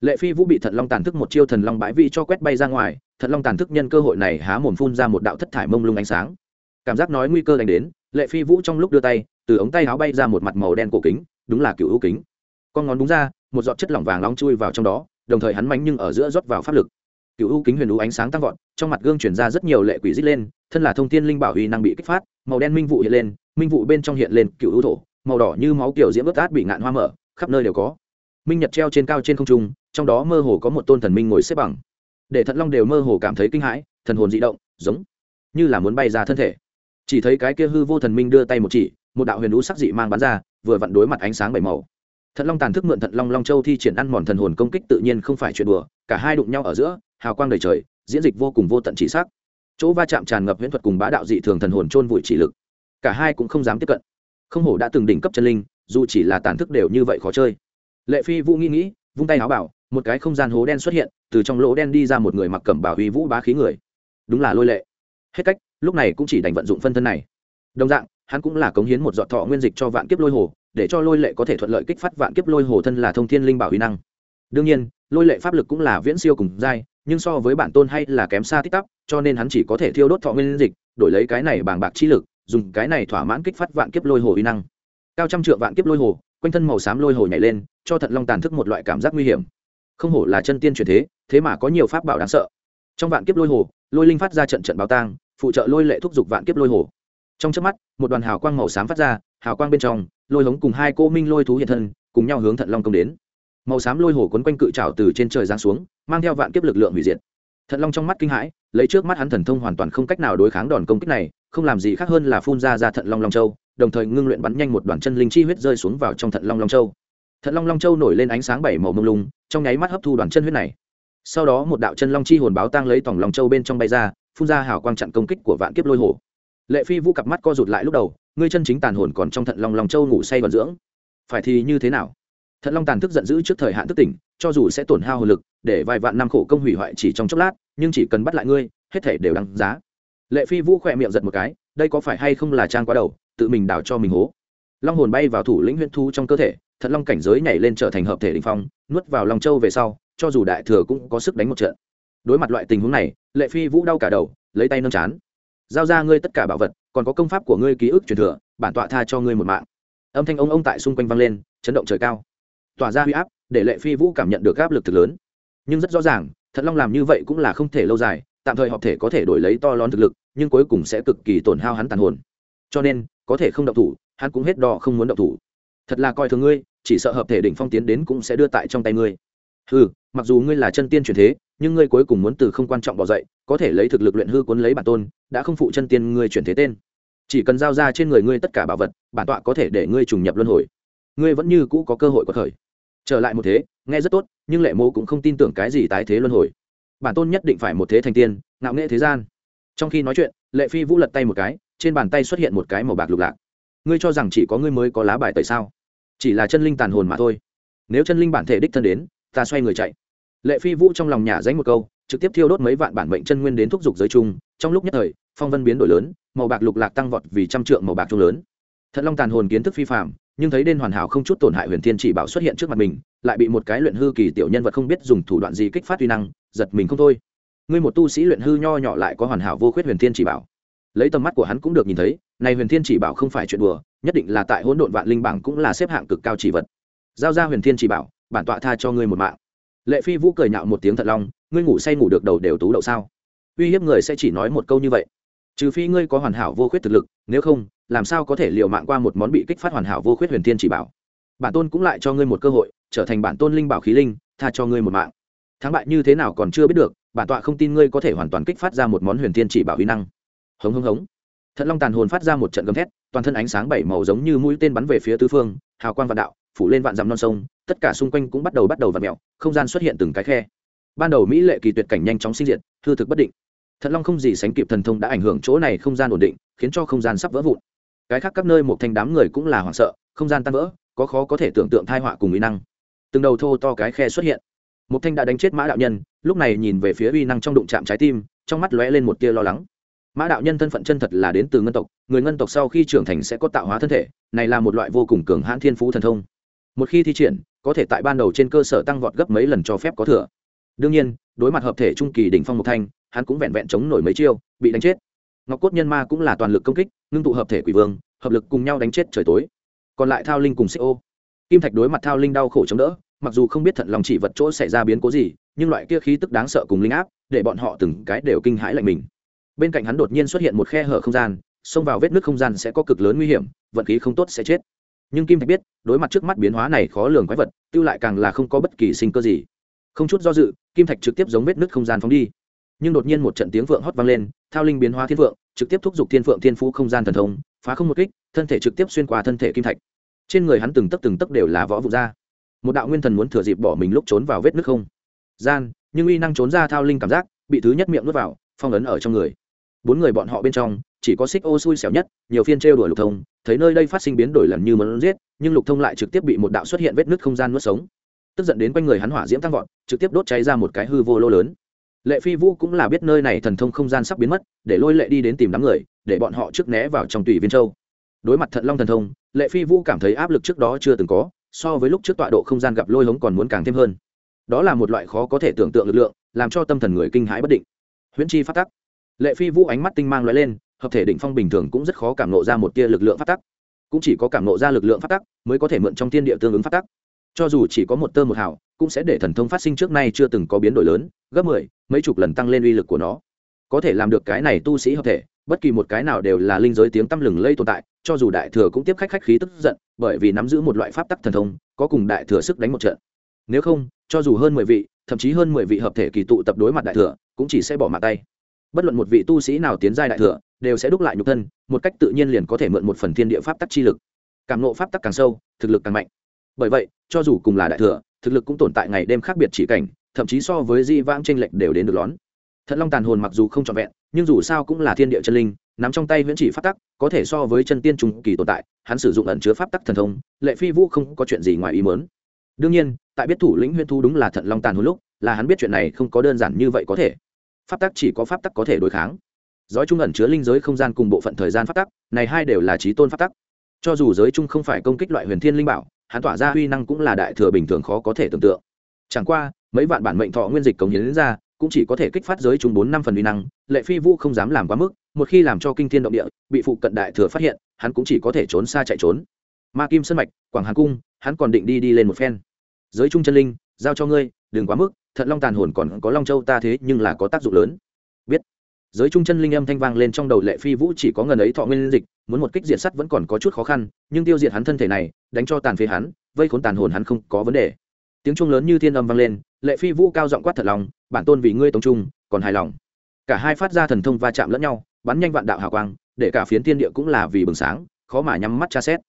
lệ phi vũ bị thận long tàn thức một chiêu thần long bãi vị cho quét bay ra ngoài, thận long tàn thức nhân cơ hội này há mồm phun ra một đạo thất thải mông lung ánh sáng cảm giác nói nguy cơ đánh đến, lệ phi vũ trong lúc đưa tay, từ ống tay áo bay ra một mặt màu đen cổ kính, đúng là cựu ưu kính. Con ngón đúng ra, một giọt chất lỏng vàng nóng chui vào trong đó, đồng thời hắn mánh nhưng ở giữa rót vào pháp lực. Cựu ưu kính huyền ưu ánh sáng tăng vọt, trong mặt gương chuyển ra rất nhiều lệ quỷ dít lên, thân là thông tin linh bảo uy năng bị kích phát, màu đen minh vụ hiện lên, minh vụ bên trong hiện lên cựu ưu thổ, màu đỏ như máu kiểu diễm ướt át bị ngạn hoa mở, khắp nơi đều có. Minh nhật treo trên cao trên không trung, trong đó mơ hồ có một tôn thần minh ngồi xếp bằng. Để thận long đều mơ hồ cảm thấy kinh hãi, thần hồn dị động, giống như là muốn bay ra thân thể chỉ thấy cái kia hư vô thần minh đưa tay một chỉ, một đạo huyền lũ sắc dị mang bắn ra, vừa vặn đối mặt ánh sáng bảy màu. Thận long tàn thức mượn thận long long châu thi triển ăn mòn thần hồn công kích tự nhiên không phải chuyện đùa, cả hai đụng nhau ở giữa, hào quang đầy trời, diễn dịch vô cùng vô tận chỉ sắc. Chỗ va chạm tràn ngập huyễn thuật cùng bá đạo dị thường thần hồn trôn vùi chỉ lực. Cả hai cũng không dám tiếp cận. Không hổ đã từng đỉnh cấp chân linh, dù chỉ là tàn thức đều như vậy khó chơi. Lệ phi vũ nghĩ nghĩ, vung tay áo bảo, một cái không gian hố đen xuất hiện, từ trong lỗ đen đi ra một người mặc cẩm bảo huy vũ bá khí người. Đúng là lôi lệ. Hết cách lúc này cũng chỉ đành vận dụng phân thân này. Đồng dạng, hắn cũng là cống hiến một giọt thọ nguyên dịch cho vạn kiếp lôi hồ, để cho lôi lệ có thể thuận lợi kích phát vạn kiếp lôi hồ thân là thông thiên linh bảo huy năng. Đương nhiên, lôi lệ pháp lực cũng là viễn siêu cùng giai, nhưng so với bản tôn hay là kém xa tích tắp cho nên hắn chỉ có thể thiêu đốt thọ nguyên dịch, đổi lấy cái này bàng bạc chi lực, dùng cái này thỏa mãn kích phát vạn kiếp lôi hồ huy năng. Cao trăm trượng vạn kiếp lôi hồ, quanh thân màu xám lôi hồ nhảy lên, cho thận long tàn thức một loại cảm giác nguy hiểm. Không hổ là chân tiên truyền thế thế mà có nhiều pháp bảo đáng sợ. Trong vạn kiếp lôi hồ, lôi linh phát ra trận trận báo tang phụ trợ lôi lệ thúc giục vạn kiếp lôi hồ. Trong trước mắt, một đoàn hào quang màu xám phát ra, hào quang bên trong, lôi hống cùng hai cô minh lôi thú hiện thân, cùng nhau hướng thận long công đến. Màu xám lôi hồ quấn quanh cự trào từ trên trời giáng xuống, mang theo vạn kiếp lực lượng hủy diệt. Thận long trong mắt kinh hãi, lấy trước mắt hắn thần thông hoàn toàn không cách nào đối kháng đòn công kích này, không làm gì khác hơn là phun ra ra thận long long châu, đồng thời ngưng luyện bắn nhanh một đoàn chân linh chi huyết rơi xuống vào trong thận long long châu. Thận long long châu nổi lên ánh sáng bảy màu mông lung, trong nháy mắt hấp thu đoàn chân huyết này. Sau đó một đạo chân long chi hồn báo tang lấy tổng long châu bên trong bay ra phun ra hào quang chặn công kích của vạn kiếp lôi hổ lệ phi vũ cặp mắt co rụt lại lúc đầu, ngươi chân chính tàn hồn còn trong thận long long châu ngủ say còn dưỡng. Phải thì như thế nào? Thận long tàn thức giận dữ trước thời hạn thức tỉnh, cho dù sẽ tổn hao hồn lực, để vài vạn năm khổ công hủy hoại chỉ trong chốc lát, nhưng chỉ cần bắt lại ngươi, hết thể đều đăng giá. Lệ phi vũ khỏe miệng giật một cái, đây có phải hay không là trang quá đầu, tự mình đào cho mình hố. Long hồn bay vào thủ lĩnh huyễn thu trong cơ thể, thận long cảnh giới nhảy lên trở thành hợp thể đình phong, nuốt vào long châu về sau, cho dù đại thừa cũng có sức đánh một trận đối mặt loại tình huống này, lệ phi vũ đau cả đầu, lấy tay nâng chán. Giao ra ngươi tất cả bảo vật, còn có công pháp của ngươi ký ức truyền thừa, bản tọa tha cho ngươi một mạng. Âm thanh ông ông tại xung quanh vang lên, chấn động trời cao. Tỏa ra huy áp, để lệ phi vũ cảm nhận được áp lực thực lớn. Nhưng rất rõ ràng, thật long làm như vậy cũng là không thể lâu dài, tạm thời hợp thể có thể đổi lấy to lớn thực lực, nhưng cuối cùng sẽ cực kỳ tổn hao hắn tàn hồn. Cho nên, có thể không động thủ, hắn cũng hết đo không muốn động thủ. Thật là coi thường ngươi, chỉ sợ hợp thể đỉnh phong tiến đến cũng sẽ đưa tại trong tay ngươi. Ừ mặc dù ngươi là chân tiên truyền thế nhưng ngươi cuối cùng muốn từ không quan trọng bỏ dậy, có thể lấy thực lực luyện hư cuốn lấy bản tôn, đã không phụ chân tiên ngươi chuyển thế tên. Chỉ cần giao ra trên người ngươi tất cả bảo vật, bản tọa có thể để ngươi trùng nhập luân hồi. Ngươi vẫn như cũ có cơ hội có khởi. Trở lại một thế, nghe rất tốt, nhưng lệ mô cũng không tin tưởng cái gì tái thế luân hồi. Bản tôn nhất định phải một thế thành tiên, ngạo nghệ thế gian. Trong khi nói chuyện, lệ phi vũ lật tay một cái, trên bàn tay xuất hiện một cái màu bạc lục lạc. Ngươi cho rằng chỉ có ngươi mới có lá bài tại sao? Chỉ là chân linh tàn hồn mà thôi. Nếu chân linh bản thể đích thân đến, ta xoay người chạy lệ phi vũ trong lòng nhà dánh một câu, trực tiếp thiêu đốt mấy vạn bản mệnh chân nguyên đến thúc giục giới chung trong lúc nhất thời, phong vân biến đổi lớn, màu bạc lục lạc tăng vọt vì trăm trượng màu bạc trung lớn. Thật long tàn hồn kiến thức phi phạm nhưng thấy đên hoàn hảo không chút tổn hại huyền thiên chỉ bảo xuất hiện trước mặt mình, lại bị một cái luyện hư kỳ tiểu nhân vật không biết dùng thủ đoạn gì kích phát uy năng, giật mình không thôi. Ngươi một tu sĩ luyện hư nho nhỏ lại có hoàn hảo vô khuyết huyền thiên chỉ bảo. Lấy tầm mắt của hắn cũng được nhìn thấy, này huyền thiên chỉ bảo không phải chuyện đùa, nhất định là tại hỗn độn vạn linh bảng cũng là xếp hạng cực cao chỉ vật. Giao ra huyền thiên chỉ bảo, bản tọa tha cho ngươi một mạng lệ phi vũ cười nhạo một tiếng thật long, ngươi ngủ say ngủ được đầu đều tú đậu sao? Uy hiếp người sẽ chỉ nói một câu như vậy. Trừ phi ngươi có hoàn hảo vô khuyết thực lực, nếu không, làm sao có thể liều mạng qua một món bị kích phát hoàn hảo vô khuyết huyền thiên chỉ bảo? Bản tôn cũng lại cho ngươi một cơ hội, trở thành bản tôn linh bảo khí linh, tha cho ngươi một mạng. Thắng bại như thế nào còn chưa biết được, bản tọa không tin ngươi có thể hoàn toàn kích phát ra một món huyền thiên chỉ bảo uy năng. Hống hống hống. Thận long tàn hồn phát ra một trận gầm thét, toàn thân ánh sáng bảy màu giống như mũi tên bắn về phía tứ phương, hào quang vạn đạo phủ lên vạn dặm non sông, tất cả xung quanh cũng bắt đầu bắt đầu vặn mẹo không gian xuất hiện từng cái khe. Ban đầu mỹ lệ kỳ tuyệt cảnh nhanh chóng sinh diệt, hư thực bất định. Thần long không gì sánh kịp thần thông đã ảnh hưởng chỗ này không gian ổn định, khiến cho không gian sắp vỡ vụn. Cái khác các nơi một thanh đám người cũng là hoảng sợ, không gian tan vỡ, có khó có thể tưởng tượng thai họa cùng uy năng. Từng đầu thô to cái khe xuất hiện. Một thanh đã đánh chết mã đạo nhân, lúc này nhìn về phía uy năng trong đụng chạm trái tim, trong mắt lóe lên một tia lo lắng. Mã đạo nhân thân phận chân thật là đến từ ngân tộc, người ngân tộc sau khi trưởng thành sẽ có tạo hóa thân thể, này là một loại vô cùng cường hãn thiên phú thần thông một khi thi triển, có thể tại ban đầu trên cơ sở tăng vọt gấp mấy lần cho phép có thừa. Đương nhiên, đối mặt hợp thể trung kỳ đỉnh phong một thanh, hắn cũng vẹn vẹn chống nổi mấy chiêu, bị đánh chết. Ngọc cốt nhân ma cũng là toàn lực công kích, ngưng tụ hợp thể quỷ vương, hợp lực cùng nhau đánh chết trời tối. Còn lại thao linh cùng xích ô. Kim thạch đối mặt thao linh đau khổ chống đỡ, mặc dù không biết thận lòng chỉ vật chỗ xảy ra biến cố gì, nhưng loại kia khí tức đáng sợ cùng linh áp, để bọn họ từng cái đều kinh hãi lạnh mình. Bên cạnh hắn đột nhiên xuất hiện một khe hở không gian, xông vào vết nước không gian sẽ có cực lớn nguy hiểm, vận khí không tốt sẽ chết nhưng kim thạch biết, đối mặt trước mắt biến hóa này khó lường quái vật, tiêu lại càng là không có bất kỳ sinh cơ gì. Không chút do dự, kim thạch trực tiếp giống vết nứt không gian phóng đi. Nhưng đột nhiên một trận tiếng vượng hót vang lên, thao linh biến hóa thiên vượng, trực tiếp thúc giục thiên phượng thiên phú không gian thần thông, phá không một kích, thân thể trực tiếp xuyên qua thân thể kim thạch. Trên người hắn từng tấc từng tấc đều là võ vụ ra. Một đạo nguyên thần muốn thừa dịp bỏ mình lúc trốn vào vết nứt không gian, nhưng uy năng trốn ra thao linh cảm giác, bị thứ nhất miệng nuốt vào, phong ấn ở trong người. Bốn người bọn họ bên trong chỉ có xích ô xui xẻo nhất, nhiều phiên trêu đuổi lục thông, thấy nơi đây phát sinh biến đổi lần như muốn giết, nhưng lục thông lại trực tiếp bị một đạo xuất hiện vết nứt không gian nuốt sống. Tức giận đến quanh người hắn hỏa diễm tăng vọt, trực tiếp đốt cháy ra một cái hư vô lô lớn. Lệ phi vũ cũng là biết nơi này thần thông không gian sắp biến mất, để lôi lệ đi đến tìm đám người, để bọn họ trước né vào trong tùy viên châu. Đối mặt thận long thần thông, lệ phi vũ cảm thấy áp lực trước đó chưa từng có, so với lúc trước tọa độ không gian gặp lôi hống còn muốn càng thêm hơn. Đó là một loại khó có thể tưởng tượng lực lượng, làm cho tâm thần người kinh hãi bất định. Huyễn chi phát tắc. Lệ phi vũ ánh mắt tinh mang loại lên hợp thể đỉnh phong bình thường cũng rất khó cảm nộ ra một tia lực lượng phát tắc. Cũng chỉ có cảm nộ ra lực lượng phát tắc mới có thể mượn trong thiên địa tương ứng phát tắc. Cho dù chỉ có một tơ một hào, cũng sẽ để thần thông phát sinh trước nay chưa từng có biến đổi lớn, gấp mười, mấy chục lần tăng lên uy lực của nó. Có thể làm được cái này tu sĩ hợp thể, bất kỳ một cái nào đều là linh giới tiếng tăm lừng lây tồn tại, cho dù đại thừa cũng tiếp khách khách khí tức giận, bởi vì nắm giữ một loại pháp tắc thần thông, có cùng đại thừa sức đánh một trận. Nếu không, cho dù hơn mười vị, thậm chí hơn mười vị hợp thể kỳ tụ tập đối mặt đại thừa, cũng chỉ sẽ bỏ mặt tay. Bất luận một vị tu sĩ nào tiến giai đại thừa đều sẽ đúc lại nhục thân, một cách tự nhiên liền có thể mượn một phần thiên địa pháp tắc chi lực. Càng nộ pháp tắc càng sâu, thực lực càng mạnh. Bởi vậy, cho dù cùng là đại thừa, thực lực cũng tồn tại ngày đêm khác biệt chỉ cảnh, thậm chí so với di vãng tranh lệch đều đến được lón. Thận long tàn hồn mặc dù không trọn vẹn, nhưng dù sao cũng là thiên địa chân linh, nắm trong tay viễn chỉ pháp tắc, có thể so với chân tiên trung kỳ tồn tại, hắn sử dụng ẩn chứa pháp tắc thần thông, lệ phi vũ không có chuyện gì ngoài ý mớn đương nhiên, tại biết thủ lĩnh huyễn thu đúng là thận long tàn hồn lúc, là hắn biết chuyện này không có đơn giản như vậy có thể. Pháp tắc chỉ có pháp tắc có thể đối kháng giới trung ẩn chứa linh giới không gian cùng bộ phận thời gian pháp tắc, này hai đều là trí tôn pháp tắc. Cho dù giới trung không phải công kích loại huyền thiên linh bảo, hắn tỏa ra huy năng cũng là đại thừa bình thường khó có thể tưởng tượng. Chẳng qua, mấy vạn bản mệnh thọ nguyên dịch cống hiến ra, cũng chỉ có thể kích phát giới trung bốn năm phần huy năng, lệ phi vũ không dám làm quá mức, một khi làm cho kinh thiên động địa, bị phụ cận đại thừa phát hiện, hắn cũng chỉ có thể trốn xa chạy trốn. Ma kim sân mạch, quảng hàn cung, hắn còn định đi đi lên một phen. Giới trung chân linh, giao cho ngươi, đừng quá mức, thận long tàn hồn còn có long châu ta thế nhưng là có tác dụng lớn giới trung chân linh âm thanh vang lên trong đầu lệ phi vũ, chỉ có ngần ấy thọ nguyên dịch, muốn một kích diệt sắt vẫn còn có chút khó khăn, nhưng tiêu diệt hắn thân thể này, đánh cho tàn phế hắn, vây khốn tàn hồn hắn không có vấn đề. Tiếng trung lớn như thiên âm vang lên, lệ phi vũ cao giọng quát thật lòng, bản tôn vì ngươi tống trung, còn hài lòng. Cả hai phát ra thần thông va chạm lẫn nhau, bắn nhanh vạn đạo hào quang, để cả phiến thiên địa cũng là vì bừng sáng, khó mà nhắm mắt tra xét.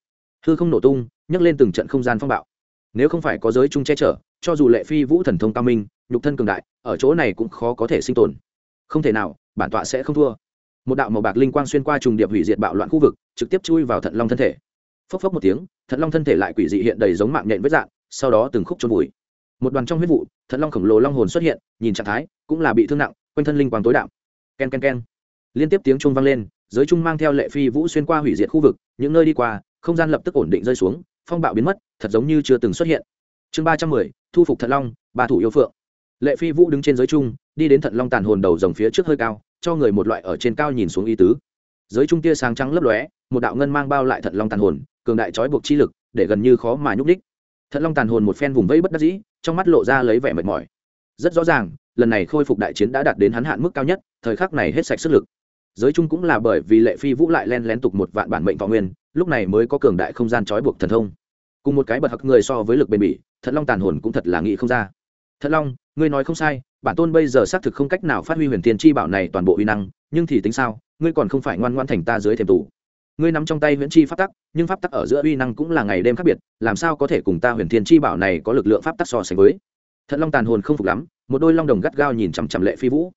Hư không nổ tung, nhấc lên từng trận không gian phong bạo. Nếu không phải có giới chung che chở, cho dù lệ phi vũ thần thông cao minh, nhục thân cường đại, ở chỗ này cũng khó có thể sinh tồn. Không thể nào bản tọa sẽ không thua. Một đạo màu bạc linh quang xuyên qua trùng điệp hủy diệt bạo loạn khu vực, trực tiếp chui vào thận long thân thể. Phốc phốc một tiếng, thận long thân thể lại quỷ dị hiện đầy giống mạng nhện vết dạng, sau đó từng khúc trôn vùi. Một đoàn trong huyết vụ, thận long khổng lồ long hồn xuất hiện, nhìn trạng thái, cũng là bị thương nặng, quanh thân linh quang tối đạm. K e n k e n k e n liên tiếp tiếng trung vang lên, giới trung mang theo lệ phi vũ xuyên qua hủy diệt khu vực, những nơi đi qua, không gian lập tức ổn định rơi xuống, phong bạo biến mất, thật giống như chưa từng xuất hiện. Chương ba trăm mười, thu phục thận long, ba thủ yêu phượng lệ phi vũ đứng trên giới trung, đi đến thận long tàn hồn đầu dòng phía trước hơi cao, cho người một loại ở trên cao nhìn xuống y tứ. Giới trung tia sáng trắng lấp lóe, một đạo ngân mang bao lại thận long tàn hồn, cường đại trói buộc chi lực, để gần như khó mà nhúc đích thận long tàn hồn một phen vùng vẫy bất đắc dĩ, trong mắt lộ ra lấy vẻ mệt mỏi. Rất rõ ràng, lần này khôi phục đại chiến đã đạt đến hắn hạn mức cao nhất, thời khắc này hết sạch sức lực. Giới trung cũng là bởi vì lệ phi vũ lại len lén tục một vạn bản mệnh võ nguyên, lúc này mới có cường đại không gian trói buộc thần thông. Cùng một cái bật hặc người so với lực bền bỉ, thận long tàn hồn cũng thật là nghĩ không ra. Thận long ngươi nói không sai, bản tôn bây giờ xác thực không cách nào phát huy huyền tiên chi bảo này toàn bộ uy năng, nhưng thì tính sao, ngươi còn không phải ngoan ngoan thành ta dưới thềm tủ ngươi nắm trong tay huyền chi pháp tắc, nhưng pháp tắc ở giữa uy năng cũng là ngày đêm khác biệt, làm sao có thể cùng ta huyền thiên chi bảo này có lực lượng pháp tắc so sánh với? Thận long tàn hồn không phục lắm, một đôi long đồng gắt gao nhìn chằm chằm lệ phi vũ.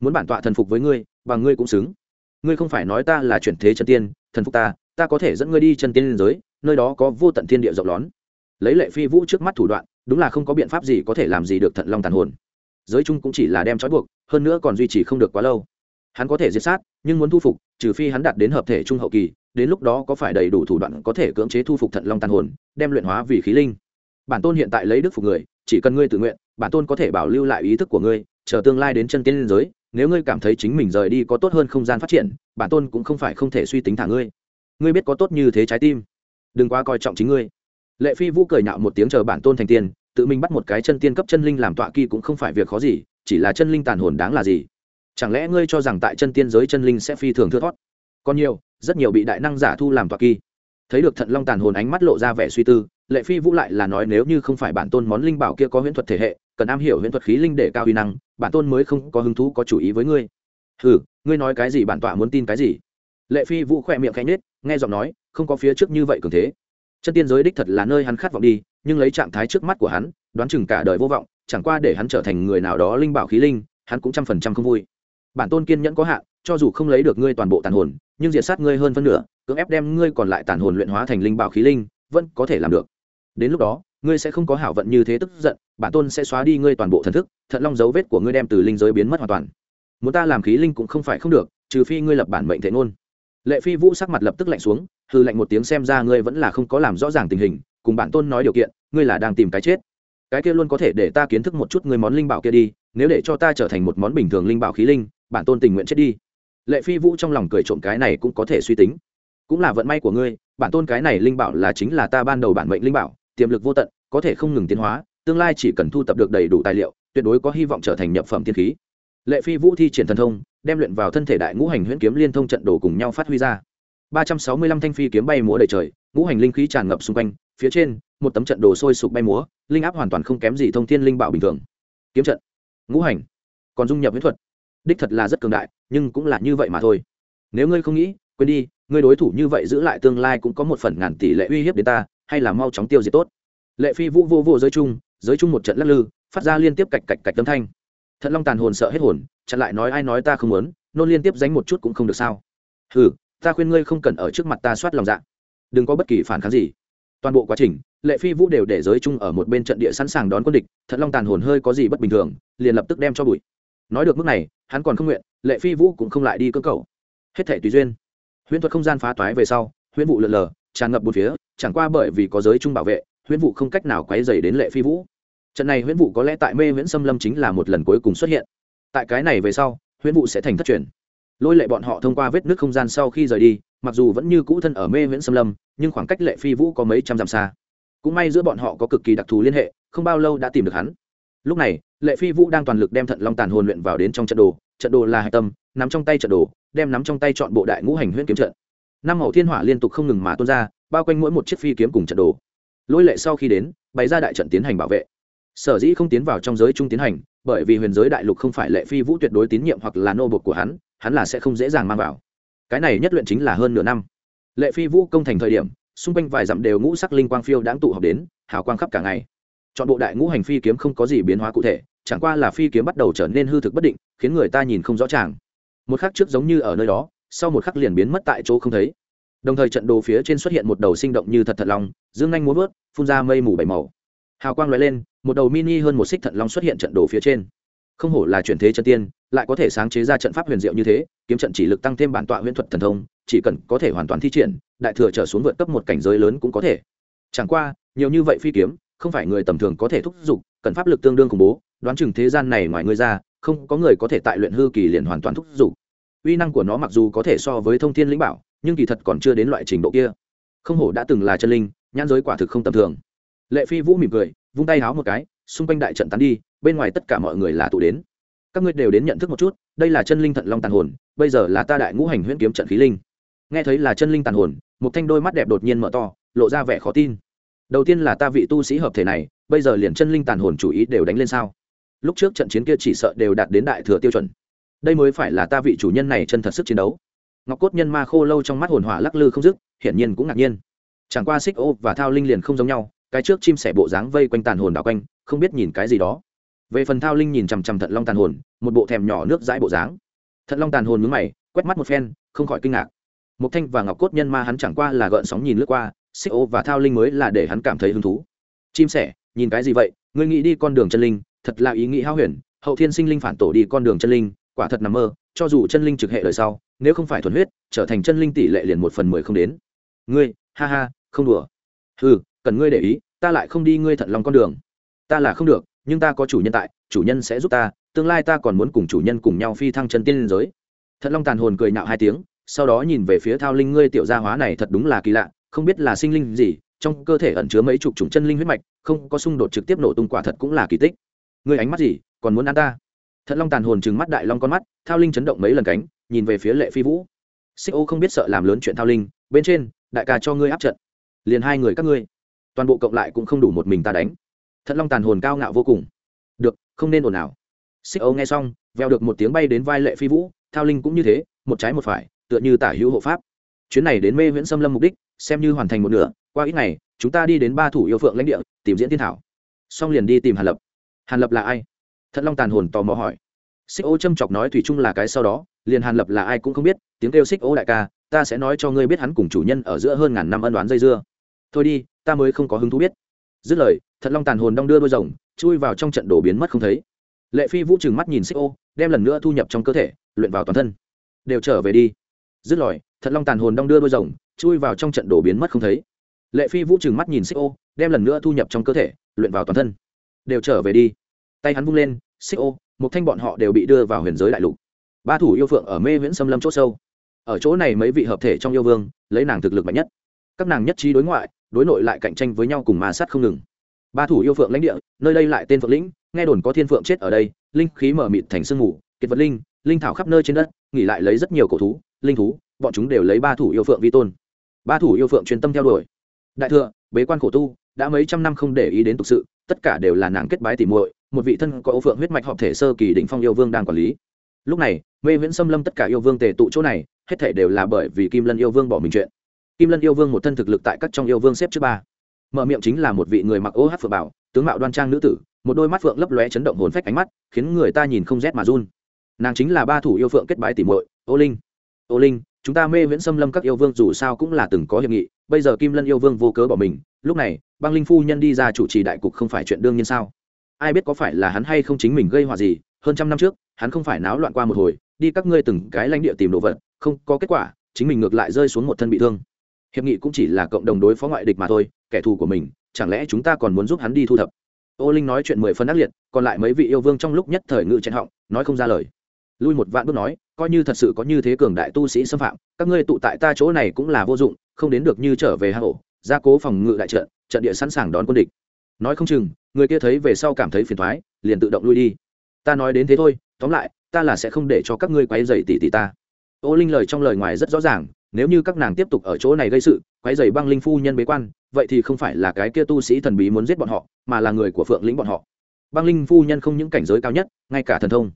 Muốn bản tọa thần phục với ngươi, bằng ngươi cũng xứng. Ngươi không phải nói ta là chuyển thế chân tiên, thần phục ta ta có thể dẫn ngươi đi chân tiên liên giới, nơi đó có vô tận thiên địa rộng lón lấy lệ phi vũ trước mắt thủ đoạn đúng là không có biện pháp gì có thể làm gì được thận long tàn hồn. Giới chung cũng chỉ là đem trói buộc, hơn nữa còn duy trì không được quá lâu. Hắn có thể diệt sát, nhưng muốn thu phục, trừ phi hắn đạt đến hợp thể trung hậu kỳ, đến lúc đó có phải đầy đủ thủ đoạn có thể cưỡng chế thu phục thận long tàn hồn, đem luyện hóa vì khí linh. Bản tôn hiện tại lấy đức phục người, chỉ cần ngươi tự nguyện, bản tôn có thể bảo lưu lại ý thức của ngươi, chờ tương lai đến chân tiên liên giới, nếu ngươi cảm thấy chính mình rời đi có tốt hơn không gian phát triển, bản tôn cũng không phải không thể suy tính thả ngươi. Ngươi biết có tốt như thế trái tim. Đừng quá coi trọng chính ngươi lệ phi vũ cười nhạo một tiếng chờ bản tôn thành tiên, tự mình bắt một cái chân tiên cấp chân linh làm tọa kỳ cũng không phải việc khó gì, chỉ là chân linh tàn hồn đáng là gì? Chẳng lẽ ngươi cho rằng tại chân tiên giới chân linh sẽ phi thường thưa thót còn nhiều, rất nhiều bị đại năng giả thu làm tọa kỳ thấy được thận long tàn hồn ánh mắt lộ ra vẻ suy tư, lệ phi vũ lại là nói nếu như không phải bản tôn món linh bảo kia có huyễn thuật thể hệ, cần am hiểu huyễn thuật khí linh để cao huy năng, bản tôn mới không có hứng thú có chủ ý với ngươi. Ừ ngươi nói cái gì bản tọa muốn tin cái gì? Lệ phi vũ khỏe miệng khẽ nết nghe giọng nói, không có phía trước như vậy cường thế chân tiên giới đích thật là nơi hắn khát vọng đi, nhưng lấy trạng thái trước mắt của hắn, đoán chừng cả đời vô vọng, chẳng qua để hắn trở thành người nào đó linh bảo khí linh, hắn cũng trăm phần trăm không vui. Bản tôn kiên nhẫn có hạn, cho dù không lấy được ngươi toàn bộ tàn hồn, nhưng diệt sát ngươi hơn phân nửa, cưỡng ép đem ngươi còn lại tàn hồn luyện hóa thành linh bảo khí linh, vẫn có thể làm được. Đến lúc đó, ngươi sẽ không có hảo vận như thế tức giận, bản tôn sẽ xóa đi ngươi toàn bộ thần thức, thận long dấu vết của ngươi đem từ linh giới biến mất hoàn toàn. Muốn ta làm khí linh cũng không phải không được, trừ phi ngươi lập bản mệnh thể ngôn lệ phi vũ sắc mặt lập tức lạnh xuống hư lạnh một tiếng xem ra ngươi vẫn là không có làm rõ ràng tình hình, cùng bản tôn nói điều kiện, ngươi là đang tìm cái chết. Cái kia luôn có thể để ta kiến thức một chút ngươi món linh bảo kia đi, nếu để cho ta trở thành một món bình thường linh bảo khí linh bản tôn tình nguyện chết đi. Lệ phi vũ trong lòng cười trộm cái này cũng có thể suy tính. Cũng là vận may của ngươi bản tôn cái này linh bảo là chính là ta ban đầu bản mệnh linh bảo, tiềm lực vô tận, có thể không ngừng tiến hóa, tương lai chỉ cần thu tập được đầy đủ tài liệu, tuyệt đối có hy vọng trở thành nhập phẩm thiên khí lệ phi vũ thi triển thần thông, đem luyện vào thân thể đại ngũ hành huyễn kiếm liên thông trận đồ cùng nhau phát huy ra. Ba trăm sáu mươi lăm thanh phi kiếm bay múa đầy trời, ngũ hành linh khí tràn ngập xung quanh, phía trên, một tấm trận đồ sôi sục bay múa, linh áp hoàn toàn không kém gì thông thiên linh bảo bình thường. Kiếm trận, ngũ hành, còn dung nhập huyễn thuật. Đích thật là rất cường đại, nhưng cũng là như vậy mà thôi. Nếu ngươi không nghĩ, quên đi, ngươi đối thủ như vậy giữ lại tương lai cũng có một phần ngàn tỷ lệ uy hiếp đến ta, hay là mau chóng tiêu diệt tốt. Lệ phi vũ vô vô giới chung giới chung một trận lắc lư, phát ra liên tiếp cạch cạch cạch tâm thanh thận long tàn hồn sợ hết hồn, chặn lại nói ai nói ta không muốn, nôn liên tiếp dánh một chút cũng không được sao. Hừ, ta khuyên ngươi không cần ở trước mặt ta soát lòng dạ. Đừng có bất kỳ phản kháng gì. Toàn bộ quá trình, lệ phi vũ đều để giới chung ở một bên trận địa sẵn sàng đón quân địch, thận long tàn hồn hơi có gì bất bình thường, liền lập tức đem cho bụi. Nói được mức này, hắn còn không nguyện, lệ phi vũ cũng không lại đi cơ cầu. Hết thể tùy duyên. Huyễn thuật không gian phá toái về sau, huyễn vụ lượn lờ, tràn ngập một phía, chẳng qua bởi vì có giới chung bảo vệ, huyễn vụ không cách nào quấy dày đến lệ phi vũ trận này huyễn vụ có lẽ tại mê viễn xâm lâm chính là một lần cuối cùng xuất hiện. Tại cái này về sau, huyễn vụ sẽ thành thất truyền. Lôi lệ bọn họ thông qua vết nước không gian sau khi rời đi, mặc dù vẫn như cũ thân ở mê viễn xâm lâm, nhưng khoảng cách lệ phi vũ có mấy trăm dặm xa. Cũng may giữa bọn họ có cực kỳ đặc thù liên hệ, không bao lâu đã tìm được hắn. Lúc này, lệ phi vũ đang toàn lực đem thận long tàn hồn luyện vào đến trong trận đồ. Trận đồ là hạch tâm, nắm trong tay trận đồ, đem nắm trong tay chọn bộ đại ngũ hành huyễn kiếm trận. Năm hậu thiên hỏa liên tục không ngừng mà tuôn ra, bao quanh mỗi một chiếc phi kiếm cùng trận đồ. Lôi lệ sau khi đến, bày ra đại trận tiến hành bảo vệ sở dĩ không tiến vào trong giới trung tiến hành, bởi vì huyền giới đại lục không phải lệ phi vũ tuyệt đối tín nhiệm hoặc là nô bột của hắn hắn là sẽ không dễ dàng mang vào. Cái này nhất luyện chính là hơn nửa năm. Lệ phi vũ công thành thời điểm, xung quanh vài dặm đều ngũ sắc linh quang phiêu đáng tụ họp đến, hào quang khắp cả ngày. Chọn bộ đại ngũ hành phi kiếm không có gì biến hóa cụ thể, chẳng qua là phi kiếm bắt đầu trở nên hư thực bất định, khiến người ta nhìn không rõ ràng. Một khắc trước giống như ở nơi đó, sau một khắc liền biến mất tại chỗ không thấy. Đồng thời trận đồ phía trên xuất hiện một đầu sinh động như thật thật lòng dương anh muốn vớt, phun ra mây mù bảy màu hào quang loại lên, một đầu mini hơn một xích thận long xuất hiện trận đồ phía trên. Không hổ là chuyển thế chân tiên, lại có thể sáng chế ra trận pháp huyền diệu như thế, kiếm trận chỉ lực tăng thêm bản tọa huyễn thuật thần thông, chỉ cần có thể hoàn toàn thi triển, đại thừa trở xuống vượt cấp một cảnh giới lớn cũng có thể. Chẳng qua, nhiều như vậy phi kiếm, không phải người tầm thường có thể thúc giục, cần pháp lực tương đương khủng bố, đoán chừng thế gian này ngoài ngươi ra, không có người có thể tại luyện hư kỳ liền hoàn toàn thúc giục. Uy năng của nó mặc dù có thể so với thông thiên lĩnh bảo, nhưng kỳ thật còn chưa đến loại trình độ kia. Không hổ đã từng là chân linh, nhãn giới quả thực không tầm thường lệ phi vũ mỉm cười, vung tay háo một cái, xung quanh đại trận tán đi, bên ngoài tất cả mọi người là tụ đến. Các ngươi đều đến nhận thức một chút, đây là chân linh thận long tàn hồn, bây giờ là ta đại ngũ hành huyễn kiếm trận khí linh. Nghe thấy là chân linh tàn hồn một thanh đôi mắt đẹp đột nhiên mở to, lộ ra vẻ khó tin. Đầu tiên là ta vị tu sĩ hợp thể này, bây giờ liền chân linh tàn hồn chủ ý đều đánh lên sao? Lúc trước trận chiến kia chỉ sợ đều đạt đến đại thừa tiêu chuẩn. Đây mới phải là ta vị chủ nhân này chân thật sức chiến đấu. Ngọc cốt nhân ma khô lâu trong mắt hồn hỏa lắc lư không dứt, hiển nhiên cũng ngạc nhiên. Chẳng qua xích ô và thao linh liền không giống nhau cái trước chim sẻ bộ dáng vây quanh tàn hồn đảo quanh, không biết nhìn cái gì đó. Về phần thao linh nhìn chằm chằm thận long tàn hồn, một bộ thèm nhỏ nước dãi bộ dáng. Thận long tàn hồn mướn mày, quét mắt một phen, không khỏi kinh ngạc. Mộc thanh và ngọc cốt nhân ma hắn chẳng qua là gợn sóng nhìn lướt qua, xích ô và thao linh mới là để hắn cảm thấy hứng thú. Chim sẻ, nhìn cái gì vậy? Ngươi nghĩ đi con đường chân linh, thật là ý nghĩ hao huyền. Hậu thiên sinh linh phản tổ đi con đường chân linh, quả thật nằm mơ, cho dù chân linh trực hệ đời sau, nếu không phải thuần huyết, trở thành chân linh tỷ lệ liền một phần mười không đến. Ngươi, ha ha, không đùa. Ừ cần ngươi để ý, ta lại không đi ngươi thận lòng con đường. Ta là không được, nhưng ta có chủ nhân tại, chủ nhân sẽ giúp ta, tương lai ta còn muốn cùng chủ nhân cùng nhau phi thăng chân tiên liên giới. Thận long tàn hồn cười nạo hai tiếng, sau đó nhìn về phía thao linh ngươi tiểu gia hóa này thật đúng là kỳ lạ, không biết là sinh linh gì, trong cơ thể ẩn chứa mấy chục chủng chân linh huyết mạch, không có xung đột trực tiếp nổ tung quả thật cũng là kỳ tích. Ngươi ánh mắt gì, còn muốn ăn ta? Thận long tàn hồn trừng mắt đại long con mắt, thao linh chấn động mấy lần cánh, nhìn về phía lệ phi vũ. Xích ô không biết sợ làm lớn chuyện thao linh, bên trên, đại ca cho ngươi áp trận. Liền hai người các ngươi toàn bộ cộng lại cũng không đủ một mình ta đánh. Thận long tàn hồn cao ngạo vô cùng. Được, không nên ồn ào. Xích âu nghe xong veo được một tiếng bay đến vai lệ phi vũ, thao linh cũng như thế, một trái một phải, tựa như tả hữu hộ pháp. Chuyến này đến mê viễn xâm lâm mục đích, xem như hoàn thành một nửa, qua ít ngày, chúng ta đi đến ba thủ yêu phượng lãnh địa, tìm diễn thiên thảo. Xong liền đi tìm hàn lập. Hàn lập là ai? Thận long tàn hồn tò mò hỏi. Xích ô châm chọc nói thủy chung là cái sau đó, liền hàn lập là ai cũng không biết, tiếng kêu xích ô đại ca, ta sẽ nói cho ngươi biết hắn cùng chủ nhân ở giữa hơn ngàn năm ân đoán dây dưa thôi đi, ta mới không có hứng thú biết. Dứt lời, thật long tàn hồn đong đưa đôi rồng, chui vào trong trận đổ biến mất không thấy. Lệ phi vũ trừng mắt nhìn xích ô, đem lần nữa thu nhập trong cơ thể, luyện vào toàn thân. Đều trở về đi. Dứt lời, thật long tàn hồn đong đưa đôi rồng, chui vào trong trận đổ biến mất không thấy. Lệ phi vũ trừng mắt nhìn xích ô, đem lần nữa thu nhập trong cơ thể, luyện vào toàn thân. Đều trở về đi. Tay hắn vung lên xích ô, một thanh bọn họ đều bị đưa vào huyền giới đại lục. Ba thủ yêu phượng ở mê viễn xâm lâm c h ỗ sâu. Ở chỗ này mấy vị hợp thể trong yêu vương, lấy nàng thực lực mạnh nhất. Các nàng nhất trí đối ngoại đối nội lại cạnh tranh với nhau cùng ma sát không ngừng. Ba thủ yêu phượng lãnh địa, nơi đây lại tên phượng lĩnh, nghe đồn có thiên phượng chết ở đây, linh khí mở mịt thành sương mù, kiệt vật linh linh thảo khắp nơi trên đất, nghỉ lại lấy rất nhiều cổ thú, linh thú, bọn chúng đều lấy ba thủ yêu phượng vi tôn. Ba thủ yêu phượng truyền tâm theo đuổi. Đại thừa, bế quan khổ tu, đã mấy trăm năm không để ý đến tục sự, tất cả đều là nàng kết bái tỉ muội, một vị thân có ô phượng huyết mạch hợp thể sơ kỳ đỉnh phong yêu vương đang quản lý. Lúc này, mê viễn xâm lâm tất cả yêu vương tề tụ chỗ này, hết thể đều là bởi vì kim lân yêu vương bỏ mình chuyện kim lân yêu vương một thân thực lực tại các trong yêu vương xếp trước ba. Mở miệng chính là một vị người mặc ô hát phượng bảo, tướng mạo đoan trang nữ tử, một đôi mắt phượng lấp lóe chấn động hồn phách ánh mắt, khiến người ta nhìn không rét mà run. Nàng chính là ba thủ yêu phượng kết bái tỉ muội, ô linh. Ô linh, chúng ta mê viễn xâm lâm các yêu vương dù sao cũng là từng có hiệp nghị, bây giờ kim lân yêu vương vô cớ bỏ mình, lúc này, băng linh phu nhân đi ra chủ trì đại cục không phải chuyện đương nhiên sao? Ai biết có phải là hắn hay không chính mình gây họa gì, hơn trăm năm trước, hắn không phải náo loạn qua một hồi, đi các ngươi từng cái lãnh địa tìm đồ vật, không có kết quả, chính mình ngược lại rơi xuống một thân bị thương hiệp nghị cũng chỉ là cộng đồng đối phó ngoại địch mà thôi, kẻ thù của mình, chẳng lẽ chúng ta còn muốn giúp hắn đi thu thập? Ô linh nói chuyện mười phân ác liệt, còn lại mấy vị yêu vương trong lúc nhất thời ngự chen họng, nói không ra lời. Lui một vạn bước nói, coi như thật sự có như thế cường đại tu sĩ xâm phạm, các ngươi tụ tại ta chỗ này cũng là vô dụng, không đến được như trở về hà hổ gia cố phòng ngự đại trận trận địa sẵn sàng đón quân địch. Nói không chừng, người kia thấy về sau cảm thấy phiền thoái liền tự động lui đi. Ta nói đến thế thôi, tóm lại, ta là sẽ không để cho các ngươi quấy dày tỷ tỷ ta. Ô linh lời trong lời ngoài rất rõ ràng nếu như các nàng tiếp tục ở chỗ này gây sự, quái dày băng linh phu nhân bế quan, vậy thì không phải là cái kia tu sĩ thần bí muốn giết bọn họ, mà là người của phượng lĩnh bọn họ. Băng linh phu nhân không những cảnh giới cao nhất, ngay cả thần thông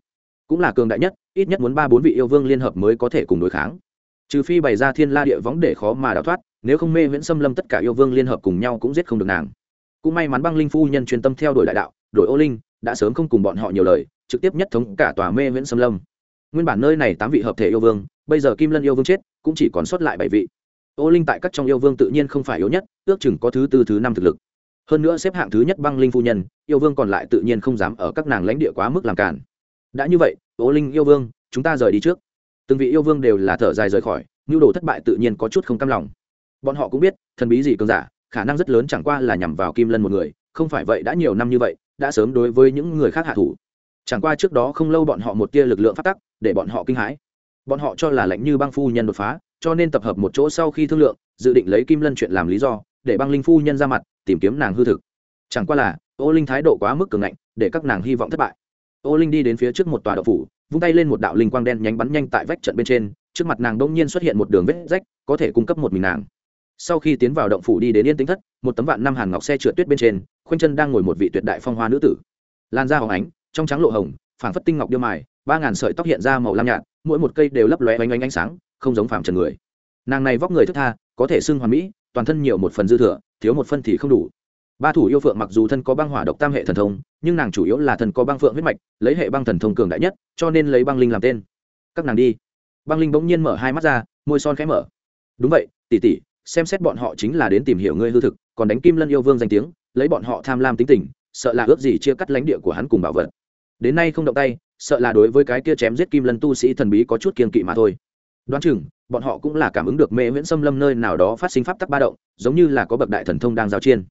cũng là cường đại nhất, ít nhất muốn ba bốn vị yêu vương liên hợp mới có thể cùng đối kháng. Trừ phi bày ra thiên la địa võng để khó mà đào thoát, nếu không mê viễn xâm lâm tất cả yêu vương liên hợp cùng nhau cũng giết không được nàng. Cũng may mắn băng linh phu nhân chuyên tâm theo đuổi đại đạo đổi ô linh, đã sớm không cùng bọn họ nhiều lời, trực tiếp nhất thống cả tòa mê viễn xâm lâm. Nguyên bản nơi này tám vị hợp thể yêu vương, bây giờ kim lân yêu vương chết cũng chỉ còn sót lại bảy vị. Ô linh tại các trong yêu vương tự nhiên không phải yếu nhất, ước chừng có thứ tư, thứ năm thực lực. Hơn nữa xếp hạng thứ nhất băng linh phu nhân, yêu vương còn lại tự nhiên không dám ở các nàng lãnh địa quá mức làm cản. Đã như vậy, ô linh yêu vương, chúng ta rời đi trước. Từng vị yêu vương đều là thở dài rời khỏi, nhu đồ thất bại tự nhiên có chút không cam lòng. Bọn họ cũng biết, thần bí gì cường giả, khả năng rất lớn chẳng qua là nhằm vào kim lân một người, không phải vậy đã nhiều năm như vậy, đã sớm đối với những người khác hạ thủ. Chẳng qua trước đó không lâu bọn họ một tia lực lượng phát tắc, để bọn họ kinh hãi bọn họ cho là lệnh như băng phu nhân đột phá, cho nên tập hợp một chỗ sau khi thương lượng, dự định lấy kim lân chuyện làm lý do, để băng linh phu nhân ra mặt, tìm kiếm nàng hư thực. Chẳng qua là, ô linh thái độ quá mức cường ngạnh, để các nàng hy vọng thất bại. Ô linh đi đến phía trước một tòa đậu phủ, vung tay lên một đạo linh quang đen nhánh bắn nhanh tại vách trận bên trên, trước mặt nàng đông nhiên xuất hiện một đường vết rách, có thể cung cấp một mình nàng. Sau khi tiến vào động phủ đi đến yên tĩnh thất, một tấm vạn năm hàn ngọc xe trượt tuyết bên trên, khoanh chân đang ngồi một vị tuyệt đại phong hoa nữ tử. Lan da hồng ánh, trong trắng lộ hồng, phảng phất tinh ngọc điêu mài, ba ngàn sợi tóc hiện ra màu lam nhạt mỗi một cây đều lấp lóe oanh oanh ánh sáng, không giống phàm trần người. Nàng này vóc người thức tha, có thể xưng hoàn mỹ, toàn thân nhiều một phần dư thừa, thiếu một phân thì không đủ. Ba thủ yêu phượng mặc dù thân có băng hỏa độc tam hệ thần thông, nhưng nàng chủ yếu là thần có băng phượng huyết mạch, lấy hệ băng thần thông cường đại nhất, cho nên lấy băng linh làm tên. Các nàng đi. Băng linh bỗng nhiên mở hai mắt ra, môi son khẽ mở. Đúng vậy tỉ tỉ xem xét bọn họ chính là đến tìm hiểu ngươi hư thực, còn đánh kim lân yêu vương danh tiếng, lấy bọn họ tham lam tính tình, sợ là ước gì chia cắt lãnh địa của hắn cùng bảo vật. Đến nay không động tay sợ là đối với cái kia chém giết kim lân tu sĩ thần bí có chút kiên kỵ mà thôi. Đoán chừng, bọn họ cũng là cảm ứng được mê Nguyễn xâm lâm nơi nào đó phát sinh pháp tắc ba động, giống như là có bậc đại thần thông đang giao chiên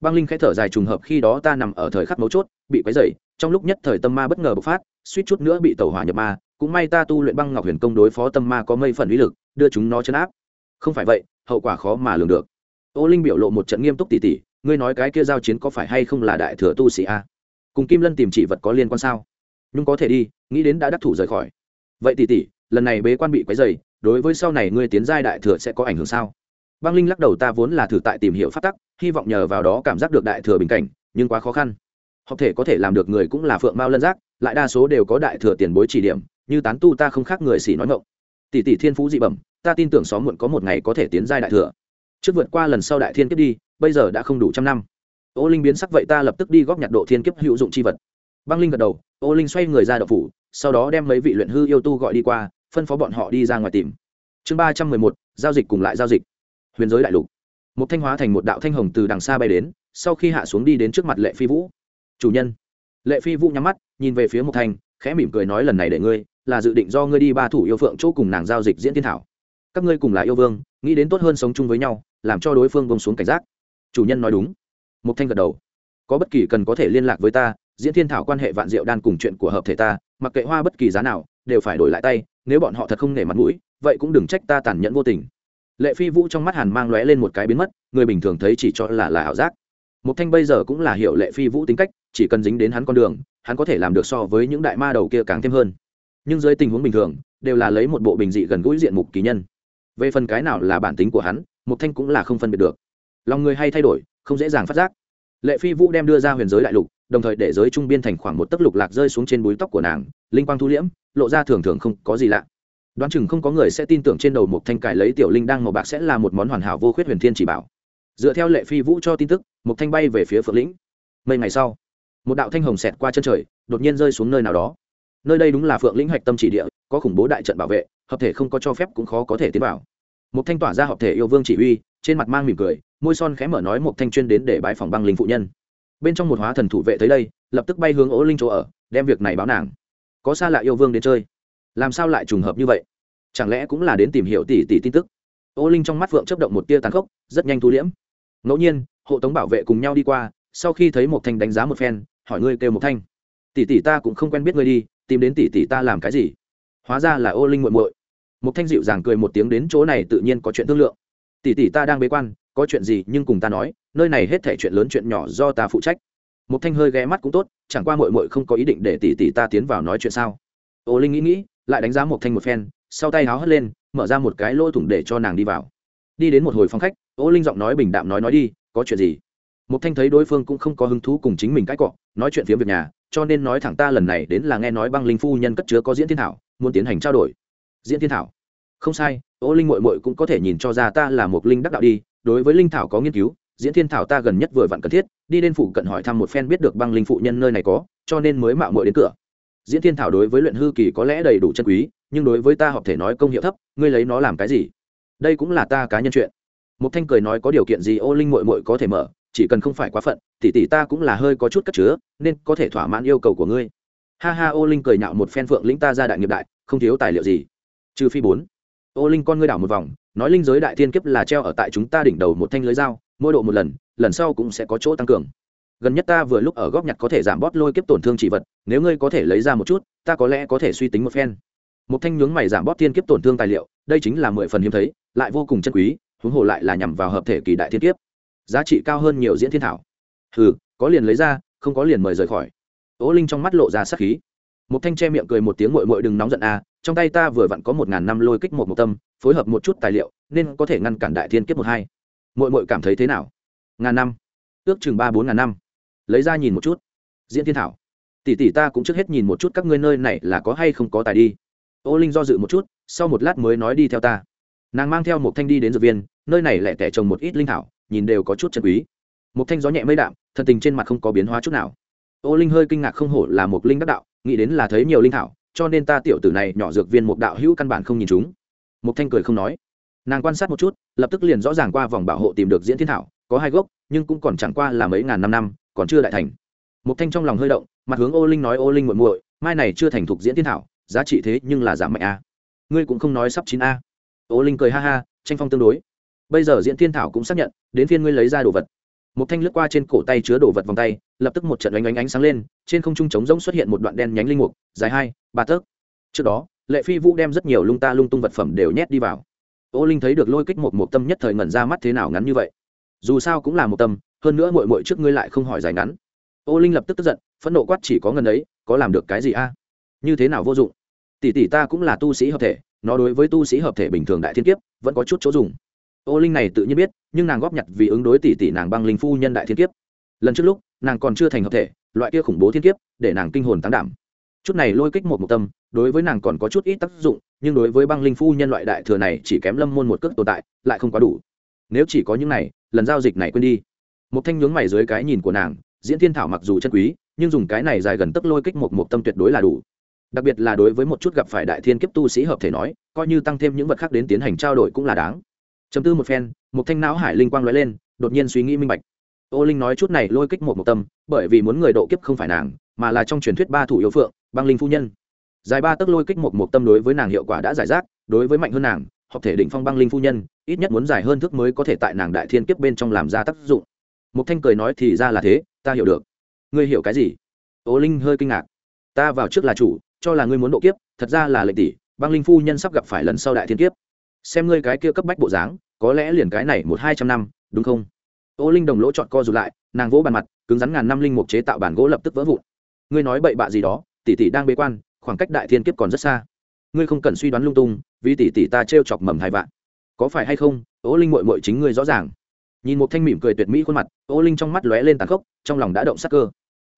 băng linh khẽ thở dài trùng hợp khi đó ta nằm ở thời khắc mấu chốt, bị quấy dày trong lúc nhất thời tâm ma bất ngờ bộc phát, suýt chút nữa bị tẩu hỏa nhập ma, cũng may ta tu luyện băng ngọc huyền công đối phó tâm ma có mây phần uy lực, đưa chúng nó chấn áp. Không phải vậy, hậu quả khó mà lường được. Ô linh biểu lộ một trận nghiêm túc tỉ tỉ, ngươi nói cái kia giao chiến có phải hay không là đại thừa tu sĩ a? Cùng kim lân tìm chỉ vật có liên quan sao? Nhưng có thể đi, nghĩ đến đã đắc thủ rời khỏi. Vậy tỉ tỉ lần này bế quan bị quấy dày đối với sau này ngươi tiến giai đại thừa sẽ có ảnh hưởng sao? Băng linh lắc đầu, ta vốn là thử tại tìm hiểu phát tắc, hy vọng nhờ vào đó cảm giác được đại thừa bình cảnh, nhưng quá khó khăn. Học thể có thể làm được người cũng là phượng mao lân giác, lại đa số đều có đại thừa tiền bối chỉ điểm, như tán tu ta không khác người xỉ nói ngộng tỷ tỷ thiên phú dị bẩm, ta tin tưởng xóm muộn có một ngày có thể tiến giai đại thừa. Trước vượt qua lần sau đại thiên kiếp đi, bây giờ đã không đủ trăm năm. Ô linh biến sắc vậy ta lập tức đi góp nhặt độ thiên kiếp hữu dụng c h i vật. Băng linh gật đầu ô linh xoay người ra đậu phủ, sau đó đem mấy vị luyện hư yêu tu gọi đi qua, phân phó bọn họ đi ra ngoài tìm. Chương ba trăm mười một, giao dịch cùng lại giao dịch. Huyền giới đại lục. Một thanh hóa thành một đạo thanh hồng từ đằng xa bay đến, sau khi hạ xuống đi đến trước mặt lệ phi vũ. Chủ nhân. Lệ phi vũ nhắm mắt, nhìn về phía một thanh, khẽ mỉm cười nói lần này để ngươi, là dự định do ngươi đi ba thủ yêu phượng chỗ cùng nàng giao dịch diễn thiên thảo. Các ngươi cùng là yêu vương, nghĩ đến tốt hơn sống chung với nhau, làm cho đối phương bông xuống cảnh giác. Chủ nhân nói đúng. Một thanh gật đầu. Có bất kỳ cần có thể liên lạc với ta diễn thiên thảo quan hệ vạn diệu đan cùng chuyện của hợp thể ta, mặc kệ hoa bất kỳ giá nào, đều phải đổi lại tay, nếu bọn họ thật không nể mặt mũi, vậy cũng đừng trách ta tàn nhẫn vô tình. Lệ phi vũ trong mắt hàn mang lóe lên một cái biến mất, người bình thường thấy chỉ cho là là ảo giác. Một thanh bây giờ cũng là hiểu lệ phi vũ tính cách, chỉ cần dính đến hắn con đường, hắn có thể làm được so với những đại ma đầu kia càng thêm hơn. Nhưng dưới tình huống bình thường, đều là lấy một bộ bình dị gần gũi diện mục kỳ nhân. Về phần cái nào là bản tính của hắn một thanh cũng là không phân biệt được. Lòng người hay thay đổi, không dễ dàng phát giác. Lệ phi vũ đem đưa ra huyền giới đại lục đồng thời để giới trung biên thành khoảng một tấc lục lạc rơi xuống trên búi tóc của nàng, linh quang thu liễm, lộ ra thường thường không có gì lạ. Đoán chừng không có người sẽ tin tưởng trên đầu một thanh cải lấy tiểu linh đang màu bạc sẽ là một món hoàn hảo vô khuyết huyền thiên chỉ bảo. Dựa theo lệ phi vũ cho tin tức, một thanh bay về phía phượng lĩnh. Mấy ngày sau, một đạo thanh hồng xẹt qua chân trời, đột nhiên rơi xuống nơi nào đó. Nơi đây đúng là phượng lĩnh hạch tâm chỉ địa, có khủng bố đại trận bảo vệ, hợp thể không có cho phép cũng khó có thể tiến vào. Một thanh tỏa ra hợp thể yêu vương chỉ huy, trên mặt mang mỉm cười, môi son khẽ mở nói một thanh chuyên đến để bái phòng băng linh phụ nhân bên trong một hóa thần thủ vệ tới đây, lập tức bay hướng ố linh chỗ ở, đem việc này báo nàng. Có xa lạ yêu vương đến chơi. Làm sao lại trùng hợp như vậy? Chẳng lẽ cũng là đến tìm hiểu tỷ tỷ tin tức? Ô linh trong mắt phượng chấp động một tia tàn khốc, rất nhanh thu liễm. Ngẫu nhiên, hộ tống bảo vệ cùng nhau đi qua, sau khi thấy một thanh đánh giá một phen, hỏi ngươi kêu một thanh. Tỷ tỷ ta cũng không quen biết ngươi đi, tìm đến tỷ tỷ ta làm cái gì? Hóa ra là ô linh muội muội. Một thanh dịu dàng cười một tiếng đến chỗ này tự nhiên có chuyện thương lượng. Tỷ tỷ ta đang bế quan có chuyện gì nhưng cùng ta nói, nơi này hết thể chuyện lớn chuyện nhỏ do ta phụ trách. Một thanh hơi ghé mắt cũng tốt, chẳng qua mội mội không có ý định để tỷ tỷ ta tiến vào nói chuyện sao. Ô linh nghĩ nghĩ, lại đánh giá một thanh một phen, sau tay háo hất lên, mở ra một cái lỗ thủng để cho nàng đi vào. Đi đến một hồi phong khách, ô linh giọng nói bình đạm nói nói đi, có chuyện gì? Một thanh thấy đối phương cũng không có hứng thú cùng chính mình cãi cọ, nói chuyện phía việc nhà, cho nên nói thẳng ta lần này đến là nghe nói băng linh phu nhân cất chứa có diễn thiên thảo, muốn tiến hành trao đổi. Diễn thiên thảo? Không sai, ô linh mội mội cũng có thể nhìn cho ra ta là một linh đắc đạo đi đối với linh thảo có nghiên cứu, diễn thiên thảo ta gần nhất vừa vặn cần thiết, đi đến phủ cận hỏi thăm một phen biết được băng linh phụ nhân nơi này có, cho nên mới mạo muội đến cửa. Diễn thiên thảo đối với luyện hư kỳ có lẽ đầy đủ chân quý, nhưng đối với ta học thể nói công hiệu thấp, ngươi lấy nó làm cái gì? Đây cũng là ta cá nhân chuyện. Một thanh cười nói có điều kiện gì ô linh mội mội có thể mở, chỉ cần không phải quá phận, tỷ tỷ ta cũng là hơi có chút cất chứa, nên có thể thỏa mãn yêu cầu của ngươi. Ha ha, ô linh cười nhạo một phen phượng lĩnh ta ra đại nghiệp đại, không thiếu tài liệu gì. Trừ phi bốn. Ô linh con ngươi đảo một vòng nói linh giới đại thiên kiếp là treo ở tại chúng ta đỉnh đầu một thanh lưới dao, mỗi độ một lần lần sau cũng sẽ có chỗ tăng cường. Gần nhất ta vừa lúc ở góp nhặt có thể giảm bót lôi kiếp tổn thương chỉ vật, nếu ngươi có thể lấy ra một chút, ta có lẽ có thể suy tính một phen. Một thanh nhướng mày giảm bót thiên kiếp tổn thương tài liệu, đây chính là mười phần hiếm thấy, lại vô cùng chân quý, huống hồ lại là nhằm vào hợp thể kỳ đại thiên kiếp. Giá trị cao hơn nhiều diễn thiên thảo. Ừ có liền lấy ra, không có liền mời rời khỏi. Ố linh trong mắt lộ ra sắc khí. Một thanh che miệng cười một tiếng mội mội đừng nóng giận a trong tay ta vừa vặn có một ngàn năm lôi kích một một tâm, phối hợp một chút tài liệu, nên có thể ngăn cản đại thiên kiếp một hai. Mội mội cảm thấy thế nào? Ngàn năm. Ước chừng ba bốn ngàn năm. Lấy ra nhìn một chút. Diễn thiên thảo. Tỷ tỷ ta cũng trước hết nhìn một chút các ngươi nơi này là có hay không có tài đi. Ô linh do dự một chút, sau một lát mới nói đi theo ta. Nàng mang theo một thanh đi đến dược viên, nơi này lại tẻ trồng một ít linh thảo, nhìn đều có chút chân quý. Một thanh gió nhẹ mây đạm, thần tình trên mặt không có biến hóa chút nào. Ô linh hơi kinh ngạc không hổ là một linh đắc đạo, nghĩ đến là thấy nhiều linh thảo cho nên ta tiểu tử này nhỏ dược viên một đạo hữu căn bản không nhìn chúng. Một thanh cười không nói. Nàng quan sát một chút, lập tức liền rõ ràng qua vòng bảo hộ tìm được diễn thiên thảo, có hai gốc, nhưng cũng còn chẳng qua là mấy ngàn năm năm, còn chưa đại thành. Một thanh trong lòng hơi động, mặt hướng ô linh nói, ô linh muội muội, mai này chưa thành thục diễn thiên thảo, giá trị thế nhưng là giảm mạnh a. Ngươi cũng không nói sắp chín a. Ô linh cười ha ha, tranh phong tương đối. Bây giờ diễn thiên thảo cũng xác nhận, đến phiên ngươi lấy ra đồ vật một thanh lướt qua trên cổ tay chứa đồ vật vòng tay, lập tức một trận ánh ánh ánh sáng lên, trên không trung trống rỗng xuất hiện một đoạn đen nhánh linh mục, dài hai, ba tấc. Trước đó, lệ phi vũ đem rất nhiều lung ta lung tung vật phẩm đều nhét đi vào. Ô linh thấy được lôi kích một một tâm nhất thời ngẩn ra mắt thế nào ngắn như vậy. Dù sao cũng là một tâm, hơn nữa mội mội trước ngươi lại không hỏi dài ngắn. Ô linh lập tức tức giận, phẫn nộ quát chỉ có ngần ấy, có làm được cái gì a? Như thế nào vô dụng? Tỷ tỷ ta cũng là tu sĩ hợp thể, nó đối với tu sĩ hợp thể bình thường đại thiên kiếp, vẫn có chút chỗ dùng ô linh này tự nhiên biết, nhưng nàng góp nhặt vì ứng đối tỷ tỷ nàng băng linh phu nhân đại thiên kiếp. Lần trước lúc, nàng còn chưa thành hợp thể, loại kia khủng bố thiên kiếp, để nàng kinh hồn tán đảm. Chút này lôi kích một mục tâm, đối với nàng còn có chút ít tác dụng, nhưng đối với băng linh phu nhân loại đại thừa này chỉ kém lâm môn một cước tồn tại, lại không quá đủ. Nếu chỉ có những này, lần giao dịch này quên đi. Một thanh nhướng mày dưới cái nhìn của nàng, diễn thiên thảo mặc dù chân quý, nhưng dùng cái này dài gần tấc lôi kích một mục tâm tuyệt đối là đủ. Đặc biệt là đối với một chút gặp phải đại thiên kiếp tu sĩ hợp thể nói, coi như tăng thêm những vật khác đến tiến hành trao đổi cũng là đáng chấm tư một phen, một thanh não hải linh quang lóe lên, đột nhiên suy nghĩ minh bạch. Ô linh nói chút này lôi kích một một tâm, bởi vì muốn người độ kiếp không phải nàng, mà là trong truyền thuyết ba thủ yêu phượng, băng linh phu nhân. Dài ba tấc lôi kích một một tâm đối với nàng hiệu quả đã giải rác, đối với mạnh hơn nàng, hợp thể định phong băng linh phu nhân, ít nhất muốn dài hơn thước mới có thể tại nàng đại thiên kiếp bên trong làm ra tác dụng. Một thanh cười nói thì ra là thế, ta hiểu được. Ngươi hiểu cái gì? Ô linh hơi kinh ngạc. Ta vào trước là chủ, cho là ngươi muốn độ kiếp, thật ra là lệnh tỷ, băng linh phu nhân sắp gặp phải lần sau đại thiên kiếp xem ngươi cái kia cấp bách bộ dáng, có lẽ liền cái này một hai trăm năm, đúng không? Ô linh đồng lỗ chọn co rụt lại, nàng vỗ bàn mặt, cứng rắn ngàn năm linh mục chế tạo bản gỗ lập tức vỡ vụn. Ngươi nói bậy bạ gì đó, tỷ tỷ đang bế quan, khoảng cách đại thiên kiếp còn rất xa. Ngươi không cần suy đoán lung tung, vì tỷ tỷ ta t chọc mầm hai vạn. Có phải hay không, ô linh mội mội chính ngươi rõ ràng. Nhìn một thanh mỉm cười tuyệt mỹ khuôn mặt, ô linh trong mắt lóe lên tàn khốc, trong lòng đã động sắc cơ.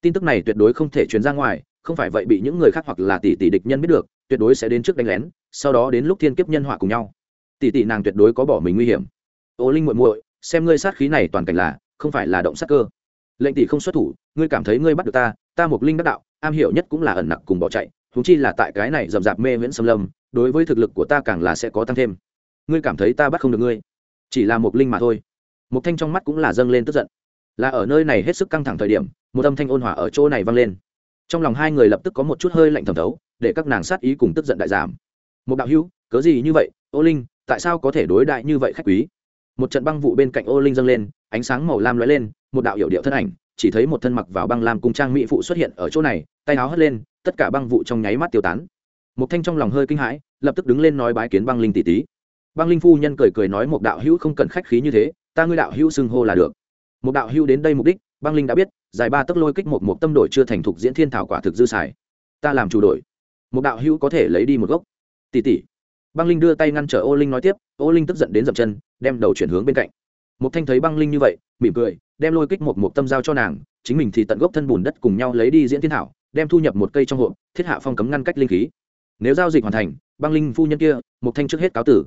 Tin tức này tuyệt đối không thể truyền ra ngoài, không phải vậy bị những người khác hoặc là tỷ tỷ địch nhân biết được, tuyệt đối sẽ đến trước đánh lén, sau đó đến lúc thiên kiếp nhân họa cùng nhau tỷ tỷ nàng tuyệt đối có bỏ mình nguy hiểm. Ô linh muội muội, xem ngươi sát khí này toàn cảnh là, không phải là động sát cơ. Lệnh tỷ không xuất thủ, ngươi cảm thấy ngươi bắt được ta ta một linh đắc đạo, am hiểu nhất cũng là ẩn nặc cùng bỏ chạy thú chi là tại cái này rậm rạp mê viễn xâm lâm, đối với thực lực của ta càng là sẽ có tăng thêm. Ngươi cảm thấy ta bắt không được ngươi, chỉ là một linh mà thôi. Một thanh trong mắt cũng là dâng lên tức giận. Là ở nơi này hết sức căng thẳng thời điểm, một âm thanh ôn hòa ở chỗ này vang lên. Trong lòng hai người lập tức có một chút hơi lạnh thẩm thấu, để các nàng sát ý cùng tức giận đại giảm. Một đạo hữu, cớ gì như vậy? Ô linh tại sao có thể đối đại như vậy khách quý? Một trận băng vụ bên cạnh ô linh dâng lên, ánh sáng màu lam lóe lên, một đạo hiệu điệu thân ảnh, chỉ thấy một thân mặc vào băng lam cung trang mỹ phụ xuất hiện ở chỗ này, tay áo hất lên, tất cả băng vụ trong nháy mắt tiêu tán. Một thanh trong lòng hơi kinh hãi, lập tức đứng lên nói bái kiến băng linh tỷ tỷ băng linh phu nhân cười cười nói một đạo hữu không cần khách khí như thế, ta ngươi đạo hữu xưng hô là được. Một đạo hữu đến đây mục đích, băng linh đã biết dài ba tấc lôi kích một một tâm đổi chưa thành thục diễn thiên thảo quả thực dư xài. Ta làm chủ đổi. Một đạo hữu có thể lấy đi một gốc. Tỷ tỷ băng linh đưa tay ngăn trở ô linh nói tiếp, ô linh tức giận đến dậm chân, đem đầu chuyển hướng bên cạnh. Một thanh thấy băng linh như vậy, mỉm cười, đem lôi kích một mục tâm giao cho nàng, chính mình thì tận gốc thân bùn đất cùng nhau lấy đi diễn thiên thảo, đem thu nhập một cây trong hộp, thiết hạ phong cấm ngăn cách linh khí. Nếu giao dịch hoàn thành, băng linh phu nhân kia một thanh trước hết cáo tử.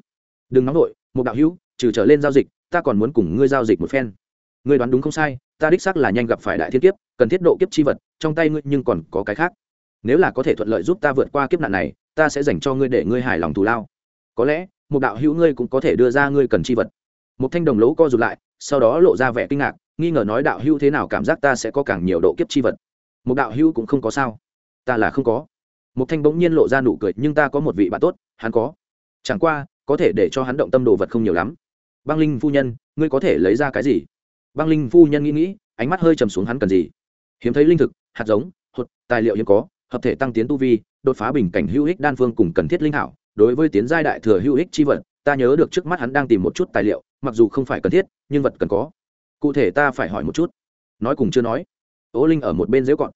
Đừng nóng nổi một đạo hữu, trừ trở lên giao dịch, ta còn muốn cùng ngươi giao dịch một phen. Ngươi đoán đúng không sai, ta đích xác là nhanh gặp phải đại thiên kiếp, cần thiết độ kiếp chi vật, trong tay ngươi nhưng còn có cái khác. Nếu là có thể thuận lợi giúp ta vượt qua kiếp nạn này ta sẽ dành cho ngươi để ngươi hài lòng thù lao. Có lẽ, một đạo hữu ngươi cũng có thể đưa ra ngươi cần chi vật. Một thanh đồng lỗ co rụt lại, sau đó lộ ra vẻ kinh ngạc, nghi ngờ nói đạo hữu thế nào cảm giác ta sẽ có càng nhiều độ kiếp chi vật. Một đạo hữu cũng không có sao. Ta là không có. Một thanh bỗng nhiên lộ ra nụ cười, nhưng ta có một vị bạn tốt, hắn có. Chẳng qua, có thể để cho hắn động tâm đồ vật không nhiều lắm. Băng linh phu nhân, ngươi có thể lấy ra cái gì? Băng linh phu nhân nghĩ nghĩ, ánh mắt hơi trầm xuống hắn cần gì? Hiếm thấy linh thực, hạt giống, hột, tài liệu hiếm có, hợp thể tăng tiến tu vi đột phá bình cảnh hữu ích đan phương cùng cần thiết linh hảo, đối với tiến giai đại thừa hữu ích chi vật, ta nhớ được trước mắt hắn đang tìm một chút tài liệu, mặc dù không phải cần thiết, nhưng vật cần có. Cụ thể ta phải hỏi một chút. Nói cùng chưa nói. Ố linh ở một bên dễ gọn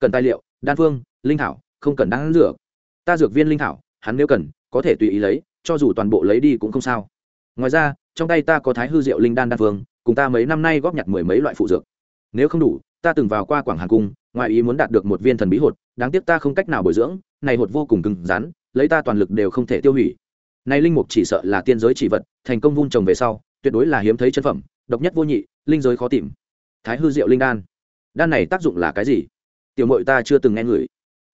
cần tài liệu, đan phương, linh thảo không cần đan dược. Ta dược viên linh thảo hắn nếu cần, có thể tùy ý lấy, cho dù toàn bộ lấy đi cũng không sao. Ngoài ra, trong tay ta có thái hư diệu linh đan đan phương, cùng ta mấy năm nay góp nhặt mười mấy loại phụ dược. Nếu không đủ, ta từng vào qua quảng hà cung ngoài ý muốn đạt được một viên thần bí hột, đáng tiếc ta không cách nào bồi dưỡng, này hột vô cùng cứng rắn, lấy ta toàn lực đều không thể tiêu hủy. Này linh mục chỉ sợ là tiên giới chỉ vật, thành công vun trồng về sau, tuyệt đối là hiếm thấy chân phẩm, độc nhất vô nhị, linh giới khó tìm. Thái hư diệu linh đan. Đan này tác dụng là cái gì? Tiểu mội ta chưa từng nghe người.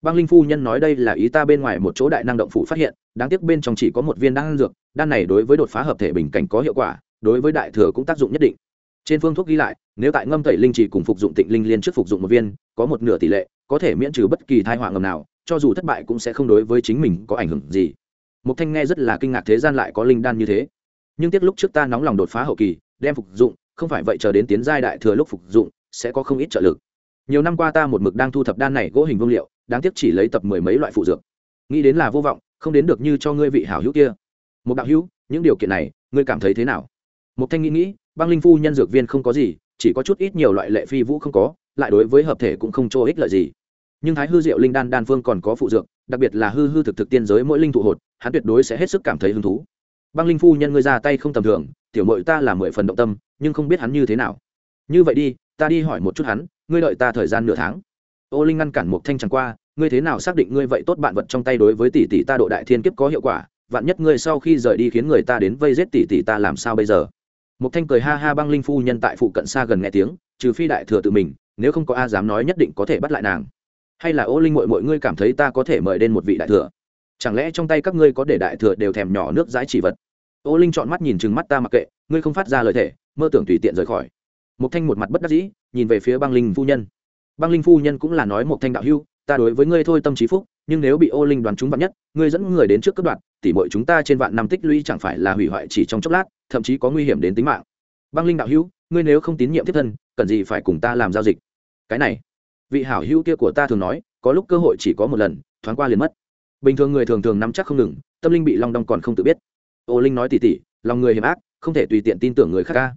Băng linh phu nhân nói đây là ý ta bên ngoài một chỗ đại năng động phủ phát hiện, đáng tiếc bên trong chỉ có một viên đan dược, đan này đối với đột phá hợp thể bình cảnh có hiệu quả, đối với đại thừa cũng tác dụng nhất định trên phương thuốc ghi lại nếu tại ngâm tẩy linh chỉ cùng phục dụng tịnh linh liên trước phục dụng một viên có một nửa tỷ lệ có thể miễn trừ bất kỳ thai họa ngầm nào cho dù thất bại cũng sẽ không đối với chính mình có ảnh hưởng gì Mục Thanh nghe rất là kinh ngạc thế gian lại có linh đan như thế. Nhưng tiếc lúc trước ta nóng lòng đột phá hậu kỳ, đem phục dụng, không phải vậy chờ đến tiến giai đại thừa lúc phục dụng, sẽ có không ít trợ lực. Nhiều năm qua ta một mực đang thu thập đan này gỗ hình vương liệu, đáng tiếc chỉ lấy tập mười mấy loại phụ dược. Nghĩ đến là vô vọng, không đến được như cho ngươi vị hảo hữu kia. Một đạo hữu, những điều kiện này, ngươi cảm thấy thế nào? Mục Thanh nghĩ nghĩ, băng linh phu nhân dược viên không có gì, chỉ có chút ít nhiều loại lệ phi vũ không có, lại đối với hợp thể cũng không cho ích lợi gì. Nhưng Thái hư diệu linh đan đan phương còn có phụ dược, đặc biệt là hư hư thực thực tiên giới mỗi linh thụ hột hắn tuyệt đối sẽ hết sức cảm thấy hứng thú. Băng linh phu nhân ngươi ra tay không tầm thường tiểu mội ta là mười phần động tâm nhưng không biết hắn như thế nào. Như vậy đi ta đi hỏi một chút hắn ngươi đợi ta thời gian nửa tháng. Ô linh ngăn cản một thanh chẳng qua ngươi thế nào xác định ngươi vậy tốt bạn vật trong tay đối với tỷ tỷ ta độ đại thiên kiếp có hiệu quả vạn nhất ngươi sau khi rời đi khiến người ta đến vây giết tỷ tỷ ta làm sao bây giờ? Một thanh cười ha ha băng linh phu nhân tại phụ cận xa gần nghe tiếng, trừ phi đại thừa tự mình, nếu không có a dám nói nhất định có thể bắt lại nàng. Hay là, ô linh mội mọi ngươi cảm thấy ta có thể mời đến một vị đại thừa? Chẳng lẽ trong tay các ngươi có để đại thừa đều thèm nhỏ nước dãi chỉ vật? Ô linh chọn mắt nhìn chừng mắt ta mặc kệ, ngươi không phát ra lời thể mơ tưởng tùy tiện rời khỏi. Một thanh một mặt bất đắc dĩ, nhìn về phía băng linh phu nhân. Băng linh phu nhân cũng là nói một thanh đạo hưu ta đối với ngươi thôi tâm trí phúc, nhưng nếu bị ô linh đoán chúng vạn nhất, ngươi dẫn người đến trước cấp đoạn tỉ mọi chúng ta trên vạn năm tích lũy chẳng phải là hủy hoại chỉ trong chốc lát, thậm chí có nguy hiểm đến tính mạng. Băng linh đạo hữu, ngươi nếu không tín nhiệm thiết thân, cần gì phải cùng ta làm giao dịch? Cái này, vị hảo hữu kia của ta thường nói, có lúc cơ hội chỉ có một lần, thoáng qua liền mất. Bình thường người thường thường nắm chắc không ngừng, tâm linh bị long đong còn không tự biết. Ô linh nói tỉ tỉ, lòng người hiểm ác, không thể tùy tiện tin tưởng người khác ca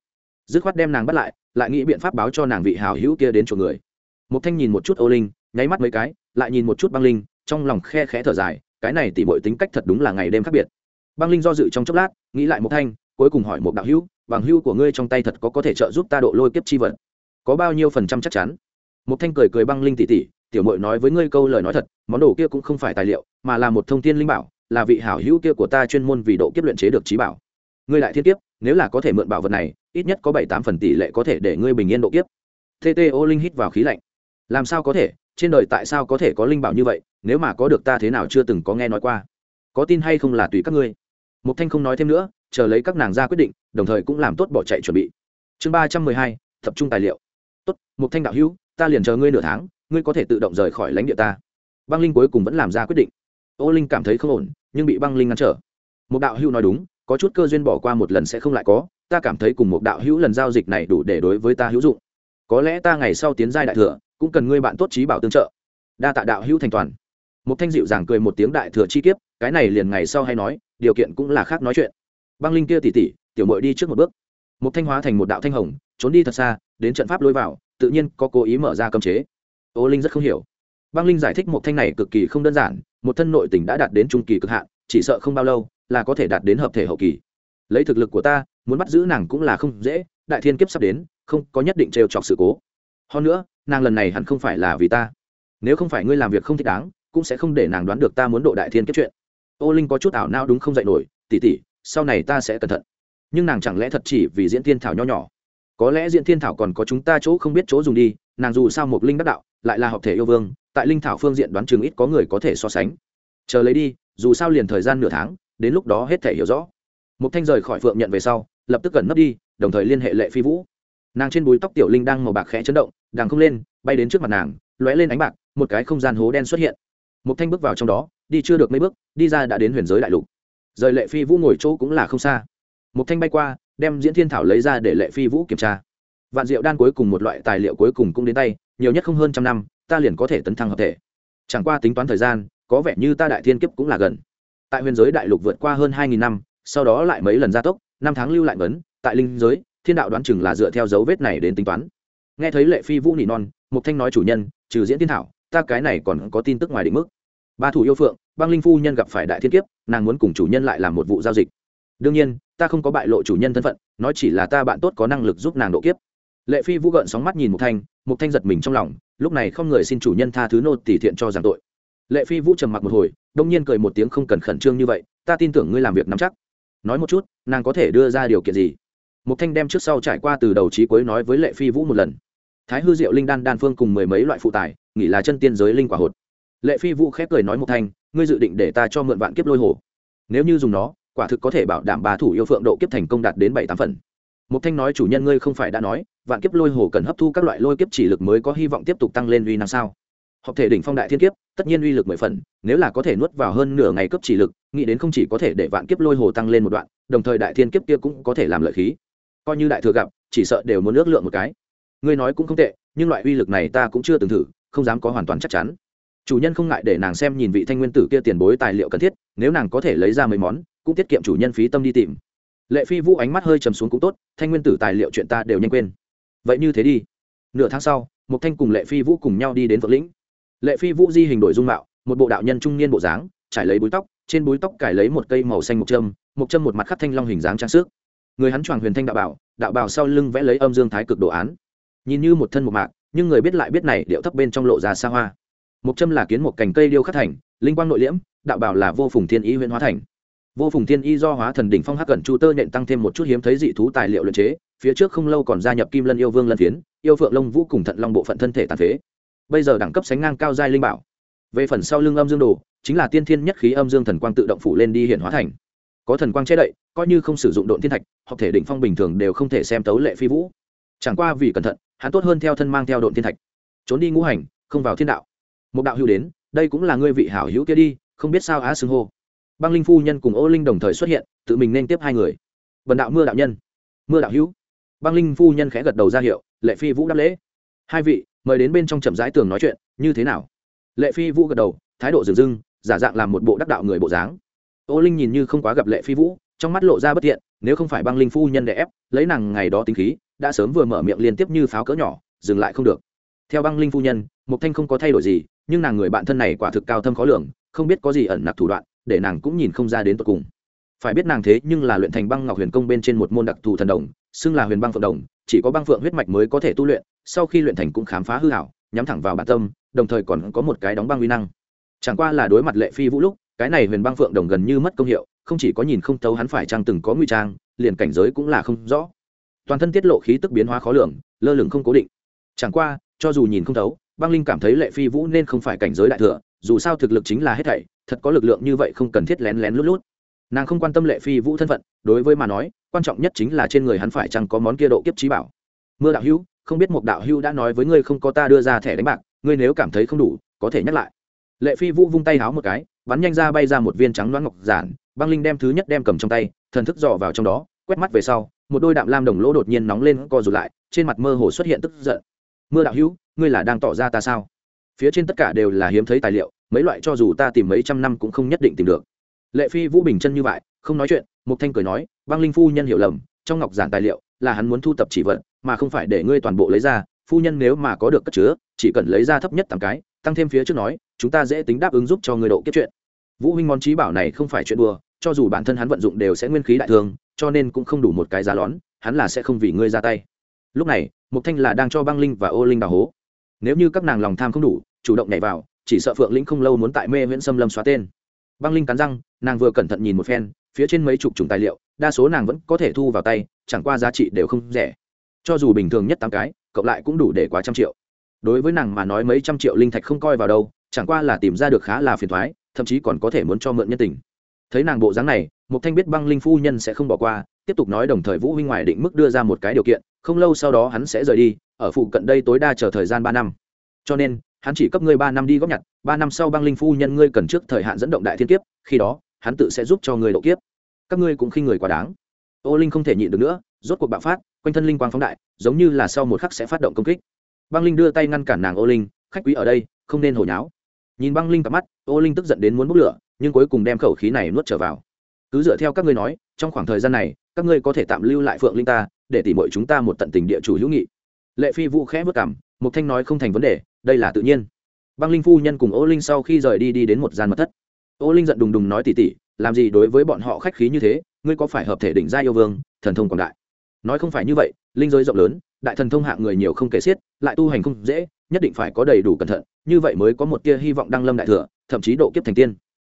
dứt khoát đem nàng bắt lại lại nghĩ biện pháp báo cho nàng vị hảo hữu kia đến chỗ người. Một thanh nhìn một chút ô linh, nháy mắt mấy cái, lại nhìn một chút băng linh, trong lòng khe khẽ thở dài cái này tỉ mọi tính cách thật đúng là ngày đêm khác biệt. Băng linh do dự trong chốc lát, nghĩ lại một thanh, cuối cùng hỏi một đạo hữu, bằng hữu của ngươi trong tay thật có có thể trợ giúp ta độ lôi kiếp chi vật? Có bao nhiêu phần trăm chắc chắn? Một thanh cười cười băng linh tỉ tỉ, tiểu mội nói với ngươi câu lời nói thật, món đồ kia cũng không phải tài liệu, mà là một thông tin linh bảo, là vị hảo hữu kia của ta chuyên môn vì độ kiếp luyện chế được trí bảo. Ngươi lại thiên kiếp, nếu là có thể mượn bảo vật này, ít nhất có bảy tám phần tỷ lệ có thể để ngươi bình yên độ kiếp. Tt linh hít vào khí lạnh. Làm sao có thể? Trên đời tại sao có thể có linh bảo như vậy, nếu mà có được ta thế nào chưa từng có nghe nói qua. Có tin hay không là tùy các ngươi. Mục thanh không nói thêm nữa, chờ lấy các nàng ra quyết định, đồng thời cũng làm tốt bỏ chạy chuẩn bị. Chương ba trăm mười hai, tập trung tài liệu. Tốt mục thanh đạo hữu, ta liền chờ ngươi nửa tháng, ngươi có thể tự động rời khỏi lãnh địa ta. Băng linh cuối cùng vẫn làm ra quyết định. Ô linh cảm thấy không ổn, nhưng bị băng linh ngăn trở. Một đạo hữu nói đúng, có chút cơ duyên bỏ qua một lần sẽ không lại có, ta cảm thấy cùng một đạo hữu lần giao dịch này đủ để đối với ta hữu dụng. Có lẽ ta ngày sau tiến giai đại thừa cũng cần ngươi bạn tốt trí bảo tương trợ. Đa tạ đạo hữu thành toàn. Một thanh dịu giảng cười một tiếng đại thừa chi kiếp, cái này liền ngày sau hay nói, điều kiện cũng là khác nói chuyện. Băng linh kia tỉ tỉ, tiểu mội đi trước một bước. Một thanh hóa thành một đạo thanh hồng, trốn đi thật xa, đến trận pháp lôi vào, tự nhiên có cố ý mở ra cơm chế. Ô linh rất không hiểu. Băng linh giải thích một thanh này cực kỳ không đơn giản, một thân nội tình đã đạt đến trung kỳ cực hạn, chỉ sợ không bao lâu là có thể đạt đến hợp thể hậu kỳ. Lấy thực lực của ta, muốn bắt giữ nàng cũng là không dễ, đại thiên kiếp sắp đến, không có nhất định trêu chọc sự cố. Hơn nữa nàng lần này hẳn không phải là vì ta. Nếu không phải ngươi làm việc không thích đáng, cũng sẽ không để nàng đoán được ta muốn độ đại thiên kết chuyện. Ô linh có chút ảo nao đúng không dạy nổi tỉ tỉ sau này ta sẽ cẩn thận. Nhưng nàng chẳng lẽ thật chỉ vì diễn thiên thảo nho nhỏ? Có lẽ diễn thiên thảo còn có chúng ta chỗ không biết chỗ dùng đi, nàng dù sao một linh đắc đạo, lại là học thể yêu vương, tại linh thảo phương diện đoán chừng ít có người có thể so sánh. Chờ lấy đi, dù sao liền thời gian nửa tháng, đến lúc đó hết thể hiểu rõ. Một thanh rời khỏi phượng nhận về sau, lập tức cần nấp đi, đồng thời liên hệ lệ phi vũ nàng trên búi tóc tiểu linh đang màu bạc khẽ chấn động đàng không lên, bay đến trước mặt nàng, lóe lên ánh bạc, một cái không gian hố đen xuất hiện. Một thanh bước vào trong đó, đi chưa được mấy bước, đi ra đã đến huyền giới đại lục. Rời lệ phi vũ ngồi chỗ cũng là không xa. Một thanh bay qua, đem diễn thiên thảo lấy ra để lệ phi vũ kiểm tra. Vạn diệu đan cuối cùng một loại tài liệu cuối cùng cũng đến tay, nhiều nhất không hơn trăm năm, ta liền có thể tấn thăng hợp thể. Chẳng qua tính toán thời gian, có vẻ như ta đại thiên kiếp cũng là gần. Tại huyền giới đại lục vượt qua hơn hai nghìn năm, sau đó lại mấy lần gia tốc, năm tháng lưu lại ngấn tại linh giới thiên đạo đoán chừng là dựa theo dấu vết này đến tính toán. Nghe thấy lệ phi vũ nỉ non, mục thanh nói chủ nhân, trừ diễn thiên thảo, ta cái này còn có tin tức ngoài định mức. Ba thủ yêu phượng, băng linh phu nhân gặp phải đại thiên kiếp, nàng muốn cùng chủ nhân lại làm một vụ giao dịch. Đương nhiên, ta không có bại lộ chủ nhân thân phận, nói chỉ là ta bạn tốt có năng lực giúp nàng độ kiếp. Lệ phi vũ gợn sóng mắt nhìn mục thanh mục thanh giật mình trong lòng, lúc này không người xin chủ nhân tha thứ nô tỷ thiện cho giảng tội. Lệ phi vũ trầm mặc một hồi, đông nhiên cười một tiếng không cần khẩn trương như vậy, ta tin tưởng ngươi làm việc nắm chắc. Nói một chút, nàng có thể đưa ra điều kiện gì? Mục thanh đem trước sau trải qua từ đầu chí cuối nói với lệ phi vũ một lần. Thái hư diệu linh đan đan phương cùng mười mấy loại phụ tài nghĩ là chân tiên giới linh quả hột. Lệ phi vũ khép cười nói một thanh, ngươi dự định để ta cho mượn vạn kiếp lôi hổ nếu như dùng nó, quả thực có thể bảo đảm bà thủ yêu phượng độ kiếp thành công đạt đến bảy tám phần. Một thanh nói chủ nhân ngươi không phải đã nói, vạn kiếp lôi hổ cần hấp thu các loại lôi kiếp chỉ lực mới có hy vọng tiếp tục tăng lên uy năng sao? Hợp thể đỉnh phong đại thiên kiếp, tất nhiên uy lực mười phần, nếu là có thể nuốt vào hơn nửa ngày cấp chỉ lực, nghĩ đến không chỉ có thể để vạn kiếp lôi hồ tăng lên một đoạn, đồng thời đại thiên kiếp kia cũng có thể làm lợi khí coi như đại thừa gặp, chỉ sợ đều muốn ước lượng một cái. Ngươi nói cũng không tệ, nhưng loại uy lực này ta cũng chưa từng thử, không dám có hoàn toàn chắc chắn. Chủ nhân không ngại để nàng xem nhìn vị thanh nguyên tử kia tiền bối tài liệu cần thiết, nếu nàng có thể lấy ra mấy món, cũng tiết kiệm chủ nhân phí tâm đi tìm. Lệ phi vũ ánh mắt hơi trầm xuống cũng tốt, thanh nguyên tử tài liệu chuyện ta đều nhanh quên. Vậy như thế đi. Nửa tháng sau một thanh cùng lệ phi vũ cùng nhau đi đến vợ lĩnh. Lệ phi vũ di hình đổi dung mạo, một bộ đạo nhân trung niên bộ dáng, trải lấy búi tóc, trên búi tóc cải lấy một cây màu xanh mộc trâm mộc trâm một mặt khắc thanh long hình dáng trang sức người hắn choàng huyền thanh đạo bảo đạo bảo sau lưng vẽ lấy âm dương thái cực đồ án. Nhìn như một thân một mạc, nhưng người biết lại biết này điệu thấp bên trong lộ ra xa hoa. Mộc trâm là kiến một cành cây điêu khắc thành, linh quang nội liễm, đạo bảo là vô phùng thiên ý huyện hóa thành. Vô phùng thiên y do hóa thần đỉnh phong hắc cẩn chu tơ nện tăng thêm một chút hiếm thấy dị thú tài liệu luyện chế, phía trước không lâu còn gia nhập kim lân yêu vương lân phiến, yêu phượng long vũ cùng thận long bộ phận thân thể tàn phế. Bây giờ đẳng cấp sánh ngang cao giai linh bảo. Về phần sau lưng âm dương đồ, chính là tiên thiên nhất khí âm dương thần quang tự động phủ lên đi hiện hóa thành có thần quang che đậy, coi như không sử dụng độn thiên thạch, hoặc thể đỉnh phong bình thường đều không thể xem tấu lệ phi vũ. Chẳng qua vì cẩn thận, hắn tốt hơn theo thân mang theo độn thiên thạch. Trốn đi ngũ hành, không vào thiên đạo. Một đạo hữu đến, đây cũng là ngươi vị hảo hữu kia đi, không biết sao á xưng hô. Băng linh phu nhân cùng ô linh đồng thời xuất hiện, tự mình nên tiếp hai người. Vần đạo mưa đạo nhân. Mưa đạo hữu. Băng linh phu nhân khẽ gật đầu ra hiệu, lệ phi vũ đáp lễ. Hai vị, mời đến bên trong chậm rãi tường nói chuyện, như thế nào? Lệ phi vũ gật đầu, thái độ dừng dưng, giả dạng làm một bộ đắc đạo người bộ dáng ô linh nhìn như không quá gặp lệ phi vũ, trong mắt lộ ra bất thiện, nếu không phải băng linh phu nhân để ép, lấy nàng ngày đó tính khí, đã sớm vừa mở miệng liên tiếp như pháo cỡ nhỏ, dừng lại không được. Theo băng linh phu nhân mục thanh không có thay đổi gì, nhưng nàng người bạn thân này quả thực cao thâm khó lường, không biết có gì ẩn nặc thủ đoạn, để nàng cũng nhìn không ra đến tận cùng. Phải biết nàng thế nhưng là luyện thành băng ngọc huyền công bên trên một môn đặc thù thần đồng, xưng là huyền băng phượng đồng, chỉ có băng phượng huyết mạch mới có thể tu luyện, sau khi luyện thành cũng khám phá hư hảo nhắm thẳng vào bản tâm, đồng thời còn có một cái đóng băng uy năng. Chẳng qua là đối mặt lệ phi vũ lúc cái này huyền băng phượng đồng gần như mất công hiệu, không chỉ có nhìn không thấu hắn phải trang từng có nguy trang, liền cảnh giới cũng là không rõ. Toàn thân tiết lộ khí tức biến hóa khó lường, lơ lửng không cố định. Chẳng qua, cho dù nhìn không thấu, băng linh cảm thấy lệ phi vũ nên không phải cảnh giới đại thừa, dù sao thực lực chính là hết thảy, thật có lực lượng như vậy không cần thiết lén lén lút lút. Nàng không quan tâm lệ phi vũ thân phận, đối với mà nói, quan trọng nhất chính là trên người hắn phải chăng có món kia độ kiếp trí bảo. Mưa đạo hữu, không biết một đạo hữu đã nói với ngươi không có ta đưa ra thẻ đánh bạc, ngươi nếu cảm thấy không đủ, có thể nhắc lại. Lệ phi vũ vung tay háo một cái bắn nhanh ra bay ra một viên trắng loáng ngọc giản, băng linh đem thứ nhất đem cầm trong tay, thần thức dò vào trong đó, quét mắt về sau, một đôi đạm lam đồng lỗ đột nhiên nóng lên co rụt lại, trên mặt mơ hồ xuất hiện tức giận. Mưa đạo hữu, ngươi là đang tỏ ra ta sao? Phía trên tất cả đều là hiếm thấy tài liệu, mấy loại cho dù ta tìm mấy trăm năm cũng không nhất định tìm được. Lệ phi vũ bình chân như vậy, không nói chuyện, mục thanh cười nói, băng linh phu nhân hiểu lầm, trong ngọc giản tài liệu là hắn muốn thu tập chỉ vật mà không phải để ngươi toàn bộ lấy ra, phu nhân nếu mà có được cất chứa, chỉ cần lấy ra thấp nhất tám cái, tăng thêm phía trước nói, chúng ta dễ tính đáp ứng giúp cho người độ kết chuyện vũ huynh món trí bảo này không phải chuyện đùa, cho dù bản thân hắn vận dụng đều sẽ nguyên khí đại thương, cho nên cũng không đủ một cái giá lón, hắn là sẽ không vì ngươi ra tay. Lúc này mục thanh là đang cho băng linh và ô linh đào hố. Nếu như các nàng lòng tham không đủ, chủ động nhảy vào, chỉ sợ phượng lĩnh không lâu muốn tại mê nguyễn xâm lâm xóa tên. Băng linh cắn răng, nàng vừa cẩn thận nhìn một phen, phía trên mấy chục chủng tài liệu, đa số nàng vẫn có thể thu vào tay, chẳng qua giá trị đều không rẻ. Cho dù bình thường nhất tám cái, cộng lại cũng đủ để quá trăm triệu. Đối với nàng mà nói mấy trăm triệu linh thạch không coi vào đâu, chẳng qua là tìm ra được khá là phiền thoái thậm chí còn có thể muốn cho mượn nhân tình. Thấy nàng bộ dáng này mục thanh biết băng linh phu nhân sẽ không bỏ qua, tiếp tục nói đồng thời vũ huynh ngoài định mức đưa ra một cái điều kiện, không lâu sau đó hắn sẽ rời đi, ở phụ cận đây tối đa chờ thời gian ba năm. Cho nên, hắn chỉ cấp ngươi ba năm đi góp nhặt, ba năm sau băng linh phu nhân ngươi cần trước thời hạn dẫn động đại thiên kiếp, khi đó, hắn tự sẽ giúp cho ngươi độ kiếp. Các ngươi cũng khi người quá đáng. Ô linh không thể nhịn được nữa, rốt cuộc bạo phát, quanh thân linh quang phóng đại, giống như là sau một khắc sẽ phát động công kích. Băng linh đưa tay ngăn cản nàng ô linh, khách quý ở đây, không nên hồi nháo nhìn băng linh cặp mắt ô linh tức giận đến muốn bốc lửa, nhưng cuối cùng đem khẩu khí này nuốt trở vào. Cứ dựa theo các ngươi nói, trong khoảng thời gian này, các ngươi có thể tạm lưu lại phượng linh ta, để tỉ mọi chúng ta một tận tình địa chủ hữu nghị. Lệ phi vũ khẽ vất cảm mục thanh nói không thành vấn đề, đây là tự nhiên. Băng linh phu nhân cùng ô linh sau khi rời đi đi đến một gian mật thất. Ô linh giận đùng đùng nói tỉ tỉ, làm gì đối với bọn họ khách khí như thế, ngươi có phải hợp thể đỉnh gia yêu vương, thần thông quảng đại. Nói không phải như vậy, linh giới rộng lớn đại thần thông hạng người nhiều không kể xiết, lại tu hành không dễ, nhất định phải có đầy đủ cẩn thận, như vậy mới có một tia hy vọng đăng lâm đại thừa, thậm chí độ kiếp thành tiên.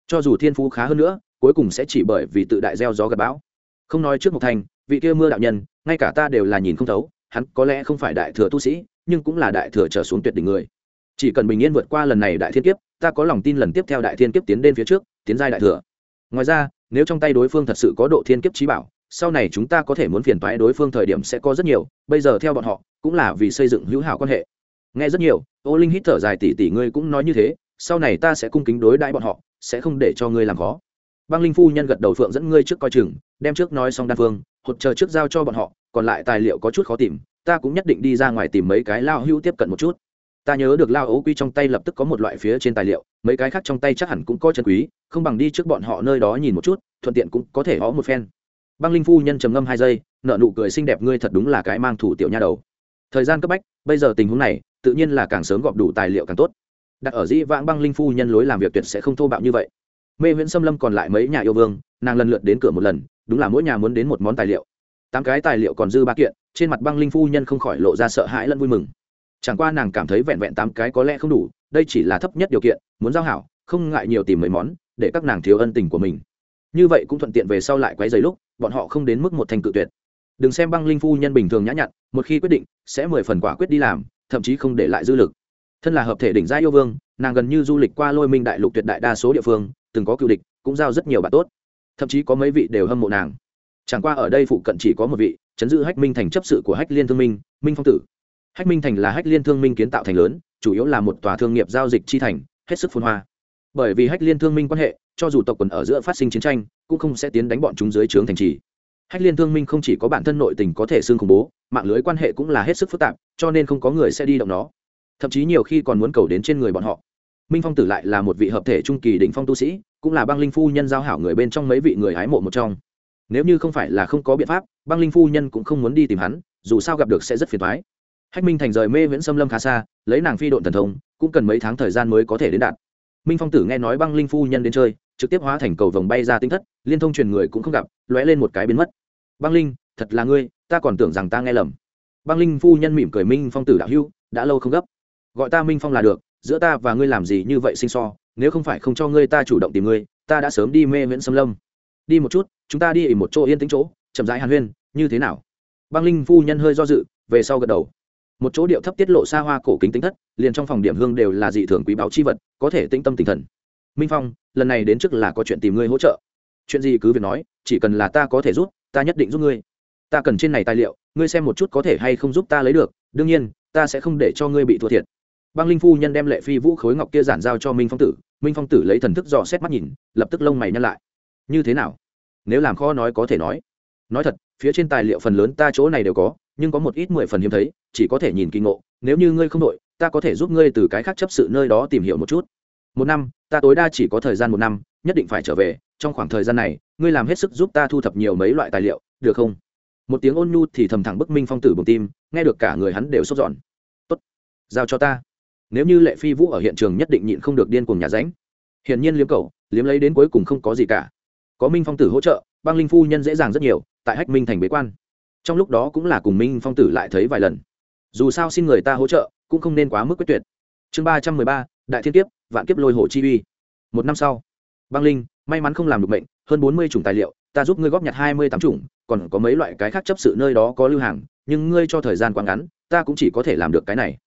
Cho dù thiên phú khá hơn nữa, cuối cùng sẽ chỉ bởi vì tự đại gieo gió gặp bão. Không nói trước một thành, vị kia mưa đạo nhân, ngay cả ta đều là nhìn không thấu, hắn có lẽ không phải đại thừa tu sĩ, nhưng cũng là đại thừa trở xuống tuyệt đỉnh người. Chỉ cần bình yên vượt qua lần này đại thiên kiếp, ta có lòng tin lần tiếp theo đại thiên kiếp tiến lên phía trước, tiến giai đại thừa. Ngoài ra, nếu trong tay đối phương thật sự có độ thiên kiếp trí bảo sau này chúng ta có thể muốn phiền toái đối phương thời điểm sẽ có rất nhiều, bây giờ theo bọn họ, cũng là vì xây dựng hữu hảo quan hệ. Nghe rất nhiều, ô linh hít thở dài tỷ tỷ ngươi cũng nói như thế, sau này ta sẽ cung kính đối đãi bọn họ, sẽ không để cho ngươi làm khó. Băng linh phu nhân gật đầu phượng dẫn ngươi trước coi chừng, đem trước nói xong đan phương hột chờ trước giao cho bọn họ, còn lại tài liệu có chút khó tìm, ta cũng nhất định đi ra ngoài tìm mấy cái lao hữu tiếp cận một chút. Ta nhớ được lao ấu quy trong tay lập tức có một loại phía trên tài liệu, mấy cái khác trong tay chắc hẳn cũng có chân quý, không bằng đi trước bọn họ nơi đó nhìn một chút, thuận tiện cũng có thể hó một phen băng linh phu nhân trầm ngâm hai giây nợ nụ cười xinh đẹp, ngươi thật đúng là cái mang thủ tiểu nha đầu. Thời gian cấp bách, bây giờ tình huống này, tự nhiên là càng sớm gọp đủ tài liệu càng tốt. Đặt ở dĩ vãng băng linh phu nhân lối làm việc tuyệt sẽ không thô bạo như vậy. Mê viễn xâm lâm còn lại mấy nhà yêu vương, nàng lần lượt đến cửa một lần, đúng là mỗi nhà muốn đến một món tài liệu. Tám cái tài liệu còn dư ba kiện, trên mặt băng linh phu nhân không khỏi lộ ra sợ hãi lẫn vui mừng. Chẳng qua nàng cảm thấy vẹn vẹn tám cái có lẽ không đủ, đây chỉ là thấp nhất điều kiện, muốn giao hảo, không ngại nhiều tìm mấy món, để các nàng thiếu ân tình của mình. Như vậy cũng thuận tiện về sau lại quấy giày lúc bọn họ không đến mức một thành cự tuyệt. Đừng xem băng linh phu nhân bình thường nhã nhặn, một khi quyết định, sẽ mười phần quả quyết đi làm, thậm chí không để lại dư lực. Thân là hợp thể đỉnh gia yêu vương, nàng gần như du lịch qua lôi minh đại lục tuyệt đại đa số địa phương, từng có cựu địch, cũng giao rất nhiều bạn tốt. Thậm chí có mấy vị đều hâm mộ nàng. Chẳng qua ở đây phụ cận chỉ có một vị, chấn giữ hách minh thành chấp sự của hách liên thương minh minh phong tử. Hách minh thành là hách liên thương minh kiến tạo thành lớn, chủ yếu là một tòa thương nghiệp giao dịch chi thành, hết sức phun hoa. Bởi vì hách liên thương minh quan hệ cho dù tộc quần ở giữa phát sinh chiến tranh, cũng không sẽ tiến đánh bọn chúng dưới trướng thành trì. Hách liên thương minh không chỉ có bản thân nội tình có thể xương khủng bố, mạng lưới quan hệ cũng là hết sức phức tạp, cho nên không có người sẽ đi động nó. Thậm chí nhiều khi còn muốn cầu đến trên người bọn họ. Minh phong tử lại là một vị hợp thể trung kỳ đỉnh phong tu sĩ, cũng là băng linh phu nhân giao hảo người bên trong mấy vị người hái mộ một trong. Nếu như không phải là không có biện pháp, băng linh phu nhân cũng không muốn đi tìm hắn, dù sao gặp được sẽ rất phiền thoái hách minh thành rời mê viễn xâm lâm khá xa, lấy nàng phi độn thần thông, cũng cần mấy tháng thời gian mới có thể đến đạt. Minh phong tử nghe nói băng linh phu nhân đến chơi trực tiếp hóa thành cầu vồng bay ra tinh thất, liên thông truyền người cũng không gặp, lóe lên một cái biến mất. Băng linh, thật là ngươi, ta còn tưởng rằng ta nghe lầm. Băng linh phu nhân mỉm cười minh phong tử đạo hưu đã lâu không gấp. Gọi ta minh phong là được, giữa ta và ngươi làm gì như vậy sinh so, nếu không phải không cho ngươi ta chủ động tìm ngươi, ta đã sớm đi mê miễn xâm lâm. Đi một chút, chúng ta đi ỉ một chỗ yên tĩnh chỗ, chậm rãi hàn huyên, như thế nào? Băng linh phu nhân hơi do dự, về sau gật đầu. Một chỗ điệu thấp tiết lộ xa hoa cổ kính tính thất, liền trong phòng điểm hương đều là dị thường quý báu chi vật, có thể tĩnh tâm tinh thần minh phong, lần này đến trước là có chuyện tìm ngươi hỗ trợ. Chuyện gì cứ việc nói, chỉ cần là ta có thể giúp, ta nhất định giúp ngươi. Ta cần trên này tài liệu, ngươi xem một chút có thể hay không giúp ta lấy được, đương nhiên, ta sẽ không để cho ngươi bị thua thiệt. Băng linh phu nhân đem lệ phi vũ khối ngọc kia giản giao cho minh phong tử, minh phong tử lấy thần thức dò xét mắt nhìn, lập tức lông mày nhăn lại. Như thế nào? Nếu làm khó nói có thể nói. Nói thật, phía trên tài liệu phần lớn ta chỗ này đều có, nhưng có một ít mười phần hiếm thấy, chỉ có thể nhìn kinh ngộ, nếu như ngươi không đội ta có thể giúp ngươi từ cái khác chấp sự nơi đó tìm hiểu một chút một năm, ta tối đa chỉ có thời gian một năm, nhất định phải trở về. Trong khoảng thời gian này, ngươi làm hết sức giúp ta thu thập nhiều mấy loại tài liệu, được không? Một tiếng ôn nhu thì thầm thẳng bức minh phong tử bồng tim, nghe được cả người hắn đều sốt giòn tốt, giao cho ta. Nếu như lệ phi vũ ở hiện trường nhất định nhịn không được điên cuồng nhà ránh. Hiển nhiên liếm cầu liếm lấy đến cuối cùng không có gì cả. Có minh phong tử hỗ trợ, băng linh phu nhân dễ dàng rất nhiều, tại hách minh thành bế quan. Trong lúc đó cũng là cùng minh phong tử lại thấy vài lần. Dù sao xin người ta hỗ trợ, cũng không nên quá mức quyết tuyệt. Chương ba trăm mười ba đại thiên kiếp, vạn kiếp lôi hồ chi uy. Một năm sau, băng linh, may mắn không làm được bệnh hơn bốn mươi chủng tài liệu, ta giúp ngươi góp nhặt hai mươi tám chủng, còn có mấy loại cái khác chấp sự nơi đó có lưu hàng, nhưng ngươi cho thời gian quá ngắn, ta cũng chỉ có thể làm được cái này.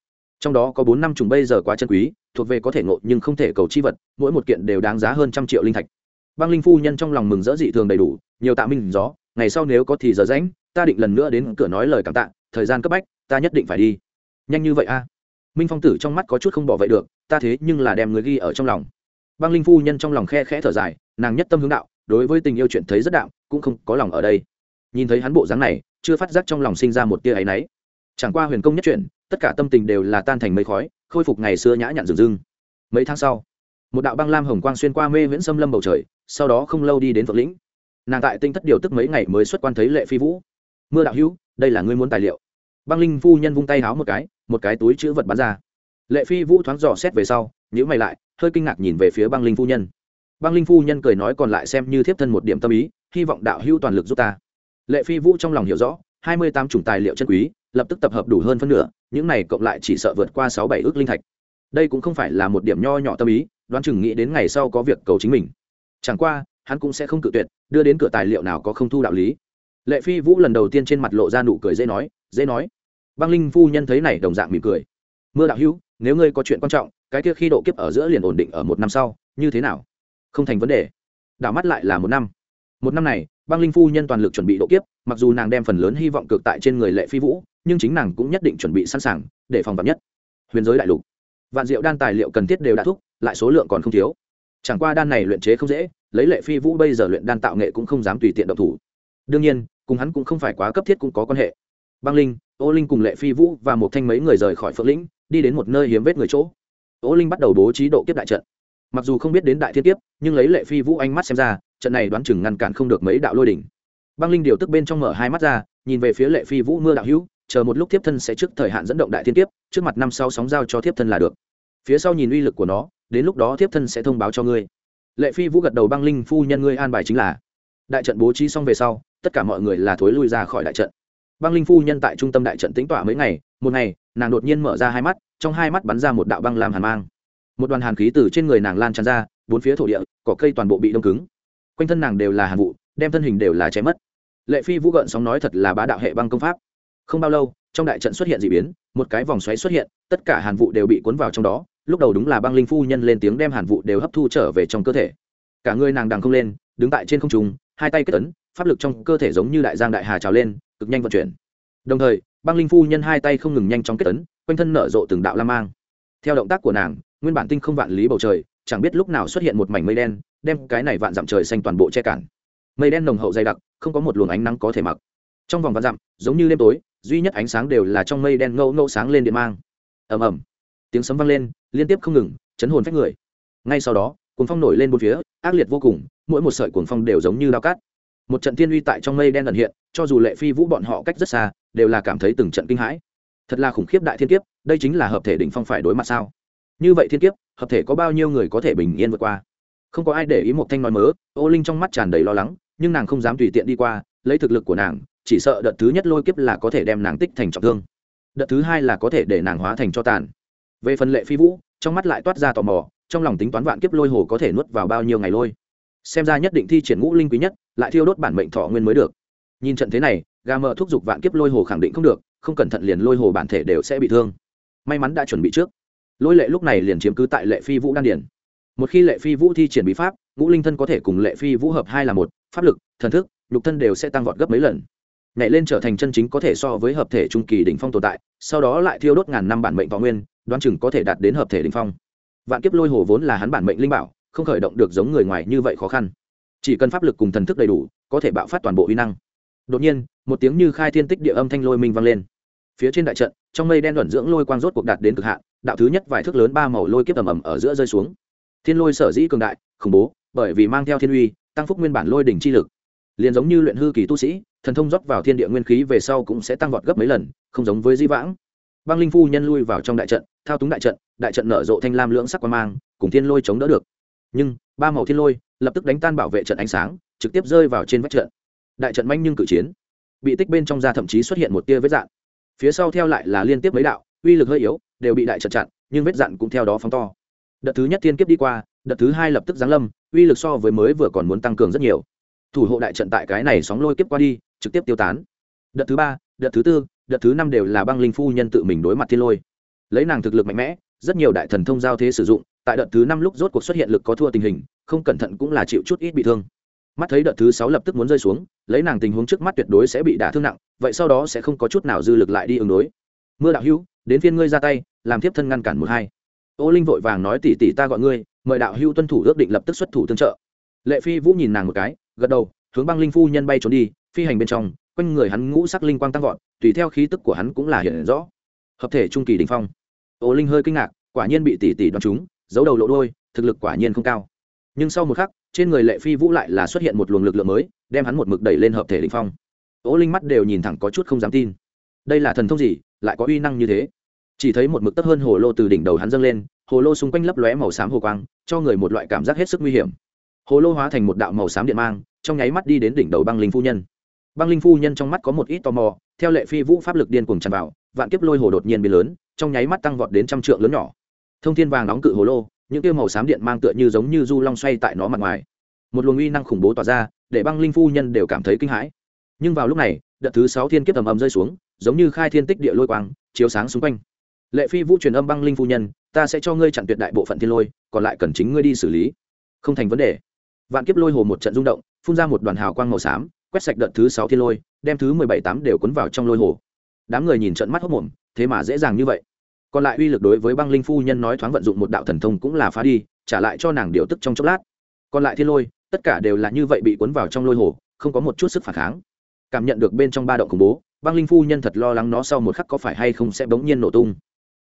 Trong đó có bốn năm chủng bây giờ quá chân quý, thuộc về có thể ngộ nhưng không thể cầu chi vật, mỗi một kiện đều đáng giá hơn trăm triệu linh thạch. Băng linh phu nhân trong lòng mừng rỡ dị thường đầy đủ, nhiều tạ minh gió, ngày sau nếu có thì giờ rãnh ta định lần nữa đến cửa nói lời cảm tạ, thời gian cấp bách, ta nhất định phải đi. Nhanh như vậy a minh phong tử trong mắt có chút không bỏ vậy được, ta thế nhưng là đem người ghi ở trong lòng. Băng linh phu nhân trong lòng khe khẽ thở dài, nàng nhất tâm hướng đạo, đối với tình yêu chuyện thấy rất đạo, cũng không có lòng ở đây. Nhìn thấy hắn bộ dáng này, chưa phát giác trong lòng sinh ra một tia áy náy. Chẳng qua huyền công nhất chuyện, tất cả tâm tình đều là tan thành mây khói, khôi phục ngày xưa nhã nhặn rừng rưng. Mấy tháng sau, một đạo băng lam hồng quang xuyên qua mê viễn xâm lâm bầu trời, sau đó không lâu đi đến phượng lĩnh. Nàng tại tinh thất điều tức mấy ngày mới xuất quan thấy lệ phi vũ. Mưa đạo hữu, đây là ngươi muốn tài liệu băng linh phu nhân vung tay háo một cái một cái túi chữ vật bắn ra. Lệ phi vũ thoáng dò xét về sau nhữ mày lại, hơi kinh ngạc nhìn về phía băng linh phu nhân. Băng linh phu nhân cười nói còn lại xem như thiếp thân một điểm tâm ý, hy vọng đạo hữu toàn lực giúp ta. Lệ phi vũ trong lòng hiểu rõ, hai mươi tám chủng tài liệu chân quý, lập tức tập hợp đủ hơn phân nửa, những này cộng lại chỉ sợ vượt qua sáu bảy ước linh thạch. Đây cũng không phải là một điểm nho nhỏ tâm ý, đoán chừng nghĩ đến ngày sau có việc cầu chính mình. Chẳng qua, hắn cũng sẽ không cự tuyệt, đưa đến cửa tài liệu nào có không thu đạo lý. Lệ phi vũ lần đầu tiên trên mặt lộ ra nụ cười dễ nói dễ nói. Băng linh phu nhân thấy này đồng dạng mỉm cười. Mưa đạo hữu, nếu ngươi có chuyện quan trọng, cái kia khi độ kiếp ở giữa liền ổn định ở một năm sau, như thế nào? Không thành vấn đề. Đảo mắt lại là một năm. Một năm này, băng linh phu nhân toàn lực chuẩn bị độ kiếp, mặc dù nàng đem phần lớn hy vọng cực tại trên người lệ phi vũ, nhưng chính nàng cũng nhất định chuẩn bị sẵn sàng, để phòng vật nhất. Huyền giới đại lục. Vạn diệu đan tài liệu cần thiết đều đã thúc, lại số lượng còn không thiếu. Chẳng qua đan này luyện chế không dễ, lấy lệ phi vũ bây giờ luyện đan tạo nghệ cũng không dám tùy tiện động thủ. Đương nhiên, cùng hắn cũng không phải quá cấp thiết cũng có quan hệ băng linh, ô linh cùng lệ phi vũ và một thanh mấy người rời khỏi phượng lĩnh, đi đến một nơi hiếm vết người chỗ. Ô linh bắt đầu bố trí độ kiếp đại trận. Mặc dù không biết đến đại thiên kiếp, nhưng lấy lệ phi vũ ánh mắt xem ra, trận này đoán chừng ngăn cản không được mấy đạo lôi đỉnh. Băng linh điều tức bên trong mở hai mắt ra, nhìn về phía lệ phi vũ mưa đạo hữu, chờ một lúc tiếp thân sẽ trước thời hạn dẫn động đại thiên kiếp, trước mặt năm sau sóng giao cho tiếp thân là được. Phía sau nhìn uy lực của nó, đến lúc đó tiếp thân sẽ thông báo cho ngươi. Lệ phi vũ gật đầu băng linh phu nhân ngươi an bài chính là. Đại trận bố trí xong về sau, tất cả mọi người là thối lui ra khỏi đại trận băng linh phu nhân tại trung tâm đại trận tính tỏa mấy ngày, một ngày, nàng đột nhiên mở ra hai mắt, trong hai mắt bắn ra một đạo băng làm hàn mang. Một đoàn hàn khí từ trên người nàng lan tràn ra, bốn phía thổ địa, cỏ cây toàn bộ bị đông cứng. Quanh thân nàng đều là hàn vụ, đem thân hình đều là chém mất. Lệ phi vũ gợn sóng nói thật là bá đạo hệ băng công pháp. Không bao lâu, trong đại trận xuất hiện d ị biến, một cái vòng xoáy xuất hiện, tất cả hàn vụ đều bị cuốn vào trong đó, lúc đầu đúng là băng linh phu nhân lên tiếng đem hàn vụ đều hấp thu trở về trong cơ thể. Cả người nàng đằng không lên, đứng tại trên không trung, hai tay kết ấn, pháp lực trong cơ thể giống như đại giang đại hà trào lên cực nhanh vận chuyển. Đồng thời, băng linh phu nhân hai tay không ngừng nhanh chóng kết ấn, quanh thân nở rộ từng đạo la mang. Theo động tác của nàng, nguyên bản tinh không vạn lý bầu trời, chẳng biết lúc nào xuất hiện một mảnh mây đen, đem cái này vạn dặm trời xanh toàn bộ che cản. Mây đen nồng hậu dày đặc, không có một luồng ánh nắng có thể mặc. Trong vòng vạn dặm, giống như đêm tối, duy nhất ánh sáng đều là trong mây đen ngâu ngâu sáng lên điện mang. Ầm ầm. Tiếng sấm vang lên, liên tiếp không ngừng, chấn hồn phách người. Ngay sau đó, cuồng phong nổi lên bốn phía, ác liệt vô cùng, mỗi một sợi cuồng phong đều giống như lao cát một trận thiên uy tại trong mây đen ẩn hiện, cho dù lệ phi vũ bọn họ cách rất xa, đều là cảm thấy từng trận kinh hãi. Thật là khủng khiếp đại thiên kiếp, đây chính là hợp thể đỉnh phong phải đối mặt sao? Như vậy thiên kiếp, hợp thể có bao nhiêu người có thể bình yên vượt qua? Không có ai để ý một thanh nói mớ, ô linh trong mắt tràn đầy lo lắng, nhưng nàng không dám tùy tiện đi qua, lấy thực lực của nàng, chỉ sợ đợt thứ nhất lôi kiếp là có thể đem nàng tích thành trọng thương. Đợt thứ hai là có thể để nàng hóa thành cho tàn. Về phần lệ phi vũ, trong mắt lại toát ra tò mò, trong lòng tính toán vạn kiếp lôi hồ có thể nuốt vào bao nhiêu ngày lôi xem ra nhất định thi triển ngũ linh quý nhất, lại thiêu đốt bản mệnh thọ nguyên mới được. Nhìn trận thế này, gà mờ thúc giục vạn kiếp lôi hồ khẳng định không được, không cẩn thận liền lôi hồ bản thể đều sẽ bị thương. May mắn đã chuẩn bị trước. Lôi lệ lúc này liền chiếm cứ tại lệ phi vũ đan điển một khi lệ phi vũ thi triển bí pháp, ngũ linh thân có thể cùng lệ phi vũ hợp hai là một, pháp lực, thần thức, nhục thân đều sẽ tăng vọt gấp mấy lần. Nhảy lên trở thành chân chính có thể so với hợp thể trung kỳ đỉnh phong tồn tại, sau đó lại thiêu đốt ngàn năm bản mệnh võ nguyên, đoán chừng có thể đạt đến hợp thể đỉnh phong. Vạn kiếp lôi hồ vốn là hắn bản mệnh linh bảo không khởi động được giống người ngoài như vậy khó khăn. Chỉ cần pháp lực cùng thần thức đầy đủ, có thể bạo phát toàn bộ uy năng. Đột nhiên, một tiếng như khai thiên tích địa âm thanh lôi minh vang lên. Phía trên đại trận, trong mây đen luẩn dưỡng lôi quang rốt cuộc đạt đến cực hạn, đạo thứ nhất vài thước lớn ba màu lôi kiếp ầm ầm ở giữa rơi xuống. Thiên lôi sở dĩ cường đại, khủng bố, bởi vì mang theo thiên uy, tăng phúc nguyên bản lôi đỉnh chi lực. Liền giống như luyện hư kỳ tu sĩ, thần thông rót vào thiên địa nguyên khí về sau cũng sẽ tăng vọt gấp mấy lần, không giống với di vãng. Băng linh phu nhân lui vào trong đại trận, thao túng đại trận đại trận nở rộ thanh lam lưỡng sắc quan mang, cùng thiên lôi chống đỡ được nhưng ba màu thiên lôi lập tức đánh tan bảo vệ trận ánh sáng, trực tiếp rơi vào trên vách trận. Đại trận manh nhưng cử chiến, bị tích bên trong da thậm chí xuất hiện một tia vết dạn. Phía sau theo lại là liên tiếp mấy đạo, uy lực hơi yếu, đều bị đại trận chặn, nhưng vết dạn cũng theo đó phóng to. Đợt thứ nhất thiên kiếp đi qua, đợt thứ hai lập tức giáng lâm, uy lực so với mới vừa còn muốn tăng cường rất nhiều. Thủ hộ đại trận tại cái này sóng lôi kiếp qua đi, trực tiếp tiêu tán. Đợt thứ ba, đợt thứ tư, đợt thứ năm đều là băng linh phu nhân tự mình đối mặt thiên lôi. Lấy nàng thực lực mạnh mẽ, rất nhiều đại thần thông giao thế sử dụng tại đợt thứ năm lúc rốt cuộc xuất hiện lực có thua tình hình, không cẩn thận cũng là chịu chút ít bị thương. Mắt thấy đợt thứ sáu lập tức muốn rơi xuống, lấy nàng tình huống trước mắt tuyệt đối sẽ bị đả thương nặng, vậy sau đó sẽ không có chút nào dư lực lại đi ứng đối. Mưa đạo hữu, đến phiên ngươi ra tay, làm thiếp thân ngăn cản một hai. Ô linh vội vàng nói tỉ tỉ ta gọi ngươi, mời đạo hữu tuân thủ ước định lập tức xuất thủ tương trợ. Lệ phi vũ nhìn nàng một cái, gật đầu, hướng băng linh phu nhân bay trốn đi, phi hành bên trong, quanh người hắn ngũ sắc linh quang tăng vọt, tùy theo khí tức của hắn cũng là hiện rõ. Hợp thể trung kỳ đình phong. Ô linh hơi kinh ngạc, quả nhiên bị tỷ tỷ đoán chúng giấu đầu lộ đôi, thực lực quả nhiên không cao. Nhưng sau một khắc, trên người lệ phi vũ lại là xuất hiện một luồng lực lượng mới, đem hắn một mực đẩy lên hợp thể đình phong. Ô linh mắt đều nhìn thẳng có chút không dám tin. Đây là thần thông gì, lại có uy năng như thế? Chỉ thấy một mực tấp hơn hồ lô từ đỉnh đầu hắn dâng lên, hồ lô xung quanh lấp lóe màu xám hồ quang, cho người một loại cảm giác hết sức nguy hiểm. Hồ lô hóa thành một đạo màu xám điện mang, trong nháy mắt đi đến đỉnh đầu băng linh phu nhân. Băng linh phu nhân trong mắt có một ít tò mò, theo lệ phi vũ pháp lực điên cuồng tràn vào, vạn kiếp lôi hồ đột nhiên biến lớn, trong nháy mắt tăng vọt đến trăm trượng lớn nhỏ thông thiên vàng nóng cự hồ lô, những kia màu xám điện mang tựa như giống như du long xoay tại nó mặt ngoài. Một luồng uy năng khủng bố tỏa ra, để băng linh phu nhân đều cảm thấy kinh hãi. Nhưng vào lúc này, đợt thứ sáu thiên kiếp ầm ầm rơi xuống, giống như khai thiên tích địa lôi quang, chiếu sáng xung quanh. Lệ phi vũ truyền âm băng linh phu nhân, ta sẽ cho ngươi chặn tuyệt đại bộ phận thiên lôi, còn lại cần chính ngươi đi xử lý. Không thành vấn đề. Vạn kiếp lôi hồ một trận rung động, phun ra một đoàn hào quang màu xám, quét sạch đợt thứ sáu thiên lôi, đem thứ mười bảy tám đều cuốn vào trong lôi hồ. Đám người nhìn trận mắt hốc mồm, thế mà dễ dàng như vậy còn lại uy lực đối với băng linh phu nhân nói thoáng vận dụng một đạo thần thông cũng là phá đi, trả lại cho nàng điều tức trong chốc lát. Còn lại thiên lôi, tất cả đều là như vậy bị cuốn vào trong lôi hồ, không có một chút sức phản kháng. Cảm nhận được bên trong ba động khủng bố, băng linh phu nhân thật lo lắng nó sau một khắc có phải hay không sẽ bỗng nhiên nổ tung.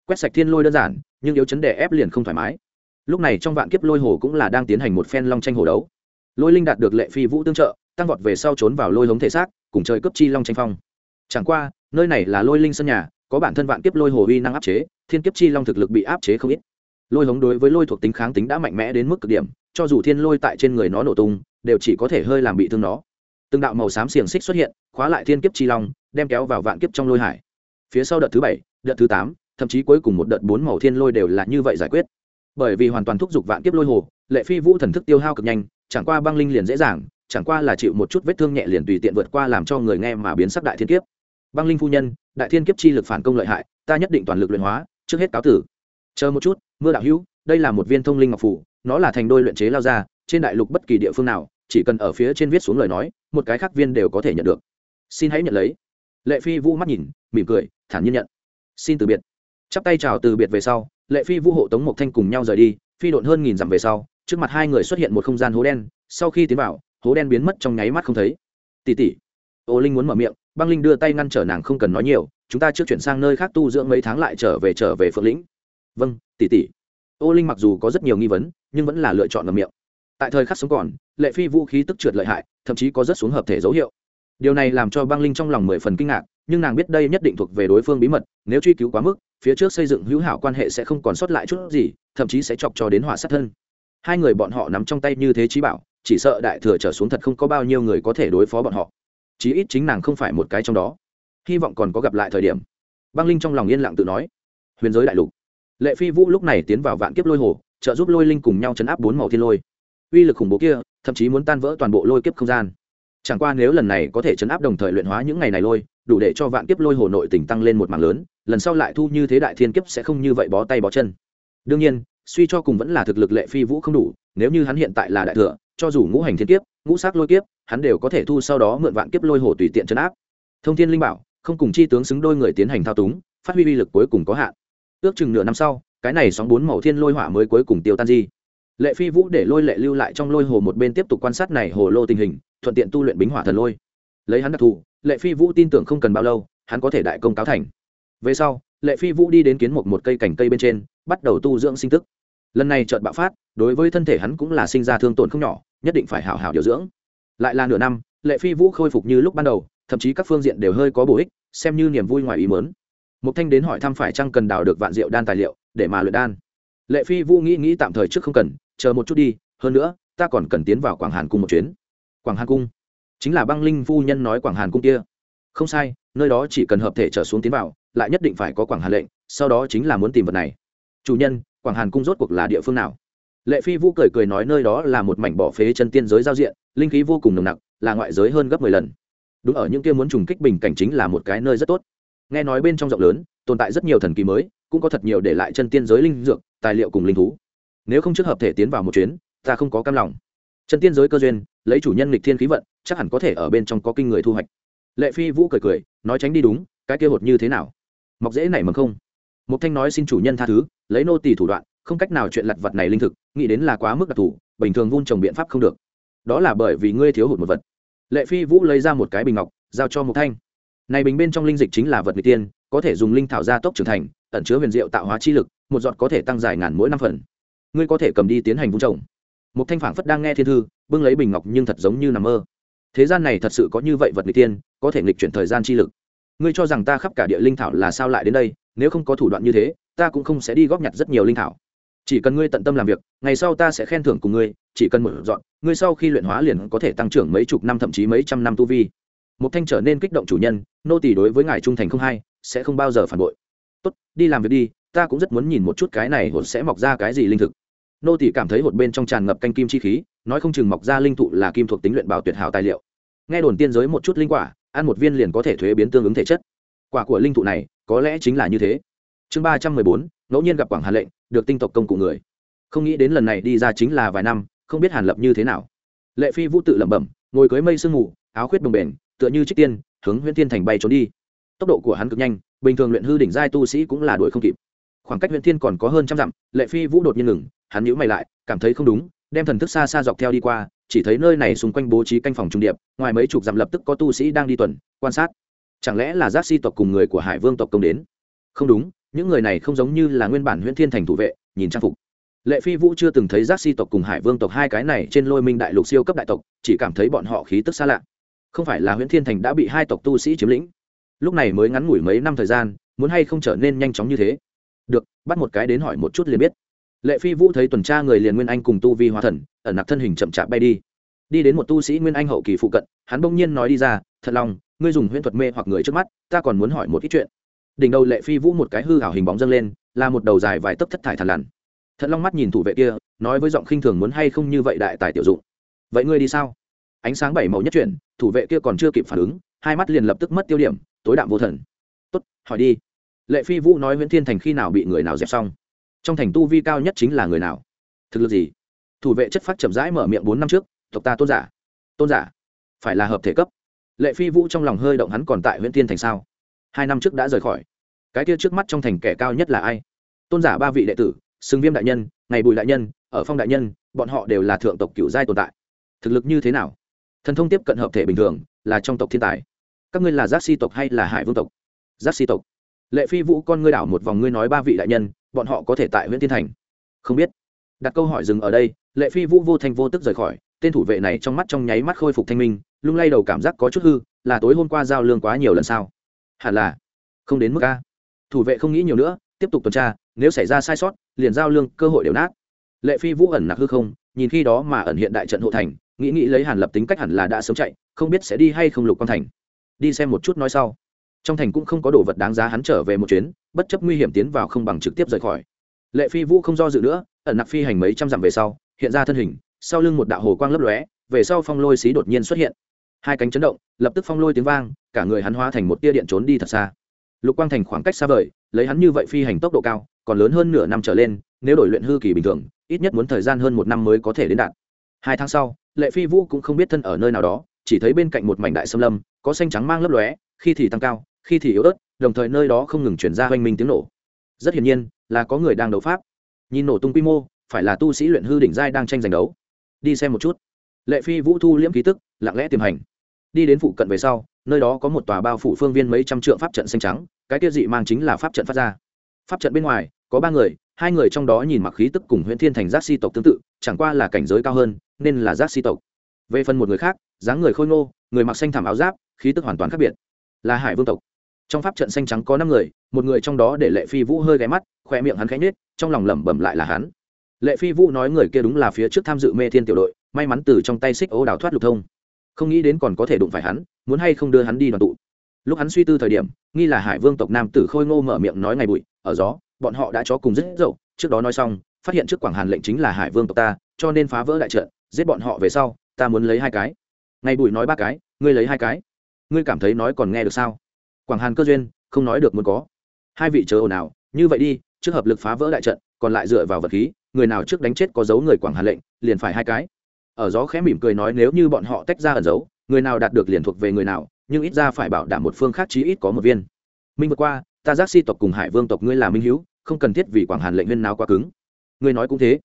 Quét sạch thiên lôi đơn giản, nhưng yếu chấn đè ép liền không thoải mái. Lúc này trong vạn kiếp lôi hồ cũng là đang tiến hành một phen long tranh hồ đấu. Lôi linh đạt được lệ phi vũ tương trợ, tăng vọt về sau trốn vào lôi hống thể xác, cùng chơi cấp chi long tranh phong. Chẳng qua, nơi này là lôi linh sân nhà, có bản thân vạn kiếp lôi hồ uy năng áp chế thiên kiếp chi long thực lực bị áp chế không ít. Lôi hống đối với lôi thuộc tính kháng tính đã mạnh mẽ đến mức cực điểm, cho dù thiên lôi tại trên người nó nổ tung, đều chỉ có thể hơi làm bị thương nó. Từng đạo màu xám xiềng xích xuất hiện, khóa lại thiên kiếp chi long, đem kéo vào vạn kiếp trong lôi hải. Phía sau đợt thứ bảy, đợt thứ tám, thậm chí cuối cùng một đợt bốn màu thiên lôi đều là như vậy giải quyết. Bởi vì hoàn toàn thúc giục vạn kiếp lôi hồ, lệ phi vũ thần thức tiêu hao cực nhanh, chẳng qua băng linh liền dễ dàng, chẳng qua là chịu một chút vết thương nhẹ liền tùy tiện vượt qua làm cho người nghe mà biến sắc đại thiên kiếp. Băng linh phu nhân, đại thiên kiếp chi lực phản công lợi hại, ta nhất định toàn lực luyện hóa trước hết cáo tử. Chờ một chút, mưa đạo hữu, đây là một viên thông linh ngọc phủ, nó là thành đôi luyện chế lao ra, trên đại lục bất kỳ địa phương nào, chỉ cần ở phía trên viết xuống lời nói, một cái khác viên đều có thể nhận được. Xin hãy nhận lấy. Lệ phi vũ mắt nhìn, mỉm cười, thản nhiên nhận. Xin từ biệt. Chắp tay chào từ biệt về sau, lệ phi vũ hộ tống một thanh cùng nhau rời đi, phi độn hơn nghìn dặm về sau, trước mặt hai người xuất hiện một không gian hố đen, sau khi tiến vào, hố đen biến mất trong nháy mắt không thấy. Tỉ tỉ. Ô linh muốn mở miệng, băng linh đưa tay ngăn trở nàng không cần nói nhiều chúng ta trước chuyển sang nơi khác tu dưỡng mấy tháng lại trở về trở về phượng lĩnh. Vâng tỉ tỉ ô linh mặc dù có rất nhiều nghi vấn, nhưng vẫn là lựa chọn ngầm miệng. Tại thời khắc sống còn, lệ phi vũ khí tức trượt lợi hại, thậm chí có rất xuống hợp thể dấu hiệu. Điều này làm cho băng linh trong lòng mười phần kinh ngạc, nhưng nàng biết đây nhất định thuộc về đối phương bí mật, nếu truy cứu quá mức, phía trước xây dựng hữu hảo quan hệ sẽ không còn sót lại chút gì, thậm chí sẽ chọc cho đến hỏa sát thân. Hai người bọn họ nắm trong tay như thế trí bảo, chỉ sợ đại thừa trở xuống thật không có bao nhiêu người có thể đối phó bọn họ. Chí ít chính nàng không phải một cái trong đó hy vọng còn có gặp lại thời điểm. Băng linh trong lòng yên lặng tự nói. Huyền giới đại lục. Lệ phi vũ lúc này tiến vào vạn kiếp lôi hồ, trợ giúp lôi linh cùng nhau chấn áp bốn màu thiên lôi. Uy lực khủng bố kia, thậm chí muốn tan vỡ toàn bộ lôi kiếp không gian. Chẳng qua nếu lần này có thể chấn áp đồng thời luyện hóa những ngày này lôi, đủ để cho vạn kiếp lôi hồ nội tỉnh tăng lên một mảng lớn, lần sau lại thu như thế đại thiên kiếp sẽ không như vậy bó tay bó chân. Đương nhiên, suy cho cùng vẫn là thực lực lệ phi vũ không đủ, nếu như hắn hiện tại là đại thừa, cho dù ngũ hành thiên kiếp, ngũ sắc lôi kiếp, hắn đều có thể thu sau đó mượn vạn kiếp lôi hồ tùy tiện chấn áp. Thông thiên linh bảo không cùng chi tướng xứng đôi người tiến hành thao túng, phát huy uy lực cuối cùng có hạn. Ước chừng nửa năm sau, cái này sóng bốn màu thiên lôi hỏa mới cuối cùng tiêu tan di. Lệ phi vũ để lôi lệ lưu lại trong lôi hồ một bên tiếp tục quan sát này hồ lô tình hình, thuận tiện tu luyện bính hỏa thần lôi. Lấy hắn đặc thù, lệ phi vũ tin tưởng không cần bao lâu, hắn có thể đại công cáo thành. Về sau, lệ phi vũ đi đến kiến một một cây cành cây bên trên, bắt đầu tu dưỡng sinh tức. Lần này trợt bạo phát, đối với thân thể hắn cũng là sinh ra thương tổn không nhỏ, nhất định phải hảo hảo điều dưỡng. Lại là nửa năm, lệ phi vũ khôi phục như lúc ban đầu thậm chí các phương diện đều hơi có bổ ích, xem như niềm vui ngoài ý mớn mục thanh đến hỏi thăm phải chăng cần đào được vạn rượu đan tài liệu để mà luyện đan. Lệ phi vũ nghĩ nghĩ tạm thời trước không cần, chờ một chút đi, hơn nữa, ta còn cần tiến vào quảng hàn cung một chuyến. Quảng hàn cung? Chính là băng linh phu nhân nói quảng hàn cung kia. Không sai, nơi đó chỉ cần hợp thể trở xuống tiến vào, lại nhất định phải có quảng hàn lệnh, sau đó chính là muốn tìm vật này. Chủ nhân, quảng hàn cung rốt cuộc là địa phương nào? Lệ phi vũ cười cười nói nơi đó là một mảnh bỏ phế chân tiên giới giao diện, linh khí vô cùng nồng nặc, là ngoại giới hơn gấp mười lần đúng ở những kia muốn trùng kích bình cảnh chính là một cái nơi rất tốt. Nghe nói bên trong rộng lớn, tồn tại rất nhiều thần kỳ mới, cũng có thật nhiều để lại chân tiên giới linh dược, tài liệu cùng linh thú. Nếu không trước hợp thể tiến vào một chuyến, ta không có cam lòng. Chân tiên giới cơ duyên, lấy chủ nhân lịch thiên khí vận, chắc hẳn có thể ở bên trong có kinh người thu hoạch. Lệ phi vũ cười cười, nói tránh đi đúng, cái kia hột như thế nào? Mọc dễ nảy mầm không? Một thanh nói xin chủ nhân tha thứ, lấy nô tỳ thủ đoạn, không cách nào chuyện lặt vật này linh thực, nghĩ đến là quá mức đặc thù, bình thường vun trồng biện pháp không được. Đó là bởi vì ngươi thiếu hụt một vật lệ phi vũ lấy ra một cái bình ngọc, giao cho một thanh. Này bình bên trong linh dịch chính là vật n tiên, có thể dùng linh thảo gia tốc trưởng thành, ẩn chứa huyền diệu tạo hóa chi lực, một giọt có thể tăng dài ngàn mỗi năm phần. Ngươi có thể cầm đi tiến hành vun trồng. Một thanh phảng phất đang nghe thiên thư, bưng lấy bình ngọc nhưng thật giống như nằm mơ. Thế gian này thật sự có như vậy vật n tiên, có thể nghịch chuyển thời gian chi lực. Ngươi cho rằng ta khắp cả địa linh thảo là sao lại đến đây, nếu không có thủ đoạn như thế, ta cũng không sẽ đi góp nhặt rất nhiều linh thảo chỉ cần ngươi tận tâm làm việc, ngày sau ta sẽ khen thưởng cùng ngươi, chỉ cần một dọn, ngươi sau khi luyện hóa liền có thể tăng trưởng mấy chục năm thậm chí mấy trăm năm tu vi. Một thanh trở nên kích động chủ nhân, nô tỳ đối với ngài trung thành không hay, sẽ không bao giờ phản bội. Tốt, đi làm việc đi, ta cũng rất muốn nhìn một chút cái này hột sẽ mọc ra cái gì linh thực. Nô tỳ cảm thấy hột bên trong tràn ngập canh kim chi khí, nói không chừng mọc ra linh thụ là kim thuộc tính luyện bảo tuyệt hảo tài liệu. Nghe đồn tiên giới một chút linh quả, ăn một viên liền có thể thuế biến tương ứng thể chất. Quả của linh thụ này, có lẽ chính là như thế. Chương ba trăm mười bốn ngẫu nhiên gặp quảng hà lệnh, được tinh tộc công cụ người. Không nghĩ đến lần này đi ra chính là vài năm, không biết hàn lập như thế nào. Lệ phi vũ tự lẩm bẩm, ngồi cưới mây sương mù, áo khuyết bồng bềnh, tựa như trích tiên, hướng huyễn thiên thành bay trốn đi. Tốc độ của hắn cực nhanh, bình thường luyện hư đỉnh giai tu sĩ cũng là đuổi không kịp. Khoảng cách huyễn thiên còn có hơn trăm dặm, lệ phi vũ đột nhiên ngừng, hắn nhíu mày lại, cảm thấy không đúng, đem thần thức xa xa dọc theo đi qua, chỉ thấy nơi này xung quanh bố trí canh phòng trung điệp, ngoài mấy chục dặm lập tức có tu sĩ đang đi tuần, quan sát. Chẳng lẽ là giác si tộc cùng người của hải vương tộc công đến? Không đúng những người này không giống như là nguyên bản huyễn thiên thành thủ vệ, nhìn trang phục. Lệ phi vũ chưa từng thấy giác si tộc cùng hải vương tộc hai cái này trên lôi minh đại lục siêu cấp đại tộc, chỉ cảm thấy bọn họ khí tức xa lạ. Không phải là huyễn thiên thành đã bị hai tộc tu sĩ chiếm lĩnh. Lúc này mới ngắn ngủi mấy năm thời gian, muốn hay không trở nên nhanh chóng như thế? Được, bắt một cái đến hỏi một chút liền biết. Lệ phi vũ thấy tuần tra người liền nguyên anh cùng tu vi hóa thần, ẩn nặc thân hình chậm chạp bay đi. Đi đến một tu sĩ nguyên anh hậu kỳ phụ cận, hắn bỗng nhiên nói đi ra, thật lòng, ngươi dùng huyễn thuật mê hoặc người trước mắt, ta còn muốn hỏi một ít chuyện đỉnh đầu lệ phi vũ một cái hư ảo hình bóng dâng lên, là một đầu dài vài tấc thất thải thằn lằn. Thận long mắt nhìn thủ vệ kia, nói với giọng khinh thường muốn hay không như vậy đại tài tiểu dụng. Vậy ngươi đi sao? Ánh sáng bảy màu nhất chuyển, thủ vệ kia còn chưa kịp phản ứng, hai mắt liền lập tức mất tiêu điểm, tối đạm vô thần. Tốt, hỏi đi. Lệ phi vũ nói nguyễn thiên thành khi nào bị người nào dẹp xong? Trong thành tu vi cao nhất chính là người nào? Thực lực gì? Thủ vệ chất phát chậm rãi mở miệng bốn năm trước, tộc ta tôn giả. Tôn giả, phải là hợp thể cấp. Lệ phi vũ trong lòng hơi động hắn còn tại nguyễn thiên thành sao? Hai năm trước đã rời khỏi. Cái kia trước mắt trong thành kẻ cao nhất là ai? Tôn giả ba vị đệ tử xưng viêm đại nhân, ngày bùi đại nhân, ở phong đại nhân, bọn họ đều là thượng tộc cựu giai tồn tại. Thực lực như thế nào? Thần thông tiếp cận hợp thể bình thường, là trong tộc thiên tài. Các ngươi là giác si tộc hay là hải vương tộc? Giác si tộc. Lệ phi vũ con ngươi đảo một vòng, ngươi nói ba vị đại nhân, bọn họ có thể tại huyện thiên thành? Không biết. Đặt câu hỏi dừng ở đây, lệ phi vũ vô thanh vô tức rời khỏi, tên thủ vệ này trong mắt trong nháy mắt khôi phục thanh minh, lung lay đầu cảm giác có chút hư, là tối hôm qua giao lương quá nhiều lần sao? Hẳn là không đến mức a. Thủ vệ không nghĩ nhiều nữa, tiếp tục tuần tra, nếu xảy ra sai sót, liền giao lương, cơ hội đều nát. Lệ phi vũ ẩn nặc hư không, nhìn khi đó mà ẩn hiện đại trận hộ thành, nghĩ nghĩ lấy hàn lập tính cách hẳn là đã sớm chạy, không biết sẽ đi hay không lục quan thành. Đi xem một chút nói sau. Trong thành cũng không có đồ vật đáng giá hắn trở về một chuyến, bất chấp nguy hiểm tiến vào không bằng trực tiếp rời khỏi. Lệ phi vũ không do dự nữa, ẩn nặc phi hành mấy trăm dặm về sau, hiện ra thân hình, sau lưng một đạo hồ quang lấp lóe, về sau phong lôi xí đột nhiên xuất hiện hai cánh chấn động, lập tức phong lôi tiếng vang, cả người hắn hóa thành một tia điện trốn đi thật xa. Lục quang thành khoảng cách xa vời, lấy hắn như vậy phi hành tốc độ cao, còn lớn hơn nửa năm trở lên, nếu đổi luyện hư kỳ bình thường, ít nhất muốn thời gian hơn một năm mới có thể đến đạt. Hai tháng sau, lệ phi vũ cũng không biết thân ở nơi nào đó, chỉ thấy bên cạnh một mảnh đại xâm lâm, có xanh trắng mang lấp lóe, khi thì tăng cao, khi thì yếu ớt, đồng thời nơi đó không ngừng chuyển ra hoanh minh tiếng nổ. Rất hiển nhiên, là có người đang đấu pháp. Nhìn nổ tung quy mô, phải là tu sĩ luyện hư đỉnh giai đang tranh giành đấu. Đi xem một chút. Lệ phi vũ thu liễm ký tức, lặng lẽ tiềm hành đi đến phụ cận về sau, nơi đó có một tòa bao phủ phương viên mấy trăm trượng pháp trận xanh trắng, cái tiêu dị mang chính là pháp trận phát ra. Pháp trận bên ngoài, có ba người, hai người trong đó nhìn mặc khí tức cùng huyện thiên thành giác si tộc tương tự, chẳng qua là cảnh giới cao hơn, nên là giác si tộc. Về phần một người khác, dáng người khôi ngô, người mặc xanh thảm áo giáp, khí tức hoàn toàn khác biệt. Là hải vương tộc. Trong pháp trận xanh trắng có năm người, một người trong đó để lệ phi vũ hơi ghé mắt khoe miệng hắn khẽ nhết trong lòng lẩm bẩm lại là hắn. Lệ phi vũ nói người kia đúng là phía trước tham dự mê thiên tiểu đội, may mắn từ trong tay xích ố đào thoát lục thông không nghĩ đến còn có thể đụng phải hắn, muốn hay không đưa hắn đi đoàn tụ. Lúc hắn suy tư thời điểm, nghi là hải vương tộc nam tử khôi ngô mở miệng nói ngày bụi, ở gió, bọn họ đã chó cùng rất dậu, trước đó nói xong, phát hiện trước quảng hàn lệnh chính là hải vương tộc ta, cho nên phá vỡ đại trận, giết bọn họ về sau, ta muốn lấy hai cái. Ngày bụi nói ba cái, ngươi lấy hai cái. Ngươi cảm thấy nói còn nghe được sao? Quảng hàn cơ duyên, không nói được muốn có. Hai vị chớ ồn ào, như vậy đi, trước hợp lực phá vỡ đại trận, còn lại dựa vào vật khí, người nào trước đánh chết có dấu người quảng hàn lệnh, liền phải hai cái ở gió khẽ mỉm cười nói nếu như bọn họ tách ra ẩn dấu người nào đạt được liền thuộc về người nào, nhưng ít ra phải bảo đảm một phương khác chí ít có một viên. Minh vượt qua, ta giác si tộc cùng hải vương tộc ngươi là minh hữu, không cần thiết vì quảng hàn lệnh huyên nào quá cứng. Ngươi nói cũng thế.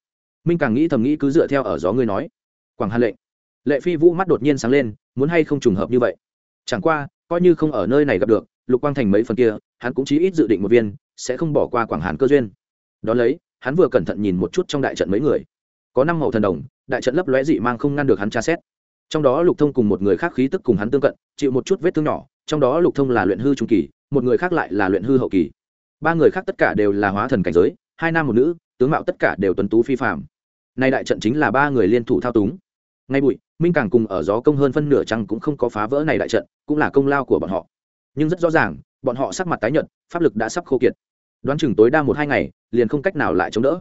Minh càng nghĩ thầm nghĩ cứ dựa theo ở gió ngươi nói. Quảng hàn lệnh. Lệ phi vũ mắt đột nhiên sáng lên, muốn hay không trùng hợp như vậy? Chẳng qua, coi như không ở nơi này gặp được, lục quang thành mấy phần kia, hắn cũng chí ít dự định một viên, sẽ không bỏ qua quảng hàn cơ duyên. Đ ó lấy, hắn vừa cẩn thận nhìn một chút trong đại trận mấy người. Có năm hậu thần đồng đại trận lấp lóe dị mang không ngăn được hắn tra xét. Trong đó lục thông cùng một người khác khí tức cùng hắn tương cận, chịu một chút vết thương nhỏ, trong đó lục thông là luyện hư trung kỳ, một người khác lại là luyện hư hậu kỳ. Ba người khác tất cả đều là hóa thần cảnh giới, hai nam một nữ, tướng mạo tất cả đều tuấn tú phi phạm nay đại trận chính là ba người liên thủ thao túng. Ngay bụi, minh càng cùng ở gió công hơn phân nửa trăng cũng không có phá vỡ này đại trận, cũng là công lao của bọn họ. Nhưng rất rõ ràng, bọn họ sắc mặt tái nhợt, pháp lực đã sắp khô kiệt. Đoán chừng tối đa một hai ngày, liền không cách nào lại chống đỡ.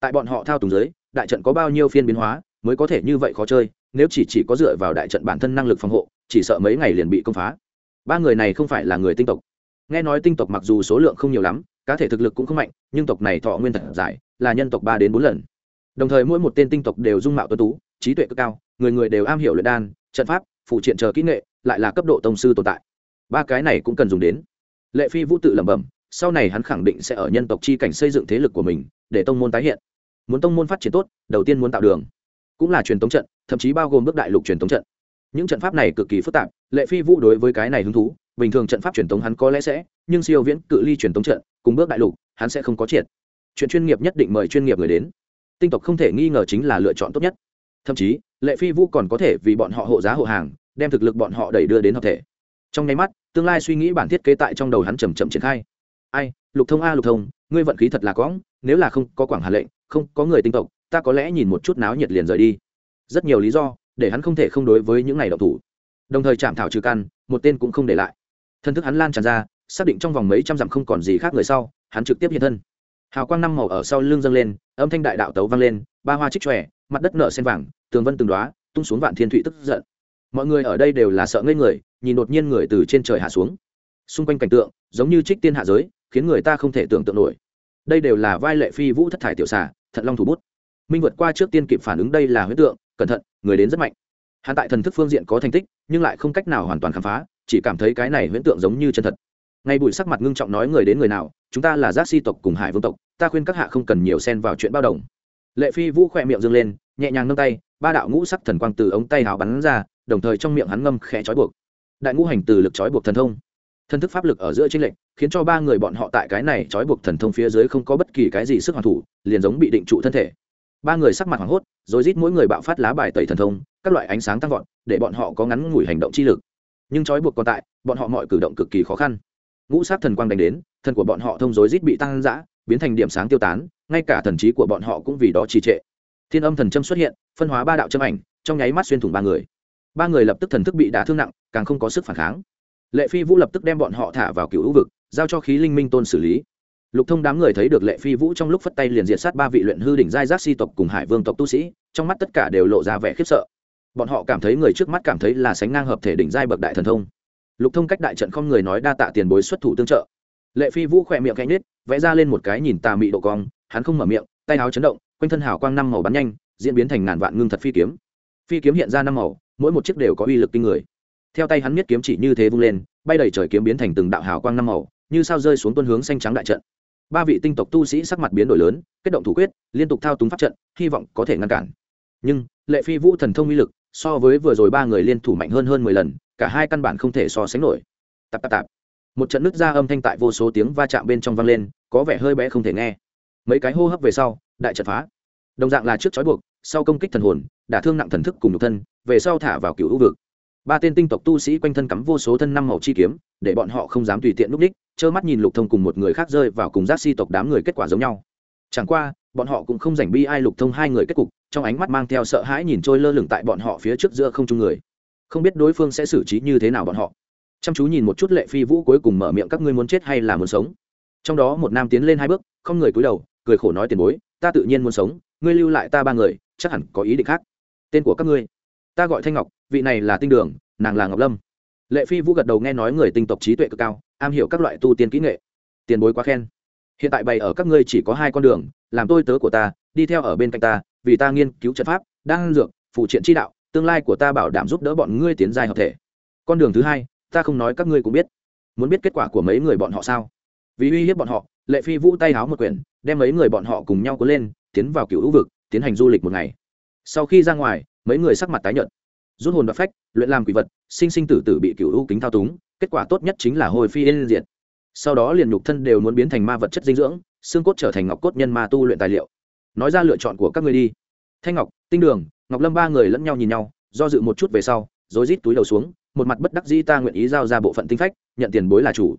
Tại bọn họ thao túng giới đại trận có bao nhiêu phiên biến hóa, mới có thể như vậy khó chơi, nếu chỉ chỉ có dựa vào đại trận bản thân năng lực phòng hộ, chỉ sợ mấy ngày liền bị công phá. Ba người này không phải là người tinh tộc. Nghe nói tinh tộc mặc dù số lượng không nhiều lắm, cá thể thực lực cũng không mạnh, nhưng tộc này thọ nguyên thật dài, là nhân tộc ba đến bốn lần. Đồng thời mỗi một tên tinh tộc đều dung mạo tuân tú, trí tuệ cực cao, người người đều am hiểu luyện đan, trận pháp, phụ triện chờ kỹ nghệ, lại là cấp độ tông sư tồn tại. Ba cái này cũng cần dùng đến. Lệ phi vũ tự lẩm bẩm, sau này hắn khẳng định sẽ ở nhân tộc chi cảnh xây dựng thế lực của mình, để tông môn tái hiện muốn tông môn phát triển tốt, đầu tiên muốn tạo đường. Cũng là truyền thống trận, thậm chí bao gồm bước đại lục truyền thống trận. Những trận pháp này cực kỳ phức tạp, lệ phi vũ đối với cái này hứng thú, bình thường trận pháp truyền thống hắn có lẽ sẽ, nhưng siêu viễn cự ly truyền thống trận, cùng bước đại lục, hắn sẽ không có triệt. Chuyện chuyên nghiệp nhất định mời chuyên nghiệp người đến. Tinh tộc không thể nghi ngờ chính là lựa chọn tốt nhất. Thậm chí, lệ phi vũ còn có thể vì bọn họ hộ giá hộ hàng, đem thực lực bọn họ đẩy đưa đến hợp thể. Trong nháy mắt, tương lai suy nghĩ bản thiết kế tại trong đầu hắn chầm chậm triển khai. Ai lục thông a lục thông, ngươi vận khí thật là cõng nếu là không có quảng hà lệnh, không có người tinh tộc, ta có lẽ nhìn một chút náo nhiệt liền rời đi. Rất nhiều lý do, để hắn không thể không đối với những ngày độc thủ. Đồng thời chạm thảo trừ căn, một tên cũng không để lại. Thân thức hắn lan tràn ra, xác định trong vòng mấy trăm dặm không còn gì khác người sau, hắn trực tiếp hiện thân. Hào quang năm màu ở sau lưng dâng lên, âm thanh đại đạo tấu vang lên, ba hoa trích tròe, mặt đất nở sen vàng, tường vân từng đoá tung xuống vạn thiên thụy tức giận. Mọi người ở đây đều là sợ ngây người, nhìn đột nhiên người từ trên trời hạ xuống. Xung quanh cảnh tượng, giống như trích tiên hạ giới khiến người ta không thể tưởng tượng nổi. Đây đều là vai lệ phi vũ thất thải tiểu xà thận long thủ bút. Minh vượt qua trước tiên kịp phản ứng đây là huyết tượng, cẩn thận, người đến rất mạnh. Hắn tại thần thức phương diện có thành tích, nhưng lại không cách nào hoàn toàn khám phá, chỉ cảm thấy cái này huyễn tượng giống như chân thật. Ngay bùi sắc mặt ngưng trọng nói người đến người nào, chúng ta là giác si tộc cùng hải vương tộc, ta khuyên các hạ không cần nhiều xen vào chuyện bao đồng. Lệ phi vũ khỏe miệng dâng lên, nhẹ nhàng nâng tay, ba đạo ngũ sắc thần quang từ ống tay hào bắn ra, đồng thời trong miệng hắn ngâm khẽ trói buộc. Đại ngũ hành từ lực trói buộc thần thông thân thức pháp lực ở giữa chênh lệnh khiến cho ba người bọn họ tại cái này trói buộc thần thông phía dưới không có bất kỳ cái gì sức hoàn thủ, liền giống bị định trụ thân thể. Ba người sắc mặt hoảng hốt, rồi rít mỗi người bạo phát lá bài tẩy thần thông, các loại ánh sáng tăng vọt, để bọn họ có ngắn ngủi hành động chi lực. Nhưng trói buộc còn tại, bọn họ mọi cử động cực kỳ khó khăn. Ngũ sát thần quang đánh đến, thần của bọn họ thông rối rít bị tăng giã biến thành điểm sáng tiêu tán, ngay cả thần trí của bọn họ cũng vì đó trì trệ. Thiên âm thần châm xuất hiện, phân hóa ba đạo châm ảnh, trong nháy mắt xuyên thủng ba người. Ba người lập tức thần thức bị đả thương nặng, càng không có sức phản kháng lệ phi vũ lập tức đem bọn họ thả vào cựu hữu vực, giao cho khí linh minh tôn xử lý. Lục thông đám người thấy được lệ phi vũ trong lúc phất tay liền diệt sát ba vị luyện hư đỉnh giai giác si tộc cùng hải vương tộc tu sĩ, trong mắt tất cả đều lộ ra vẻ khiếp sợ. Bọn họ cảm thấy người trước mắt cảm thấy là sánh ngang hợp thể đỉnh giai bậc đại thần thông. Lục thông cách đại trận không người nói đa tạ tiền bối xuất thủ tương trợ. Lệ phi vũ khỏe miệng cánh nết vẽ ra lên một cái nhìn tà mị độ cong, hắn không mở miệng, tay áo chấn động, quanh thân hào quang năm màu bắn nhanh, diễn biến thành ngàn vạn ngưng thật phi kiếm. Phi kiếm hiện ra năm màu, mỗi một chiếc đều có uy lực kinh người theo tay hắn miết kiếm chỉ như thế vung lên, bay đầy trời kiếm biến thành từng đạo hào quang năm màu, như sao rơi xuống tuân hướng xanh trắng đại trận. Ba vị tinh tộc tu sĩ sắc mặt biến đổi lớn, kết động thủ quyết, liên tục thao túng pháp trận, hy vọng có thể ngăn cản. Nhưng, lệ phi vũ thần thông uy lực, so với vừa rồi ba người liên thủ mạnh hơn hơn mười lần, cả hai căn bản không thể so sánh nổi. Tạp tạp tạp. Một trận nứt ra âm thanh tại vô số tiếng va chạm bên trong vang lên, có vẻ hơi bé không thể nghe. Mấy cái hô hấp về sau, đại trận phá. Đồng dạng là trước trói buộc, sau công kích thần hồn, đả thương nặng thần thức cùng nhục thân, về sau thả vào cựu hữu vực ba tên tinh tộc tu sĩ quanh thân cắm vô số thân năm màu chi kiếm, để bọn họ không dám tùy tiện núp đích, trơ mắt nhìn lục thông cùng một người khác rơi vào cùng giác si tộc đám người kết quả giống nhau. Chẳng qua, bọn họ cũng không giành bi ai lục thông hai người kết cục, trong ánh mắt mang theo sợ hãi nhìn trôi lơ lửng tại bọn họ phía trước giữa không trung người. Không biết đối phương sẽ xử trí như thế nào bọn họ. Chăm chú nhìn một chút lệ phi vũ cuối cùng mở miệng, các ngươi muốn chết hay là muốn sống? Trong đó một nam tiến lên hai bước, không người cúi đầu, cười khổ nói tiền bối, ta tự nhiên muốn sống, ngươi lưu lại ta ba người, chắc hẳn có ý định khác. Tên của các ngươi ta gọi thanh ngọc, vị này là tinh đường, nàng là ngọc lâm. Lệ phi vũ gật đầu nghe nói người tinh tộc trí tuệ cực cao, am hiểu các loại tu tiên kỹ nghệ. Tiền bối quá khen. Hiện tại bày ở các ngươi chỉ có hai con đường, làm tôi tớ của ta, đi theo ở bên cạnh ta, vì ta nghiên cứu trận pháp đang dược, phụ triện chi đạo, tương lai của ta bảo đảm giúp đỡ bọn ngươi tiến dài hợp thể. Con đường thứ hai, ta không nói các ngươi cũng biết. Muốn biết kết quả của mấy người bọn họ sao? Vì uy hiếp bọn họ, lệ phi vũ tay háo một quyển, đem mấy người bọn họ cùng nhau cuốn lên, tiến vào cựu hữu vực, tiến hành du lịch một ngày. Sau khi ra ngoài mấy người sắc mặt tái nhợt. Rút hồn và phách, luyện làm quỷ vật, sinh sinh tử tử bị cựu u kính thao túng, kết quả tốt nhất chính là hồi phi yên diện sau đó liền nhục thân đều muốn biến thành ma vật chất dinh dưỡng, xương cốt trở thành ngọc cốt nhân ma tu luyện tài liệu. Nói ra lựa chọn của các người đi. Thanh ngọc, tinh đường, ngọc lâm ba người lẫn nhau nhìn nhau, do dự một chút về sau rồi rít túi đầu xuống, một mặt bất đắc dĩ ta nguyện ý giao ra bộ phận tinh phách, nhận tiền bối là chủ.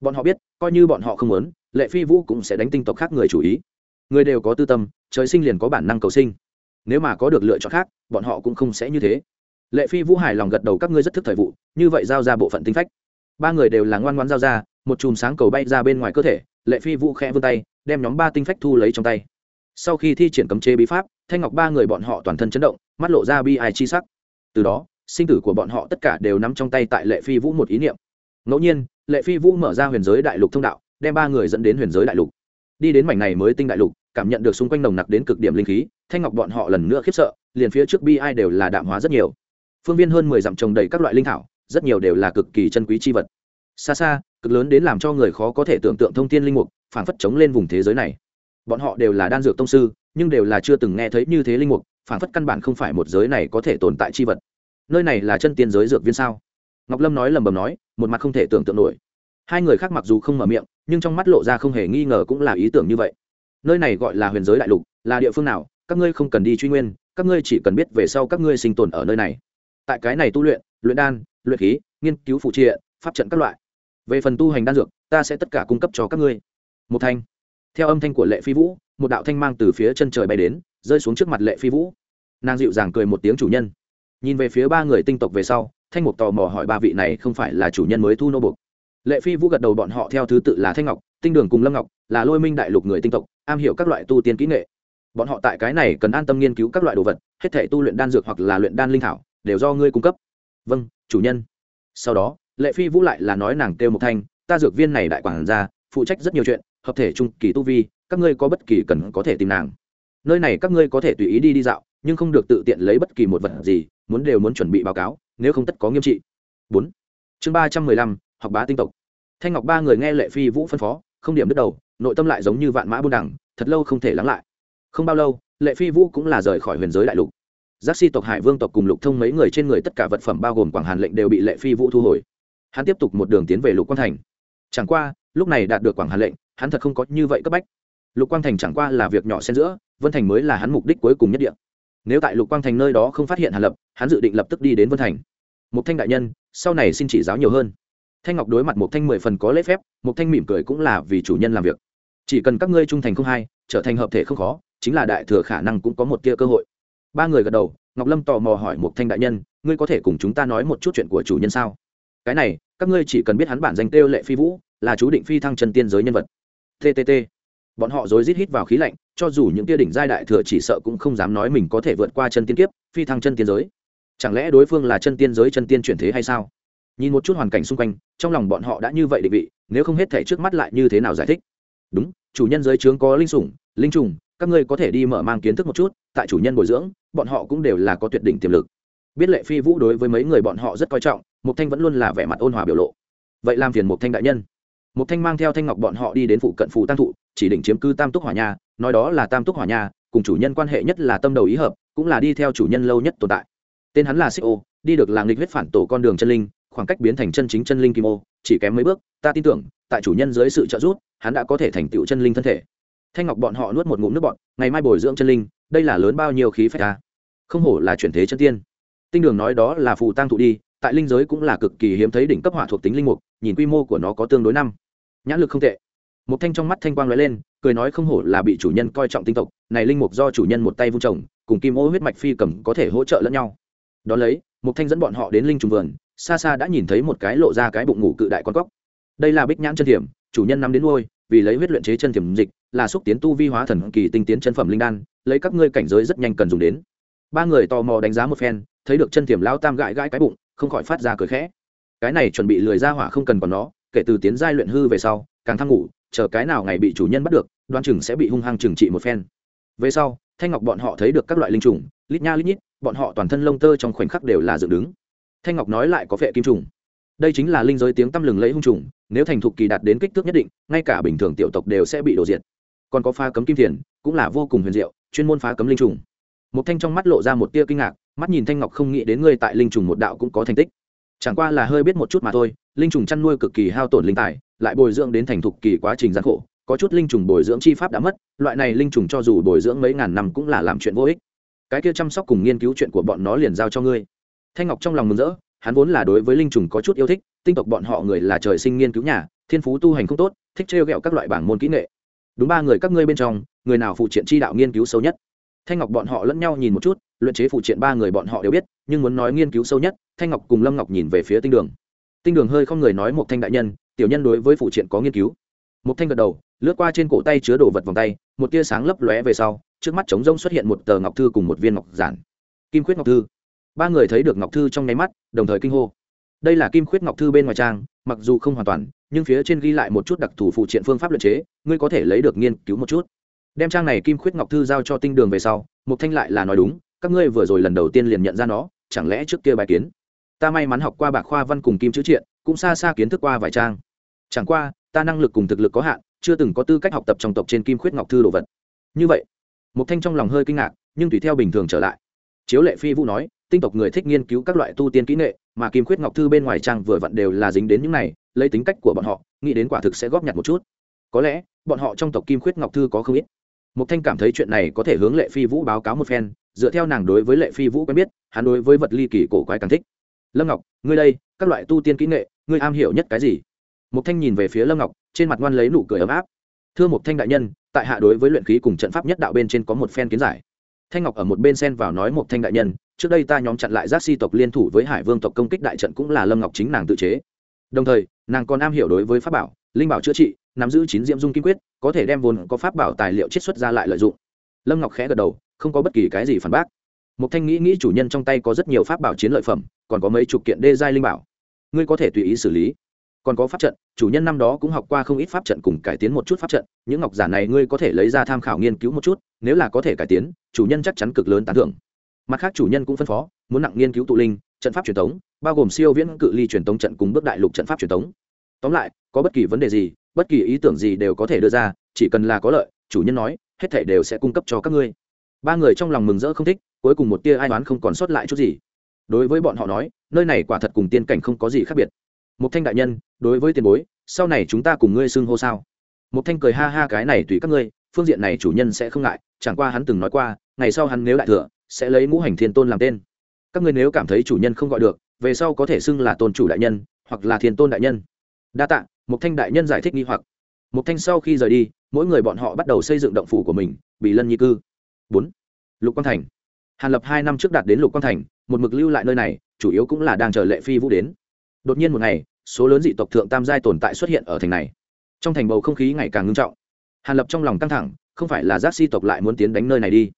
Bọn họ biết, coi như bọn họ không muốn, lệ phi vũ cũng sẽ đánh tinh tộc khác người chủ ý. Người đều có tư tâm, trời sinh liền có bản năng cầu sinh nếu mà có được lựa chọn khác, bọn họ cũng không sẽ như thế. Lệ phi vũ hài lòng gật đầu, các ngươi rất thức thời vụ, như vậy giao ra bộ phận tinh phách. Ba người đều là ngoan ngoan giao ra, một chùm sáng cầu bay ra bên ngoài cơ thể, lệ phi vũ khẽ vươn tay, đem nhóm ba tinh phách thu lấy trong tay. Sau khi thi triển cấm chế bí pháp, thanh ngọc ba người bọn họ toàn thân chấn động, mắt lộ ra bi ai chi sắc. Từ đó, sinh tử của bọn họ tất cả đều nắm trong tay tại lệ phi vũ một ý niệm. Ngẫu nhiên, lệ phi vũ mở ra huyền giới đại lục thông đạo, đem ba người dẫn đến huyền giới đại lục. Đi đến mảnh này mới tinh đại lục cảm nhận được xung quanh nồng nặc đến cực điểm linh khí, thanh ngọc bọn họ lần nữa khiếp sợ, liền phía trước bi ai đều là đạm hóa rất nhiều. Phương viên hơn mười dặm trồng đầy các loại linh thảo, rất nhiều đều là cực kỳ chân quý c h i vật. Xa xa, cực lớn đến làm cho người khó có thể tưởng tượng thông tin linh mục phản phất chống lên vùng thế giới này. Bọn họ đều là đan dược tông sư, nhưng đều là chưa từng nghe thấy như thế linh mục phản phất căn bản không phải một giới này có thể tồn tại c h i vật. Nơi này là chân tiên giới dược viên sao? Ngọc lâm nói lầm bầm nói, một mặt không thể tưởng tượng nổi. Hai người khác mặc dù không mở miệng, nhưng trong mắt lộ ra không hề nghi ngờ cũng là ý tưởng như vậy nơi này gọi là huyền giới đại lục, là địa phương nào, các ngươi không cần đi truy nguyên, các ngươi chỉ cần biết về sau các ngươi sinh tồn ở nơi này. Tại cái này tu luyện luyện đan, luyện khí, nghiên cứu phụ triện, pháp trận các loại. Về phần tu hành đan dược, ta sẽ tất cả cung cấp cho các ngươi. Một thanh. Theo âm thanh của lệ phi vũ, một đạo thanh mang từ phía chân trời bay đến, rơi xuống trước mặt lệ phi vũ. Nàng dịu dàng cười một tiếng chủ nhân. Nhìn về phía ba người tinh tộc về sau, thanh mục tò mò hỏi ba vị này không phải là chủ nhân mới thu nô bục lệ phi vũ gật đầu bọn họ theo thứ tự là thanh ngọc, tinh đường cùng lâm ngọc, là lôi minh đại lục người tinh tộc, am hiểu các loại tu tiên kỹ nghệ. Bọn họ tại cái này cần an tâm nghiên cứu các loại đồ vật, hết thể tu luyện đan dược hoặc là luyện đan linh thảo, đều do ngươi cung cấp. Vâng chủ nhân. Sau đó, lệ phi vũ lại là nói nàng kêu một thanh, ta dược viên này đại quản gia, phụ trách rất nhiều chuyện, hợp thể trung kỳ tu vi, các ngươi có bất kỳ cần có thể tìm nàng. Nơi này các ngươi có thể tùy ý đi đi dạo, nhưng không được tự tiện lấy bất kỳ một vật gì, muốn đều muốn chuẩn bị báo cáo, nếu không tất có nghiêm trị. Bốn. Chương ba trăm mười lăm, học bá tinh tộc thanh ngọc ba người nghe lệ phi vũ phân phó, không điểm đứt đầu, nội tâm lại giống như vạn mã buôn đẳng thật lâu không thể lắng lại. Không bao lâu, lệ phi vũ cũng là rời khỏi huyền giới đại lục. Giác si tộc, hải vương tộc cùng lục thông mấy người trên người tất cả vật phẩm bao gồm quảng hàn lệnh đều bị lệ phi vũ thu hồi. Hắn tiếp tục một đường tiến về lục quang thành. Chẳng qua, lúc này đạt được quảng hàn lệnh, hắn thật không có như vậy cấp bách. Lục quang thành chẳng qua là việc nhỏ xen giữa, vân thành mới là hắn mục đích cuối cùng nhất địa. Nếu tại lục quang thành nơi đó không phát hiện hàn lập, hắn dự định lập tức đi đến vân thành. Một thanh đại nhân, sau này xin chỉ giáo nhiều hơn thanh ngọc đối mặt một thanh mười phần có lễ phép một thanh mỉm cười cũng là vì chủ nhân làm việc. Chỉ cần các ngươi trung thành không hai trở thành hợp thể không khó, chính là đại thừa khả năng cũng có một tia cơ hội. Ba người gật đầu, ngọc lâm tò mò hỏi một thanh đại nhân, ngươi có thể cùng chúng ta nói một chút chuyện của chủ nhân sao? Cái này, các ngươi chỉ cần biết hắn bản danh kêu lệ phi vũ, là chú định phi thăng chân tiên giới nhân vật. Ttt bọn họ rối rít hít vào khí lạnh, cho dù những tia đỉnh giai đại thừa chỉ sợ cũng không dám nói mình có thể vượt qua chân tiên kiếp, phi thăng chân tiên giới. Chẳng lẽ đối phương là chân tiên giới chân tiên chuyển thế hay sao? Nhìn một chút hoàn cảnh xung quanh, trong lòng bọn họ đã như vậy định vị, nếu không hết thể trước mắt lại như thế nào giải thích? Đúng, chủ nhân giới trướng có linh sủng, linh trùng, các ngươi có thể đi mở mang kiến thức một chút, tại chủ nhân bồi dưỡng, bọn họ cũng đều là có tuyệt đỉnh tiềm lực. Biết lệ phi vũ đối với mấy người bọn họ rất coi trọng mục thanh vẫn luôn là vẻ mặt ôn hòa biểu lộ. Vậy làm phiền mục thanh đại nhân. Mục thanh mang theo thanh ngọc bọn họ đi đến phụ cận phù tăng thụ, chỉ định chiếm cư tam túc hỏa nhà nói đó là tam túc hỏa nhà cùng chủ nhân quan hệ nhất là tâm đầu ý hợp, cũng là đi theo chủ nhân lâu nhất tồn tại. Tên hắn là xích ô, đi được làng nghịch huyết phản tổ con đường chân linh khoảng cách biến thành chân chính chân linh kim ô, chỉ kém mấy bước, ta tin tưởng, tại chủ nhân dưới sự trợ giúp, hắn đã có thể thành tựu chân linh thân thể. Thanh ngọc bọn họ nuốt một ngụm nước bọn ngày mai bồi dưỡng chân linh, đây là lớn bao nhiêu khí phách ta. Không hổ là chuyển thế chân tiên. Tinh đường nói đó là phù tăng thụ đi, tại linh giới cũng là cực kỳ hiếm thấy đỉnh cấp hỏa thuộc tính linh mục, nhìn quy mô của nó có tương đối năm. Nhãn lực không tệ. Một thanh trong mắt thanh quang nói lên, cười nói không hổ là bị chủ nhân coi trọng tinh tộc, này linh mục do chủ nhân một tay vung trồng, cùng kim ô huyết mạch phi cầm có thể hỗ trợ lẫn nhau. Đón lấy, một thanh dẫn bọn họ đến linh trùng vườn xa xa đã nhìn thấy một cái lộ ra cái bụng ngủ cự đại con cóc. Đây là bích nhãn chân thiểm, chủ nhân nắm đến nuôi, vì lấy huyết luyện chế chân thiểm dịch, là xúc tiến tu vi hóa thần kỳ tinh tiến chân phẩm linh đan, lấy các ngươi cảnh giới rất nhanh cần dùng đến. Ba người tò mò đánh giá một phen, thấy được chân thiểm lao tam gãi gãi cái bụng, không khỏi phát ra cười khẽ. Cái này chuẩn bị lười ra hỏa không cần còn nó, kể từ tiến giai luyện hư về sau, càng thăng ngủ, chờ cái nào ngày bị chủ nhân bắt được, đoan chừng sẽ bị hung hăng trừng trị một phen. Về sau, thanh ngọc bọn họ thấy được các loại linh trùng, lít nha lít nhít, bọn họ toàn thân lông tơ trong khoảnh khắc đều là dựng đứng thanh ngọc nói lại có vệ kim trùng. Đây chính là linh giới tiếng tăm lừng lẫy hung trùng, nếu thành thục kỳ đạt đến kích thước nhất định, ngay cả bình thường tiểu tộc đều sẽ bị đổ diệt. Còn có pha cấm kim thiền, cũng là vô cùng huyền diệu, chuyên môn phá cấm linh trùng. Một thanh trong mắt lộ ra một tia kinh ngạc, mắt nhìn thanh ngọc không nghĩ đến ngươi tại linh trùng một đạo cũng có thành tích. Chẳng qua là hơi biết một chút mà thôi, linh trùng chăn nuôi cực kỳ hao tổn linh tài, lại bồi dưỡng đến thành thục kỳ quá trình gian khổ, có chút linh trùng bồi dưỡng chi pháp đã mất, loại này linh trùng cho dù bồi dưỡng mấy ngàn năm cũng là làm chuyện vô ích. Cái kia chăm sóc cùng nghiên cứu chuyện của bọn nó liền giao cho ngươi thanh ngọc trong lòng mừng rỡ, hắn vốn là đối với linh trùng có chút yêu thích, tinh tộc bọn họ người là trời sinh nghiên cứu nhà, thiên phú tu hành không tốt, thích trêu ghẹo các loại bảng môn kỹ nghệ. Đúng ba người các ngươi bên trong, người nào phụ triện chi đạo nghiên cứu sâu nhất? Thanh ngọc bọn họ lẫn nhau nhìn một chút, luyện chế phụ triện ba người bọn họ đều biết, nhưng muốn nói nghiên cứu sâu nhất, thanh ngọc cùng lâm ngọc nhìn về phía tinh đường. Tinh đường hơi không người nói một thanh đại nhân, tiểu nhân đối với phụ triện có nghiên cứu. Một thanh gật đầu, lướt qua trên cổ tay chứa đồ vật vòng tay, một tia sáng lấp lóe về sau, trước mắt trống rông xuất hiện một tờ ngọc thư cùng một viên ngọc giản. Kim quyết ngọc thư ba người thấy được ngọc thư trong nháy mắt, đồng thời kinh hô. Đây là kim khuyết ngọc thư bên ngoài trang, mặc dù không hoàn toàn, nhưng phía trên ghi lại một chút đặc thù phụ triện phương pháp luyện chế, ngươi có thể lấy được nghiên cứu một chút. Đem trang này kim khuyết ngọc thư giao cho tinh đường về sau, mục thanh lại là nói đúng, các ngươi vừa rồi lần đầu tiên liền nhận ra nó, chẳng lẽ trước kia bài kiến? Ta may mắn học qua bạc khoa văn cùng kim chữ triện, cũng xa xa kiến thức qua vài trang. Chẳng qua, ta năng lực cùng thực lực có hạn, chưa từng có tư cách học tập trong tộc trên kim khuyết ngọc thư đồ vật. Như vậy, mục thanh trong lòng hơi kinh ngạc, nhưng tùy theo bình thường trở lại. Chiếu lệ phi vũ nói tinh tộc người thích nghiên cứu các loại tu tiên kỹ nghệ, mà kim khuyết ngọc thư bên ngoài trang vừa vặn đều là dính đến những này, lấy tính cách của bọn họ, nghĩ đến quả thực sẽ góp nhặt một chút. Có lẽ, bọn họ trong tộc kim khuyết ngọc thư có không ít. Mục thanh cảm thấy chuyện này có thể hướng lệ phi vũ báo cáo một phen, dựa theo nàng đối với lệ phi vũ quen biết, hắn đối với vật ly kỳ cổ quái càng thích. Lâm ngọc, ngươi đây, các loại tu tiên kỹ nghệ, ngươi am hiểu nhất cái gì? Mục thanh nhìn về phía lâm ngọc, trên mặt ngoan lấy nụ cười ấm áp. Thưa mục thanh đại nhân, tại hạ đối với luyện khí cùng trận pháp nhất đạo bên trên có một phen kiến giải. Thanh ngọc ở một bên xen vào nói, mục thanh đại nhân trước đây ta nhóm chặn lại giác si tộc liên thủ với hải vương tộc công kích đại trận cũng là lâm ngọc chính nàng tự chế. Đồng thời, nàng còn am hiểu đối với pháp bảo, linh bảo chữa trị, nắm giữ chín diễm dung kim quyết, có thể đem vốn có pháp bảo tài liệu chiết xuất ra lại lợi dụng. Lâm ngọc khẽ gật đầu, không có bất kỳ cái gì phản bác. Một thanh nghĩ nghĩ chủ nhân trong tay có rất nhiều pháp bảo chiến lợi phẩm, còn có mấy chục kiện đê giai linh bảo. Ngươi có thể tùy ý xử lý. Còn có pháp trận, chủ nhân năm đó cũng học qua không ít pháp trận cùng cải tiến một chút pháp trận, những ngọc giả này ngươi có thể lấy ra tham khảo nghiên cứu một chút, nếu là có thể cải tiến, chủ nhân chắc chắn cực lớn tán thưởng mặt khác chủ nhân cũng phân phó, muốn nặng nghiên cứu tụ linh, trận pháp truyền thống bao gồm siêu viễn cự ly truyền thống trận cùng bước đại lục trận pháp truyền thống tóm lại, có bất kỳ vấn đề gì, bất kỳ ý tưởng gì đều có thể đưa ra, chỉ cần là có lợi, chủ nhân nói, hết thể đều sẽ cung cấp cho các ngươi. Ba người trong lòng mừng rỡ không thích, cuối cùng một tia ai đoán không còn sót lại chút gì. Đối với bọn họ nói, nơi này quả thật cùng tiên cảnh không có gì khác biệt. Một thanh đại nhân, đối với tiền bối, sau này chúng ta cùng ngươi xưng hô sao? Một thanh cười ha ha cái này tùy các ngươi, phương diện này chủ nhân sẽ không ngại, chẳng qua hắn từng nói qua, ngày sau hắn nếu đại thừa sẽ lấy ngũ hành thiên tôn làm tên. Các ngươi nếu cảm thấy chủ nhân không gọi được, về sau có thể xưng là tôn chủ đại nhân, hoặc là thiên tôn đại nhân. Đa tạ một thanh đại nhân giải thích nghi hoặc. Một thanh sau khi rời đi, mỗi người bọn họ bắt đầu xây dựng động phủ của mình bị lân nhi cư. Bốn, lục quang thành. Hàn lập hai năm trước đạt đến lục quang thành, một mực lưu lại nơi này, chủ yếu cũng là đang chờ lệ phi vũ đến. Đột nhiên một ngày, số lớn dị tộc thượng tam giai tồn tại xuất hiện ở thành này. Trong thành bầu không khí ngày càng ngưng trọng. Hàn lập trong lòng căng thẳng, không phải là giác si tộc lại muốn tiến đánh nơi này đi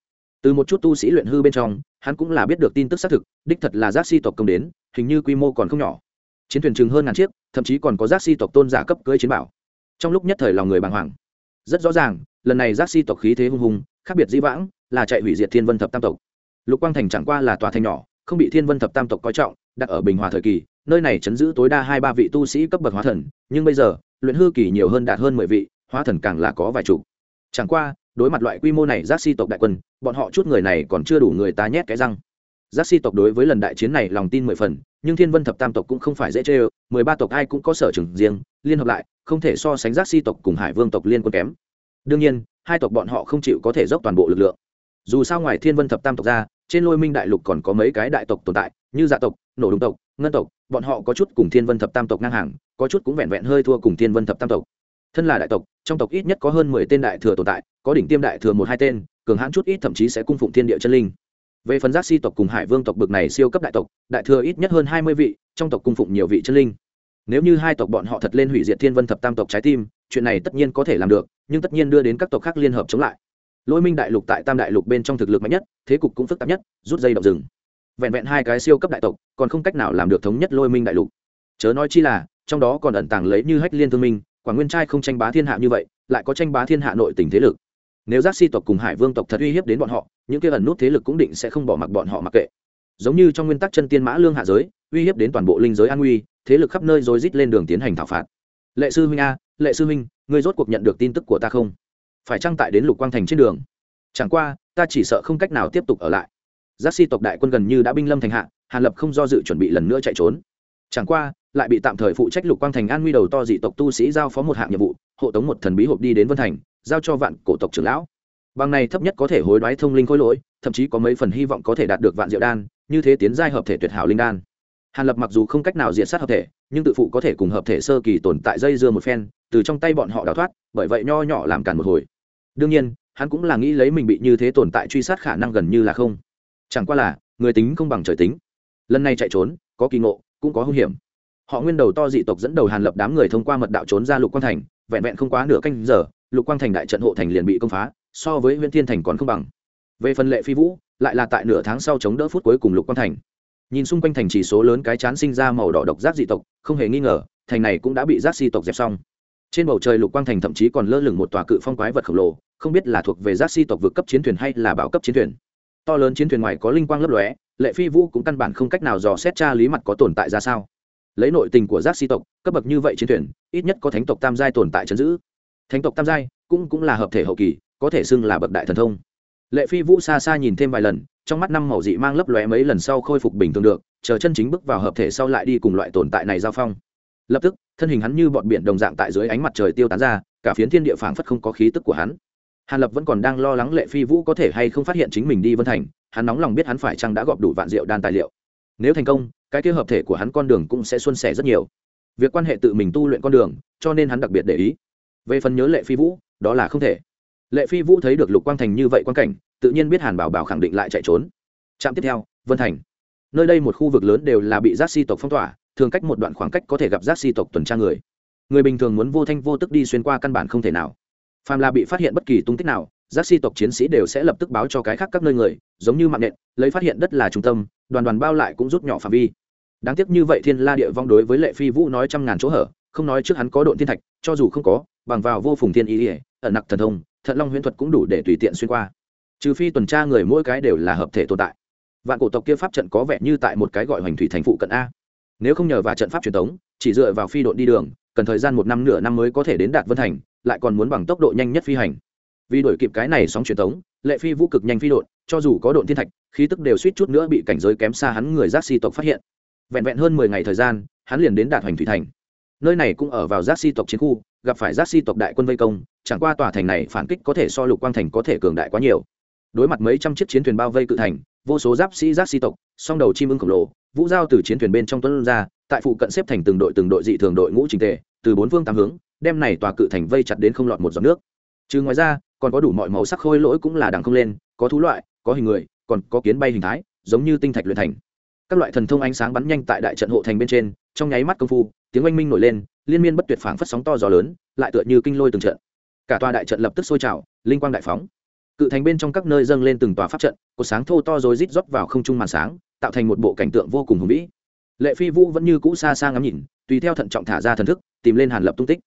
từ một chút tu sĩ luyện hư bên trong, hắn cũng là biết được tin tức xác thực, đích thật là giác si tộc công đến, hình như quy mô còn không nhỏ. Chiến thuyền chừng hơn ngàn chiếc, thậm chí còn có giác si tộc tôn giả cấp cưới chiến bảo. Trong lúc nhất thời lòng người bàng hoàng. Rất rõ ràng, lần này giác si tộc khí thế hung hùng, khác biệt dĩ vãng, là chạy hủy diệt thiên vân thập tam tộc. Lục quang thành chẳng qua là tòa thành nhỏ, không bị thiên vân thập tam tộc coi trọng, đặt ở bình hòa thời kỳ, nơi này chấn giữ tối đa hai ba vị tu sĩ cấp bậc hóa thần, nhưng bây giờ, luyện hư kỳ nhiều hơn đạt hơn mười vị, hóa thần càng là có vài chục. Chẳng qua đối mặt loại quy mô này giác si tộc đại quân, bọn họ chút người này còn chưa đủ người ta nhét cái răng. Giác si tộc đối với lần đại chiến này lòng tin mười phần, nhưng thiên vân thập tam tộc cũng không phải dễ chê ơ mười ba tộc ai cũng có sở trường riêng, liên hợp lại, không thể so sánh giác si tộc cùng hải vương tộc liên quân kém. Đương nhiên, hai tộc bọn họ không chịu có thể dốc toàn bộ lực lượng. Dù sao ngoài thiên vân thập tam tộc ra, trên lôi minh đại lục còn có mấy cái đại tộc tồn tại, như dạ tộc, nổ đúng tộc, ngân tộc, bọn họ có chút cùng thiên vân thập tam tộc ngang hàng, có chút cũng vẹn vẹn hơi thua cùng thiên vân thập tam tộc thân là đại tộc, trong tộc ít nhất có hơn mười tên đại thừa tồn tại, có đỉnh tiêm đại thừa một hai tên, cường hãn chút ít thậm chí sẽ cung phụng thiên địa chân linh. Về phần giác si tộc cùng hải vương tộc bực này siêu cấp đại tộc, đại thừa ít nhất hơn hai mươi vị, trong tộc cung phụng nhiều vị chân linh. Nếu như hai tộc bọn họ thật lên hủy diệt thiên vân thập tam tộc trái tim, chuyện này tất nhiên có thể làm được, nhưng tất nhiên đưa đến các tộc khác liên hợp chống lại. Lôi minh đại lục tại tam đại lục bên trong thực lực mạnh nhất, thế cục cũng phức tạp nhất, rút dây động rừng. Vẹn vẹn hai cái siêu cấp đại tộc, còn không cách nào làm được thống nhất lôi minh đại lục. Chớ nói chi là, trong đó còn ẩn tàng lấy như hách liên thương minh Quả nguyên trai không tranh bá thiên hạ như vậy, lại có tranh bá thiên hạ nội tình thế lực. Nếu giác si tộc cùng hải vương tộc thật uy hiếp đến bọn họ, những kia ẩn nút thế lực cũng định sẽ không bỏ mặc bọn họ mặc kệ. Giống như trong nguyên tắc chân tiên mã lương hạ giới, uy hiếp đến toàn bộ linh giới an nguy, thế lực khắp nơi rồi rít lên đường tiến hành thảo phạt. Lệ sư huynh a, lệ sư huynh, ngươi rốt cuộc nhận được tin tức của ta không? Phải trang tại đến lục quang thành trên đường? Chẳng qua, ta chỉ sợ không cách nào tiếp tục ở lại. Giác si tộc đại quân gần như đã binh lâm thành hạ, hàn lập không do dự chuẩn bị lần nữa chạy trốn. Chẳng qua lại bị tạm thời phụ trách lục quang thành an nguy đầu to dị tộc tu sĩ giao phó một hạng nhiệm vụ, hộ tống một thần bí hộp đi đến vân thành, giao cho vạn cổ tộc trưởng lão. Bằng này thấp nhất có thể hối đoái thông linh khối lỗi, thậm chí có mấy phần hy vọng có thể đạt được vạn diệu đan, như thế tiến giai hợp thể tuyệt hảo linh đan. Hàn lập mặc dù không cách nào diện sát hợp thể, nhưng tự phụ có thể cùng hợp thể sơ kỳ tồn tại dây dưa một phen, từ trong tay bọn họ đào thoát, bởi vậy nho nhỏ làm cản một hồi. Đương nhiên, hắn cũng là nghĩ lấy mình bị như thế tồn tại truy sát khả năng gần như là không. Chẳng qua là, người tính không bằng trời tính. Lần này chạy trốn, có kỳ ngộ, cũng có hung hiểm họ nguyên đầu to dị tộc dẫn đầu hàn lập đám người thông qua mật đạo trốn ra lục quang thành, vẹn vẹn không quá nửa canh giờ, lục quang thành đại trận hộ thành liền bị công phá, so với huyện thiên thành còn không bằng. Về phần lệ phi vũ, lại là tại nửa tháng sau chống đỡ phút cuối cùng lục quang thành. Nhìn xung quanh thành chỉ số lớn cái chán sinh ra màu đỏ độc giác dị tộc, không hề nghi ngờ, thành này cũng đã bị giác si tộc dẹp xong. Trên bầu trời lục quang thành thậm chí còn lơ lửng một tòa cự phong quái vật khổng lồ, không biết là thuộc về giác si tộc vượt cấp chiến thuyền hay là bảo cấp chiến thuyền. To lớn chiến thuyền ngoài có linh quang lấp lóe, lệ phi vũ cũng căn bản không cách nào dò xét tra lý mặt có tồn tại ra sao lấy nội tình của giác si tộc, cấp bậc như vậy chiến thuyền, ít nhất có thánh tộc tam giai tồn tại chấn giữ. Thánh tộc tam giai cũng cũng là hợp thể hậu kỳ, có thể xưng là bậc đại thần thông. Lệ phi vũ xa xa nhìn thêm vài lần, trong mắt năm màu dị mang lấp lóe mấy lần sau khôi phục bình thường được, chờ chân chính bước vào hợp thể sau lại đi cùng loại tồn tại này giao phong. Lập tức, thân hình hắn như bọn biển đồng dạng tại dưới ánh mặt trời tiêu tán ra, cả phiến thiên địa phảng phất không có khí tức của hắn. Hàn lập vẫn còn đang lo lắng lệ phi vũ có thể hay không phát hiện chính mình đi vân thành, hắn nóng lòng biết hắn phải chăng đã gọp đủ vạn diệu đan tài liệu. Nếu thành công cái kia hợp thể của hắn con đường cũng sẽ xuân sẻ rất nhiều. Việc quan hệ tự mình tu luyện con đường, cho nên hắn đặc biệt để ý. Về phần nhớ lệ phi vũ, đó là không thể. Lệ phi vũ thấy được lục quang thành như vậy quan cảnh, tự nhiên biết hàn bảo bảo khẳng định lại chạy trốn. Trạm tiếp theo, vân thành. Nơi đây một khu vực lớn đều là bị giác si tộc phong tỏa, thường cách một đoạn khoảng cách có thể gặp giác si tộc tuần tra người. Người bình thường muốn vô thanh vô tức đi xuyên qua căn bản không thể nào. Phàm là bị phát hiện bất kỳ tung tích nào giác si tộc chiến sĩ đều sẽ lập tức báo cho cái khác các nơi người, giống như mạng nện, lấy phát hiện đất là trung tâm, đoàn đoàn bao lại cũng rút nhỏ phạm vi. Đáng tiếc như vậy thiên la địa vong đối với lệ phi vũ nói trăm ngàn chỗ hở, không nói trước hắn có độn thiên thạch, cho dù không có, bằng vào vô phùng thiên ý ỉa ẩn nặc thần thông, thận long huyễn thuật cũng đủ để tùy tiện xuyên qua. Trừ phi tuần tra người mỗi cái đều là hợp thể tồn tại. Vạn cổ tộc kia pháp trận có vẻ như tại một cái gọi hoành thủy thành phụ cận a. Nếu không nhờ vào trận pháp truyền thống chỉ dựa vào phi độn đi đường, cần thời gian một năm nửa năm mới có thể đến đạt vân thành, lại còn muốn bằng tốc độ nhanh nhất phi hành vì đổi kịp cái này sóng truyền thống, lệ phi vũ cực nhanh phi độn, cho dù có độn thiên thạch, khí tức đều suýt chút nữa bị cảnh giới kém xa hắn người giác si tộc phát hiện. Vẹn vẹn hơn mười ngày thời gian, hắn liền đến đạt hoành thủy thành. Nơi này cũng ở vào giác si tộc chiến khu, gặp phải giác si tộc đại quân vây công, chẳng qua tòa thành này phản kích có thể so lục quang thành có thể cường đại quá nhiều. Đối mặt mấy trăm chiếc chiến thuyền bao vây cự thành, vô số giáp sĩ giác si tộc, song đầu chim ưng khổng lồ, vũ giao từ chiến thuyền bên trong tuấn ra, tại phụ cận xếp thành từng đội từng đội dị thường đội ngũ trình tề, từ bốn phương tám hướng, đem này tòa cự thành vây chặt đến không lọt một giọt nước. Trừ ngoài ra còn có đủ mọi màu sắc khôi lỗi cũng là đằng không lên, có thú loại, có hình người, còn có kiến bay hình thái, giống như tinh thạch luyện thành. Các loại thần thông ánh sáng bắn nhanh tại đại trận hộ thành bên trên, trong nháy mắt công phu, tiếng oanh minh nổi lên, liên miên bất tuyệt phảng phất sóng to gió lớn, lại tựa như kinh lôi từng trận. Cả tòa đại trận lập tức sôi trào, linh quang đại phóng. Cự thành bên trong các nơi dâng lên từng tòa pháp trận, cột sáng thô to rồi rít rót vào không trung màn sáng, tạo thành một bộ cảnh tượng vô cùng hùng vĩ. Lệ phi vũ vẫn như cũ xa xa ngắm nhìn, tùy theo thận trọng thả ra thần thức, tìm lên hàn lập tung tích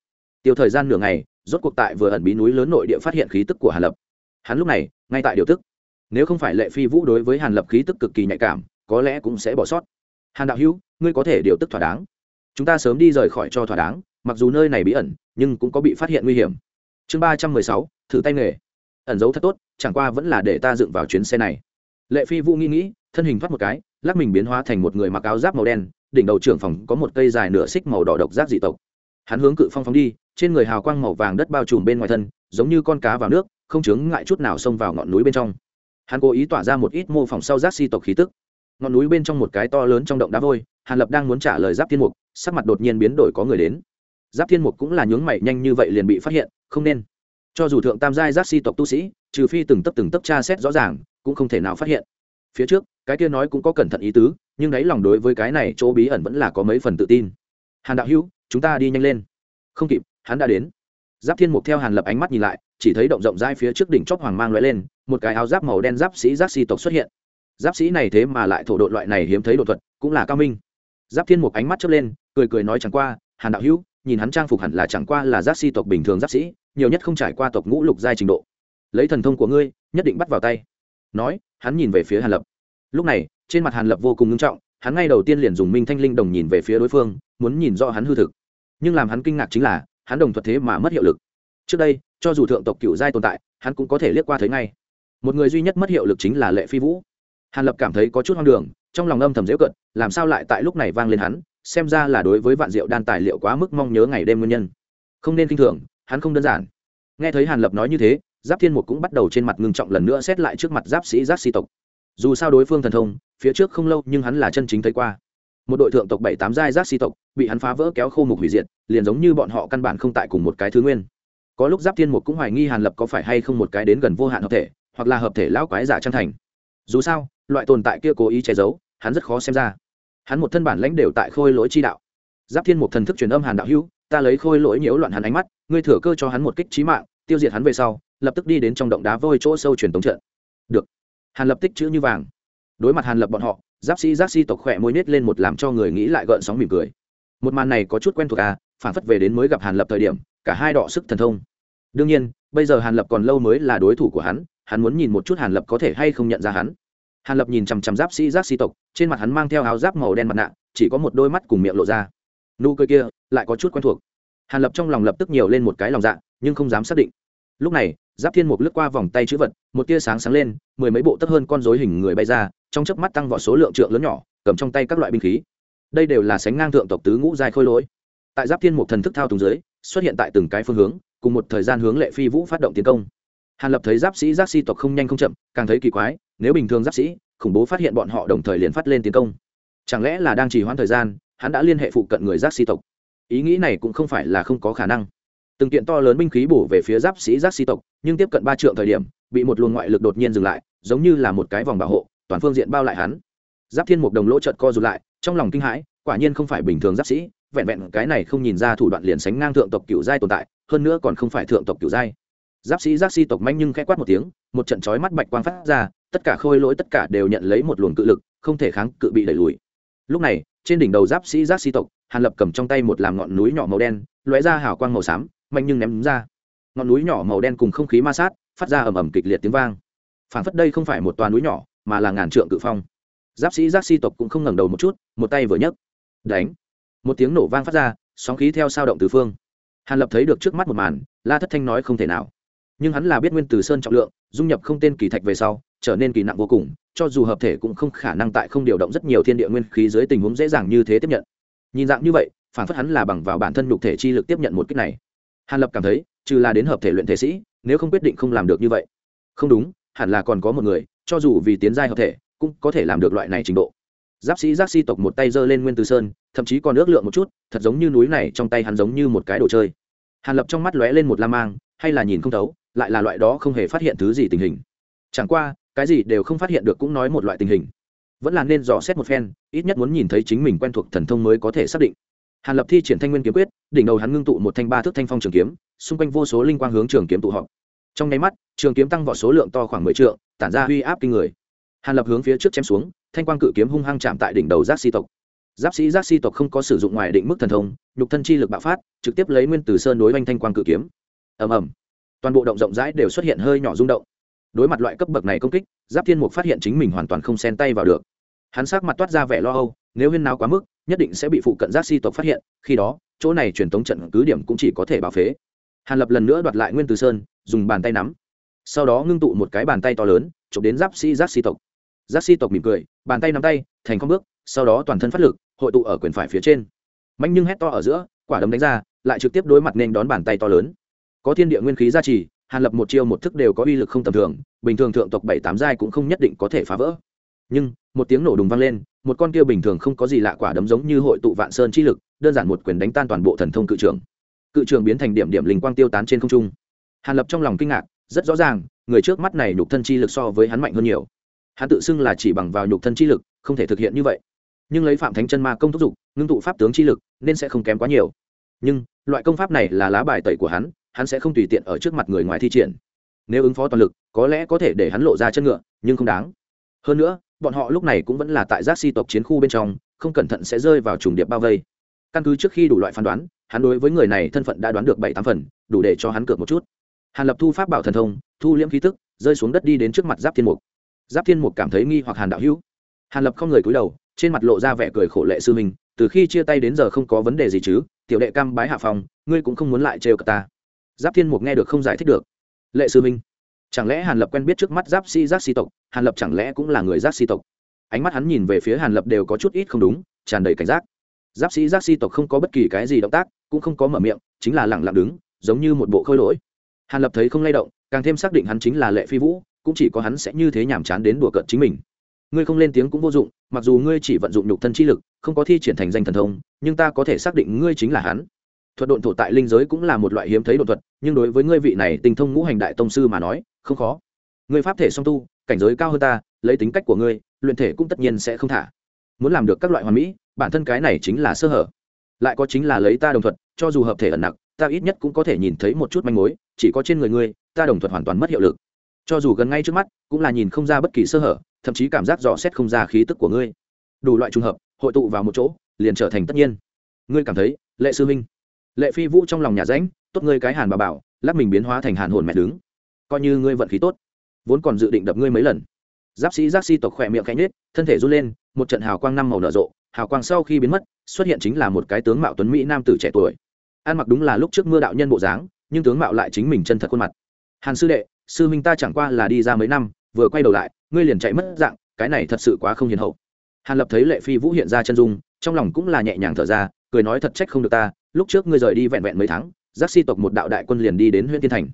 tiêu thời gian nửa ngày, rốt cuộc tại vừa ẩn bí núi lớn nội địa phát hiện khí tức của hàn lập. Hắn lúc này, ngay tại điều tức. Nếu không phải lệ phi vũ đối với hàn lập khí tức cực kỳ nhạy cảm, có lẽ cũng sẽ bỏ sót. Hàn đạo hữu, ngươi có thể điều tức thỏa đáng. Chúng ta sớm đi rời khỏi cho thỏa đáng, mặc dù nơi này bí ẩn, nhưng cũng có bị phát hiện nguy hiểm. Chương ba trăm mười sáu, thử tay nghề. Ẩn giấu thật tốt, chẳng qua vẫn là để ta dựng vào chuyến xe này. Lệ phi vũ nghĩ nghĩ, thân hình thoát một cái, lắc mình biến hóa thành một người mặc áo giáp màu đen, đỉnh đầu trưởng phòng có một cây dài nửa xích màu đỏ độc giác dị tộc. Hắn hướng cự phong phóng đi trên người hào quang màu vàng đất bao trùm bên ngoài thân, giống như con cá vào nước, không chướng ngại chút nào xông vào ngọn núi bên trong. Hắn cố ý tỏa ra một ít mô phỏng sau giác si tộc khí tức. Ngọn núi bên trong một cái to lớn trong động đá vôi, hàn lập đang muốn trả lời giáp thiên mục, sắc mặt đột nhiên biến đổi có người đến. Giáp thiên mục cũng là nhướng mày nhanh như vậy liền bị phát hiện, không nên. Cho dù thượng tam giai giác si tộc tu sĩ, trừ phi từng tấp từng tấp tra xét rõ ràng, cũng không thể nào phát hiện. Phía trước, cái kia nói cũng có cẩn thận ý tứ, nhưng đáy lòng đối với cái này chỗ bí ẩn vẫn là có mấy phần tự tin. Hàn đạo hữu, chúng ta đi nhanh lên. Không kịp hắn đã đến. Giáp thiên mục theo hàn lập ánh mắt nhìn lại, chỉ thấy động rộng rãi phía trước đỉnh chóp hoàng mang lóe lên, một cái áo giáp màu đen giáp sĩ giáp si tộc xuất hiện. Giáp sĩ này thế mà lại thổ đội loại này hiếm thấy đột thuật, cũng là cao minh. Giáp thiên mục ánh mắt chớp lên, cười cười nói chẳng qua, hàn đạo hữu, nhìn hắn trang phục hẳn là chẳng qua là giáp si tộc bình thường giáp sĩ, nhiều nhất không trải qua tộc ngũ lục giai trình độ. Lấy thần thông của ngươi, nhất định bắt vào tay. Nói, hắn nhìn về phía hàn lập. Lúc này, trên mặt hàn lập vô cùng nghiêm trọng, hắn ngay đầu tiên liền dùng minh thanh linh đồng nhìn về phía đối phương, muốn nhìn rõ hắn hư thực. Nhưng làm hắn kinh ngạc chính là hắn đồng thuật thế mà mất hiệu lực. Trước đây, cho dù thượng tộc cựu giai tồn tại, hắn cũng có thể liếc qua thấy ngay. Một người duy nhất mất hiệu lực chính là lệ phi vũ. Hàn lập cảm thấy có chút hoang đường, trong lòng âm thầm dễu cận làm sao lại tại lúc này vang lên hắn, xem ra là đối với vạn diệu đan tài liệu quá mức mong nhớ ngày đêm nguyên nhân. Không nên k i n h thường, hắn không đơn giản. Nghe thấy hàn lập nói như thế, giáp thiên mục cũng bắt đầu trên mặt ngưng trọng lần nữa xét lại trước mặt giáp sĩ giáp sĩ tộc. Dù sao đối phương thần thông, phía trước không lâu nhưng hắn là chân chính thấy qua. Một đội thượng tộc bảy tám giai giáp sĩ tộc, bị hắn phá vỡ kéo khô mục hủy diệt liền giống như bọn họ căn bản không tại cùng một cái thứ nguyên. Có lúc giáp thiên mục cũng hoài nghi hàn lập có phải hay không một cái đến gần vô hạn hợp thể, hoặc là hợp thể lão quái giả trang thành. Dù sao, loại tồn tại kia cố ý che giấu, hắn rất khó xem ra. Hắn một thân bản lãnh đều tại khôi lỗi chi đạo. Giáp thiên Mục thần thức truyền âm hàn đạo hữu, ta lấy khôi lỗi nhiễu loạn hắn ánh mắt, ngươi thừa cơ cho hắn một kích trí mạng, tiêu diệt hắn về sau, lập tức đi đến trong động đá vôi chỗ sâu truyền tống trận. Được. Hàn lập tích chữ như vàng. Đối mặt hàn lập bọn họ, giáp sĩ giáp sĩ tộc khỏe môi nết lên một làm cho người nghĩ lại gợn sóng mỉm cười. Một màn này có chút quen thuộc à phản phất về đến mới gặp hàn lập thời điểm, cả hai đọ sức thần thông. Đương nhiên, bây giờ hàn lập còn lâu mới là đối thủ của hắn hắn muốn nhìn một chút hàn lập có thể hay không nhận ra hắn. Hàn lập nhìn chằm chằm giáp sĩ giáp sĩ tộc, trên mặt hắn mang theo áo giáp màu đen mặt nạ, chỉ có một đôi mắt cùng miệng lộ ra. Nụ cười kia, lại có chút quen thuộc. Hàn lập trong lòng lập tức nhiều lên một cái lòng dạ nhưng không dám xác định. Lúc này, giáp thiên mục lướt qua vòng tay chữ vật, một tia sáng sáng lên, mười mấy bộ tấp hơn con rối hình người bay ra, trong chớp mắt tăng vỏ số lượng trượng lớn nhỏ, cầm trong tay các loại binh khí. Đây đều là sánh ngang thượng tộc tứ ngũ giai khôi lỗi tại giáp thiên một thần thức thao túng dưới, xuất hiện tại từng cái phương hướng, cùng một thời gian hướng lệ phi vũ phát động tiến công. Hàn lập thấy giáp sĩ, giáp si tộc không nhanh không chậm, càng thấy kỳ quái, nếu bình thường giáp sĩ, khủng bố phát hiện bọn họ đồng thời liền phát lên tiến công. Chẳng lẽ là đang trì hoãn thời gian, hắn đã liên hệ phụ cận người giáp si tộc? Ý nghĩ này cũng không phải là không có khả năng. Từng kiện to lớn binh khí bổ về phía giáp sĩ, giáp si tộc, nhưng tiếp cận ba trượng thời điểm, bị một luồng ngoại lực đột nhiên dừng lại, giống như là một cái vòng bảo hộ, toàn phương diện bao lại hắn. Giáp thiên một đồng lỗ trợt co rụt lại, trong lòng kinh hãi, quả nhiên không phải bình thường giáp sĩ vẹn vẹn cái này không nhìn ra thủ đoạn liền sánh ngang thượng tộc cựu giai tồn tại, hơn nữa còn không phải thượng tộc cựu giai. Giáp sĩ giác si tộc manh nhưng khẽ quát một tiếng, một trận chói mắt bạch quang phát ra, tất cả khôi lỗi tất cả đều nhận lấy một luồng cự lực, không thể kháng cự bị đẩy lùi. Lúc này, trên đỉnh đầu giáp sĩ giác si tộc, hàn lập cầm trong tay một làm ngọn núi nhỏ màu đen, lóe ra hào quang màu xám mạnh nhưng ném ra. Ngọn núi nhỏ màu đen cùng không khí ma sát, phát ra ầm ầm kịch liệt tiếng vang. Phản phất đây không phải một toàn núi nhỏ, mà là ngàn trượng cự phong. Giáp sĩ giác si tộc cũng không ngẩng đầu một chút, một tay vừa nhấc. Đánh một tiếng nổ vang phát ra, sóng khí theo sao động từ phương. Hàn lập thấy được trước mắt một màn, la thất thanh nói không thể nào. Nhưng hắn là biết nguyên từ sơn trọng lượng, dung nhập không tên kỳ thạch về sau, trở nên kỳ nặng vô cùng, cho dù hợp thể cũng không khả năng tại không điều động rất nhiều thiên địa nguyên khí dưới tình huống dễ dàng như thế tiếp nhận. Nhìn dạng như vậy, phản phất hắn là bằng vào bản thân nhục thể chi lực tiếp nhận một kích này. Hàn lập cảm thấy, trừ là đến hợp thể luyện thể sĩ, nếu không quyết định không làm được như vậy. Không đúng, hẳn là còn có một người, cho dù vì tiến giai hợp thể, cũng có thể làm được loại này trình độ giáp sĩ giác si tộc một tay giơ lên nguyên từ sơn, thậm chí còn ước lượng một chút, thật giống như núi này trong tay hắn giống như một cái đồ chơi. Hàn lập trong mắt lóe lên một la mang, hay là nhìn không thấu, lại là loại đó không hề phát hiện thứ gì tình hình. Chẳng qua, cái gì đều không phát hiện được cũng nói một loại tình hình. Vẫn là nên dò xét một phen, ít nhất muốn nhìn thấy chính mình quen thuộc thần thông mới có thể xác định. Hàn lập thi triển thanh nguyên kiếm quyết, đỉnh đầu hắn ngưng tụ một thanh ba thước thanh phong trường kiếm, xung quanh vô số linh quang hướng trường kiếm tụ họp. Trong nháy mắt, trường kiếm tăng vọt số lượng to khoảng mười trượng, tản ra uy áp kinh người. Hàn lập hướng phía trước chém xuống thanh quang cự kiếm hung hăng chạm tại đỉnh đầu giác si tộc. Giáp sĩ giác si tộc không có sử dụng ngoài định mức thần thông, nhục thân chi lực bạo phát, trực tiếp lấy nguyên từ sơn đối oanh thanh quang cự kiếm. Ầm ầm. Toàn bộ động rộng rãi đều xuất hiện hơi nhỏ rung động. Đối mặt loại cấp bậc này công kích, giáp thiên mục phát hiện chính mình hoàn toàn không xen tay vào được. Hắn sắc mặt toát ra vẻ lo âu, nếu huyên náo quá mức, nhất định sẽ bị phụ cận giác si tộc phát hiện, khi đó, chỗ này truyền tống trận cứ điểm cũng chỉ có thể bảo phế. Hàn lập lần nữa đoạt lại nguyên từ sơn, dùng bàn tay nắm. Sau đó ngưng tụ một cái bàn tay to lớn, chụp đến giáp sĩ giác si tộc giác si tộc mỉm cười, bàn tay nắm tay, thành con bước, sau đó toàn thân phát lực, hội tụ ở quyền phải phía trên. Mạnh nhưng hét to ở giữa, quả đấm đánh ra, lại trực tiếp đối mặt nên đón bàn tay to lớn. Có thiên địa nguyên khí gia trì, hàn lập một chiêu một thức đều có uy lực không tầm thường, bình thường thượng tộc bảy tám giai cũng không nhất định có thể phá vỡ. Nhưng, một tiếng nổ đùng vang lên, một con kia bình thường không có gì lạ quả đấm giống như hội tụ vạn sơn chi lực, đơn giản một quyền đánh tan toàn bộ thần thông cự trường cự trường biến thành điểm điểm linh quang tiêu tán trên không trung. Hàn lập trong lòng kinh ngạc, rất rõ ràng, người trước mắt này nhục thân chi lực so với hắn mạnh hơn nhiều hắn tự xưng là chỉ bằng vào nhục thân chi lực, không thể thực hiện như vậy. Nhưng lấy phạm thánh chân ma công thúc giục ngưng tụ pháp tướng chi lực, nên sẽ không kém quá nhiều. Nhưng, loại công pháp này là lá bài tẩy của hắn hắn sẽ không tùy tiện ở trước mặt người ngoài thi triển. Nếu ứng phó toàn lực, có lẽ có thể để hắn lộ ra chân ngựa, nhưng không đáng. Hơn nữa, bọn họ lúc này cũng vẫn là tại giác si tộc chiến khu bên trong, không cẩn thận sẽ rơi vào trùng điệp bao vây. Căn cứ trước khi đủ loại phán đoán, hắn đối với người này thân phận đã đoán được bảy tám phần, đủ để cho hắn cược một chút. Hàn lập thu pháp bảo thần thông, thu liễm khí tức, rơi xuống đất đi đến trước mặt giáp thiên mục giáp thiên mục cảm thấy nghi hoặc hàn đạo hữu. Hàn lập không người cúi đầu, trên mặt lộ ra vẻ cười khổ lệ sư mình từ khi chia tay đến giờ không có vấn đề gì chứ, tiểu đệ cam bái hạ phòng ngươi cũng không muốn lại trêu cả ta. Giáp thiên mục nghe được không giải thích được. Lệ sư minh chẳng lẽ hàn lập quen biết trước mắt giáp Si giác si tộc, hàn lập chẳng lẽ cũng là người giác si tộc? Ánh mắt hắn nhìn về phía hàn lập đều có chút ít không đúng, tràn đầy cảnh giác. Giáp sĩ giác si tộc không có bất kỳ cái gì động tác, cũng không có mở miệng, chính là lẳng lặng đứng, giống như một bộ khôi lỗi. Hàn lập thấy không lay động, càng thêm xác định hắn chính là lệ phi vũ cũng chỉ có hắn sẽ như thế nhàm chán đến đùa cợt chính mình. Ngươi không lên tiếng cũng vô dụng, mặc dù ngươi chỉ vận dụng nhục thân chi lực, không có thi triển thành danh thần thông, nhưng ta có thể xác định ngươi chính là hắn. Thuật độn thổ tại linh giới cũng là một loại hiếm thấy đột thuật, nhưng đối với ngươi vị này tình thông ngũ hành đại tông sư mà nói, không khó. Ngươi pháp thể song tu, cảnh giới cao hơn ta, lấy tính cách của ngươi, luyện thể cũng tất nhiên sẽ không thả. Muốn làm được các loại hoàn mỹ, bản thân cái này chính là sơ hở. Lại có chính là lấy ta đồng thuật, cho dù hợp thể ẩn nặc, ta ít nhất cũng có thể nhìn thấy một chút manh mối, chỉ có trên người ngươi, ta đồng thuật hoàn toàn mất hiệu lực cho dù gần ngay trước mắt cũng là nhìn không ra bất kỳ sơ hở thậm chí cảm giác dò xét không ra khí tức của ngươi. Đủ loại trùng hợp hội tụ vào một chỗ liền trở thành tất nhiên. Ngươi cảm thấy lệ sư minh lệ phi vũ trong lòng nhà ránh, tốt ngươi cái hàn bà bảo lắp mình biến hóa thành hàn hồn mẹ đứng. Coi như ngươi vận khí tốt vốn còn dự định đập ngươi mấy lần. Giáp sĩ giác si tộc khỏe miệng cánh nết thân thể run lên một trận hào quang năm màu nở rộ hào quang sau khi biến mất xuất hiện chính là một cái tướng mạo tuấn mỹ nam tử trẻ tuổi. Ăn mặc đúng là lúc trước mưa đạo nhân bộ dáng nhưng tướng mạo lại chính mình chân thật khuôn mặt. Hàn sư đệ sư minh ta chẳng qua là đi ra mấy năm, vừa quay đầu lại, ngươi liền chạy mất dạng, cái này thật sự quá không hiền hậu. Hàn lập thấy lệ phi vũ hiện ra chân dung, trong lòng cũng là nhẹ nhàng thở ra, cười nói thật trách không được ta, lúc trước ngươi rời đi vẹn vẹn mấy tháng, giác si tộc một đạo đại quân liền đi đến huyện tiên thành.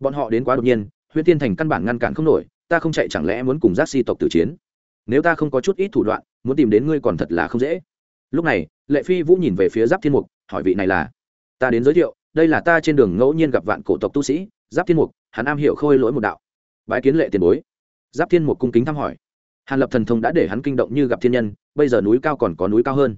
Bọn họ đến quá đột nhiên huyện tiên thành căn bản ngăn cản không nổi, ta không chạy chẳng lẽ muốn cùng giác si tộc tử chiến? Nếu ta không có chút ít thủ đoạn, muốn tìm đến ngươi còn thật là không dễ. Lúc này, lệ phi vũ nhìn về phía giáp thiên mục, hỏi vị này là, ta đến giới thiệu, đây là ta trên đường ngẫu nhiên gặp vạn cổ tộc tu sĩ, giáp thiên mục hắn am hiểu khôi lỗi một đạo. Bái kiến lệ tiền bối. Giáp thiên một cung kính thăm hỏi. Hàn lập thần thông đã để hắn kinh động như gặp thiên nhân, bây giờ núi cao còn có núi cao hơn.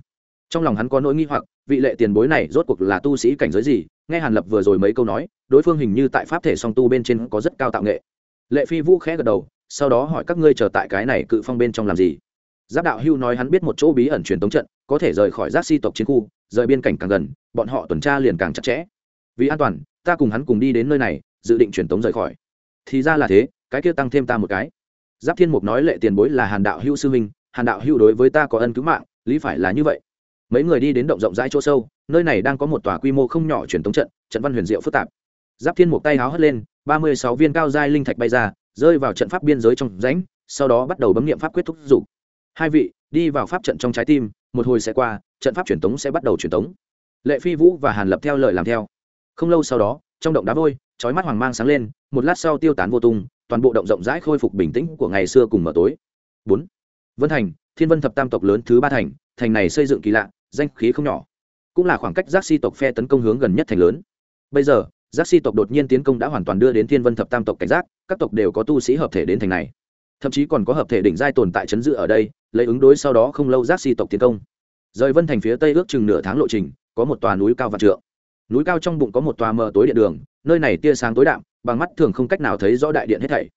Trong lòng hắn có nỗi nghi hoặc, vị lệ tiền bối này rốt cuộc là tu sĩ cảnh giới gì? Nghe hàn lập vừa rồi mấy câu nói, đối phương hình như tại pháp thể song tu bên trên có rất cao tạo nghệ. Lệ phi vũ khẽ gật đầu, sau đó hỏi các ngươi chờ tại cái này cự phong bên trong làm gì? Giáp đạo hưu nói hắn biết một chỗ bí ẩn truyền tống trận, có thể rời khỏi giác si tộc chiến khu, rời biên cảnh càng gần, bọn họ tuần tra liền càng chặt chẽ. Vì an toàn, ta cùng hắn cùng đi đến nơi này dự định truyền tống rời khỏi. Thì ra là thế, cái kia tăng thêm ta một cái. Giáp thiên mục nói lệ tiền bối là hàn đạo hưu sư minh hàn đạo hưu đối với ta có ân cứu mạng, lý phải là như vậy. Mấy người đi đến động rộng rãi chỗ sâu, nơi này đang có một tòa quy mô không nhỏ truyền tống trận trận văn huyền diệu phức tạp. Giáp thiên mục tay háo hất lên, ba mươi sáu viên cao giai linh thạch bay ra, rơi vào trận pháp biên giới trong rãnh, sau đó bắt đầu bấm nghiệm pháp quyết thúc giục. Hai vị, đi vào pháp trận trong trái tim, một hồi sẽ qua, trận pháp truyền tống sẽ bắt đầu truyền tống. Lệ phi vũ và hàn lập theo lời làm theo. Không lâu sau đó trong động đá vôi trói mắt hoàng mang sáng lên, một lát sau tiêu tán vô tung, toàn bộ động rộng rãi khôi phục bình tĩnh của ngày xưa cùng mở tối. Bốn. Vân thành, thiên vân thập tam tộc lớn thứ ba thành thành này xây dựng kỳ lạ, danh khí không nhỏ. Cũng là khoảng cách giác si tộc phe tấn công hướng gần nhất thành lớn. Bây giờ, giác si tộc đột nhiên tiến công đã hoàn toàn đưa đến thiên vân thập tam tộc cảnh giác, các tộc đều có tu sĩ hợp thể đến thành này. Thậm chí còn có hợp thể đỉnh giai tồn tại chấn dự ở đây, lấy ứng đối sau đó không lâu giác si tộc tiến công. Rời vân thành phía tây ước chừng nửa tháng lộ trình, có một tòa núi cao vạn trượng núi cao trong bụng có một tòa mờ tối điện đường, nơi này tia sáng tối đạm, bằng mắt thường không cách nào thấy rõ đại điện hết thảy.